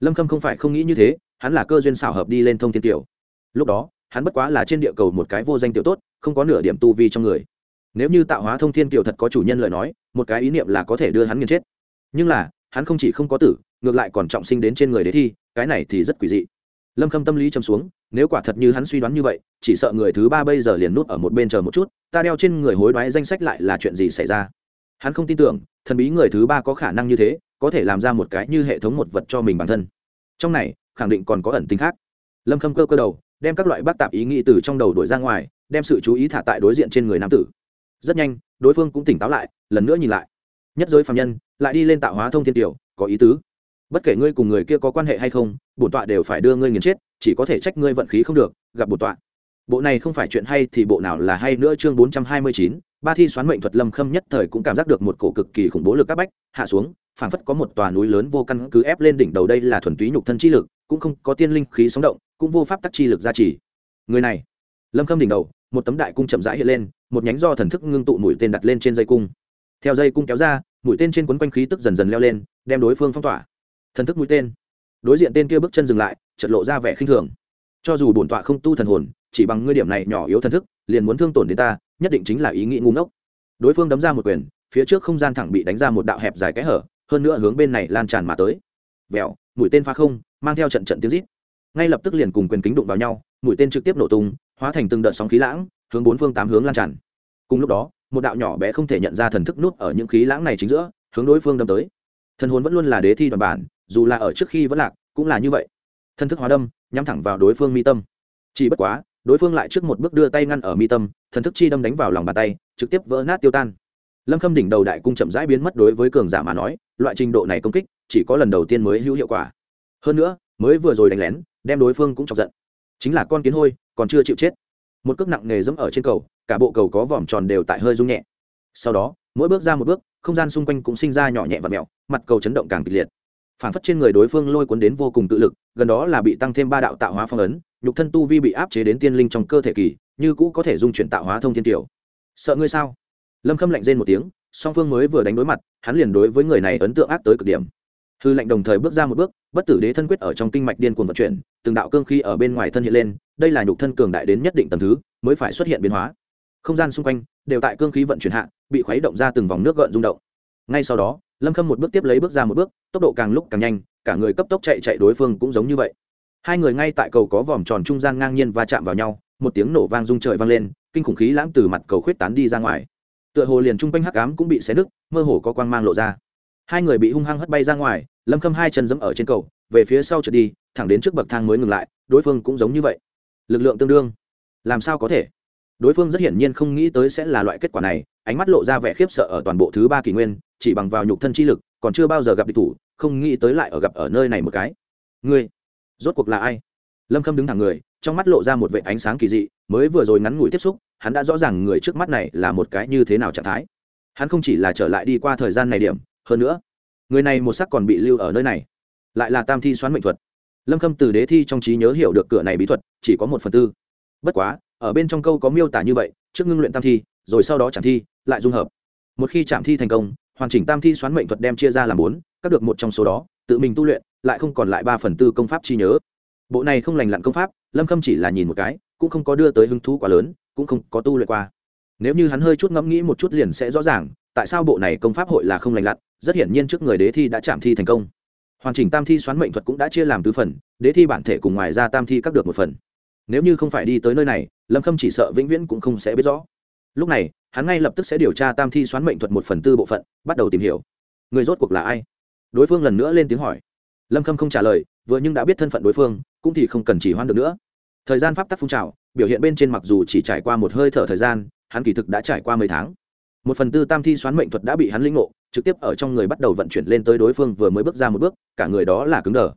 Lâm khâm không phải không nghĩ như thế, hắn là cơ duyên xảo hợp đi lên thông thiên tiểu lúc đó, hắn bất quá là trên địa cầu một cái vô danh tiểu tốt, không có nửa điểm tu vi trong người. Nếu như tạo hóa thông thiên kiều thật có chủ nhân lời nói, một cái ý niệm là có thể đưa hắn nghiền chết. Nhưng là, hắn không chỉ không có tử, ngược lại còn trọng sinh đến trên người đế thi, cái này thì rất quỷ dị lâm khâm tâm lý châm xuống, nếu quả thật như hắn suy đoán như vậy, chỉ sợ người thứ ba bây giờ liền nút ở một bên chờ một chút, ta đeo trên người hối đoái danh sách lại là chuyện gì xảy ra? Hắn không tin tưởng, thần bí người thứ ba có khả năng như thế, có thể làm ra một cái như hệ thống một vật cho mình bản thân. Trong này, khẳng định còn có ẩn tính khác. Lâm khâm cơ cơ đầu, đem các loại bác tạp ý nghĩ từ trong đầu đổi ra ngoài, đem sự chú ý thả tại đối diện trên người nam tử. Rất nhanh, đối phương cũng tỉnh táo lại, lần nữa nhìn lại. Nhất giới phạm nhân, lại đi lên tạo hóa thông thiên tiểu, có ý tứ bất kể ngươi cùng người kia có quan hệ hay không, bổn tọa đều phải đưa ngươi nghiền chết, chỉ có thể trách ngươi vận khí không được, gặp bổn tọa. Bộ này không phải chuyện hay thì bộ nào là hay nữa chương bốn trăm hai mươi chín, ba thi xoán mệnh thuật lâm khâm nhất thời cũng cảm giác được một cổ cực kỳ khủng bố lực các bách, hạ xuống, phảng phất có một tòa núi lớn vô căn cứ ép lên đỉnh đầu đây là thuần túy nhục thân chi lực, cũng không có tiên linh khí sống động, cũng vô pháp tắc chi lực gia trì. Người này, lâm khâm đỉnh đầu, một tấm đại cung chậm rãi hiện lên, một nhánh do thần thức ngưng tụ mũi tên đặt lên trên dây cung. Theo dây cung kéo ra, mũi tên trên quấn quanh khí tức dần dần leo lên, đem đối phương phong tỏa thần thức mũi tên. Đối diện tên kia bước chân dừng lại chật lộ ra vẻ khinh thường. Cho dù bổn tọa không tu thần hồn, chỉ bằng ngươi điểm này nhỏ yếu thần thức, liền muốn thương tổn đến ta, nhất định chính là ý nghĩ ngu ngốc. Đối phương đấm ra một quyền, phía trước không gian thẳng bị đánh ra một đạo hẹp dài cái hở, hơn nữa hướng bên này lan tràn mà tới. Vèo mũi tên phá không, mang theo trận trận tiếng rít. Ngay lập tức liền cùng quyền kính đụng vào nhau, mũi tên trực tiếp nổ tung, hóa thành từng đợt sóng khí lãng, hướng bốn phương tám hướng lan tràn. Cùng lúc đó, một đạo nhỏ bé không thể nhận ra thần thức nút ở những khí lãng này chính giữa, hướng đối phương đâm tới. Thần hồn vẫn luôn là đế thi đoàn bản dù là ở trước khi vẫn lạc, cũng là như vậy. Thần thức hóa đâm, nhắm thẳng vào đối phương mi tâm. Chỉ bất quá, đối phương lại trước một bước đưa tay ngăn ở mi tâm, thần thức chi đâm đánh vào lòng bàn tay, trực tiếp vỡ nát tiêu tan. Lâm khâm đỉnh đầu đại cung chậm rãi biến mất đối với cường giả mà nói, loại trình độ này công kích, chỉ có lần đầu tiên mới hữu hiệu quả. Hơn nữa, mới vừa rồi đánh lén, đem đối phương cũng chọc giận. Chính là con kiến hôi, còn chưa chịu chết. Một cước nặng nề dẫm ở trên cầu, cả bộ cầu có vòm tròn đều tại hơi rung nhẹ. Sau đó, mỗi bước ra một bước, không gian xung quanh cũng sinh ra nhỏ nhẹ và mẹo, mặt cầu chấn động càng kịch liệt phản phất trên người đối phương lôi cuốn đến vô cùng tự lực, gần đó là bị tăng thêm ba đạo tạo hóa phong ấn, nhục thân tu vi bị áp chế đến tiên linh trong cơ thể kỳ, như cũ có thể dung chuyển tạo hóa thông thiên tiểu sợ ngươi sao? Lâm khâm lạnh rên một tiếng, song phương mới vừa đánh đối mặt, hắn liền đối với người này ấn tượng ác tới cực điểm. Hư lệnh đồng thời bước ra một bước, bất tử đế thân quyết ở trong kinh mạch điên cuồng vận chuyển, từng đạo cương khí ở bên ngoài thân hiện lên, đây là nhục thân cường đại đến nhất định tầng thứ, mới phải xuất hiện biến hóa. Không gian xung quanh đều tại cương khí vận chuyển hạ, bị khuấy động ra từng vòng nước gợn rung động. Ngay sau đó lâm khâm một bước tiếp lấy bước ra một bước, tốc độ càng lúc càng nhanh, cả người cấp tốc chạy chạy đối phương cũng giống như vậy. Hai người ngay tại cầu có vòm tròn trung gian ngang nhiên va chạm vào nhau, một tiếng nổ vang rung trời vang lên, kinh khủng khí lãng từ mặt cầu khuyết tán đi ra ngoài. Tựa hồ liền trung quanh hắc ám cũng bị xé nứt, mơ hồ có quang mang lộ ra. Hai người bị hung hăng hất bay ra ngoài, lâm khâm hai chân dẫm ở trên cầu, về phía sau trượt đi, thẳng đến trước bậc thang mới ngừng lại, đối phương cũng giống như vậy. Lực lượng tương đương. Làm sao có thể? Đối phương rất hiển nhiên không nghĩ tới sẽ là loại kết quả này, ánh mắt lộ ra vẻ khiếp sợ ở toàn bộ thứ ba kỷ nguyên chỉ bằng vào nhục thân chi lực, còn chưa bao giờ gặp địch thủ, không nghĩ tới lại ở gặp ở nơi này một cái. Ngươi, rốt cuộc là ai? Lâm khâm đứng thẳng người, trong mắt lộ ra một vệ ánh sáng kỳ dị, mới vừa rồi ngắn ngủi tiếp xúc, hắn đã rõ ràng người trước mắt này là một cái như thế nào trạng thái. Hắn không chỉ là trở lại đi qua thời gian này điểm, hơn nữa, người này một sắc còn bị lưu ở nơi này, lại là tam thi xoán mệnh thuật. Lâm khâm từ đế thi trong trí nhớ hiểu được cửa này bí thuật, chỉ có một phần tư. Bất quá, ở bên trong câu có miêu tả như vậy, trước ngưng luyện tam thi, rồi sau đó chạm thi, lại dung hợp. Một khi chạm thi thành công hoàn chỉnh tam thi xoán mệnh thuật đem chia ra làm bốn, các được một trong số đó, tự mình tu luyện, lại không còn lại ba phần tư công pháp chi nhớ. Bộ này không lành lặn công pháp, lâm khâm chỉ là nhìn một cái, cũng không có đưa tới hứng thú quá lớn, cũng không có tu luyện qua. Nếu như hắn hơi chút ngẫm nghĩ một chút liền sẽ rõ ràng, tại sao bộ này công pháp hội là không lành lặn, rất hiển nhiên trước người đế thi đã chạm thi thành công. Hoàn chỉnh tam thi xoán mệnh thuật cũng đã chia làm tứ phần, đế thi bản thể cùng ngoài ra tam thi các được một phần. Nếu như không phải đi tới nơi này, lâm khâm chỉ sợ vĩnh viễn cũng không sẽ biết rõ lúc này, hắn ngay lập tức sẽ điều tra tam thi xoán mệnh thuật một phần tư bộ phận, bắt đầu tìm hiểu. Người rốt cuộc là ai? Đối phương lần nữa lên tiếng hỏi. Lâm khâm không trả lời, vừa nhưng đã biết thân phận đối phương, cũng thì không cần chỉ hoan được nữa. Thời gian pháp tắc phun trào, biểu hiện bên trên mặc dù chỉ trải qua một hơi thở thời gian, hắn kỳ thực đã trải qua mấy tháng. Một phần tư tam thi xoán mệnh thuật đã bị hắn linh ngộ, trực tiếp ở trong người bắt đầu vận chuyển lên tới đối phương vừa mới bước ra một bước, cả người đó là cứng đờ.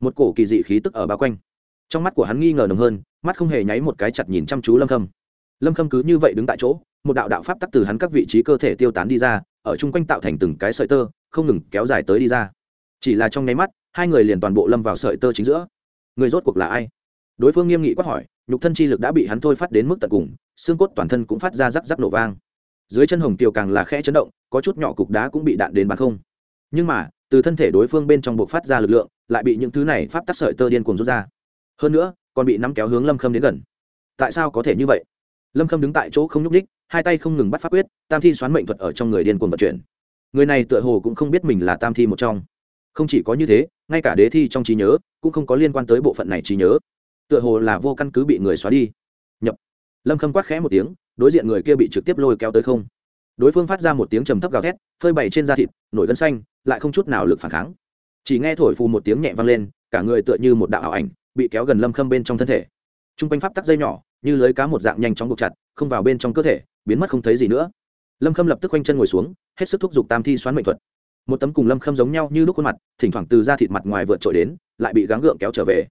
Một cổ kỳ dị khí tức ở bao quanh. Trong mắt của hắn nghi ngờ nồng hơn, mắt không hề nháy một cái chặt nhìn chăm chú lâm khâm lâm khâm cứ như vậy đứng tại chỗ, một đạo đạo pháp tắc từ hắn các vị trí cơ thể tiêu tán đi ra, ở chung quanh tạo thành từng cái sợi tơ, không ngừng kéo dài tới đi ra. Chỉ là trong nháy mắt, hai người liền toàn bộ lâm vào sợi tơ chính giữa. Người rốt cuộc là ai? Đối phương nghiêm nghị quát hỏi, nhục thân chi lực đã bị hắn thôi phát đến mức tận cùng, xương cốt toàn thân cũng phát ra rắc rắc nổ vang. Dưới chân hồng tiều càng là khẽ chấn động, có chút nhỏ cục đá cũng bị đạn đến bắn không. Nhưng mà, từ thân thể đối phương bên trong buộc phát ra lực lượng, lại bị những thứ này pháp tắc sợi tơ điên cuồng rút ra. Hơn nữa, còn bị nắm kéo hướng lâm khâm đến gần. Tại sao có thể như vậy? Lâm khâm đứng tại chỗ không nhúc ních hai tay không ngừng bắt pháp quyết, tam thi xoán mệnh thuật ở trong người điên cuồng vận chuyển. Người này tựa hồ cũng không biết mình là tam thi một trong. Không chỉ có như thế, ngay cả đế thi trong trí nhớ cũng không có liên quan tới bộ phận này trí nhớ. Tựa hồ là vô căn cứ bị người xóa đi. Nhập. Lâm khâm quát khẽ một tiếng, đối diện người kia bị trực tiếp lôi kéo tới không. Đối phương phát ra một tiếng trầm thấp gào thét, phơi bày trên da thịt, nổi gân xanh, lại không chút nào lực phản kháng. Chỉ nghe thổi phù một tiếng nhẹ vang lên, cả người tựa như một đạo ảo ảnh, bị kéo gần lâm khâm bên trong thân thể t r u n g quanh pháp tắc dây nhỏ, như lưới cá một dạng nhanh chóng buộc chặt, không vào bên trong cơ thể, biến mất không thấy gì nữa. Lâm khâm lập tức quanh chân ngồi xuống, hết sức thúc giục tam thi xoán mệnh thuật. Một tấm cùng lâm khâm giống nhau như lúc khuôn mặt, thỉnh thoảng từ da thịt mặt ngoài vượt trội đến, lại bị gắng gượng kéo trở về.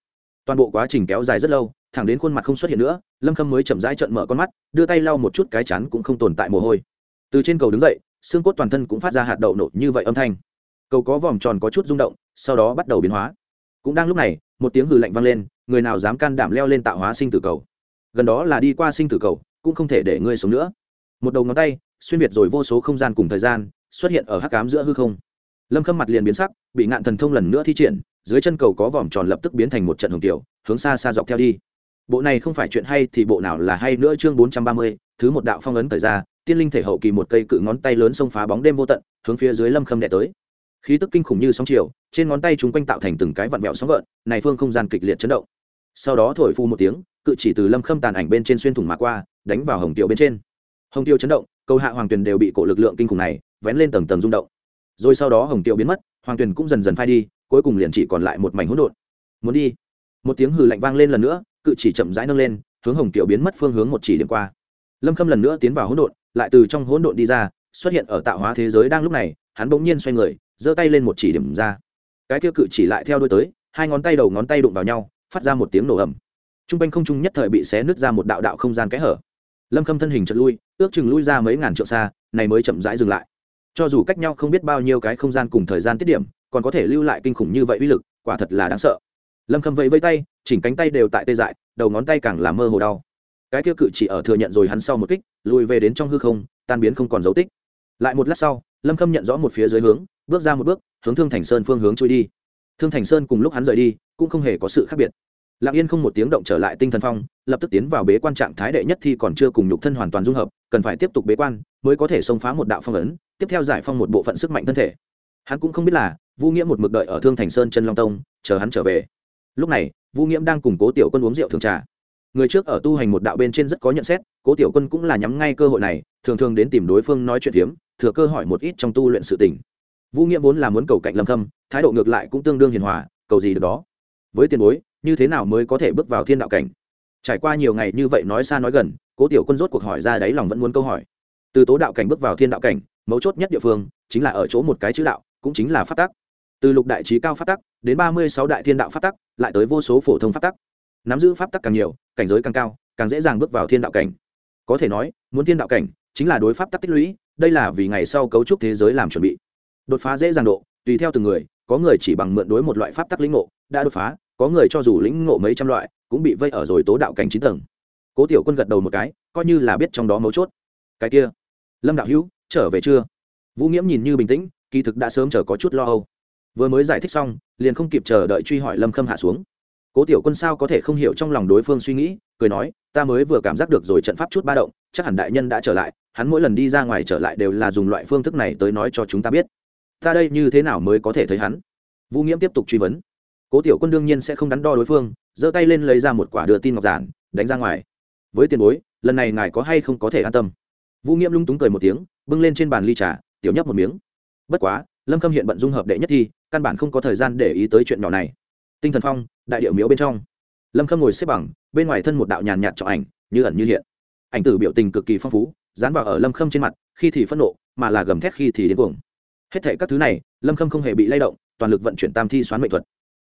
Toàn bộ quá trình kéo dài rất lâu, thẳng đến khuôn mặt không xuất hiện nữa, lâm khâm mới chậm rãi trợn mở con mắt, đưa tay lau một chút cái chắn cũng không tồn tại mồ hôi. Từ trên cầu đứng dậy, xương cốt toàn thân cũng phát ra hạt đậu nổ như vậy âm thanh. Cầu có vòm tròn có chút rung động, sau đó bắt đầu biến hóa. Cũng đang lúc này, một tiếng hừ lạnh vang lên người nào dám can đảm leo lên tạo hóa sinh tử cầu? Gần đó là đi qua sinh tử cầu, cũng không thể để ngươi sống nữa. Một đầu ngón tay, xuyên việt rồi vô số không gian cùng thời gian, xuất hiện ở hắc cám giữa hư không. Lâm khâm mặt liền biến sắc, bị ngạn thần thông lần nữa thi triển, dưới chân cầu có vòm tròn lập tức biến thành một trận hồng tiểu, hướng xa xa dọc theo đi. Bộ này không phải chuyện hay thì bộ nào là hay nữa chương bốn trăm ba mươi, thứ một đạo phong ấn thời ra, tiên linh thể hậu kỳ một cây cự ngón tay lớn xông phá bóng đêm vô tận, hướng phía dưới lâm khâm đẻ tới. Khí tức kinh khủng như sóng chiều, trên ngón tay chúng quanh tạo thành từng cái vặn vẹo sóng gợn, này phương không gian kịch liệt chấn động sau đó thổi phu một tiếng, cự chỉ từ lâm khâm tàn ảnh bên trên xuyên thủng mà qua, đánh vào hồng tiêu bên trên. Hồng tiêu chấn động cầu hạ hoàng tuyền đều bị cổ lực lượng kinh khủng này vén lên tầng tầng rung động. Rồi sau đó hồng tiêu biến mất, hoàng tuyền cũng dần dần phai đi, cuối cùng liền chỉ còn lại một mảnh hỗn độn. Muốn đi. Một tiếng hừ lạnh vang lên lần nữa, cự chỉ chậm rãi nâng lên, hướng hồng tiêu biến mất phương hướng một chỉ điểm qua. Lâm khâm lần nữa tiến vào hỗn độn, lại từ trong hỗn độn đi ra, xuất hiện ở tạo hóa thế giới đang lúc này, hắn bỗng nhiên xoay người, giơ tay lên một chỉ điểm ra. Cái kia cự chỉ lại theo đuôi tới, hai ngón tay đầu ngón tay đụng vào nhau phát ra một tiếng nổ ầm. Trung quanh không trung nhất thời bị xé nứt ra một đạo đạo không gian kẽ hở. Lâm khâm thân hình chật lui, ước chừng lui ra mấy ngàn trượng xa, này mới chậm rãi dừng lại. Cho dù cách nhau không biết bao nhiêu cái không gian cùng thời gian tiết điểm, còn có thể lưu lại kinh khủng như vậy uy lực, quả thật là đáng sợ. Lâm khâm vẫy vây tay, chỉnh cánh tay đều tại tê dại, đầu ngón tay càng làm mơ hồ đau. Cái kia cự chỉ ở thừa nhận rồi hắn sau một kích, lùi về đến trong hư không, tan biến không còn dấu tích. Lại một lát sau, lâm khâm nhận rõ một phía dưới hướng, bước ra một bước, hướng thương thành sơn phương hướng trôi đi thương thành sơn cùng lúc hắn rời đi, cũng không hề có sự khác biệt. Lặng yên không một tiếng động trở lại tinh thần phong, lập tức tiến vào bế quan trạng thái đệ nhất thi còn chưa cùng nhục thân hoàn toàn dung hợp, cần phải tiếp tục bế quan mới có thể xông phá một đạo phong ấn, tiếp theo giải phong một bộ phận sức mạnh thân thể. Hắn cũng không biết là vu nghĩa một mực đợi ở thương thành sơn chân long tông, chờ hắn trở về. Lúc này, vu Nghĩa đang cùng cố tiểu quân uống rượu thường trà. Người trước ở tu hành một đạo bên trên rất có nhận xét, cố tiểu quân cũng là nhắm ngay cơ hội này, thường thường đến tìm đối phương nói chuyện phiếm, thừa cơ hỏi một ít trong tu luyện sự tình vũ nghĩa vốn là muốn cầu cạnh lâm khâm, thái độ ngược lại cũng tương đương hiền hòa, cầu gì được đó. Với tiền bối, như thế nào mới có thể bước vào thiên đạo cảnh? Trải qua nhiều ngày như vậy nói xa nói gần, cố tiểu quân rốt cuộc hỏi ra đáy lòng vẫn muốn câu hỏi. Từ tố đạo cảnh bước vào thiên đạo cảnh, mấu chốt nhất địa phương chính là ở chỗ một cái chữ đạo, cũng chính là phát tắc. Từ lục đại trí cao phát tắc đến ba mươi sáu đại thiên đạo phát tắc, lại tới vô số phổ thông phát tắc. Nắm giữ pháp tắc càng nhiều, cảnh giới càng cao, càng dễ dàng bước vào thiên đạo cảnh. Có thể nói, muốn thiên đạo cảnh chính là đối pháp tắc tích lũy, đây là vì ngày sau cấu trúc thế giới làm chuẩn bị đột phá dễ dàng độ, tùy theo từng người, có người chỉ bằng mượn đối một loại pháp tắc lĩnh ngộ, đã đột phá, có người cho dù lĩnh ngộ mấy trăm loại, cũng bị vây ở rồi tố đạo cảnh chín tầng. Cố tiểu quân gật đầu một cái, coi như là biết trong đó mấu chốt. Cái kia, lâm đạo hữu, trở về chưa? Vũ nghiễm nhìn như bình tĩnh, kỳ thực đã sớm chờ có chút lo âu. Vừa mới giải thích xong, liền không kịp chờ đợi truy hỏi lâm khâm hạ xuống. Cố tiểu quân sao có thể không hiểu trong lòng đối phương suy nghĩ, cười nói, ta mới vừa cảm giác được rồi trận pháp chút ba động, chắc hẳn đại nhân đã trở lại, hắn mỗi lần đi ra ngoài trở lại đều là dùng loại phương thức này tới nói cho chúng ta biết ta đây như thế nào mới có thể thấy hắn? Vũ nghiễm tiếp tục truy vấn. Cố tiểu quân đương nhiên sẽ không đắn đo đối phương, giơ tay lên lấy ra một quả đưa tin ngọc giản, đánh ra ngoài. Với tiền bối, lần này ngài có hay không có thể an tâm? Vũ nghiễm lung túng cười một tiếng, bưng lên trên bàn ly trà, tiểu nhấp một miếng. Bất quá, lâm khâm hiện bận dung hợp đệ nhất thi, căn bản không có thời gian để ý tới chuyện nhỏ này. Tinh thần phong, đại điệu miếu bên trong. Lâm khâm ngồi xếp bằng, bên ngoài thân một đạo nhàn nhạt cho ảnh, như ẩn như hiện. Ảnh tử biểu tình cực kỳ phong phú, dán vào ở lâm khâm trên mặt, khi thì phẫn nộ, mà là gầm thét khi thì đến cuồng hết thể các thứ này, lâm khâm không hề bị lay động, toàn lực vận chuyển tam thi xoán mệnh thuật.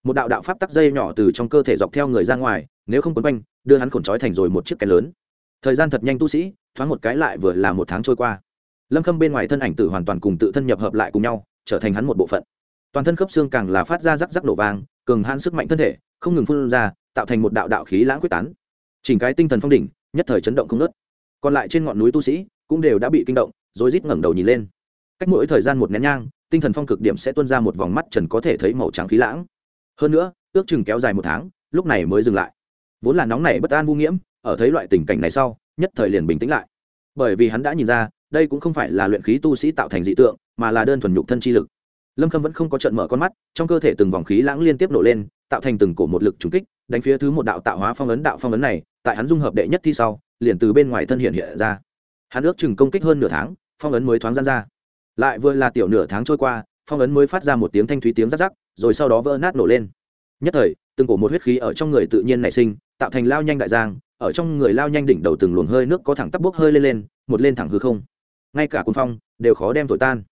Một đạo đạo pháp tắc dây nhỏ từ trong cơ thể dọc theo người ra ngoài, nếu không quấn quanh, đưa hắn khổn trói thành rồi một chiếc cái lớn. Thời gian thật nhanh tu sĩ, thoáng một cái lại vừa là một tháng trôi qua. Lâm khâm bên ngoài thân ảnh tử hoàn toàn cùng tự thân nhập hợp lại cùng nhau, trở thành hắn một bộ phận. Toàn thân khớp xương càng là phát ra rắc rắc nổ vàng cường hãn sức mạnh thân thể, không ngừng phun ra, tạo thành một đạo đạo khí lãng quyết tán. Chỉnh cái tinh thần phong đỉnh, nhất thời chấn động không nớt còn lại trên ngọn núi tu sĩ, cũng đều đã bị kinh động rồi rít ngẩng đầu nhìn lên cách mỗi thời gian một nén nhang, tinh thần phong cực điểm sẽ tuôn ra một vòng mắt trần có thể thấy màu trắng khí lãng. Hơn nữa, ước chừng kéo dài một tháng, lúc này mới dừng lại. Vốn là nóng này bất an vô nghiễm, ở thấy loại tình cảnh này sau, nhất thời liền bình tĩnh lại. Bởi vì hắn đã nhìn ra, đây cũng không phải là luyện khí tu sĩ tạo thành dị tượng, mà là đơn thuần nhục thân chi lực. Lâm khâm vẫn không có trận mở con mắt, trong cơ thể từng vòng khí lãng liên tiếp nổ lên, tạo thành từng cổ một lực trùng kích, đánh phía thứ một đạo tạo hóa phong ấn đạo phong ấn này, tại hắn dung hợp đệ nhất thi sau, liền từ bên ngoài thân hiện hiện ra. Hắn ước chừng công kích hơn nửa tháng, phong ấn mới thoáng gian ra lại vừa là tiểu nửa tháng trôi qua, phong ấn mới phát ra một tiếng thanh thúy tiếng rắc rắc, rồi sau đó vỡ nát nổ lên. Nhất thời, từng cổ một huyết khí ở trong người tự nhiên nảy sinh, tạo thành lao nhanh đại giang, ở trong người lao nhanh đỉnh đầu từng luồng hơi nước có thẳng tắp bốc hơi lên lên, một lên thẳng hư không. Ngay cả cuốn phong, đều khó đem thổi tan.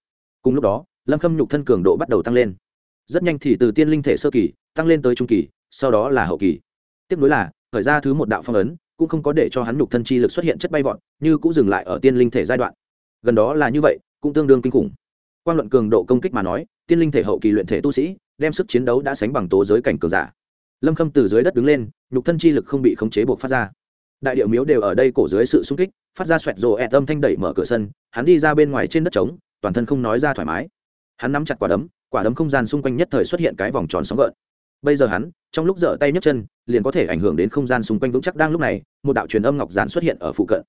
Cùng lúc đó, lâm khâm nhục thân cường độ bắt đầu tăng lên. Rất nhanh thì từ tiên linh thể sơ kỳ, tăng lên tới trung kỳ, sau đó là hậu kỳ. Tiếp nối là khởi ra thứ một đạo phong ấn, cũng không có để cho hắn nhục thân chi lực xuất hiện chất bay vọt, như cũng dừng lại ở tiên linh thể giai đoạn. Gần đó là như vậy cũng tương đương kinh khủng. Quan luận cường độ công kích mà nói, tiên linh thể hậu kỳ luyện thể tu sĩ, đem sức chiến đấu đã sánh bằng tố giới cảnh cường giả. Lâm khâm từ dưới đất đứng lên, nhục thân chi lực không bị khống chế buộc phát ra. Đại điệu miếu đều ở đây cổ dưới sự sung kích, phát ra xoẹt rồ ẹ tâm thanh đẩy mở cửa sân, hắn đi ra bên ngoài trên đất trống, toàn thân không nói ra thoải mái. Hắn nắm chặt quả đấm quả đấm không gian xung quanh nhất thời xuất hiện cái vòng tròn sóng gợn. Bây giờ hắn, trong lúc dở tay nhấc chân, liền có thể ảnh hưởng đến không gian xung quanh vững chắc đang lúc này, một đạo truyền âm ngọc giản xuất hiện ở phụ cận.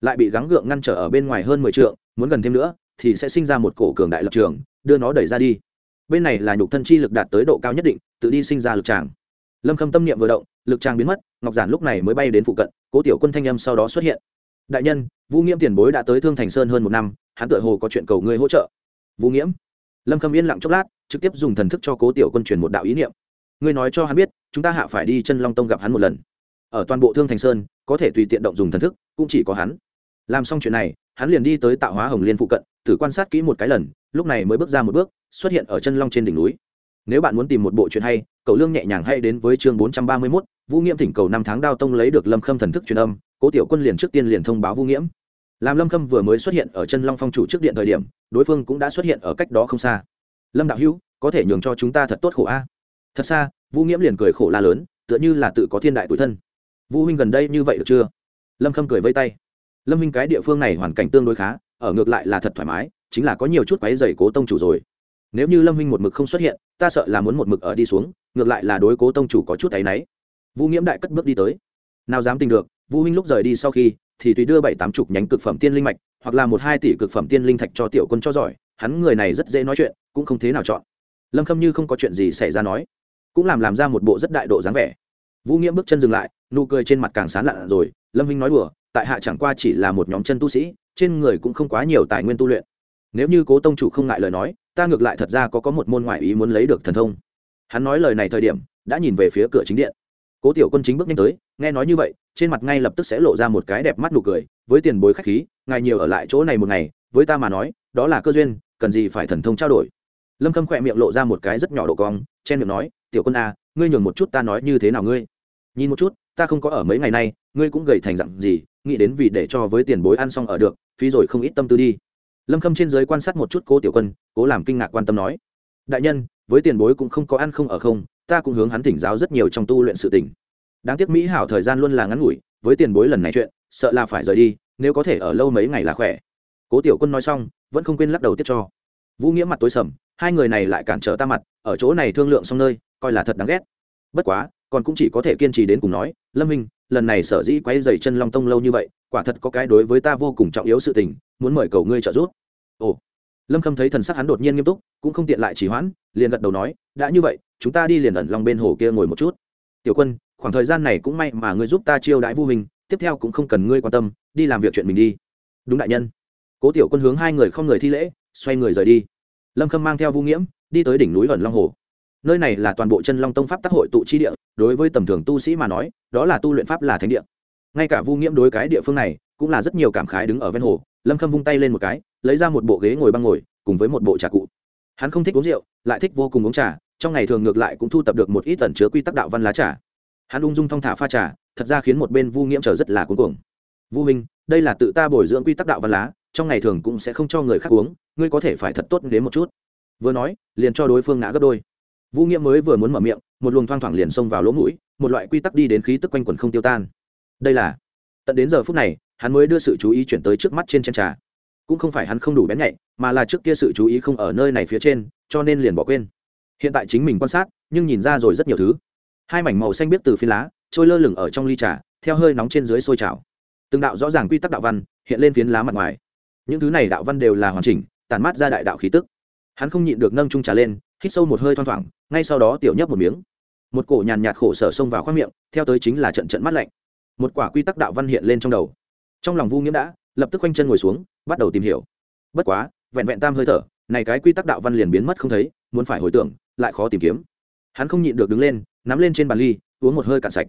Lại bị gắng gượng ngăn trở ở bên ngoài hơn mười trượng, muốn gần thêm nữa thì sẽ sinh ra một cổ cường đại lập trường, đưa nó đẩy ra đi. Bên này là nhục thân chi lực đạt tới độ cao nhất định, tự đi sinh ra lực tràng. Lâm khâm tâm niệm vừa động, lực tràng biến mất, ngọc giản lúc này mới bay đến phụ cận, cố tiểu quân thanh âm sau đó xuất hiện. Đại nhân, vũ nghiễm tiền bối đã tới thương thành sơn hơn một năm, hắn tự hồ có chuyện cầu ngươi hỗ trợ. Vũ nghiễm? Lâm khâm yên lặng chốc lát, trực tiếp dùng thần thức cho cố tiểu quân truyền một đạo ý niệm. Ngươi nói cho hắn biết, chúng ta hạ phải đi chân long tông gặp hắn một lần. Ở toàn bộ thương thành sơn, có thể tùy tiện động dùng thần thức, cũng chỉ có hắn làm xong chuyện này hắn liền đi tới tạo hóa hồng liên phụ cận thử quan sát kỹ một cái lần lúc này mới bước ra một bước xuất hiện ở chân long trên đỉnh núi. Nếu bạn muốn tìm một bộ chuyện hay cầu lương nhẹ nhàng hay đến với chương bốn trăm ba mươi 431, vũ nghiễm thỉnh cầu năm tháng đao tông lấy được lâm khâm thần thức truyền âm cố tiểu quân liền trước tiên liền thông báo vũ nghiễm. Làm lâm khâm vừa mới xuất hiện ở chân long phong chủ trước điện thời điểm đối phương cũng đã xuất hiện ở cách đó không xa. Lâm đạo hữu có thể nhường cho chúng ta thật tốt khổ a. Thật xa vũ nghiễm liền cười khổ la lớn tựa như là tự có thiên đại tuổi thân. Vũ huynh gần đây như vậy được chưa? Lâm khâm cười vây tay lâm Minh cái địa phương này hoàn cảnh tương đối khá, ở ngược lại là thật thoải mái, chính là có nhiều chút quáy dày cố tông chủ rồi. Nếu như lâm Minh một mực không xuất hiện, ta sợ là muốn một mực ở đi xuống, ngược lại là đối cố tông chủ có chút áy náy. Vũ nghiễm đại cất bước đi tới. Nào dám tình được, vũ huynh lúc rời đi sau khi, thì tùy đưa bảy tám chục nhánh cực phẩm tiên linh mạch, hoặc là một hai tỷ cực phẩm tiên linh thạch cho tiểu quân cho giỏi, hắn người này rất dễ nói chuyện, cũng không thế nào chọn. Lâm khâm như không có chuyện gì xảy ra nói, cũng làm làm ra một bộ rất đại độ dáng vẻ. Vũ nghiễm bước chân dừng lại, nụ cười trên mặt càng sán lặn rồi lâm Minh nói đùa tại hạ chẳng qua chỉ là một nhóm chân tu sĩ trên người cũng không quá nhiều tài nguyên tu luyện. Nếu như cố tông chủ không ngại lời nói ta ngược lại thật ra có có một môn ngoại ý muốn lấy được thần thông. Hắn nói lời này thời điểm đã nhìn về phía cửa chính điện. Cố tiểu quân chính bước nhanh tới nghe nói như vậy trên mặt ngay lập tức sẽ lộ ra một cái đẹp mắt nụ cười với tiền bối khách khí ngài nhiều ở lại chỗ này một ngày với ta mà nói đó là cơ duyên cần gì phải thần thông trao đổi. Lâm khâm khỏe miệng lộ ra một cái rất nhỏ độ cong chen miệng nói tiểu quân a à, ngươi nhường một chút ta nói như thế nào ngươi? Nhìn một chút, ta không có ở mấy ngày nay, ngươi cũng gầy thành dặn gì, nghĩ đến vì để cho với tiền bối ăn xong ở được, phí rồi không ít tâm tư đi. Lâm khâm trên giới quan sát một chút cố tiểu quân, cố làm kinh ngạc quan tâm nói, đại nhân, với tiền bối cũng không có ăn không ở không, ta cũng hướng hắn thỉnh giáo rất nhiều trong tu luyện sự tình. đáng tiếc mỹ hảo thời gian luôn là ngắn ngủi, với tiền bối lần này chuyện, sợ là phải rời đi, nếu có thể ở lâu mấy ngày là khỏe. Cố tiểu quân nói xong, vẫn không quên lắc đầu tiếp cho. Vũ nghĩa mặt tối sầm, hai người này lại cản trở ta mặt, ở chỗ này thương lượng xong nơi, coi là thật đáng ghét. Bất quá còn cũng chỉ có thể kiên trì đến cùng nói, lâm minh, lần này sở dĩ quay dày chân long tông lâu như vậy, quả thật có cái đối với ta vô cùng trọng yếu sự tình, muốn mời cầu ngươi trợ giúp. Ồ. Lâm khâm thấy thần sắc hắn đột nhiên nghiêm túc, cũng không tiện lại chỉ hoãn, liền gật đầu nói, đã như vậy, chúng ta đi liền ẩn lòng bên hồ kia ngồi một chút. Tiểu quân, khoảng thời gian này cũng may mà ngươi giúp ta chiêu đãi vu hình tiếp theo cũng không cần ngươi quan tâm, đi làm việc chuyện mình đi. Đúng đại nhân. Cố tiểu quân hướng hai người không người thi lễ, xoay người rời đi. Lâm khâm mang theo vu nghiễm, đi tới đỉnh núi ẩn long hồ nơi này là toàn bộ chân long tông pháp tác hội tụ chi địa, đối với tầm thường tu sĩ mà nói, đó là tu luyện pháp là thánh địa. Ngay cả vu nghiễm đối cái địa phương này, cũng là rất nhiều cảm khái đứng ở ven hồ, lâm khâm vung tay lên một cái, lấy ra một bộ ghế ngồi băng ngồi, cùng với một bộ trà cụ. Hắn không thích uống rượu, lại thích vô cùng uống trà, trong ngày thường ngược lại cũng thu tập được một ít tẩn chứa quy tắc đạo văn lá trà. Hắn ung dung thong thả pha trà, thật ra khiến một bên vu nghiễm trở rất là cuống cuồng. Vu minh đây là tự ta bồi dưỡng quy tắc đạo văn lá, trong ngày thường cũng sẽ không cho người khác uống, ngươi có thể phải thật tốt đến một chút. Vừa nói, liền cho đối phương ngã gấp đôi vũ nghĩa mới vừa muốn mở miệng, một luồng thoang thoảng liền xông vào lỗ mũi, một loại quy tắc đi đến khí tức quanh quẩn không tiêu tan. Đây là, tận đến giờ phút này, hắn mới đưa sự chú ý chuyển tới trước mắt trên chân trà. Cũng không phải hắn không đủ bén nhạy, mà là trước kia sự chú ý không ở nơi này phía trên, cho nên liền bỏ quên. Hiện tại chính mình quan sát, nhưng nhìn ra rồi rất nhiều thứ. Hai mảnh màu xanh biết từ phi lá, trôi lơ lửng ở trong ly trà, theo hơi nóng trên dưới sôi trào. Từng đạo rõ ràng quy tắc đạo văn hiện lên phiến lá mặt ngoài. Những thứ này đạo văn đều là hoàn chỉnh tàn mát ra đại đạo khí tức. Hắn không nhịn được nâng trung trà lên hít sâu một hơi thoang thoảng, ngay sau đó tiểu nhấp một miếng. Một cổ nhàn nhạt khổ sở xông vào khoác miệng, theo tới chính là trận trận mắt lạnh. Một quả quy tắc đạo văn hiện lên trong đầu. Trong lòng vu nghiễm đã, lập tức quanh chân ngồi xuống, bắt đầu tìm hiểu. Bất quá, vẹn vẹn tam hơi thở, này cái quy tắc đạo văn liền biến mất không thấy, muốn phải hồi tưởng, lại khó tìm kiếm. Hắn không nhịn được đứng lên, nắm lên trên bàn ly, uống một hơi cạn sạch.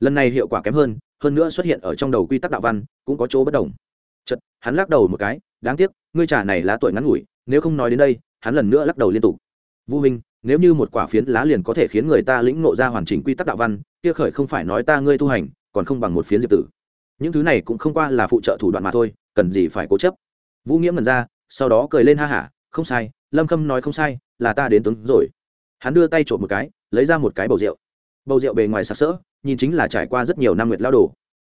Lần này hiệu quả kém hơn hơn nữa xuất hiện ở trong đầu quy tắc đạo văn, cũng có chỗ bất đồng. Chật hắn lắc đầu một cái, đáng tiếc, ngươi trà này lá tuổi ngắn ngủi, nếu không nói đến đây, hắn lần nữa lắc đầu liên tục vũ minh, nếu như một quả phiến lá liền có thể khiến người ta lĩnh ngộ ra hoàn chỉnh quy tắc đạo văn, kia khởi không phải nói ta ngươi tu hành, còn không bằng một phiến diệp tử. Những thứ này cũng không qua là phụ trợ thủ đoạn mà thôi, cần gì phải cố chấp. Vũ Nghĩa mần ra, sau đó cười lên ha hả, không sai, lâm khâm nói không sai, là ta đến tướng rồi. Hắn đưa tay trộm một cái, lấy ra một cái bầu rượu. Bầu rượu bề ngoài sặc sỡ, nhìn chính là trải qua rất nhiều năm nguyệt lao đồ.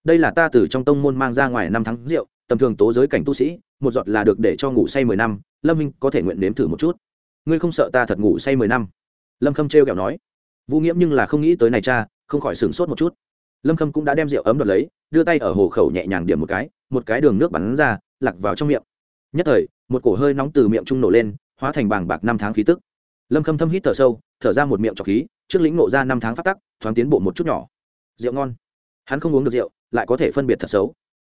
Đây là ta từ trong tông môn mang ra ngoài năm tháng rượu, tầm thường tố giới cảnh tu sĩ, một giọt là được để cho ngủ say mười năm, lâm minh có thể nguyện nếm thử một chút ngươi không sợ ta thật ngủ say mười năm? Lâm khâm trêu kẹo nói. Vũ nghiễm nhưng là không nghĩ tới này cha, không khỏi sửng sốt một chút. Lâm khâm cũng đã đem rượu ấm đoạt lấy, đưa tay ở hồ khẩu nhẹ nhàng điểm một cái một cái đường nước bắn ra, lặc vào trong miệng. Nhất thời, một cổ hơi nóng từ miệng trung nổ lên, hóa thành bàng bạc năm tháng khí tức. Lâm khâm thâm hít thở sâu, thở ra một miệng trọc khí, trước lĩnh nộ ra năm tháng phát tắc, thoáng tiến bộ một chút nhỏ. Rượu ngon. Hắn không uống được rượu, lại có thể phân biệt thật xấu.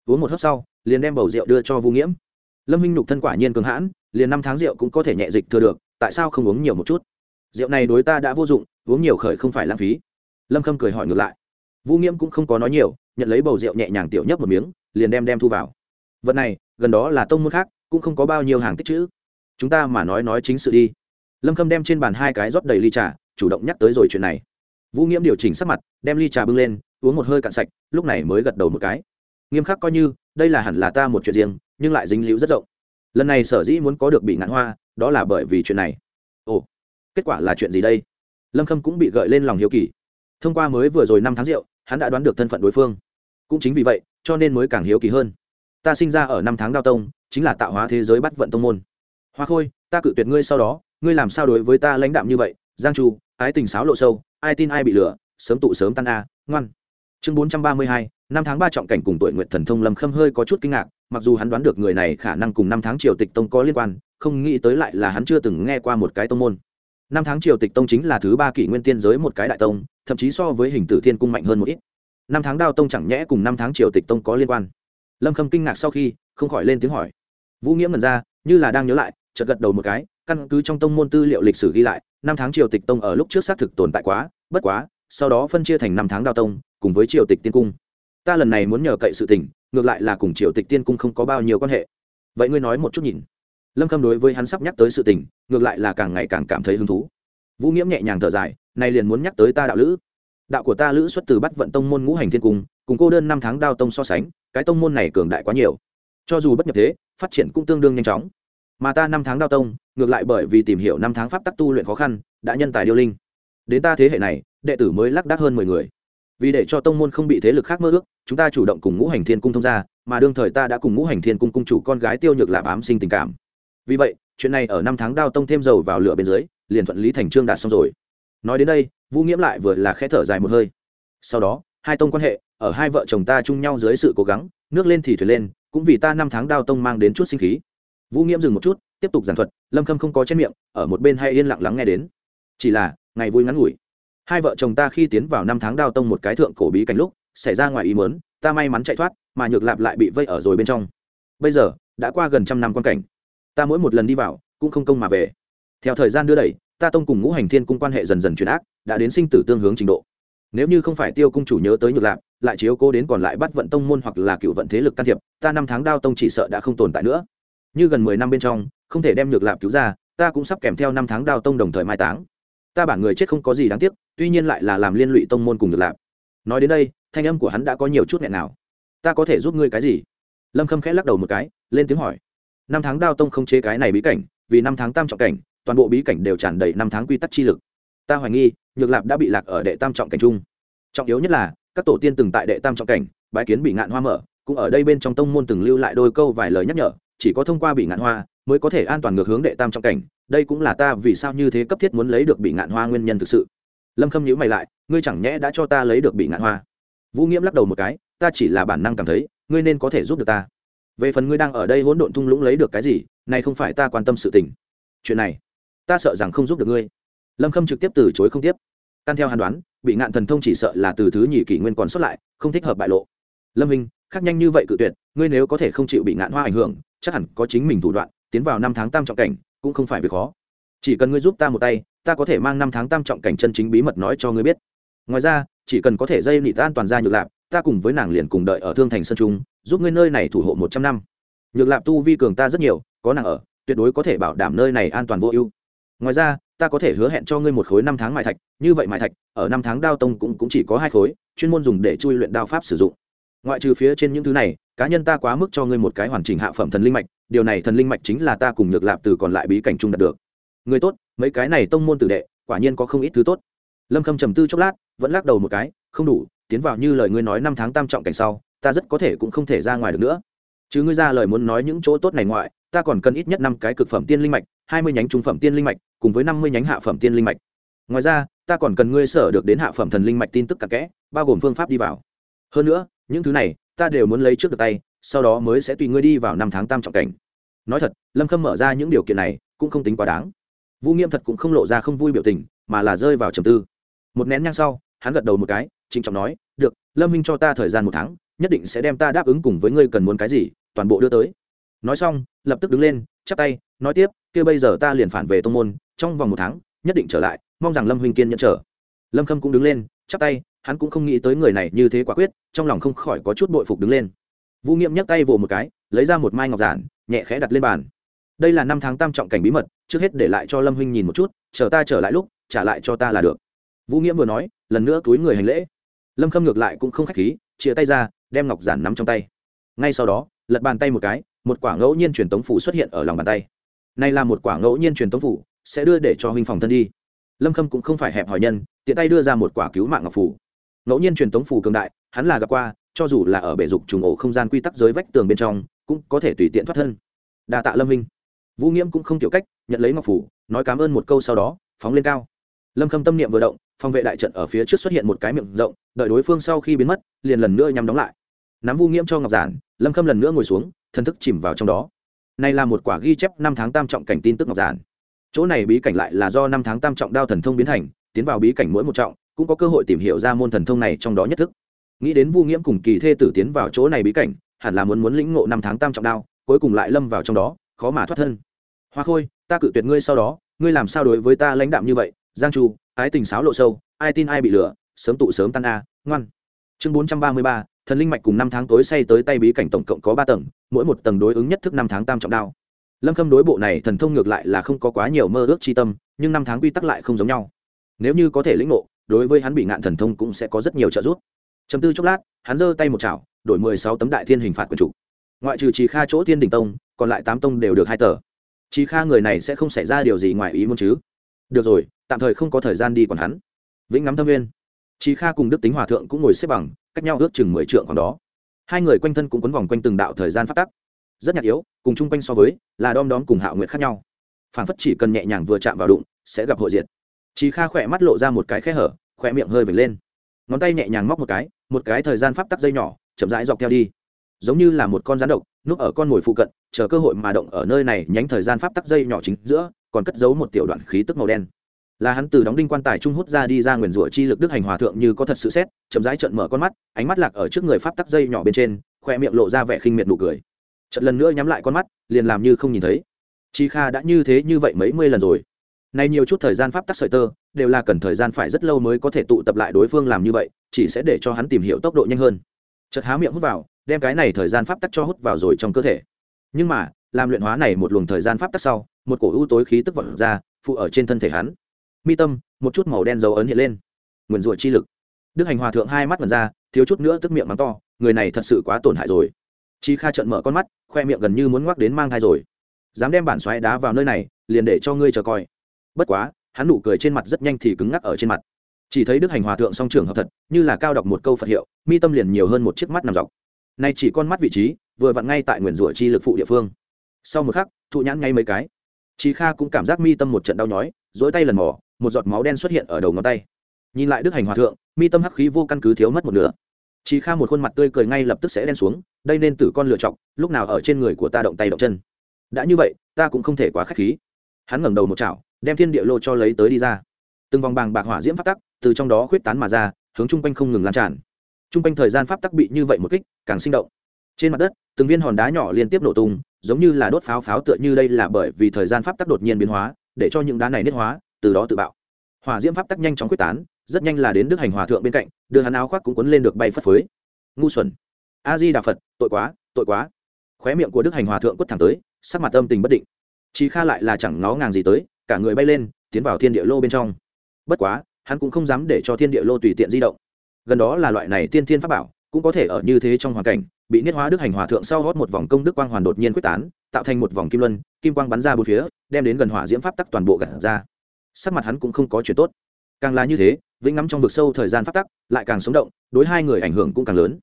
Uống một hớp sau, liền đem bầu rượu đưa cho vũ nghiễm. Lâm minh nhục thân quả nhiên cường hãn, liền năm tháng rượu cũng có thể nhẹ dịch thừa được tại sao không uống nhiều một chút? Rượu này đối ta đã vô dụng, uống nhiều khởi không phải lãng phí. Lâm khâm cười hỏi ngược lại. Vũ nghiễm cũng không có nói nhiều, nhận lấy bầu rượu nhẹ nhàng tiểu nhấp một miếng, liền đem đem thu vào. Vật này, gần đó là tông môn khác, cũng không có bao nhiêu hàng tích chữ. Chúng ta mà nói nói chính sự đi. Lâm khâm đem trên bàn hai cái rót đầy ly trà, chủ động nhắc tới rồi chuyện này. Vũ nghiễm điều chỉnh sắc mặt, đem ly trà bưng lên, uống một hơi cạn sạch, lúc này mới gật đầu một cái. Nghiêm khắc coi như, đây là hẳn là ta một chuyện riêng, nhưng lại dính líu rất rộng lần này sở dĩ muốn có được bị ngạn hoa, đó là bởi vì chuyện này. Ồ, kết quả là chuyện gì đây? Lâm khâm cũng bị gợi lên lòng hiếu kỳ. Thông qua mới vừa rồi năm tháng rượu, hắn đã đoán được thân phận đối phương. Cũng chính vì vậy, cho nên mới càng hiếu kỳ hơn. Ta sinh ra ở năm tháng đao tông, chính là tạo hóa thế giới bắt vận tông môn. Hoa khôi, ta cự tuyệt ngươi sau đó, ngươi làm sao đối với ta lãnh đạm như vậy? Giang chu, ái tình sáo lộ sâu, ai tin ai bị lừa, sớm tụ sớm tan a, ngoan. Chương bốn trăm ba mươi hai, năm tháng ba trọng cảnh cùng tuổi nguyện thần thông lâm khâm hơi có chút kinh ngạc mặc dù hắn đoán được người này khả năng cùng năm tháng triều tịch tông có liên quan, không nghĩ tới lại là hắn chưa từng nghe qua một cái tông môn. Năm tháng triều tịch tông chính là thứ ba kỷ nguyên tiên giới một cái đại tông, thậm chí so với hình tử thiên cung mạnh hơn một ít. Năm tháng đao tông chẳng nhẽ cùng năm tháng triều tịch tông có liên quan? Lâm khâm kinh ngạc sau khi, không khỏi lên tiếng hỏi. Vũ nghĩa mần ra, như là đang nhớ lại, chợt gật đầu một cái, căn cứ trong tông môn tư liệu lịch sử ghi lại, năm tháng triều tịch tông ở lúc trước xác thực tồn tại quá, bất quá, sau đó phân chia thành năm tháng đao tông, cùng với triều tịch tiên cung ta lần này muốn nhờ cậy sự tình, ngược lại là cùng triều tịch tiên cung không có bao nhiêu quan hệ. Vậy ngươi nói một chút nhìn. Lâm khâm đối với hắn sắp nhắc tới sự tình, ngược lại là càng ngày càng cảm thấy hứng thú. Vũ nghiễm nhẹ nhàng thở dài nay liền muốn nhắc tới ta đạo lữ. Đạo của ta lữ xuất từ bắt vận tông môn ngũ hành thiên cung, cùng cô đơn năm tháng đao tông so sánh, cái tông môn này cường đại quá nhiều. Cho dù bất nhập thế, phát triển cũng tương đương nhanh chóng. Mà ta năm tháng đao tông, ngược lại bởi vì tìm hiểu năm tháng pháp tắc tu luyện khó khăn, đã nhân tài điêu linh. Đến ta thế hệ này, đệ tử mới lác đác hơn mười người vì để cho tông môn không bị thế lực khác mơ ước chúng ta chủ động cùng ngũ hành thiên cung thông gia, mà đương thời ta đã cùng ngũ hành thiên cung cung chủ con gái tiêu nhược lạp ám sinh tình cảm. Vì vậy chuyện này ở năm tháng đao tông thêm dầu vào lửa bên dưới liền thuận lý thành trương đạt xong rồi. Nói đến đây vũ nghiễm lại vừa là khẽ thở dài một hơi. Sau đó hai tông quan hệ ở hai vợ chồng ta chung nhau dưới sự cố gắng nước lên thì thuyền lên cũng vì ta năm tháng đao tông mang đến chút sinh khí. Vũ nghiễm dừng một chút tiếp tục giảng thuật lâm khâm không có chết miệng ở một bên hay yên lặng lắng nghe đến. Chỉ là ngày vui ngắn ngủi hai vợ chồng ta khi tiến vào năm tháng đao tông một cái thượng cổ bí cảnh lúc, xảy ra ngoài ý mớn ta may mắn chạy thoát, mà nhược lạp lại bị vây ở rồi bên trong. Bây giờ, đã qua gần trăm năm quan cảnh. Ta mỗi một lần đi vào, cũng không công mà về. Theo thời gian đưa đẩy, ta tông cùng ngũ hành thiên cung quan hệ dần dần chuyển ác, đã đến sinh tử tương hướng trình độ. Nếu như không phải tiêu cung chủ nhớ tới nhược lạp, lại chiếu cố đến còn lại bắt vận tông môn hoặc là cựu vận thế lực can thiệp, ta năm tháng đao tông chỉ sợ đã không tồn tại nữa. Như gần mười năm bên trong, không thể đem nhược lạp cứu ra, ta cũng sắp kèm theo năm tháng đao tông đồng thời mai táng ta bản người chết không có gì đáng tiếc, tuy nhiên lại là làm liên lụy tông môn cùng nhược lạp. Nói đến đây, thanh âm của hắn đã có nhiều chút nghẹn nào. Ta có thể giúp ngươi cái gì? Lâm khâm khẽ lắc đầu một cái, lên tiếng hỏi. Năm tháng đao tông không chế cái này bí cảnh, vì năm tháng tam trọng cảnh, toàn bộ bí cảnh đều tràn đầy năm tháng quy tắc chi lực. Ta hoài nghi, nhược lạp đã bị lạc ở đệ tam trọng cảnh trung. Trọng yếu nhất là, các tổ tiên từng tại đệ tam trọng cảnh, bái kiến bị ngạn hoa mở, cũng ở đây bên trong tông môn từng lưu lại đôi câu vài lời nhắc nhở, chỉ có thông qua bị ngạn hoa mới có thể an toàn ngược hướng đệ tam trọng cảnh đây cũng là ta vì sao như thế cấp thiết muốn lấy được bị ngạn hoa nguyên nhân thực sự. Lâm khâm nhữ mày lại, ngươi chẳng nhẽ đã cho ta lấy được bị ngạn hoa? Vũ nghiễm lắc đầu một cái, ta chỉ là bản năng cảm thấy, ngươi nên có thể giúp được ta. Về phần ngươi đang ở đây hỗn độn thung lũng lấy được cái gì, này không phải ta quan tâm sự tình. Chuyện này, ta sợ rằng không giúp được ngươi. Lâm khâm trực tiếp từ chối không tiếp. Căn theo hàn đoán, bị ngạn thần thông chỉ sợ là từ thứ nhị kỷ nguyên còn xuất lại, không thích hợp bại lộ. Lâm minh, khác nhanh như vậy cự tuyệt, ngươi nếu có thể không chịu bị ngạn hoa ảnh hưởng, chắc hẳn có chính mình thủ đoạn, tiến vào năm tháng tam trọng cảnh cũng không phải việc khó. Chỉ cần ngươi giúp ta một tay ta có thể mang năm tháng tam trọng cảnh chân chính bí mật nói cho ngươi biết. Ngoài ra chỉ cần có thể dây nị an toàn ra nhược lạp ta cùng với nàng liền cùng đợi ở thương thành sơn trung giúp ngươi nơi này thủ hộ một trăm năm. Nhược lạp tu vi cường ta rất nhiều có nàng ở tuyệt đối có thể bảo đảm nơi này an toàn vô ưu. Ngoài ra ta có thể hứa hẹn cho ngươi một khối năm tháng mại thạch như vậy mại thạch ở năm tháng đao tông cũng, cũng chỉ có hai khối chuyên môn dùng để chui luyện đao pháp sử dụng ngoại trừ phía trên những thứ này, cá nhân ta quá mức cho ngươi một cái hoàn chỉnh hạ phẩm thần linh mạch, điều này thần linh mạch chính là ta cùng nhược lạp từ còn lại bí cảnh trung đạt được. Người tốt, mấy cái này tông môn tử đệ, quả nhiên có không ít thứ tốt. Lâm khâm trầm tư chốc lát, vẫn lắc đầu một cái, không đủ, tiến vào như lời ngươi nói năm tháng tam trọng cảnh sau, ta rất có thể cũng không thể ra ngoài được nữa. Chứ ngươi ra lời muốn nói những chỗ tốt này ngoại, ta còn cần ít nhất năm cái cực phẩm tiên linh mạch, hai mươi nhánh trung phẩm tiên linh mạch, cùng với năm mươi nhánh hạ phẩm tiên linh mạch. Ngoài ra, ta còn cần ngươi sở được đến hạ phẩm thần linh mạch tin tức cặn kẽ, bao gồm phương pháp đi vào. Hơn nữa những thứ này, ta đều muốn lấy trước được tay, sau đó mới sẽ tùy ngươi đi vào năm tháng tam trọng cảnh. Nói thật, lâm khâm mở ra những điều kiện này cũng không tính quá đáng. Vũ nghiêm thật cũng không lộ ra không vui biểu tình, mà là rơi vào trầm tư. Một nén nhang sau, hắn gật đầu một cái, trịnh trọng nói, được, lâm minh cho ta thời gian một tháng, nhất định sẽ đem ta đáp ứng cùng với ngươi cần muốn cái gì, toàn bộ đưa tới. Nói xong, lập tức đứng lên, chắp tay, nói tiếp, kia bây giờ ta liền phản về tông môn, trong vòng một tháng, nhất định trở lại, mong rằng lâm huynh kiên nhẫn trở lâm khâm cũng đứng lên, chắp tay hắn cũng không nghĩ tới người này như thế quả quyết, trong lòng không khỏi có chút bội phục đứng lên. Vũ nghiệm nhấc tay vồ một cái, lấy ra một mai ngọc giản, nhẹ khẽ đặt lên bàn. Đây là năm tháng tam trọng cảnh bí mật, trước hết để lại cho lâm huynh nhìn một chút, chờ ta trở lại lúc, trả lại cho ta là được. Vũ nghiễm vừa nói, lần nữa túi người hành lễ. Lâm khâm ngược lại cũng không k h á c h khí chia tay ra, đem ngọc giản nắm trong tay. Ngay sau đó, lật bàn tay một cái, một quả ngẫu nhiên truyền tống phủ xuất hiện ở lòng bàn tay. Này là một quả ngẫu nhiên truyền tống phủ, sẽ đưa để cho huynh phòng thân đi. Lâm khâm cũng không phải hẹp hỏi nhân, tiện tay đưa ra một quả cứu mạng ngọc phủ ngẫu nhiên truyền tống phủ cường đại, hắn là gặp qua, cho dù là ở bể dục trùng ổ không gian quy tắc giới vách tường bên trong, cũng có thể tùy tiện thoát thân. Đa tạ lâm minh vũ nghiễm cũng không tiểu cách, nhận lấy ngọc phủ, nói cảm ơn một câu sau đó, phóng lên cao. Lâm khâm tâm niệm vừa động, phòng vệ đại trận ở phía trước xuất hiện một cái miệng rộng, đợi đối phương sau khi biến mất, liền lần nữa nhắm đóng lại. Nắm vu nghiễm cho ngọc giản, lâm khâm lần nữa ngồi xuống thân thức chìm vào trong đó. Này là một quả ghi chép năm tháng tam trọng cảnh tin tức ngọc giản. Chỗ này bí cảnh lại là do năm tháng tam trọng đao thần thông biến thành, tiến vào bí cảnh mỗi một trọng cũng có cơ hội tìm hiểu ra môn thần thông này trong đó nhất thức. Nghĩ đến vu nghiễm cùng kỳ thê tử tiến vào chỗ này bí cảnh, hẳn là muốn muốn lĩnh ngộ năm tháng tam trọng đao, cuối cùng lại lâm vào trong đó, khó mà thoát thân. Hoa khôi, ta cự tuyệt ngươi sau đó, ngươi làm sao đối với ta lãnh đạm như vậy? Giang chu, ái tình sáo lộ sâu, ai tin ai bị lừa, sớm tụ sớm tan a, ngoan. Chương bốn trăm ba mươi ba, thần linh mạch cùng năm tháng tối say tới tay bí cảnh tổng cộng có ba tầng, mỗi một tầng đối ứng nhất thức năm tháng tam trọng đao. Lâm khâm đối bộ này thần thông ngược lại là không có quá nhiều mơ ước chi tâm, nhưng năm tháng quy tắc lại không giống nhau. Nếu như có thể lĩnh ngộ đối với hắn bị ngạn thần thông cũng sẽ có rất nhiều trợ giúp. Chấm tư chốc lát, hắn giơ tay một chảo, đổi mười sáu tấm đại thiên hình phạt quần chủ. Ngoại trừ trì kha chỗ thiên đình tông, còn lại tám tông đều được hai tờ. Trì kha người này sẽ không xảy ra điều gì ngoài ý muốn chứ? Được rồi, tạm thời không có thời gian đi còn hắn. Vĩnh ngắm thâm nguyên. Trì kha cùng đức tính hòa thượng cũng ngồi xếp bằng, cách nhau ước chừng mười trượng khoảng đó. Hai người quanh thân cũng quấn vòng quanh từng đạo thời gian phát tắc. Rất nhạt yếu, cùng chung quanh so với, là đom đóm cùng hạo nguyện khác nhau. Phản phất chỉ cần nhẹ nhàng vừa chạm vào đụng, sẽ gặp hội diệt. Chí Kha khỏe mắt lộ ra một cái khe hở, khỏe miệng hơi vểnh lên. Ngón tay nhẹ nhàng móc một cái, một cái thời gian pháp tắc dây nhỏ, chậm rãi dọc theo đi. Giống như là một con rắn độc, núp ở con mồi phụ cận, chờ cơ hội mà động ở nơi này, nhánh thời gian pháp tắc dây nhỏ chính giữa, còn cất giấu một tiểu đoạn khí tức màu đen. Là hắn từ đóng đinh quan tài trung hút ra đi ra nguyền rủa chi lực đức hành hòa thượng như có thật sự xét, chậm rãi trợn mở con mắt, ánh mắt lạc ở trước người pháp tắc dây nhỏ bên trên, khỏe miệng lộ ra vẻ khinh miệt nụ cười. Chợt lần nữa nhắm lại con mắt, liền làm như không nhìn thấy. Chi Kha đã như thế như vậy mấy mươi lần rồi nay nhiều chút thời gian pháp tắc sợi tơ, đều là cần thời gian phải rất lâu mới có thể tụ tập lại đối phương làm như vậy, chỉ sẽ để cho hắn tìm hiểu tốc độ nhanh hơn. Chợt há miệng hút vào, đem cái này thời gian pháp tắc cho hút vào rồi trong cơ thể. Nhưng mà, làm luyện hóa này một luồng thời gian pháp tắc sau, một cổ ưu tối khí tức vọt ra, phụ ở trên thân thể hắn. Mi tâm, một chút màu đen dấu ấn hiện lên. Nguyền rủa chi lực. Đức hành hòa thượng hai mắt mật ra, thiếu chút nữa tức miệng mắng to, người này thật sự quá tổn hại rồi. Chi kha trợn mở con mắt, khoe miệng gần như muốn ngoắc đến mang thai rồi. Dám đem bản xoáy đá vào nơi này, liền để cho ngươi chờ coi bất quá, hắn nụ cười trên mặt rất nhanh thì cứng ngắc ở trên mặt. Chỉ thấy đức hành hòa thượng song trường hợp thật, như là cao đọc một câu phật hiệu, mi tâm liền nhiều hơn một chiếc mắt nằm dọc. Nay chỉ con mắt vị trí, vừa vặn ngay tại nguyền rủa chi lực phụ địa phương. Sau một khắc, thụ nhãn ngay mấy cái. Chị kha cũng cảm giác mi tâm một trận đau nhói dỗi tay lần mỏ một giọt máu đen xuất hiện ở đầu ngón tay. Nhìn lại đức hành hòa thượng, mi tâm hắc khí vô căn cứ thiếu mất một nửa. Chị kha một khuôn mặt tươi cười ngay lập tức sẽ đen xuống, đây nên tử con lựa chọc lúc nào ở trên người của ta động tay động chân. Đã như vậy, ta cũng không thể quá k h á c h khí. Hắn ngẩng đầu một chảo đem thiên địa lô cho lấy tới đi ra. Từng vòng bàng bạc hỏa diễm pháp tắc từ trong đó khuyết tán mà ra, hướng chung quanh không ngừng lan tràn. Chung quanh thời gian pháp tắc bị như vậy một kích, càng sinh động. Trên mặt đất, từng viên hòn đá nhỏ liên tiếp nổ tung, giống như là đốt pháo pháo tựa như đây là bởi vì thời gian pháp tắc đột nhiên biến hóa, để cho những đá này nết hóa, từ đó tự bạo. Hỏa diễm pháp tắc nhanh chóng quyết tán, rất nhanh là đến đức hành hòa thượng bên cạnh, đưa hắn áo khoác cũng quấn lên được bay phất phới. Ngu xuẩn. A di đà phật, tội quá tội quá. Khóe miệng của đức hành hòa thượng quất thẳng tới, sắc mặt âm tình bất định. Chị kha lại là chẳng ngó ngàng gì tới cả người bay lên, tiến vào thiên địa lô bên trong. Bất quá, hắn cũng không dám để cho thiên địa lô tùy tiện di động. Gần đó là loại này tiên thiên pháp bảo, cũng có thể ở như thế trong hoàn cảnh, bị niết hóa đức hành hòa thượng sau hót một vòng công đức quang hoàn đột nhiên quyết tán, tạo thành một vòng kim luân, kim quang bắn ra bốn phía, đem đến gần hỏa diễm pháp tắc toàn bộ gặt ra. Sắc mặt hắn cũng không có chuyện tốt. Càng là như thế, vĩnh ngắm trong vực sâu thời gian pháp tắc lại càng sống động, đối hai người ảnh hưởng cũng càng lớn.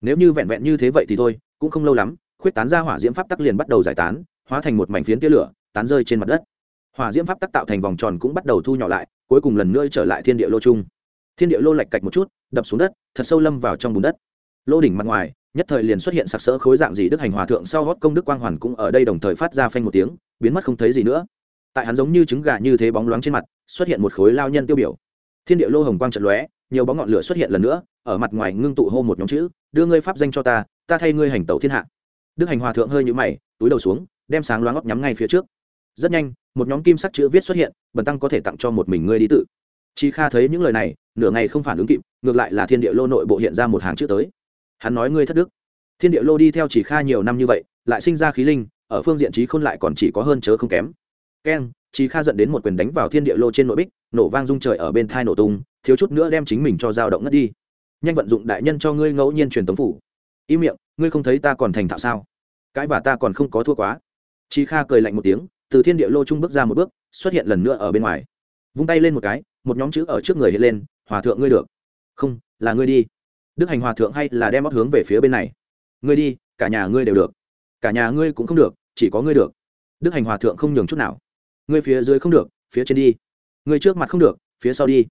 Nếu như vẹn vẹn như thế vậy thì thôi, cũng không lâu lắm, khuyết tán ra hỏa diễm pháp tắc liền bắt đầu giải tán, hóa thành một mảnh phiến tia lửa, tán rơi trên mặt đất hỏa diễm pháp tắc tạo thành vòng tròn cũng bắt đầu thu nhỏ lại, cuối cùng lần nữa trở lại thiên địa lô chung. Thiên địa lô lạch cạch một chút, đập xuống đất, thật sâu lâm vào trong bùn đất. Lô đỉnh mặt ngoài, nhất thời liền xuất hiện sặc sỡ khối dạng gì đức hành hòa thượng sau hót công đức quang hoàn cũng ở đây đồng thời phát ra phanh một tiếng, biến mất không thấy gì nữa. Tại hắn giống như trứng gà như thế bóng loáng trên mặt, xuất hiện một khối lao nhân tiêu biểu. Thiên địa lô hồng quang trận lóe, nhiều bóng ngọn lửa xuất hiện lần nữa, ở mặt ngoài ngưng tụ hô một nhóm chữ, đưa ngươi pháp danh cho ta ta thay ngươi hành tẩu thiên hạ. Đức hành hòa thượng hơi nhũ mày, túi đầu xuống, đem sáng loáng óc nhắm ngay phía trước. Rất nhanh một nhóm kim sắc chữ viết xuất hiện, bần tăng có thể tặng cho một mình ngươi đi tự. Chi kha thấy những lời này, nửa ngày không phản ứng kịp, ngược lại là thiên địa lô nội bộ hiện ra một hàng chữ tới. Hắn nói ngươi thất đức. Thiên địa lô đi theo chỉ kha nhiều năm như vậy, lại sinh ra khí linh, ở phương diện trí khôn lại còn chỉ có hơn chớ không kém. Keng chỉ kha dẫn đến một quyền đánh vào thiên địa lô trên nội bích, nổ vang rung trời ở bên thai nổ tung, thiếu chút nữa đem chính mình cho dao động ngất đi. Nhanh vận dụng đại nhân cho ngươi ngẫu nhiên truyền tống phủ. Im miệng, ngươi không thấy ta còn thành thạo sao? Cái và ta còn không có thua quá. Chi kha cười lạnh một tiếng từ thiên địa lô trung bước ra một bước, xuất hiện lần nữa ở bên ngoài. Vung tay lên một cái, một nhóm chữ ở trước người hiện lên, hòa thượng ngươi được. Không, là ngươi đi. Đức hành hòa thượng hay là đem bóc hướng về phía bên này. Ngươi đi, cả nhà ngươi đều được. Cả nhà ngươi cũng không được, chỉ có ngươi được. Đức hành hòa thượng không nhường chút nào. Ngươi phía dưới không được, phía trên đi. Ngươi trước mặt không được, phía sau đi.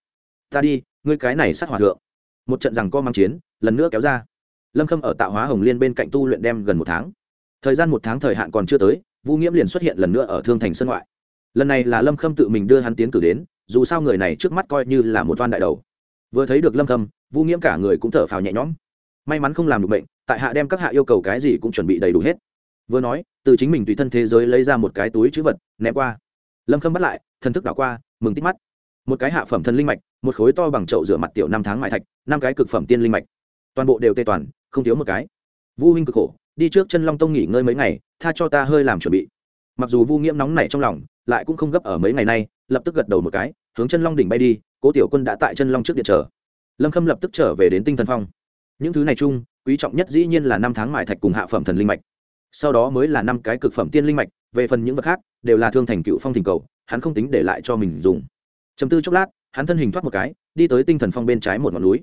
Ta đi, ngươi cái này sát hòa thượng. Một trận rằng co mang chiến, lần nữa kéo ra. Lâm khâm ở tạo hóa hồng liên bên cạnh tu luyện đem gần một tháng. Thời gian một tháng thời hạn còn chưa tới vu nghiễm liền xuất hiện lần nữa ở thương thành sân ngoại. Lần này là lâm khâm tự mình đưa hắn tiến cử đến, dù sao người này trước mắt coi như là một toan đại đầu. Vừa thấy được lâm khâm, vu nghiễm cả người cũng thở phào nhẹ nhõm. May mắn không làm được bệnh, tại hạ đem các hạ yêu cầu cái gì cũng chuẩn bị đầy đủ hết. Vừa nói, từ chính mình tùy thân thế giới lấy ra một cái túi chữ vật, ném qua. Lâm khâm bắt lại, thần thức đảo qua, mừng tít mắt. Một cái hạ phẩm thần linh mạch, một khối to bằng chậu rửa mặt tiểu năm tháng mại thạch, năm cái cực phẩm tiên linh mạch. Toàn bộ đều tê toàn, không thiếu một cái. Vu huynh cực khổ đi trước chân long tông nghỉ ngơi mấy ngày, tha cho ta hơi làm chuẩn bị. Mặc dù vu nghiễm nóng nảy trong lòng, lại cũng không gấp ở mấy ngày nay, lập tức gật đầu một cái, hướng chân long đỉnh bay đi, cố tiểu quân đã tại chân long trước điện chờ lâm khâm lập tức trở về đến tinh thần phong. Những thứ này chung, quý trọng nhất dĩ nhiên là năm tháng mại thạch cùng hạ phẩm thần linh mạch. Sau đó mới là năm cái cực phẩm tiên linh mạch, về phần những vật khác, đều là thương thành cựu phong thỉnh cầu, hắn không tính để lại cho mình dùng. Chấm tư chốc lát, hắn thân hình thoát một cái, đi tới tinh thần phong bên trái một ngọn núi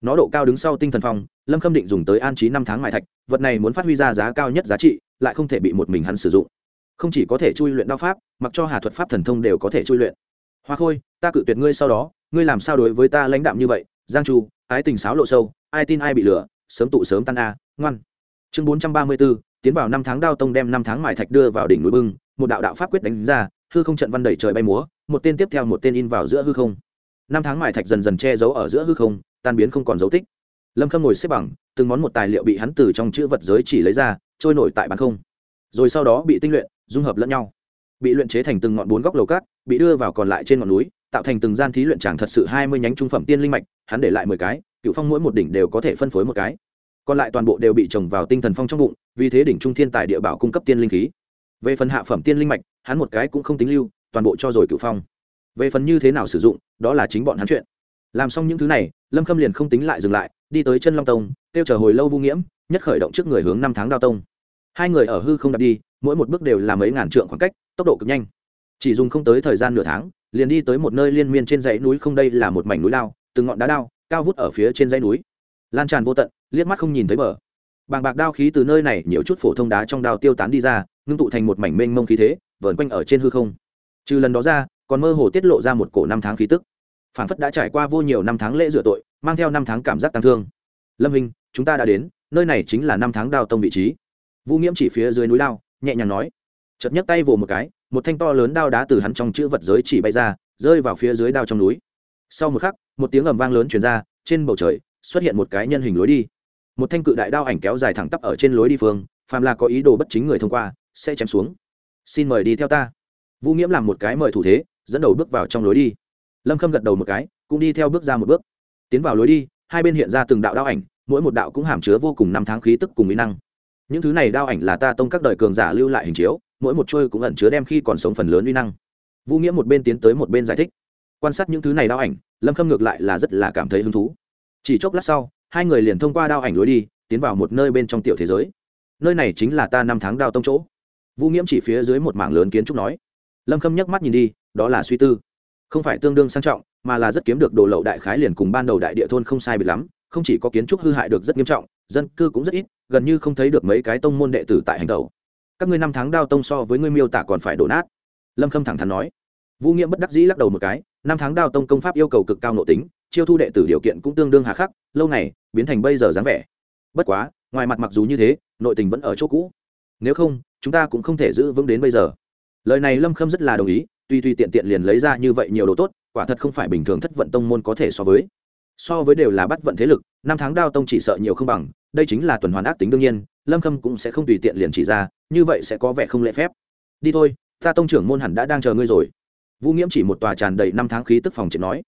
nó độ cao đứng sau tinh thần phong, lâm khâm định dùng tới an trí năm tháng mại thạch, vật này muốn phát huy ra giá cao nhất giá trị, lại không thể bị một mình hắn sử dụng. Không chỉ có thể chui luyện đao pháp, mặc cho hà thuật pháp thần thông đều có thể chui luyện. Hoa khôi, ta cự tuyệt ngươi sau đó, ngươi làm sao đối với ta lãnh đạm như vậy? Giang chu, ái tình sáo lộ sâu, ai tin ai bị lừa, sớm tụ sớm tan a, ngoan. Chương bốn trăm ba mươi b ố tiến vào năm tháng đao tông đem năm tháng mải thạch đưa vào đỉnh núi bưng, một đạo đạo pháp quyết đánh ra, hư không trận văn đẩy trời bay múa, một tên tiếp theo một tên in vào giữa hư không. Năm tháng mải thạch dần dần che giấu ở giữa hư không tan biến không còn dấu tích. Lâm khâm ngồi xếp bằng, từng món một tài liệu bị hắn từ trong chữ vật giới chỉ lấy ra, trôi nổi tại bàn không. Rồi sau đó bị tinh luyện, dung hợp lẫn nhau. Bị luyện chế thành từng ngọn bốn góc lầu cát, bị đưa vào còn lại trên ngọn núi, tạo thành từng gian thí luyện tràng thật sự hai mươi nhánh trung phẩm tiên linh mạch, hắn để lại mười cái, cựu phong mỗi một đỉnh đều có thể phân phối một cái. Còn lại toàn bộ đều bị trồng vào tinh thần phong trong bụng, vì thế đỉnh trung thiên tài địa bảo cung cấp tiên linh khí. Về phần hạ phẩm tiên linh mạch, hắn một cái cũng không tính lưu, toàn bộ cho rồi cựu phong. Về phần như thế nào sử dụng, đó là chính bọn hắn chuyện làm xong những thứ này, lâm khâm liền không tính lại dừng lại, đi tới chân long tông, kêu chờ hồi lâu vu nghiễm, nhất khởi động trước người hướng năm tháng đao tông. Hai người ở hư không đặt đi, mỗi một bước đều là mấy ngàn trượng khoảng cách, tốc độ cực nhanh. Chỉ dùng không tới thời gian nửa tháng, liền đi tới một nơi liên miên trên dãy núi không đây là một mảnh núi lao, từng ngọn đá đao, cao vút ở phía trên dãy núi. Lan tràn vô tận, liếc mắt không nhìn thấy bờ. Bàng bạc đao khí từ nơi này nhiều chút phổ thông đá trong đao tiêu tán đi ra, ngưng tụ thành một mảnh mênh mông khí thế, vờn quanh ở trên hư không. Trừ lần đó ra, còn mơ hồ tiết lộ ra một cổ năm tháng khí tức phản phất đã trải qua vô nhiều năm tháng lễ rửa tội, mang theo năm tháng cảm giác tăng thương. Lâm hình chúng ta đã đến, nơi này chính là năm tháng đào tông vị trí. Vũ nghiễm chỉ phía dưới núi lao nhẹ nhàng nói. Chật nhấc tay vồ một cái, một thanh to lớn đao đá từ hắn trong chữ vật giới chỉ bay ra, rơi vào phía dưới đao trong núi. Sau một khắc, một tiếng ầm vang lớn chuyển ra, trên bầu trời xuất hiện một cái nhân hình lối đi. Một thanh cự đại đao ảnh kéo dài thẳng tắp ở trên lối đi phương, phàm là có ý đồ bất chính người thông qua, sẽ chém xuống. Xin mời đi theo ta. Vũ nghiễm làm một cái mời thủ thế, dẫn đầu bước vào trong lối đi lâm khâm gật đầu một cái, cũng đi theo bước ra một bước. Tiến vào lối đi, hai bên hiện ra từng đạo đao ảnh, mỗi một đạo cũng hàm chứa vô cùng năm tháng khí tức cùng mỹ năng. Những thứ này đao ảnh là ta tông các đời cường giả lưu lại hình chiếu, mỗi một trôi cũng ẩn chứa đem khi còn sống phần lớn uy năng. Vũ nghĩa một bên tiến tới một bên giải thích. Quan sát những thứ này đao ảnh, lâm khâm ngược lại là rất là cảm thấy hứng thú. Chỉ chốc lát sau, hai người liền thông qua đao ảnh lối đi, tiến vào một nơi bên trong tiểu thế giới. Nơi này chính là ta năm tháng đao tông chỗ. Vũ nghiễm chỉ phía dưới một mảng lớn kiến trúc nói. Lâm khâm nhắc mắt nhìn đi, đó là suy tư không phải tương đương sang trọng, mà là rất kiếm được đồ lậu đại khái liền cùng ban đầu đại địa thôn không sai biệt lắm, không chỉ có kiến trúc hư hại được rất nghiêm trọng, dân cư cũng rất ít, gần như không thấy được mấy cái tông môn đệ tử tại hành đầu các ngươi năm tháng đao tông so với ngươi miêu tả còn phải đổ nát. Lâm khâm thẳng thắn nói. Vũ nghĩa bất đắc dĩ lắc đầu một cái, năm tháng đao tông công pháp yêu cầu cực cao nội tính, chiêu thu đệ tử điều kiện cũng tương đương hà khắc, lâu này biến thành bây giờ dáng vẻ. Bất quá, ngoài mặt mặc dù như thế, nội tình vẫn ở chỗ cũ. Nếu không, chúng ta cũng không thể giữ vững đến bây giờ. Lời này lâm khâm rất là đồng ý tuy tuy tiện tiện liền lấy ra như vậy nhiều đồ tốt, quả thật không phải bình thường thất vận tông môn có thể so với. So với đều là bắt vận thế lực, năm tháng đao tông chỉ sợ nhiều không bằng, đây chính là tuần hoàn ác tính đương nhiên, lâm khâm cũng sẽ không tùy tiện liền chỉ ra, như vậy sẽ có vẻ không lễ phép. Đi thôi, ta tông trưởng môn hẳn đã đang chờ ngươi rồi. Vũ nghiễm chỉ một tòa tràn đầy năm tháng khí tức phòng trệt nói.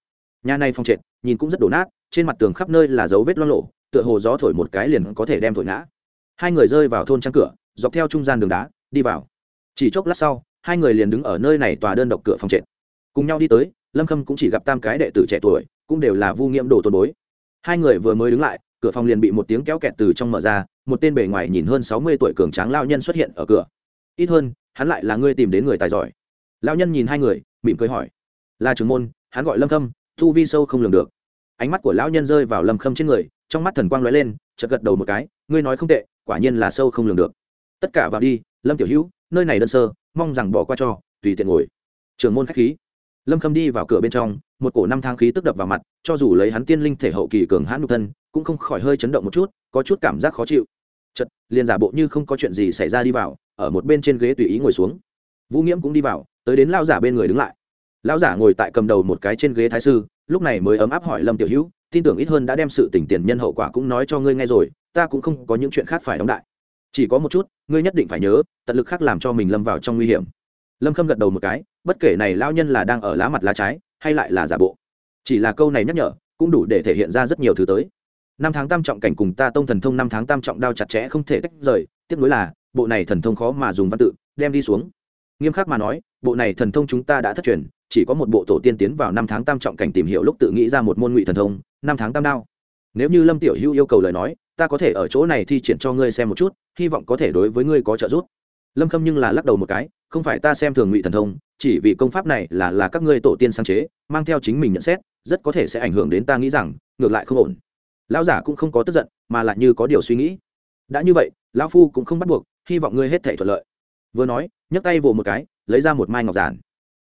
Nhà này phòng trệt, nhìn cũng rất đổ nát, trên mặt tường khắp nơi là dấu vết lo lộ tựa hồ gió thổi một cái liền có thể đem thổi ngã. Hai người rơi vào thôn trang cửa, dọc theo trung gian đường đá, đi vào. Chỉ chốc lát sau hai người liền đứng ở nơi này tòa đơn độc cửa phòng trệt. Cùng nhau đi tới, lâm khâm cũng chỉ gặp tam cái đệ tử trẻ tuổi, cũng đều là vu nghiễm đồ tôn bối. Hai người vừa mới đứng lại, cửa phòng liền bị một tiếng kéo kẹt từ trong mở ra, một tên bề ngoài nhìn hơn sáu mươi tuổi cường tráng lao nhân xuất hiện ở cửa. Ít hơn, hắn lại là ngươi tìm đến người tài giỏi. Lao nhân nhìn hai người, mỉm cười hỏi. Là trưởng môn, hắn gọi lâm khâm thu vi sâu không lường được. Ánh mắt của lão nhân rơi vào lâm khâm trên người, trong mắt thần quang lóe lên, chợt gật đầu một cái, ngươi nói không tệ, quả nhiên là sâu không lường được. Tất cả vào đi, lâm tiểu hữu, nơi này đơn sơ mong rằng bỏ qua cho, tùy tiện ngồi. Trường môn khách khí. Lâm khâm đi vào cửa bên trong, một cổ năm tháng khí tức đập vào mặt, cho dù lấy hắn tiên linh thể hậu kỳ cường hãn nhục thân, cũng không khỏi hơi chấn động một chút, có chút cảm giác khó chịu. Chật liền giả bộ như không có chuyện gì xảy ra đi vào, ở một bên trên ghế tùy ý ngồi xuống. Vũ nghiễm cũng đi vào, tới đến lao giả bên người đứng lại. Lao giả ngồi tại cầm đầu một cái trên ghế thái sư, lúc này mới ấm áp hỏi lâm tiểu hữu, tin tưởng ít hơn đã đem sự tỉnh tiền nhân hậu quả cũng nói cho ngươi nghe rồi, ta cũng không có những chuyện khác phải đóng đại chỉ có một chút, ngươi nhất định phải nhớ, tận lực khác làm cho mình lâm vào trong nguy hiểm. Lâm khâm gật đầu một cái, bất kể này lao nhân là đang ở lá mặt lá trái, hay lại là giả bộ. Chỉ là câu này nhắc nhở, cũng đủ để thể hiện ra rất nhiều thứ tới. Năm tháng tam trọng cảnh cùng ta tông thần thông năm tháng tam trọng đao chặt chẽ không thể tách rời tiếp nối là, bộ này thần thông khó mà dùng văn tự, đem đi xuống. Nghiêm khắc mà nói, bộ này thần thông chúng ta đã thất truyền, chỉ có một bộ tổ tiên tiến vào năm tháng tam trọng cảnh tìm hiểu lúc tự nghĩ ra một môn ngụy thần thông, năm tháng tam đao. Nếu như lâm tiểu hữu yêu cầu lời nói ta có thể ở chỗ này thi triển cho ngươi xem một chút, hy vọng có thể đối với ngươi có trợ giúp. Lâm khâm nhưng là lắc đầu một cái, không phải ta xem thường ngụy thần thông, chỉ vì công pháp này là là các ngươi tổ tiên sáng chế, mang theo chính mình nhận xét, rất có thể sẽ ảnh hưởng đến ta nghĩ rằng, ngược lại không ổn. Lão giả cũng không có tức giận, mà lại như có điều suy nghĩ. Đã như vậy, lão phu cũng không bắt buộc, hy vọng ngươi hết thể thuận lợi. Vừa nói, nhấc tay vồ một cái, lấy ra một mai ngọc giản.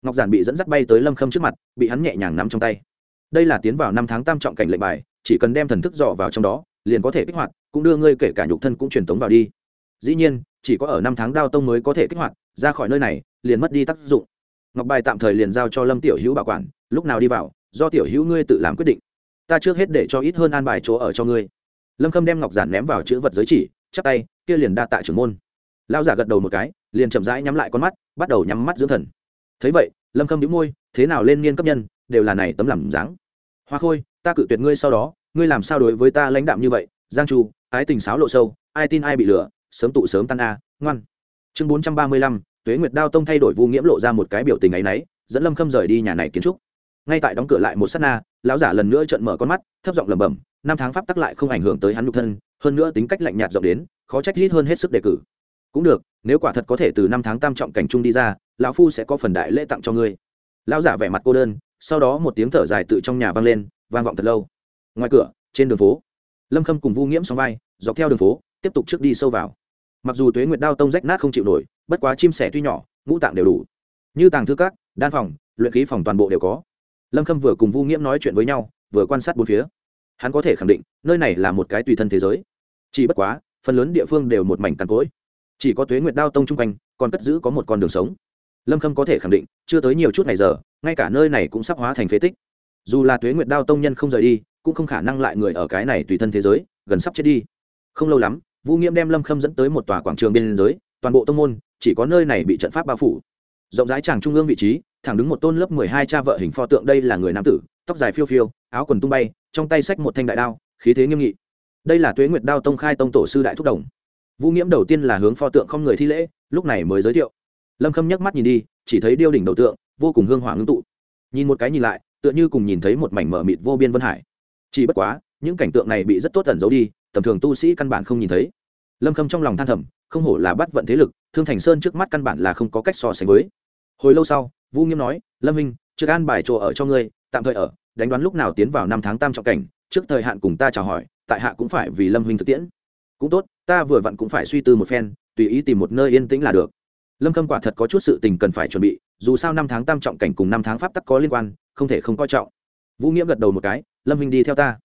Ngọc giản bị dẫn dắt bay tới lâm khâm trước mặt, bị hắn nhẹ nhàng nắm trong tay. Đây là tiến vào năm tháng tam trọng cảnh lệnh bài, chỉ cần đem thần thức dò vào trong đó liền có thể kích hoạt, cũng đưa ngươi kể cả nhục thân cũng truyền tống vào đi. Dĩ nhiên, chỉ có ở năm tháng đao tông mới có thể kích hoạt, ra khỏi nơi này, liền mất đi tác dụng. Ngọc bài tạm thời liền giao cho lâm tiểu hữu bảo quản, lúc nào đi vào, do tiểu hữu ngươi tự làm quyết định. Ta trước hết để cho ít hơn an bài chỗ ở cho ngươi. Lâm khâm đem ngọc giản ném vào chữ vật giới chỉ, chắp tay, kia liền đa tạ trưởng môn. Lao giả gật đầu một cái, liền chậm rãi nhắm lại con mắt, bắt đầu nhắm mắt dưỡng thần. Thấy vậy, lâm khâm đĩu môi, thế nào lên niên cấp nhân, đều là này tấm làm dáng. Hoa khôi, ta cự tuyệt ngươi sau đó ngươi làm sao đối với ta lãnh đạm như vậy? Giang chu, ái tình sáo lộ sâu, ai tin ai bị lừa, sớm tụ sớm tan a, ngoan. Chương bốn trăm ba mươi lăm, tuế nguyệt đao tông thay đổi vu nghiễm lộ ra một cái biểu tình ấy nấy, dẫn lâm khâm rời đi nhà này kiến trúc. Ngay tại đóng cửa lại một s á t na, lão giả lần nữa trợn mở con mắt, thấp giọng lẩm bẩm, năm tháng pháp tắc lại không ảnh hưởng tới hắn nhục thân, hơn nữa tính cách lạnh nhạt rộng đến, khó trách rít hơn hết sức đề cử. Cũng được, nếu quả thật có thể từ năm tháng tam trọng cảnh trung đi ra, lão phu sẽ có phần đại lễ tặng cho ngươi. Lão giả vẻ mặt cô đơn, sau đó một tiếng thở dài tự trong nhà vang lên, vang vọng thật lâu ngoài cửa, trên đường phố, lâm khâm cùng vu nghiễm song vai, dọc theo đường phố, tiếp tục trước đi sâu vào. Mặc dù tuế nguyệt đao tông rách nát không chịu nổi, bất quá chim sẻ tuy nhỏ, ngũ tạng đều đủ. Như tàng thư các, đan phòng, luyện khí phòng toàn bộ đều có. Lâm khâm vừa cùng vu nghiễm nói chuyện với nhau, vừa quan sát bốn phía. Hắn có thể khẳng định, nơi này là một cái tùy thân thế giới. Chỉ bất quá, phần lớn địa phương đều một mảnh tàn cỗi chỉ có tuế nguyệt đao tông chung quanh, còn cất giữ có một con đường sống. Lâm khâm có thể khẳng định, chưa tới nhiều chút ngày giờ, ngay cả nơi này cũng sắp hóa thành phế tích. Dù là tuế nguyệt đao tông nhân không rời đi cũng không khả năng lại người ở cái này tùy thân thế giới, gần sắp chết đi. Không lâu lắm, vũ nghiễm đem lâm khâm dẫn tới một tòa quảng trường biên giới, toàn bộ tông môn, chỉ có nơi này bị trận pháp bao phủ. Rộng rãi tràng trung ương vị trí, thẳng đứng một tôn lớp mười hai cha vợ hình pho tượng đây là người nam tử, tóc dài phiêu phiêu, áo quần tung bay, trong tay xách một thanh đại đao, khí thế nghiêm nghị. Đây là tuế nguyệt đao tông khai tông tổ sư đại thúc đồng. Vũ nghiễm đầu tiên là hướng pho tượng không người thi lễ, lúc này mới giới thiệu. Lâm khâm nhấc mắt nhìn đi, chỉ thấy điêu đỉnh đầu tượng, vô cùng hương hỏa ngưng tụ. Nhìn một cái nhìn lại, tựa như cùng nhìn thấy một mảnh mở mịt vô biên vân hải chỉ bất quá, những cảnh tượng này bị rất tốt ẩn giấu đi, tầm thường tu sĩ căn bản không nhìn thấy. Lâm khâm trong lòng than thầm, không hổ là bắt vận thế lực, thương thành sơn trước mắt căn bản là không có cách so sánh với. Hồi lâu sau, vu nghiêm nói, lâm minh, trước an bài chỗ ở cho ngươi, tạm thời ở, đánh đoán lúc nào tiến vào năm tháng tam trọng cảnh, trước thời hạn cùng ta chào hỏi, tại hạ cũng phải vì lâm huynh thực tiễn. Cũng tốt, ta vừa vặn cũng phải suy tư một phen, tùy ý tìm một nơi yên tĩnh là được. Lâm khâm quả thật có chút sự tình cần phải chuẩn bị, dù sao năm tháng tam trọng cảnh cùng năm tháng pháp tắc có liên quan, không thể không coi trọng. Vũ nghĩa gật đầu một cái lâm huynh đi theo ta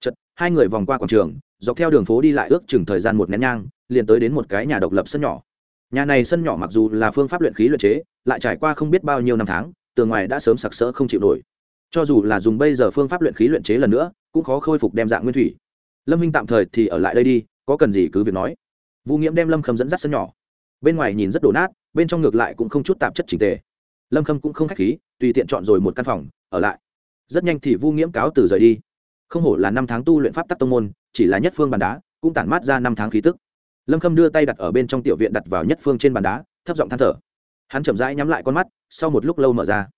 chật hai người vòng qua quảng trường dọc theo đường phố đi lại ước chừng thời gian một nén nhang liền tới đến một cái nhà độc lập sân nhỏ nhà này sân nhỏ mặc dù là phương pháp luyện khí luyện chế lại trải qua không biết bao nhiêu năm tháng tường ngoài đã sớm sặc sỡ không chịu nổi cho dù là dùng bây giờ phương pháp luyện khí luyện chế lần nữa cũng khó khôi phục đem dạng nguyên thủy lâm minh tạm thời thì ở lại đây đi có cần gì cứ việc nói vũ nghiễm đem lâm khâm dẫn dắt sân nhỏ bên ngoài nhìn rất đổ nát bên trong ngược lại cũng không chút tạp chất trình tề lâm khâm cũng không k h á c h khí tùy tiện chọn rồi một căn phòng ở lại rất nhanh thì vu nghiễm cáo từ rời đi. Không hổ là năm tháng tu luyện pháp tắc tông môn, chỉ là nhất phương bàn đá, cũng tản mát ra năm tháng khí tức. Lâm khâm đưa tay đặt ở bên trong tiểu viện đặt vào nhất phương trên bàn đá, thấp giọng than thở. Hắn chậm rãi nhắm lại con mắt, sau một lúc lâu mở ra.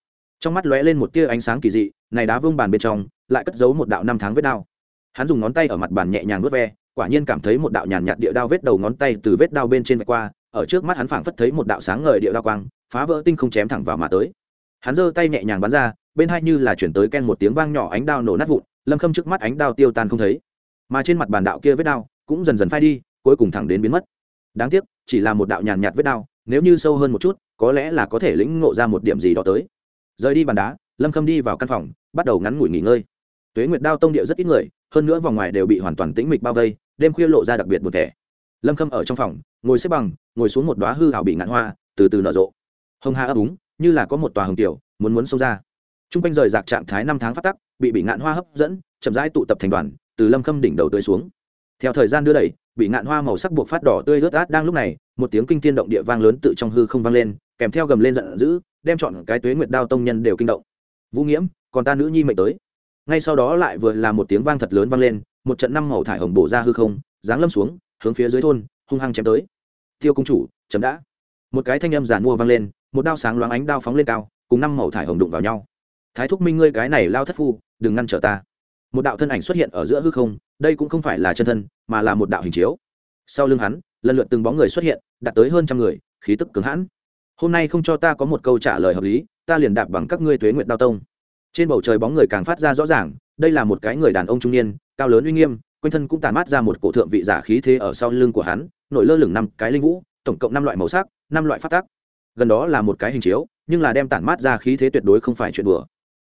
Trong mắt lóe lên một tia ánh sáng kỳ dị, này đá vương bàn bên trong, lại cất giấu một đạo năm tháng vết đao. Hắn dùng ngón tay ở mặt bàn nhẹ nhàng vớt ve, quả nhiên cảm thấy một đạo nhàn nhạt địa đao vết đầu ngón tay từ vết đao bên trên vạch qua, ở trước mắt hắn phảng phất thấy một đạo sáng ngời địa đao quang, phá vỡ tinh không chém thẳng vào mà tới. Hắn giơ tay nhẹ nhàng bắn ra bên hai như là chuyển tới ken một tiếng vang nhỏ ánh đao nổ nát vụn, lâm khâm trước mắt ánh đao tiêu tan không thấy. Mà trên mặt bàn đạo kia vết đao cũng dần dần phai đi, cuối cùng thẳng đến biến mất. Đáng tiếc, chỉ là một đạo nhàn nhạt vết đao, nếu như sâu hơn một chút, có lẽ là có thể lĩnh ngộ ra một điểm gì đó tới. Rời đi bàn đá, lâm khâm đi vào căn phòng, bắt đầu ngắn ngủi nghỉ ngơi. Tuế nguyệt đao tông địa rất ít người, hơn nữa vòng ngoài đều bị hoàn toàn tĩnh mịch bao vây, đêm khuya lộ ra đặc biệt một thẻ. Lâm khâm ở trong phòng, ngồi xếp bằng, ngồi xuống một đoá hư hảo bị ngạn hoa, từ từ nở rộ. Hồng hà ấp úng, như là có một tòa hồng tiểu, muốn muốn xông ra t r u n g quanh rời rạc trạng thái năm tháng phát tắc, bị bị ngạn hoa hấp dẫn, chậm rãi tụ tập thành đoàn, từ lâm khâm đỉnh đầu tươi xuống. Theo thời gian đưa đẩy, bị ngạn hoa màu sắc buộc phát đỏ tươi rớt át đang lúc này, một tiếng kinh tiên động địa vang lớn tự trong hư không vang lên, kèm theo gầm lên giận dữ, đem chọn cái tuế nguyệt đao tông nhân đều kinh động. Vũ nghiễm, còn ta nữ nhi mệnh tới. Ngay sau đó lại vừa là một tiếng vang thật lớn vang lên, một trận năm màu thải hồng bổ ra hư không, giáng lâm xuống, hướng phía dưới thôn, hung hăng chém tới. Tiêu công chủ, chấm đã. Một cái thanh âm giản mua vang lên, một đao sáng loáng ánh đao phóng lên cao, cùng năm màu thải hồng đụng vào nhau thái thúc minh ngươi cái này lao thất phu, đừng ngăn trở ta. Một đạo thân ảnh xuất hiện ở giữa hư không, đây cũng không phải là chân thân, mà là một đạo hình chiếu. Sau lưng hắn, lần lượt từng bóng người xuất hiện, đạt tới hơn trăm người, khí tức cứng hãn. Hôm nay không cho ta có một câu trả lời hợp lý, ta liền đạp bằng các ngươi tuế nguyện đao tông. Trên bầu trời bóng người càng phát ra rõ ràng, đây là một cái người đàn ông trung niên, cao lớn uy nghiêm, quanh thân cũng tàn mát ra một cổ thượng vị giả khí thế ở sau lưng của hắn, nổi lơ lửng năm cái linh vũ, tổng cộng năm loại màu sắc, năm loại phát tác gần đó là một cái hình chiếu, nhưng là đem tản mát ra khí thế tuyệt đối không phải chuyện đùa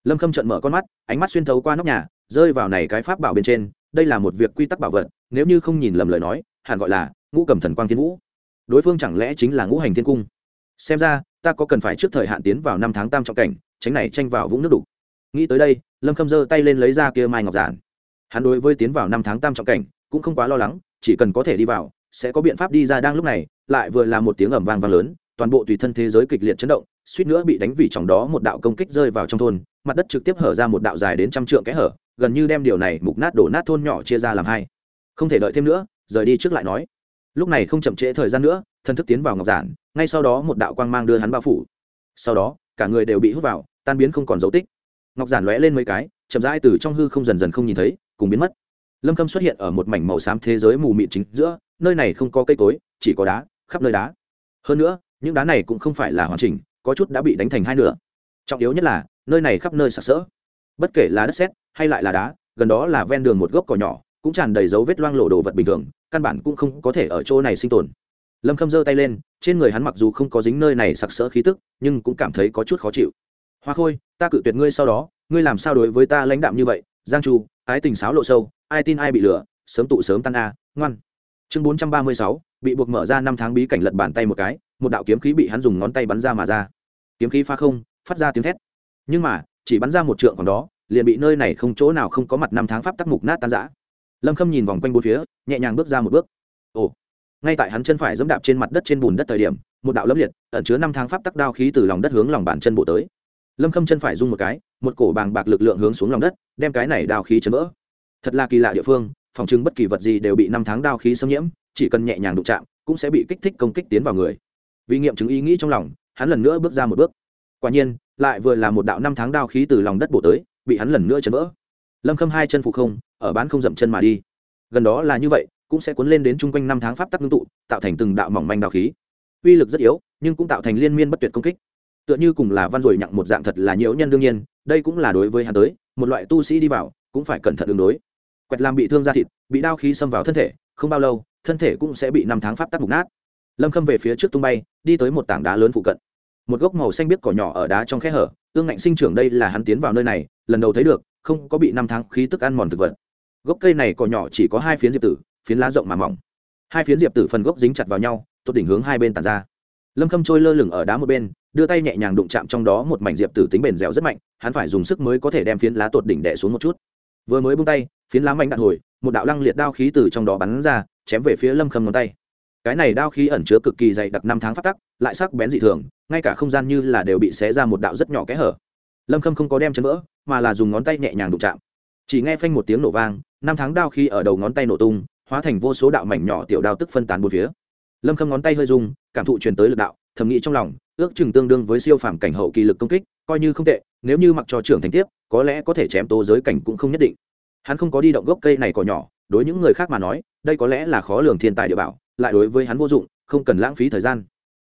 lâm khâm trợn mở con mắt, ánh mắt xuyên thấu qua nóc nhà, rơi vào này cái pháp bảo bên trên, đây là một việc quy tắc bảo vật, nếu như không nhìn lầm lời nói, hẳn gọi là ngũ cầm thần quang thiên vũ. Đối phương chẳng lẽ chính là ngũ hành thiên cung? Xem ra, ta có cần phải trước thời hạn tiến vào năm tháng tam trọng cảnh, tránh này tranh vào vũng nước đục. Nghĩ tới đây, lâm khâm giơ tay lên lấy ra kia mai ngọc giản. Hắn đối với tiến vào năm tháng tam trọng cảnh, cũng không quá lo lắng, chỉ cần có thể đi vào, sẽ có biện pháp đi ra đang lúc này, lại vừa là một tiếng ẩm vang vang lớn toàn bộ tùy thân thế giới kịch liệt chấn động, suýt nữa bị đánh vì trong đó một đạo công kích rơi vào trong thôn, mặt đất trực tiếp hở ra một đạo dài đến trăm trượng kẽ hở, gần như đem điều này mục nát đổ nát thôn nhỏ chia ra làm hai. Không thể đợi thêm nữa, rời đi trước lại nói. Lúc này không chậm trễ thời gian nữa thân thức tiến vào ngọc giản, ngay sau đó một đạo quang mang đưa hắn bao phủ. Sau đó, cả người đều bị hút vào, tan biến không còn dấu tích. Ngọc giản lóe lên mấy cái, chậm rãi từ trong hư không dần dần không nhìn thấy, cùng biến mất. Lâm khâm xuất hiện ở một mảnh màu xám thế giới mù mịt chính giữa, nơi này không có cây cối, chỉ có đá, khắp nơi đá. Hơn nữa những đá này cũng không phải là hoàn chỉnh, có chút đã bị đánh thành hai nửa. Trọng yếu nhất là, nơi này khắp nơi sặc sỡ. Bất kể là đất sét hay lại là đá, gần đó là ven đường một gốc cỏ nhỏ, cũng tràn đầy dấu vết loang lộ đồ vật bình thường, căn bản cũng không có thể ở chỗ này sinh tồn. Lâm khâm giơ tay lên, trên người hắn mặc dù không có dính nơi này sặc sỡ khí tức, nhưng cũng cảm thấy có chút khó chịu. Hoa khôi, ta cự tuyệt ngươi sau đó, ngươi làm sao đối với ta lãnh đạm như vậy? Giang chu, ái tình sáo lộ sâu, ai tin ai bị lừa, sớm tụ sớm tan a, ngoan chương bốn trăm ba mươi sáu, bị buộc mở ra năm tháng bí cảnh lật bàn tay một cái, một đạo kiếm khí bị hắn dùng ngón tay bắn ra mà ra. Kiếm khí phá không, phát ra tiếng thét. Nhưng mà, chỉ bắn ra một trượng còn đó, liền bị nơi này không chỗ nào không có mặt năm tháng pháp tắc mục nát tan rã. Lâm khâm nhìn vòng quanh bốn phía, nhẹ nhàng bước ra một bước. Ồ, ngay tại hắn chân phải dẫm đạp trên mặt đất trên bùn đất thời điểm, một đạo lâm liệt, ẩn chứa năm tháng pháp tắc đao khí từ lòng đất hướng lòng bàn chân bộ tới. Lâm khâm chân phải rung một cái, một cổ bàng bạc lực lượng hướng xuống lòng đất, đem cái này đao khí chấn vỡ. Thật là kỳ lạ địa phương phòng trưng bất kỳ vật gì đều bị năm tháng đao khí xâm nhiễm, chỉ cần nhẹ nhàng đụng chạm, cũng sẽ bị kích thích công kích tiến vào người. Vì nghiệm chứng ý nghĩ trong lòng, hắn lần nữa bước ra một bước. Quả nhiên, lại vừa là một đạo năm tháng đao khí từ lòng đất bổ tới, bị hắn lần nữa chấn vỡ. Lâm khâm hai chân phụ không, ở bán không dậm chân mà đi. Gần đó là như vậy, cũng sẽ cuốn lên đến chung quanh năm tháng pháp tắc ngưng tụ, tạo thành từng đạo mỏng manh đao khí. Uy lực rất yếu, nhưng cũng tạo thành liên miên bất tuyệt công kích. Tựa như cùng là văn rồi nhặng một dạng thật là nhiễu nhân đương nhiên, đây cũng là đối với hắn tới, một loại tu sĩ đi vào, cũng phải cẩn thận ứng đối quẹt làm bị thương da thịt, bị đao khí xâm vào thân thể, không bao lâu, thân thể cũng sẽ bị năm tháng pháp tắc mục nát. Lâm khâm về phía trước tung bay, đi tới một tảng đá lớn phụ cận. Một gốc màu xanh biếc cỏ nhỏ ở đá trong khe hở, ương ngạnh sinh trưởng đây là hắn tiến vào nơi này, lần đầu thấy được, không có bị năm tháng khí tức ăn mòn thực vật. Gốc cây này cỏ nhỏ chỉ có hai phiến diệp tử, phiến lá rộng mà mỏng. Hai phiến diệp tử phần gốc dính chặt vào nhau tốt đỉnh hướng hai bên tàn ra. Lâm khâm trôi lơ lửng ở đá một bên, đưa tay nhẹ nhàng đụng chạm trong đó một mảnh diệp tử tính bền dẻo rất mạnh, hắn phải dùng sức mới có thể đem phiến lá tột đỉnh đẻ xuống một chút vừa mới bung tay, phiến lá mạnh đạn hồi, một đạo lăng liệt đao khí từ trong đó bắn ra, chém về phía lâm khâm ngón tay. Cái này đao khí ẩn chứa cực kỳ dày đặc năm tháng phát tắc, lại sắc bén dị thường, ngay cả không gian như là đều bị xé ra một đạo rất nhỏ kẽ hở. Lâm khâm không có đem chấn vỡ, mà là dùng ngón tay nhẹ nhàng đụng chạm. Chỉ nghe phanh một tiếng nổ vang, năm tháng đao khí ở đầu ngón tay nổ tung, hóa thành vô số đạo mảnh nhỏ tiểu đao tức phân tán bốn phía. Lâm khâm ngón tay hơi rung, cảm thụ truyền tới lực đạo, thầm nghĩ trong lòng, ước chừng tương đương với siêu phàm cảnh hậu kỳ lực công kích, coi như không tệ nếu như mặc cho trưởng thành tiếp, có lẽ có thể chém tố giới cảnh cũng không nhất định. Hắn không có đi động gốc cây này cỏ nhỏ, đối những người khác mà nói, đây có lẽ là khó lường thiên tài địa bảo, lại đối với hắn vô dụng, không cần lãng phí thời gian.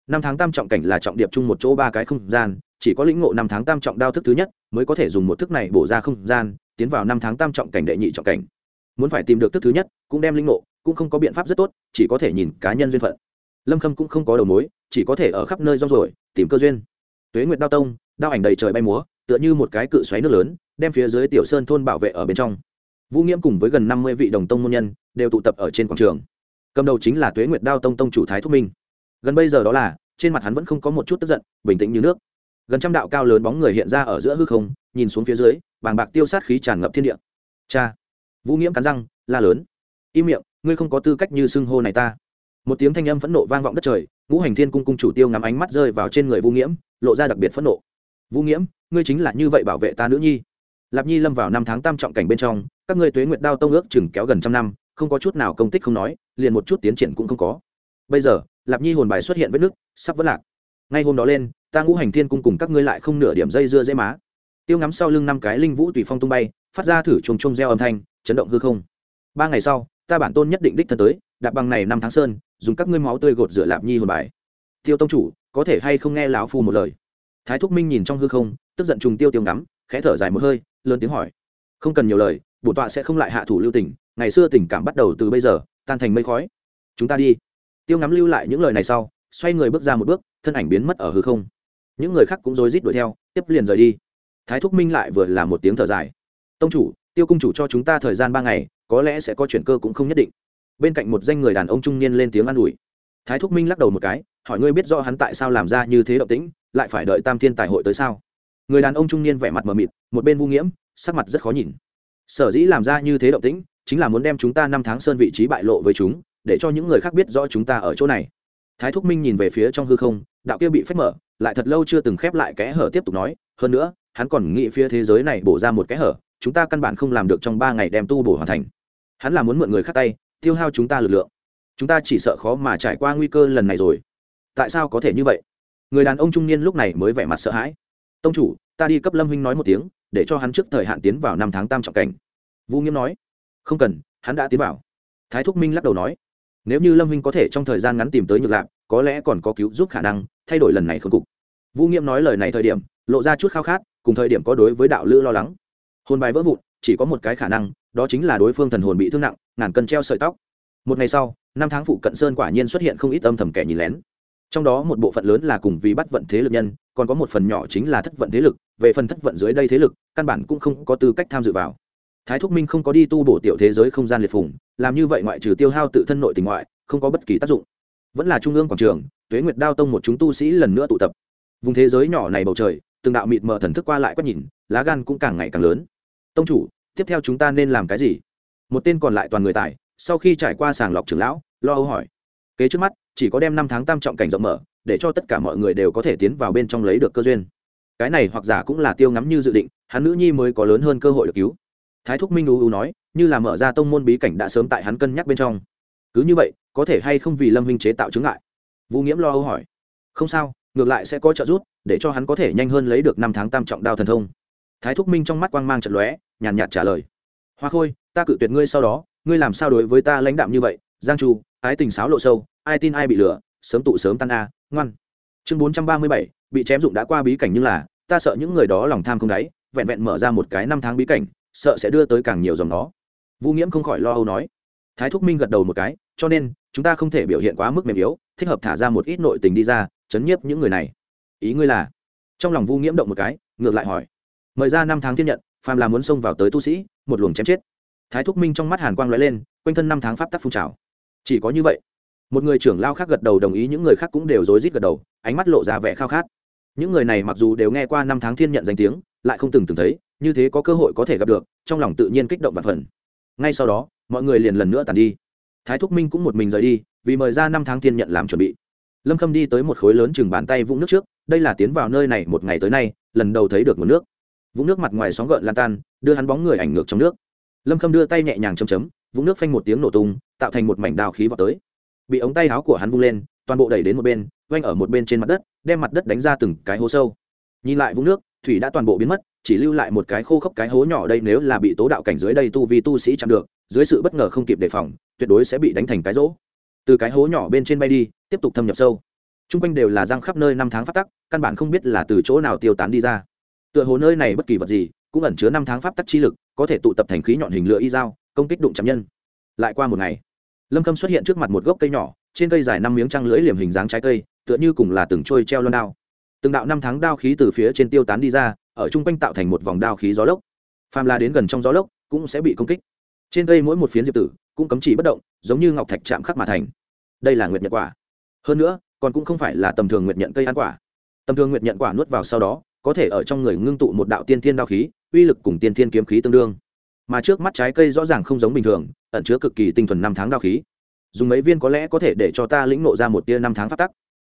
Năm tháng tam trọng cảnh là trọng điệp chung một chỗ ba cái không gian, chỉ có lĩnh ngộ năm tháng tam trọng đao thức thứ nhất mới có thể dùng một thức này bổ ra không gian, tiến vào năm tháng tam trọng cảnh đệ nhị trọng cảnh. Muốn phải tìm được thức thứ nhất, cũng đem lĩnh ngộ, cũng không có biện pháp rất tốt, chỉ có thể nhìn cá nhân duyên phận. Lâm khâm cũng không có đầu mối, chỉ có thể ở khắp nơi rong rồi tìm cơ duyên. Tuế nguyệt đao tông, đao ảnh đầy trời bay múa tựa như một cái cự xoáy nước lớn, đem phía dưới tiểu sơn thôn bảo vệ ở bên trong. Vũ nghiễm cùng với gần năm mươi vị đồng tông môn nhân đều tụ tập ở trên quảng trường. Cầm đầu chính là tuế nguyệt đao tông tông chủ thái thúc minh. Gần bây giờ đó là, trên mặt hắn vẫn không có một chút tức giận, bình tĩnh như nước. Gần trăm đạo cao lớn bóng người hiện ra ở giữa hư không, nhìn xuống phía dưới, bàng bạc tiêu sát khí tràn ngập thiên địa. Cha! Vũ nghiễm cắn răng, la lớn. Im miệng, ngươi không có tư cách như xưng hô này ta. Một tiếng thanh âm phẫn nộ vang vọng đất trời, ngũ hành thiên cung cung chủ tiêu ngắm ánh mắt rơi vào trên người vũ nghiễm, lộ ra đặc biệt phẫn nộ vũ nghiễm, ngươi chính là như vậy bảo vệ ta nữ nhi. Lạp nhi lâm vào năm tháng tam trọng cảnh bên trong, các ngươi tuế nguyệt đao tông ước chừng kéo gần trăm năm, không có chút nào công tích không nói, liền một chút tiến triển cũng không có. Bây giờ, lạp nhi hồn bài xuất hiện vết nước sắp vỡ lạc. Ngay hôm đó lên, ta ngũ hành thiên cung cùng các ngươi lại không nửa điểm dây dưa dễ má. Tiêu ngắm sau lưng năm cái linh vũ tùy phong tung bay, phát ra thử trùng trùng reo âm thanh, chấn động hư không. Ba ngày sau, ta bản tôn nhất định đích thân tới, đạp bằng này năm tháng sơn, dùng các ngươi máu tươi gột rửa lạp nhi hồn bài. Tiêu tông chủ, có thể hay không nghe lão phu một lời? Thái thúc minh nhìn trong hư không, tức giận trùng tiêu tiêu ngắm, khẽ thở dài một hơi, lớn tiếng hỏi. Không cần nhiều lời, bổn tọa sẽ không lại hạ thủ lưu tỉnh. ngày xưa tình cảm bắt đầu từ bây giờ, tan thành mây khói. Chúng ta đi. Tiêu ngắm lưu lại những lời này sau, xoay người bước ra một bước, thân ảnh biến mất ở hư không. Những người khác cũng rối rít đuổi theo, tiếp liền rời đi. Thái thúc minh lại vừa là một tiếng thở dài. Tông chủ, tiêu cung chủ cho chúng ta thời gian ba ngày, có lẽ sẽ có chuyển cơ cũng không nhất định. Bên cạnh một danh người đàn ông trung niên lên tiếng an ủi. Thái thúc minh lắc đầu một cái hỏi ngươi biết rõ hắn tại sao làm ra như thế động tĩnh, lại phải đợi tam thiên tài hội tới sao? Người đàn ông trung niên vẻ mặt mờ mịt, một bên vu nghiễm, sắc mặt rất khó nhìn. Sở dĩ làm ra như thế động tĩnh, chính là muốn đem chúng ta năm tháng sơn vị trí bại lộ với chúng, để cho những người khác biết rõ chúng ta ở chỗ này. Thái thúc minh nhìn về phía trong hư không, đạo kia bị phép mở, lại thật lâu chưa từng khép lại kẽ hở tiếp tục nói, hơn nữa, hắn còn nghĩ phía thế giới này bổ ra một kẽ hở, chúng ta căn bản không làm được trong ba ngày đem tu bổ hoàn thành. Hắn là muốn mượn người khác tay, tiêu hao chúng ta lực lượng. Chúng ta chỉ sợ khó mà trải qua nguy cơ lần này rồi tại sao có thể như vậy? Người đàn ông trung niên lúc này mới vẻ mặt sợ hãi. Tông chủ, ta đi cấp lâm huynh nói một tiếng, để cho hắn trước thời hạn tiến vào năm tháng tam trọng cảnh. Vũ nghiêm nói. Không cần, hắn đã tiến vào. Thái thúc minh lắc đầu nói. Nếu như lâm huynh có thể trong thời gian ngắn tìm tới nhược lạc có lẽ còn có cứu giúp khả năng, thay đổi lần này khôn cục. Vũ nghiêm nói lời này thời điểm, lộ ra chút khao khát, cùng thời điểm có đối với đạo lữ lo lắng. Hồn bài vỡ vụn, chỉ có một cái khả năng, đó chính là đối phương thần hồn bị thương nặng, ngàn cân treo sợi tóc. Một ngày sau, năm tháng phụ cận sơn quả nhiên xuất hiện không ít âm thầm kẻ nhìn lén trong đó một bộ phận lớn là cùng vì bắt vận thế lực nhân, còn có một phần nhỏ chính là thất vận thế lực. Về phần thất vận dưới đây thế lực, căn bản cũng không có tư cách tham dự vào. Thái thúc minh không có đi tu bổ tiểu thế giới không gian liệt phủng làm như vậy ngoại trừ tiêu hao tự thân nội tình ngoại, không có bất kỳ tác dụng. Vẫn là trung ương quảng trường, tuế nguyệt đao tông một chúng tu sĩ lần nữa tụ tập. Vùng thế giới nhỏ này bầu trời, từng đạo mịt mờ thần thức qua lại quét nhìn, lá gan cũng càng ngày càng lớn. Tông chủ, tiếp theo chúng ta nên làm cái gì? Một tên còn lại toàn người tài sau khi trải qua sàng lọc trưởng lão, lo âu hỏi kế trước mắt, chỉ có đem năm tháng tam trọng cảnh rộng mở, để cho tất cả mọi người đều có thể tiến vào bên trong lấy được cơ duyên. Cái này hoặc giả cũng là tiêu ngắm như dự định, hắn nữ nhi mới có lớn hơn cơ hội được cứu. Thái thúc minh u u nói, như là mở ra tông môn bí cảnh đã sớm tại hắn cân nhắc bên trong. Cứ như vậy, có thể hay không vì lâm minh chế tạo chứng ngại? Vũ nghiễm lo âu hỏi. Không sao, ngược lại sẽ có trợ giúp, để cho hắn có thể nhanh hơn lấy được năm tháng tam trọng đao thần thông. Thái thúc minh trong mắt quang mang trận lóe, nhàn nhạt trả lời. Hoa khôi, ta cự tuyệt ngươi sau đó, ngươi làm sao đối với ta lãnh đạm như vậy? Giang chu ái tình sáo lộ sâu, ai tin ai bị lừa, sớm tụ sớm tan a, ngoan. Chương bốn trăm ba mươi bảy, bị chém dụng đã qua bí cảnh nhưng là, ta sợ những người đó lòng tham không đáy, vẹn vẹn mở ra một cái năm tháng bí cảnh, sợ sẽ đưa tới càng nhiều dòng nó. Vũ nghiễm không khỏi lo âu nói. Thái thúc minh gật đầu một cái, cho nên, chúng ta không thể biểu hiện quá mức mềm yếu, thích hợp thả ra một ít nội tình đi ra, chấn nhiếp những người này. Ý ngươi là? Trong lòng vu nghiễm động một cái, ngược lại hỏi. Mời ra năm tháng thiên nhận, phàm là muốn xông vào tới tu sĩ, một luồng chém chết. Thái thúc minh trong mắt hàn quang lóe lên, quanh thân năm tháng pháp tắc phun trào chỉ có như vậy. Một người trưởng lao khác gật đầu đồng ý, những người khác cũng đều rối rít gật đầu, ánh mắt lộ ra vẻ khao khát. Những người này mặc dù đều nghe qua năm tháng thiên nhận danh tiếng, lại không từng từng thấy, như thế có cơ hội có thể gặp được, trong lòng tự nhiên kích động và phần ngay sau đó, mọi người liền lần nữa tàn đi. Thái thúc minh cũng một mình rời đi, vì mời ra năm tháng thiên nhận làm chuẩn bị. Lâm khâm đi tới một khối lớn chừng bàn tay vũng nước trước, đây là tiến vào nơi này một ngày tới nay, lần đầu thấy được nguồn nước. Vũng nước mặt ngoài sóng gợn lan tan, đưa hắn bóng người ảnh ngược trong nước. Lâm khâm đưa tay nhẹ nhàng chấm chấm vũng nước phanh một tiếng nổ tung, tạo thành một mảnh đào khí vào tới. Bị ống tay áo của hắn vung lên, toàn bộ đẩy đến một bên oanh ở một bên trên mặt đất, đem mặt đất đánh ra từng cái hố sâu. Nhìn lại vũng nước, thủy đã toàn bộ biến mất, chỉ lưu lại một cái khô khốc cái hố nhỏ đây nếu là bị tố đạo cảnh dưới đây tu vi tu sĩ chặn được, dưới sự bất ngờ không kịp đề phòng, tuyệt đối sẽ bị đánh thành cái rỗ. Từ cái hố nhỏ bên trên bay đi, tiếp tục thâm nhập sâu. T r u n g quanh đều là răng khắp nơi năm tháng phát tắc, căn bản không biết là từ chỗ nào tiêu tán đi ra. Tựa hồ nơi này bất kỳ vật gì, cũng ẩn chứa năm tháng pháp tắc chi lực, có thể tụ tập thành khí nhọn hình lửa y dao công kích đụng chạm nhân. Lại qua một ngày, lâm khâm xuất hiện trước mặt một gốc cây nhỏ, trên cây dài năm miếng trăng lưỡi liềm hình dáng trái cây, tựa như cùng là từng trôi treo loan đao. Từng đạo năm tháng đao khí từ phía trên tiêu tán đi ra, ở chung quanh tạo thành một vòng đao khí gió lốc. Phàm la đến gần trong gió lốc, cũng sẽ bị công kích. Trên cây mỗi một phiến diệp tử cũng cấm chỉ bất động, giống như ngọc thạch chạm khắc mà thành. Đây là nguyệt nhật quả. Hơn nữa, còn cũng không phải là tầm thường nguyệt nhận cây ăn quả. Tầm thường nguyệt nhận quả nuốt vào sau đó, có thể ở trong người ngưng tụ một đạo tiên thiên đao khí, uy lực cùng tiên thiên kiếm khí tương đương mà trước mắt trái cây rõ ràng không giống bình thường, ẩn chứa cực kỳ tinh thuần năm tháng đao khí. Dùng mấy viên có lẽ có thể để cho ta lĩnh nộ ra một tia năm tháng phát tắc.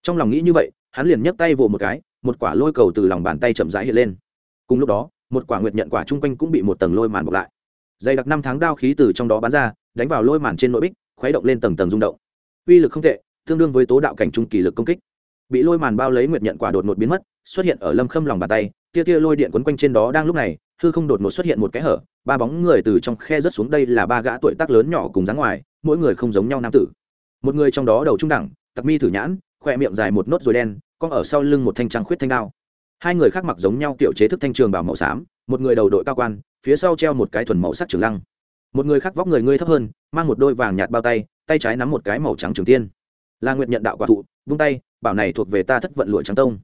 Trong lòng nghĩ như vậy, hắn liền nhấc tay vồ một cái, một quả lôi cầu từ lòng bàn tay chậm rãi hiện lên. Cùng lúc đó, một quả nguyệt nhận quả chung quanh cũng bị một tầng lôi màn bọc lại. Dày đặc năm tháng đao khí từ trong đó bắn ra, đánh vào lôi màn trên nội bích, khuấy động lên tầng tầng rung động. Uy lực không tệ, tương đương với tố đạo cảnh trung kỳ lực công kích. Bị lôi màn bao lấy nguyệt nhận quả đột ngột biến mất, xuất hiện ở lâm khâm lòng bàn tay, tia tia lôi điện quấn quanh trên đó đang lúc này, hư không đột ngột xuất hiện một cái hở ba bóng người từ trong khe rớt xuống đây là ba gã tuổi tác lớn nhỏ cùng dáng ngoài, mỗi người không giống nhau nam tử. Một người trong đó đầu trung đẳng, tặc mi thử nhãn, khoe miệng dài một nốt rồi đen con ở sau lưng một thanh trăng khuyết thanh đao. Hai người khác mặc giống nhau tiểu chế thức thanh trường bảo màu xám, một người đầu đội cao quan, phía sau treo một cái thuần màu sắc trường lăng. Một người khác vóc người ngươi thấp hơn, mang một đôi vàng nhạt bao tay tay trái nắm một cái màu trắng trường tiên. Là nguyện nhận đạo quả thụ, vung tay, bảo này thuộc về ta thất vận lụa trắng tông.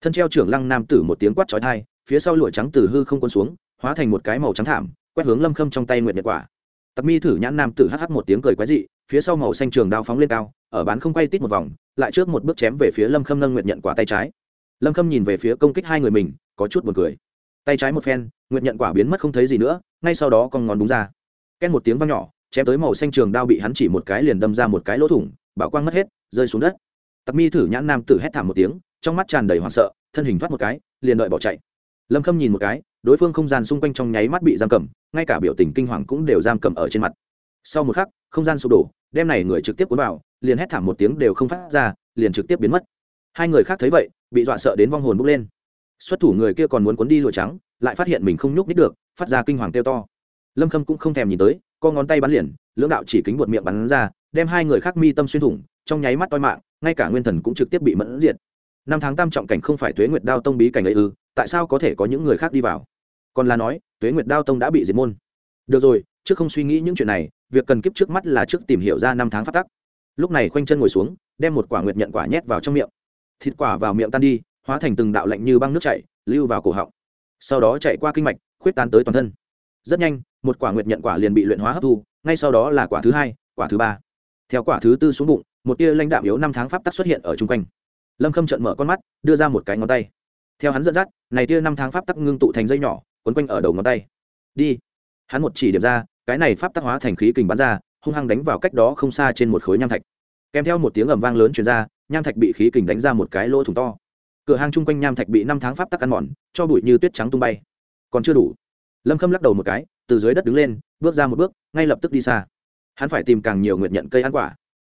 Thân treo trưởng lăng nam tử một tiếng quát trói thai phía sau lụa trắng từ hư không quân xuống, hóa thành một cái màu trắng thảm quét hướng lâm khâm trong tay nguyện nhật quả tặc mi thử nhãn nam tử hh một tiếng cười quái dị phía sau màu xanh trường đao phóng lên cao ở bán không quay tít một vòng lại trước một bước chém về phía lâm khâm nâng nguyện nhận quả tay trái lâm khâm nhìn về phía công kích hai người mình có chút buồn cười tay trái một phen nguyện nhận quả biến mất không thấy gì nữa ngay sau đó con ngón đúng ra ken một tiếng vang nhỏ chém tới màu xanh trường đao bị hắn chỉ một cái liền đâm ra một cái lỗ thủng bảo quang mất hết rơi xuống đất tặc mi thử nhãn nam tử hét thảm một tiếng trong mắt tràn đầy hoảng sợ thân hình thoát một cái liền đợi bỏ chạy lâm khâm nhìn một cái đối phương không gian xung quanh trong nháy mắt bị giam cầm, ngay cả biểu tình kinh hoàng cũng đều giam cầm ở trên mặt. Sau một khắc, không gian sụp đổ đem này người trực tiếp cuốn vào, liền hét thảm một tiếng đều không phát ra, liền trực tiếp biến mất. Hai người khác thấy vậy, bị dọa sợ đến vong hồn bốc lên. Xuất thủ người kia còn muốn cuốn đi lụa trắng, lại phát hiện mình không nhúc nít được, phát ra kinh hoàng kêu to. Lâm khâm cũng không thèm nhìn tới, co ngón tay bắn liền, lưỡng đạo chỉ kính buột miệng bắn ra, đem hai người khác mi tâm xuyên thủng, trong nháy mắt toi mạng, ngay cả nguyên thần cũng trực tiếp bị mẫn diệt. Năm tháng tam trọng cảnh không phải tuế nguyệt đao tông bí cảnh ấy ư, tại sao có thể có những người khác đi vào? Còn là nói, tuế nguyệt đao tông đã bị diệt môn. Được rồi, trước không suy nghĩ những chuyện này, việc cần kiếp trước mắt là trước tìm hiểu ra năm tháng phát tắc. Lúc này khoanh chân ngồi xuống, đem một quả nguyệt nhận quả nhét vào trong miệng. Thịt quả vào miệng tan đi, hóa thành từng đạo lạnh như băng nước chảy, lưu vào cổ họng. Sau đó chạy qua kinh mạch, khuyết tán tới toàn thân. Rất nhanh, một quả nguyệt nhận quả liền bị luyện hóa hấp thu, ngay sau đó là quả thứ hai, quả thứ ba. Theo quả thứ tư xuống bụng, một tia lãnh đạm yếu năm tháng pháp tắc xuất hiện ở chung quanh. Lâm khâm trận mở con mắt, đưa ra một cái ngón tay. Theo hắn dẫn dắt, này tia năm tháng pháp tắc ngưng tụ thành dây nhỏ quấn quanh ở đầu ngón tay. Đi. Hắn một chỉ điểm ra, cái này pháp tắc hóa thành khí kình bắn ra, hung hăng đánh vào cách đó không xa trên một khối nham thạch. Kèm theo một tiếng ầm vang lớn chuyển ra, nham thạch bị khí kình đánh ra một cái lỗ thủng to. Cửa hàng chung quanh nham thạch bị năm tháng pháp tắc ăn mòn, cho bụi như tuyết trắng tung bay. Còn chưa đủ. Lâm khâm lắc đầu một cái, từ dưới đất đứng lên, bước ra một bước, ngay lập tức đi xa. Hắn phải tìm càng nhiều nguyệt nhận cây ăn quả.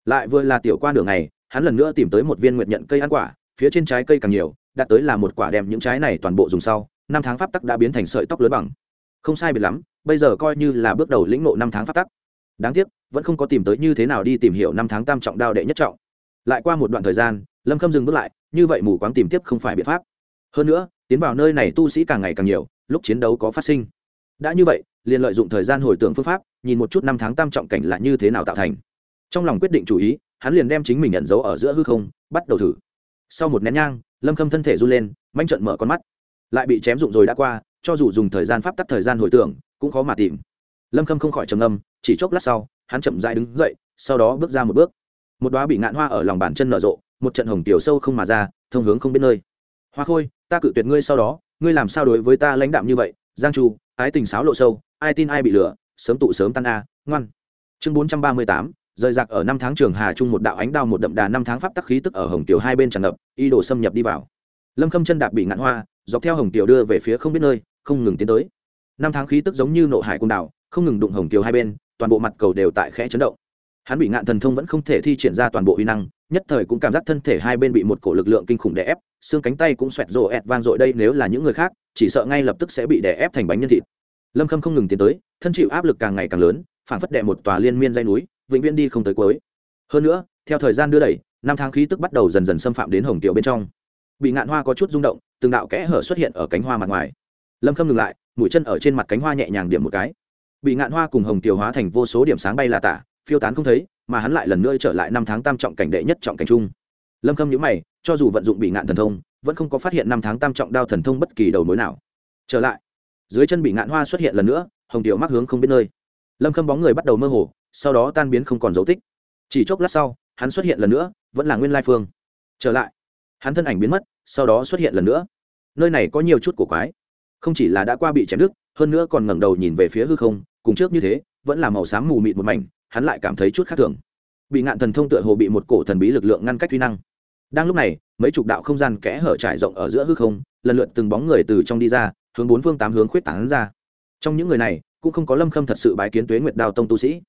Lại vừa là tiểu qua đường này hắn lần nữa tìm tới một viên nguyệt nhận cây ăn quả, phía trên trái cây càng nhiều, đạt tới là một quả đem những trái này toàn bộ dùng sau năm tháng pháp tắc đã biến thành sợi tóc lớn bằng. Không sai biệt lắm, bây giờ coi như là bước đầu lĩnh ngộ năm tháng pháp tắc. Đáng tiếc, vẫn không có tìm tới như thế nào đi tìm hiểu năm tháng tam trọng đao đệ nhất trọng. Lại qua một đoạn thời gian, lâm khâm dừng bước lại, như vậy mù quáng tìm tiếp không phải biện pháp. Hơn nữa, tiến vào nơi này tu sĩ càng ngày càng nhiều, lúc chiến đấu có phát sinh. Đã như vậy, liền lợi dụng thời gian hồi tưởng phương pháp, nhìn một chút năm tháng tam trọng cảnh là như thế nào tạo thành. Trong lòng quyết định chủ ý, hắn liền đem chính mình nhận dấu ở giữa hư không, bắt đầu thử. Sau một nén nhang, lâm khâm thân thể run lên, manh trận mở con mắt lại bị chém dụng rồi đã qua, cho dù dùng thời gian pháp tắc thời gian hồi tưởng, cũng khó mà tìm. Lâm khâm không khỏi trầm âm chỉ chốc lát sau, hắn chậm dại đứng dậy, sau đó bước ra một bước. Một đoá bị ngạn hoa ở lòng bàn chân nở rộ, một trận hồng tiểu sâu không mà ra, thông hướng không biết nơi. Hoa khôi, ta cự tuyệt ngươi sau đó, ngươi làm sao đối với ta lãnh đạm như vậy? Giang chu, ái tình sáo lộ sâu, ai tin ai bị lửa sớm tụ sớm tan a, ngoan. Chương bốn trăm ba mươi tám, rời giặc ở năm tháng trường hà trung một đạo ánh đao một đậm đà năm tháng pháp tắc khí tức ở hồng tiểu hai bên tràn ngập y đồ xâm nhập đi vào. Lâm khâm chân đạp bị ngạn hoa dọc theo hồng tiểu đưa về phía không biết nơi, không ngừng tiến tới. Năm tháng khí tức giống như nộ hải cung đảo, không ngừng đụng hồng tiểu hai bên, toàn bộ mặt cầu đều tại khẽ chấn động. Hắn bị ngạn thần thông vẫn không thể thi triển ra toàn bộ uy năng, nhất thời cũng cảm giác thân thể hai bên bị một cổ lực lượng kinh khủng đè ép, xương cánh tay cũng xoẹt rồ ẹt vang dội đây nếu là những người khác, chỉ sợ ngay lập tức sẽ bị đè ép thành bánh nhân thịt. Lâm khâm không ngừng tiến tới, thân chịu áp lực càng ngày càng lớn phản phất đệ một tòa liên miên dây núi, vĩnh viễn đi không tới cuối. Hơn nữa, theo thời gian đưa đẩy, năm tháng khí tức bắt đầu dần dần xâm phạm đến hồng tiểu bên trong. Bị ngạn hoa có chút rung động từng đạo kẽ hở xuất hiện ở cánh hoa mặt ngoài. Lâm khâm ngừng lại, mũi chân ở trên mặt cánh hoa nhẹ nhàng điểm một cái. Bị ngạn hoa cùng hồng tiểu hóa thành vô số điểm sáng bay là tả, phiêu tán không thấy, mà hắn lại lần nữa trở lại năm tháng tam trọng cảnh đệ nhất trọng cảnh trung. Lâm khâm nhữ mày, cho dù vận dụng bị ngạn thần thông, vẫn không có phát hiện năm tháng tam trọng đao thần thông bất kỳ đầu mối nào. Trở lại, dưới chân bị ngạn hoa xuất hiện lần nữa, hồng tiểu mắc hướng không biết nơi. Lâm khâm bóng người bắt đầu mơ hồ, sau đó tan biến không còn dấu tích. Chỉ chốc lát sau, hắn xuất hiện lần nữa, vẫn là nguyên lai phương. Trở lại hắn thân ảnh biến mất, sau đó xuất hiện lần nữa. Nơi này có nhiều chút cổ quái. Không chỉ là đã qua bị chém đứt, hơn nữa còn ngẩng đầu nhìn về phía hư không, cùng trước như thế, vẫn là màu xám mù mịt một mảnh, hắn lại cảm thấy chút khác thường. Bị ngạn thần thông tựa hồ bị một cổ thần bí lực lượng ngăn cách truy năng. Đang lúc này, mấy chục đạo không gian kẽ hở trải rộng ở giữa hư không, lần lượt từng bóng người từ trong đi ra, hướng bốn phương tám hướng khuyết tảng ra. Trong những người này, cũng không có lâm khâm thật sự bái kiến tuế nguyệt đao tông tu sĩ.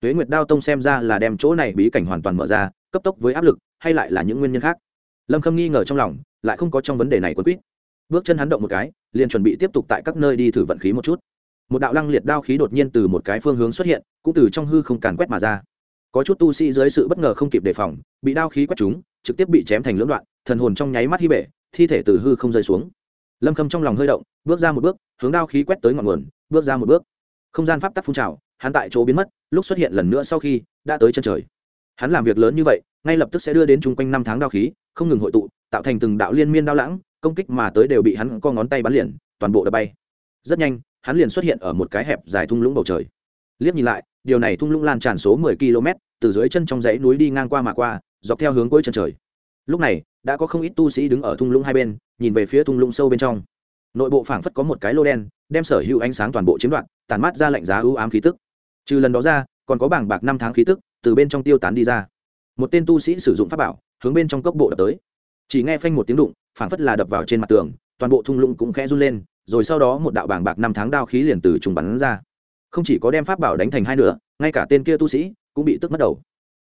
Tuế nguyệt đao tông xem ra là đem chỗ này bí cảnh hoàn toàn mở ra, cấp tốc với áp lực, hay lại là những nguyên nhân khác? Lâm khâm nghi ngờ trong lòng, lại không có trong vấn đề này quân quýt. Bước chân hắn động một cái, liền chuẩn bị tiếp tục tại các nơi đi thử vận khí một chút. Một đạo lăng liệt đao khí đột nhiên từ một cái phương hướng xuất hiện, cũng từ trong hư không càn quét mà ra. Có chút tu sĩ dưới sự bất ngờ không kịp đề phòng, bị đao khí quét chúng trực tiếp bị chém thành lưỡng đoạn, thần hồn trong nháy mắt hy bể, thi thể từ hư không rơi xuống. Lâm khâm trong lòng hơi động, bước ra một bước, hướng đao khí quét tới ngọn nguồn, bước ra một bước. Không gian pháp tắc phun trào, hắn tại chỗ biến mất, lúc xuất hiện lần nữa sau khi, đã tới chân trời hắn làm việc lớn như vậy, ngay lập tức sẽ đưa đến chung quanh năm tháng đao khí, không ngừng hội tụ, tạo thành từng đạo liên miên đao lãng, công kích mà tới đều bị hắn co ngón tay bắn liền, toàn bộ đập bay. Rất nhanh, hắn liền xuất hiện ở một cái hẹp dài thung lũng bầu trời. Liếc nhìn lại, điều này thung lũng lan tràn số mười km, từ dưới chân trong dãy núi đi ngang qua mà qua, dọc theo hướng cuối chân trời. Lúc này, đã có không ít tu sĩ đứng ở thung lũng hai bên, nhìn về phía thung lũng sâu bên trong. Nội bộ phảng phất có một cái lô đen, đem sở hữu ánh sáng toàn bộ chiếm đoạt tàn mát ra lạnh giá ưu ám khí tức. Trừ lần đó ra, còn có bảng bạc năm tháng khí tức từ bên trong tiêu tán đi ra. Một tên tu sĩ sử dụng pháp bảo, hướng bên trong cốc bộ đập tới. Chỉ nghe phanh một tiếng đụng, phảng phất là đập vào trên mặt tường, toàn bộ thung lũng cũng khẽ run lên, rồi sau đó một đạo bảng bạc năm tháng đao khí liền từ trùng bắn ra. Không chỉ có đem pháp bảo đánh thành hai nửa, ngay cả tên kia tu sĩ cũng bị tức mất đầu.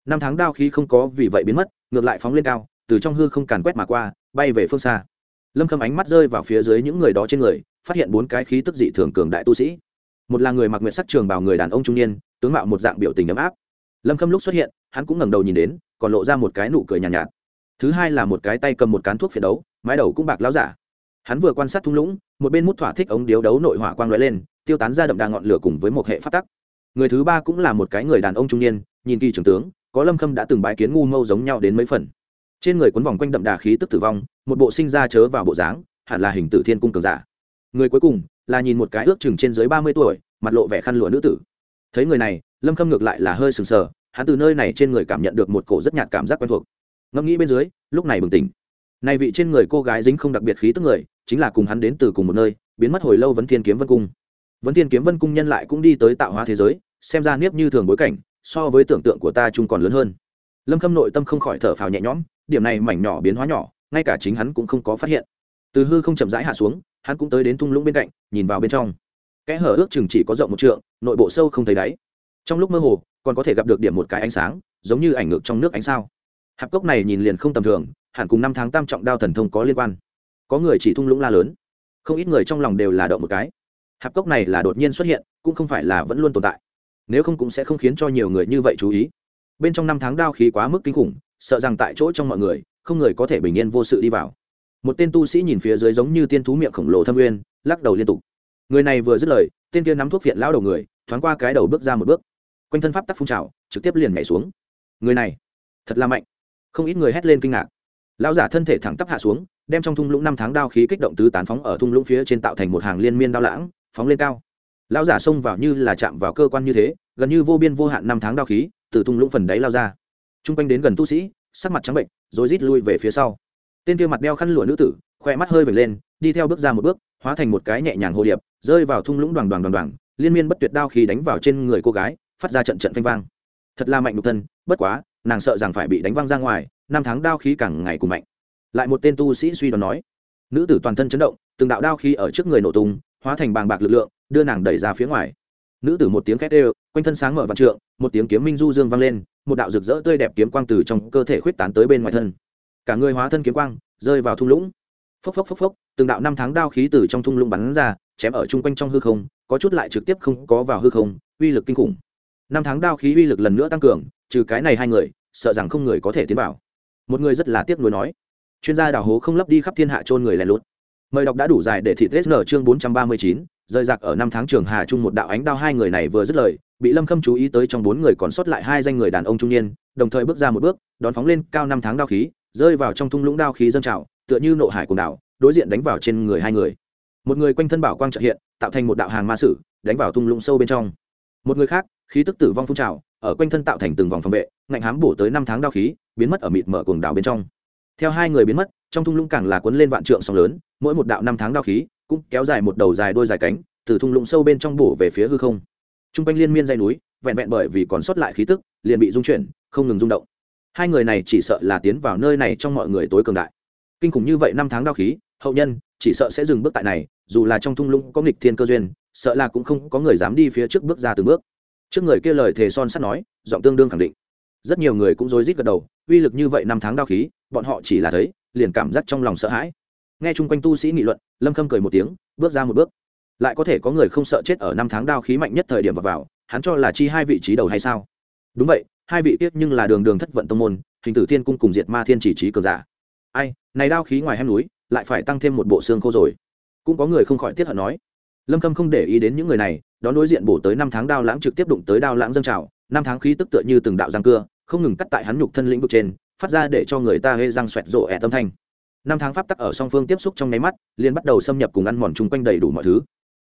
Năm tháng đao khí không có vì vậy biến mất, ngược lại phóng lên cao, từ trong hư không càn quét mà qua, bay về phương xa. Lâm khâm ánh mắt rơi vào phía dưới những người đó trên người, phát hiện bốn cái khí tức dị thường cường đại tu sĩ. Một là người mặc nguyện sắc trường bảo người đàn ông trung niên, tướng mạo một dạng biểu tình ấm áp lâm khâm lúc xuất hiện hắn cũng ngẩng đầu nhìn đến còn lộ ra một cái nụ cười nhàn nhạt, nhạt. Thứ hai là một cái tay cầm một cán thuốc phiện đấu mái đầu cũng bạc láo giả. Hắn vừa quan sát thung lũng một bên mút thỏa thích ống điếu đấu nội hỏa quang lóe lên tiêu tán ra đậm đà ngọn lửa cùng với một hệ phát tắc. Người thứ ba cũng là một cái người đàn ông trung niên nhìn kỳ trưởng tướng có lâm khâm đã từng bái kiến ngu mâu giống nhau đến mấy phần. Trên người quấn vòng quanh đậm đà khí tức tử vong một bộ sinh ra chớ vào bộ dáng hẳn là hình tử thiên cung cường giả. Người cuối cùng là nhìn một cái ước chừng trên dưới ba mươi tuổi mặt lộ vẻ khăn lụa nữ tử thấy người này, lâm khâm ngược lại là hơi sừng sờ, hắn từ nơi này trên người cảm nhận được một cổ rất nhạt cảm giác quen thuộc. Ngẫm nghĩ bên dưới, lúc này bừng tỉnh. Này vị trên người cô gái dính không đặc biệt khí tức người, chính là cùng hắn đến từ cùng một nơi, biến mất hồi lâu vấn thiên kiếm vân cung. Vấn thiên kiếm vân cung nhân lại cũng đi tới tạo hóa thế giới, xem ra nếp như thường bối cảnh, so với tưởng tượng của ta chung còn lớn hơn. Lâm khâm nội tâm không khỏi thở phào nhẹ nhõm, điểm này mảnh nhỏ biến hóa nhỏ, ngay cả chính hắn cũng không có phát hiện. Từ hư không chậm rãi hạ xuống, hắn cũng tới đến thung lũng bên cạnh, nhìn vào bên trong kẽ hở ước chừng chỉ có rộng một trượng, nội bộ sâu không thấy đáy. Trong lúc mơ hồ, còn có thể gặp được điểm một cái ánh sáng, giống như ảnh ngược trong nước ánh sao. Hạp cốc này nhìn liền không tầm thường, hẳn cùng năm tháng tam trọng đao thần thông có liên quan. Có người chỉ thung lũng la lớn. Không ít người trong lòng đều là động một cái. Hạp cốc này là đột nhiên xuất hiện, cũng không phải là vẫn luôn tồn tại. Nếu không cũng sẽ không khiến cho nhiều người như vậy chú ý. Bên trong năm tháng đao khí quá mức kinh khủng, sợ rằng tại chỗ trong mọi người, không người có thể bình yên vô sự đi vào. Một tên tu sĩ nhìn phía dưới giống như tiên thú miệng khổng lồ thâm nguyên lắc đầu liên tục người này vừa dứt lời, tên kia nắm thuốc viện lao đầu người, thoáng qua cái đầu bước ra một bước. Quanh thân pháp tắc phun trào, trực tiếp liền nhảy xuống. Người này, thật là mạnh. Không ít người hét lên kinh ngạc. Lão giả thân thể thẳng tắp hạ xuống, đem trong thung lũng năm tháng đao khí kích động tứ tán phóng ở thung lũng phía trên tạo thành một hàng liên miên đao lãng, phóng lên cao. Lão giả xông vào như là chạm vào cơ quan như thế, gần như vô biên vô hạn năm tháng đao khí, từ thung lũng phần đáy lao ra. T r u n g quanh đến gần tu sĩ, sắc mặt trắng bệnh rồi rít lui về phía sau. Tên kia mặt đeo khăn lụa nữ tử khoe mắt hơi vệt lên, đi theo bước ra một bước hóa thành một cái nhẹ nhàng hồ điệp rơi vào thung lũng đoàn đoàn đoàn đoàn liên miên bất tuyệt đao khí đánh vào trên người cô gái phát ra trận trận phanh vang. Thật là mạnh nhục thân bất quá nàng sợ rằng phải bị đánh văng ra ngoài năm tháng đao khí càng ngày cùng mạnh. Lại một tên tu sĩ suy đoán nói. Nữ tử toàn thân chấn động từng đạo đao khí ở trước người nổ tung hóa thành bàng bạc lực lượng đưa nàng đẩy ra phía ngoài. Nữ tử một tiếng khét đều, quanh thân sáng mở vạn trượng một tiếng kiếm minh du dương vang lên một đạo rực rỡ tươi đẹp kiếm quang từ trong cơ thể khuyết tán tới bên ngoài thân. Cả người hóa thân kiếm quang rơi vào thung lũng phốc phốc phốc phốc, từng đạo năm tháng đao khí từ trong thung lũng bắn ra, chém ở chung quanh trong hư không, có chút lại trực tiếp không có vào hư không, uy lực kinh khủng. Năm tháng đao khí uy lực lần nữa tăng cường, trừ cái này hai người, sợ rằng không người có thể tiến vào. Một người rất là tiếc nuối nói. Chuyên gia đào hố không lấp đi khắp thiên hạ trôn người lén lút. Mời đọc đã đủ dài để thị tết nở chương bốn trăm ba mươi chín, rời giặc ở năm tháng trường hà trung một đạo ánh đao hai người này vừa dứt lời, bị lâm khâm chú ý tới trong bốn người còn sót lại hai danh người đàn ông trung niên, đồng thời bước ra một bước, đón phóng lên cao năm tháng đao khí, rơi vào trong thung lũng đao khí dâng trào tựa như nộ hải cùng đảo, đối diện đánh vào trên người hai người. Một người quanh thân bảo quang trợ hiện, tạo thành một đạo hàng ma sử, đánh vào thung lũng sâu bên trong. Một người khác, khí tức tử vong phun trào, ở quanh thân tạo thành từng vòng phòng vệ, ngạnh hám bổ tới năm tháng đao khí, biến mất ở mịt mở cuồng đảo bên trong. Theo hai người biến mất, trong thung lũng càng là cuốn lên vạn trượng sóng lớn, mỗi một đạo năm tháng đao khí cũng kéo dài một đầu dài đôi dài cánh, từ thung lũng sâu bên trong bổ về phía hư không. T r u n g quanh liên miên dây núi, vẹn vẹn bởi vì còn sót lại khí tức, liền bị rung chuyển, không ngừng rung động. Hai người này chỉ sợ là tiến vào nơi này trong mọi người tối cường đại kinh khủng như vậy năm tháng đao khí hậu nhân chỉ sợ sẽ dừng bước tại này dù là trong thung lũng có nghịch thiên cơ duyên sợ là cũng không có người dám đi phía trước bước ra từng bước. Trước người kia lời thề son sắt nói giọng tương đương khẳng định. Rất nhiều người cũng rối rít gật đầu uy lực như vậy năm tháng đao khí bọn họ chỉ là thấy liền cảm giác trong lòng sợ hãi. Nghe chung quanh tu sĩ nghị luận lâm khâm cười một tiếng bước ra một bước. Lại có thể có người không sợ chết ở năm tháng đao khí mạnh nhất thời điểm vào, vào hắn cho là chi hai vị trí đầu hay sao? Đúng vậy hai vị tiếc nhưng là đường đường thất vận tông môn hình tử thiên cung cùng diệt ma thiên chỉ trí cờ giả ai, này đao khí ngoài hem núi, lại phải tăng thêm một bộ xương khô rồi. Cũng có người không khỏi tiết hận nói. Lâm khâm không để ý đến những người này đón đối diện bổ tới năm tháng đao lãng trực tiếp đụng tới đao lãng dâng trào. Năm tháng khí tức tựa như từng đạo giang cưa, không ngừng cắt tại hắn nhục thân lĩnh vực trên, phát ra để cho người ta hê răng xoẹt rộ ẹ tâm thanh. Năm tháng pháp tắc ở song phương tiếp xúc trong nháy mắt, liền bắt đầu xâm nhập cùng ăn mòn chung quanh đầy đủ mọi thứ.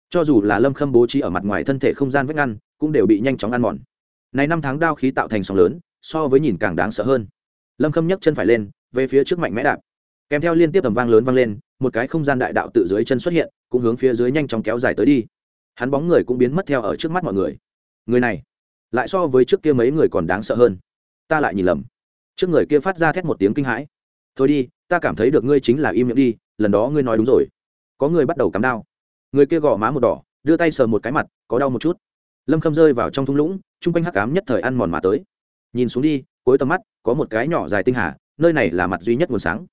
Cho dù là lâm khâm bố trí ở mặt ngoài thân thể không gian vách ngăn, cũng đều bị nhanh chóng ăn mòn. Này năm tháng đao khí tạo thành sóng lớn, so với nhìn càng đáng sợ hơn. Lâm khâm nhấc chân phải lên về phía trước mạnh mẽ đạp. Kèm theo liên tiếp tầm vang lớn vang lên, một cái không gian đại đạo tự dưới chân xuất hiện, cũng hướng phía dưới nhanh chóng kéo dài tới đi. Hắn bóng người cũng biến mất theo ở trước mắt mọi người. Người này, lại so với trước kia mấy người còn đáng sợ hơn. Ta lại nhìn lầm. Trước người kia phát ra thét một tiếng kinh hãi. Thôi đi, ta cảm thấy được ngươi chính là im miệng đi, lần đó ngươi nói đúng rồi. Có người bắt đầu cắm đau người kia gõ má một đỏ, đưa tay sờ một cái mặt, có đau một chút. Lâm khâm rơi vào trong thung lũng, chung quanh hắc cám nhất thời ăn mòn mà tới. Nhìn xuống đi, cuối tầm mắt, có một cái nhỏ dài tinh hà nơi này là mặt duy nhất nguồn sáng.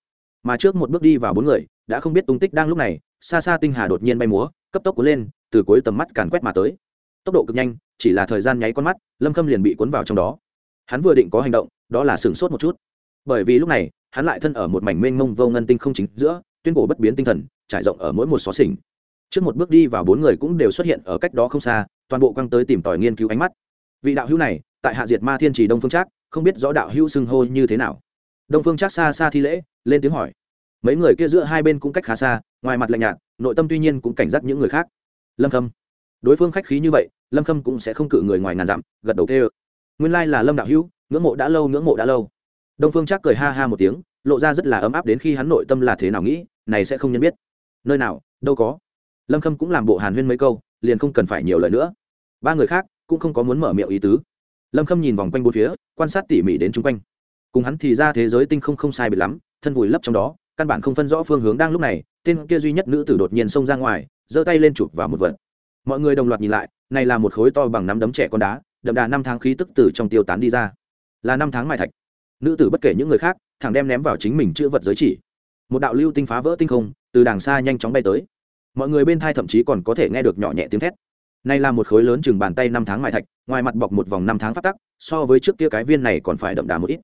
Mà trước một bước đi vào bốn người, đã không biết tung tích đang lúc này, xa xa tinh hà đột nhiên bay múa, cấp tốc cuốn lên, từ cuối tầm mắt càn quét mà tới. Tốc độ cực nhanh, chỉ là thời gian nháy con mắt, lâm khâm liền bị cuốn vào trong đó. Hắn vừa định có hành động, đó là sửng sốt một chút. Bởi vì lúc này, hắn lại thân ở một mảnh mênh mông vô ngân tinh không chính giữa, tuyên cổ bất biến tinh thần, trải rộng ở mỗi một xó xỉnh. Trước một bước đi vào bốn người cũng đều xuất hiện ở cách đó không xa, toàn bộ quăng tới tìm tòi nghiên cứu ánh mắt. Vị đạo hữu này, tại hạ diệt ma thiên trì đông phương trác, không biết rõ đạo hữu xưng hô như thế nào đông phương trác xa xa thi lễ, lên tiếng hỏi. Mấy người kia giữa hai bên cũng cách khá xa, ngoài mặt lạnh nhạt, nội tâm tuy nhiên cũng cảnh giác những người khác. Lâm khâm. Đối phương khách khí như vậy, lâm khâm cũng sẽ không cự người ngoài ngàn dặm, gật đầu tê ơ nguyên lai là lâm đạo hữu, ngưỡng mộ đã lâu, ngưỡng mộ đã lâu. Đông phương chắc cười ha ha một tiếng, lộ ra rất là ấm áp đến khi hắn nội tâm là thế nào nghĩ, này sẽ không nhân biết. Nơi nào, đâu có. Lâm khâm cũng làm bộ hàn huyên mấy câu, liền không cần phải nhiều lời nữa. Ba người khác cũng không có muốn mở miệng ý tứ. Lâm khâm nhìn vòng quanh bốn phía, quan sát tỉ mỉ đến chung quanh cùng hắn thì ra thế giới tinh không không sai biệt lắm, thân vùi lấp trong đó, căn bản không phân rõ phương hướng đang lúc này, tên kia duy nhất nữ tử đột nhiên xông ra ngoài, giơ tay lên chụp vào một vật. Mọi người đồng loạt nhìn lại, này là một khối to bằng nắm đấm trẻ con đá, đậm đà năm tháng khí tức tử trong tiêu tán đi ra. Là năm tháng mai thạch. Nữ tử bất kể những người khác, thẳng đem ném vào chính mình chữ vật giới chỉ. Một đạo lưu tinh phá vỡ tinh không, từ đàng xa nhanh chóng bay tới. Mọi người bên thai thậm chí còn có thể nghe được nhỏ nhẹ tiếng thét. Nay là một khối lớn chừng bàn tay năm tháng mai thạch, ngoài mặt bọc một vòng năm tháng phát tắc, so với trước kia cái viên này còn phải đậm đà một ít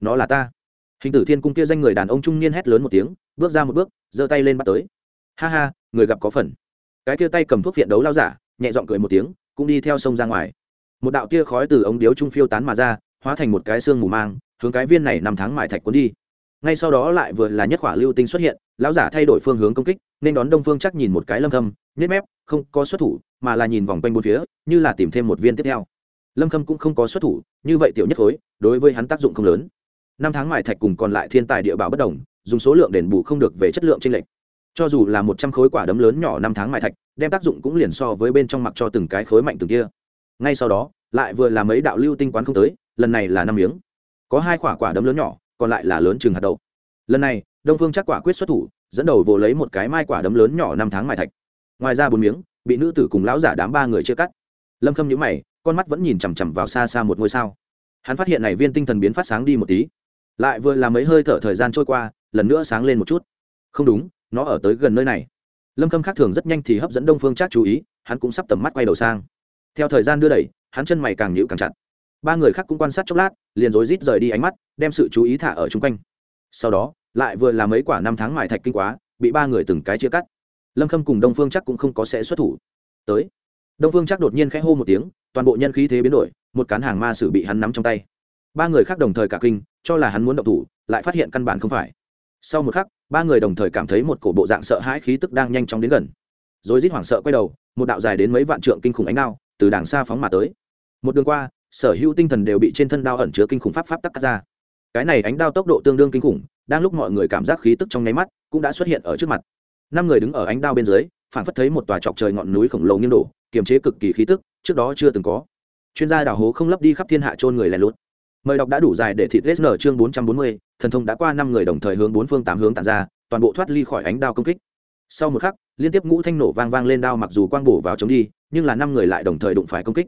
nó là ta. Hình tử thiên cung kia danh người đàn ông trung niên hét lớn một tiếng, bước ra một bước, giơ tay lên bắt tới. Ha ha, người gặp có phần. Cái kia tay cầm thuốc viện đấu lao giả, nhẹ giọng cười một tiếng, cũng đi theo sông ra ngoài. Một đạo tia khói từ ống điếu trung phiêu tán mà ra, hóa thành một cái xương mù mang, hướng cái viên này năm tháng mại thạch cuốn đi. Ngay sau đó lại vừa là nhất khỏa lưu tinh xuất hiện, lão giả thay đổi phương hướng công kích, nên đón đông phương chắc nhìn một cái lâm khâm, nhếch mép, không có xuất thủ, mà là nhìn vòng quanh bốn phía, như là tìm thêm một viên tiếp theo. Lâm khâm cũng không có xuất thủ, như vậy tiểu nhất khối đối với hắn tác dụng không lớn năm tháng mài thạch cùng còn lại thiên tài địa bảo bất đồng, dùng số lượng đền bù không được về chất lượng trên lệch. Cho dù là một trăm khối quả đấm lớn nhỏ năm tháng mài thạch, đem tác dụng cũng liền so với bên trong mặc cho từng cái khối mạnh từng kia. Ngay sau đó, lại vừa là mấy đạo lưu tinh quán không tới, lần này là năm miếng. Có hai quả quả đấm lớn nhỏ, còn lại là lớn chừng hạt đậu. Lần này, đông phương chắc quả quyết xuất thủ, dẫn đầu vồ lấy một cái mai quả đấm lớn nhỏ năm tháng mài thạch. Ngoài ra bốn miếng, bị nữ tử cùng lão giả đám ba người chia cắt. Lâm khâm nhữ mày, con mắt vẫn nhìn chằm chằm vào xa xa một ngôi sao. Hắn phát hiện này viên tinh thần biến phát sáng đi một tí lại vừa là mấy hơi thở thời gian trôi qua, lần nữa sáng lên một chút. Không đúng, nó ở tới gần nơi này. Lâm khâm khác thường rất nhanh thì hấp dẫn đông phương chắc chú ý, hắn cũng sắp tầm mắt quay đầu sang. Theo thời gian đưa đẩy, hắn chân mày càng nhịu càng chặt. Ba người khác cũng quan sát chốc lát, liền rối rít rời đi ánh mắt, đem sự chú ý thả ở chung quanh. Sau đó, lại vừa là mấy quả năm tháng mài thạch kinh quá, bị ba người từng cái chia cắt. Lâm khâm cùng đông phương chắc cũng không có sẽ xuất thủ. Tới, đông phương chắc đột nhiên khẽ hô một tiếng, toàn bộ nhân khí thế biến đổi, một cán hàng ma sử bị hắn nắm trong tay ba người khác đồng thời cả kinh, cho là hắn muốn động thủ, lại phát hiện căn bản không phải. Sau một khắc, ba người đồng thời cảm thấy một cổ bộ dạng sợ hãi khí tức đang nhanh chóng đến gần. Rồi rít hoảng sợ quay đầu, một đạo dài đến mấy vạn trượng kinh khủng ánh đao từ đàng xa phóng mà tới. Một đường qua, sở hữu tinh thần đều bị trên thân đao ẩn chứa kinh khủng pháp pháp tắc cắt ra. Cái này ánh đao tốc độ tương đương kinh khủng, đang lúc mọi người cảm giác khí tức trong nháy mắt cũng đã xuất hiện ở trước mặt. Năm người đứng ở ánh đao bên dưới phản phất thấy một tòa trọc trời ngọn núi khổng lồ nghiêng đổ, kiềm chế cực kỳ khí tức, trước đó chưa từng có. Chuyên gia đào hố không lấp đi khắp thiên hạ trôn người lẻ lút mời đọc đã đủ dài để thị tết nở chương bốn trăm bốn mươi, thần thông đã qua năm người đồng thời hướng bốn phương tám hướng tàn ra, toàn bộ thoát ly khỏi ánh đao công kích. Sau một khắc, liên tiếp ngũ thanh nổ vang vang lên đao mặc dù quang bổ vào chống đi, nhưng là năm người lại đồng thời đụng phải công kích.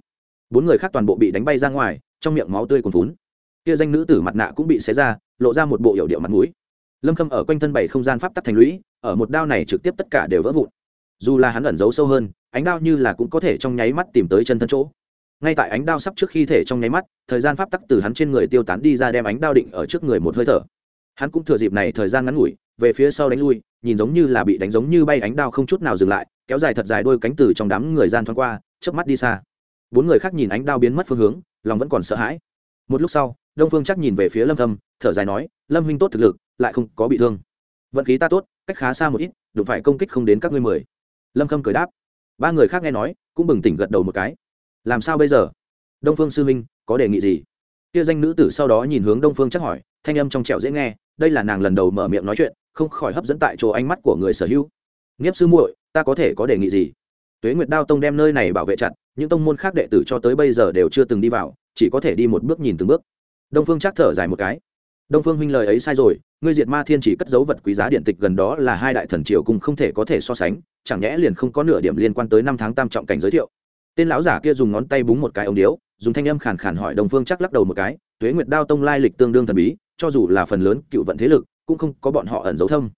Bốn người khác toàn bộ bị đánh bay ra ngoài, trong miệng máu tươi còn vún kia danh nữ tử mặt nạ cũng bị xé ra, lộ ra một bộ hiệu điệu mặt mũi. Lâm khâm ở quanh thân bảy không gian pháp tắc thành lũy, ở một đao này trực tiếp tất cả đều vỡ vụn. Dù là hắn ẩn giấu sâu hơn, ánh đao như là cũng có thể trong nháy mắt tìm tới chân thân chỗ ngay tại ánh đao sắp trước khi thể trong nháy mắt, thời gian pháp tắc từ hắn trên người tiêu tán đi ra đem ánh đao định ở trước người một hơi thở. Hắn cũng thừa dịp này thời gian ngắn ngủi, về phía sau đánh lui, nhìn giống như là bị đánh giống như bay ánh đao không chút nào dừng lại, kéo dài thật dài đôi cánh từ trong đám người gian thoáng qua, chớp mắt đi xa. Bốn người khác nhìn ánh đao biến mất phương hướng, lòng vẫn còn sợ hãi. Một lúc sau, đông phương chắc nhìn về phía lâm thâm, thở dài nói, lâm huynh tốt thực lực, lại không có bị thương. Vận khí ta tốt, cách khá xa một ít, đụng phải công kích không đến các ngươi mười. Lâm khâm cười đáp. Ba người khác nghe nói, cũng bừng tỉnh gật đầu một cái làm sao bây giờ? Đông phương sư Minh, có đề nghị gì? Kia danh nữ tử sau đó nhìn hướng đông phương chắc hỏi, thanh âm trong trẻo dễ nghe, đây là nàng lần đầu mở miệng nói chuyện, không khỏi hấp dẫn tại chỗ ánh mắt của người sở hữu. Nghiếp sư muội, ta có thể có đề nghị gì? Tuế nguyệt đao tông đem nơi này bảo vệ chặt, những tông môn khác đệ tử cho tới bây giờ đều chưa từng đi vào, chỉ có thể đi một bước nhìn từng bước. Đông phương chắc thở dài một cái. Đông phương huynh lời ấy sai rồi, ngươi diệt ma thiên chỉ cất dấu vật quý giá điện tịch gần đó là hai đại thần triều cùng không thể có thể so sánh, chẳng nhẽ liền không có nửa điểm liên quan tới năm tháng tam trọng cảnh giới thiệu tên lão giả kia dùng ngón tay búng một cái ống điếu, dùng thanh âm khàn khàn hỏi đồng phương chắc lắc đầu một cái, tuế nguyệt đao tông lai lịch tương đương thần bí, cho dù là phần lớn cựu vận thế lực, cũng không có bọn họ ẩn giấu thâm.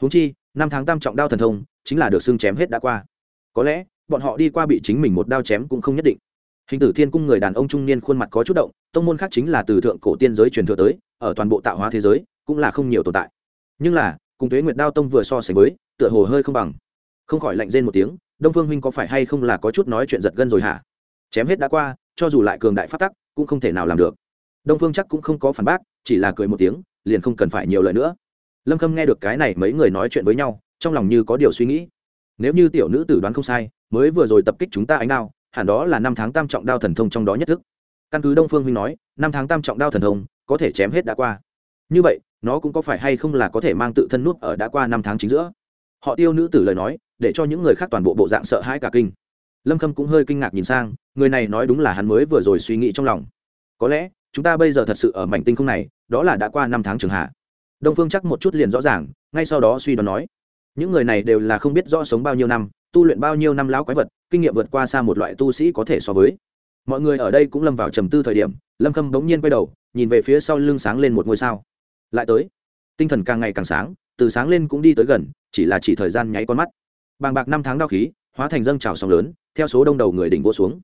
Húng chi, năm tháng tam trọng đao thần thông, chính là được xưng chém hết đã qua. Có lẽ, bọn họ đi qua bị chính mình một đao chém cũng không nhất định. Hình tử thiên cung người đàn ông trung niên khuôn mặt có chút động, tông môn khác chính là từ thượng cổ tiên giới truyền thừa tới, ở toàn bộ tạo hóa thế giới, cũng là không nhiều tồn tại. Nhưng là, cùng tuế nguyệt đao tông vừa so sánh với, tựa hồ hơi không bằng. Không khỏi lạnh rên một tiếng đông phương huynh có phải hay không là có chút nói chuyện giật gân rồi hả? Chém hết đã qua, cho dù lại cường đại phát tắc, cũng không thể nào làm được. Đông phương chắc cũng không có phản bác, chỉ là cười một tiếng, liền không cần phải nhiều lời nữa. Lâm khâm nghe được cái này mấy người nói chuyện với nhau, trong lòng như có điều suy nghĩ. Nếu như tiểu nữ tử đoán không sai, mới vừa rồi tập kích chúng ta ánh đao, hẳn đó là năm tháng tam trọng đao thần thông trong đó nhất thức. Căn cứ đông phương huynh nói, năm tháng tam trọng đao thần thông, có thể chém hết đã qua. Như vậy, nó cũng có phải hay không là có thể mang tự thân nuốt ở đã qua năm tháng chính giữa? Họ tiêu nữ tử lời nói để cho những người khác toàn bộ bộ dạng sợ hãi cả kinh. Lâm khâm cũng hơi kinh ngạc nhìn sang, người này nói đúng là hắn mới vừa rồi suy nghĩ trong lòng. Có lẽ, chúng ta bây giờ thật sự ở mảnh tinh không này, đó là đã qua năm tháng trường hạ. Đông phương chắc một chút liền rõ ràng, ngay sau đó suy đoán nói, những người này đều là không biết rõ sống bao nhiêu năm, tu luyện bao nhiêu năm lão quái vật, kinh nghiệm vượt qua xa một loại tu sĩ có thể so với. Mọi người ở đây cũng lâm vào trầm tư thời điểm, lâm khâm bỗng nhiên quay đầu, nhìn về phía sau lưng sáng lên một ngôi sao. Lại tới, tinh thần càng ngày càng sáng, từ sáng lên cũng đi tới gần, chỉ là chỉ thời gian nháy con mắt bàng bạc năm tháng đao khí, hóa thành dâng trào sóng lớn, theo số đông đầu người đỉnh vô xuống.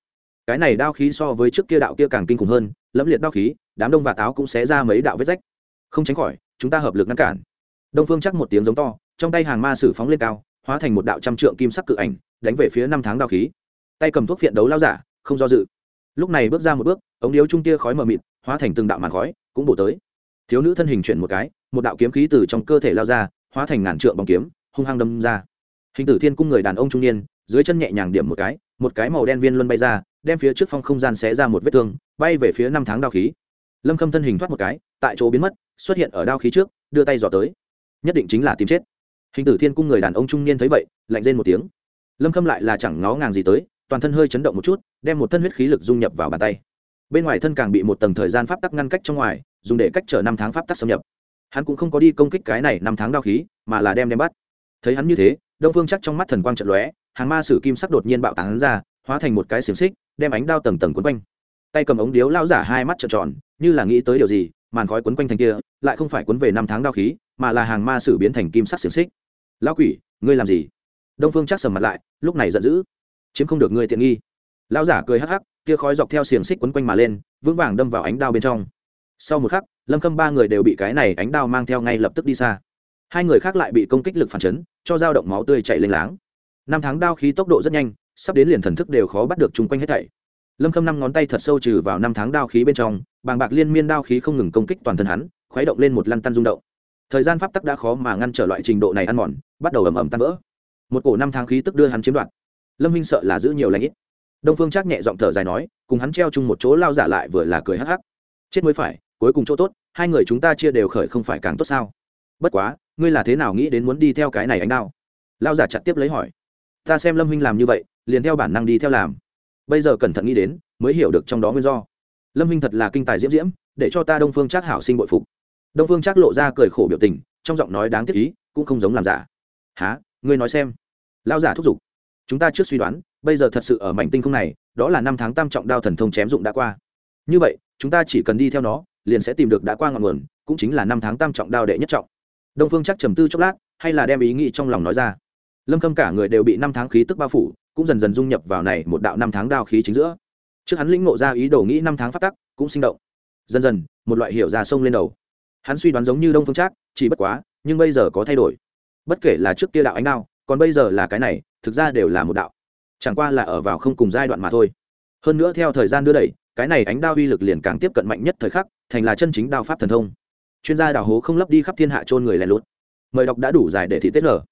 Cái này đao khí so với trước kia đạo kia càng kinh khủng hơn, lẫm liệt đao khí, đám đông và táo cũng sẽ ra mấy đạo vết rách. Không tránh khỏi, chúng ta hợp lực ngăn cản. Đông phương chắc một tiếng giống to, trong tay hàng ma sử phóng lên cao, hóa thành một đạo trăm trượng kim sắc cự ảnh, đánh về phía năm tháng đao khí. Tay cầm thuốc phiện đấu lao giả, không do dự. Lúc này bước ra một bước, ống điếu trung tia khói mờ mịt, hóa thành từng đạo màn khói, cũng bổ tới. Thiếu nữ thân hình chuyển một cái, một đạo kiếm khí từ trong cơ thể lao ra, hóa thành ngàn trượng bóng kiếm, hung hăng đâm ra hình tử thiên cung người đàn ông trung niên, dưới chân nhẹ nhàng điểm một cái một cái màu đen viên luân bay ra, đem phía trước phong không gian xé ra một vết thương, bay về phía năm tháng đao khí. Lâm khâm thân hình thoát một cái, tại chỗ biến mất, xuất hiện ở đao khí trước, đưa tay dò tới. Nhất định chính là tìm chết. Hình tử thiên cung người đàn ông trung niên thấy vậy, lạnh rên một tiếng. Lâm khâm lại là chẳng ngó ngàng gì tới, toàn thân hơi chấn động một chút, đem một thân huyết khí lực dung nhập vào bàn tay. Bên ngoài thân càng bị một tầng thời gian pháp tắc ngăn cách trong ngoài, dùng để cách trở năm tháng pháp tắc xâm nhập. Hắn cũng không có đi công kích cái này năm tháng đao khí, mà là đem đem bắt. Thấy hắn như thế đông phương chắc trong mắt thần quang trận lóe, hàng ma sử kim sắc đột nhiên bạo tán ra, hóa thành một cái xiềng xích, đem ánh đao tầng tầng quấn quanh. Tay cầm ống điếu lao giả hai mắt trợn tròn, như là nghĩ tới điều gì, màn khói quấn quanh thành kia, lại không phải quấn về năm tháng đao khí, mà là hàng ma sử biến thành kim sắc xiềng xích. Lão quỷ, ngươi làm gì? Đông phương chắc sầm mặt lại, lúc này giận dữ. Chiếm không được ngươi tiện nghi. Lão giả cười hắc hắc, kia khói dọc theo xiềng xích quấn quanh mà lên, vững vàng đâm vào ánh đao bên trong. Sau một khắc, lâm khâm ba người đều bị cái này ánh đao mang theo ngay lập tức đi xa hai người khác lại bị công kích lực phản chấn, cho dao động máu tươi chạy lênh láng. Năm tháng đao khí tốc độ rất nhanh, sắp đến liền thần thức đều khó bắt được chung quanh hết thảy. Lâm khâm năm ngón tay thật sâu trừ vào năm tháng đao khí bên trong, bàng bạc liên miên đao khí không ngừng công kích toàn thân hắn, khuấy động lên một lăn tăn rung động. Thời gian pháp tắc đã khó mà ngăn trở loại trình độ này ăn mòn, bắt đầu ầm ầm tan vỡ. Một cổ năm tháng khí tức đưa hắn chiếm đoạt. Lâm huynh sợ là giữ nhiều lãnh ít. Đông phương chắc nhẹ giọng thở dài nói, cùng hắn treo chung một chỗ lao giả lại vừa là cười hắc hắc. Chết mới phải, cuối cùng chỗ tốt, hai người chúng ta chia đều khởi không phải càng tốt sao? Bất quá ngươi là thế nào nghĩ đến muốn đi theo cái này ánh đao? Lao giả chặt tiếp lấy hỏi. Ta xem lâm huynh làm như vậy, liền theo bản năng đi theo làm. Bây giờ cẩn thận nghĩ đến, mới hiểu được trong đó nguyên do. Lâm huynh thật là kinh tài diễm diễm, để cho ta đông phương Trác hảo sinh bội phục. Đông phương Trác lộ ra cười khổ biểu tình, trong giọng nói đáng tiếc ý, cũng không giống làm giả. Há ngươi nói xem. Lao giả thúc giục. Chúng ta trước suy đoán, bây giờ thật sự ở mảnh tinh không này, đó là năm tháng tam trọng đao thần thông chém dụng đã qua. Như vậy, chúng ta chỉ cần đi theo nó, liền sẽ tìm được đã qua ngọn nguồn, cũng chính là năm tháng tam trọng đao đệ nhất trọng đông phương chắc trầm tư chốc lát, hay là đem ý nghĩ trong lòng nói ra. Lâm khâm cả người đều bị năm tháng khí tức bao phủ, cũng dần dần dung nhập vào này một đạo năm tháng đao khí chính giữa. Trước hắn lĩnh ngộ ra ý đồ nghĩ năm tháng phát tắc, cũng sinh động. Dần dần, một loại hiểu ra sông lên đầu. Hắn suy đoán giống như đông phương trác chỉ bất quá, nhưng bây giờ có thay đổi. Bất kể là trước kia đạo ánh đao, còn bây giờ là cái này, thực ra đều là một đạo. Chẳng qua là ở vào không cùng giai đoạn mà thôi. Hơn nữa theo thời gian đưa đẩy, cái này ánh đao uy lực liền càng tiếp cận mạnh nhất thời khắc, thành là chân chính đao pháp thần thông chuyên gia đào hố không lấp đi khắp thiên hạ trôn người lẻ lút. Mời đọc đã đủ dài để thị tết nở.